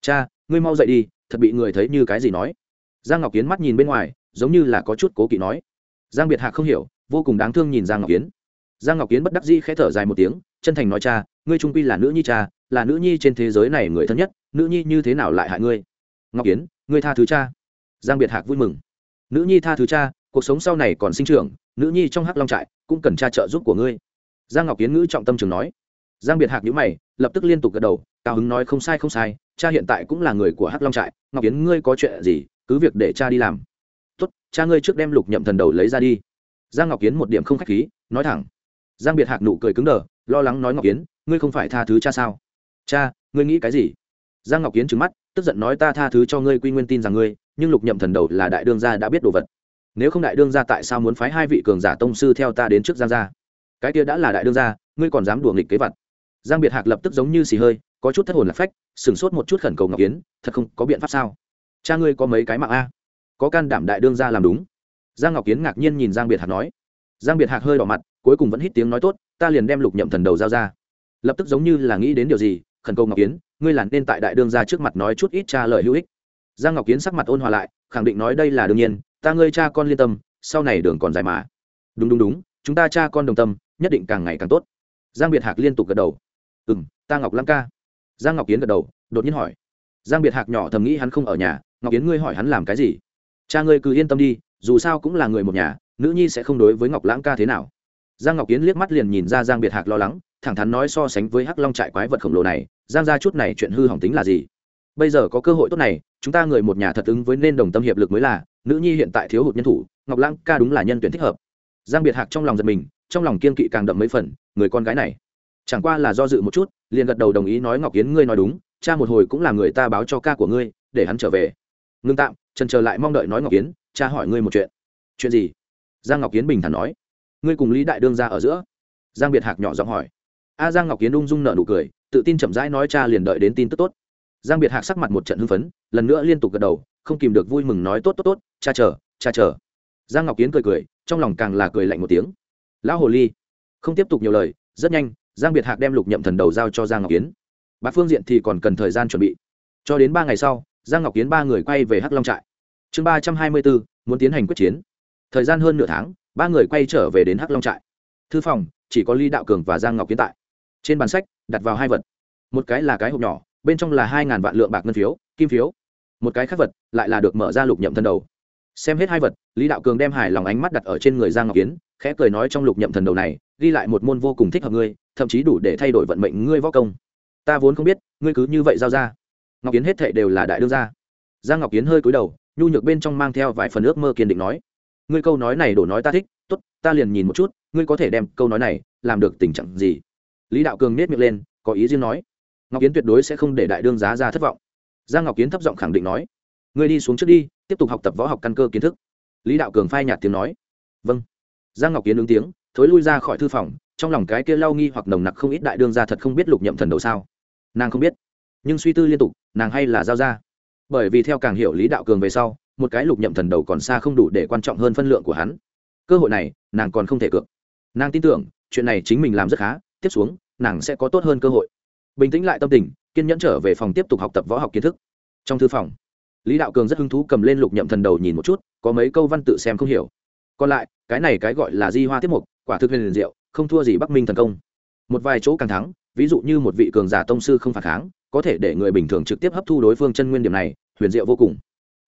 Cha, ngươi mau dậy đi, thật bị người thấy như cái gì nói. Giang ngọc Yến mắt nhìn bên ngoài, giống như là có chút cố kỵ nói. Giang biệt hạc không hiểu, vô cùng đáng thương nhìn giang ngọc Yến. giang ngọc Yến bất đắc dĩ khẽ thở dài một tiếng, chân thành nói cha ngươi trung quy là nữ nhi cha, là nữ nhi trên thế giới này người thân nhất, nữ nhi như thế nào lại hại ngươi? Ngọc kiến ngươi tha thứ cha. Giang biệt hạc vui mừng. Nữ nhi tha thứ cha, cuộc sống sau này còn sinh trưởng, nữ nhi trong hắc long trại cũng cần cha trợ giúp của ngươi. Giang ngọc kiến ngữ trọng tâm trường nói. Giang biệt hạc nhữ mày, lập tức liên tục gật đầu, cao hứng nói không sai không sai, cha hiện tại cũng là người của hắc long trại, ngọc kiến ngươi có chuyện gì, cứ việc để cha đi làm. Tốt, cha ngươi trước đem lục nhậm thần đầu lấy ra đi. Giang ngọc kiến một điểm không khách khí, nói thẳng giang biệt hạc nụ cười cứng đờ, lo lắng nói ngọc kiến ngươi không phải tha thứ cha sao? Cha, ngươi nghĩ cái gì? Giang ngọc kiến trứng mắt, tức giận nói ta tha thứ cho ngươi quy nguyên tin rằng ngươi, nhưng lục nhậm thần đầu là đại đương gia đã biết đồ vật. Nếu không đại đương gia tại sao muốn phái hai vị cường giả tông sư theo ta đến trước giang gia? Cái kia đã là đại đương gia, ngươi còn dám đùa nghịch kế vật giang biệt hạc lập tức giống như xì hơi, có chút thất hồn lạc phách, sửng sốt một chút khẩn cầu ngọc kiến thật không có biện pháp sao? Cha ngươi có mấy cái mạng a? Có can đảm đại đương gia làm đúng. Giang ngọc kiến ngạc nhiên nhìn giang biệt hạc nói giang biệt hạc hơi đỏ mặt, cuối cùng vẫn hít tiếng nói tốt, ta liền đem lục nhậm thần đầu giao ra. Lập tức giống như là nghĩ đến điều gì, khẩn cầu ngọc kiến, ngươi là nên tại đại đương gia trước mặt nói chút ít cha lời hữu ích. Giang ngọc kiến sắc mặt ôn hòa lại, khẳng định nói đây là đương nhiên, ta ngươi cha con liên tâm, sau này đường còn dài mà. Đúng đúng đúng, chúng ta cha con đồng tâm, nhất định càng ngày càng tốt. Giang biệt hạc liên tục gật đầu. Ừ m ta ngọc lăng ca. Giang ngọc kiến gật đầu, đột nhiên hỏi. Giang biệt hạc nhỏ thầm nghĩ hắn không ở nhà, ngọc kiến ngươi hỏi hắn làm cái gì? Cha ngươi cứ yên tâm đi, dù sao cũng là người một nhà nữ nhi sẽ không đối với ngọc lãng ca thế nào. Giang ngọc kiến liếc mắt liền nhìn ra giang biệt hạc lo lắng thẳng thắn nói so sánh với hắc long trại quái vật khổng lồ này giang ra chút này chuyện hư hỏng tính là gì? Bây giờ có cơ hội tốt này chúng ta người một nhà thật ứng với nên đồng tâm hiệp lực mới là nữ nhi hiện tại thiếu hụt nhân thủ ngọc lãng ca đúng là nhân tuyển thích hợp. Giang biệt hạc trong lòng giật mình trong lòng kiên kỵ càng đậm mấy phần người con gái này chẳng qua là do dự một chút liền gật đầu đồng ý nói ngọc Yến ngươi nói đúng cha một hồi cũng là người ta báo cho ca của ngươi để hắn trở về. Ngưng tạm trần chờ lại mong đợi nói ngọc Yến, cha hỏi ngươi một chuyện. Chuyện gì? Giang ngọc kiến bình thản nói, ngươi cùng lý đại đương ra ở giữa? Giang biệt hạc nhỏ giọng hỏi. A à, giang ngọc kiến ung dung nợ nụ cười, tự tin chậm rãi nói cha liền đợi đến tin tức tốt. Giang biệt hạc sắc mặt một trận hưng phấn, lần nữa liên tục gật đầu, không kìm được vui mừng nói, tốt tốt tốt, cha chờ cha chờ. Giang ngọc kiến cười cười, trong lòng càng là cười lạnh một tiếng. Lão hồ ly, không tiếp tục nhiều lời, rất nhanh, giang biệt hạc đem lục nhậm thần đầu giao cho giang ngọc kiến bà phương diện thì còn cần thời gian chuẩn bị. Cho đến ba ngày sau, giang ngọc kiến ba người quay về hắc long trại. Chương ba trăm hai mươi bốn, muốn tiến hành quyết chiến thời gian hơn nửa tháng, ba người quay trở về đến hắc long trại. Thư phòng, chỉ có ly đạo cường và giang ngọc kiến tại. Trên bàn sách, đặt vào hai vật. Một cái là cái hộp nhỏ, bên trong là hai ngàn vạn lượng bạc ngân phiếu, kim phiếu. Một cái khác vật, lại là được mở ra lục nhậm thần đầu. Xem hết hai vật, lý đạo cường đem hài lòng ánh mắt đặt ở trên người giang ngọc kiến, khẽ cười nói trong lục nhậm thần đầu này, ghi lại một môn vô cùng thích hợp ngươi, thậm chí đủ để thay đổi vận mệnh ngươi võ công. Ta vốn không biết, ngươi cứ như vậy giao ra. Ngọc kiến hết thệ đều là đại đương gia. Giang ngọc kiến hơi cúi đầu, nhu nhược bên trong mang theo vài phần ước mơ kiên định nói ngươi câu nói này đổ nói ta thích, tốt, ta liền nhìn một chút, ngươi có thể đem câu nói này làm được tình trạng gì? Lý đạo cường nết miệng lên, có ý riêng nói. Ngọc kiến tuyệt đối sẽ không để đại đương giá ra thất vọng. Giang ngọc kiến thấp giọng khẳng định nói. Ngươi đi xuống trước đi, tiếp tục học tập võ học căn cơ kiến thức. Lý đạo cường phai nhạt tiếng nói. Vâng. Giang ngọc kiến ứng tiếng, thối lui ra khỏi thư phòng, trong lòng cái kia lau nghi hoặc nồng nặc không ít đại đương ra thật không biết lục nhậm thần đầu sao. Nàng không biết. Nhưng suy tư liên tục, nàng hay là giao ra. Bởi vì theo càng hiểu lý đạo cường về sau một cái lục nhậm thần đầu còn xa không đủ để quan trọng hơn phân lượng của hắn. Cơ hội này, nàng còn không thể cược. Nàng tin tưởng, chuyện này chính mình làm rất khá, tiếp xuống, nàng sẽ có tốt hơn cơ hội. Bình tĩnh lại tâm tình, kiên nhẫn trở về phòng tiếp tục học tập võ học kiến thức. Trong thư phòng, lý đạo cường rất hứng thú cầm lên lục nhậm thần đầu nhìn một chút, có mấy câu văn tự xem không hiểu. Còn lại, cái này cái gọi là di hoa tiếp mục, quả thực huyền diệu, không thua gì bắc minh thần công. Một vài chỗ càng thắng, ví dụ như một vị cường giả tông sư không phản kháng, có thể để người bình thường trực tiếp hấp thu đối phương chân nguyên điểm này, huyền diệu vô cùng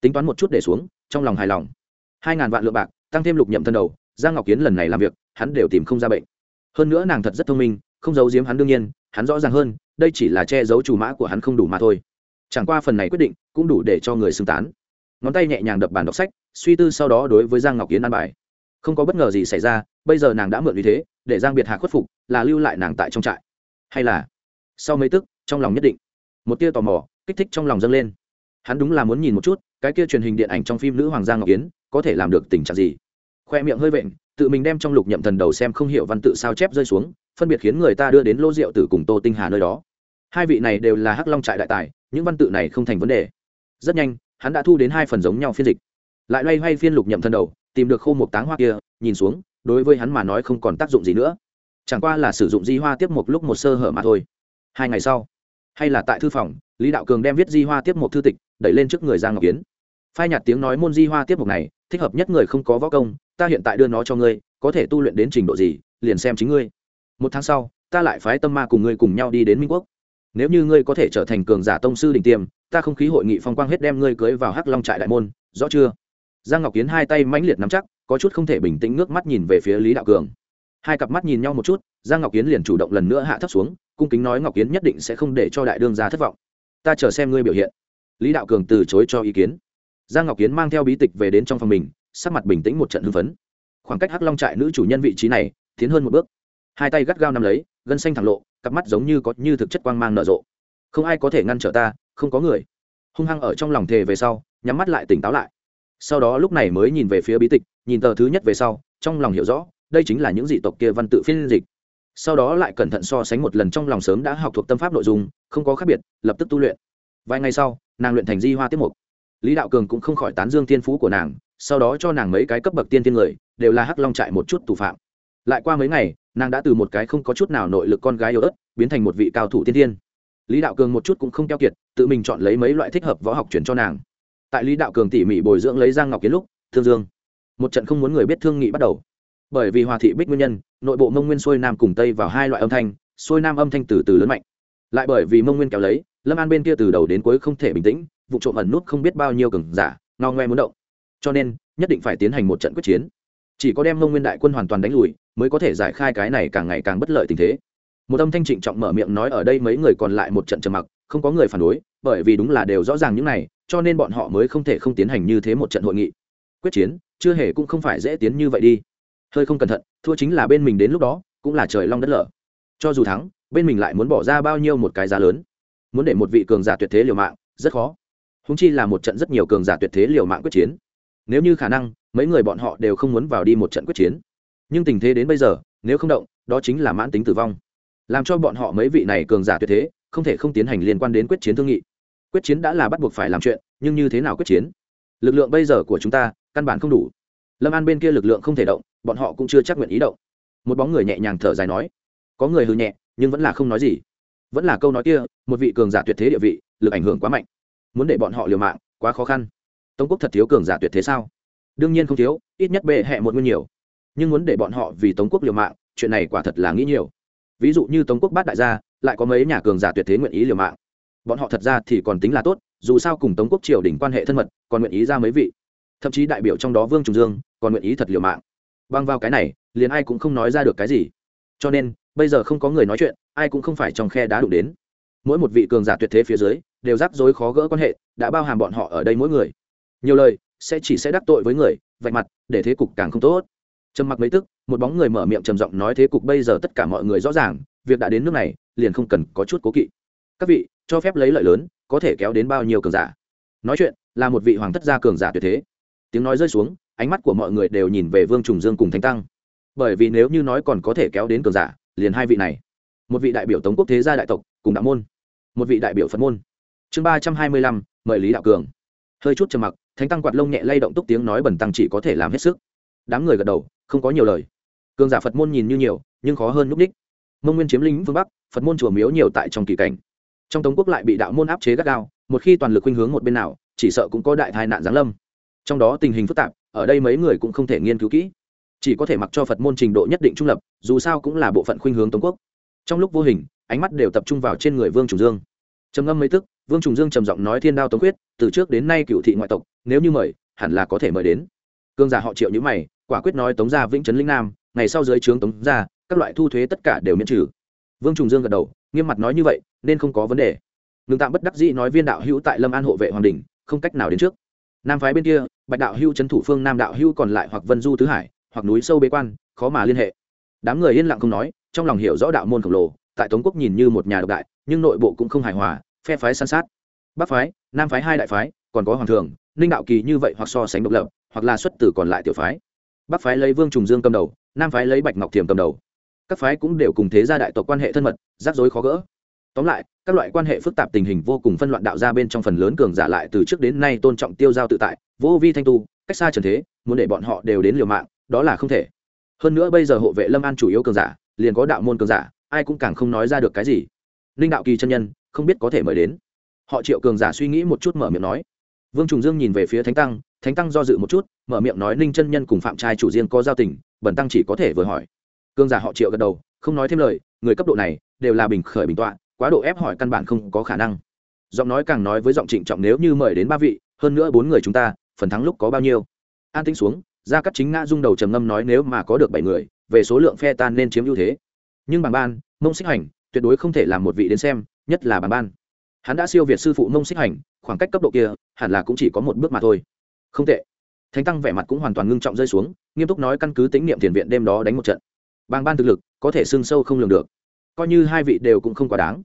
tính toán một chút để xuống, trong lòng hài lòng. Hai ngàn vạn lượng bạc, tăng thêm lục nhậm thân đầu, giang ngọc kiến lần này làm việc, hắn đều tìm không ra bệnh. Hơn nữa nàng thật rất thông minh, không giấu giếm hắn đương nhiên, hắn rõ ràng hơn, đây chỉ là che giấu chủ mã của hắn không đủ mà thôi. Chẳng qua phần này quyết định, cũng đủ để cho người xưng tán. Ngón tay nhẹ nhàng đập bàn đọc sách, suy tư sau đó đối với giang ngọc kiến an bài. Không có bất ngờ gì xảy ra, bây giờ nàng đã mượn vì thế, để giang biệt hạ khuất phục, là lưu lại nàng tại trong trại. Hay là, sau mấy tức, trong lòng nhất định, một tia tò mò, kích thích trong lòng dâng lên. Hắn đúng là muốn nhìn một chút cái kia truyền hình điện ảnh trong phim nữ hoàng giang ngọc yến có thể làm được tình trạng gì? Khoe miệng hơi vện, tự mình đem trong lục nhậm thần đầu xem không hiểu văn tự sao chép rơi xuống, phân biệt khiến người ta đưa đến lô rượu từ cùng tô tinh hà nơi đó. Hai vị này đều là hắc long trại đại tài, những văn tự này không thành vấn đề. Rất nhanh, hắn đã thu đến hai phần giống nhau phiên dịch. Lại loay hoay phiên lục nhậm thần đầu, tìm được khô một táng hoa kia, nhìn xuống, đối với hắn mà nói không còn tác dụng gì nữa. Chẳng qua là sử dụng di hoa tiếp một lúc một sơ hở mà thôi. Hai ngày sau, hay là tại thư phòng, lý đạo cường đem viết di hoa tiếp một thư tịch, đẩy lên trước người giang ngọc yến phai nhạt tiếng nói môn di hoa tiếp mục này, thích hợp nhất người không có võ công, ta hiện tại đưa nó cho ngươi, có thể tu luyện đến trình độ gì, liền xem chính ngươi. Một tháng sau, ta lại phái tâm ma cùng ngươi cùng nhau đi đến minh quốc. Nếu như ngươi có thể trở thành cường giả tông sư đỉnh tiêm, ta không khí hội nghị phong quang hết đem ngươi cưới vào hắc long trại đại môn, rõ chưa? Giang ngọc kiến hai tay mãnh liệt nắm chắc, có chút không thể bình tĩnh ngước mắt nhìn về phía lý đạo cường. Hai cặp mắt nhìn nhau một chút, giang ngọc kiến liền chủ động lần nữa hạ thấp xuống, cung kính nói ngọc kiến nhất định sẽ không để cho đại đương gia thất vọng. Ta chờ xem ngươi biểu hiện. Lý đạo cường từ chối cho ý kiến giang ngọc kiến mang theo bí tịch về đến trong phòng mình, sắc mặt bình tĩnh một trận hưng phấn. Khoảng cách hắc long trại nữ chủ nhân vị trí này tiến hơn một bước. Hai tay gắt gao nắm lấy, gân xanh thẳng lộ, cặp mắt giống như có như thực chất quang mang nở rộ. Không ai có thể ngăn trở ta, không có người. Hung hăng ở trong lòng thề về sau, nhắm mắt lại tỉnh táo lại. Sau đó lúc này mới nhìn về phía bí tịch, nhìn tờ thứ nhất về sau, trong lòng hiểu rõ, đây chính là những dị tộc kia văn tự phiên dịch. Sau đó lại cẩn thận so sánh một lần trong lòng sớm đã học thuộc tâm pháp nội dung, không có khác biệt, lập tức tu luyện. Vài ngày sau, nàng luyện thành di hoa tiết mục lý đạo cường cũng không khỏi tán dương thiên phú của nàng, sau đó cho nàng mấy cái cấp bậc tiên thiên người, đều là hắc long trại một chút tù phạm. Lại qua mấy ngày, nàng đã từ một cái không có chút nào nội lực con gái yếu ớt, biến thành một vị cao thủ tiên thiên. Lý đạo cường một chút cũng không keo kiệt, tự mình chọn lấy mấy loại thích hợp võ học chuyển cho nàng. Tại lý đạo cường tỉ mỉ bồi dưỡng lấy giang ngọc kiến lúc, thương dương. Một trận không muốn người biết thương nghị bắt đầu. Bởi vì hòa thị bích nguyên nhân, nội bộ mông nguyên xuôi nam cùng tây vào hai loại âm thanh, xuôi nam âm thanh từ từ lớn mạnh. Lại bởi vì mông nguyên kéo lấy, lâm an bên kia từ đầu đến cuối không thể bình tĩnh vụ trộm ẩn nút không biết bao nhiêu cường giả, ngao ngoe muốn động. Cho nên, nhất định phải tiến hành một trận quyết chiến. Chỉ có đem mông nguyên đại quân hoàn toàn đánh lùi, mới có thể giải khai cái này càng ngày càng bất lợi tình thế. Một âm thanh trịnh trọng mở miệng nói ở đây mấy người còn lại một trận trầm mặc, không có người phản đối, bởi vì đúng là đều rõ ràng những này, cho nên bọn họ mới không thể không tiến hành như thế một trận hội nghị. Quyết chiến, chưa hề cũng không phải dễ tiến như vậy đi. Hơi không cẩn thận, thua chính là bên mình đến lúc đó, cũng là trời long đất lở. Cho dù thắng, bên mình lại muốn bỏ ra bao nhiêu một cái giá lớn. Muốn để một vị cường giả tuyệt thế liều mạng, rất khó húng chi là một trận rất nhiều cường giả tuyệt thế liều mạng quyết chiến. Nếu như khả năng, mấy người bọn họ đều không muốn vào đi một trận quyết chiến. Nhưng tình thế đến bây giờ, nếu không động, đó chính là mãn tính tử vong. Làm cho bọn họ mấy vị này cường giả tuyệt thế, không thể không tiến hành liên quan đến quyết chiến thương nghị. Quyết chiến đã là bắt buộc phải làm chuyện, nhưng như thế nào quyết chiến? Lực lượng bây giờ của chúng ta, căn bản không đủ. Lâm an bên kia lực lượng không thể động, bọn họ cũng chưa chắc nguyện ý động. Một bóng người nhẹ nhàng thở dài nói. Có người hư nhẹ, nhưng vẫn là không nói gì. Vẫn là câu nói kia, một vị cường giả tuyệt thế địa vị, lực ảnh hưởng quá mạnh muốn để bọn họ liều mạng, quá khó khăn. Tống quốc thật thiếu cường giả tuyệt thế sao? Đương nhiên không thiếu, ít nhất bệ hẹ một nguyên nhiều. Nhưng muốn để bọn họ vì tống quốc liều mạng, chuyện này quả thật là nghĩ nhiều. Ví dụ như tống quốc bát đại gia, lại có mấy nhà cường giả tuyệt thế nguyện ý liều mạng. Bọn họ thật ra thì còn tính là tốt, dù sao cùng tống quốc triều đình quan hệ thân mật, còn nguyện ý ra mấy vị. Thậm chí đại biểu trong đó vương trùng dương, còn nguyện ý thật liều mạng. Băng vào cái này, liền ai cũng không nói ra được cái gì. Cho nên, bây giờ không có người nói chuyện, ai cũng không phải trong khe đá đụng đến. Mỗi một vị cường giả tuyệt thế phía dưới đều rắc rối khó gỡ quan hệ, đã bao hàm bọn họ ở đây mỗi người. Nhiều lời, sẽ chỉ sẽ đắc tội với người, vạch mặt, để thế cục càng không tốt. Trầm mặc mấy tức, một bóng người mở miệng trầm giọng nói thế cục bây giờ tất cả mọi người rõ ràng, việc đã đến nước này, liền không cần có chút cố kỵ. Các vị, cho phép lấy lợi lớn, có thể kéo đến bao nhiêu cường giả? Nói chuyện, là một vị hoàng thất gia cường giả tuyệt thế. Tiếng nói rơi xuống, ánh mắt của mọi người đều nhìn về vương trùng dương cùng thánh tăng. Bởi vì nếu như nói còn có thể kéo đến cường giả, liền hai vị này. Một vị đại biểu tống quốc thế gia đại tộc, cùng đạo môn. Một vị đại biểu phật môn chương ba trăm hai mươi lăm, mời lý đạo cường. Hơi chút trầm mặc, thánh tăng quạt lông nhẹ lay động túc tiếng nói bẩn tăng chỉ có thể làm hết sức. Đám người gật đầu, không có nhiều lời. Cường giả phật môn nhìn như nhiều, nhưng khó hơn núp đích. Mông nguyên chiếm lĩnh phương bắc, phật môn chùa miếu nhiều tại trong kỳ cảnh. Trong tống quốc lại bị đạo môn áp chế gắt gao, một khi toàn lực khuynh hướng một bên nào, chỉ sợ cũng có đại tai nạn giáng lâm. Trong đó tình hình phức tạp, ở đây mấy người cũng không thể nghiên cứu kỹ. Chỉ có thể mặc cho phật môn trình độ nhất định trung lập, dù sao cũng là bộ phận khuynh hướng tống quốc. Trong lúc vô hình, ánh mắt đều tập trung vào trên người vương trùng dương. Trầm ngâm mấy tức vương trùng dương trầm giọng nói thiên đao tống quyết từ trước đến nay cựu thị ngoại tộc, nếu như mời, hẳn là có thể mời đến. Cương giả họ triệu như mày, quả quyết nói tống gia vĩnh trấn linh nam, ngày sau dưới trướng tống gia, các loại thu thuế tất cả đều miễn trừ. Vương trùng dương gật đầu, nghiêm mặt nói như vậy, nên không có vấn đề. Ngừng tạm bất đắc dĩ nói viên đạo hữu tại lâm an hộ vệ hoàng đình, không cách nào đến trước. Nam phái bên kia, bạch đạo hữu trấn thủ phương nam đạo hữu còn lại hoặc vân du tứ hải, hoặc núi sâu bế quan, khó mà liên hệ. Đám người yên lặng không nói, trong lòng hiểu rõ đạo môn khổng lồ, tại tống quốc nhìn như một nhà độc đại, nhưng nội bộ cũng không hài hòa phe phái san sát. Bắc phái, nam phái hai đại phái, còn có hoàng thường, ninh đạo kỳ như vậy hoặc so sánh độc lập, hoặc là xuất từ còn lại tiểu phái. Bắc phái lấy vương trùng dương cầm đầu, nam phái lấy bạch ngọc thiềm cầm đầu. Các phái cũng đều cùng thế gia đại tộc quan hệ thân mật, rắc rối khó gỡ. Tóm lại, các loại quan hệ phức tạp tình hình vô cùng phân loạn đạo ra bên trong phần lớn cường giả lại từ trước đến nay tôn trọng tiêu giao tự tại, vô vi thanh tu, cách xa trần thế, muốn để bọn họ đều đến liều mạng, đó là không thể. Hơn nữa bây giờ hộ vệ lâm an chủ yếu cường giả, liền có đạo môn cường giả, ai cũng càng không nói ra được cái gì. Ninh đạo kỳ chân nhân không biết có thể mời đến. Họ triệu cường giả suy nghĩ một chút mở miệng nói. Vương trùng dương nhìn về phía thánh tăng thánh tăng do dự một chút, mở miệng nói ninh chân nhân cùng phạm trai chủ riêng có giao tình bẩn tăng chỉ có thể vừa hỏi. Cường giả họ triệu gật đầu, không nói thêm lời, người cấp độ này đều là bình khởi bình tọa, quá độ ép hỏi căn bản không có khả năng. Giọng nói càng nói với giọng trịnh trọng nếu như mời đến ba vị, hơn nữa bốn người chúng ta, phần thắng lúc có bao nhiêu? An tính xuống ra cắt chính ngã rung đầu trầm ngâm nói nếu mà có được bảy người, về số lượng phe tan nên chiếm ưu thế. Nhưng bằng ban, mông xích hành, tuyệt đối không thể làm một vị đến xem nhất là bàn ban. Hắn đã siêu việt sư phụ mông xích hành, khoảng cách cấp độ kia, hẳn là cũng chỉ có một bước mà thôi. Không tệ. Thánh tăng vẻ mặt cũng hoàn toàn ngưng trọng rơi xuống, nghiêm túc nói căn cứ tính niệm thiền viện đêm đó đánh một trận. Bàng ban thực lực, có thể xưng sâu không lường được. Coi như hai vị đều cũng không quá đáng.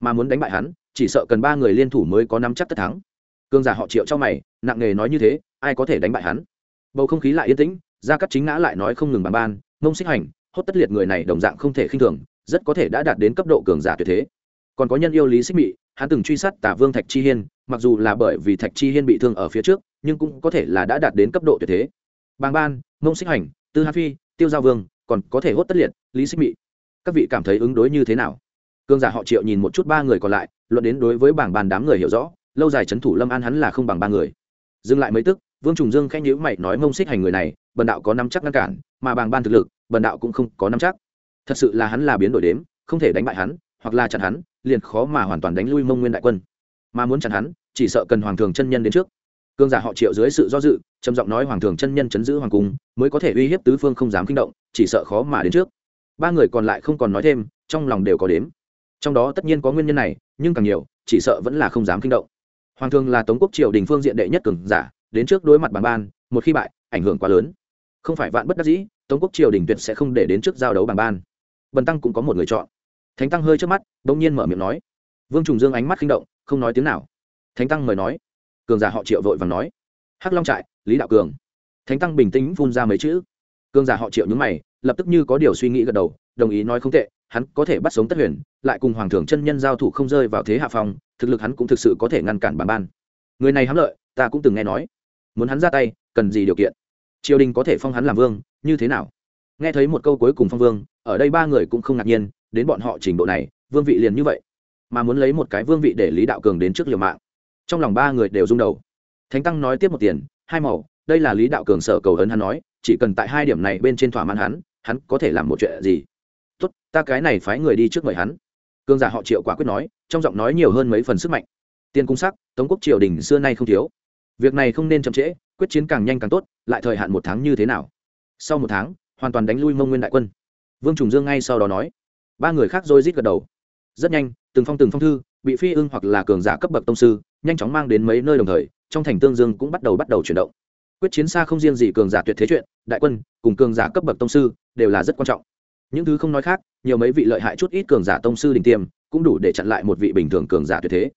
Mà muốn đánh bại hắn, chỉ sợ cần ba người liên thủ mới có năm chắc tất thắng. Cương giả họ triệu cho mày, nặng nghề nói như thế, ai có thể đánh bại hắn? Bầu không khí lại yên tĩnh, gia cắt chính ngã lại nói không ngừng bàn ban, mông xích hành, hốt tất liệt người này đồng dạng không thể khinh thường, rất có thể đã đạt đến cấp độ cường giả tuyệt thế còn có nhân yêu lý xích mị, hắn từng truy sát tả vương thạch chi hiên, mặc dù là bởi vì thạch chi hiên bị thương ở phía trước, nhưng cũng có thể là đã đạt đến cấp độ tuyệt thế. Bàng ban, mông xích hành, tư hà phi, tiêu giao vương, còn có thể hốt tất liệt, lý xích mị. Các vị cảm thấy ứng đối như thế nào? Cương giả họ triệu nhìn một chút ba người còn lại, luận đến đối với bảng bàn đám người hiểu rõ, lâu dài c thủ lâm an hắn là không bằng ba người. Dừng lại mấy tức, vương trùng dương khanh nhữ mày nói mông xích hành người này, bần đạo có năm chắc ngăn cản, mà bàng ban thực lực, bần đạo cũng không có năm chắc. Thật sự là hắn là biến đổi đếm, không thể đánh bại hắn, hoặc là chặn hắn liền khó mà hoàn toàn đánh lui mông nguyên đại quân. Mà muốn chặn hắn, chỉ sợ cần hoàng thường chân nhân đến trước. Cương giả họ triệu dưới sự do dự, trầm giọng nói hoàng thường chân nhân chấn giữ hoàng cung, mới có thể uy hiếp tứ phương không dám kinh động, chỉ sợ khó mà đến trước. Ba người còn lại không còn nói thêm, trong lòng đều có đếm. Trong đó tất nhiên có nguyên nhân này, nhưng càng nhiều, chỉ sợ vẫn là không dám kinh động. Hoàng thường là tống quốc triều đình phương diện đệ nhất cường giả, đến trước đối mặt bàn ban, một khi bại, ảnh hưởng quá lớn. Không phải vạn bất đắc dĩ, tống quốc triều đình tuyệt sẽ không để đến trước giao đấu bàn ban. Bần tăng cũng có một người chọn thánh tăng hơi trước mắt đ ỗ n g nhiên mở miệng nói. Vương trùng dương ánh mắt khinh động không nói tiếng nào. Thánh tăng mời nói. Cường giả họ triệu vội và nói. Hắc long trại lý đạo cường. Thánh tăng bình tĩnh phun ra mấy chữ. Cường giả họ triệu nhúng mày lập tức như có điều suy nghĩ gật đầu đồng ý nói không tệ hắn có thể bắt sống tất huyền lại cùng hoàng thượng chân nhân giao thủ không rơi vào thế hạ phòng, thực lực hắn cũng thực sự có thể ngăn cản bàn ban. Người này hám lợi ta cũng từng nghe nói. Muốn hắn ra tay cần gì điều kiện? Triều đình có thể phong hắn làm vương như thế nào? Nghe thấy một câu cuối cùng phong vương ở đây ba người cũng không ngạc nhiên đến bọn họ trình độ này, vương vị liền như vậy. Mà muốn lấy một cái vương vị để lý đạo cường đến trước liều mạng. Trong lòng ba người đều rung đầu. Thánh tăng nói tiếp một tiền, hai màu, đây là lý đạo cường sở cầu hấn hắn nói, chỉ cần tại hai điểm này bên trên thỏa mãn hắn hắn có thể làm một chuyện gì. Tốt, ta cái này phái người đi trước mời hắn. Cường giả họ triệu quả quyết nói, trong giọng nói nhiều hơn mấy phần sức mạnh. Tiên cung sắc, tống quốc triều đình xưa nay không thiếu. Việc này không nên chậm trễ, quyết chiến càng nhanh càng tốt, lại thời hạn một tháng như thế nào? Sau một tháng, hoàn toàn đánh lui mông nguyên đại quân. Vương trùng dương ngay sau đó nói ba người khác rồi rít gật đầu. Rất nhanh, từng phong từng phong thư, bị phi ưng hoặc là cường giả cấp bậc tông sư, nhanh chóng mang đến mấy nơi đồng thời, trong thành tương dương cũng bắt đầu bắt đầu chuyển động. Quyết chiến xa không riêng gì cường giả tuyệt thế chuyện, đại quân, cùng cường giả cấp bậc tông sư, đều là rất quan trọng. Những thứ không nói khác, nhiều mấy vị lợi hại chút ít cường giả tông sư đỉnh tiêm, cũng đủ để chặn lại một vị bình thường cường giả tuyệt thế.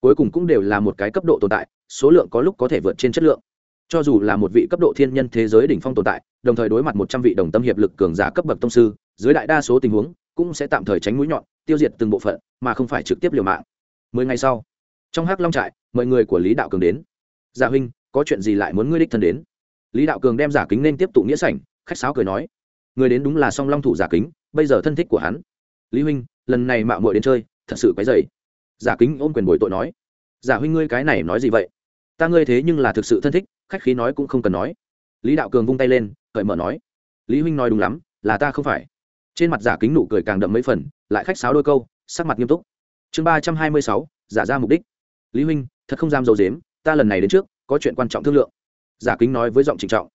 Cuối cùng cũng đều là một cái cấp độ tồn tại, số lượng có lúc có thể vượt trên chất lượng. Cho dù là một vị cấp độ thiên nhân thế giới đỉnh phong tồn tại, đồng thời đối mặt một trăm vị đồng tâm hiệp lực cường giả cấp bậc tông sư, dưới đại đa số tình huống cũng sẽ tạm thời tránh mũi nhọn, tiêu diệt từng bộ phận, mà không phải trực tiếp liều mạng. Mười ngày sau, trong hắc long trại, mọi người của lý đạo cường đến. Giả huynh, có chuyện gì lại muốn ngươi đích thân đến? Lý đạo cường đem giả kính nên tiếp tụ nghĩa sảnh, khách sáo cười nói, người đến đúng là song long thủ giả kính, bây giờ thân thích của hắn. Lý huynh, lần này mạo muội đến chơi, thật sự quấy dày giả kính ôm quyền bồi tội nói giả huynh ngươi cái này nói gì vậy? Ta ngươi thế nhưng là thực sự thân thích, khách khí nói cũng không cần nói. Lý đạo cường vung tay lên, cởi mở nói, lý huynh nói đúng lắm, là ta không phải trên mặt giả kính nụ cười càng đậm mấy phần, lại khách sáo đôi câu, sắc mặt nghiêm túc. Chương ba trăm hai mươi sáu, giả ra mục đích. Lý huynh, thật không dám dầu dếm, ta lần này đến trước, có chuyện quan trọng thương lượng. Giả kính nói với giọng trịnh trọng.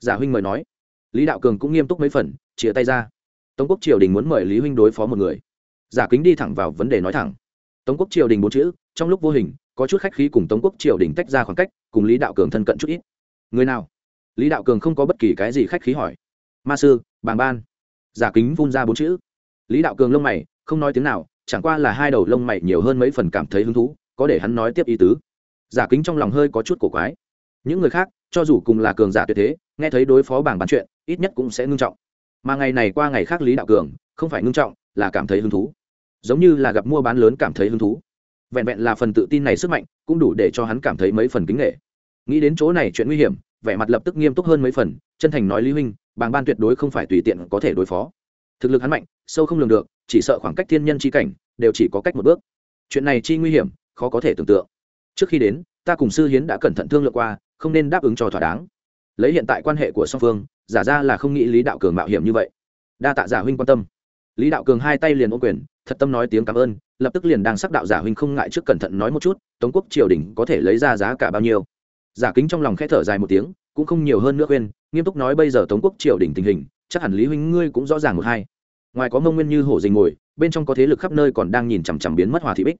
Giả huynh mời nói. Lý đạo cường cũng nghiêm túc mấy phần chia tay ra. Tống quốc triều đình muốn mời lý huynh đối phó một người. Giả kính đi thẳng vào vấn đề nói thẳng. Tống quốc triều đình bốn chữ, trong lúc vô hình, có chút khách khí cùng tống quốc triều đình tách ra khoảng cách, cùng lý đạo cường thân cận chút ít. Người nào? Lý đạo cường không có bất kỳ cái gì khách khí hỏi. Ma sư, bàng ban giả kính vun ra bốn chữ. Lý đạo cường lông mày, không nói tiếng nào, chẳng qua là hai đầu lông mày nhiều hơn mấy phần cảm thấy hứng thú, có để hắn nói tiếp ý tứ. Giả kính trong lòng hơi có chút cổ quái. Những người khác, cho dù cùng là cường giả tuyệt thế, nghe thấy đối phó bảng bán chuyện, ít nhất cũng sẽ ngưng trọng. Mà ngày này qua ngày khác lý đạo cường, không phải ngưng trọng, là cảm thấy hứng thú. Giống như là gặp mua bán lớn cảm thấy hứng thú. Vẹn vẹn là phần tự tin này sức mạnh, cũng đủ để cho hắn cảm thấy mấy phần kính nghệ. Nghĩ đến chỗ này chuyện nguy hiểm, vẻ mặt lập tức nghiêm túc hơn mấy phần, chân thành nói lý huynh bàng ban tuyệt đối không phải tùy tiện có thể đối phó. Thực lực hắn mạnh, sâu không lường được, chỉ sợ khoảng cách thiên nhân chi cảnh đều chỉ có cách một bước. Chuyện này chi nguy hiểm, khó có thể tưởng tượng. Trước khi đến, ta cùng sư hiến đã cẩn thận thương lượng qua, không nên đáp ứng cho thỏa đáng. Lấy hiện tại quan hệ của song phương, giả ra là không nghĩ lý đạo cường mạo hiểm như vậy. Đa tạ giả huynh quan tâm. Lý đạo cường hai tay liền ô quyền, thật tâm nói tiếng cảm ơn, lập tức liền đang sắc đạo giả huynh không ngại trước cẩn thận nói một chút, tống quốc triều đình có thể lấy ra giá cả bao nhiêu. Giả kính trong lòng khẽ thở dài một tiếng cũng không nhiều hơn nữa khuyên, nghiêm túc nói bây giờ tống quốc triều đình tình hình, chắc hẳn lý huynh ngươi cũng rõ ràng một hai. Ngoài có mông nguyên như hổ dình ngồi, bên trong có thế lực khắp nơi còn đang nhìn chằm chằm biến mất hòa thị bích.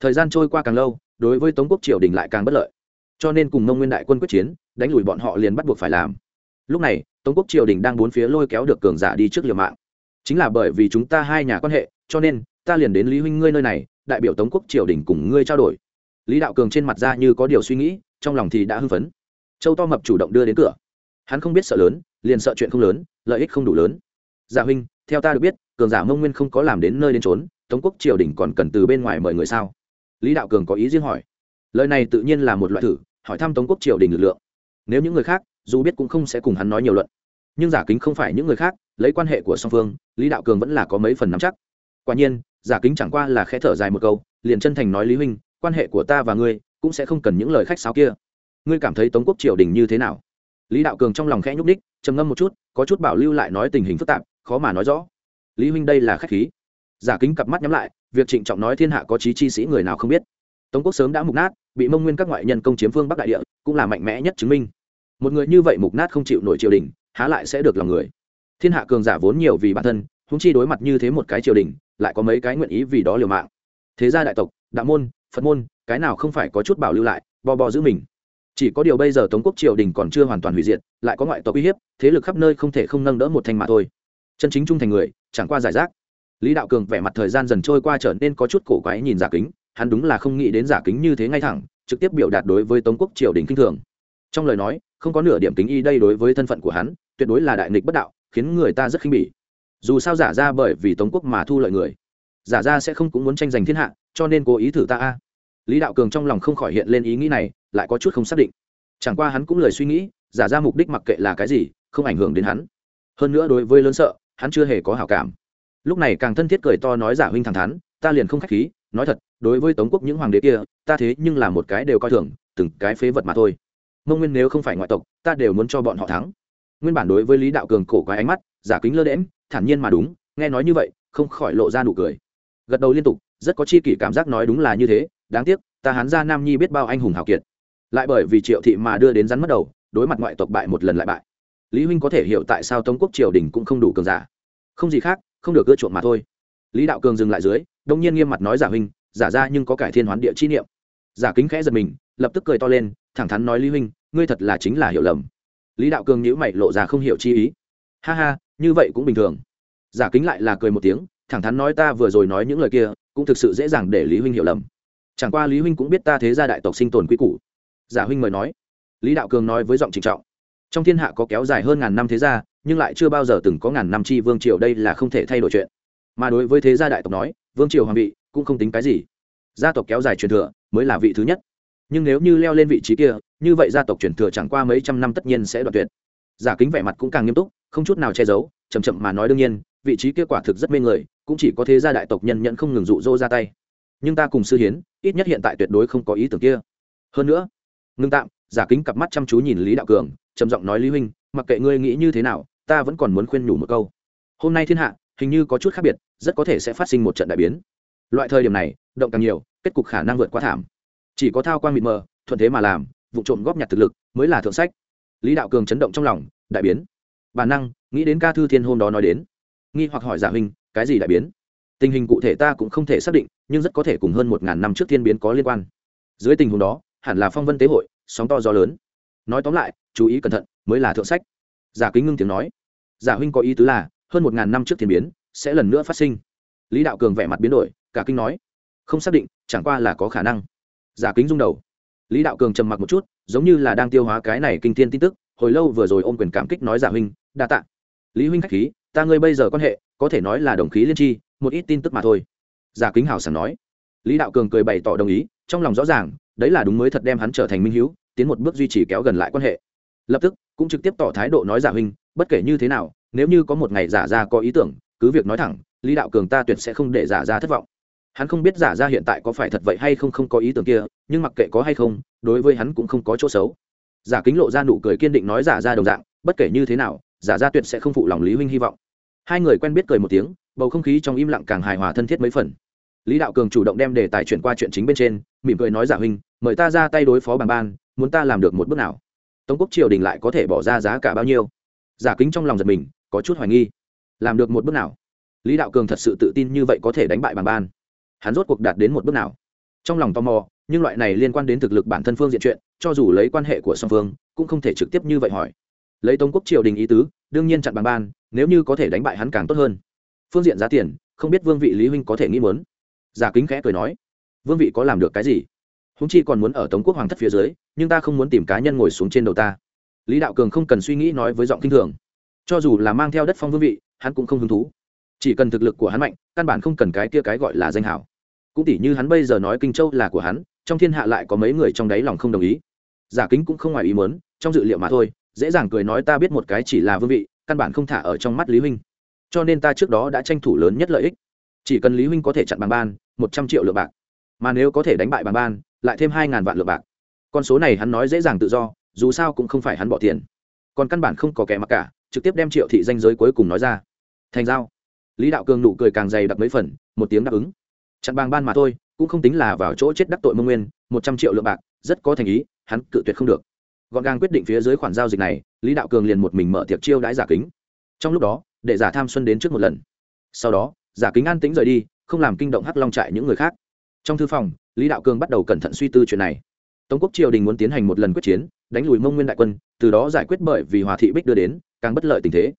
Thời gian trôi qua càng lâu, đối với tống quốc triều đình lại càng bất lợi. Cho nên cùng mông nguyên đại quân quyết chiến, đánh lùi bọn họ liền bắt buộc phải làm. Lúc này, tống quốc triều đình đang bốn phía lôi kéo được cường giả đi trước liều mạng. Chính là bởi vì chúng ta hai nhà quan hệ, cho nên, ta liền đến lý huynh ngươi nơi này, đại biểu tống quốc triều đình cùng ngươi trao đổi. Lý đạo cường trên mặt ra như có điều suy nghĩ, trong lòng thì đã hưng phấn châu to mập chủ động đưa đến cửa. Hắn không biết sợ lớn, liền sợ chuyện không lớn, lợi ích không đủ lớn. Giả dạ huynh, theo ta được biết, cường giả mông nguyên không có làm đến nơi đến trốn tống quốc triều đình còn cần từ bên ngoài mời người sao? Lý đạo cường có ý riêng hỏi. Lời này tự nhiên là một loại thử, hỏi thăm tống quốc triều đình lực lượng. Nếu những người khác, dù biết cũng không sẽ cùng hắn nói nhiều luận. Nhưng giả kính không phải những người khác, lấy quan hệ của song phương, lý đạo cường vẫn là có mấy phần nắm chắc. Quả nhiên, giả kính chẳng qua là khẽ thở dài một câu, liền chân thành nói lý huynh, quan hệ của ta và ngươi cũng sẽ không cần những lời khách sáo kia ngươi cảm thấy tống quốc triều đình như thế nào lý đạo cường trong lòng khẽ nhúc ních trầm ngâm một chút có chút bảo lưu lại nói tình hình phức tạp khó mà nói rõ lý huynh đây là khách khí giả kính cặp mắt nhắm lại việc trịnh trọng nói thiên hạ có trí chi sĩ người nào không biết tống quốc sớm đã mục nát bị mông nguyên các ngoại nhân công chiếm phương bắc đại địa cũng là mạnh mẽ nhất chứng minh một người như vậy mục nát không chịu nổi triều đình há lại sẽ được lòng người thiên hạ cường giả vốn nhiều vì bản thân húng chi đối mặt như thế một cái triều đình lại có mấy cái nguyện ý vì đó liều mạng thế gia đại tộc đạo môn phật môn cái nào không phải có chút bảo lưu lại bò bò giữ mình chỉ có điều bây giờ tống quốc triều đình còn chưa hoàn toàn hủy diệt, lại có ngoại tộc uy hiếp, thế lực khắp nơi không thể không nâng đỡ một thanh mà thôi. Chân chính trung thành người, chẳng qua giải rác. Lý đạo cường vẻ mặt thời gian dần trôi qua trở nên có chút cổ quái nhìn giả kính, hắn đúng là không nghĩ đến giả kính như thế ngay thẳng, trực tiếp biểu đạt đối với tống quốc triều đình kinh thường. Trong lời nói, không có nửa điểm kính y đây đối với thân phận của hắn, tuyệt đối là đại nghịch bất đạo, khiến người ta rất khinh bỉ. Dù sao giả ra bởi vì tống quốc mà thu lợi người, giả ra sẽ không cũng muốn tranh giành thiên hạ, cho nên cố ý thử ta a lý đạo cường trong lòng không khỏi hiện lên ý nghĩ này, lại có chút không xác định. Chẳng qua hắn cũng lời suy nghĩ, giả ra mục đích mặc kệ là cái gì, không ảnh hưởng đến hắn. Hơn nữa đối với lớn sợ, hắn chưa hề có hảo cảm. Lúc này càng thân thiết cười to nói giả huynh thẳng thắn, ta liền không khách khí, nói thật, đối với tống quốc những hoàng đế kia, ta thế nhưng là một cái đều coi thường, từng cái phế vật mà thôi. Mông nguyên nếu không phải ngoại tộc, ta đều muốn cho bọn họ thắng. Nguyên bản đối với lý đạo cường cổ quái ánh mắt, giả kính lơ đễm thản nhiên mà đúng, nghe nói như vậy, không khỏi lộ ra nụ cười. Gật đầu liên tục, rất có chi kỷ cảm giác nói đúng là như thế đáng tiếc, ta hán gia nam nhi biết bao anh hùng hào kiệt. Lại bởi vì triệu thị mà đưa đến rắn mất đầu, đối mặt ngoại tộc bại một lần lại bại. Lý huynh có thể hiểu tại sao tống quốc triều đình cũng không đủ cường giả. Không gì khác, không được ưa chuộng mà thôi. Lý đạo cường dừng lại dưới, đông nhiên nghiêm mặt nói giả huynh, giả ra nhưng có cải thiên hoán địa chi niệm. Giả kính khẽ giật mình, lập tức cười to lên, thẳng thắn nói lý huynh, ngươi thật là chính là hiểu lầm. Lý đạo cường nhữ mày lộ ra không hiểu chi ý. Ha ha, như vậy cũng bình thường. Giả kính lại là cười một tiếng, thẳng thắn nói ta vừa rồi nói những lời kia, cũng thực sự dễ dàng để lý huynh hiểu lầm chẳng qua lý huynh cũng biết ta thế gia đại tộc sinh tồn quy củ. Giả huynh mời nói. Lý đạo cường nói với giọng trịnh trọng. Trong thiên hạ có kéo dài hơn ngàn năm thế gia, nhưng lại chưa bao giờ từng có ngàn năm chi vương triều đây là không thể thay đổi chuyện. Mà đối với thế gia đại tộc nói, vương triều hoàng vị cũng không tính cái gì. Gia tộc kéo dài truyền thừa mới là vị thứ nhất. Nhưng nếu như leo lên vị trí kia, như vậy gia tộc truyền thừa chẳng qua mấy trăm năm tất nhiên sẽ đoạn tuyệt. Giả kính vẻ mặt cũng càng nghiêm túc, không chút nào che giấu chầm chậm mà nói đương nhiên, vị trí kia quả thực rất mê người, cũng chỉ có thế gia đại tộc nhân nhận không ngừng rụ rỗ ra tay nhưng ta cùng sư hiến, ít nhất hiện tại tuyệt đối không có ý tưởng kia. Hơn nữa, ngưng tạm, giả kính cặp mắt chăm chú nhìn lý đạo cường, trầm giọng nói, lý huynh, mặc kệ ngươi nghĩ như thế nào, ta vẫn còn muốn khuyên nhủ một câu. Hôm nay thiên hạ, hình như có chút khác biệt, rất có thể sẽ phát sinh một trận đại biến. Loại thời điểm này, động càng nhiều, kết cục khả năng vượt qua thảm. Chỉ có thao quang mịt mờ, thuận thế mà làm, vụ trộm góp nhặt thực lực mới là thượng sách. Lý đạo cường chấn động trong lòng, đại biến. Bản năng, nghĩ đến ca thư thiên hôm đó nói đến. Nghi hoặc hỏi giả huynh, cái gì đại biến? Tình hình cụ thể ta cũng không thể xác định, nhưng rất có thể cùng hơn một ngàn năm trước thiên biến có liên quan. Dưới tình huống đó, hẳn là phong vân tế hội, sóng to gió lớn. Nói tóm lại, chú ý cẩn thận, mới là thượng sách. Giả kính ngưng tiếng nói. Giả huynh có ý tứ là, hơn một ngàn năm trước thiên biến, sẽ lần nữa phát sinh. Lý đạo cường vẻ mặt biến đổi, cả kinh nói. Không xác định, chẳng qua là có khả năng. Giả kính rung đầu. Lý đạo cường trầm mặc một chút, giống như là đang tiêu hóa cái này kinh thiên tin tức, hồi lâu vừa rồi ôm quyền cảm kích nói giả huynh, đa tạ. Lý huynh khách khí, ta ngươi bây giờ quan hệ, có thể nói là đồng khí liên tri một ít tin tức mà thôi. Giả kính hào sảng nói. Lý đạo cường cười bày tỏ đồng ý, trong lòng rõ ràng, đấy là đúng mới thật đem hắn trở thành minh hữu tiến một bước duy trì kéo gần lại quan hệ. Lập tức, cũng trực tiếp tỏ thái độ nói giả huynh, bất kể như thế nào, nếu như có một ngày giả ra có ý tưởng, cứ việc nói thẳng, lý đạo cường ta tuyệt sẽ không để giả ra thất vọng. Hắn không biết giả ra hiện tại có phải thật vậy hay không không có ý tưởng kia, nhưng mặc kệ có hay không, đối với hắn cũng không có chỗ xấu. Giả kính lộ ra nụ cười kiên định nói giả ra đồng dạng, bất kể như thế nào, giả ra tuyệt sẽ không phụ lòng lý huynh hy vọng hai người quen biết cười một tiếng, bầu không khí trong im lặng càng hài hòa thân thiết mấy phần. Lý đạo cường chủ động đem đề tài chuyển qua chuyện chính bên trên, mỉm cười nói giả huynh, mời ta ra tay đối phó bằng ban, muốn ta làm được một bước nào? Tống quốc triều đình lại có thể bỏ ra giá cả bao nhiêu? Giả kính trong lòng giật mình, có chút hoài nghi. Làm được một bước nào? Lý đạo cường thật sự tự tin như vậy có thể đánh bại bằng ban. Hắn rốt cuộc đạt đến một bước nào? Trong lòng tò mò, nhưng loại này liên quan đến thực lực bản thân phương diện chuyện, cho dù lấy quan hệ của song phương, cũng không thể trực tiếp như vậy hỏi. Lấy tống quốc triều đình ý tứ, đương nhiên chặn bằng ban nếu như có thể đánh bại hắn càng tốt hơn. Phương diện giá tiền, không biết vương vị lý huynh có thể nghĩ muốn. Giả kính khẽ cười nói, vương vị có làm được cái gì? Húng chi còn muốn ở tống quốc hoàng thất phía dưới, nhưng ta không muốn tìm cá nhân ngồi xuống trên đầu ta. Lý đạo cường không cần suy nghĩ nói với giọng kinh thường. Cho dù là mang theo đất phong vương vị, hắn cũng không hứng thú. Chỉ cần thực lực của hắn mạnh, căn bản không cần cái kia cái gọi là danh hảo. Cũng tỉ như hắn bây giờ nói kinh châu là của hắn, trong thiên hạ lại có mấy người trong đáy lòng không đồng ý. Giả kính cũng không ngoài ý muốn, trong dự liệu mà thôi, dễ dàng cười nói ta biết một cái chỉ là vương vị căn bản không thả ở trong mắt lý huynh. Cho nên ta trước đó đã tranh thủ lớn nhất lợi ích. Chỉ cần lý huynh có thể chặn bằng ban, một trăm triệu lượng bạc. Mà nếu có thể đánh bại bằng ban, lại thêm hai ngàn vạn lượng bạc. Con số này hắn nói dễ dàng tự do, dù sao cũng không phải hắn bỏ tiền. Còn căn bản không có kẻ mặc cả, trực tiếp đem triệu thị danh giới cuối cùng nói ra. Thành giao. Lý đạo cường nụ cười càng dày đặc mấy phần, một tiếng đáp ứng. Chặn bằng ban mà thôi, cũng không tính là vào chỗ chết đắc tội mông nguyên, một trăm triệu lượng bạc, rất có thành ý, hắn cự tuyệt không được gọn gàng quyết định phía dưới khoản giao dịch này, lý đạo cường liền một mình mở tiệc chiêu đãi giả kính. Trong lúc đó, để giả tham xuân đến trước một lần. Sau đó, giả kính an tĩnh rời đi, không làm kinh động hắc long trại những người khác. Trong thư phòng, lý đạo cường bắt đầu cẩn thận suy tư chuyện này. Tống quốc triều đình muốn tiến hành một lần quyết chiến, đánh lùi mông nguyên đại quân, từ đó giải quyết bởi vì hòa thị bích đưa đến, càng bất lợi tình thế.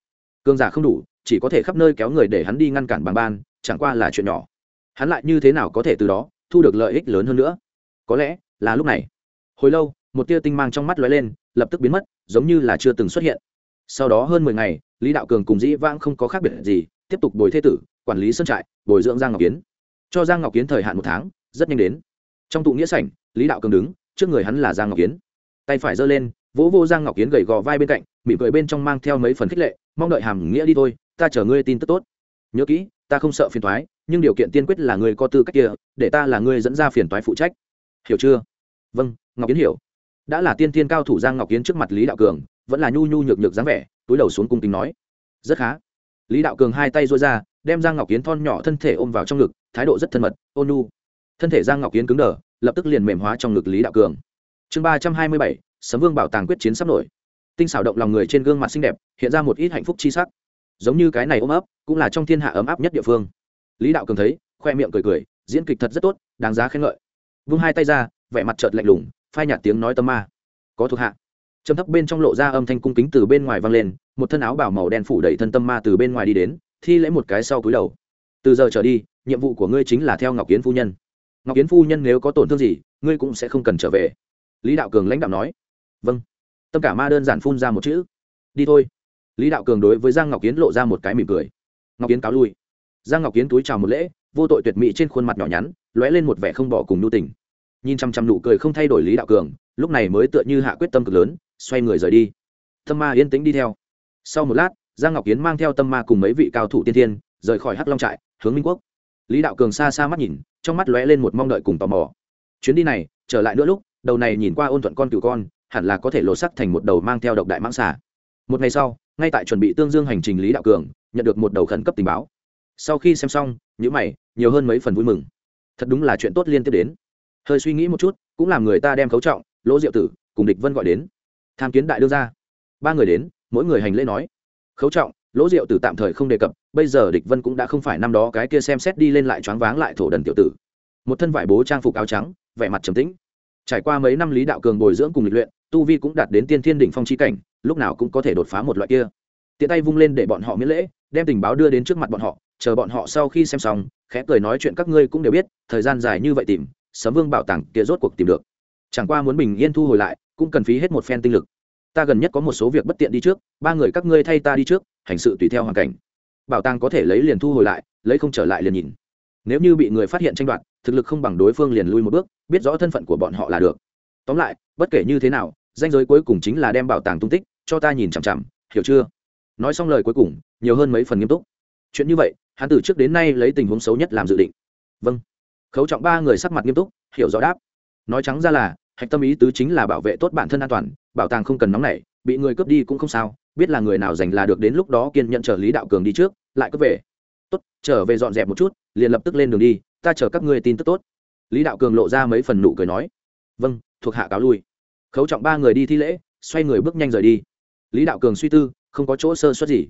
Cường giả không đủ, chỉ có thể khắp nơi kéo người để hắn đi ngăn cản bằng ban, chẳng qua là chuyện nhỏ. Hắn lại như thế nào có thể từ đó thu được lợi ích lớn hơn nữa? Có lẽ là lúc này. Hồi lâu một tia tinh mang trong mắt lóe lên, lập tức biến mất, giống như là chưa từng xuất hiện. Sau đó hơn mười ngày, lý đạo cường cùng dĩ vãng không có khác biệt gì, tiếp tục bồi thế tử, quản lý sân trại, bồi dưỡng giang ngọc kiến. Cho giang ngọc kiến thời hạn một tháng, rất nhanh đến. Trong tụ nghĩa sảnh, lý đạo cường đứng, trước người hắn là giang ngọc kiến. Tay phải giơ lên, vỗ vô giang ngọc kiến gầy gò vai bên cạnh, mỉm cười bên trong mang theo mấy phần khích lệ, mong đợi hàm nghĩa đi thôi, ta chờ ngươi tin tức tốt. Nhớ kỹ, ta không sợ phiền toái, nhưng điều kiện tiên quyết là ngươi có tư cách kia, để ta là ngươi dẫn ra phiền toái phụ trách. Hiểu chưa? Vâng ngọc kiến hiểu đã là tiên tiên cao thủ giang ngọc kiến trước mặt lý đạo cường, vẫn là nhu nhu nhược nhược dáng vẻ, túi đầu xuống cung kính nói. Rất khá. Lý đạo cường hai tay dôi ra, đem giang ngọc kiến thon nhỏ thân thể ôm vào trong ngực, thái độ rất thân mật ôn nhu thân thể giang ngọc kiến cứng đờ, lập tức liền mềm hóa trong ngực lý đạo cường. Chương ba trăm hai mươi bảy, sấm vương bảo tàng quyết chiến sắp nổi. Tinh xảo động lòng người trên gương mặt xinh đẹp, hiện ra một ít hạnh phúc chi sắc. Giống như cái này ôm ấp, cũng là trong thiên hạ ấm áp nhất địa phương. Lý đạo cường thấy, khoe miệng cười cười, diễn kịch thật rất tốt, đáng giá khen ngợi. Vung hai tay ra, vẻ mặt chợt lạnh lùng phai nhạt tiếng nói tâm ma. Có thuộc hạ. Trầm thấp bên trong lộ ra âm thanh cung kính từ bên ngoài vang lên, một thân áo bảo màu đen phủ đầy thân tâm ma từ bên ngoài đi đến, thi lễ một cái sau cúi đầu. Từ giờ trở đi, nhiệm vụ của ngươi chính là theo ngọc kiến phu nhân. Ngọc kiến phu nhân nếu có tổn thương gì, ngươi cũng sẽ không cần trở về. Lý đạo cường lãnh đạo nói. Vâng. Tâm cả ma đơn giản phun ra một chữ. Đi thôi. Lý đạo cường đối với giang ngọc kiến lộ ra một cái mỉm cười. Ngọc kiến cáo lui. Giang ngọc kiến túi chào một lễ, vô tội tuyệt mỹ trên khuôn mặt nhỏ nhắn, lóe lên một vẻ không bỏ cùng nhu tình nhìn chăm chăm nụ cười không thay đổi lý đạo cường, lúc này mới tựa như hạ quyết tâm cực lớn, xoay người rời đi. Tâm ma yên tĩnh đi theo. Sau một lát, giang ngọc kiến mang theo tâm ma cùng mấy vị cao thủ tiên thiên, rời khỏi hắc long trại, hướng minh quốc. Lý đạo cường xa xa mắt nhìn, trong mắt lóe lên một mong đợi cùng tò mò. Chuyến đi này, trở lại nữa lúc, đầu này nhìn qua ôn thuận con cừu con, hẳn là có thể lột sắc thành một đầu mang theo độc đại mãng xà. Một ngày sau, ngay tại chuẩn bị tương dương hành trình lý đạo cường, nhận được một đầu khẩn cấp tình báo. Sau khi xem xong những mày, nhiều hơn mấy phần vui mừng. Thật đúng là chuyện tốt liên tiếp đến hơi suy nghĩ một chút, cũng làm người ta đem khấu trọng, lỗ diệu tử cùng địch vân gọi đến. Tham kiến đại đương ra ba người đến, mỗi người hành lễ nói. Khấu trọng, lỗ diệu tử tạm thời không đề cập, bây giờ địch vân cũng đã không phải năm đó cái kia xem xét đi lên lại choáng váng lại thổ đần tiểu tử. Một thân vải bố trang phục áo trắng, vẻ mặt trầm tĩnh. Trải qua mấy năm lý đạo cường bồi dưỡng cùng lịch luyện, tu vi cũng đạt đến tiên thiên đỉnh phong chi cảnh, lúc nào cũng có thể đột phá một loại kia. Tiện tay vung lên để bọn họ miễn lễ, đem tình báo đưa đến trước mặt bọn họ, chờ bọn họ sau khi xem xong, khẽ cười nói chuyện các ngươi cũng đều biết, thời gian dài như vậy tìm sấm vương bảo tàng kia rốt cuộc tìm được. Chẳng qua muốn bình yên thu hồi lại, cũng cần phí hết một phen tinh lực. Ta gần nhất có một số việc bất tiện đi trước, ba người các ngươi thay ta đi trước, hành sự tùy theo hoàn cảnh. Bảo tàng có thể lấy liền thu hồi lại, lấy không trở lại liền nhìn. Nếu như bị người phát hiện tranh đoạt, thực lực không bằng đối phương liền lui một bước, biết rõ thân phận của bọn họ là được. Tóm lại, bất kể như thế nào danh giới cuối cùng chính là đem bảo tàng tung tích, cho ta nhìn chằm chằm, hiểu chưa? Nói xong lời cuối cùng, nhiều hơn mấy phần nghiêm túc. Chuyện như vậy, hắn từ trước đến nay lấy tình huống xấu nhất làm dự định. Vâng khấu trọng ba người sắc mặt nghiêm túc, hiểu rõ đáp. Nói trắng ra là, hạch tâm ý tứ chính là bảo vệ tốt bản thân an toàn, bảo tàng không cần nóng nảy, bị người cướp đi cũng không sao, biết là người nào giành là được đến lúc đó kiên nhận chờ lý đạo cường đi trước, lại cướp về. Tốt, trở về dọn dẹp một chút, liền lập tức lên đường đi, ta chờ các ngươi tin tức tốt. Lý đạo cường lộ ra mấy phần nụ cười nói. Vâng thuộc hạ cáo lui. Khấu trọng ba người đi thi lễ, xoay người bước nhanh rời đi. Lý đạo cường suy tư, không có chỗ sơ suất gì.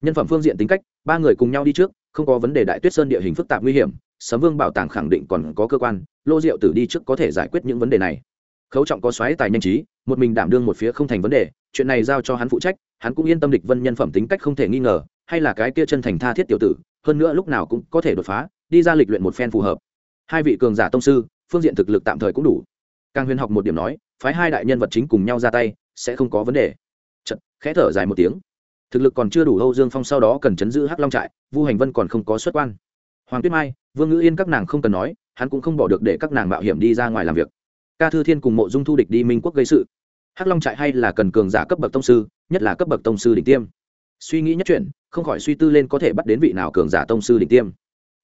Nhân phẩm phương diện tính cách, ba người cùng nhau đi trước, không có vấn đề đại tuyết sơn địa hình phức tạp nguy hiểm sấm vương bảo tàng khẳng định còn có cơ quan lô diệu tử đi trước có thể giải quyết những vấn đề này. Khấu trọng có xoáy tài nhanh trí một mình đảm đương một phía không thành vấn đề chuyện này giao cho hắn phụ trách hắn cũng yên tâm địch vân nhân phẩm tính cách không thể nghi ngờ hay là cái kia chân thành tha thiết tiểu tử hơn nữa lúc nào cũng có thể đột phá đi ra lịch luyện một phen phù hợp. Hai vị cường giả tông sư phương diện thực lực tạm thời cũng đủ. Càng huyền học một điểm nói phái hai đại nhân vật chính cùng nhau ra tay sẽ không có vấn đề. Chật, khẽ thở dài một tiếng. Thực lực còn chưa đủ âu dương phong sau đó cần chấn giữ hắc long trại vu hành vân còn không có xuất quan. Hoàng tuyết mai vương ngữ yên các nàng không cần nói, hắn cũng không bỏ được để các nàng mạo hiểm đi ra ngoài làm việc. Ca thư thiên cùng mộ dung thu địch đi minh quốc gây sự. Hắc long trại hay là cần cường giả cấp bậc tông sư, nhất là cấp bậc tông sư đỉnh tiêm. Suy nghĩ nhất chuyện, không khỏi suy tư lên có thể bắt đến vị nào cường giả tông sư đỉnh tiêm.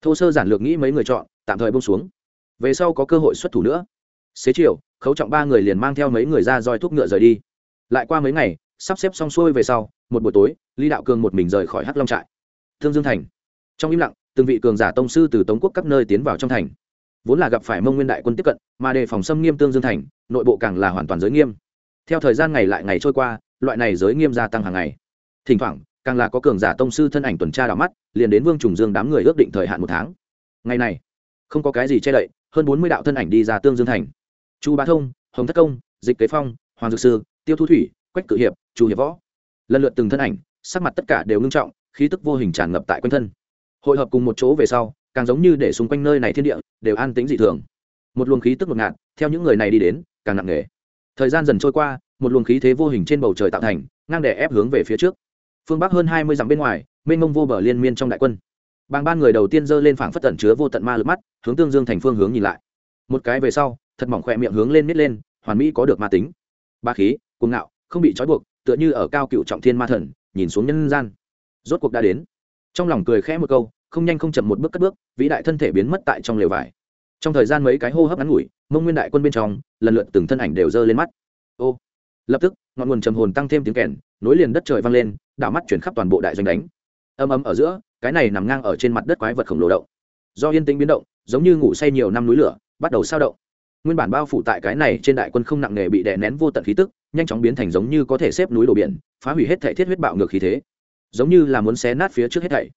Thô sơ giản lược nghĩ mấy người chọn, tạm thời bông xuống. Về sau có cơ hội xuất thủ nữa. Xế chiều, khấu trọng ba người liền mang theo mấy người ra roi thuốc ngựa rời đi. Lại qua mấy ngày, sắp xếp xong xuôi về sau, một buổi tối, lý đạo cường một mình rời khỏi hắc long trại. Thương dương thành. Trong im lặng từng vị cường giả tông sư từ tống quốc các nơi tiến vào trong thành. Vốn là gặp phải mông nguyên đại quân tiếp cận, mà đề phòng xâm nghiêm tương dương thành, nội bộ càng là hoàn toàn giới nghiêm. Theo thời gian ngày lại ngày trôi qua, loại này giới nghiêm gia tăng hàng ngày. Thỉnh thoảng, càng là có cường giả tông sư thân ảnh tuần tra đảo mắt, liền đến vương trùng dương đám người ước định thời hạn một tháng. Ngày này, không có cái gì che đậy, hơn bốn mươi đạo thân ảnh đi ra tương dương thành. Chu bá thông, hồng thất công, dịch kế phong, hoàng dược sư, tiêu thu thủy, quách cự hiệp, chu hiệp võ. Lần lượt từng thân ảnh, sắc mặt tất cả đều ngưng trọng, khí tức vô hình tràn ngập tại quanh thân hội hợp cùng một chỗ về sau, càng giống như để xung quanh nơi này thiên địa, đều an tĩnh dị thường. Một luồng khí tức ngột ngạt, theo những người này đi đến, càng nặng nề. Thời gian dần trôi qua, một luồng khí thế vô hình trên bầu trời tạo thành, ngang đè ép hướng về phía trước. Phương bắc hơn hai mươi dặm bên ngoài, mênh mông vô bờ liên miên trong đại quân. Bàng ban người đầu tiên giơ lên phảng phất tẩn chứa vô tận ma lực mắt, hướng tương dương thành phương hướng nhìn lại. Một cái về sau, thật mỏng khỏe miệng hướng lên miết lên, hoàn mỹ có được ma tính. Ba khí, cuồng ngạo, không bị trói buộc, tựa như ở cao cựu trọng thiên ma thần, nhìn xuống nhân gian. Rốt cuộc đã đến trong lòng cười khẽ một câu, không nhanh không chậm một bước cất bước, vĩ đại thân thể biến mất tại trong lều vải. Trong thời gian mấy cái hô hấp ngắn ngủi, mông nguyên đại quân bên trong, lần lượt từng thân ảnh đều giơ lên mắt. Ô! Lập tức, ngọn nguồn trầm hồn tăng thêm tiếng kèn, nối liền đất trời vang lên, đảo mắt chuyển khắp toàn bộ đại doanh đánh. Âm ấm ở giữa, cái này nằm ngang ở trên mặt đất quái vật khổng lồ động. Do yên tĩnh biến động, giống như ngủ say nhiều năm núi lửa, bắt đầu sao động. Nguyên bản bao phủ tại cái này trên đại quân không nặng nề bị đè nén vô tận khí tức, nhanh chóng biến thành giống như có thể xếp núi đổ biển, phá hủy hết thể thiết huyết bạo ngược khí thế giống như là muốn xé nát phía trước hết thảy.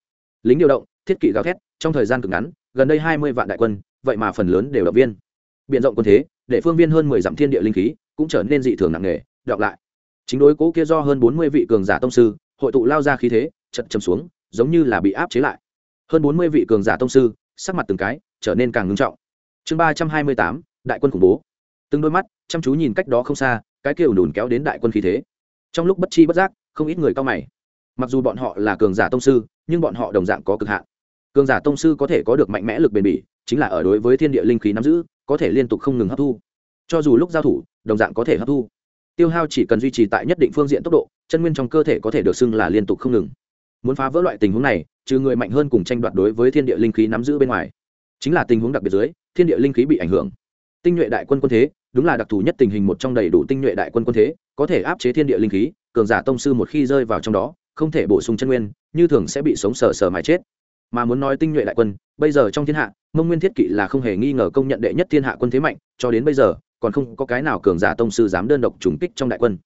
Lính điều động, thiết kỵ gào thét, trong thời gian cực ngắn, gần đây hai mươi vạn đại quân, vậy mà phần lớn đều động viên. Biện rộng quân thế, để phương viên hơn mười dặm thiên địa linh khí, cũng trở nên dị thường nặng nề, đọc lại. Chính đối cố kia do hơn bốn mươi vị cường giả tông sư, hội tụ lao ra khí thế, chật chầm xuống, giống như là bị áp chế lại. Hơn bốn mươi vị cường giả tông sư, sắc mặt từng cái, trở nên càng ngưng trọng. Chương ba trăm hai mươi tám, đại quân khủng bố. Từng đôi mắt, chăm chú nhìn cách đó không xa, cái kia đùn kéo đến đại quân khí thế. Trong lúc bất chi bất giác, không ít người cao mày mặc dù bọn họ là cường giả tông sư, nhưng bọn họ đồng dạng có cực hạn. Cường giả tông sư có thể có được mạnh mẽ lực bền bỉ, chính là ở đối với thiên địa linh khí nắm giữ, có thể liên tục không ngừng hấp thu. Cho dù lúc giao thủ, đồng dạng có thể hấp thu. Tiêu hao chỉ cần duy trì tại nhất định phương diện tốc độ, chân nguyên trong cơ thể có thể được xưng là liên tục không ngừng. Muốn phá vỡ loại tình huống này, trừ người mạnh hơn cùng tranh đoạt đối với thiên địa linh khí nắm giữ bên ngoài, chính là tình huống đặc biệt dưới, thiên địa linh khí bị ảnh hưởng. Tinh nhuệ đại quân quân thế, đúng là đặc thù nhất tình hình một trong đầy đủ tinh nhuệ đại quân quân thế, có thể áp chế thiên địa linh khí, cường giả tông sư một khi rơi vào trong đó không thể bổ sung chân nguyên, như thường sẽ bị sống sờ sờ mà chết. Mà muốn nói tinh nhuệ đại quân, bây giờ trong thiên hạ, mông nguyên thiết kỵ là không hề nghi ngờ công nhận đệ nhất thiên hạ quân thế mạnh, cho đến bây giờ, còn không có cái nào cường giả tông sư dám đơn độc trùng kích trong đại quân.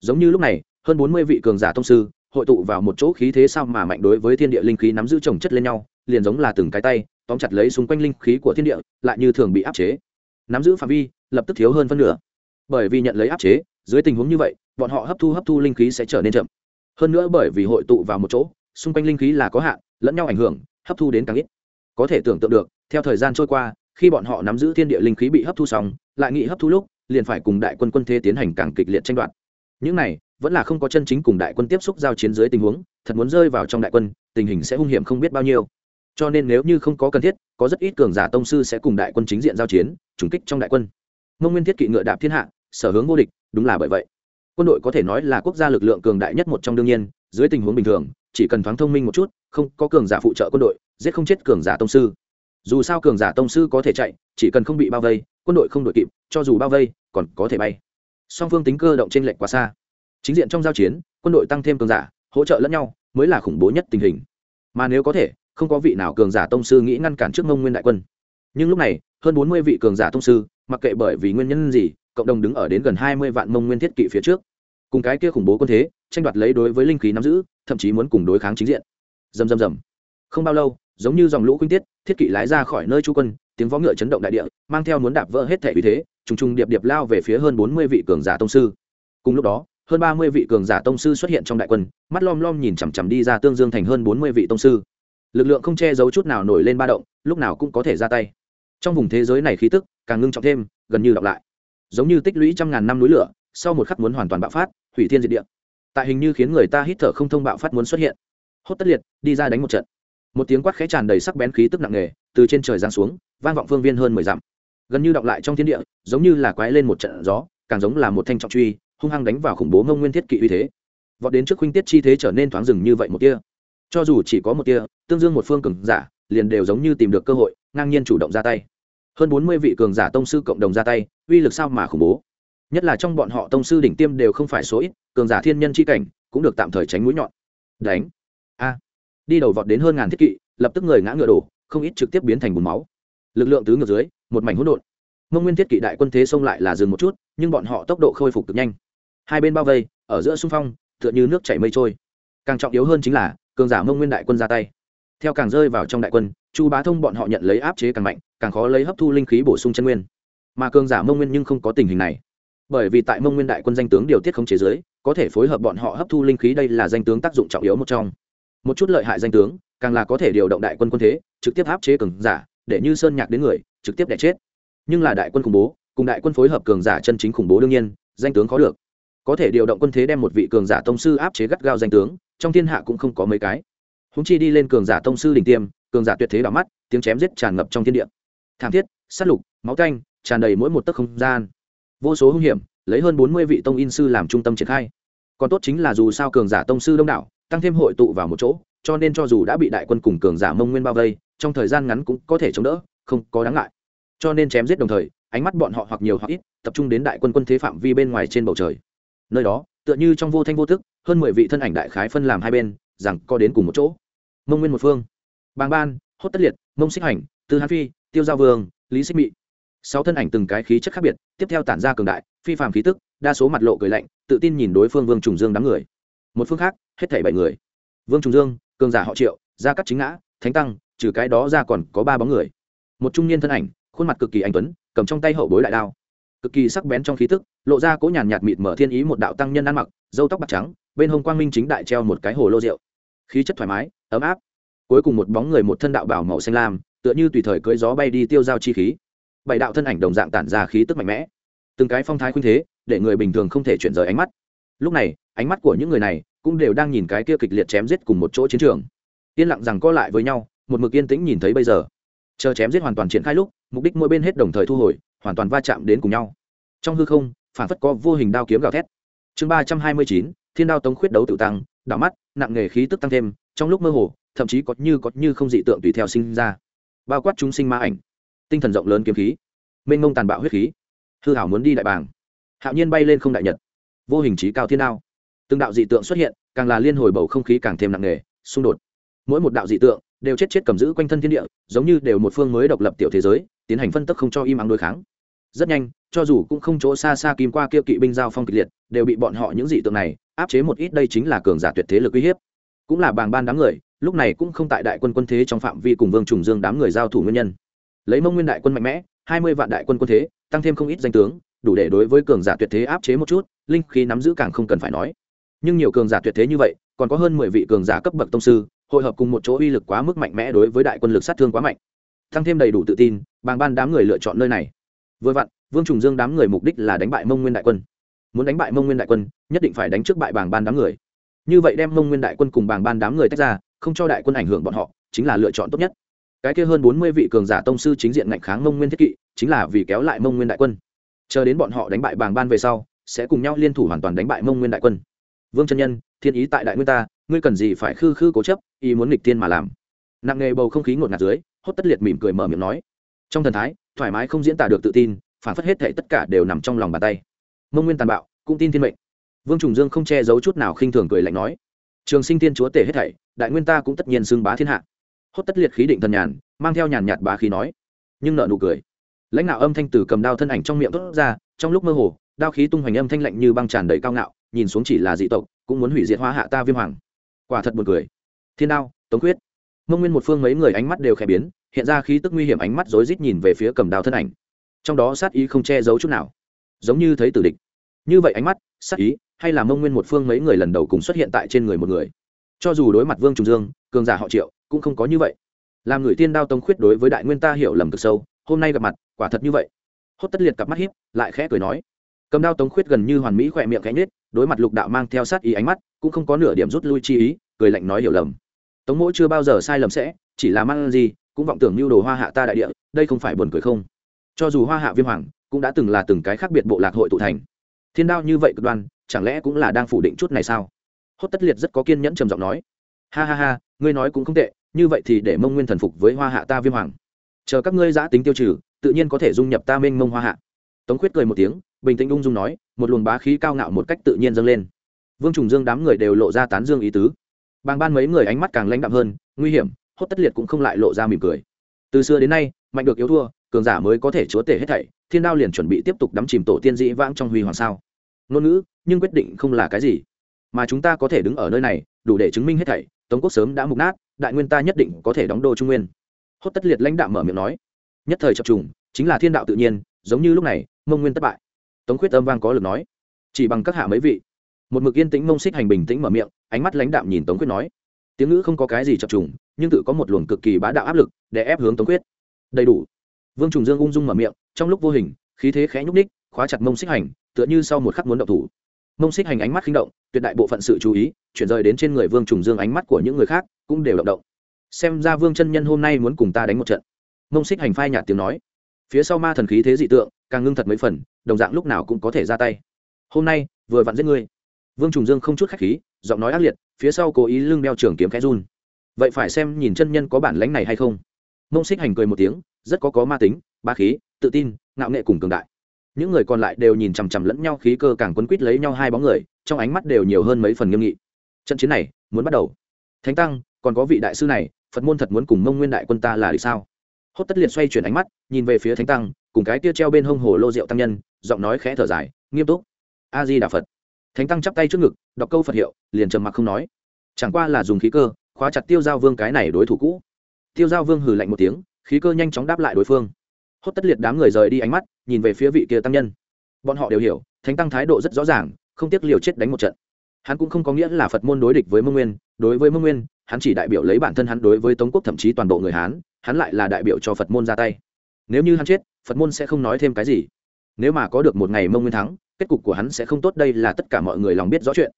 Giống như lúc này, hơn bốn mươi vị cường giả tông sư, hội tụ vào một chỗ khí thế sao mà mạnh đối với thiên địa linh khí nắm giữ trồng chất lên nhau, liền giống là từng cái tay, tóm chặt lấy xung quanh linh khí của thiên địa, lại như thường bị áp chế. Nắm giữ phạm vi, lập tức thiếu hơn phân nửa. Bởi vì nhận lấy áp chế, dưới tình huống như vậy, bọn họ hấp thu hấp thu linh khí sẽ trở nên chậm hơn nữa bởi vì hội tụ vào một chỗ, xung quanh linh khí là có hạn, lẫn nhau ảnh hưởng, hấp thu đến càng ít. Có thể tưởng tượng được, theo thời gian trôi qua, khi bọn họ nắm giữ thiên địa linh khí bị hấp thu xong, lại nghĩ hấp thu lúc, liền phải cùng đại quân quân thế tiến hành càng kịch liệt tranh đoạt. Những này, vẫn là không có chân chính cùng đại quân tiếp xúc giao chiến dưới tình huống, thật muốn rơi vào trong đại quân, tình hình sẽ hung hiểm không biết bao nhiêu. Cho nên nếu như không có cần thiết, có rất ít cường giả tông sư sẽ cùng đại quân chính diện giao chiến, trùng kích trong đại quân. Mông nguyên thiết kỵ ngựa đạp thiên hạ, sở hướng vô địch, đúng là bởi vậy quân đội có thể nói là quốc gia lực lượng cường đại nhất một trong đương nhiên, dưới tình huống bình thường, chỉ cần thoáng thông minh một chút, không có cường giả phụ trợ quân đội, giết không chết cường giả tông sư. Dù sao cường giả tông sư có thể chạy, chỉ cần không bị bao vây, quân đội không đội kịp, cho dù bao vây, còn có thể bay. Song phương tính cơ động trên lệnh quá xa. Chính diện trong giao chiến, quân đội tăng thêm cường giả, hỗ trợ lẫn nhau, mới là khủng bố nhất tình hình. Mà nếu có thể, không có vị nào cường giả tông sư nghĩ ngăn cản trước mông nguyên đại quân. Nhưng lúc này, hơn bốn mươi vị cường giả tông sư, mặc kệ bởi vì nguyên nhân gì cộng đồng đứng ở đến gần hai mươi vạn mông nguyên thiết kỵ phía trước. Cùng cái kia khủng bố quân thế, tranh đoạt lấy đối với linh khí nắm giữ, thậm chí muốn cùng đối kháng chính diện. Dầm dầm dầm không bao lâu, giống như dòng lũ khuynh tiết, thiết kỵ lái ra khỏi nơi chú quân, tiếng võ ngựa chấn động đại địa, mang theo muốn đạp vỡ hết thể uy thế, trùng trùng điệp điệp lao về phía hơn bốn mươi vị cường giả tông sư. Cùng lúc đó, hơn ba mươi vị cường giả tông sư xuất hiện trong đại quân, mắt lom lom nhìn chằm chằm đi ra tương dương thành hơn bốn mươi vị tông sư. Lực lượng không che giấu chút nào nổi lên ba động, lúc nào cũng có thể ra tay. Trong vùng thế giới này khí tức càng ngưng trọng thêm, gần như đọc lại giống như tích lũy trăm ngàn năm núi lửa, sau một khắc muốn hoàn toàn bạo phát, hủy thiên diệt địa. Tại hình như khiến người ta hít thở không thông bạo phát muốn xuất hiện. Hốt tất liệt, đi ra đánh một trận. Một tiếng quát khẽ tràn đầy sắc bén khí tức nặng nề, từ trên trời giáng xuống, vang vọng phương viên hơn mười dặm. Gần như đọng lại trong thiên địa, giống như là quái lên một trận gió, càng giống là một thanh trọng truy, hung hăng đánh vào khủng bố mông nguyên thiết kỵ uy thế. Vọt đến trước huynh tiết chi thế trở nên thoáng rừng như vậy một tia. Cho dù chỉ có một tia, tương dương một phương cường giả, liền đều giống như tìm được cơ hội, ngang nhiên chủ động ra tay hơn bốn mươi vị cường giả tông sư cộng đồng ra tay, uy lực sao mà khủng bố. Nhất là trong bọn họ tông sư đỉnh tiêm đều không phải số ít, cường giả thiên nhân c h i cảnh cũng được tạm thời tránh mũi nhọn. Đánh. A. Đi đầu vọt đến hơn ngàn thiết kỵ, lập tức người ngã ngựa đổ, không ít trực tiếp biến thành bùn máu. Lực lượng tứ ngược dưới, một mảnh hỗn độn. Mông nguyên thiết kỵ đại quân thế xông lại là dừng một chút, nhưng bọn họ tốc độ khôi phục cực nhanh. Hai bên bao vây, ở giữa xung phong, tựa như nước chảy mây trôi. Càng trọng yếu hơn chính là, cường giả mông nguyên đại quân ra tay theo càng rơi vào trong đại quân, chu bá thông bọn họ nhận lấy áp chế càng mạnh, càng khó lấy hấp thu linh khí bổ sung chân nguyên. Mà cường giả mông nguyên nhưng không có tình hình này. Bởi vì tại mông nguyên đại quân danh tướng điều tiết không chế giới có thể phối hợp bọn họ hấp thu linh khí đây là danh tướng tác dụng trọng yếu một trong. Một chút lợi hại danh tướng, càng là có thể điều động đại quân quân thế, trực tiếp áp chế cường giả, để như sơn nhạc đến người, trực tiếp đẻ chết. Nhưng là đại quân khủng bố, cùng đại quân phối hợp cường giả chân chính khủng bố đương nhiên, danh tướng khó được. Có thể điều động quân thế đem một vị cường giả tông sư áp chế gắt gao danh tướng, trong thiên hạ cũng không có mấy cái húng chi đi lên cường giả tông sư đỉnh tiêm, cường giả tuyệt thế đỏ mắt, tiếng chém giết tràn ngập trong thiên địa. Thảm thiết, sát lục, máu canh tràn đầy mỗi một tấc không gian. Vô số hung hiểm, lấy hơn bốn mươi vị tông in sư làm trung tâm triển khai. Còn tốt chính là dù sao cường giả tông sư đông đảo, tăng thêm hội tụ vào một chỗ, cho nên cho dù đã bị đại quân cùng cường giả mông nguyên bao vây, trong thời gian ngắn cũng có thể chống đỡ, không có đáng ngại. Cho nên chém giết đồng thời, ánh mắt bọn họ hoặc nhiều hoặc ít, tập trung đến đại quân quân thế phạm vi bên ngoài trên bầu trời. Nơi đó, tựa như trong vô thanh vô thức hơn mười vị thân ảnh đại khái phân làm hai bên, rằng có đến cùng một chỗ mông nguyên một phương. Bàng ban, hốt tất liệt, mông xích hành, tư hán phi, tiêu giao vương, lý xích mị. Sáu thân ảnh từng cái khí chất khác biệt, tiếp theo tản ra cường đại, phi phạm khí tức, đa số mặt lộ cười lạnh, tự tin nhìn đối phương vương trùng dương đám người. Một phương khác, hết thảy bảy người. Vương trùng dương, cường giả họ triệu, gia cắt chính ngã, thánh tăng, trừ cái đó ra còn có ba bóng người. Một trung niên thân ảnh, khuôn mặt cực kỳ anh tuấn, cầm trong tay hậu bối đại đao. Cực kỳ sắc bén trong khí tức, lộ ra cỗ nhàn nhạt mịt mở thiên ý một đạo tăng nhân ăn mặc dâu tóc bạc trắng, bên hông quang minh chính đại treo một cái hồ lô rượu khí chất thoải mái, ấm áp. Cuối cùng một bóng người một thân đạo bảo màu xanh lam, tựa như tùy thời cưỡi gió bay đi tiêu giao chi khí. Bảy đạo thân ảnh đồng dạng tản ra khí tức mạnh mẽ. Từng cái phong thái khuynh thế, để người bình thường không thể chuyển rời ánh mắt. Lúc này, ánh mắt của những người này cũng đều đang nhìn cái kia kịch liệt chém giết cùng một chỗ chiến trường. Yên lặng rằng co lại với nhau, một mực yên tĩnh nhìn thấy bây giờ. Chờ chém giết hoàn toàn triển khai lúc, mục đích mỗi bên hết đồng thời thu hồi, hoàn toàn va chạm đến cùng nhau. Trong hư không, phản phất có vô hình đao kiếm gào thét. Chương ba trăm hai mươi chín, thiên đao tống khuyết đấu tự tăng đảo mắt, nặng nghề khí tức tăng thêm, trong lúc mơ hồ, thậm chí có như có như không dị tượng tùy theo sinh ra. Bao quát chúng sinh ma ảnh, tinh thần rộng lớn kiếm khí, mênh mông tàn bạo huyết khí. Hư hảo muốn đi đại bàng. Hạo nhiên bay lên không đại nhật. Vô hình trí cao thiên đao. Từng đạo dị tượng xuất hiện, càng là liên hồi bầu không khí càng thêm nặng nề xung đột. Mỗi một đạo dị tượng đều chết chết cầm giữ quanh thân thiên địa, giống như đều một phương mới độc lập tiểu thế giới, tiến hành phân tích không cho im ắng đối kháng. Rất nhanh, cho dù cũng không chỗ xa xa kim qua kia kỵ binh giao phong kịch liệt, đều bị bọn họ những dị tượng này áp chế một ít đây chính là cường giả tuyệt thế lực uy hiếp. Cũng là bàng ban đám người, lúc này cũng không tại đại quân quân thế trong phạm vi cùng vương trùng dương đám người giao thủ nguyên nhân. Lấy mông nguyên đại quân mạnh mẽ, hai mươi vạn đại quân quân thế, tăng thêm không ít danh tướng, đủ để đối với cường giả tuyệt thế áp chế một chút, linh khí nắm giữ càng không cần phải nói. Nhưng nhiều cường giả tuyệt thế như vậy, còn có hơn mười vị cường giả cấp bậc tông sư, hội hợp cùng một chỗ uy lực quá mức mạnh mẽ đối với đại quân lực sát thương quá mạnh. Tăng thêm đầy đủ tự tin, bàng ban đám người lựa chọn nơi này. Vừa vặn, vương trùng dương đám người mục đích là đánh bại mông nguyên đại quân muốn đánh bại mông nguyên đại quân, nhất định phải đánh trước bại bàng ban đám người. Như vậy đem mông nguyên đại quân cùng bàng ban đám người tách ra, không cho đại quân ảnh hưởng bọn họ, chính là lựa chọn tốt nhất. Cái kia hơn bốn mươi vị cường giả tông sư chính diện ngạnh kháng mông nguyên thiết kỵ, chính là vì kéo lại mông nguyên đại quân. Chờ đến bọn họ đánh bại bàng ban về sau, sẽ cùng nhau liên thủ hoàn toàn đánh bại mông nguyên đại quân. Vương chân nhân, thiên ý tại đại nguyên ta, ngươi cần gì phải khư khư cố chấp, ý muốn nghịch thiên mà làm. Nặng nghề bầu không khí ngột ngạt dưới, hốt tất liệt mỉm cười mở miệng nói. Trong thần thái, thoải mái không diễn tả được tự tin, phản phất hết thể tất cả đều nằm trong lòng bàn tay mông nguyên tàn bạo, cũng tin thiên mệnh. Vương trùng dương không che giấu chút nào khinh thường cười lạnh nói, trường sinh thiên chúa tể hết thảy, đại nguyên ta cũng tất nhiên xưng bá thiên hạ. Hốt tất liệt khí định thần nhàn, mang theo nhàn nhạt bá khí nói, nhưng nợ nụ cười. Lãnh đạo âm thanh từ cầm đao thân ảnh trong miệng thốt ra, trong lúc mơ hồ, đao khí tung hoành âm thanh lạnh như băng tràn đầy cao ngạo, nhìn xuống chỉ là dị tộc, cũng muốn hủy diệt hóa hạ ta viêm hoàng. Quả thật buồn cười. Thiên đao, tống quyết mông nguyên một phương mấy người ánh mắt đều khẽ biến, hiện ra khí tức nguy hiểm ánh mắt rối rít nhìn về phía cầm đao thân ảnh. Trong đó sát ý không che giấu chút nào. Giống như thấy tử địch như vậy ánh mắt sát ý, hay là mông nguyên một phương mấy người lần đầu cùng xuất hiện tại trên người một người? Cho dù đối mặt vương trùng dương, cường giả họ triệu, cũng không có như vậy. Làm người tiên đao tông khuyết đối với đại nguyên ta hiểu lầm cực sâu, hôm nay gặp mặt, quả thật như vậy. Hốt tất liệt cặp mắt hiếp lại khẽ cười nói. Cầm đao tống khuyết gần như hoàn mỹ khỏe miệng cánh nết đối mặt lục đạo mang theo sát ý ánh mắt, cũng không có nửa điểm rút lui chi ý, cười lạnh nói hiểu lầm. Tống mỗi chưa bao giờ sai lầm sẽ, chỉ là mang gì, cũng vọng tưởng mưu đồ hoa hạ ta đại địa, đây không phải buồn cười không? Cho dù hoa hạ viêm hoàng, cũng đã từng là từng cái khác biệt bộ lạc hội tụ thành thiên đao như vậy cực đoan, chẳng lẽ cũng là đang phủ định chút này sao? Hốt tất liệt rất có kiên nhẫn trầm giọng nói. Ha ha ha, ngươi nói cũng không tệ, như vậy thì để mông nguyên thần phục với hoa hạ ta viêm hoàng. Chờ các ngươi giã tính tiêu trừ, tự nhiên có thể dung nhập ta mênh mông hoa hạ. Tống khuyết cười một tiếng, bình tĩnh ung dung nói, một luồng bá khí cao ngạo một cách tự nhiên dâng lên. Vương trùng dương đám người đều lộ ra tán dương ý tứ. Bàng ban mấy người ánh mắt càng lãnh đạm hơn, nguy hiểm, hốt tất liệt cũng không lại lộ ra mỉm cười. Từ xưa đến nay, mạnh được yếu thua, cường giả mới có thể chúa tể hết thảy, thiên đao liền chuẩn bị tiếp tục đắm chìm tổ tiên dĩ vãng trong huy hoàng sao ngôn ngữ, nhưng quyết định không là cái gì. Mà chúng ta có thể đứng ở nơi này, đủ để chứng minh hết thảy, tống quốc sớm đã mục nát, đại nguyên ta nhất định có thể đóng đô trung nguyên. Hốt tất liệt lãnh đạo mở miệng nói. Nhất thời chập trùng, chính là thiên đạo tự nhiên, giống như lúc này, mông nguyên thất bại. Tống khuyết âm vang có lực nói. Chỉ bằng các hạ mấy vị. Một mực yên tĩnh mông xích hành bình tĩnh mở miệng, ánh mắt lãnh đạm nhìn tống quyết nói. Tiếng ngữ không có cái gì chập trùng, nhưng tự có một luồng cực kỳ bá đạo áp lực, để ép hướng tống quyết đầy đủ. Vương trùng dương ung dung mở miệng, trong lúc vô hình, khí thế khẽ nhúc ních khóa chặt mông xích hành, tựa như sau một khắc muốn động thủ. Mông xích hành ánh mắt khinh động, tuyệt đại bộ phận sự chú ý, chuyển rời đến trên người vương trùng dương ánh mắt của những người khác, cũng đều động động. Xem ra vương chân nhân hôm nay muốn cùng ta đánh một trận. Mông xích hành phai nhạt tiếng nói. Phía sau ma thần khí thế dị tượng, càng ngưng thật mấy phần, đồng dạng lúc nào cũng có thể ra tay. Hôm nay, vừa vặn giết ngươi. Vương trùng dương không chút khách khí, giọng nói ác liệt, phía sau cố ý lưng đeo trường kiếm khẽ run. Vậy phải xem nhìn chân nhân có bản lãnh này hay không. Mông xích hành cười một tiếng, rất có có ma tính, ba khí, tự tin, ngạo nghệ cùng cường đại những người còn lại đều nhìn chằm chằm lẫn nhau, khí cơ càng quấn quít lấy nhau hai bóng người, trong ánh mắt đều nhiều hơn mấy phần nghiêm nghị. Trận chiến này, muốn bắt đầu. Thánh tăng, còn có vị đại sư này, phật môn thật muốn cùng mông nguyên đại quân ta là đi sao? Hốt tất liệt xoay chuyển ánh mắt, nhìn về phía thánh tăng, cùng cái tia treo bên hông hồ lô rượu tăng nhân, giọng nói khẽ thở dài, nghiêm túc. A di đà phật. Thánh tăng chắp tay trước ngực, đọc câu phật hiệu, liền trầm mặc không nói. Chẳng qua là dùng khí cơ, khóa chặt tiêu giao vương cái này đối thủ cũ. Tiêu giao vương hừ lạnh một tiếng, khí cơ nhanh chóng đáp lại đối phương hốt tất liệt đám người rời đi ánh mắt, nhìn về phía vị kia tăng nhân. Bọn họ đều hiểu, thánh tăng thái độ rất rõ ràng, không tiếc liều chết đánh một trận. Hắn cũng không có nghĩa là phật môn đối địch với mông nguyên, đối với mông nguyên, hắn chỉ đại biểu lấy bản thân hắn đối với tống quốc thậm chí toàn bộ người hán, hắn lại là đại biểu cho phật môn ra tay. Nếu như hắn chết, phật môn sẽ không nói thêm cái gì. Nếu mà có được một ngày mông nguyên thắng, kết cục của hắn sẽ không tốt, đây là tất cả mọi người lòng biết rõ chuyện.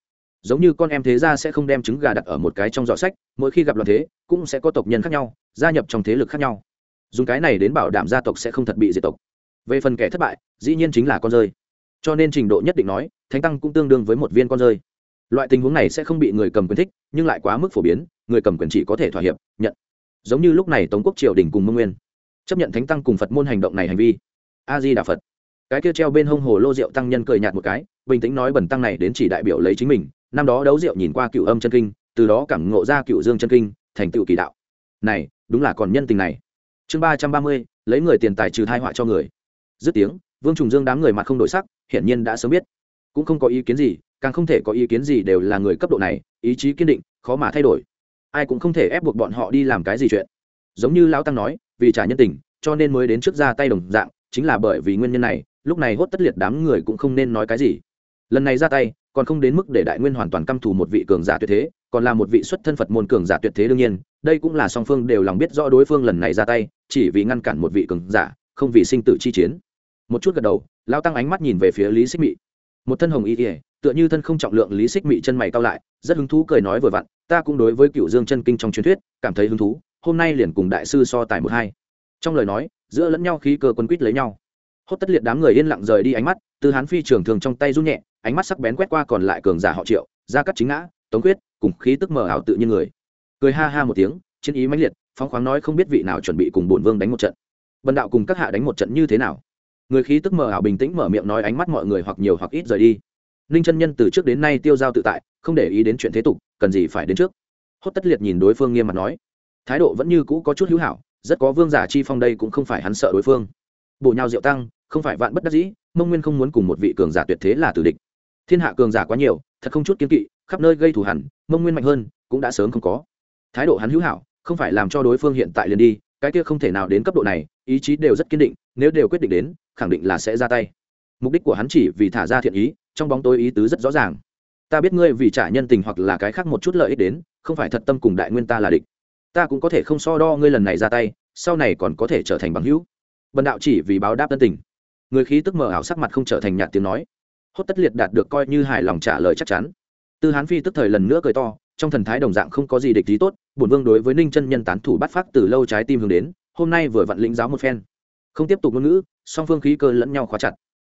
Giống như con em thế gia sẽ không đem trứng gà đặt ở một cái trong giỏ sách, mỗi khi gặp loạn thế, cũng sẽ có tộc nhân khác nhau, gia nhập trong thế lực khác nhau dùng cái này đến bảo đảm gia tộc sẽ không thật bị diệt tộc. Về phần kẻ thất bại, dĩ nhiên chính là con rơi. Cho nên trình độ nhất định nói, thánh tăng cũng tương đương với một viên con rơi. Loại tình huống này sẽ không bị người cầm quyền thích, nhưng lại quá mức phổ biến, người cầm quyền chỉ có thể thỏa hiệp, nhận. Giống như lúc này tống quốc triều đình cùng mông nguyên, chấp nhận thánh tăng cùng phật môn hành động này hành vi. A di đà phật. Cái kia treo bên hông hồ lô rượu tăng nhân cười nhạt một cái, bình tĩnh nói bẩn tăng này đến chỉ đại biểu lấy chính mình, năm đó đấu rượu nhìn qua cựu âm chân kinh, từ đó cảm ngộ ra cựu dương chân kinh, thành tựu kỳ đạo. Này, đúng là còn nhân tình này chương ba trăm ba mươi, lấy người tiền tài trừ thai họa cho người. Dứt tiếng, vương trùng dương đám người mặt không đổi sắc, hiển nhiên đã sớm biết. Cũng không có ý kiến gì, càng không thể có ý kiến gì đều là người cấp độ này, ý chí kiên định, khó mà thay đổi. Ai cũng không thể ép buộc bọn họ đi làm cái gì chuyện. Giống như lão tăng nói, vì trả nhân tình, cho nên mới đến trước ra tay đồng dạng, chính là bởi vì nguyên nhân này, lúc này hốt tất liệt đám người cũng không nên nói cái gì. Lần này ra tay, còn không đến mức để đại nguyên hoàn toàn căm thù một vị cường giả tuyệt thế, còn là một vị xuất thân phật môn cường giả tuyệt thế đương nhiên, đây cũng là song phương đều lòng biết rõ đối phương lần này ra tay chỉ vì ngăn cản một vị cường giả, không vì sinh tử chi chiến. Một chút gật đầu lao tăng ánh mắt nhìn về phía lý xích mị. Một thân hồng y ỉa tựa như thân không trọng lượng, lý xích mị chân mày cao lại, rất hứng thú cười nói vừa vặn, ta cũng đối với cựu dương chân kinh trong truyền thuyết, cảm thấy hứng thú, hôm nay liền cùng đại sư so tài một hai. Trong lời nói, giữa lẫn nhau khí cơ quân quýt lấy nhau. Hốt tất liệt đám người yên lặng rời đi ánh mắt từ hán phi trường thường trong tay rút nhẹ, ánh mắt sắc bén quét qua còn lại cường giả họ triệu ra cắt chính ngã, tống quyết, cùng khí tức mờ ảo tự nhiên người. Cười ha ha một tiếng, chiến ý mãnh liệt phóng khoáng nói không biết vị nào chuẩn bị cùng bổn vương đánh một trận. Bần đạo cùng các hạ đánh một trận như thế nào? Người khí tức mờ ảo bình tĩnh mở miệng nói ánh mắt mọi người hoặc nhiều hoặc ít rời đi. Ninh chân nhân từ trước đến nay tiêu giao tự tại, không để ý đến chuyện thế tục, cần gì phải đến trước? Hốt tất liệt nhìn đối phương nghiêm mặt nói, thái độ vẫn như cũ có chút hữu hảo, rất có vương giả chi phong đây cũng không phải hắn sợ đối phương. Bộ nhau diệu tăng, không phải vạn bất đắc dĩ, mông nguyên không muốn cùng một vị cường giả tuyệt thế là tử địch. Thiên hạ cường giả quá nhiều, thật không chút kiên kỵ, khắp nơi gây thù hẳn mông nguyên mạnh hơn, cũng đã sớm không có. Thái độ hắn hữu hảo không phải làm cho đối phương hiện tại liền đi, cái kia không thể nào đến cấp độ này, ý chí đều rất kiên định, nếu đều quyết định đến, khẳng định là sẽ ra tay. Mục đích của hắn chỉ vì thả ra thiện ý, trong bóng tối ý tứ rất rõ ràng. Ta biết ngươi vì trả nhân tình hoặc là cái khác một chút lợi ích đến, không phải thật tâm cùng đại nguyên ta là địch. Ta cũng có thể không so đo ngươi lần này ra tay, sau này còn có thể trở thành bằng hữu. Bần đạo chỉ vì báo đáp tân tình. Người khí tức mờ ảo sắc mặt không trở thành nhạt tiếng nói. Hốt tất liệt đạt được coi như hài lòng trả lời chắc chắn. Tư hán phi tức thời lần nữa cười to trong thần thái đồng dạng không có gì địch lý tốt, bổn vương đối với ninh chân nhân tán thủ bắt phát từ lâu trái tim hướng đến, hôm nay vừa vặn lĩnh giáo một phen. Không tiếp tục ngôn ngữ, song phương khí cơ lẫn nhau khóa chặt.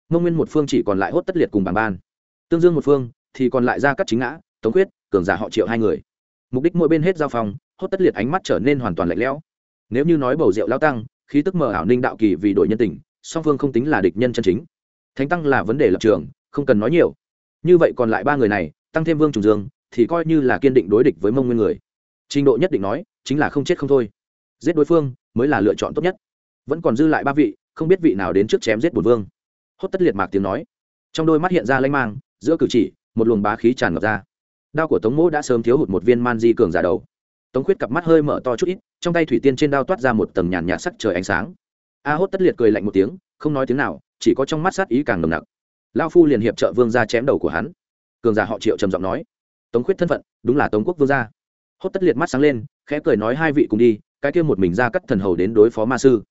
Mông nguyên một phương chỉ còn lại hốt tất liệt cùng bàn ban. Tương dương một phương thì còn lại ra cắt chính ngã, tống quyết cường giả họ triệu hai người. Mục đích mỗi bên hết giao phòng, hốt tất liệt ánh mắt trở nên hoàn toàn lạnh lẽo. Nếu như nói bầu rượu lao tăng, khí tức mờ ảo ninh đạo kỳ vì đội nhân tình, song phương không tính là địch nhân chân chính. Thánh tăng là vấn đề lập trường, không cần nói nhiều. Như vậy còn lại ba người này, tăng thêm vương trùng dương thì coi như là kiên định đối địch với mông nguyên người. Trình độ nhất định nói, chính là không chết không thôi. Giết đối phương, mới là lựa chọn tốt nhất. Vẫn còn dư lại ba vị, không biết vị nào đến trước chém giết bổn vương. Hốt tất liệt mạc tiếng nói. Trong đôi mắt hiện ra lanh mang, giữa cử chỉ, một luồng bá khí tràn ngập ra. Đao của tống mỗ đã sớm thiếu hụt một viên man di cường giả đầu. Tống khuyết cặp mắt hơi mở to chút ít, trong tay thủy tiên trên đao toát ra một tầng nhàn nhạt sắc trời ánh sáng. A hốt tất liệt cười lạnh một tiếng, không nói tiếng nào, chỉ có trong mắt sát ý càng nồng nặc. Lao phu liền hiệp trợ vương ra chém đầu của hắn. Cường giả họ triệu trầm giọng nói tống khuyết thân phận, đúng là tống quốc vương gia. Hốt tất liệt mắt sáng lên, khẽ cười nói hai vị cùng đi, cái kia một mình ra cắt thần hầu đến đối phó ma sư.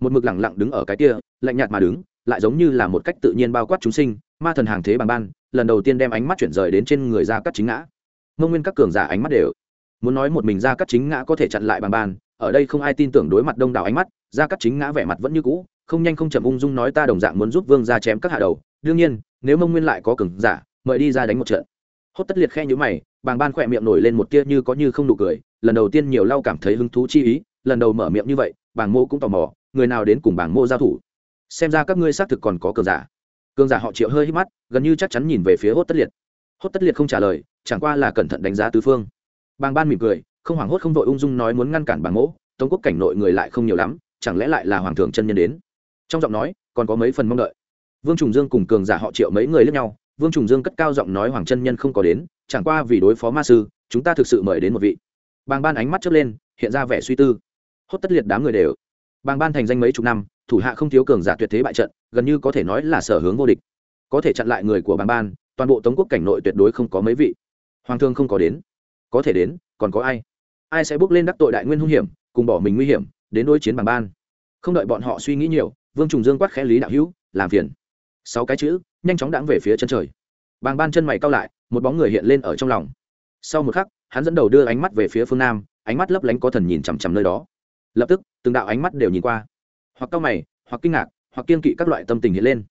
Một mực lẳng lặng đứng ở cái kia, lạnh nhạt mà đứng, lại giống như là một cách tự nhiên bao quát chúng sinh, ma thần hàng thế bằng ban, lần đầu tiên đem ánh mắt chuyển rời đến trên người ra cắt chính ngã. Mông nguyên các cường giả ánh mắt đều muốn nói một mình ra cắt chính ngã có thể chặn lại bằng ban, ở đây không ai tin tưởng đối mặt đông đảo ánh mắt, ra cắt chính ngã vẻ mặt vẫn như cũ, không nhanh không chậm ung dung nói ta đồng dạng muốn giúp vương ra chém các hạ đầu. Đương nhiên, nếu mông nguyên lại có cường giả, mời đi ra đánh một trận hốt tất liệt khe nhữ mày, bàng ban khỏe miệng nổi lên một tia như có như không nụ cười, lần đầu tiên nhiều lau cảm thấy hứng thú chi ý, lần đầu mở miệng như vậy, bàng mô cũng tò mò, người nào đến cùng bàng mô giao thủ? Xem ra các ngươi xác thực còn có cường giả. Cường giả họ triệu hơi hít mắt, gần như chắc chắn nhìn về phía hốt tất liệt. Hốt tất liệt không trả lời, chẳng qua là cẩn thận đánh giá tứ phương. Bàng ban mỉm cười, không hoảng hốt không vội ung dung nói muốn ngăn cản bàng mỗ tống quốc cảnh nội người lại không nhiều lắm, chẳng lẽ lại là hoàng thượng chân nhân đến? Trong giọng nói, còn có mấy phần mong đợi. Vương trùng dương cùng cường giả họ triệu mấy người lẫn nhau vương trùng dương cất cao giọng nói hoàng chân nhân không có đến, chẳng qua vì đối phó ma sư, chúng ta thực sự mời đến một vị. Bàng ban ánh mắt chớp lên, hiện ra vẻ suy tư. Hốt tất liệt đám người đều. Bàng ban thành danh mấy chục năm, thủ hạ không thiếu cường giả tuyệt thế bại trận, gần như có thể nói là sở hướng vô địch. Có thể chặn lại người của bàng ban, toàn bộ tống quốc cảnh nội tuyệt đối không có mấy vị. Hoàng thương không có đến. Có thể đến, còn có ai? Ai sẽ bước lên đắc tội đại nguyên hung hiểm, cùng bỏ mình nguy hiểm, đến đối chiến bàng ban? Không đợi bọn họ suy nghĩ nhiều, vương trùng dương quát khẽ lý đạo hữu, làm phiền. Sáu cái chữ nhanh chóng đãng về phía chân trời. Bàng ban chân mày cao lại, một bóng người hiện lên ở trong lòng. Sau một khắc, hắn dẫn đầu đưa ánh mắt về phía phương nam, ánh mắt lấp lánh có thần nhìn chằm chằm nơi đó. Lập tức, từng đạo ánh mắt đều nhìn qua. Hoặc cao mày, hoặc kinh ngạc, hoặc kiên kỵ các loại tâm tình hiện lên.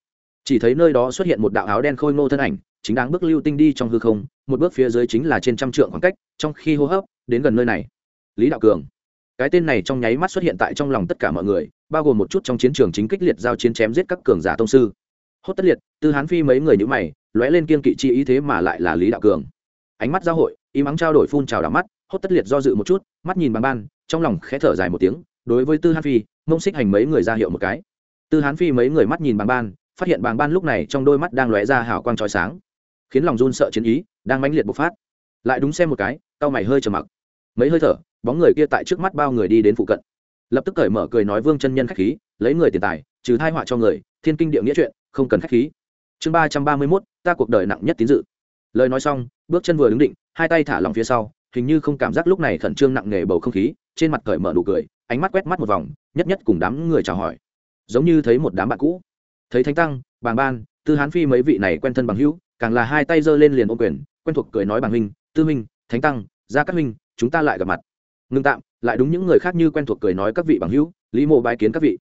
Chỉ thấy nơi đó xuất hiện một đạo áo đen khôi ngô thân ảnh, chính đáng bước lưu tinh đi trong hư không, một bước phía dưới chính là trên trăm trượng khoảng cách, trong khi hô hấp, đến gần nơi này. Lý đạo cường. Cái tên này trong nháy mắt xuất hiện tại trong lòng tất cả mọi người, bao gồm một chút trong chiến trường chính kích liệt giao chiến chém giết các cường giả tông sư hốt tất liệt, tư hán phi mấy người như mày, lóe lên kiên kỵ chi ý thế mà lại là lý đạo cường. Ánh mắt giao hội, im ắng trao đổi phun trào đảo mắt, hốt tất liệt do dự một chút, mắt nhìn bằng ban, trong lòng khẽ thở dài một tiếng, đối với tư hán phi, mông xích hành mấy người ra hiệu một cái. Tư hán phi mấy người mắt nhìn bằng ban, phát hiện bằng ban lúc này trong đôi mắt đang lóe ra hào quang trói sáng, khiến lòng run sợ chiến ý đang mãnh liệt bộc phát. Lại đúng xem một cái tao mày hơi trầm mặc. Mấy hơi thở, bóng người kia tại trước mắt bao người đi đến phụ cận. Lập tức cởi mở cười nói vương chân nhân khách khí lấy người tiền tài, trừ thai họa cho người, thiên kinh địa nghĩa chuyện, không cần khách khí. Chương ba trăm ba mươi mốt, ta cuộc đời nặng nhất tín dự. Lời nói xong, bước chân vừa đứng định, hai tay thả lòng phía sau, hình như không cảm giác lúc này khẩn trương nặng nề bầu không khí, trên mặt cởi mở nụ cười, ánh mắt quét mắt một vòng, nhất nhất cùng đám người chào hỏi. Giống như thấy một đám bạn cũ. Thấy thánh tăng, bàng ban, tư hán phi mấy vị này quen thân bằng hữu, càng là hai tay giơ lên liền ô quyền, quen thuộc cười nói bằng huynh, tư huynh, thánh tăng, gia các huynh, chúng ta lại gặp mặt. Ngưng tạm, lại đúng những người khác như quen thuộc cười nói các vị bằng hữu, lý mộ bái kiến các vị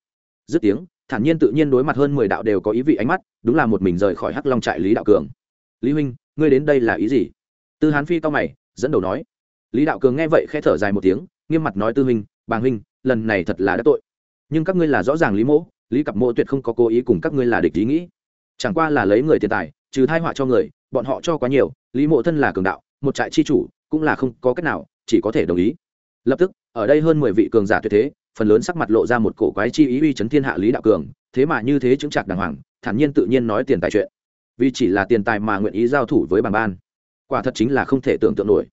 dứt tiếng, thản nhiên tự nhiên đối mặt hơn mười đạo đều có ý vị ánh mắt, đúng là một mình rời khỏi hắc long trại lý đạo cường. Lý huynh, ngươi đến đây là ý gì? Tư hán phi cao mày, dẫn đầu nói. Lý đạo cường nghe vậy k h ẽ thở dài một tiếng, nghiêm mặt nói, tư huynh, bàng huynh, lần này thật là đã tội. Nhưng các ngươi là rõ ràng lý mỗ, lý cặp mỗ tuyệt không có cố ý cùng các ngươi là địch ý nghĩ. Chẳng qua là lấy người tiền tài, trừ thai họa cho người, bọn họ cho quá nhiều, lý mộ thân là cường đạo, một trại chi chủ, cũng là không có cách nào, chỉ có thể đồng ý. Lập tức, ở đây hơn mười vị cường giả tuyệt thế phần lớn sắc mặt lộ ra một cổ quái chi ý uy chấn thiên hạ lý đạo cường, thế mà như thế chứng chặt đàng hoàng, thản nhiên tự nhiên nói tiền tài chuyện. Vì chỉ là tiền tài mà nguyện ý giao thủ với bàn ban. Quả thật chính là không thể tưởng tượng nổi.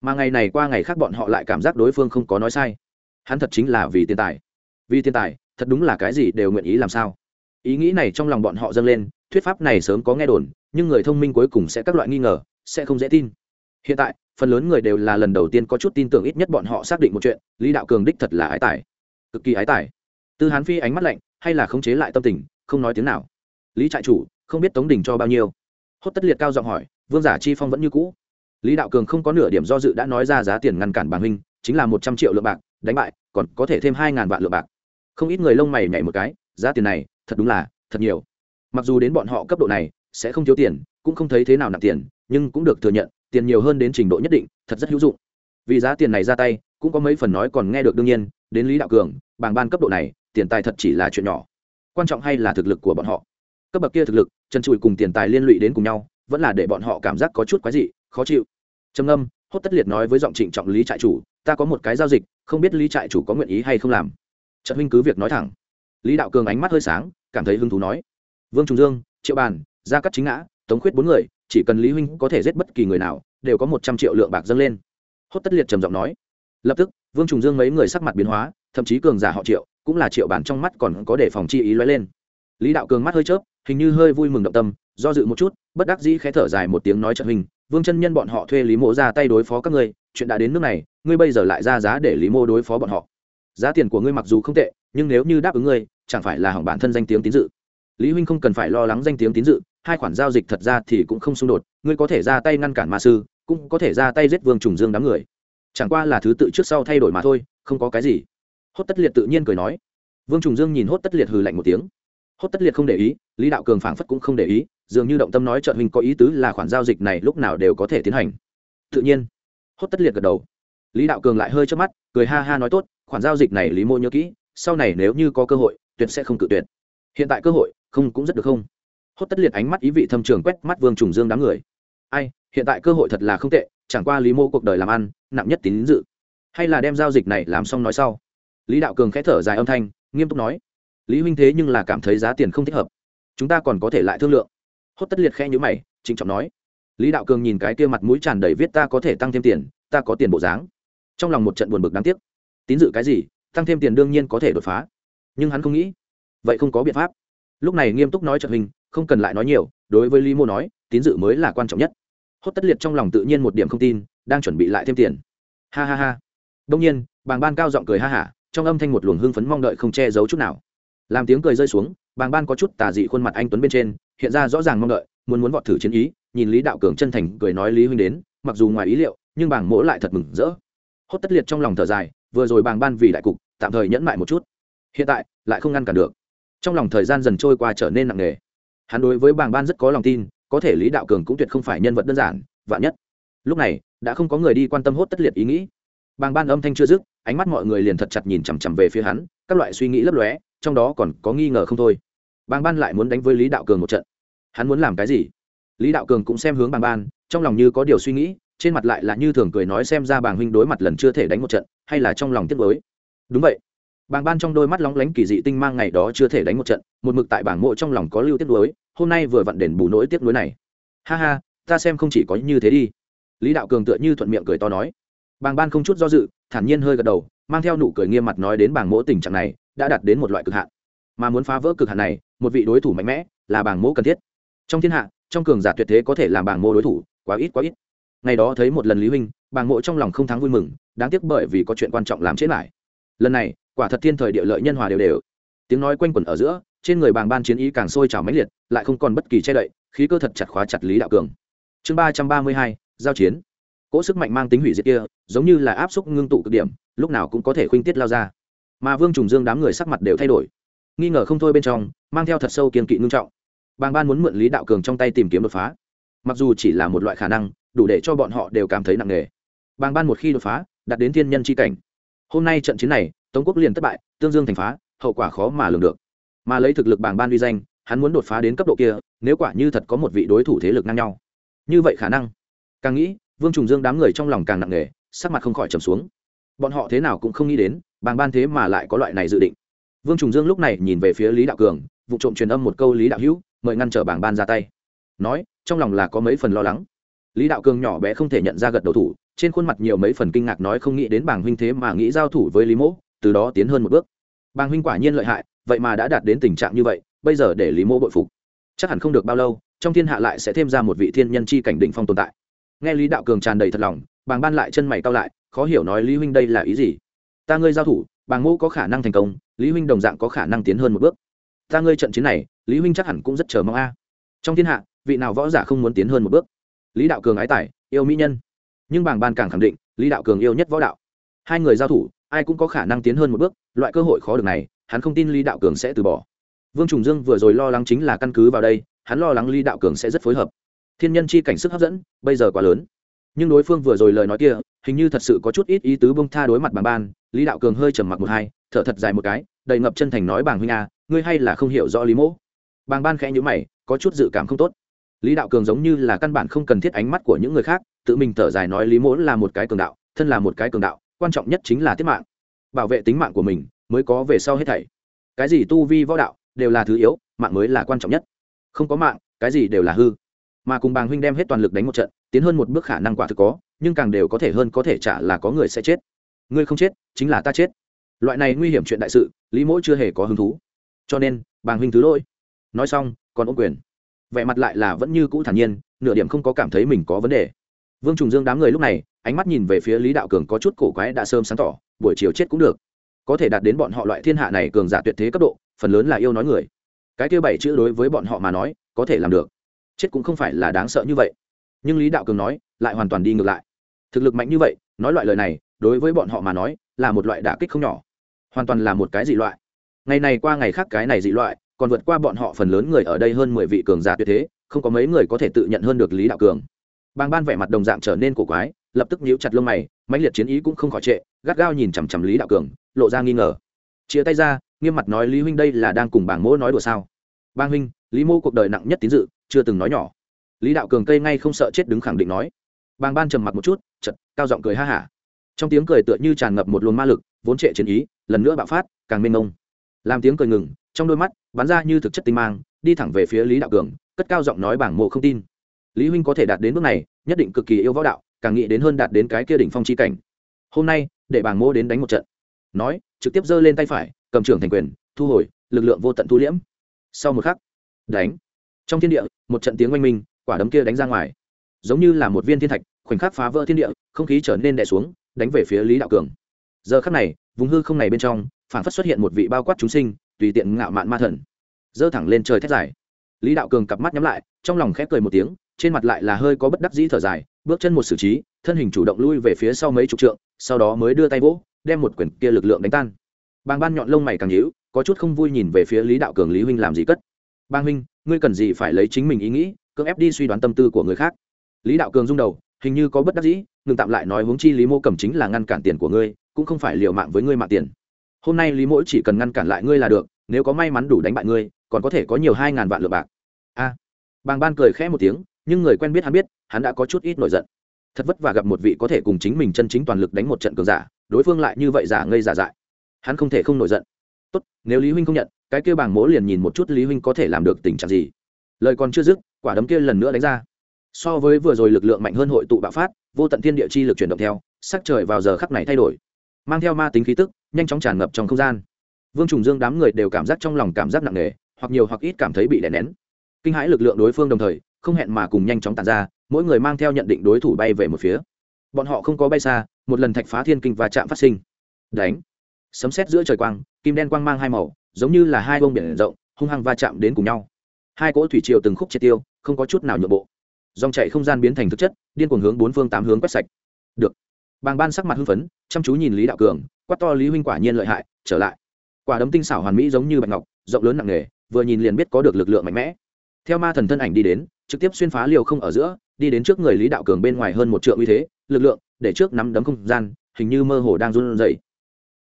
Mà ngày này qua ngày khác bọn họ lại cảm giác đối phương không có nói sai. Hắn thật chính là vì tiền tài. Vì tiền tài, thật đúng là cái gì đều nguyện ý làm sao? Ý nghĩ này trong lòng bọn họ dâng lên, thuyết pháp này sớm có nghe đồn, nhưng người thông minh cuối cùng sẽ các loại nghi ngờ, sẽ không dễ tin. Hiện tại, phần lớn người đều là lần đầu tiên có chút tin tưởng ít nhất bọn họ xác định một chuyện, lý đạo cường đích thật là ái tài cực kỳ ái tài. Tư hán phi ánh mắt lạnh, hay là khống chế lại tâm tình, không nói tiếng nào. Lý trại chủ, không biết tống đình cho bao nhiêu? Hốt tất liệt cao giọng hỏi, vương giả chi phong vẫn như cũ. Lý đạo cường không có nửa điểm do dự đã nói ra giá tiền ngăn cản bàng huynh, chính là một trăm triệu lượng bạc, đánh bại, còn có thể thêm hai ngàn vạn lượng bạc. Không ít người lông mày nhảy một cái, giá tiền này, thật đúng là, thật nhiều. Mặc dù đến bọn họ cấp độ này, sẽ không thiếu tiền, cũng không thấy thế nào nặng tiền, nhưng cũng được thừa nhận, tiền nhiều hơn đến trình độ nhất định, thật rất hữu dụng. Vì giá tiền này ra tay, cũng có mấy phần nói còn nghe được đương nhiên đến lý đạo cường bảng ban cấp độ này, tiền tài thật chỉ là chuyện nhỏ. Quan trọng hay là thực lực của bọn họ? Cấp bậc kia thực lực chân trụi cùng tiền tài liên lụy đến cùng nhau, vẫn là để bọn họ cảm giác có chút quái dị, khó chịu. Trầm âm hốt tất liệt nói với giọng trịnh trọng lý trại chủ, ta có một cái giao dịch, không biết lý trại chủ có nguyện ý hay không làm. Trật huynh cứ việc nói thẳng. Lý đạo cường ánh mắt hơi sáng, cảm thấy hứng thú nói, vương trùng dương, triệu bàn, gia cắt chính ngã, tống khuyết bốn người, chỉ cần lý huynh có thể giết bất kỳ người nào, đều có một trăm triệu lượng bạc dâng lên. Hốt tất liệt trầm giọng nói, lập tức vương trùng dương mấy người sắc mặt biến hóa, thậm chí cường giả họ triệu, cũng là triệu bản trong mắt còn có để phòng chi ý lóe lên. Lý đạo cường mắt hơi chớp, hình như hơi vui mừng động tâm, do dự một chút, bất đắc dĩ khẽ thở dài một tiếng nói trận hình, vương chân nhân bọn họ thuê lý mô ra tay đối phó các ngươi, chuyện đã đến nước này, ngươi bây giờ lại ra giá để lý mô đối phó bọn họ. Giá tiền của ngươi mặc dù không tệ, nhưng nếu như đáp ứng ngươi, chẳng phải là hỏng bản thân danh tiếng tín dự. Lý huynh không cần phải lo lắng danh tiếng tín dự, hai khoản giao dịch thật ra thì cũng không xung đột, ngươi có thể ra tay ngăn cản ma sư, cũng có thể ra tay giết vương trùng dương đám người chẳng qua là thứ tự trước sau thay đổi mà thôi, không có cái gì. Hốt tất liệt tự nhiên cười nói. Vương trùng dương nhìn hốt tất liệt hừ lạnh một tiếng. Hốt tất liệt không để ý, lý đạo cường phảng phất cũng không để ý, dường như động tâm nói trợ huynh có ý tứ là khoản giao dịch này lúc nào đều có thể tiến hành. Tự nhiên, hốt tất liệt gật đầu. Lý đạo cường lại hơi chớp mắt, cười ha ha nói tốt, khoản giao dịch này lý mô nhớ kỹ, sau này nếu như có cơ hội, tuyệt sẽ không cự tuyệt. Hiện tại cơ hội, không cũng rất được không? Hốt tất liệt ánh mắt ý vị thâm trường quét mắt vương trùng dương đám người. Ai, hiện tại cơ hội thật là không tệ chẳng qua lý mô cuộc đời làm ăn, nặng nhất tín dự. Hay là đem giao dịch này làm xong nói sau. Lý đạo cường khẽ thở dài âm thanh, nghiêm túc nói, lý huynh thế nhưng là cảm thấy giá tiền không thích hợp. Chúng ta còn có thể lại thương lượng. Hốt tất liệt khẽ nhữ mày, trịnh trọng nói, lý đạo cường nhìn cái kia mặt mũi tràn đầy viết ta có thể tăng thêm tiền, ta có tiền bộ dáng. Trong lòng một trận buồn bực đáng tiếc. Tín dự cái gì, tăng thêm tiền đương nhiên có thể đột phá. Nhưng hắn không nghĩ, vậy không có biện pháp. Lúc này nghiêm túc nói trợ hình, không cần lại nói nhiều, đối với lý mô nói, tín dự mới là quan trọng nhất hốt tất liệt trong lòng tự nhiên một điểm không tin, đang chuẩn bị lại thêm tiền. Ha ha ha. Đông nhiên, bàng ban cao giọng cười ha hả, trong âm thanh một luồng hưng phấn mong đợi không che giấu chút nào. Làm tiếng cười rơi xuống, bàng ban có chút tà dị khuôn mặt anh tuấn bên trên, hiện ra rõ ràng mong đợi, muốn muốn vọt thử chiến ý, nhìn lý đạo cường chân thành cười nói lý huynh đến, mặc dù ngoài ý liệu, nhưng bàng mỗ lại thật mừng rỡ. Hốt tất liệt trong lòng thở dài, vừa rồi bàng ban vì đại cục, tạm thời nhẫn mại một chút. Hiện tại, lại không ngăn cản được. Trong lòng thời gian dần trôi qua trở nên nặng nề. Hắn đối với bàng ban rất có lòng tin có thể lý đạo cường cũng tuyệt không phải nhân vật đơn giản, vạn nhất. Lúc này, đã không có người đi quan tâm hốt tất liệt ý nghĩ. Bàng ban âm thanh chưa dứt, ánh mắt mọi người liền thật chặt nhìn chằm chằm về phía hắn, các loại suy nghĩ lấp lóe, trong đó còn có nghi ngờ không thôi. Bàng ban lại muốn đánh với lý đạo cường một trận. Hắn muốn làm cái gì? Lý đạo cường cũng xem hướng bàng ban, trong lòng như có điều suy nghĩ, trên mặt lại là như thường cười nói xem ra bàng huynh đối mặt lần chưa thể đánh một trận, hay là trong lòng tiếc với đúng vậy. Bàng ban trong đôi mắt lóng lánh kỳ dị tinh mang ngày đó chưa thể đánh một trận, một mực tại bảng mộ trong lòng có lưu tiếc đối hôm nay vừa vặn đền bù nỗi tiếc nuối này. Ha ha, ta xem không chỉ có như thế đi. Lý đạo cường tựa như thuận miệng cười to nói. Bàng ban không chút do dự, thản nhiên hơi gật đầu, mang theo nụ cười nghiêm mặt nói đến bảng mỗ tình trạng này, đã đạt đến một loại cực hạn. Mà muốn phá vỡ cực hạn này, một vị đối thủ mạnh mẽ là bảng mỗ cần thiết. Trong thiên hạ, trong cường giả tuyệt thế có thể làm bảng mỗ đối thủ, quá ít quá ít. Ngày đó thấy một lần lý huynh, bảng mỗ trong lòng không thắng vui mừng, đáng tiếc bởi vì có chuyện quan trọng làm chết lại. Lần này, quả thật thiên thời địa lợi nhân hòa đều đều. Tiếng nói quanh quẩn ở giữa trên người bàng ban chiến ý càng sôi trào mãnh liệt, lại không còn bất kỳ che đậy, khí cơ thật chặt khóa chặt lý đạo cường. Chương ba trăm ba mươi hai, giao chiến. Cỗ sức mạnh mang tính hủy diệt kia, giống như là áp xúc ngưng tụ cực điểm, lúc nào cũng có thể khuynh tiết lao ra. Mà vương trùng dương đám người sắc mặt đều thay đổi. Nghi ngờ không thôi bên trong, mang theo thật sâu kiên kỵ ngưng trọng. Bàng ban muốn mượn lý đạo cường trong tay tìm kiếm đột phá. Mặc dù chỉ là một loại khả năng, đủ để cho bọn họ đều cảm thấy nặng nề. Bàng ban một khi đột phá, đạt đến thiên nhân c h i cảnh. Hôm nay trận chiến này, tống quốc liền thất bại, tương dương thành phá, hậu quả khó mà lường được mà lấy thực lực bảng ban uy danh, hắn muốn đột phá đến cấp độ kia, nếu quả như thật có một vị đối thủ thế lực ngang nhau. Như vậy khả năng. Càng nghĩ, vương trùng dương đám người trong lòng càng nặng nề, sắc mặt không khỏi trầm xuống. Bọn họ thế nào cũng không nghĩ đến bàng ban thế mà lại có loại này dự định. Vương trùng dương lúc này nhìn về phía lý đạo cường, vụ trộm truyền âm một câu lý đạo hữu, mời ngăn trở bàng ban ra tay. Nói, trong lòng là có mấy phần lo lắng. Lý đạo cường nhỏ bé không thể nhận ra gật đầu thủ, trên khuôn mặt nhiều mấy phần kinh ngạc nói không nghĩ đến bàng huynh thế mà nghĩ giao thủ với lý mỗ, từ đó tiến hơn một bước. Bàng huynh quả nhiên lợi hại vậy mà đã đạt đến tình trạng như vậy, bây giờ để lý Mô bội phục. Chắc hẳn không được bao lâu, trong thiên hạ lại sẽ thêm ra một vị thiên nhân chi cảnh đỉnh phong tồn tại. Nghe lý đạo cường tràn đầy thật lòng, bàng ban lại chân mày cao lại, khó hiểu nói lý huynh đây là ý gì? Ta ngươi giao thủ, bàng mỗ có khả năng thành công, lý huynh đồng dạng có khả năng tiến hơn một bước. Ta ngươi trận chiến này, lý huynh chắc hẳn cũng rất chờ mong a. Trong thiên hạ, vị nào võ giả không muốn tiến hơn một bước? Lý đạo cường ái tài, yêu mỹ nhân. Nhưng bàng ban càng khẳng định, lý đạo cường yêu nhất võ đạo. Hai người giao thủ, ai cũng có khả năng tiến hơn một bước, loại cơ hội khó được này hắn không tin lý đạo cường sẽ từ bỏ. Vương trùng dương vừa rồi lo lắng chính là căn cứ vào đây, hắn lo lắng lý đạo cường sẽ rất phối hợp. Thiên nhân chi cảnh sức hấp dẫn, bây giờ quá lớn. Nhưng đối phương vừa rồi lời nói kia, hình như thật sự có chút ít ý tứ bông tha đối mặt bàng ban, lý đạo cường hơi trầm mặc một hai, thở thật dài một cái, đầy ngập chân thành nói bàng huynh a, ngươi hay là không hiểu rõ lý mỗ. Bàng ban khẽ nhữ mày, có chút dự cảm không tốt. Lý đạo cường giống như là căn bản không cần thiết ánh mắt của những người khác, tự mình thở dài nói lý mỗ là một cái cường đạo, thân là một cái cường đạo, quan trọng nhất chính là tiết mạng. Bảo vệ tính mạng của mình mới có về sau hết thảy. Cái gì tu vi võ đạo đều là thứ yếu, mạng mới là quan trọng nhất. Không có mạng, cái gì đều là hư. Mà cùng bàng huynh đem hết toàn lực đánh một trận, tiến hơn một bước khả năng quả thực có, nhưng càng đều có thể hơn có thể trả là có người sẽ chết. Ngươi không chết, chính là ta chết. Loại này nguy hiểm chuyện đại sự, lý mỗi chưa hề có hứng thú. Cho nên, bàng huynh thứ lỗi. Nói xong, còn ổn quyền. Vẻ mặt lại là vẫn như cũ thản nhiên, nửa điểm không có cảm thấy mình có vấn đề. Vương trùng dương đám người lúc này, ánh mắt nhìn về phía lý đạo cường có chút cổ quái đã sớm sáng tỏ, buổi chiều chết cũng được có thể đạt đến bọn họ loại thiên hạ này cường giả tuyệt thế cấp độ, phần lớn là yêu nói người. Cái kia bảy chữ đối với bọn họ mà nói, có thể làm được. Chết cũng không phải là đáng sợ như vậy. Nhưng lý đạo cường nói, lại hoàn toàn đi ngược lại. Thực lực mạnh như vậy, nói loại lời này, đối với bọn họ mà nói, là một loại đả kích không nhỏ. Hoàn toàn là một cái dị loại. Ngày này qua ngày khác cái này dị loại, còn vượt qua bọn họ phần lớn người ở đây hơn mười vị cường giả tuyệt thế, không có mấy người có thể tự nhận hơn được lý đạo cường. Bang ban vẻ mặt đồng dạng trở nên cổ quái, lập tức nhíu chặt lông mày, mãnh liệt chiến ý cũng không khỏi trệ, gắt gao nhìn chằm chằm lý đạo cường lộ ra nghi ngờ. Chia tay ra, nghiêm mặt nói, lý huynh đây là đang cùng bảng mỗ nói đùa sao? Bang huynh, lý mô cuộc đời nặng nhất tín dự, chưa từng nói nhỏ. Lý đạo cường cây ngay không sợ chết đứng khẳng định nói. Bang ban trầm mặt một chút chật cao giọng cười ha hả. Trong tiếng cười tựa như tràn ngập một luồng ma lực, vốn trệ chiến ý, lần nữa bạo phát, càng mênh mông. Làm tiếng cười ngừng, trong đôi mắt, bắn ra như thực chất tinh mang, đi thẳng về phía lý đạo cường, cất cao giọng nói, bảng mộ không tin. Lý huynh có thể đạt đến bước này, nhất định cực kỳ yêu võ đạo, càng nghĩ đến hơn đạt đến cái kia đỉnh phong chi cảnh. Hôm nay, để bảng mô đến đánh một trận nói, trực tiếp giơ lên tay phải, cầm trưởng thành quyền, thu hồi, lực lượng vô tận thu liễm. Sau một khắc, đánh. Trong thiên địa, một trận tiếng oanh minh, quả đấm kia đánh ra ngoài. Giống như là một viên thiên thạch, khoảnh khắc phá vỡ thiên địa, không khí trở nên đè xuống, đánh về phía lý đạo cường. Giờ khắc này, vùng hư không này bên trong, phản phất xuất hiện một vị bao quát chúng sinh, tùy tiện ngạo mạn ma thần. Giơ thẳng lên trời thét dài. Lý đạo cường cặp mắt nhắm lại, trong lòng khép cười một tiếng, trên mặt lại là hơi có bất đắc dĩ thở dài, bước chân một xử trí, thân hình chủ động lui về phía sau mấy chục trượng, sau đó mới đưa tay vỗ đem một quyển kia lực lượng đánh tan. Bàng ban nhọn lông mày càng nhíu, có chút không vui nhìn về phía lý đạo cường lý huynh làm gì cất. Bang huynh, ngươi cần gì phải lấy chính mình ý nghĩ, cưỡng ép đi suy đoán tâm tư của người khác? Lý đạo cường rung đầu, hình như có bất đắc dĩ, ngừng tạm lại nói huống chi lý mô cầm chính là ngăn cản tiền của ngươi, cũng không phải liều mạng với ngươi mạng tiền. Hôm nay lý mỗi chỉ cần ngăn cản lại ngươi là được, nếu có may mắn đủ đánh bại ngươi, còn có thể có nhiều hai ngàn vạn lượng bạc. A. Bàng ban cười khẽ một tiếng, nhưng người quen biết hắn biết, hắn đã có chút ít nổi giận. Thật vất vả gặp một vị có thể cùng chính mình chân chính toàn lực đánh một trận cường giả đối phương lại như vậy giả ngây giả dại. Hắn không thể không nổi giận. Tốt, nếu lý huynh không nhận, cái kia bảng mỗ liền nhìn một chút lý huynh có thể làm được tình trạng gì. Lời còn chưa dứt, quả đấm kia lần nữa đánh ra. So với vừa rồi lực lượng mạnh hơn hội tụ bạo phát, vô tận thiên địa chi lực chuyển động theo, sắc trời vào giờ khắc này thay đổi. Mang theo ma tính khí tức, nhanh chóng tràn ngập trong không gian. Vương trùng dương đám người đều cảm giác trong lòng cảm giác nặng nề, hoặc nhiều hoặc ít cảm thấy bị đè nén. Kinh hãi lực lượng đối phương đồng thời, không hẹn mà cùng nhanh chóng tàn ra, mỗi người mang theo nhận định đối thủ bay về một phía bọn họ không có bay xa, một lần thạch phá thiên kinh và chạm phát sinh. Đánh. Sấm sét giữa trời quang, kim đen quang mang hai màu, giống như là hai bông biển rộng, hung hăng va chạm đến cùng nhau. Hai cỗ thủy triều từng khúc triệt tiêu, không có chút nào nhượng bộ. Dòng chạy không gian biến thành thực chất, điên cuồng hướng bốn phương tám hướng quét sạch. Được. Bàng ban sắc mặt hưng phấn, chăm chú nhìn lý đạo cường, quát to lý huynh quả nhiên lợi hại, trở lại. Quả đấm tinh xảo hoàn mỹ giống như bạch ngọc, rộng lớn nặng nề, vừa nhìn liền biết có được lực lượng mạnh mẽ. Theo ma thần thân ảnh đi đến, trực tiếp xuyên phá liều không ở giữa đi đến trước người lý đạo cường bên ngoài hơn một triệu uy thế, lực lượng để trước nắm đấm không gian, hình như mơ hồ đang run rẩy.